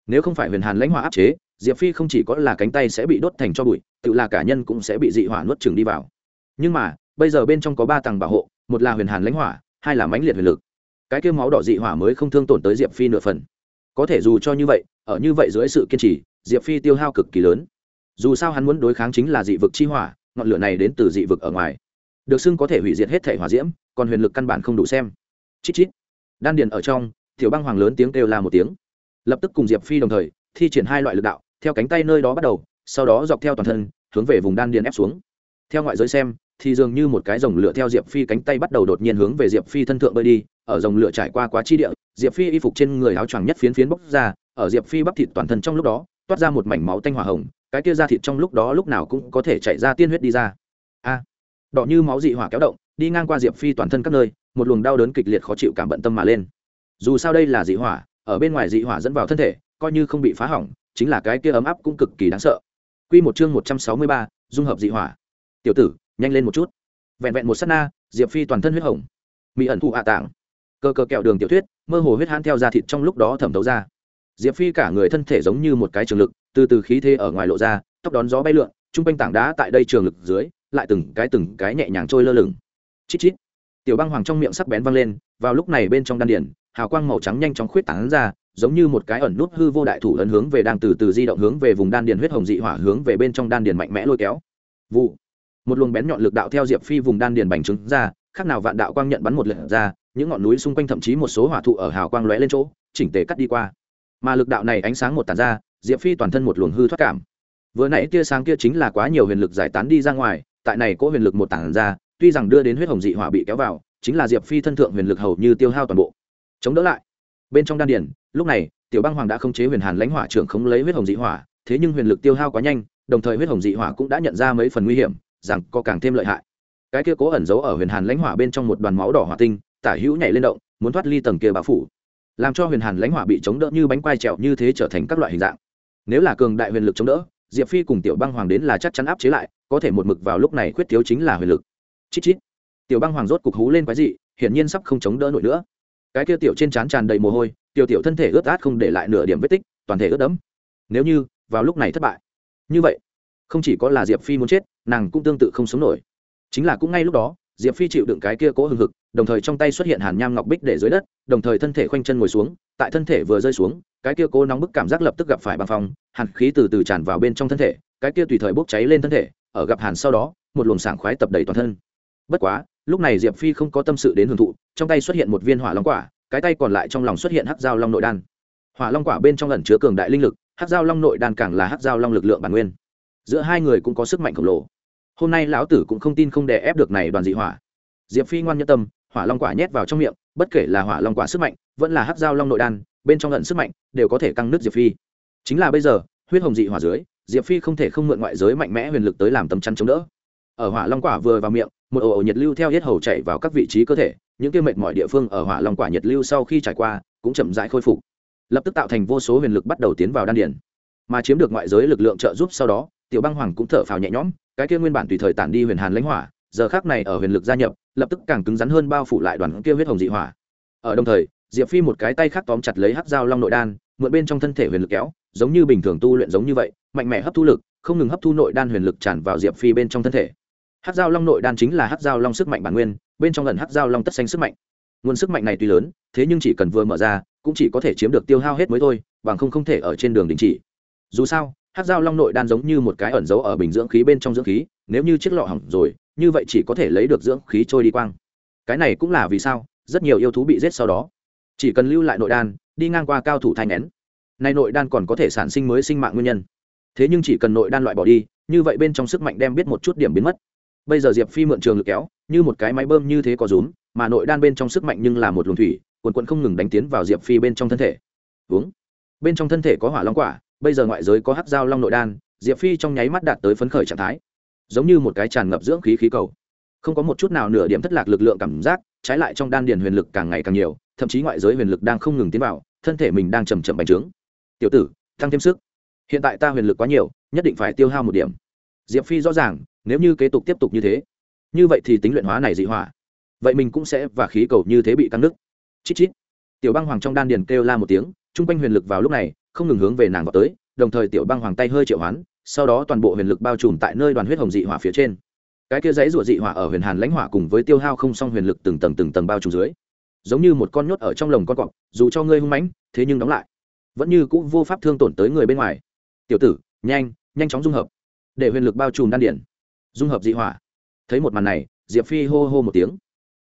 Nếu không phải huyền hàn lãnh hỏa áp chế, diệp phi không chỉ có là cánh tay sẽ bị đốt thành cho bụi, tự là cả nhân cũng sẽ bị dị hỏa nuốt chừng đi vào. Nhưng mà, bây giờ bên trong có ba tầng bảo hộ, một là huyền hàn lãnh hỏa, hai là mãnh liệt huyền lực. Cái kêu máu đỏ dị hỏa mới không thương tổn tới diệp phi nửa phần có thể dù cho như vậy, ở như vậy dưới sự kiên trì, diệp phi tiêu hao cực kỳ lớn. Dù sao hắn muốn đối kháng chính là dị vực chi hỏa, ngọn lửa này đến từ dị vực ở ngoài. Được xưng có thể hủy diệt hết thể hỏa diễm, còn huyền lực căn bản không đủ xem. Chít chít. Đan điền ở trong, tiểu băng hoàng lớn tiếng kêu la một tiếng. Lập tức cùng diệp phi đồng thời, thi triển hai loại lực đạo, theo cánh tay nơi đó bắt đầu, sau đó dọc theo toàn thân, hướng về vùng đan điền ép xuống. Theo ngoại giới xem, thì dường như một cái dòng lửa theo diệp phi cánh tay bắt đầu đột nhiên hướng về diệp phi thân thượng bơi đi, ở dòng lửa trải qua quá chi địa diệp phi y phục trên người áo choàng nhất phiến phiến bốc ra ở diệp phi bắp thịt toàn thân trong lúc đó toát ra một mảnh máu tanh hỏa hồng cái kia ra thịt trong lúc đó lúc nào cũng có thể chạy ra tiên huyết đi ra a đỏ như máu dị hỏa kéo động đi ngang qua diệp phi toàn thân các nơi một luồng đau đớn kịch liệt khó chịu cảm bận tâm mà lên dù sao đây là dị hỏa ở bên ngoài dị hỏa dẫn vào thân thể coi như không bị phá hỏng chính là cái kia ấm áp cũng cực kỳ đáng sợ Quy một chương một trăm sáu mươi ba, dung hợp dị hỏa. Tiểu tử, nhanh lên một chút. Vẹn vẹn một sát na, Diệp Phi toàn thân huyết hồng. Mỹ ẩn thụ hạ tạng. Cơ cơ kẹo đường tiểu thuyết, mơ hồ huyết hãn theo da thịt trong lúc đó thẩm thấu ra. Diệp Phi cả người thân thể giống như một cái trường lực, từ từ khí thế ở ngoài lộ ra, tóc đón gió bay lượn, trung quanh tảng đá tại đây trường lực dưới, lại từng cái từng cái nhẹ nhàng trôi lơ lửng. Chít chít. Tiểu băng hoàng trong miệng sắc bén vang lên, vào lúc này bên trong đan điền, hào quang màu trắng nhanh chóng khuyết tán ra, giống như một cái ẩn nút hư vô đại thủ ấn hướng về đang từ từ di động hướng về vùng đan điền huyết hồng dị hỏa hướng về bên trong đan điền mạnh mẽ lôi kéo. Vụ. Một luồng bén nhọn lực đạo theo Diệp Phi vùng đan điền bành trướng ra, khác nào vạn đạo quang nhận bắn một lượt ra, những ngọn núi xung quanh thậm chí một số hỏa thụ ở hào quang lóe lên chỗ, chỉnh tề cắt đi qua. Mà lực đạo này ánh sáng một tản ra, Diệp Phi toàn thân một luồng hư thoát cảm. Vừa nãy tia sáng kia chính là quá nhiều huyền lực giải tán đi ra ngoài, tại này cỗ huyền lực một tàn ra, tuy rằng đưa đến huyết hồng dị hỏa bị kéo vào, chính là Diệp Phi thân thượng huyền lực hầu như tiêu hao toàn bộ. Chống đỡ lại. Bên trong đan điền, lúc này, tiểu băng hoàng đã không chế huyền hàn lãnh hỏa trưởng không lấy huyết hồng dị hỏa thế nhưng huyền lực tiêu hao quá nhanh đồng thời huyết hồng dị hỏa cũng đã nhận ra mấy phần nguy hiểm rằng có càng thêm lợi hại cái kia cố ẩn giấu ở huyền hàn lãnh hỏa bên trong một đoàn máu đỏ hỏa tinh tả hữu nhảy lên động, muốn thoát ly tầng kia bao phủ. Làm cho huyền hàn lãnh hỏa bị chống đỡ như bánh quai trèo như thế trở thành các loại hình dạng. Nếu là cường đại huyền lực chống đỡ, diệp phi cùng tiểu băng hoàng đến là chắc chắn áp chế lại, có thể một mực vào lúc này khuyết thiếu chính là huyền lực. Chít chít. Tiểu băng hoàng rốt cục hú lên quái dị, hiển nhiên sắp không chống đỡ nổi nữa. Cái kia tiểu trên trán tràn đầy mồ hôi, tiểu tiểu thân thể ướt át không để lại nửa điểm vết tích, toàn thể ướt đẫm. Nếu như, vào lúc này thất bại. Như vậy, không chỉ có là diệp phi muốn chết, nàng cũng tương tự không sống nổi. Chính là cũng ngay lúc đó diệp phi chịu đựng cái kia cố hừng hực, đồng thời trong tay xuất hiện hàn nham ngọc bích để dưới đất, đồng thời thân thể khoanh chân ngồi xuống, tại thân thể vừa rơi xuống, cái kia cố nóng bức cảm giác lập tức gặp phải băng phong, hàn khí từ từ tràn vào bên trong thân thể, cái kia tùy thời bốc cháy lên thân thể, ở gặp hàn sau đó, một luồng sảng khoái tập đầy toàn thân. Bất quá, lúc này diệp phi không có tâm sự đến hưởng thụ, trong tay xuất hiện một viên hỏa long quả, cái tay còn lại trong lòng xuất hiện hắc dao long nội đan. Hỏa long quả bên trong lần chứa cường đại linh lực, hắc dao long nội đan càng là hắc dao long lực lượng bản nguyên. Giữa hai người cũng có sức mạnh khổng lồ hôm nay lão tử cũng không tin không đè ép được này đoàn dị hỏa. Diệp phi ngoan nhân tâm, hỏa long quả nhét vào trong miệng, bất kể là hỏa long quả sức mạnh, vẫn là hát dao long nội đan, bên trong lận sức mạnh, đều có thể căng nước diệp phi. Chính là bây giờ, huyết hồng dị hỏa dưới, diệp phi không thể không mượn ngoại giới mạnh mẽ huyền lực tới làm tấm chắn chống đỡ. Ở hỏa long quả vừa vào miệng, một ổ ổ nhiệt lưu theo hết hầu chạy vào các vị trí cơ thể, những kia mệt mọi địa phương ở hỏa long quả nhiệt lưu sau khi trải qua, cũng chậm rãi khôi phục. Lập tức tạo thành vô số huyền lực bắt đầu tiến vào đan điền. Mà chiếm được ngoại giới lực lượng trợ giúp sau đó, tiểu băng hoàng cũng thở phào nhẹ nhõm cái kia nguyên bản tùy thời tản đi huyền hàn lãnh hỏa, giờ khác này ở huyền lực gia nhập, lập tức càng cứng rắn hơn bao phủ lại đoàn kia huyết hồng dị hỏa. Ở đồng thời, diệp phi một cái tay khác tóm chặt lấy hắc dao long nội đan, mượn bên trong thân thể huyền lực kéo, giống như bình thường tu luyện giống như vậy, mạnh mẽ hấp thu lực, không ngừng hấp thu nội đan huyền lực tràn vào diệp phi bên trong thân thể. Hắc dao long nội đan chính là hắc dao long sức mạnh bản nguyên, bên trong lần hắc dao long tất xanh sức mạnh. Nguồn sức mạnh này tuy lớn, thế nhưng chỉ cần vừa mở ra, cũng chỉ có thể chiếm được tiêu hao hết mới thôi, bằng không không thể ở trên đường đình chỉ. Dù sao Hát dao long nội đan giống như một cái ẩn giấu ở bình dưỡng khí bên trong dưỡng khí, nếu như chiếc lọ hỏng rồi, như vậy chỉ có thể lấy được dưỡng khí trôi đi quang. Cái này cũng là vì sao, rất nhiều yêu thú bị giết sau đó. Chỉ cần lưu lại nội đan, đi ngang qua cao thủ thai nén. Nay nội đan còn có thể sản sinh mới sinh mạng nguyên nhân. Thế nhưng chỉ cần nội đan loại bỏ đi, như vậy bên trong sức mạnh đem biết một chút điểm biến mất. Bây giờ diệp phi mượn trường lực kéo, như một cái máy bơm như thế có rúm, mà nội đan bên trong sức mạnh nhưng là một luồng thủy, quần quận không ngừng đánh tiến vào diệp phi bên trong thân thể. Uống. Bên trong thân thể có hỏa long quả bây giờ ngoại giới có hắc dao long nội đan, diệp phi trong nháy mắt đạt tới phấn khởi trạng thái. Giống như một cái tràn ngập dưỡng khí khí cầu. Không có một chút nào nửa điểm thất lạc lực lượng cảm giác, trái lại trong đan điền huyền lực càng ngày càng nhiều, thậm chí ngoại giới huyền lực đang không ngừng tiến vào, thân thể mình đang chầm chậm bành trướng. Tiểu tử, tăng thêm sức. Hiện tại ta huyền lực quá nhiều, nhất định phải tiêu hao một điểm. Diệp phi rõ ràng, nếu như kế tục tiếp tục như thế, như vậy thì tính luyện hóa này dị hỏa. Vậy mình cũng sẽ và khí cầu như thế bị căng nứt. Chít chít. Tiểu băng hoàng trong đan điền kêu la một tiếng chung quanh huyền lực vào lúc này không ngừng hướng về nàng vào tới, đồng thời tiểu băng hoàng tay hơi triệu hoán, sau đó toàn bộ huyền lực bao trùm tại nơi đoàn huyết hồng dị hỏa phía trên. Cái kia dãy rủa dị hỏa ở huyền hàn lãnh hỏa cùng với tiêu hao không song huyền lực từng tầng từng tầng bao trùm dưới. Giống như một con nhốt ở trong lồng con cọp, dù cho ngươi hung mãnh, thế nhưng đóng lại. Vẫn như cũng vô pháp thương tổn tới người bên ngoài. Tiểu tử, nhanh nhanh chóng dung hợp. Để huyền lực bao trùm đan điển. Dung hợp dị hỏa. Thấy một màn này, diệp phi hô hô một tiếng.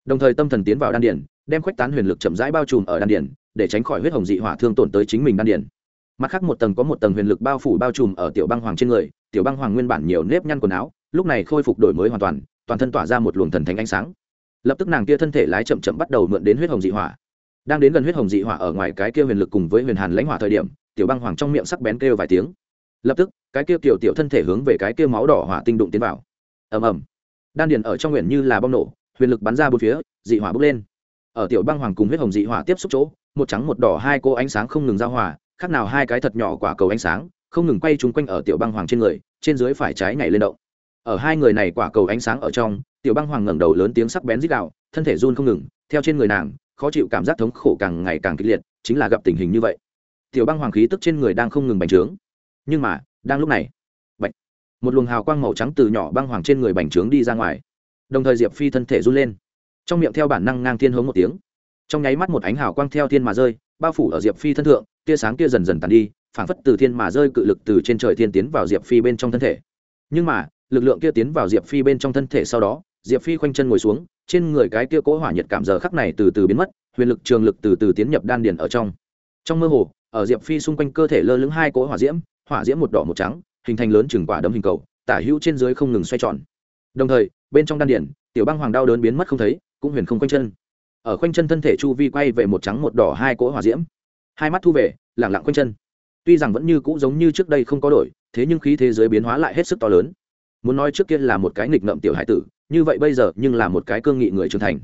Đồng thời tâm thần tiến vào đan điển, đem khuếch tán huyền lực chậm rãi bao trùm ở đan điển, để tránh khỏi huyết hồng dị hỏa thương tổn tới chính mình đan điển mặt khác một tầng có một tầng huyền lực bao phủ bao trùm ở tiểu băng hoàng trên người, tiểu băng hoàng nguyên bản nhiều nếp nhăn quần áo, lúc này khôi phục đổi mới hoàn toàn toàn thân tỏa ra một luồng thần thánh ánh sáng. Lập tức nàng kia thân thể lái chậm chậm bắt đầu mượn đến huyết hồng dị hỏa. Đang đến gần huyết hồng dị hỏa ở ngoài cái kia huyền lực cùng với huyền hàn lãnh hỏa thời điểm, tiểu băng hoàng trong miệng sắc bén kêu vài tiếng. Lập tức, cái kia tiểu tiểu thân thể hướng về cái kia máu đỏ hỏa tinh đụng tiến vào. Ầm ầm. Đan điền ở trong nguyện như là bom nổ, huyền lực bắn ra bốn phía, dị hỏa bốc lên. Ở tiểu băng hoàng cùng huyết hồng dị hỏa tiếp xúc chỗ, một trắng một đỏ hai cô ánh sáng không ngừng giao hòa khác nào hai cái thật nhỏ quả cầu ánh sáng, không ngừng quay trúng quanh ở tiểu băng hoàng trên người, trên dưới phải trái nhảy lên động. Ở hai người này quả cầu ánh sáng ở trong, tiểu băng hoàng ngẩng đầu lớn tiếng sắc bén rít gạo thân thể run không ngừng, theo trên người nàng, khó chịu cảm giác thống khổ càng ngày càng kịch liệt, chính là gặp tình hình như vậy. Tiểu băng hoàng khí tức trên người đang không ngừng bành trướng. Nhưng mà, đang lúc này, bạch, một luồng hào quang màu trắng từ nhỏ băng hoàng trên người bành trướng đi ra ngoài. Đồng thời diệp phi thân thể run lên. Trong miệng theo bản năng ngang thiên hống một tiếng. Trong nháy mắt một ánh hào quang theo thiên mà rơi bao phủ ở diệp phi thân thượng, tia sáng kia dần dần tàn đi, phảng phất từ thiên mà rơi cự lực từ trên trời thiên tiến vào diệp phi bên trong thân thể. Nhưng mà, lực lượng kia tiến vào diệp phi bên trong thân thể sau đó, diệp phi khoanh chân ngồi xuống, trên người cái kia cỗ hỏa nhiệt cảm giờ khắc này từ từ biến mất, huyền lực trường lực từ từ tiến nhập đan điền ở trong. Trong mơ hồ, ở diệp phi xung quanh cơ thể lơ lửng hai cỗ hỏa diễm hỏa diễm một đỏ một trắng, hình thành lớn chừng quả đấm hình cầu, tả hữu trên dưới không ngừng xoay tròn. Đồng thời, bên trong đan điền, tiểu băng hoàng đau đớn biến mất không thấy, cũng huyền không quanh chân ở khoanh chân thân thể chu vi quay về một trắng một đỏ hai cỗ hỏa diễm. Hai mắt thu về, lẳng lặng quanh chân. Tuy rằng vẫn như cũ giống như trước đây không có đổi, thế nhưng khí thế giới biến hóa lại hết sức to lớn. Muốn nói trước kia là một cái nghịch ngợm tiểu hải tử, như vậy bây giờ nhưng là một cái cương nghị người trưởng thành.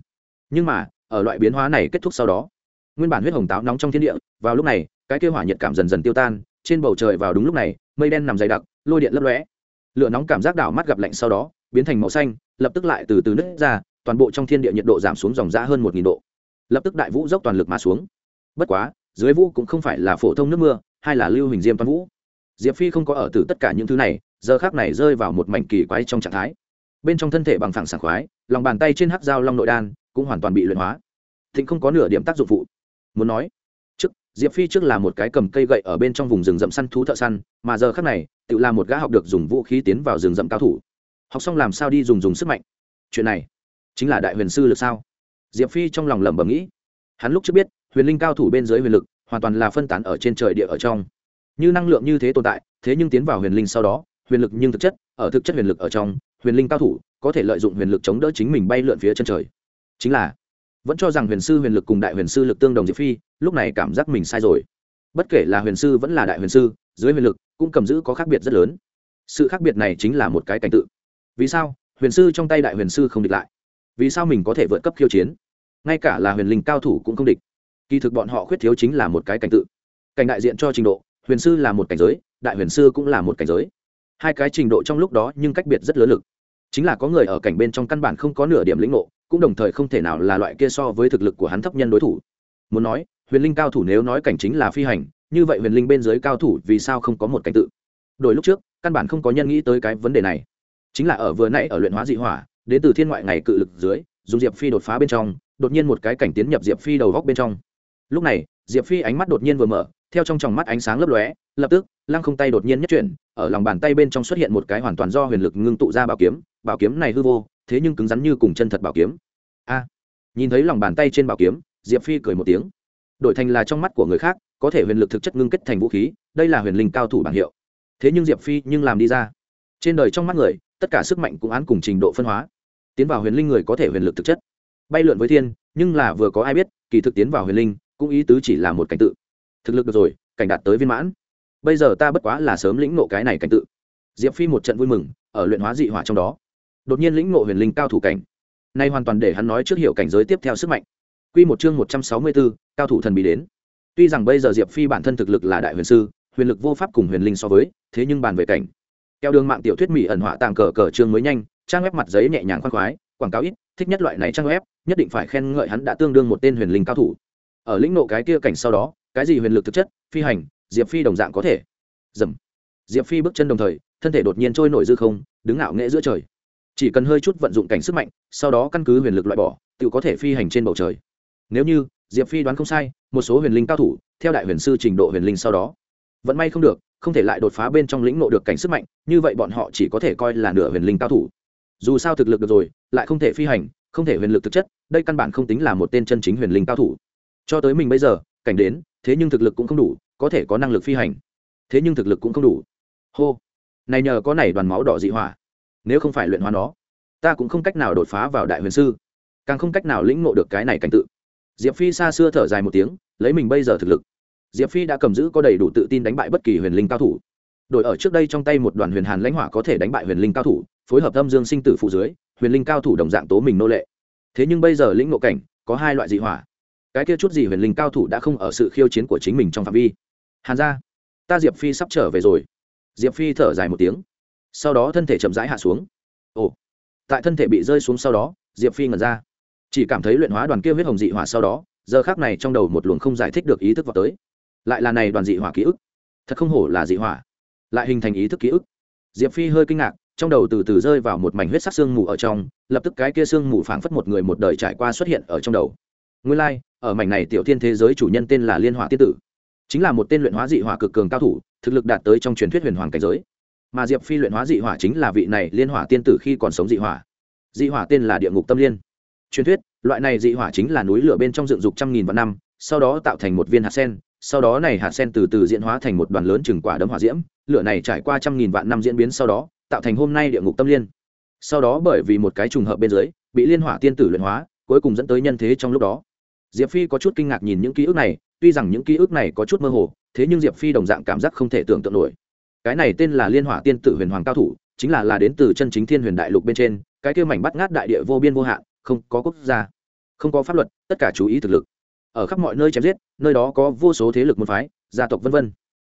Nhưng mà, ở loại biến hóa này kết thúc sau đó, nguyên bản huyết hồng táo nóng trong thiên địa, vào lúc này, cái kêu hỏa nhiệt cảm dần dần tiêu tan, trên bầu trời vào đúng lúc này, mây đen nằm dày đặc, lôi điện lấp lóe. Lửa nóng cảm giác đảo mắt gặp lạnh sau đó, biến thành màu xanh, lập tức lại từ từ nứt ra toàn bộ trong thiên địa nhiệt độ giảm xuống dòng giã hơn một nghìn độ. Lập tức đại vũ dốc toàn lực mà xuống. Bất quá, dưới vũ cũng không phải là phổ thông nước mưa hay là lưu hình diêm toàn vũ. Diệp phi không có ở từ tất cả những thứ này, giờ khác này rơi vào một mảnh kỳ quái trong trạng thái. Bên trong thân thể bằng phẳng sảng khoái, lòng bàn tay trên hắc dao long nội đan cũng hoàn toàn bị luyện hóa. Thịnh không có nửa điểm tác dụng phụ. Muốn nói, trước, diệp phi trước là một cái cầm cây gậy ở bên trong vùng rừng rậm săn thú thợ săn, mà giờ khác này, tự là một gã học được dùng vũ khí tiến vào rừng rậm cao thủ. Học xong làm sao đi dùng dùng sức mạnh? Chuyện này chính là đại huyền sư lực sao? Diệp phi trong lòng lẩm bẩm nghĩ. Hắn lúc trước biết, huyền linh cao thủ bên dưới huyền lực, hoàn toàn là phân tán ở trên trời địa ở trong. Như năng lượng như thế tồn tại, thế nhưng tiến vào huyền linh sau đó, huyền lực nhưng thực chất, ở thực chất huyền lực ở trong, huyền linh cao thủ có thể lợi dụng huyền lực chống đỡ chính mình bay lượn phía chân trời. Chính là, vẫn cho rằng huyền sư huyền lực cùng đại huyền sư lực tương đồng diệp phi, lúc này cảm giác mình sai rồi. Bất kể là huyền sư vẫn là đại huyền sư, dưới huyền lực cũng cầm giữ có khác biệt rất lớn. Sự khác biệt này chính là một cái cảnh tự. Vì sao? Huyền sư trong tay đại huyền sư không địch lại vì sao mình có thể vượt cấp khiêu chiến? Ngay cả là huyền linh cao thủ cũng không địch. Kỳ thực bọn họ khuyết thiếu chính là một cái cảnh tự. Cảnh đại diện cho trình độ, huyền sư là một cảnh giới, đại huyền sư cũng là một cảnh giới. Hai cái trình độ trong lúc đó nhưng cách biệt rất lớn lực. Chính là có người ở cảnh bên trong căn bản không có nửa điểm lĩnh ngộ, cũng đồng thời không thể nào là loại kia so với thực lực của hắn thấp nhân đối thủ. Muốn nói, huyền linh cao thủ nếu nói cảnh chính là phi hành, như vậy huyền linh bên dưới cao thủ vì sao không có một cảnh tự? Đổi lúc trước, căn bản không có nhân nghĩ tới cái vấn đề này. Chính là ở vừa nãy ở luyện hóa dị hỏa đến từ thiên ngoại ngày cự lực dưới, dùng diệp phi đột phá bên trong, đột nhiên một cái cảnh tiến nhập diệp phi đầu góc bên trong. Lúc này, diệp phi ánh mắt đột nhiên vừa mở, theo trong tròng mắt ánh sáng lấp lóe, lập tức, lăng không tay đột nhiên nhất chuyển, ở lòng bàn tay bên trong xuất hiện một cái hoàn toàn do huyền lực ngưng tụ ra bảo kiếm bảo kiếm này hư vô, thế nhưng cứng rắn như cùng chân thật bảo kiếm. A! Nhìn thấy lòng bàn tay trên bảo kiếm, diệp phi cười một tiếng. Đổi thành là trong mắt của người khác, có thể huyền lực thực chất ngưng kết thành vũ khí, đây là huyền linh cao thủ bảng hiệu. Thế nhưng diệp phi nhưng làm đi ra. Trên đời trong mắt người, tất cả sức mạnh cũng án cùng trình độ phân hóa tiến vào huyền linh người có thể huyền lực thực chất. Bay lượn với thiên nhưng là vừa có ai biết kỳ thực tiến vào huyền linh cũng ý tứ chỉ là một cảnh tự. Thực lực được rồi cảnh đạt tới viên mãn. Bây giờ ta bất quá là sớm lĩnh nộ cái này cảnh tự. Diệp phi một trận vui mừng ở luyện hóa dị hỏa trong đó đột nhiên lĩnh nộ huyền linh cao thủ cảnh. Nay hoàn toàn để hắn nói trước hiểu cảnh giới tiếp theo sức mạnh. Quy một chương một trăm sáu mươi 164, cao thủ thần bí đến. Tuy rằng bây giờ Diệp Phi bản thân thực lực là đại huyền sư, huyền lực vô pháp cùng huyền linh so với, thế nhưng bàn về cảnh. Theo đường mạng tiểu thuyết mỹ ẩn họa tàng cờ cờ chương mới nhanh, trang web mặt giấy nhẹ nhàng khoan khoái, quảng cáo ít, thích nhất loại này trang web, nhất định phải khen ngợi hắn đã tương đương một tên huyền linh cao thủ. Ở lĩnh nộ cái kia cảnh sau đó, cái gì huyền lực thực chất, phi hành, Diệp Phi đồng dạng có thể. Dầm. Diệp Phi bước chân đồng thời, thân thể đột nhiên trôi nổi dư không, đứng ngạo nghễ giữa trời. Chỉ cần hơi chút vận dụng cảnh sức mạnh, sau đó căn cứ huyền lực loại bỏ, tự có thể phi hành trên bầu trời nếu như diệp phi đoán không sai một số huyền linh cao thủ theo đại huyền sư trình độ huyền linh sau đó vẫn may không được không thể lại đột phá bên trong lĩnh nộ được cảnh sức mạnh như vậy bọn họ chỉ có thể coi là nửa huyền linh cao thủ dù sao thực lực được rồi, lại không thể phi hành, không thể huyền lực thực chất, đây căn bản không tính là một tên chân chính huyền linh cao thủ. Cho tới mình bây giờ, cảnh đến, thế nhưng thực lực cũng không đủ, có thể có năng lực phi hành. Thế nhưng thực lực cũng không đủ. Hô. Này nhờ có này đoàn máu đỏ dị hỏa. Nếu không phải luyện hóa nó, ta cũng không cách nào đột phá vào đại huyền sư. Càng không cách nào lĩnh ngộ được cái này cảnh tự. Diệp phi xa xưa thở dài một tiếng, lấy mình bây giờ thực lực. Diệp phi đã cầm giữ có đầy đủ tự tin đánh bại bất kỳ huyền linh cao thủ. Đổi ở trước đây trong tay một đoàn huyền hàn lãnh hỏa có thể đánh bại huyền linh cao thủ phối hợp âm dương sinh tử phụ dưới, huyền linh cao thủ đồng dạng tố mình nô lệ. Thế nhưng bây giờ lĩnh ngộ cảnh, có hai loại dị hỏa. Cái kia chút gì huyền linh cao thủ đã không ở sự khiêu chiến của chính mình trong phạm vi. Hàn ra ta diệp phi sắp trở về rồi. Diệp phi thở dài một tiếng. Sau đó thân thể chậm rãi hạ xuống. Ồ, tại thân thể bị rơi xuống sau đó, diệp phi ngẩn ra. Chỉ cảm thấy luyện hóa đoàn kia huyết hồng dị hỏa sau đó, giờ khác này trong đầu một luồng không giải thích được ý thức vào tới. Lại là này đoàn dị hỏa ký ức. Thật không hổ là dị hỏa. Lại hình thành ý thức ký ức. Diệp phi hơi kinh ngạc trong đầu từ từ rơi vào một mảnh huyết sắc xương mù ở trong lập tức cái kia xương mù phảng phất một người một đời trải qua xuất hiện ở trong đầu. Nguyên lai、like, ở mảnh này tiểu thiên thế giới chủ nhân tên là liên hỏa tiên tử chính là một tên luyện hóa dị hỏa cực cường cao thủ thực lực đạt tới trong truyền thuyết huyền hoàng cảnh giới. Mà diệp phi luyện hóa dị hỏa chính là vị này liên hỏa tiên tử khi còn sống dị hỏa. Dị hỏa tên là địa ngục tâm liên. Truyền thuyết loại này dị hỏa chính là núi lửa bên trong dựng dục trăm nghìn vạn năm sau đó tạo thành một viên hạt sen sau đó này hạt sen từ từ diễn hóa thành một đoàn lớn chừng quả đấm hỏa diễm lửa này trải qua trăm nghìn vạn năm diễn biến sau đó tạo thành hôm nay địa ngục tâm liên. Sau đó bởi vì một cái trùng hợp bên dưới, bị liên hỏa tiên tử luyện hóa, cuối cùng dẫn tới nhân thế trong lúc đó. Diệp phi có chút kinh ngạc nhìn những ký ức này, tuy rằng những ký ức này có chút mơ hồ, thế nhưng diệp phi đồng dạng cảm giác không thể tưởng tượng nổi. Cái này tên là liên hỏa tiên tử huyền hoàng cao thủ, chính là là đến từ chân chính thiên huyền đại lục bên trên, cái kêu mảnh bắt ngát đại địa vô biên vô hạn, không có quốc gia, không có pháp luật, tất cả chú ý thực lực. Ở khắp mọi nơi chém giết, nơi đó có vô số thế lực môn phái, gia tộc v v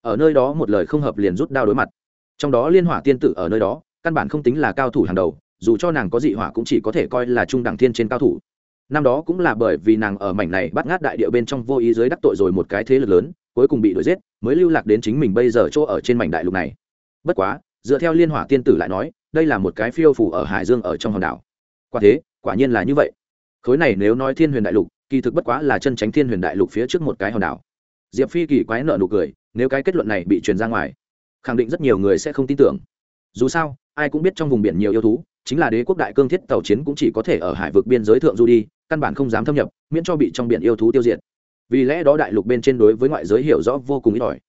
ở nơi đó một lời không hợp liền rút đao đối mặt trong đó liên hỏa tiên tử ở nơi đó, căn bản không tính là cao thủ hàng đầu, dù cho nàng có dị hỏa cũng chỉ có thể coi là trung đẳng thiên trên cao thủ. Năm đó cũng là bởi vì nàng ở mảnh này bắt ngát đại địa bên trong vô ý giới đắc tội rồi một cái thế lực lớn, cuối cùng bị đuổi giết, mới lưu lạc đến chính mình bây giờ chỗ ở trên mảnh đại lục này. Bất quá, dựa theo liên hỏa tiên tử lại nói, đây là một cái phiêu phủ ở hải dương ở trong hòn đảo. Quả thế, quả nhiên là như vậy. Khối này nếu nói thiên huyền đại lục, kỳ thực bất quá là chân tránh thiên huyền đại lục phía trước một cái hòn đảo. Diệp phi kỳ quái nợ nụ cười, nếu cái kết luận này bị truyền ra ngoài khẳng định rất nhiều người sẽ không tin tưởng. Dù sao, ai cũng biết trong vùng biển nhiều yêu thú, chính là đế quốc đại cương thiết tàu chiến cũng chỉ có thể ở hải vực biên giới thượng du đi, căn bản không dám thâm nhập, miễn cho bị trong biển yêu thú tiêu diệt. Vì lẽ đó đại lục bên trên đối với ngoại giới hiểu rõ vô cùng ít ỏi.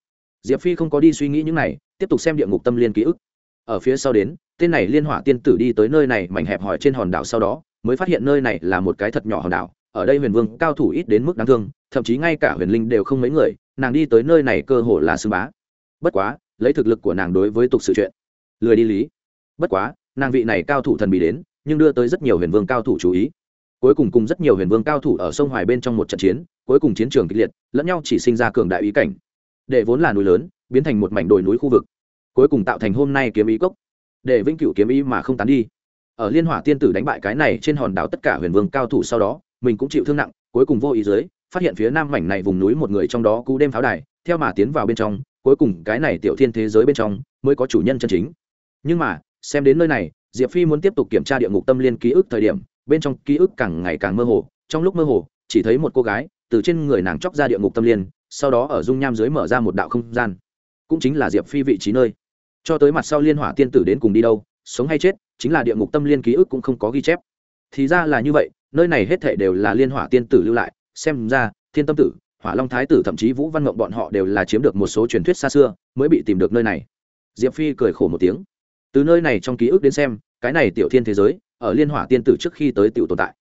Diệp phi không có đi suy nghĩ những này, tiếp tục xem địa ngục tâm liên ký ức. Ở phía sau đến, tên này liên hỏa tiên tử đi tới nơi này mảnh hẹp hỏi trên hòn đảo sau đó, mới phát hiện nơi này là một cái thật nhỏ hòn đảo, ở đây huyền vương cao thủ ít đến mức đáng thương, thậm chí ngay cả huyền linh đều không mấy người, nàng đi tới nơi này cơ hồ là sư bá. Bất quá lấy thực lực của nàng đối với tục sự chuyện. Lười đi lý. Bất quá, nàng vị này cao thủ thần bị đến, nhưng đưa tới rất nhiều huyền vương cao thủ chú ý. Cuối cùng cùng rất nhiều huyền vương cao thủ ở sông hoài bên trong một trận chiến, cuối cùng chiến trường kịch liệt, lẫn nhau chỉ sinh ra cường đại ý cảnh. Để vốn là núi lớn, biến thành một mảnh đồi núi khu vực. Cuối cùng tạo thành hôm nay kiếm ý cốc. Để vĩnh cửu kiếm ý mà không tán đi. Ở liên hỏa tiên tử đánh bại cái này trên hòn đảo tất cả huyền vương cao thủ sau đó, mình cũng chịu thương nặng, cuối cùng vô ý dưới, phát hiện phía nam mảnh này vùng núi một người trong đó cú đêm pháo đài, theo mà tiến vào bên trong cuối cùng cái này tiểu thiên thế giới bên trong mới có chủ nhân chân chính. Nhưng mà, xem đến nơi này, diệp phi muốn tiếp tục kiểm tra địa ngục tâm liên ký ức thời điểm, bên trong ký ức càng ngày càng mơ hồ, trong lúc mơ hồ, chỉ thấy một cô gái từ trên người nàng chóc ra địa ngục tâm liên, sau đó ở dung nham dưới mở ra một đạo không gian. Cũng chính là diệp phi vị trí nơi. Cho tới mặt sau liên hỏa tiên tử đến cùng đi đâu, sống hay chết, chính là địa ngục tâm liên ký ức cũng không có ghi chép. Thì ra là như vậy, nơi này hết thể đều là liên hỏa tiên tử lưu lại, xem ra, thiên tâm tử hỏa long thái tử thậm chí vũ văn ngộng bọn họ đều là chiếm được một số truyền thuyết xa xưa, mới bị tìm được nơi này. Diệp phi cười khổ một tiếng. Từ nơi này trong ký ức đến xem, cái này tiểu thiên thế giới, ở liên hỏa tiên tử trước khi tới tiểu tồn tại.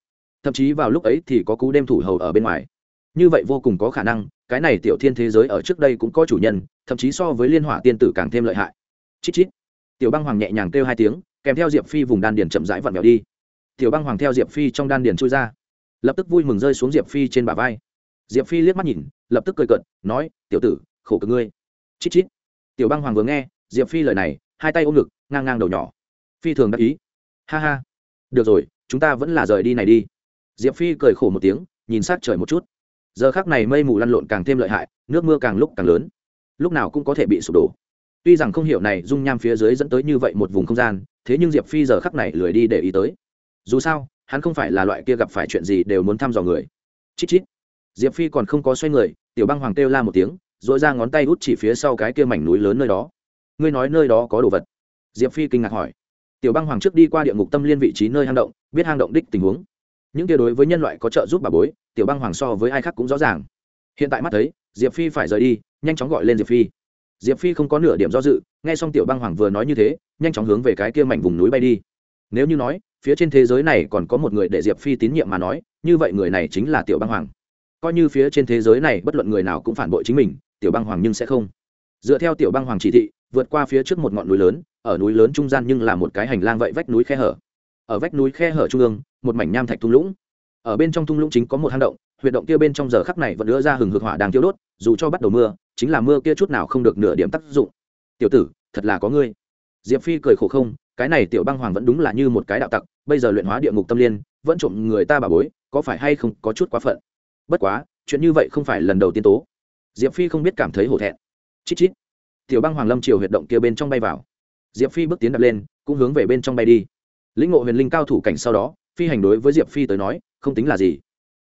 Thậm chí vào lúc ấy thì có cú đêm thủ hầu ở bên ngoài. Như vậy vô cùng có khả năng, cái này tiểu thiên thế giới ở trước đây cũng có chủ nhân, thậm chí so với liên hỏa tiên tử càng thêm lợi hại. Chít chít. Tiểu băng hoàng nhẹ nhàng kêu hai tiếng, kèm theo diệp phi vùng đan điền chậm rãi vặn vẹo đi. Tiểu băng hoàng theo diệp phi trong đan điền chui ra. Lập tức vui mừng rơi xuống diệp phi trên bả vai diệp phi liếc mắt nhìn, lập tức cười cận nói, tiểu tử, khổ cực ngươi. Chít chít. Tiểu băng hoàng vừa nghe, diệp phi lời này, hai tay ôm ngực, ngang ngang đầu nhỏ. Phi thường đắc ý. Ha ha, được rồi, chúng ta vẫn là rời đi này đi. Diệp phi cười khổ một tiếng, nhìn sát trời một chút. Giờ khác này mây mù lăn lộn càng thêm lợi hại, nước mưa càng lúc càng lớn. Lúc nào cũng có thể bị sụp đổ. Tuy rằng không hiểu này dung nham phía dưới dẫn tới như vậy một vùng không gian, thế nhưng diệp phi giờ khắc này lười đi để ý tới. Dù sao, hắn không phải là loại kia gặp phải chuyện gì đều muốn thăm dò người. Chít chít diệp phi còn không có xoay người, tiểu băng hoàng kêu la một tiếng dội ra ngón tay út chỉ phía sau cái kia mảnh núi lớn nơi đó. Ngươi nói nơi đó có đồ vật? Diệp phi kinh ngạc hỏi. Tiểu băng hoàng trước đi qua địa ngục tâm liên vị trí nơi hang động, biết hang động đích tình huống. Những kia đối với nhân loại có trợ giúp bà bối, tiểu băng hoàng so với ai khác cũng rõ ràng. Hiện tại mắt thấy, diệp phi phải rời đi, nhanh chóng gọi lên diệp phi. Diệp phi không có nửa điểm do dự, nghe xong tiểu băng hoàng vừa nói như thế, nhanh chóng hướng về cái kia mảnh vùng núi bay đi. Nếu như nói, phía trên thế giới này còn có một người để diệp phi tín nhiệm mà nói, như vậy người này chính là tiểu băng hoàng coi như phía trên thế giới này bất luận người nào cũng phản bội chính mình, tiểu băng hoàng nhưng sẽ không. Dựa theo tiểu băng hoàng chỉ thị, vượt qua phía trước một ngọn núi lớn, ở núi lớn trung gian nhưng là một cái hành lang vậy vách núi khe hở. Ở vách núi khe hở trung ương, một mảnh nham thạch thung lũng. Ở bên trong thung lũng chính có một hang động, huyệt động kia bên trong giờ khắc này vẫn đưa ra hừng hực hỏa đang thiêu đốt, dù cho bắt đầu mưa, chính là mưa kia chút nào không được nửa điểm tác dụng. Tiểu tử, thật là có ngươi. Diệp phi cười khổ không, cái này tiểu băng hoàng vẫn đúng là như một cái đạo tặc, bây giờ luyện hóa địa ngục tâm liên, vẫn trộm người ta bà bối, có phải hay không có chút quá phận? Bất quá, chuyện như vậy không phải lần đầu tiên tố. Diệp phi không biết cảm thấy hổ thẹn. Chít chít. Tiểu băng hoàng lâm triều huyệt động kia bên trong bay vào. Diệp phi bước tiến đặt lên, cũng hướng về bên trong bay đi. Lĩnh ngộ huyền linh cao thủ cảnh sau đó, phi hành đối với diệp phi tới nói, không tính là gì.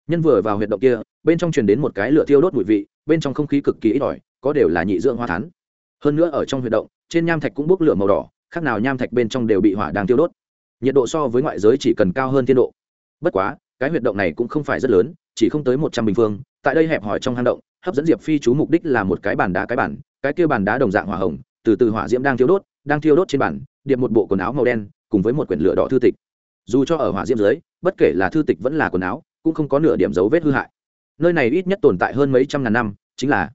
Nhân vừa vào huyệt động kia, bên trong truyền đến một cái lửa thiêu đốt mùi vị, bên trong không khí cực kỳ ít ỏi, có đều là nhị dưỡng hoa thán. Hơn nữa ở trong huyệt động, trên nham thạch cũng bốc lửa màu đỏ, khác nào nham thạch bên trong đều bị hỏa đang tiêu đốt. Nhiệt độ so với ngoại giới chỉ cần cao hơn thiên độ. Bất quá, cái huyệt động này cũng không phải rất lớn chỉ không tới một trăm bình phương, tại đây hẹp hỏi trong hang động, hấp dẫn diệp phi chú mục đích là một cái bàn đá cái bản cái kia bàn đá đồng dạng hỏa hồng, từ từ hỏa diễm đang thiêu đốt, đang thiêu đốt trên bản điệp một bộ quần áo màu đen, cùng với một quyển lửa đỏ thư tịch. Dù cho ở hỏa diễm dưới, bất kể là thư tịch vẫn là quần áo, cũng không có nửa điểm dấu vết hư hại. Nơi này ít nhất tồn tại hơn mấy trăm ngàn năm, chính là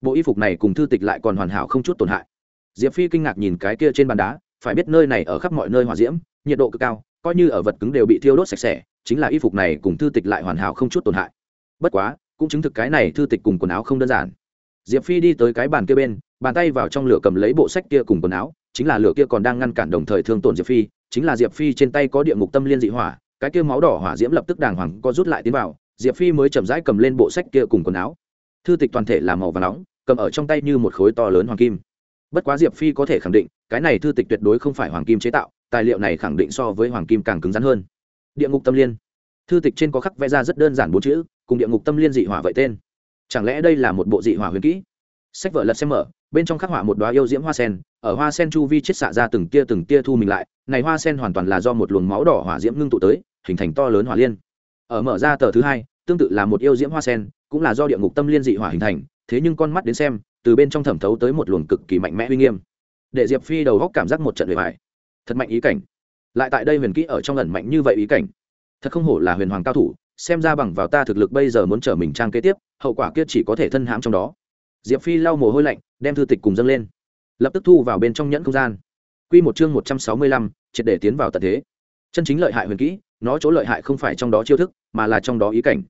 bộ y phục này cùng thư tịch lại còn hoàn hảo không chút tổn hại. Diệp phi kinh ngạc nhìn cái kia trên bàn đá, phải biết nơi này ở khắp mọi nơi hỏa diễm nhiệt độ cực cao, coi như ở vật cứng đều bị thiêu đốt sạch sẽ, chính là y phục này cùng thư tịch lại hoàn hảo không chút tổn hại. Bất quá, cũng chứng thực cái này thư tịch cùng quần áo không đơn giản. Diệp phi đi tới cái bàn kia bên, bàn tay vào trong lửa cầm lấy bộ sách kia cùng quần áo, chính là lửa kia còn đang ngăn cản đồng thời thương tổn diệp phi, chính là diệp phi trên tay có địa ngục tâm liên dị hỏa, cái kia máu đỏ hỏa diễm lập tức đàng hoàng co rút lại tiến vào, diệp phi mới chậm rãi cầm lên bộ sách kia cùng quần áo. Thư tịch toàn thể là màu và nóng, cầm ở trong tay như một khối to lớn hoàng kim. Bất quá diệp phi có thể khẳng định, cái này thư tịch tuyệt đối không phải hoàng kim chế tạo tài liệu này khẳng định so với hoàng kim càng cứng rắn hơn. Địa ngục tâm liên. Thư tịch trên có khắc vẽ ra rất đơn giản bốn chữ, cùng địa ngục tâm liên dị hỏa vậy tên. Chẳng lẽ đây là một bộ dị hỏa huyền kỹ? Sách vở lật xem mở, bên trong khắc họa một đoá yêu diễm hoa sen, ở hoa sen chu vi chết xạ ra từng tia từng tia thu mình lại, này hoa sen hoàn toàn là do một luồng máu đỏ hỏa diễm ngưng tụ tới, hình thành to lớn hỏa liên. Ở mở ra tờ thứ hai, tương tự là một yêu diễm hoa sen, cũng là do địa ngục tâm liên dị hỏa hình thành, thế nhưng con mắt đến xem, từ bên trong thẩm thấu tới một luồng cực kỳ mạnh mẽ uy nghiêm. Để diệp phi đầu góc cảm giác một trận bề bài thật mạnh ý cảnh lại tại đây huyền kỹ ở trong ẩn mạnh như vậy ý cảnh thật không hổ là huyền hoàng cao thủ xem ra bằng vào ta thực lực bây giờ muốn trở mình trang kế tiếp hậu quả kia chỉ có thể thân hãm trong đó diệp phi lau mồ hôi lạnh đem thư tịch cùng dâng lên lập tức thu vào bên trong nhẫn không gian Quy một chương một trăm sáu mươi lăm, triệt để tiến vào tận thế. Chân chính lợi hại huyền kỹ, nó chỗ lợi hại không phải trong đó chiêu thức, mà là trong đó ý cảnh.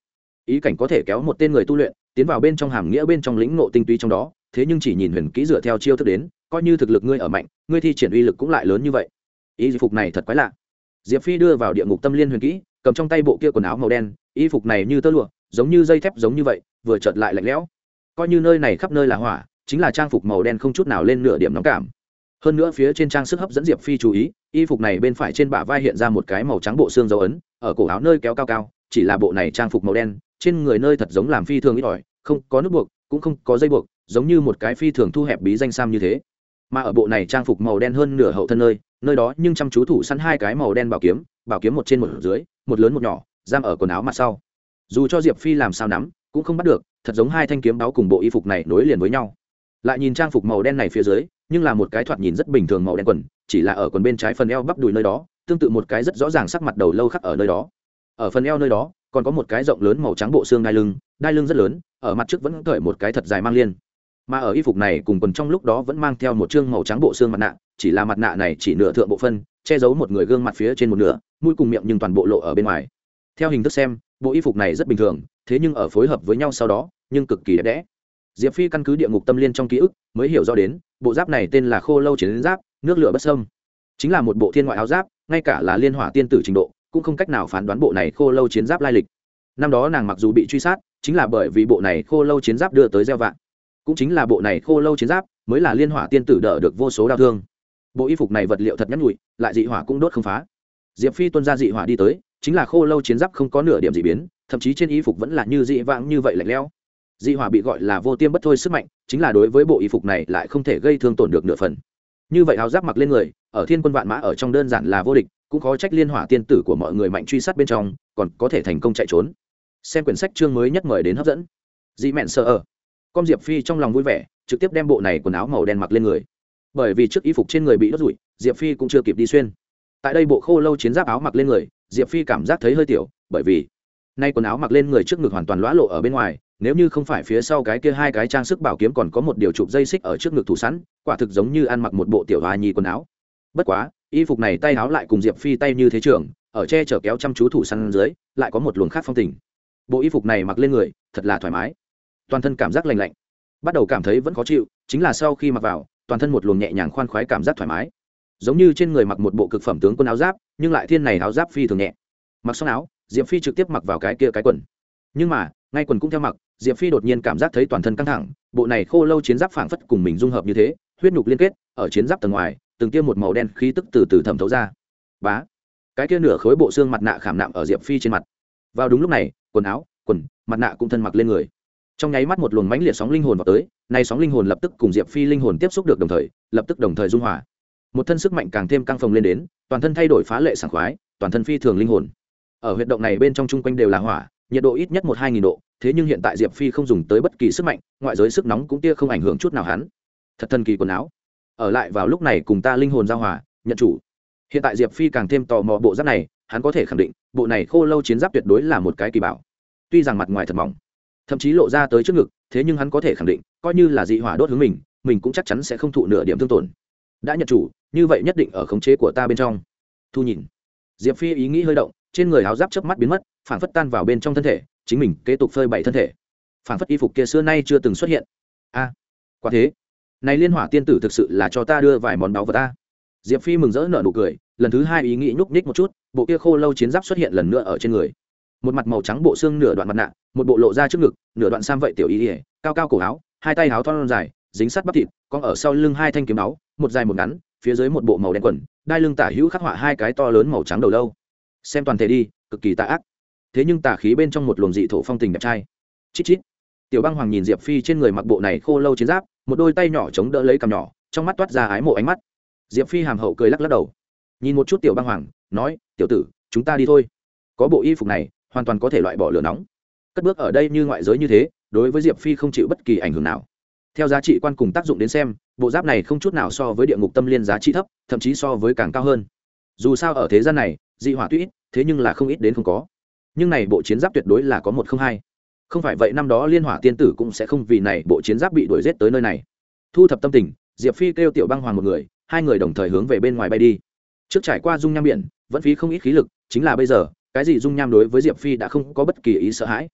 Ý cảnh có thể kéo một tên người tu luyện, tiến vào bên trong hàm nghĩa bên trong lĩnh ngộ tinh túy trong đó, thế nhưng chỉ nhìn huyền kỹ dựa theo chiêu thức đến, coi như thực lực ngươi ở mạnh, ngươi thi triển uy lực cũng lại lớn như vậy. Y phục này thật quái lạ. Diệp Phi đưa vào địa ngục tâm liên huyền kỹ, cầm trong tay bộ kia quần áo màu đen, y phục này như tơ lụa, giống như dây thép giống như vậy, vừa chợt lại lạnh lẽo. Coi như nơi này khắp nơi là hỏa, chính là trang phục màu đen không chút nào lên nửa điểm nóng cảm hơn nữa phía trên trang sức hấp dẫn diệp phi chú ý y phục này bên phải trên bả vai hiện ra một cái màu trắng bộ xương dấu ấn ở cổ áo nơi kéo cao cao chỉ là bộ này trang phục màu đen trên người nơi thật giống làm phi thường ít ỏi không có nút buộc cũng không có dây buộc giống như một cái phi thường thu hẹp bí danh sam như thế mà ở bộ này trang phục màu đen hơn nửa hậu thân nơi nơi đó nhưng chăm chú thủ săn hai cái màu đen bảo kiếm bảo kiếm một trên một dưới, một lớn một nhỏ, giam ở quần áo mặt sau. Dù cho diệp phi làm sao nắm, cũng không bắt được, thật giống hai thanh kiếm đáo cùng bộ y phục này nối liền với nhau. Lại nhìn trang phục màu đen này phía dưới, nhưng là một cái thoạt nhìn rất bình thường màu đen quần, chỉ là ở quần bên trái phần eo bắp đùi nơi đó, tương tự một cái rất rõ ràng sắc mặt đầu lâu khắc ở nơi đó. Ở phần eo nơi đó, còn có một cái rộng lớn màu trắng bộ xương đai lưng đai lưng rất lớn, ở mặt trước vẫn cởi một cái thật dài mang liên. Mà ở y phục này cùng quần trong lúc đó vẫn mang theo một chương màu trắng bộ xương mặt nạ chỉ là mặt nạ này chỉ nửa thượng bộ phân, che giấu một người gương mặt phía trên một nửa, mũi cùng miệng nhưng toàn bộ lộ ở bên ngoài. Theo hình thức xem, bộ y phục này rất bình thường, thế nhưng ở phối hợp với nhau sau đó, nhưng cực kỳ đẹp đẽ. Diệp phi căn cứ địa ngục tâm liên trong ký ức, mới hiểu rõ đến, bộ giáp này tên là khô lâu chiến giáp, nước lửa bất sâm chính là một bộ thiên ngoại áo giáp, ngay cả là liên hỏa tiên tử trình độ, cũng không cách nào phán đoán bộ này khô lâu chiến giáp lai lịch. Năm đó nàng mặc dù bị truy sát, chính là bởi vì bộ này khô lâu chiến giáp đưa tới gieo vạn cũng chính là bộ này khô lâu chiến giáp, mới là liên hỏa tiên tử đỡ được vô số đau thương bộ y phục này vật liệu thật nhắn nhụi lại dị hỏa cũng đốt không phá. Diệp phi tuân ra dị hỏa đi tới, chính là khô lâu chiến giáp không có nửa điểm dị biến, thậm chí trên y phục vẫn là như dị vãng như vậy lạnh lẽo. Dị hỏa bị gọi là vô tiêm bất thôi sức mạnh, chính là đối với bộ y phục này lại không thể gây thương tổn được nửa phần. Như vậy áo giáp mặc lên người, ở thiên quân vạn mã ở trong đơn giản là vô địch, cũng khó trách liên hỏa tiên tử của mọi người mạnh truy sát bên trong, còn có thể thành công chạy trốn. Xem quyển sách chương mới nhất mời đến hấp dẫn. Dị mẹn sợ ở. Con diệp phi trong lòng vui vẻ, trực tiếp đem bộ này quần áo màu đen mặc lên người bởi vì trước y phục trên người bị đốt rụi, diệp phi cũng chưa kịp đi xuyên. Tại đây bộ khô lâu chiến giáp áo mặc lên người, diệp phi cảm giác thấy hơi tiểu, bởi vì nay quần áo mặc lên người trước ngực hoàn toàn lõa lộ ở bên ngoài, nếu như không phải phía sau cái kia hai cái trang sức bảo kiếm còn có một điều chụp dây xích ở trước ngực thủ sẵn, quả thực giống như ăn mặc một bộ tiểu hòa nhi quần áo. Bất quá, y phục này tay áo lại cùng diệp phi tay như thế trưởng ở che chở kéo chăm chú thủ săn dưới, lại có một luồng khác phong tình. Bộ y phục này mặc lên người, thật là thoải mái. Toàn thân cảm giác lành lạnh. Bắt đầu cảm thấy vẫn khó chịu, chính là sau khi mặc vào toàn thân một luồng nhẹ nhàng khoan khoái cảm giác thoải mái. Giống như trên người mặc một bộ cực phẩm tướng quân áo giáp, nhưng lại thiên này áo giáp phi thường nhẹ. Mặc xong áo, diệp phi trực tiếp mặc vào cái kia cái quần. Nhưng mà, ngay quần cũng theo mặc, diệp phi đột nhiên cảm giác thấy toàn thân căng thẳng, bộ này khô lâu chiến giáp phảng phất cùng mình dung hợp như thế, huyết nhục liên kết, ở chiến giáp tầng ngoài, từng tiêm một màu đen khí tức từ từ thẩm thấu ra. Bá! Cái kia nửa khối bộ xương mặt nạ khảm nạm ở diệp phi trên mặt. Vào đúng lúc này, quần áo, quần, mặt nạ cũng thân mặc lên người trong nháy mắt một luồng mãnh liệt sóng linh hồn vào tới, nay sóng linh hồn lập tức cùng diệp phi linh hồn tiếp xúc được đồng thời, lập tức đồng thời dung hòa. Một thân sức mạnh càng thêm căng phồng lên đến, toàn thân thay đổi phá lệ sảng khoái, toàn thân phi thường linh hồn. Ở huyệt động này bên trong chung quanh đều là hỏa, nhiệt độ ít nhất một hai nghìn độ, thế nhưng hiện tại diệp phi không dùng tới bất kỳ sức mạnh, ngoại giới sức nóng cũng tia không ảnh hưởng chút nào hắn. Thật thần kỳ quần áo. Ở lại vào lúc này cùng ta linh hồn giao hòa, nhận chủ. Hiện tại diệp phi càng thêm tò mò bộ giáp này, hắn có thể khẳng định, bộ này khô lâu chiến giáp tuyệt đối là một cái kỳ bảo. Tuy rằng mặt ngoài thật mỏng thậm chí lộ ra tới trước ngực thế nhưng hắn có thể khẳng định coi như là dị hỏa đốt hướng mình mình cũng chắc chắn sẽ không thụ nửa điểm thương tổn. Đã nhận chủ như vậy nhất định ở khống chế của ta bên trong. Thu nhìn. Diệp phi ý nghĩ hơi động trên người áo giáp chớp mắt biến mất phản phất tan vào bên trong thân thể chính mình kế tục phơi bày thân thể. Phản phất y phục kia xưa nay chưa từng xuất hiện. A à, quả thế. Này liên hỏa tiên tử thực sự là cho ta đưa vài món báu vào ta. Diệp phi mừng rỡ nở nụ cười lần thứ hai ý nghĩ nhúc nhích một chút bộ kia khô lâu chiến giáp xuất hiện lần nữa ở trên người một mặt màu trắng bộ xương nửa đoạn mặt nạ, một bộ lộ ra trước ngực, nửa đoạn sam vậy tiểu ý ỉa cao cao cổ áo, hai tay áo thon dài, dính sắt bắp thịt con ở sau lưng hai thanh kiếm áo, một dài một ngắn, phía dưới một bộ màu đen quần, đai lưng tả hữu khắc họa hai cái to lớn màu trắng đầu lâu. Xem toàn thể đi, cực kỳ tà ác. Thế nhưng tà khí bên trong một luồng dị thổ phong tình đẹp trai. Chít chít. Tiểu băng hoàng nhìn diệp phi trên người mặc bộ này khô lâu chiến giáp, một đôi tay nhỏ chống đỡ lấy cằm nhỏ, trong mắt toát ra ái mộ ánh mắt. Diệp phi hàm hậu cười lắc lắc đầu. Nhìn một chút tiểu băng hoàng, nói, tiểu tử, chúng ta đi thôi. Có bộ y phục này hoàn toàn có thể loại bỏ lửa nóng. Cất bước ở đây như ngoại giới như thế, đối với diệp phi không chịu bất kỳ ảnh hưởng nào. Theo giá trị quan cùng tác dụng đến xem, bộ giáp này không chút nào so với địa ngục tâm liên giá trị thấp, thậm chí so với càng cao hơn. Dù sao ở thế gian này, dị hỏa tuy ít, thế nhưng là không ít đến không có. Nhưng này bộ chiến giáp tuyệt đối là có một không hai. Không phải vậy năm đó liên hỏa tiên tử cũng sẽ không vì này bộ chiến giáp bị đuổi g tới nơi này. Thu thập tâm tình, diệp phi kêu tiểu băng hoàng một người, hai người đồng thời hướng về bên ngoài bay đi. Trước trải qua dung nham biển, vẫn phí không ít khí lực, chính là bây giờ cái gì dung nham đối với diệp phi đã không có bất kỳ ý sợ hãi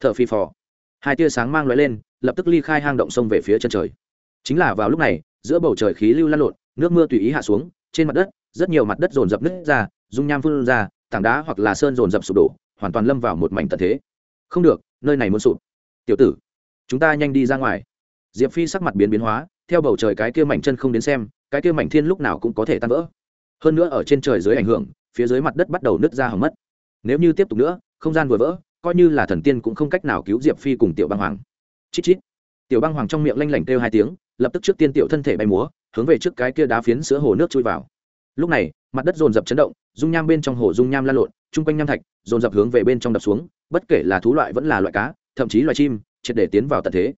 t h ở phi phò. hai tia sáng mang loại lên, lập tức ly khai hang động sông về phía chân trời. chính là vào lúc này, giữa bầu trời khí lưu lan lộn, nước mưa tùy ý hạ xuống, trên mặt đất, rất nhiều mặt đất dồn dập nứt ra, dung nham phun ra, tảng đá hoặc là sơn dồn dập sụp đổ, hoàn toàn lâm vào một mảnh tận thế. không được, nơi này muốn sụp. tiểu tử, chúng ta nhanh đi ra ngoài. diệp phi sắc mặt biến biến hóa, theo bầu trời cái kia mảnh chân không đến xem, cái kia mảnh thiên lúc nào cũng có thể tan vỡ. hơn nữa ở trên trời dưới ảnh hưởng, phía dưới mặt đất bắt đầu nứt ra hỏng mất nếu như tiếp tục nữa, không gian vừa vỡ, coi như là thần tiên cũng không cách nào cứu diệp phi cùng tiểu băng hoàng. Chít chít. Tiểu băng hoàng trong miệng lanh lảnh kêu hai tiếng, lập tức trước tiên tiểu thân thể bay múa, hướng về trước cái kia đá phiến sữa hồ nước chui vào. Lúc này, mặt đất dồn dập chấn động, dung nham bên trong hồ dung nham lan lộn, chung quanh nham thạch, dồn dập hướng về bên trong đập xuống, bất kể là thú loại vẫn là loại cá, thậm chí loài chim, triệt để tiến vào tận thế.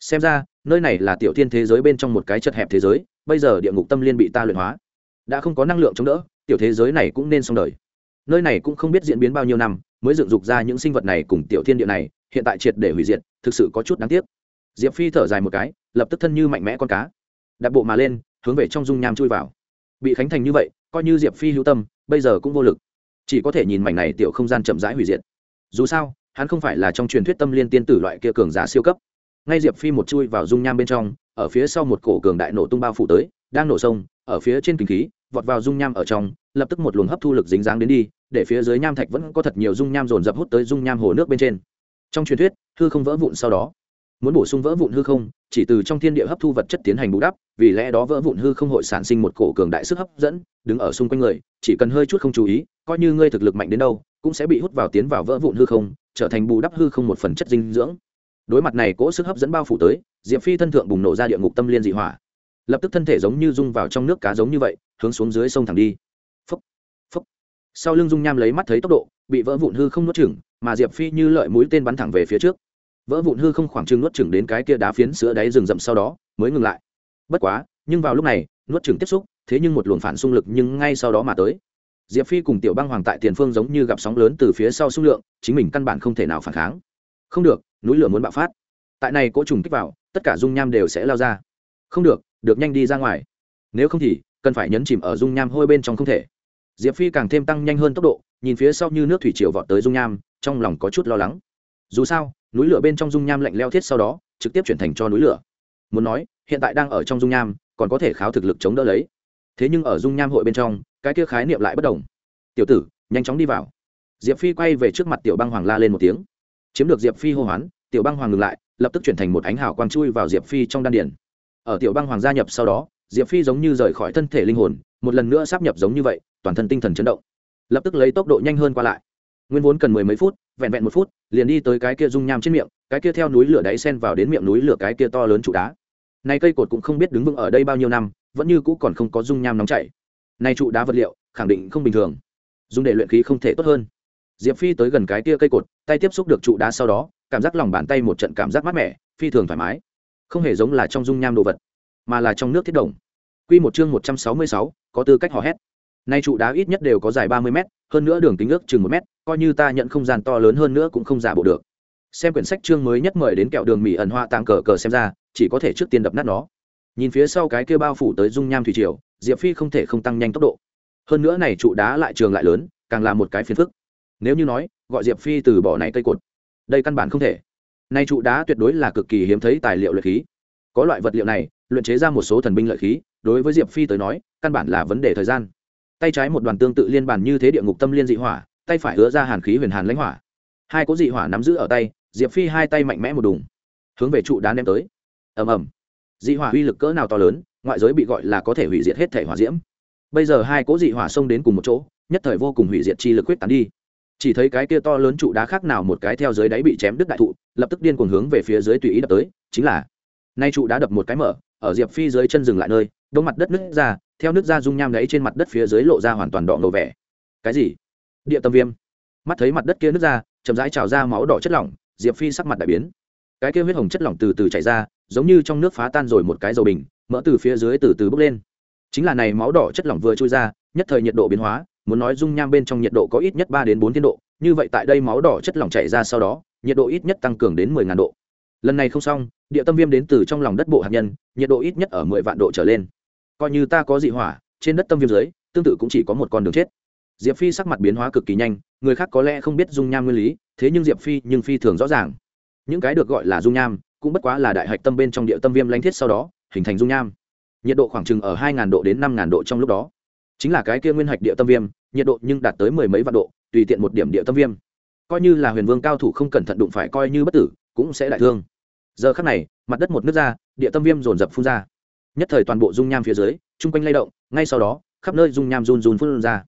Xem ra, nơi này là tiểu thiên thế giới bên trong một cái chật hẹp thế giới, bây giờ địa ngục tâm liên bị ta luyện hóa. Đã không có năng lượng chống đỡ, tiểu thế giới này cũng nên xong đời nơi này cũng không biết diễn biến bao nhiêu năm, mới dựng dục ra những sinh vật này cùng tiểu thiên địa này, hiện tại triệt để hủy diệt, thực sự có chút đáng tiếc. Diệp phi thở dài một cái, lập tức thân như mạnh mẽ con cá. Đặt bộ mà lên, hướng về trong dung nham chui vào. Bị khánh thành như vậy, coi như diệp phi hữu tâm, bây giờ cũng vô lực. Chỉ có thể nhìn mảnh này tiểu không gian chậm rãi hủy diệt. Dù sao, hắn không phải là trong truyền thuyết tâm liên tiên tử loại kia cường giả siêu cấp. Ngay diệp phi một chui vào dung nham bên trong, ở phía sau một cổ cường đại nổ tung bao phủ tới, đang nổ sông, ở phía trên kinh khí vọt vào dung nham ở trong, lập tức một luồng hấp thu lực dính dáng đến đi, để phía dưới nham thạch vẫn có thật nhiều dung nham dồn dập hút tới dung nham hồ nước bên trên. Trong truyền thuyết, hư không vỡ vụn sau đó. Muốn bổ sung vỡ vụn hư không, chỉ từ trong thiên địa hấp thu vật chất tiến hành bù đắp, vì lẽ đó vỡ vụn hư không hội sản sinh một cổ cường đại sức hấp dẫn, đứng ở xung quanh người, chỉ cần hơi chút không chú ý, coi như ngươi thực lực mạnh đến đâu, cũng sẽ bị hút vào tiến vào vỡ vụn hư không, trở thành bù đắp hư không một phần chất dinh dưỡng. Đối mặt này, cỗ sức hấp dẫn bao phủ tới, diệp phi thân thượng bùng nổ ra địa ngục tâm liên dị hỏa lập tức thân thể giống như rung vào trong nước cá giống như vậy, hướng xuống dưới sông thẳng đi. Phấp phấp sau lưng dung nham lấy mắt thấy tốc độ, bị vỡ vụn hư không nuốt chừng mà diệp phi như lợi mũi tên bắn thẳng về phía trước. Vỡ vụn hư không khoảng chừng nuốt chừng đến cái kia đá phiến sữa đáy rừng rậm sau đó, mới ngừng lại. Bất quá, nhưng vào lúc này, nuốt chừng tiếp xúc, thế nhưng một luồng phản xung lực nhưng ngay sau đó mà tới. Diệp phi cùng tiểu băng hoàng tại tiền phương giống như gặp sóng lớn từ phía sau xung lượng, chính mình căn bản không thể nào phản kháng. Không được, núi lửa muốn bạo phát. Tại này cỗ trùng kích vào, tất cả dung nham đều sẽ lao ra. Không được được nhanh đi ra ngoài. Nếu không thì, cần phải nhấn chìm ở dung nham hôi bên trong không thể. Diệp phi càng thêm tăng nhanh hơn tốc độ, nhìn phía sau như nước thủy triều vọt tới dung nham, trong lòng có chút lo lắng. Dù sao, núi lửa bên trong dung nham lạnh leo thiết sau đó, trực tiếp chuyển thành cho núi lửa. Muốn nói, hiện tại đang ở trong dung nham, còn có thể kháo thực lực chống đỡ lấy. Thế nhưng ở dung nham hội bên trong, cái kia khái niệm lại bất đồng. Tiểu tử, nhanh chóng đi vào. Diệp phi quay về trước mặt tiểu băng hoàng la lên một tiếng. Chiếm được diệp phi hô hoán, tiểu băng hoàng ngừng lại, lập tức chuyển thành một ánh hào quang chui vào diệp phi trong đan điền ở tiểu băng hoàng gia nhập sau đó, diệp phi giống như rời khỏi thân thể linh hồn, một lần nữa sắp nhập giống như vậy, toàn thân tinh thần chấn động. Lập tức lấy tốc độ nhanh hơn qua lại. Nguyên vốn cần mười mấy phút, vẹn vẹn một phút, liền đi tới cái kia dung nham trên miệng, cái kia theo núi lửa đáy sen vào đến miệng núi lửa cái kia to lớn trụ đá. Nay cây cột cũng không biết đứng vững ở đây bao nhiêu năm, vẫn như cũ còn không có dung nham nóng chảy. Nay trụ đá vật liệu, khẳng định không bình thường. Dùng để luyện khí không thể tốt hơn. Diệp phi tới gần cái kia cây cột, tay tiếp xúc được trụ đá sau đó, cảm giác lòng bàn tay một trận cảm giác mát mẻ, phi thường thoải mái không hề giống là trong dung nham đồ vật mà là trong nước thiết đồng Quy một chương một trăm sáu mươi sáu, có tư cách hò hét. Nay trụ đá ít nhất đều có dài ba mươi mét, hơn nữa đường kính ước chừng một mét, coi như ta nhận không gian to lớn hơn nữa cũng không giả bộ được. Xem quyển sách chương mới nhất mời đến kẹo đường mì ẩn hoa tàng cờ cờ xem ra, chỉ có thể trước tiên đập nát nó. Nhìn phía sau cái kia bao phủ tới dung nham thủy triều, Diệp Phi không thể không tăng nhanh tốc độ. Hơn nữa này trụ đá lại trường lại lớn, càng là một cái phiền phức. Nếu như nói, gọi Diệp Phi từ bỏ này cây cột, đây căn bản không thể. Nay trụ đá tuyệt đối là cực kỳ hiếm thấy tài liệu luyện khí. Có loại vật liệu này, luyện chế ra một số thần binh lợi khí, đối với diệp phi tới nói căn bản là vấn đề thời gian. Tay trái một đoàn tương tự liên bản như thế địa ngục tâm liên dị hỏa tay phải hứa ra hàn khí huyền hàn lãnh hỏa. Hai cố dị hỏa nắm giữ ở tay diệp phi hai tay mạnh mẽ một đùng hướng về trụ đá ném tới. Ầm ầm. Dị hỏa uy lực cỡ nào to lớn ngoại giới bị gọi là có thể hủy diệt hết thể hỏa diễm. Bây giờ hai cố dị hỏa xông đến cùng một chỗ nhất thời vô cùng hủy diệt chi lực quyết tán đi. Chỉ thấy cái kia to lớn trụ đá khác nào một cái theo dưới đáy bị chém đứt đại thụ lập tức điên cuồng hướng về phía dưới tùy ý đập tới, chính là, nay trụ đá đập một cái mở, ở diệp phi dưới chân dừng lại nơi, đông mặt đất nứt ra, theo nước ra dung nham đấy trên mặt đất phía dưới lộ ra hoàn toàn đỏ ngầu vẻ. Cái gì? Địa tâm viêm. Mắt thấy mặt đất kia nứt ra, chậm rãi trào ra máu đỏ chất lỏng, diệp phi sắc mặt đại biến. Cái kia huyết hồng chất lỏng từ từ chảy ra, giống như trong nước phá tan rồi một cái dầu bình mỡ từ phía dưới từ từ bốc lên. Chính là này máu đỏ chất lỏng vừa trôi ra, nhất thời nhiệt độ biến hóa, muốn nói dung nham bên trong nhiệt độ có ít nhất ba đến bốn tiến độ, như vậy tại đây máu đỏ chất lỏng chảy ra sau đó nhiệt độ ít nhất tăng cường đến mười ngàn độ. Lần này không xong, địa tâm viêm đến từ trong lòng đất bộ hạt nhân, nhiệt độ ít nhất ở mười vạn độ trở lên. Coi như ta có dị hỏa, trên đất tâm viêm dưới, tương tự cũng chỉ có một con đường chết. Diệp phi sắc mặt biến hóa cực kỳ nhanh, người khác có lẽ không biết dung nham nguyên lý, thế nhưng diệp phi nhưng phi thường rõ ràng. Những cái được gọi là dung nham, cũng bất quá là đại hạch tâm bên trong địa tâm viêm lãnh thiết sau đó, hình thành dung nham. Nhiệt độ khoảng chừng ở hai độ đến năm độ trong lúc đó. Chính là cái kia nguyên hạch địa tâm viêm, nhiệt độ nhưng đạt tới mười mấy vạn độ, tùy tiện một điểm địa tâm viêm coi như là huyền vương cao thủ không cẩn thận đụng phải coi như bất tử, cũng sẽ đại thương. Giờ khắc này, mặt đất một nước ra, địa tâm viêm dồn dập phun ra. Nhất thời toàn bộ dung nham phía dưới, chung quanh lay động, ngay sau đó, khắp nơi dung nham run run phun ra.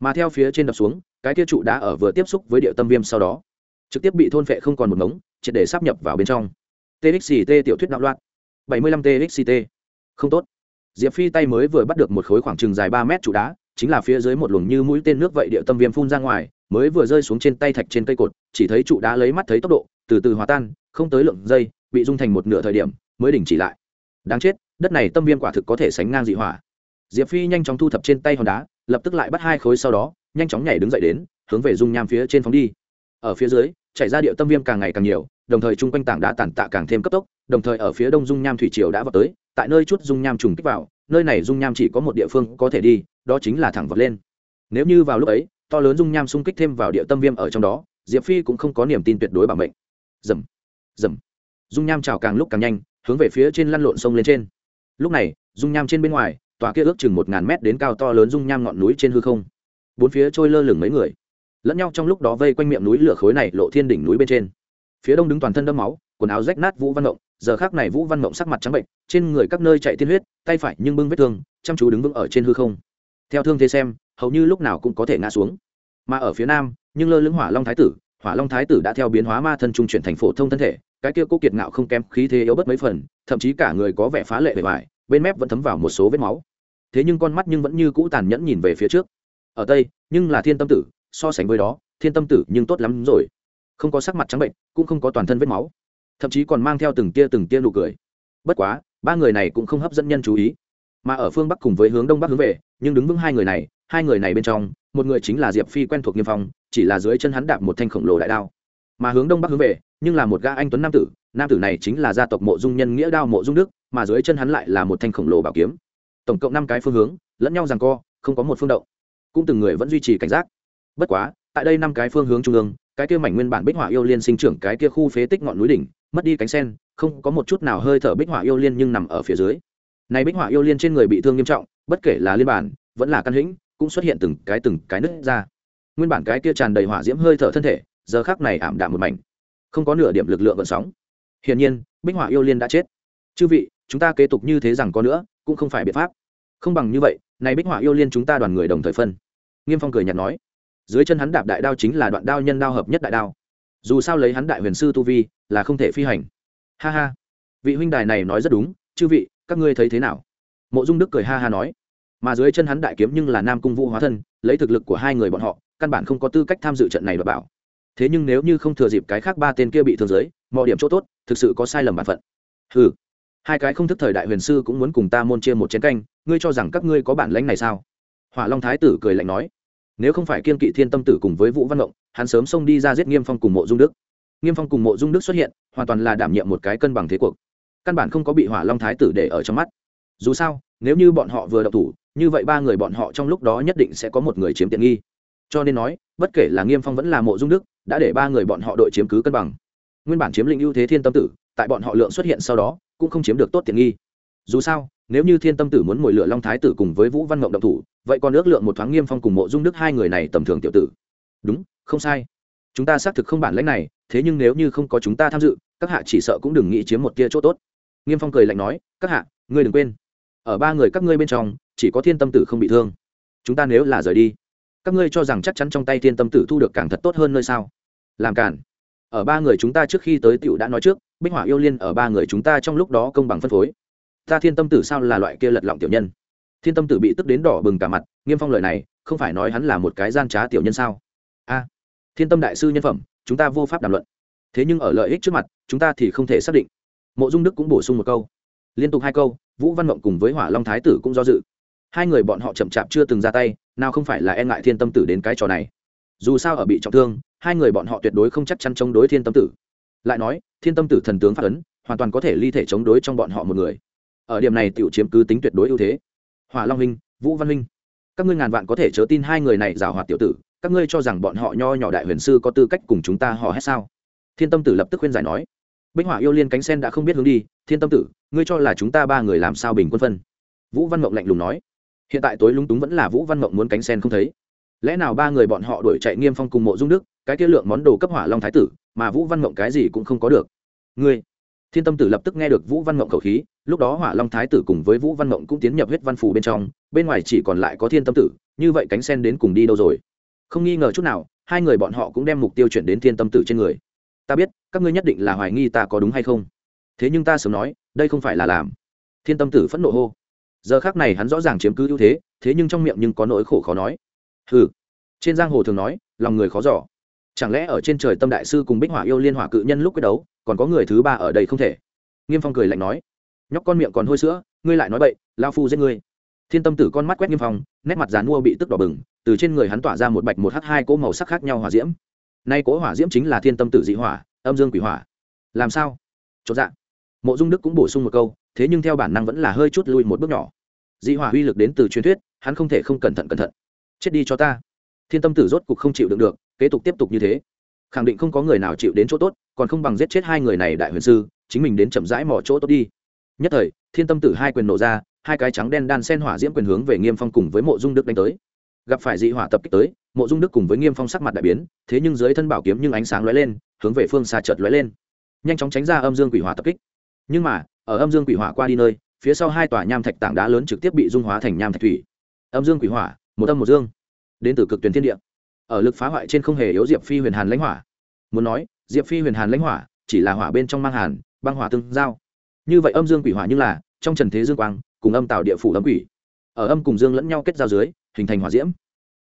Mà theo phía trên đập xuống, cái kia trụ đã ở vừa tiếp xúc với địa tâm viêm sau đó. Trực tiếp bị thôn phệ không còn một ngống, triệt để sắp nhập vào bên trong. Txt tiểu thuyết đạo loạn. Bảy mươi lăm txt không tốt. Diệp phi tay mới vừa bắt được một khối khoảng chừng dài ba mét trụ đá, chính là phía dưới một luồng như mũi tên nước vậy địa tâm viêm phun ra ngoài mới vừa rơi xuống trên tay thạch trên cây cột, chỉ thấy trụ đá lấy mắt thấy tốc độ, từ từ hòa tan, không tới lượng dây bị dung thành một nửa thời điểm, mới đình chỉ lại. Đáng chết, đất này tâm viêm quả thực có thể sánh ngang dị hỏa. Diệp phi nhanh chóng thu thập trên tay hòn đá, lập tức lại bắt hai khối sau đó, nhanh chóng nhảy đứng dậy đến, hướng về dung nham phía trên phóng đi. Ở phía dưới, chảy ra địa tâm viêm càng ngày càng nhiều, đồng thời chung quanh tảng đá tàn tạ càng thêm cấp tốc, đồng thời ở phía đông dung nham thủy triều đã vào tới, tại nơi chút dung nham trùng kích vào, nơi này dung nham chỉ có một địa phương có thể đi, đó chính là thẳng vọt lên. Nếu như vào lúc ấy to lớn dung nham xung kích thêm vào địa tâm viêm ở trong đó, diệp phi cũng không có niềm tin tuyệt đối bảo mệnh. Dầm dầm. Dung nham trào càng lúc càng nhanh, hướng về phía trên lăn lộn sông lên trên. Lúc này, dung nham trên bên ngoài, tòa kia ước chừng một ngàn mét đến cao to lớn dung nham ngọn núi trên hư không. Bốn phía trôi lơ lửng mấy người. Lẫn nhau trong lúc đó vây quanh miệng núi lửa khối này lộ thiên đỉnh núi bên trên. Phía đông đứng toàn thân đẫm máu, quần áo rách nát vũ văn mộng giờ khác này vũ văn mộng sắc mặt trắng bệnh, trên người các nơi chạy tiên huyết, tay phải nhưng bưng vết thương, chăm chú đứng vững ở trên hư không. Theo thương thế xem hầu như lúc nào cũng có thể ngã xuống. Mà ở phía nam nhưng lơ lưng hỏa long thái tử hỏa long thái tử đã theo biến hóa ma thân trung chuyển thành phổ thông thân thể cái kia cố kiệt ngạo không kém khí thế yếu bớt mấy phần thậm chí cả người có vẻ phá lệ bề bài, bên mép vẫn thấm vào một số vết máu. Thế nhưng con mắt nhưng vẫn như cũ tàn nhẫn nhìn về phía trước. Ở tây nhưng là thiên tâm tử so sánh với đó thiên tâm tử nhưng tốt lắm rồi. Không có sắc mặt trắng bệnh cũng không có toàn thân vết máu. Thậm chí còn mang theo từng tia từng tia nụ cười. Bất quá ba người này cũng không hấp dẫn nhân chú ý mà ở phương bắc cùng với hướng đông bắc hướng về, nhưng đứng vững hai người này, hai người này bên trong, một người chính là diệp phi quen thuộc nghiêm phong, chỉ là dưới chân hắn đạp một thanh khổng lồ đại đao. Mà hướng đông bắc hướng về, nhưng là một gã anh tuấn nam tử nam tử này chính là gia tộc mộ dung nhân nghĩa đao mộ dung đức, mà dưới chân hắn lại là một thanh khổng lồ bảo kiếm. Tổng cộng năm cái phương hướng, lẫn nhau rằng co, không có một phương động. Cũng từng người vẫn duy trì cảnh giác. Bất quá, tại đây năm cái phương hướng trung ương, cái kia mảnh nguyên bản bích họa yêu liên sinh trưởng cái kia khu phế tích ngọn núi đỉnh, mất đi cánh sen, không có một chút nào hơi thở bích họa yêu liên nhưng nằm ở phía dưới này bích họa yêu liên trên người bị thương nghiêm trọng, bất kể là liên bản, vẫn là căn hĩnh, cũng xuất hiện từng cái từng cái nứt ra. Nguyên bản cái kia tràn đầy hỏa diễm hơi thở thân thể, giờ khác này ảm đạm một mảnh. Không có nửa điểm lực lượng gợn sóng. Hiển nhiên, bích họa yêu liên đã chết. Chư vị, chúng ta kế tục như thế rằng có nữa, cũng không phải biện pháp. Không bằng như vậy, này bích họa yêu liên chúng ta đoàn người đồng thời phân. Nghiêm phong cười nhạt nói. Dưới chân hắn đạp đại đao chính là đoạn đao nhân đao hợp nhất đại đao. Dù sao lấy hắn đại huyền sư tu vi, là không thể phi hành. Ha ha. Vị huynh đài này nói rất đúng, chư vị các ngươi thấy thế nào? Mộ dung đức cười ha ha nói. Mà dưới chân hắn đại kiếm nhưng là nam cung vũ hóa thân, lấy thực lực của hai người bọn họ, căn bản không có tư cách tham dự trận này và bảo. Thế nhưng nếu như không thừa dịp cái khác ba tên kia bị thương giới mọi điểm chỗ tốt, thực sự có sai lầm bản phận. Ừ hai cái không thức thời đại huyền sư cũng muốn cùng ta môn chia một chén canh, ngươi cho rằng các ngươi có bản lãnh này sao? Hỏa long thái tử cười lạnh nói. Nếu không phải kiên kỵ thiên tâm tử cùng với vũ văn ngộng, hắn sớm xông đi ra giết nghiêm phong cùng mộ dung đức. Nghiêm phong cùng mộ dung đức xuất hiện, hoàn toàn là đảm nhiệm một cái cân bằng thế cuộc căn bản không có bị hỏa long thái tử để ở trong mắt. Dù sao, nếu như bọn họ vừa đậu thủ, như vậy ba người bọn họ trong lúc đó nhất định sẽ có một người chiếm tiện nghi. Cho nên nói, bất kể là nghiêm phong vẫn là mộ dung đức, đã để ba người bọn họ đội chiếm cứ cân bằng. Nguyên bản chiếm lĩnh ưu thế thiên tâm tử, tại bọn họ lượng xuất hiện sau đó, cũng không chiếm được tốt tiện nghi. Dù sao, nếu như thiên tâm tử muốn mồi lửa long thái tử cùng với vũ văn mộng động thủ, vậy còn ước lượng một thoáng nghiêm phong cùng mộ dung đức hai người này tầm thường tiểu tử. Đúng, không sai. Chúng ta xác thực không bản lãnh này, thế nhưng nếu như không có chúng ta tham dự, các hạ chỉ sợ cũng đừng nghĩ chiếm một tia chỗ tốt nghiêm phong cười lạnh nói, các hạ, ngươi đừng quên. Ở ba người các ngươi bên trong, chỉ có thiên tâm tử không bị thương. Chúng ta nếu là rời đi, các ngươi cho rằng chắc chắn trong tay thiên tâm tử thu được càng thật tốt hơn nơi sao? Làm cản. Ở ba người chúng ta trước khi tới tiểu đã nói trước, bích họa yêu liên ở ba người chúng ta trong lúc đó công bằng phân phối. Ta thiên tâm tử sao là loại kia lật lọng tiểu nhân? Thiên tâm tử bị tức đến đỏ bừng cả mặt, nghiêm phong lời này, không phải nói hắn là một cái gian trá tiểu nhân sao? A, thiên tâm đại sư nhân phẩm, chúng ta vô pháp đàm luận. Thế nhưng ở lợi ích trước mặt, chúng ta thì không thể xác định mộ dung đức cũng bổ sung một câu. Liên tục hai câu, vũ văn mộng cùng với hỏa long thái tử cũng do dự. Hai người bọn họ chậm chạp chưa từng ra tay, nào không phải là e ngại thiên tâm tử đến cái trò này. Dù sao ở bị trọng thương, hai người bọn họ tuyệt đối không chắc chắn chống đối thiên tâm tử. Lại nói, thiên tâm tử thần tướng phát ấn, hoàn toàn có thể ly thể chống đối trong bọn họ một người. Ở điểm này tiểu chiếm cứ tính tuyệt đối ưu thế. Hỏa long minh vũ văn minh các ngươi ngàn vạn có thể chớ tin hai người này giảo hoạt tiểu tử, các ngươi cho rằng bọn họ nho nhỏ đại huyền sư có tư cách cùng chúng ta họ hết sao? Thiên tâm tử lập tức khuyên giải nói bích hỏa yêu liên cánh sen đã không biết hướng đi, thiên tâm tử, ngươi cho là chúng ta ba người làm sao bình quân phân? Vũ văn mộng lạnh lùng nói. Hiện tại tối lúng túng vẫn là vũ văn mộng muốn cánh sen không thấy. Lẽ nào ba người bọn họ đuổi chạy nghiêm phong cùng mộ dung đức, cái kia lượng món đồ cấp hỏa long thái tử, mà vũ văn mộng cái gì cũng không có được? Ngươi. Thiên tâm tử lập tức nghe được vũ văn mộng khẩu khí, lúc đó hỏa long thái tử cùng với vũ văn mộng cũng tiến nhập huyết văn phủ bên trong, bên ngoài chỉ còn lại có thiên tâm tử, như vậy cánh sen đến cùng đi đâu rồi? Không nghi ngờ chút nào, hai người bọn họ cũng đem mục tiêu chuyển đến thiên tâm tử trên người ta biết, các ngươi nhất định là hoài nghi ta có đúng hay không. Thế nhưng ta sớm nói, đây không phải là làm. Thiên tâm tử phẫn nộ hô. Giờ khác này hắn rõ ràng chiếm cứ ưu thế thế nhưng trong miệng nhưng có nỗi khổ khó nói. Ừ trên giang hồ thường nói, lòng người khó giỏ chẳng lẽ ở trên trời tâm đại sư cùng bích hỏa yêu liên hỏa cự nhân lúc quyết đấu, còn có người thứ ba ở đây không thể? Nghiêm phong cười lạnh nói. Nhóc con miệng còn hôi sữa, ngươi lại nói bậy lao phu giết ngươi. Thiên tâm tử con mắt quét nghiêm phong, nét mặt dàn mua bị tức đỏ bừng, từ trên người hắn tỏa ra một bạch một h hai cỗ màu sắc khác nhau hòa diễm nay cỗ hỏa diễm chính là thiên tâm tử dị hỏa, âm dương quỷ hỏa. Làm sao? Chốt dạng mộ dung đức cũng bổ sung một câu, thế nhưng theo bản năng vẫn là hơi chút lui một bước nhỏ. Dị hỏa uy lực đến từ truyền thuyết, hắn không thể không cẩn thận cẩn thận. Chết đi cho ta. Thiên tâm tử rốt cục không chịu đựng được, kế tục tiếp tục như thế. Khẳng định không có người nào chịu đến chỗ tốt, còn không bằng giết chết hai người này đại huyền sư, chính mình đến chậm rãi mỏ chỗ tốt đi. Nhất thời, thiên tâm tử hai quyền nổ ra, hai cái trắng đen đan sen hỏa diễm quyền hướng về nghiêm phong cùng với mộ dung đức đánh tới gặp phải dị hỏa tập kích tới, mộ dung đức cùng với nghiêm phong sắc mặt đại biến, thế nhưng dưới thân bảo kiếm nhưng ánh sáng lóe lên, hướng về phương xa chợt lóe lên. Nhanh chóng tránh ra âm dương quỷ hỏa tập kích. Nhưng mà, ở âm dương quỷ hỏa qua đi nơi, phía sau hai tòa nham thạch tảng đá lớn trực tiếp bị dung hóa thành nham thạch thủy. Âm dương quỷ hỏa, một âm một dương, đến từ cực tuyển thiên địa. Ở lực phá hoại trên không hề yếu diệp phi huyền hàn lãnh hỏa. Muốn nói, diệp phi huyền hàn lãnh hỏa chỉ là hỏa bên trong mang hàn, băng hỏa tương giao. Như vậy âm dương quỷ hỏa như là, trong trần thế dương quang, cùng âm tạo địa phủ âm quỷ ở âm cùng dương lẫn nhau kết giao dưới hình thành hỏa diễm.